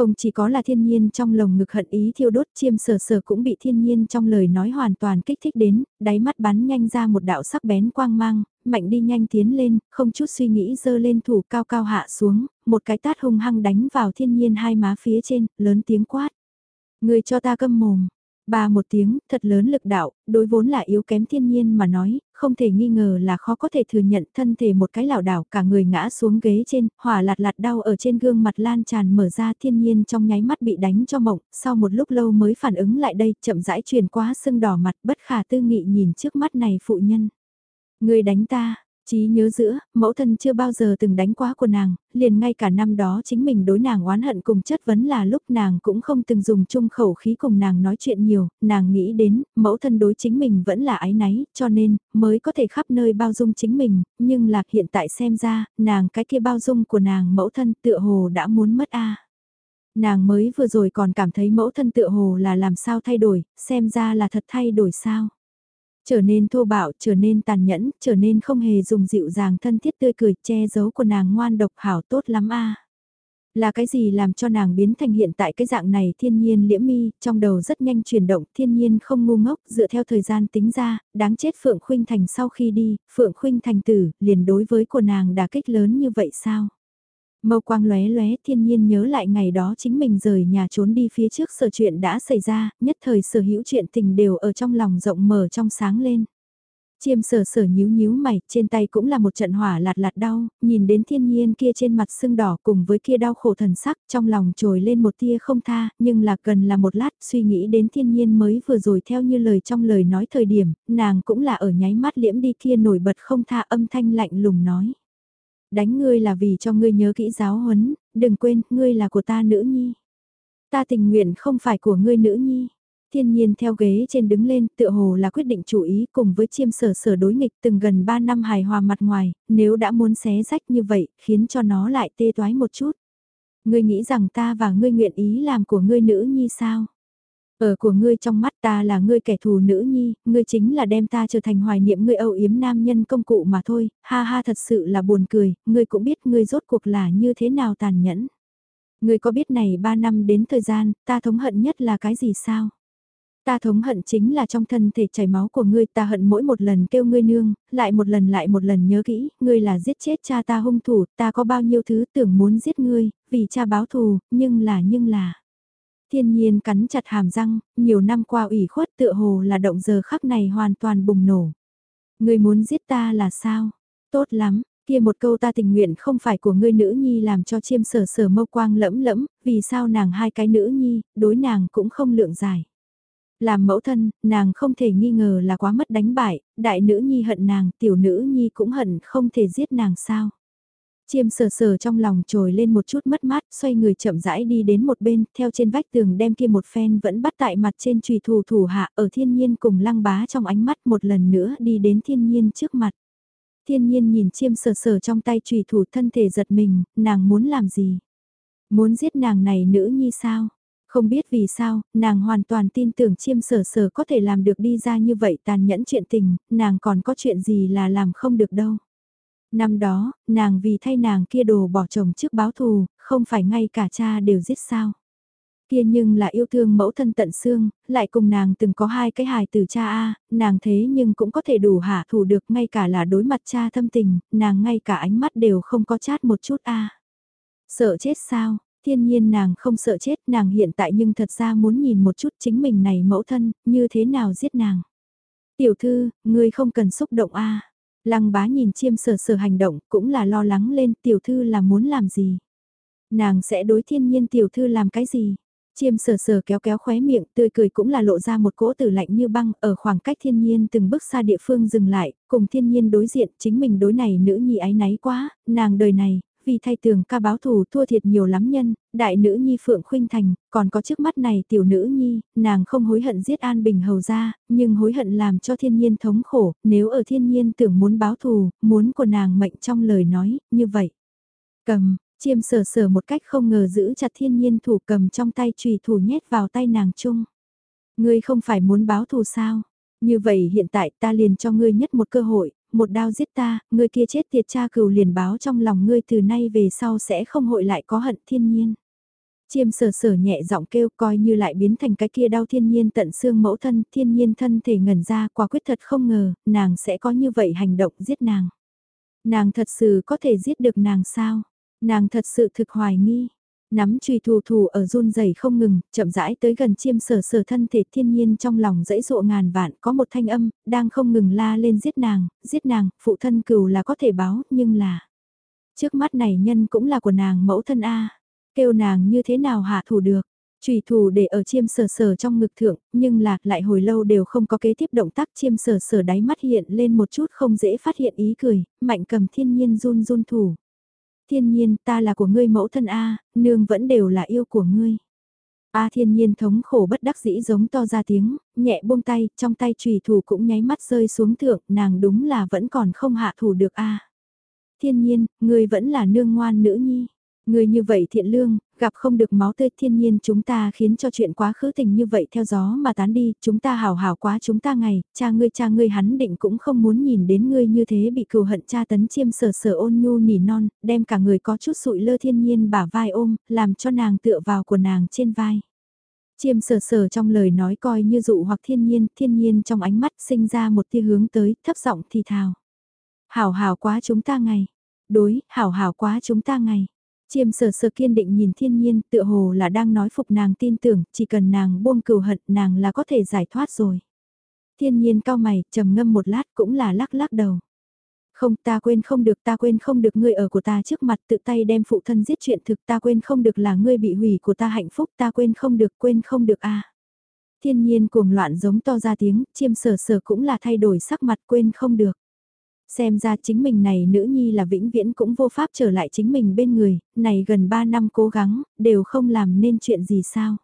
Không chỉ có là thiên nhiên trong lồng ngực hận ý thiêu đốt chiêm sờ sờ cũng bị thiên nhiên trong lời nói hoàn toàn kích thích đến, đáy mắt bắn nhanh ra một đạo sắc bén quang mang, mạnh đi nhanh tiến lên, không chút suy nghĩ dơ lên thủ cao cao hạ xuống, một cái tát hung hăng đánh vào thiên nhiên hai má phía trên, lớn tiếng quát. Người cho ta câm mồm, Ba một tiếng, thật lớn lực đạo, đối vốn là yếu kém thiên nhiên mà nói, không thể nghi ngờ là khó có thể thừa nhận thân thể một cái lảo đảo cả người ngã xuống ghế trên, hỏa lạt lạt đau ở trên gương mặt lan tràn mở ra thiên nhiên trong nháy mắt bị đánh cho mộng, sau một lúc lâu mới phản ứng lại đây, chậm rãi truyền qua sưng đỏ mặt bất khả tư nghị nhìn trước mắt này phụ nhân. Người đánh ta, Chí nhớ giữa, mẫu thân chưa bao giờ từng đánh quá của nàng, liền ngay cả năm đó chính mình đối nàng oán hận cùng chất vấn là lúc nàng cũng không từng dùng chung khẩu khí cùng nàng nói chuyện nhiều, nàng nghĩ đến, mẫu thân đối chính mình vẫn là ái náy, cho nên, mới có thể khắp nơi bao dung chính mình, nhưng lạc hiện tại xem ra, nàng cái kia bao dung của nàng mẫu thân tựa hồ đã muốn mất a. Nàng mới vừa rồi còn cảm thấy mẫu thân tựa hồ là làm sao thay đổi, xem ra là thật thay đổi sao? Trở nên thô bạo, trở nên tàn nhẫn, trở nên không hề dùng dịu dàng thân thiết tươi cười che giấu của nàng ngoan độc hảo tốt lắm a. Là cái gì làm cho nàng biến thành hiện tại cái dạng này thiên nhiên liễm mi, trong đầu rất nhanh chuyển động, thiên nhiên không ngu ngốc, dựa theo thời gian tính ra, đáng chết Phượng Khuynh Thành sau khi đi, Phượng Khuynh Thành tử, liền đối với của nàng đả kích lớn như vậy sao? Mâu quang lóe lóe thiên nhiên nhớ lại ngày đó chính mình rời nhà trốn đi phía trước sở chuyện đã xảy ra, nhất thời sở hữu chuyện tình đều ở trong lòng rộng mở trong sáng lên. Chiêm sở sở nhíu nhíu mày, trên tay cũng là một trận hỏa lạt lạt đau, nhìn đến thiên nhiên kia trên mặt sưng đỏ cùng với kia đau khổ thần sắc, trong lòng trồi lên một tia không tha, nhưng là cần là một lát suy nghĩ đến thiên nhiên mới vừa rồi theo như lời trong lời nói thời điểm, nàng cũng là ở nháy mắt liễm đi kia nổi bật không tha âm thanh lạnh lùng nói. Đánh ngươi là vì cho ngươi nhớ kỹ giáo huấn, đừng quên, ngươi là của ta nữ nhi. Ta tình nguyện không phải của ngươi nữ nhi. Thiên nhiên theo ghế trên đứng lên, tựa hồ là quyết định chủ ý cùng với chiêm sở sở đối nghịch từng gần 3 năm hài hòa mặt ngoài, nếu đã muốn xé rách như vậy, khiến cho nó lại tê toái một chút. Ngươi nghĩ rằng ta và ngươi nguyện ý làm của ngươi nữ nhi sao? Ở của ngươi trong mắt ta là ngươi kẻ thù nữ nhi, ngươi chính là đem ta trở thành hoài niệm ngươi âu yếm nam nhân công cụ mà thôi, ha ha thật sự là buồn cười, ngươi cũng biết ngươi rốt cuộc là như thế nào tàn nhẫn. Ngươi có biết này 3 năm đến thời gian, ta thống hận nhất là cái gì sao? Ta thống hận chính là trong thân thể chảy máu của ngươi, ta hận mỗi một lần kêu ngươi nương, lại một lần lại một lần nhớ kỹ, ngươi là giết chết cha ta hung thủ, ta có bao nhiêu thứ tưởng muốn giết ngươi, vì cha báo thù, nhưng là nhưng là. Thiên nhiên cắn chặt hàm răng, nhiều năm qua ủy khuất tựa hồ là động giờ khắc này hoàn toàn bùng nổ. Ngươi muốn giết ta là sao? Tốt lắm, kia một câu ta tình nguyện không phải của ngươi nữ nhi làm cho chiêm sở sở mâu quang lẫm lẫm, vì sao nàng hai cái nữ nhi, đối nàng cũng không lượng giải. Làm mẫu thân, nàng không thể nghi ngờ là quá mất đánh bại, đại nữ nhi hận nàng, tiểu nữ nhi cũng hận không thể giết nàng sao. Chiêm sờ sờ trong lòng trồi lên một chút mất mát, xoay người chậm rãi đi đến một bên, theo trên vách tường đem kia một phen vẫn bắt tại mặt trên trùy thủ thủ hạ ở thiên nhiên cùng lăng bá trong ánh mắt một lần nữa đi đến thiên nhiên trước mặt. Thiên nhiên nhìn chiêm sờ sờ trong tay trùy thủ thân thể giật mình, nàng muốn làm gì? Muốn giết nàng này nữ nhi sao? Không biết vì sao, nàng hoàn toàn tin tưởng chiêm sở sở có thể làm được đi ra như vậy tàn nhẫn chuyện tình, nàng còn có chuyện gì là làm không được đâu. Năm đó, nàng vì thay nàng kia đồ bỏ chồng trước báo thù, không phải ngay cả cha đều giết sao. Kia nhưng là yêu thương mẫu thân tận xương, lại cùng nàng từng có hai cái hài từ cha A, nàng thế nhưng cũng có thể đủ hạ thủ được ngay cả là đối mặt cha thâm tình, nàng ngay cả ánh mắt đều không có chát một chút A. Sợ chết sao, thiên nhiên nàng không sợ chết, nàng hiện tại nhưng thật ra muốn nhìn một chút chính mình này mẫu thân, như thế nào giết nàng. Tiểu thư, ngươi không cần xúc động a. Lăng bá nhìn chiêm sở sở hành động, cũng là lo lắng lên, tiểu thư là muốn làm gì. Nàng sẽ đối thiên nhiên tiểu thư làm cái gì. Chiêm sờ sờ kéo kéo khóe miệng, tươi cười cũng là lộ ra một cỗ tử lạnh như băng, ở khoảng cách thiên nhiên từng bước xa địa phương dừng lại, cùng thiên nhiên đối diện, chính mình đối này nữ nhi ái náy quá, nàng đời này, vì thay tường ca báo thù thua thiệt nhiều lắm nhân, đại nữ nhi Phượng Khuynh Thành, còn có trước mắt này tiểu nữ nhi, nàng không hối hận giết An Bình hầu ra, nhưng hối hận làm cho thiên nhiên thống khổ, nếu ở thiên nhiên tưởng muốn báo thù, muốn của nàng mệnh trong lời nói, như vậy. Cầm, chiêm sờ sờ một cách không ngờ giữ chặt thiên nhiên thủ cầm trong tay trùy thủ nhét vào tay nàng chung. Ngươi không phải muốn báo thù sao? Như vậy hiện tại ta liền cho ngươi nhất một cơ hội, một đao giết ta, ngươi kia chết tiệt cha cừu liền báo trong lòng ngươi từ nay về sau sẽ không hội lại có hận thiên nhiên. Chiêm sở sở nhẹ giọng kêu coi như lại biến thành cái kia đau thiên nhiên tận xương mẫu thân, thiên nhiên thân thể ngẩn ra quả quyết thật không ngờ, nàng sẽ có như vậy hành động giết nàng. Nàng thật sự có thể giết được nàng sao? Nàng thật sự thực hoài nghi. Nắm truy thù thù ở run rẩy không ngừng, chậm rãi tới gần chiêm sở sở thân thể thiên nhiên trong lòng dãy dụa ngàn vạn có một thanh âm, đang không ngừng la lên giết nàng, giết nàng, phụ thân cừu là có thể báo, nhưng là... Trước mắt này nhân cũng là của nàng mẫu thân A, kêu nàng như thế nào hạ thủ được. Trùy thủ để ở chiêm sở sở trong ngực thượng, nhưng là lại hồi lâu đều không có kế tiếp động tác chiêm sở sở đáy mắt hiện lên một chút không dễ phát hiện ý cười, mạnh cầm thiên nhiên run run thủ thiên nhiên ta là của ngươi mẫu thân A, nương vẫn đều là yêu của ngươi. A thiên nhiên thống khổ bất đắc dĩ giống to ra tiếng, nhẹ buông tay, trong tay trùy thủ cũng nháy mắt rơi xuống thượng, nàng đúng là vẫn còn không hạ thủ được A. Thiên nhiên, ngươi vẫn là nương ngoan nữ nhi. Người như vậy thiện lương, gặp không được máu tươi thiên nhiên chúng ta khiến cho chuyện quá khứ tình như vậy theo gió mà tán đi, chúng ta hào hào quá chúng ta ngày, cha ngươi cha ngươi hắn định cũng không muốn nhìn đến ngươi như thế bị cừu hận cha tấn chiêm sờ sờ ôn nhu nỉ non, đem cả người có chút sụi lơ thiên nhiên bả vai ôm, làm cho nàng tựa vào của nàng trên vai. Chiêm sờ sờ trong lời nói coi như dụ hoặc thiên nhiên, thiên nhiên trong ánh mắt sinh ra một tia hướng tới, thấp giọng thì thào. Hảo hảo quá chúng ta ngày. Đối, hảo hảo quá chúng ta ngày. Chiêm sở sở kiên định nhìn thiên nhiên tựa hồ là đang nói phục nàng tin tưởng, chỉ cần nàng buông cừu hận nàng là có thể giải thoát rồi. Thiên nhiên cao mày, trầm ngâm một lát cũng là lắc lắc đầu. Không ta quên không được ta quên không được ngươi ở của ta trước mặt tự tay đem phụ thân giết chuyện thực ta quên không được là ngươi bị hủy của ta hạnh phúc ta quên không được quên không được a Thiên nhiên cuồng loạn giống to ra tiếng, chiêm sở sở cũng là thay đổi sắc mặt quên không được. Xem ra chính mình này nữ nhi là vĩnh viễn cũng vô pháp trở lại chính mình bên người, này gần 3 năm cố gắng, đều không làm nên chuyện gì sao.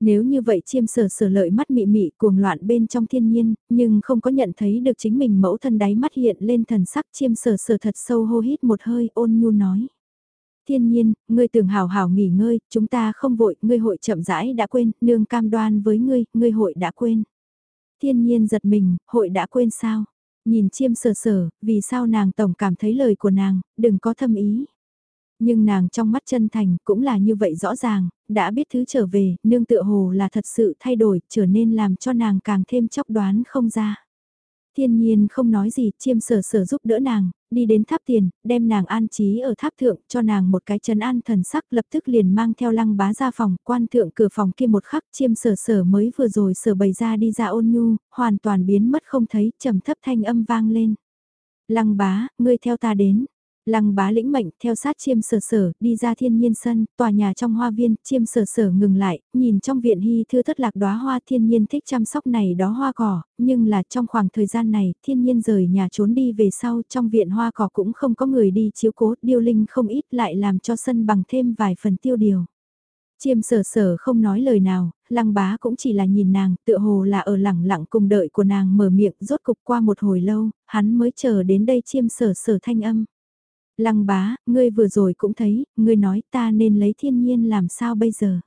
Nếu như vậy chiêm sở sở lợi mắt mị mị cuồng loạn bên trong thiên nhiên, nhưng không có nhận thấy được chính mình mẫu thân đáy mắt hiện lên thần sắc chiêm sở sở thật sâu hô hít một hơi ôn nhu nói. Thiên nhiên, ngươi tưởng hào hào nghỉ ngơi, chúng ta không vội, ngươi hội chậm rãi đã quên, nương cam đoan với ngươi, ngươi hội đã quên. Thiên nhiên giật mình, hội đã quên sao? Nhìn chiêm sờ sờ vì sao nàng tổng cảm thấy lời của nàng, đừng có thâm ý. Nhưng nàng trong mắt chân thành cũng là như vậy rõ ràng, đã biết thứ trở về, nương tựa hồ là thật sự thay đổi, trở nên làm cho nàng càng thêm chóc đoán không ra. Thiên nhiên không nói gì, chiêm sở sở giúp đỡ nàng, đi đến tháp tiền, đem nàng an trí ở tháp thượng, cho nàng một cái chân an thần sắc lập tức liền mang theo lăng bá ra phòng, quan thượng cửa phòng kia một khắc chiêm sở sở mới vừa rồi sở bày ra đi ra ôn nhu, hoàn toàn biến mất không thấy, trầm thấp thanh âm vang lên. Lăng bá, ngươi theo ta đến, Lăng bá lĩnh mệnh theo sát chiêm sở sở, đi ra thiên nhiên sân, tòa nhà trong hoa viên, chiêm sở sở ngừng lại, nhìn trong viện hy thư thất lạc đóa hoa thiên nhiên thích chăm sóc này đó hoa cỏ, nhưng là trong khoảng thời gian này, thiên nhiên rời nhà trốn đi về sau, trong viện hoa cỏ cũng không có người đi chiếu cố, điêu linh không ít lại làm cho sân bằng thêm vài phần tiêu điều. Chiêm sở sở không nói lời nào, lăng bá cũng chỉ là nhìn nàng, tựa hồ là ở lẳng lặng cùng đợi của nàng mở miệng rốt cục qua một hồi lâu, hắn mới chờ đến đây chiêm sở sở thanh âm. Lăng bá, ngươi vừa rồi cũng thấy, ngươi nói ta nên lấy thiên nhiên làm sao bây giờ.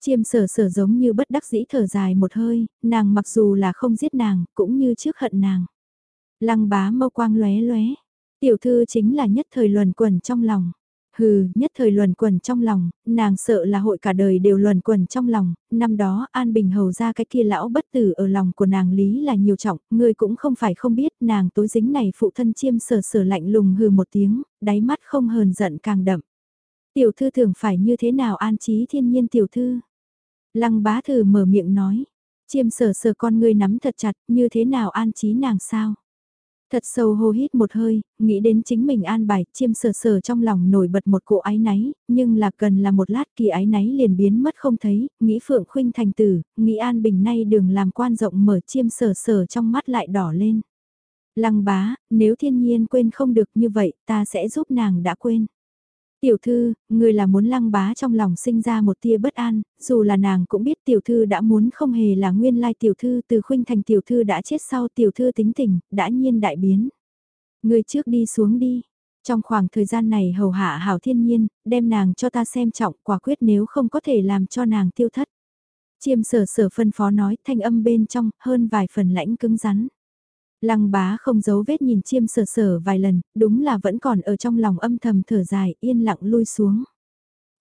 Chiêm sở sở giống như bất đắc dĩ thở dài một hơi, nàng mặc dù là không giết nàng, cũng như trước hận nàng. Lăng bá mâu quang lóe lóe, tiểu thư chính là nhất thời luẩn quẩn trong lòng. Hừ, nhất thời luẩn quẩn trong lòng, nàng sợ là hội cả đời đều luẩn quẩn trong lòng, năm đó An Bình hầu ra cái kia lão bất tử ở lòng của nàng lý là nhiều trọng, người cũng không phải không biết nàng tối dính này phụ thân chiêm sở sở lạnh lùng hừ một tiếng, đáy mắt không hờn giận càng đậm. Tiểu thư thường phải như thế nào an trí thiên nhiên tiểu thư? Lăng bá thử mở miệng nói, chiêm sở sở con người nắm thật chặt, như thế nào an trí nàng sao? Thật sâu hô hít một hơi, nghĩ đến chính mình an bài, chiêm sờ sờ trong lòng nổi bật một cỗ ái náy, nhưng là cần là một lát kỳ ái náy liền biến mất không thấy, nghĩ phượng khuynh thành tử, nghĩ an bình nay đường làm quan rộng mở chiêm sờ sờ trong mắt lại đỏ lên. Lăng bá, nếu thiên nhiên quên không được như vậy, ta sẽ giúp nàng đã quên. Tiểu thư, người là muốn lăng bá trong lòng sinh ra một tia bất an, dù là nàng cũng biết tiểu thư đã muốn không hề là nguyên lai tiểu thư từ khuynh thành tiểu thư đã chết sau tiểu thư tính tình, đã nhiên đại biến. Người trước đi xuống đi. Trong khoảng thời gian này hầu hạ hảo thiên nhiên, đem nàng cho ta xem trọng quả quyết nếu không có thể làm cho nàng tiêu thất. Chiêm sở sở phân phó nói thanh âm bên trong hơn vài phần lãnh cứng rắn. Lăng bá không giấu vết nhìn chiêm sở sở vài lần, đúng là vẫn còn ở trong lòng âm thầm thở dài, yên lặng lui xuống.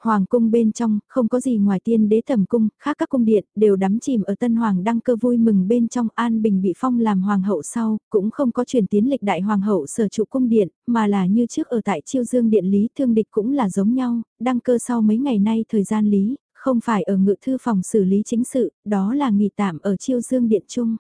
Hoàng cung bên trong, không có gì ngoài tiên đế thẩm cung, khác các cung điện, đều đắm chìm ở tân hoàng đăng cơ vui mừng bên trong An Bình bị phong làm hoàng hậu sau, cũng không có chuyển tiến lịch đại hoàng hậu sở trụ cung điện, mà là như trước ở tại chiêu dương điện lý thương địch cũng là giống nhau, đăng cơ sau mấy ngày nay thời gian lý, không phải ở ngự thư phòng xử lý chính sự, đó là nghỉ tạm ở chiêu dương điện chung.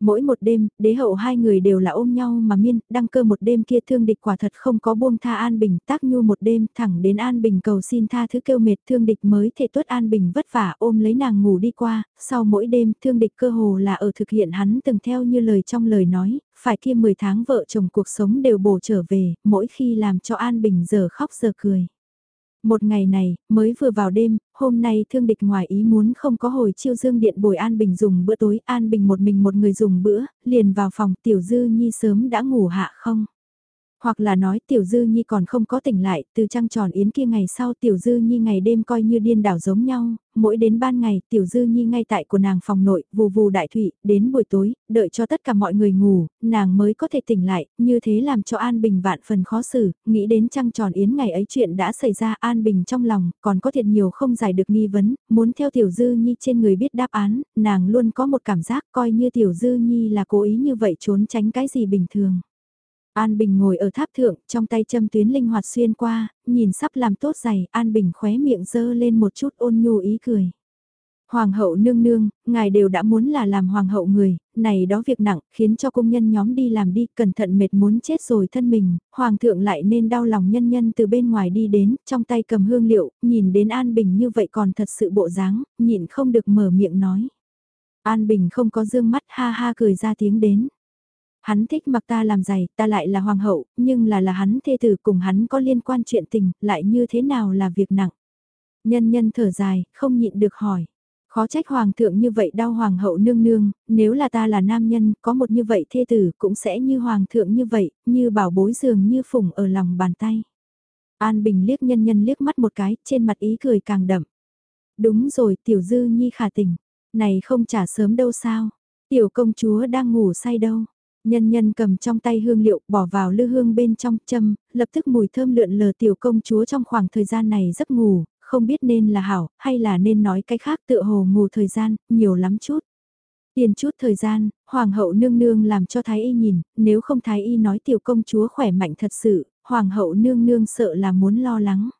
Mỗi một đêm, đế hậu hai người đều là ôm nhau mà miên, đăng cơ một đêm kia thương địch quả thật không có buông tha An Bình, tác nhu một đêm thẳng đến An Bình cầu xin tha thứ kêu mệt thương địch mới thể tuất An Bình vất vả ôm lấy nàng ngủ đi qua, sau mỗi đêm thương địch cơ hồ là ở thực hiện hắn từng theo như lời trong lời nói, phải kia 10 tháng vợ chồng cuộc sống đều bổ trở về, mỗi khi làm cho An Bình giờ khóc giờ cười. Một ngày này, mới vừa vào đêm, hôm nay thương địch ngoài ý muốn không có hồi chiêu dương điện bồi An Bình dùng bữa tối, An Bình một mình một người dùng bữa, liền vào phòng tiểu dư nhi sớm đã ngủ hạ không. Hoặc là nói Tiểu Dư Nhi còn không có tỉnh lại, từ trăng tròn yến kia ngày sau Tiểu Dư Nhi ngày đêm coi như điên đảo giống nhau, mỗi đến ban ngày Tiểu Dư Nhi ngay tại của nàng phòng nội, vù vù đại thụy, đến buổi tối, đợi cho tất cả mọi người ngủ, nàng mới có thể tỉnh lại, như thế làm cho An Bình vạn phần khó xử, nghĩ đến trăng tròn yến ngày ấy chuyện đã xảy ra An Bình trong lòng, còn có thiệt nhiều không giải được nghi vấn, muốn theo Tiểu Dư Nhi trên người biết đáp án, nàng luôn có một cảm giác coi như Tiểu Dư Nhi là cố ý như vậy trốn tránh cái gì bình thường. An Bình ngồi ở tháp thượng, trong tay châm tuyến linh hoạt xuyên qua, nhìn sắp làm tốt giày, An Bình khóe miệng dơ lên một chút ôn nhu ý cười. Hoàng hậu nương nương, ngài đều đã muốn là làm hoàng hậu người, này đó việc nặng, khiến cho công nhân nhóm đi làm đi, cẩn thận mệt muốn chết rồi thân mình, hoàng thượng lại nên đau lòng nhân nhân từ bên ngoài đi đến, trong tay cầm hương liệu, nhìn đến An Bình như vậy còn thật sự bộ dáng, nhịn không được mở miệng nói. An Bình không có dương mắt ha ha cười ra tiếng đến. Hắn thích mặc ta làm giày, ta lại là hoàng hậu, nhưng là là hắn thê tử cùng hắn có liên quan chuyện tình, lại như thế nào là việc nặng. Nhân nhân thở dài, không nhịn được hỏi. Khó trách hoàng thượng như vậy đau hoàng hậu nương nương, nếu là ta là nam nhân, có một như vậy thê tử cũng sẽ như hoàng thượng như vậy, như bảo bối dường như phùng ở lòng bàn tay. An Bình liếc nhân nhân liếc mắt một cái, trên mặt ý cười càng đậm. Đúng rồi, tiểu dư nhi khả tình. Này không trả sớm đâu sao? Tiểu công chúa đang ngủ say đâu? Nhân nhân cầm trong tay hương liệu bỏ vào lư hương bên trong châm, lập tức mùi thơm lượn lờ tiểu công chúa trong khoảng thời gian này giấc ngủ, không biết nên là hảo, hay là nên nói cái khác tựa hồ ngủ thời gian, nhiều lắm chút. Tiền chút thời gian, hoàng hậu nương nương làm cho thái y nhìn, nếu không thái y nói tiểu công chúa khỏe mạnh thật sự, hoàng hậu nương nương sợ là muốn lo lắng.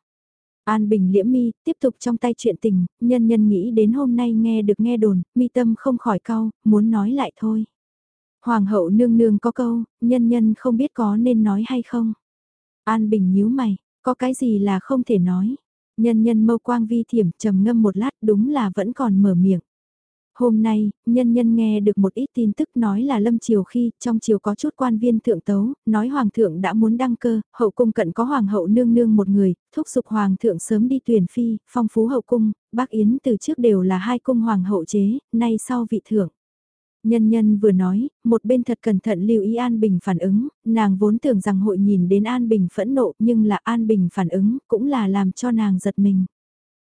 An Bình liễm mi, tiếp tục trong tay chuyện tình, nhân nhân nghĩ đến hôm nay nghe được nghe đồn, mi tâm không khỏi cau, muốn nói lại thôi. Hoàng hậu nương nương có câu, nhân nhân không biết có nên nói hay không. An Bình nhíu mày, có cái gì là không thể nói. Nhân nhân mâu quang vi thiểm trầm ngâm một lát đúng là vẫn còn mở miệng. Hôm nay, nhân nhân nghe được một ít tin tức nói là lâm triều khi, trong triều có chút quan viên thượng tấu, nói hoàng thượng đã muốn đăng cơ, hậu cung cận có hoàng hậu nương nương một người, thúc giục hoàng thượng sớm đi tuyển phi, phong phú hậu cung, bác Yến từ trước đều là hai cung hoàng hậu chế, nay sau vị thượng. Nhân nhân vừa nói, một bên thật cẩn thận lưu ý An Bình phản ứng, nàng vốn tưởng rằng hội nhìn đến An Bình phẫn nộ nhưng là An Bình phản ứng cũng là làm cho nàng giật mình.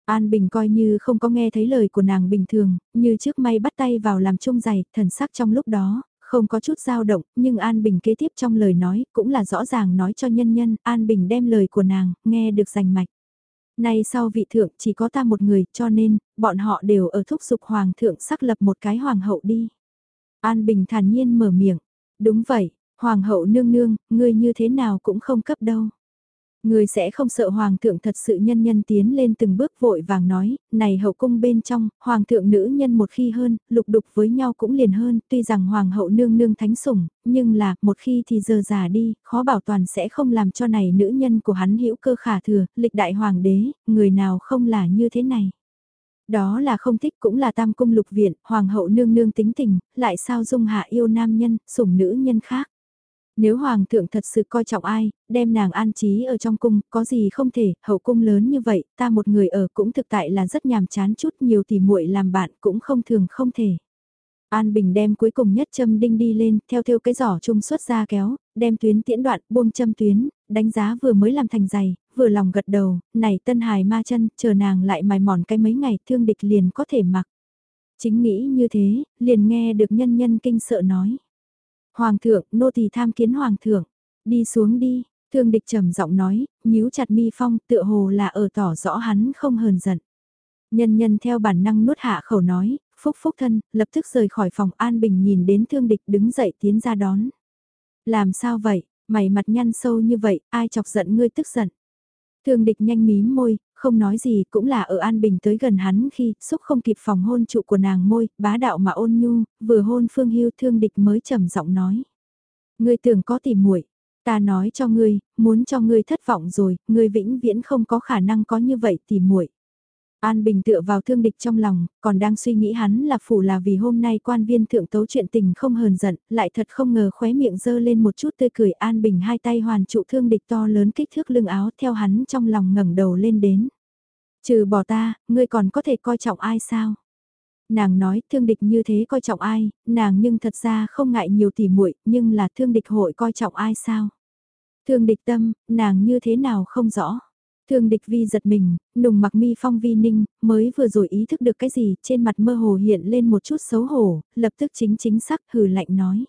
An Bình coi như không có nghe thấy lời của nàng bình thường, như trước may bắt tay vào làm chung giày, thần sắc trong lúc đó, không có chút dao động, nhưng An Bình kế tiếp trong lời nói cũng là rõ ràng nói cho nhân nhân, An Bình đem lời của nàng, nghe được rành mạch. Nay sau vị thượng chỉ có ta một người cho nên, bọn họ đều ở thúc giục hoàng thượng xác lập một cái hoàng hậu đi. An Bình thản nhiên mở miệng. Đúng vậy, Hoàng hậu nương nương, ngươi như thế nào cũng không cấp đâu. Ngươi sẽ không sợ Hoàng thượng thật sự nhân nhân tiến lên từng bước vội vàng nói, này hậu cung bên trong, Hoàng thượng nữ nhân một khi hơn, lục đục với nhau cũng liền hơn, tuy rằng Hoàng hậu nương nương thánh sủng, nhưng là, một khi thì giờ già đi, khó bảo toàn sẽ không làm cho này nữ nhân của hắn hữu cơ khả thừa, lịch đại Hoàng đế, người nào không là như thế này. Đó là không thích cũng là tam cung lục viện, hoàng hậu nương nương tính tình, lại sao dung hạ yêu nam nhân, sủng nữ nhân khác. Nếu hoàng thượng thật sự coi trọng ai, đem nàng an trí ở trong cung, có gì không thể, hậu cung lớn như vậy, ta một người ở cũng thực tại là rất nhàm chán chút, nhiều tỉ muội làm bạn cũng không thường không thể. An Bình đem cuối cùng nhất châm đinh đi lên, theo theo cái giỏ trung xuất ra kéo, đem tuyến tiễn đoạn, buông châm tuyến, đánh giá vừa mới làm thành giày, vừa lòng gật đầu, này tân hài ma chân, chờ nàng lại mài mòn cái mấy ngày thương địch liền có thể mặc. Chính nghĩ như thế, liền nghe được nhân nhân kinh sợ nói. Hoàng thượng, nô tỳ tham kiến hoàng thượng, đi xuống đi, thương địch trầm giọng nói, nhíu chặt mi phong tựa hồ là ở tỏ rõ hắn không hờn giận. Nhân nhân theo bản năng nuốt hạ khẩu nói, phúc phúc thân, lập tức rời khỏi phòng an bình nhìn đến thương địch đứng dậy tiến ra đón. Làm sao vậy, mày mặt nhăn sâu như vậy, ai chọc giận ngươi tức giận. Thương địch nhanh mím môi, không nói gì cũng là ở An Bình tới gần hắn khi xúc không kịp phòng hôn trụ của nàng môi, bá đạo mà ôn nhu, vừa hôn Phương Hưu thương địch mới trầm giọng nói. Ngươi tưởng có tìm muội ta nói cho ngươi, muốn cho ngươi thất vọng rồi, ngươi vĩnh viễn không có khả năng có như vậy tìm muội An Bình tựa vào thương địch trong lòng, còn đang suy nghĩ hắn là phủ là vì hôm nay quan viên thượng tấu chuyện tình không hờn giận, lại thật không ngờ khóe miệng dơ lên một chút tươi cười An Bình hai tay hoàn trụ thương địch to lớn kích thước lưng áo theo hắn trong lòng ngẩng đầu lên đến. Trừ bỏ ta, ngươi còn có thể coi trọng ai sao? Nàng nói thương địch như thế coi trọng ai, nàng nhưng thật ra không ngại nhiều tỉ muội nhưng là thương địch hội coi trọng ai sao? Thương địch tâm, nàng như thế nào không rõ. Thương địch vi giật mình, nùng mặc mi phong vi ninh, mới vừa rồi ý thức được cái gì, trên mặt mơ hồ hiện lên một chút xấu hổ, lập tức chính chính sắc hừ lạnh nói.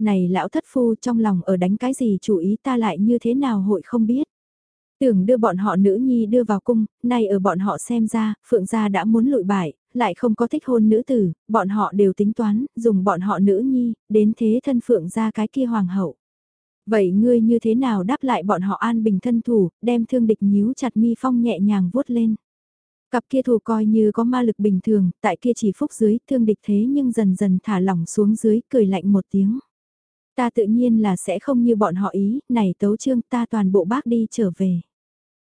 Này lão thất phu trong lòng ở đánh cái gì chủ ý ta lại như thế nào hội không biết. Tưởng đưa bọn họ nữ nhi đưa vào cung, nay ở bọn họ xem ra, phượng gia đã muốn lụi bại, lại không có thích hôn nữ tử, bọn họ đều tính toán, dùng bọn họ nữ nhi, đến thế thân phượng gia cái kia hoàng hậu. Vậy ngươi như thế nào đáp lại bọn họ an bình thân thủ, đem thương địch nhíu chặt mi phong nhẹ nhàng vuốt lên. Cặp kia thù coi như có ma lực bình thường, tại kia chỉ phúc dưới thương địch thế nhưng dần dần thả lỏng xuống dưới cười lạnh một tiếng. Ta tự nhiên là sẽ không như bọn họ ý, này tấu trương ta toàn bộ bác đi trở về.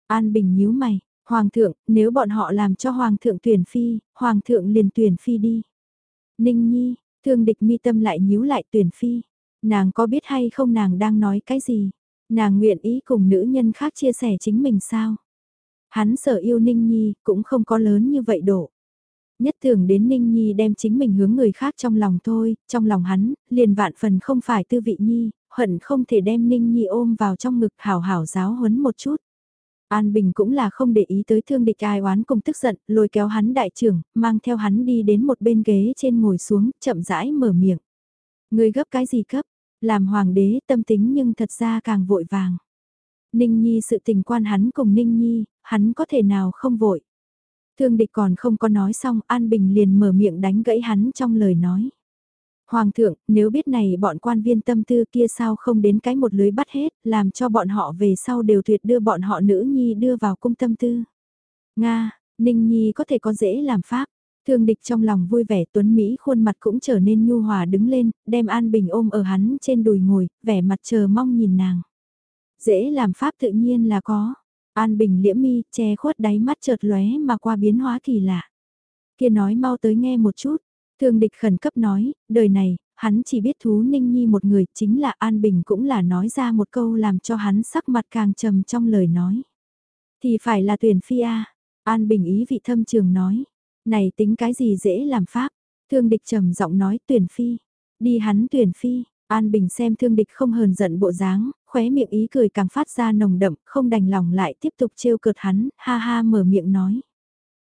An Bình nhíu mày, Hoàng thượng, nếu bọn họ làm cho Hoàng thượng tuyển phi, Hoàng thượng liền tuyển phi đi. Ninh Nhi, thương địch mi tâm lại nhíu lại tuyển phi. Nàng có biết hay không nàng đang nói cái gì? Nàng nguyện ý cùng nữ nhân khác chia sẻ chính mình sao? Hắn sở yêu Ninh Nhi cũng không có lớn như vậy độ. Nhất thường đến Ninh Nhi đem chính mình hướng người khác trong lòng thôi, trong lòng hắn, liền vạn phần không phải tư vị Nhi, hận không thể đem Ninh Nhi ôm vào trong ngực hảo hảo giáo huấn một chút. An Bình cũng là không để ý tới thương địch ai oán cùng tức giận, lôi kéo hắn đại trưởng, mang theo hắn đi đến một bên ghế trên ngồi xuống, chậm rãi mở miệng. Người gấp cái gì cấp, làm hoàng đế tâm tính nhưng thật ra càng vội vàng. Ninh Nhi sự tình quan hắn cùng Ninh Nhi, hắn có thể nào không vội. Thương địch còn không có nói xong, An Bình liền mở miệng đánh gãy hắn trong lời nói. Hoàng thượng, nếu biết này bọn quan viên tâm tư kia sao không đến cái một lưới bắt hết, làm cho bọn họ về sau đều tuyệt đưa bọn họ nữ nhi đưa vào cung tâm tư. Nga, Ninh Nhi có thể có dễ làm pháp. Thương địch trong lòng vui vẻ tuấn Mỹ khuôn mặt cũng trở nên nhu hòa đứng lên, đem An Bình ôm ở hắn trên đùi ngồi, vẻ mặt chờ mong nhìn nàng. Dễ làm pháp tự nhiên là có. An Bình liễm mi, che khuất đáy mắt chợt lóe mà qua biến hóa kỳ lạ. Kia nói mau tới nghe một chút. Thương địch khẩn cấp nói, đời này, hắn chỉ biết thú ninh nhi một người, chính là An Bình cũng là nói ra một câu làm cho hắn sắc mặt càng trầm trong lời nói. Thì phải là tuyển phi A. An Bình ý vị thâm trường nói. Này tính cái gì dễ làm pháp. Thương địch trầm giọng nói tuyển phi. Đi hắn tuyển phi. An Bình xem thương địch không hờn giận bộ dáng, khóe miệng ý cười càng phát ra nồng đậm, không đành lòng lại tiếp tục trêu cợt hắn, ha ha mở miệng nói.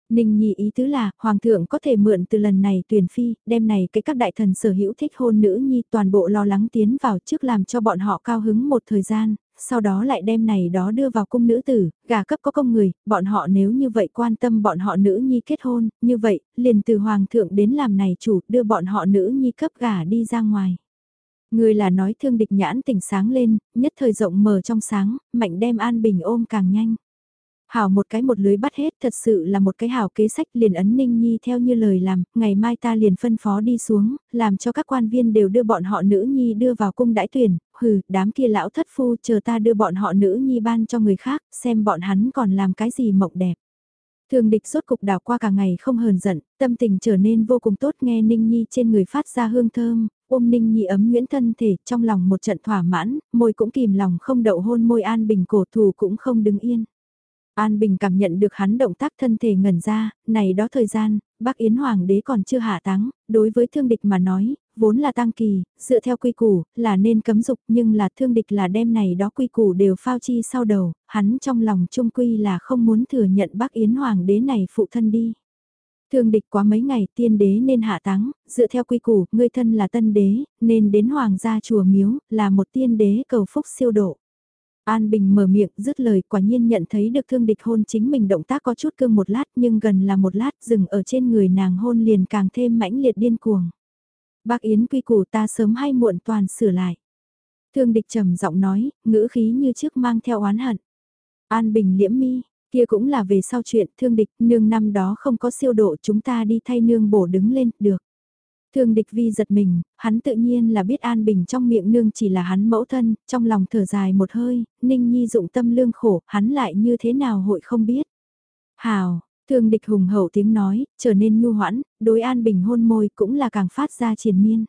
Ninh Nhi ý tứ là, Hoàng thượng có thể mượn từ lần này tuyển phi, đem này cái các đại thần sở hữu thích hôn nữ Nhi toàn bộ lo lắng tiến vào trước làm cho bọn họ cao hứng một thời gian, sau đó lại đem này đó đưa vào cung nữ tử, gà cấp có công người, bọn họ nếu như vậy quan tâm bọn họ nữ Nhi kết hôn, như vậy, liền từ Hoàng thượng đến làm này chủ, đưa bọn họ nữ Nhi cấp gà đi ra ngoài. Người là nói thương địch nhãn tỉnh sáng lên, nhất thời rộng mở trong sáng, mạnh đem an bình ôm càng nhanh. Hảo một cái một lưới bắt hết thật sự là một cái hảo kế sách liền ấn Ninh Nhi theo như lời làm, ngày mai ta liền phân phó đi xuống, làm cho các quan viên đều đưa bọn họ nữ Nhi đưa vào cung đãi tuyển, hừ, đám kia lão thất phu chờ ta đưa bọn họ nữ Nhi ban cho người khác, xem bọn hắn còn làm cái gì mộng đẹp. Thường địch suốt cục đảo qua cả ngày không hờn giận, tâm tình trở nên vô cùng tốt nghe Ninh Nhi trên người phát ra hương thơm, ôm Ninh Nhi ấm nguyễn thân thể trong lòng một trận thỏa mãn, môi cũng kìm lòng không đậu hôn môi an bình cổ thù cũng không đứng yên. An Bình cảm nhận được hắn động tác thân thể ngẩn ra, này đó thời gian, bác Yến Hoàng đế còn chưa hạ táng, đối với thương địch mà nói, vốn là tăng kỳ, dựa theo quy củ, là nên cấm dục nhưng là thương địch là đem này đó quy củ đều phao chi sau đầu, hắn trong lòng trung quy là không muốn thừa nhận bác Yến Hoàng đế này phụ thân đi. Thương địch quá mấy ngày tiên đế nên hạ táng, dựa theo quy củ, ngươi thân là tân đế, nên đến hoàng gia chùa miếu, là một tiên đế cầu phúc siêu độ. An Bình mở miệng dứt lời quả nhiên nhận thấy được thương địch hôn chính mình động tác có chút cương một lát nhưng gần là một lát dừng ở trên người nàng hôn liền càng thêm mãnh liệt điên cuồng. Bác Yến quy củ ta sớm hay muộn toàn sửa lại. Thương địch trầm giọng nói, ngữ khí như trước mang theo oán hận. An Bình liễm mi, kia cũng là về sau chuyện thương địch nương năm đó không có siêu độ chúng ta đi thay nương bổ đứng lên, được. Thương địch vi giật mình, hắn tự nhiên là biết An Bình trong miệng nương chỉ là hắn mẫu thân, trong lòng thở dài một hơi, Ninh Nhi dụng tâm lương khổ, hắn lại như thế nào hội không biết. Hào, thương địch hùng hậu tiếng nói, trở nên nhu hoãn, đối An Bình hôn môi cũng là càng phát ra triền miên.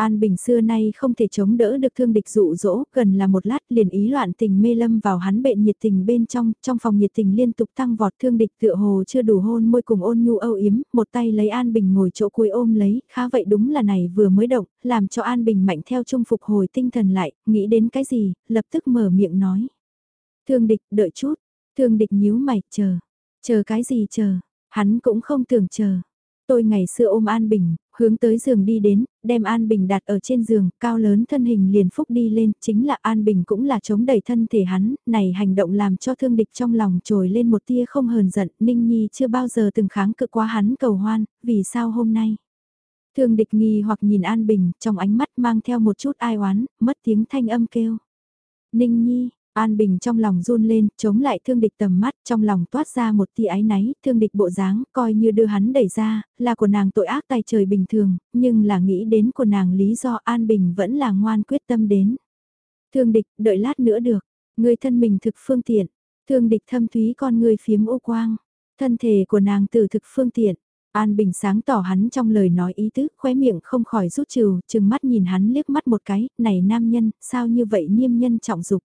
An Bình xưa nay không thể chống đỡ được thương địch dụ dỗ, gần là một lát liền ý loạn tình mê lâm vào hắn bệnh nhiệt tình bên trong, trong phòng nhiệt tình liên tục tăng vọt thương địch tựa hồ chưa đủ hôn môi cùng ôn nhu âu yếm, một tay lấy An Bình ngồi chỗ cuối ôm lấy, khá vậy đúng là này vừa mới động, làm cho An Bình mạnh theo trung phục hồi tinh thần lại, nghĩ đến cái gì, lập tức mở miệng nói. Thương địch, đợi chút, thương địch nhíu mày, chờ, chờ cái gì chờ, hắn cũng không tưởng chờ. Tôi ngày xưa ôm An Bình, hướng tới giường đi đến, đem An Bình đặt ở trên giường, cao lớn thân hình liền phúc đi lên, chính là An Bình cũng là chống đẩy thân thể hắn, này hành động làm cho thương địch trong lòng trồi lên một tia không hờn giận, Ninh Nhi chưa bao giờ từng kháng cự qua hắn cầu hoan, vì sao hôm nay? Thương địch nghi hoặc nhìn An Bình, trong ánh mắt mang theo một chút ai oán, mất tiếng thanh âm kêu. Ninh Nhi, An Bình trong lòng run lên, chống lại thương địch tầm mắt, trong lòng toát ra một tia ái náy, thương địch bộ dáng, coi như đưa hắn đẩy ra, là của nàng tội ác tài trời bình thường, nhưng là nghĩ đến của nàng lý do An Bình vẫn là ngoan quyết tâm đến. Thương địch, đợi lát nữa được, người thân mình thực phương tiện, thương địch thâm thúy con người phiếm ô quang, thân thể của nàng tử thực phương tiện. An Bình sáng tỏ hắn trong lời nói ý tứ, khóe miệng không khỏi rút trừ, chừng mắt nhìn hắn liếc mắt một cái, này nam nhân, sao như vậy niêm nhân trọng dục.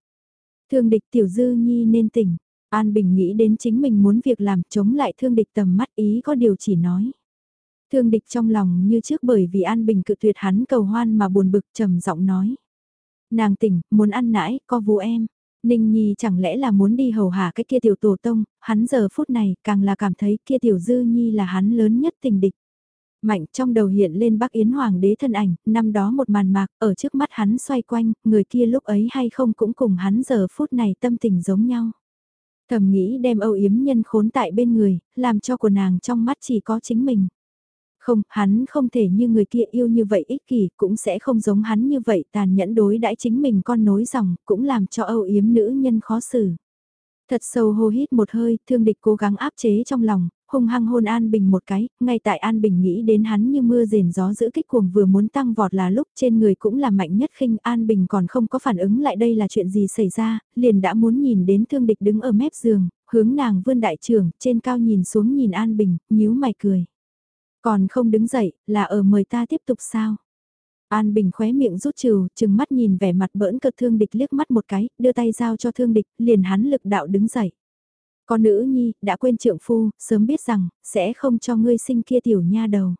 Thương địch tiểu dư nhi nên tỉnh. An Bình nghĩ đến chính mình muốn việc làm chống lại thương địch tầm mắt ý có điều chỉ nói. Thương địch trong lòng như trước bởi vì An Bình cự tuyệt hắn cầu hoan mà buồn bực trầm giọng nói. Nàng tỉnh, muốn ăn nãi, có vú em. Ninh Nhi chẳng lẽ là muốn đi hầu hạ cái kia tiểu tổ tông, hắn giờ phút này càng là cảm thấy kia tiểu dư nhi là hắn lớn nhất tình địch. Mạnh trong đầu hiện lên Bắc Yến Hoàng đế thân ảnh, năm đó một màn mạc, ở trước mắt hắn xoay quanh, người kia lúc ấy hay không cũng cùng hắn giờ phút này tâm tình giống nhau. Thầm nghĩ đem âu yếm nhân khốn tại bên người, làm cho của nàng trong mắt chỉ có chính mình. Không, hắn không thể như người kia yêu như vậy ích kỷ, cũng sẽ không giống hắn như vậy tàn nhẫn đối đãi chính mình con nối dòng, cũng làm cho âu yếm nữ nhân khó xử. Thật sâu hô hít một hơi, thương địch cố gắng áp chế trong lòng, hung hăng hôn An Bình một cái, ngay tại An Bình nghĩ đến hắn như mưa rền gió giữ kích cuồng vừa muốn tăng vọt là lúc trên người cũng là mạnh nhất khinh An Bình còn không có phản ứng lại đây là chuyện gì xảy ra, liền đã muốn nhìn đến thương địch đứng ở mép giường, hướng nàng vươn đại trưởng, trên cao nhìn xuống nhìn An Bình, nhíu mày cười. Còn không đứng dậy, là ở mời ta tiếp tục sao? An Bình khóe miệng rút trừ, chừng mắt nhìn vẻ mặt bỡn cợt thương địch liếc mắt một cái, đưa tay giao cho thương địch, liền hắn lực đạo đứng dậy. Con nữ nhi, đã quên trượng phu, sớm biết rằng, sẽ không cho ngươi sinh kia tiểu nha đầu.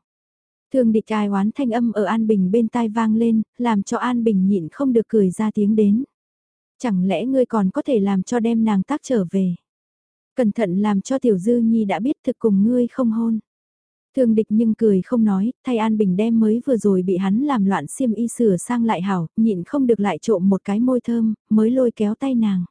Thương địch ai oán thanh âm ở An Bình bên tai vang lên, làm cho An Bình nhịn không được cười ra tiếng đến. Chẳng lẽ ngươi còn có thể làm cho đem nàng tác trở về? Cẩn thận làm cho tiểu dư nhi đã biết thực cùng ngươi không hôn. Thương địch nhưng cười không nói, thay An Bình đem mới vừa rồi bị hắn làm loạn xiêm y sửa sang lại hảo, nhịn không được lại trộm một cái môi thơm, mới lôi kéo tay nàng.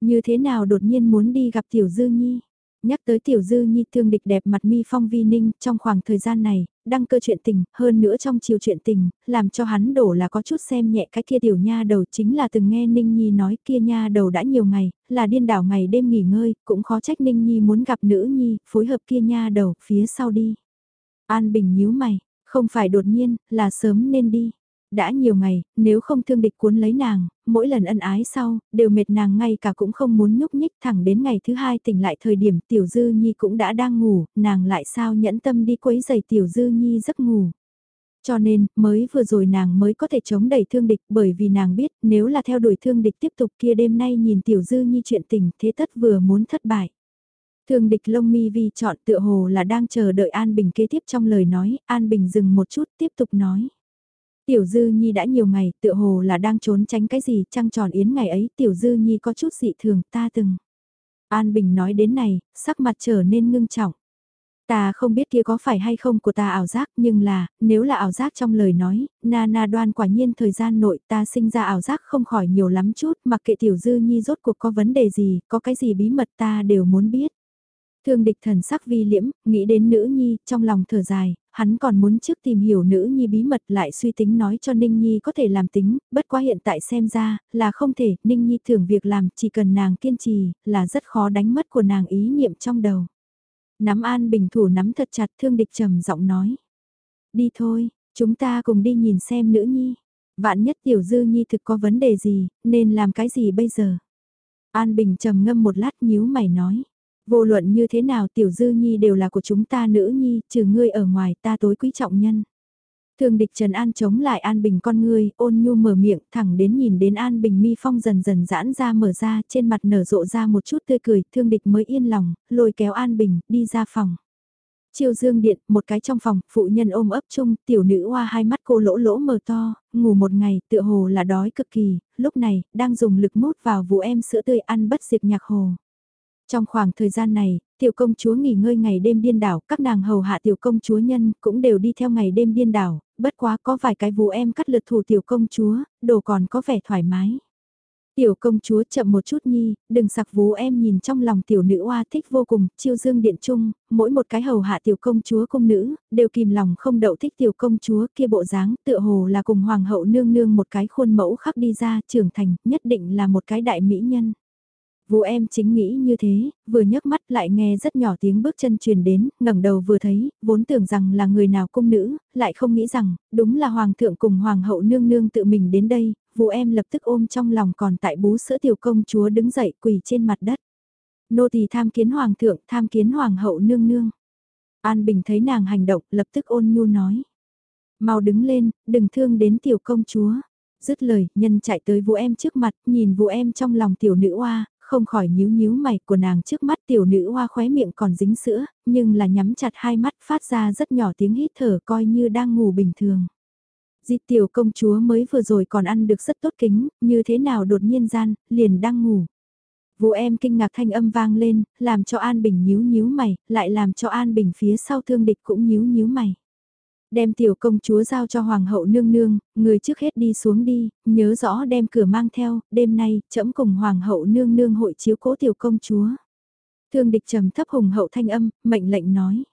Như thế nào đột nhiên muốn đi gặp Tiểu Dư Nhi? Nhắc tới Tiểu Dư Nhi thương địch đẹp mặt mi phong vi ninh trong khoảng thời gian này, đăng cơ chuyện tình, hơn nữa trong chiều chuyện tình, làm cho hắn đổ là có chút xem nhẹ cái kia Tiểu Nha đầu chính là từng nghe Ninh Nhi nói kia Nha đầu đã nhiều ngày, là điên đảo ngày đêm nghỉ ngơi, cũng khó trách Ninh Nhi muốn gặp nữ Nhi, phối hợp kia Nha đầu, phía sau đi. An Bình nhíu mày, không phải đột nhiên, là sớm nên đi. Đã nhiều ngày, nếu không thương địch cuốn lấy nàng, mỗi lần ân ái sau, đều mệt nàng ngay cả cũng không muốn nhúc nhích thẳng đến ngày thứ hai tỉnh lại thời điểm tiểu dư nhi cũng đã đang ngủ, nàng lại sao nhẫn tâm đi quấy giày tiểu dư nhi giấc ngủ. Cho nên, mới vừa rồi nàng mới có thể chống đẩy thương địch bởi vì nàng biết nếu là theo đuổi thương địch tiếp tục kia đêm nay nhìn tiểu dư nhi chuyện tình thế tất vừa muốn thất bại. Thương địch lông mi vi chọn tựa hồ là đang chờ đợi An Bình kế tiếp trong lời nói, An Bình dừng một chút tiếp tục nói. Tiểu Dư Nhi đã nhiều ngày tựa hồ là đang trốn tránh cái gì trăng tròn yến ngày ấy Tiểu Dư Nhi có chút dị thường ta từng. An Bình nói đến này, sắc mặt trở nên ngưng trọng. Ta không biết kia có phải hay không của ta ảo giác nhưng là, nếu là ảo giác trong lời nói, na na đoan quả nhiên thời gian nội ta sinh ra ảo giác không khỏi nhiều lắm chút mặc kệ tiểu dư nhi rốt cuộc có vấn đề gì, có cái gì bí mật ta đều muốn biết. Thương địch thần sắc vi liễm, nghĩ đến nữ nhi, trong lòng thở dài, hắn còn muốn trước tìm hiểu nữ nhi bí mật lại suy tính nói cho Ninh Nhi có thể làm tính, bất quá hiện tại xem ra, là không thể, Ninh Nhi thưởng việc làm, chỉ cần nàng kiên trì, là rất khó đánh mất của nàng ý niệm trong đầu. Nắm an bình thủ nắm thật chặt thương địch trầm giọng nói. Đi thôi, chúng ta cùng đi nhìn xem nữ nhi. Vạn nhất tiểu dư nhi thực có vấn đề gì, nên làm cái gì bây giờ? An Bình trầm ngâm một lát nhíu mày nói. Vô luận như thế nào tiểu dư nhi đều là của chúng ta nữ nhi, trừ ngươi ở ngoài ta tối quý trọng nhân. Thường địch Trần An chống lại An Bình con ngươi, ôn nhu mở miệng, thẳng đến nhìn đến An Bình mi phong dần dần giãn ra mở ra, trên mặt nở rộ ra một chút tươi cười, thương địch mới yên lòng, lôi kéo An Bình, đi ra phòng. Chiêu dương điện, một cái trong phòng, phụ nhân ôm ấp chung, tiểu nữ hoa hai mắt cô lỗ lỗ mờ to, ngủ một ngày, tựa hồ là đói cực kỳ, lúc này, đang dùng lực mút vào vụ em sữa tươi ăn bất diệt nhạc hồ. Trong khoảng thời gian này, tiểu công chúa nghỉ ngơi ngày đêm điên đảo, các nàng hầu hạ tiểu công chúa nhân cũng đều đi theo ngày đêm điên đảo, bất quá có vài cái vụ em cắt lượt thủ tiểu công chúa, đồ còn có vẻ thoải mái. Tiểu công chúa chậm một chút nhi, đừng sặc vú em nhìn trong lòng tiểu nữ oa thích vô cùng, chiêu dương điện trung, mỗi một cái hầu hạ tiểu công chúa công nữ, đều kìm lòng không đậu thích tiểu công chúa kia bộ dáng tựa hồ là cùng hoàng hậu nương nương một cái khuôn mẫu khắc đi ra trưởng thành, nhất định là một cái đại mỹ nhân. Vũ em chính nghĩ như thế, vừa nhấc mắt lại nghe rất nhỏ tiếng bước chân truyền đến, ngẩng đầu vừa thấy, vốn tưởng rằng là người nào cung nữ, lại không nghĩ rằng, đúng là hoàng thượng cùng hoàng hậu nương nương tự mình đến đây, Vũ em lập tức ôm trong lòng còn tại bú sữa tiểu công chúa đứng dậy quỳ trên mặt đất. Nô tỳ tham kiến hoàng thượng, tham kiến hoàng hậu nương nương. An Bình thấy nàng hành động, lập tức ôn nhu nói. Mau đứng lên, đừng thương đến tiểu công chúa. Dứt lời, nhân chạy tới vũ em trước mặt, nhìn vũ em trong lòng tiểu nữ oa, không khỏi nhíu nhíu mày của nàng trước mắt tiểu nữ hoa khóe miệng còn dính sữa, nhưng là nhắm chặt hai mắt phát ra rất nhỏ tiếng hít thở coi như đang ngủ bình thường. Di tiểu công chúa mới vừa rồi còn ăn được rất tốt kính, như thế nào đột nhiên gian, liền đang ngủ. Vũ em kinh ngạc thanh âm vang lên, làm cho An Bình nhíu nhíu mày, lại làm cho An Bình phía sau thương địch cũng nhíu nhíu mày. Đem tiểu công chúa giao cho hoàng hậu nương nương, người trước hết đi xuống đi, nhớ rõ đem cửa mang theo, đêm nay, trẫm cùng hoàng hậu nương nương hội chiếu cố tiểu công chúa. Thương địch trầm thấp hùng hậu thanh âm, mệnh lệnh nói.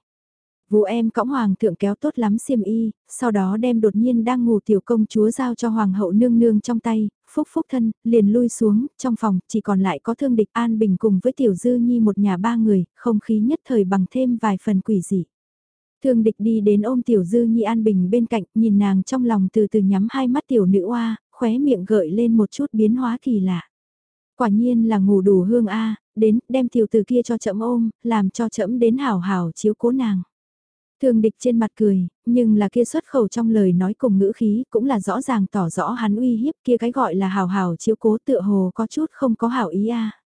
Vũ em cõng hoàng thượng kéo tốt lắm xiêm y, sau đó đem đột nhiên đang ngủ tiểu công chúa giao cho hoàng hậu nương nương trong tay, phúc phúc thân, liền lui xuống, trong phòng chỉ còn lại có thương địch an bình cùng với tiểu dư nhi một nhà ba người, không khí nhất thời bằng thêm vài phần quỷ dị. Thương địch đi đến ôm tiểu dư nhi an bình bên cạnh, nhìn nàng trong lòng từ từ nhắm hai mắt tiểu nữ oa, khóe miệng gợi lên một chút biến hóa kỳ lạ. Quả nhiên là ngủ đủ hương a, đến đem tiểu từ kia cho chậm ôm, làm cho chậm đến hảo hảo chiếu cố nàng. Thương địch trên mặt cười, nhưng là kia xuất khẩu trong lời nói cùng ngữ khí cũng là rõ ràng tỏ rõ hắn uy hiếp kia cái gọi là hảo hảo chiếu cố tựa hồ có chút không có hảo ý a.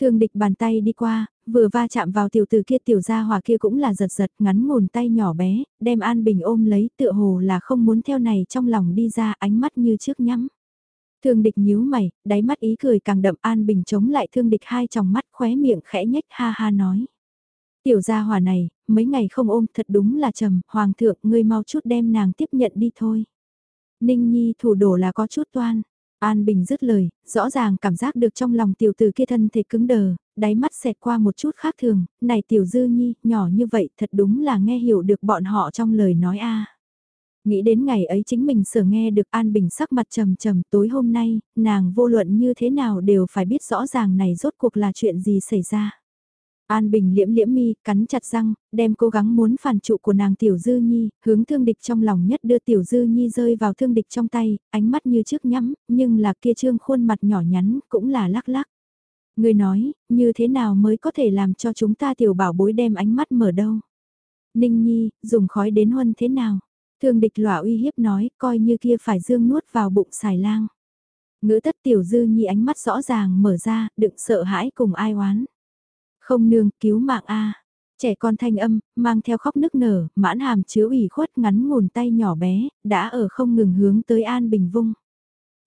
Thương địch bàn tay đi qua, vừa va chạm vào tiểu tử kia tiểu gia hòa kia cũng là giật giật ngắn ngồn tay nhỏ bé, đem An Bình ôm lấy tựa hồ là không muốn theo này trong lòng đi ra ánh mắt như trước nhắm. Thương địch nhíu mày, đáy mắt ý cười càng đậm An Bình chống lại thương địch hai tròng mắt khóe miệng khẽ nhếch ha ha nói. Tiểu gia hòa này, mấy ngày không ôm thật đúng là trầm, hoàng thượng ngươi mau chút đem nàng tiếp nhận đi thôi. Ninh Nhi thủ đổ là có chút toan. An Bình dứt lời, rõ ràng cảm giác được trong lòng tiểu tử kia thân thể cứng đờ, đáy mắt xẹt qua một chút khác thường, này tiểu dư nhi, nhỏ như vậy thật đúng là nghe hiểu được bọn họ trong lời nói a. Nghĩ đến ngày ấy chính mình sở nghe được An Bình sắc mặt trầm trầm tối hôm nay, nàng vô luận như thế nào đều phải biết rõ ràng này rốt cuộc là chuyện gì xảy ra. An Bình liễm liễm mi, cắn chặt răng, đem cố gắng muốn phản trụ của nàng Tiểu Dư Nhi, hướng thương địch trong lòng nhất đưa Tiểu Dư Nhi rơi vào thương địch trong tay, ánh mắt như trước nhắm, nhưng là kia trương khuôn mặt nhỏ nhắn, cũng là lắc lắc. Người nói, như thế nào mới có thể làm cho chúng ta tiểu bảo bối đem ánh mắt mở đâu? Ninh Nhi, dùng khói đến huân thế nào? Thương địch lỏa uy hiếp nói, coi như kia phải dương nuốt vào bụng xài lang. Ngữ tất tiểu dư nhi ánh mắt rõ ràng mở ra, đựng sợ hãi cùng ai oán. Không nương, cứu mạng a Trẻ con thanh âm, mang theo khóc nức nở, mãn hàm chứa ủy khuất ngắn ngủn tay nhỏ bé, đã ở không ngừng hướng tới An Bình Vung.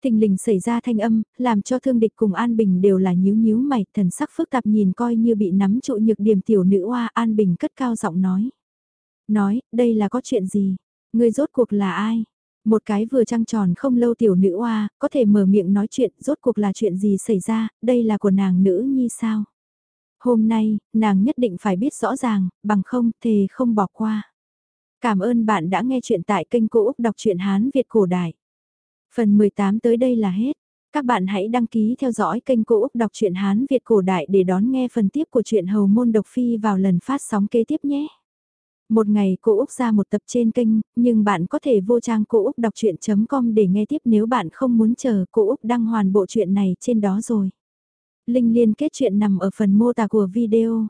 Thình lình xảy ra thanh âm, làm cho thương địch cùng An Bình đều là nhíu nhíu mày, thần sắc phức tạp nhìn coi như bị nắm trụ nhược điểm tiểu nữ oa An Bình cất cao giọng nói. Nói, đây là có chuyện gì? Người rốt cuộc là ai? Một cái vừa trăng tròn không lâu tiểu nữ oa, có thể mở miệng nói chuyện, rốt cuộc là chuyện gì xảy ra, đây là của nàng nữ nhi sao? Hôm nay, nàng nhất định phải biết rõ ràng, bằng không, thề không bỏ qua. Cảm ơn bạn đã nghe chuyện tại kênh Cô Úc Đọc truyện Hán Việt Cổ Đại. Phần 18 tới đây là hết. Các bạn hãy đăng ký theo dõi kênh Cô Úc Đọc truyện Hán Việt Cổ Đại để đón nghe phần tiếp của truyện Hầu Môn Độc Phi vào lần phát sóng kế tiếp nhé. Một ngày cô Úc ra một tập trên kênh, nhưng bạn có thể vô trang cô Úc đọc chuyện.com để nghe tiếp nếu bạn không muốn chờ cô Úc đăng hoàn bộ chuyện này trên đó rồi. Linh liên kết chuyện nằm ở phần mô tả của video.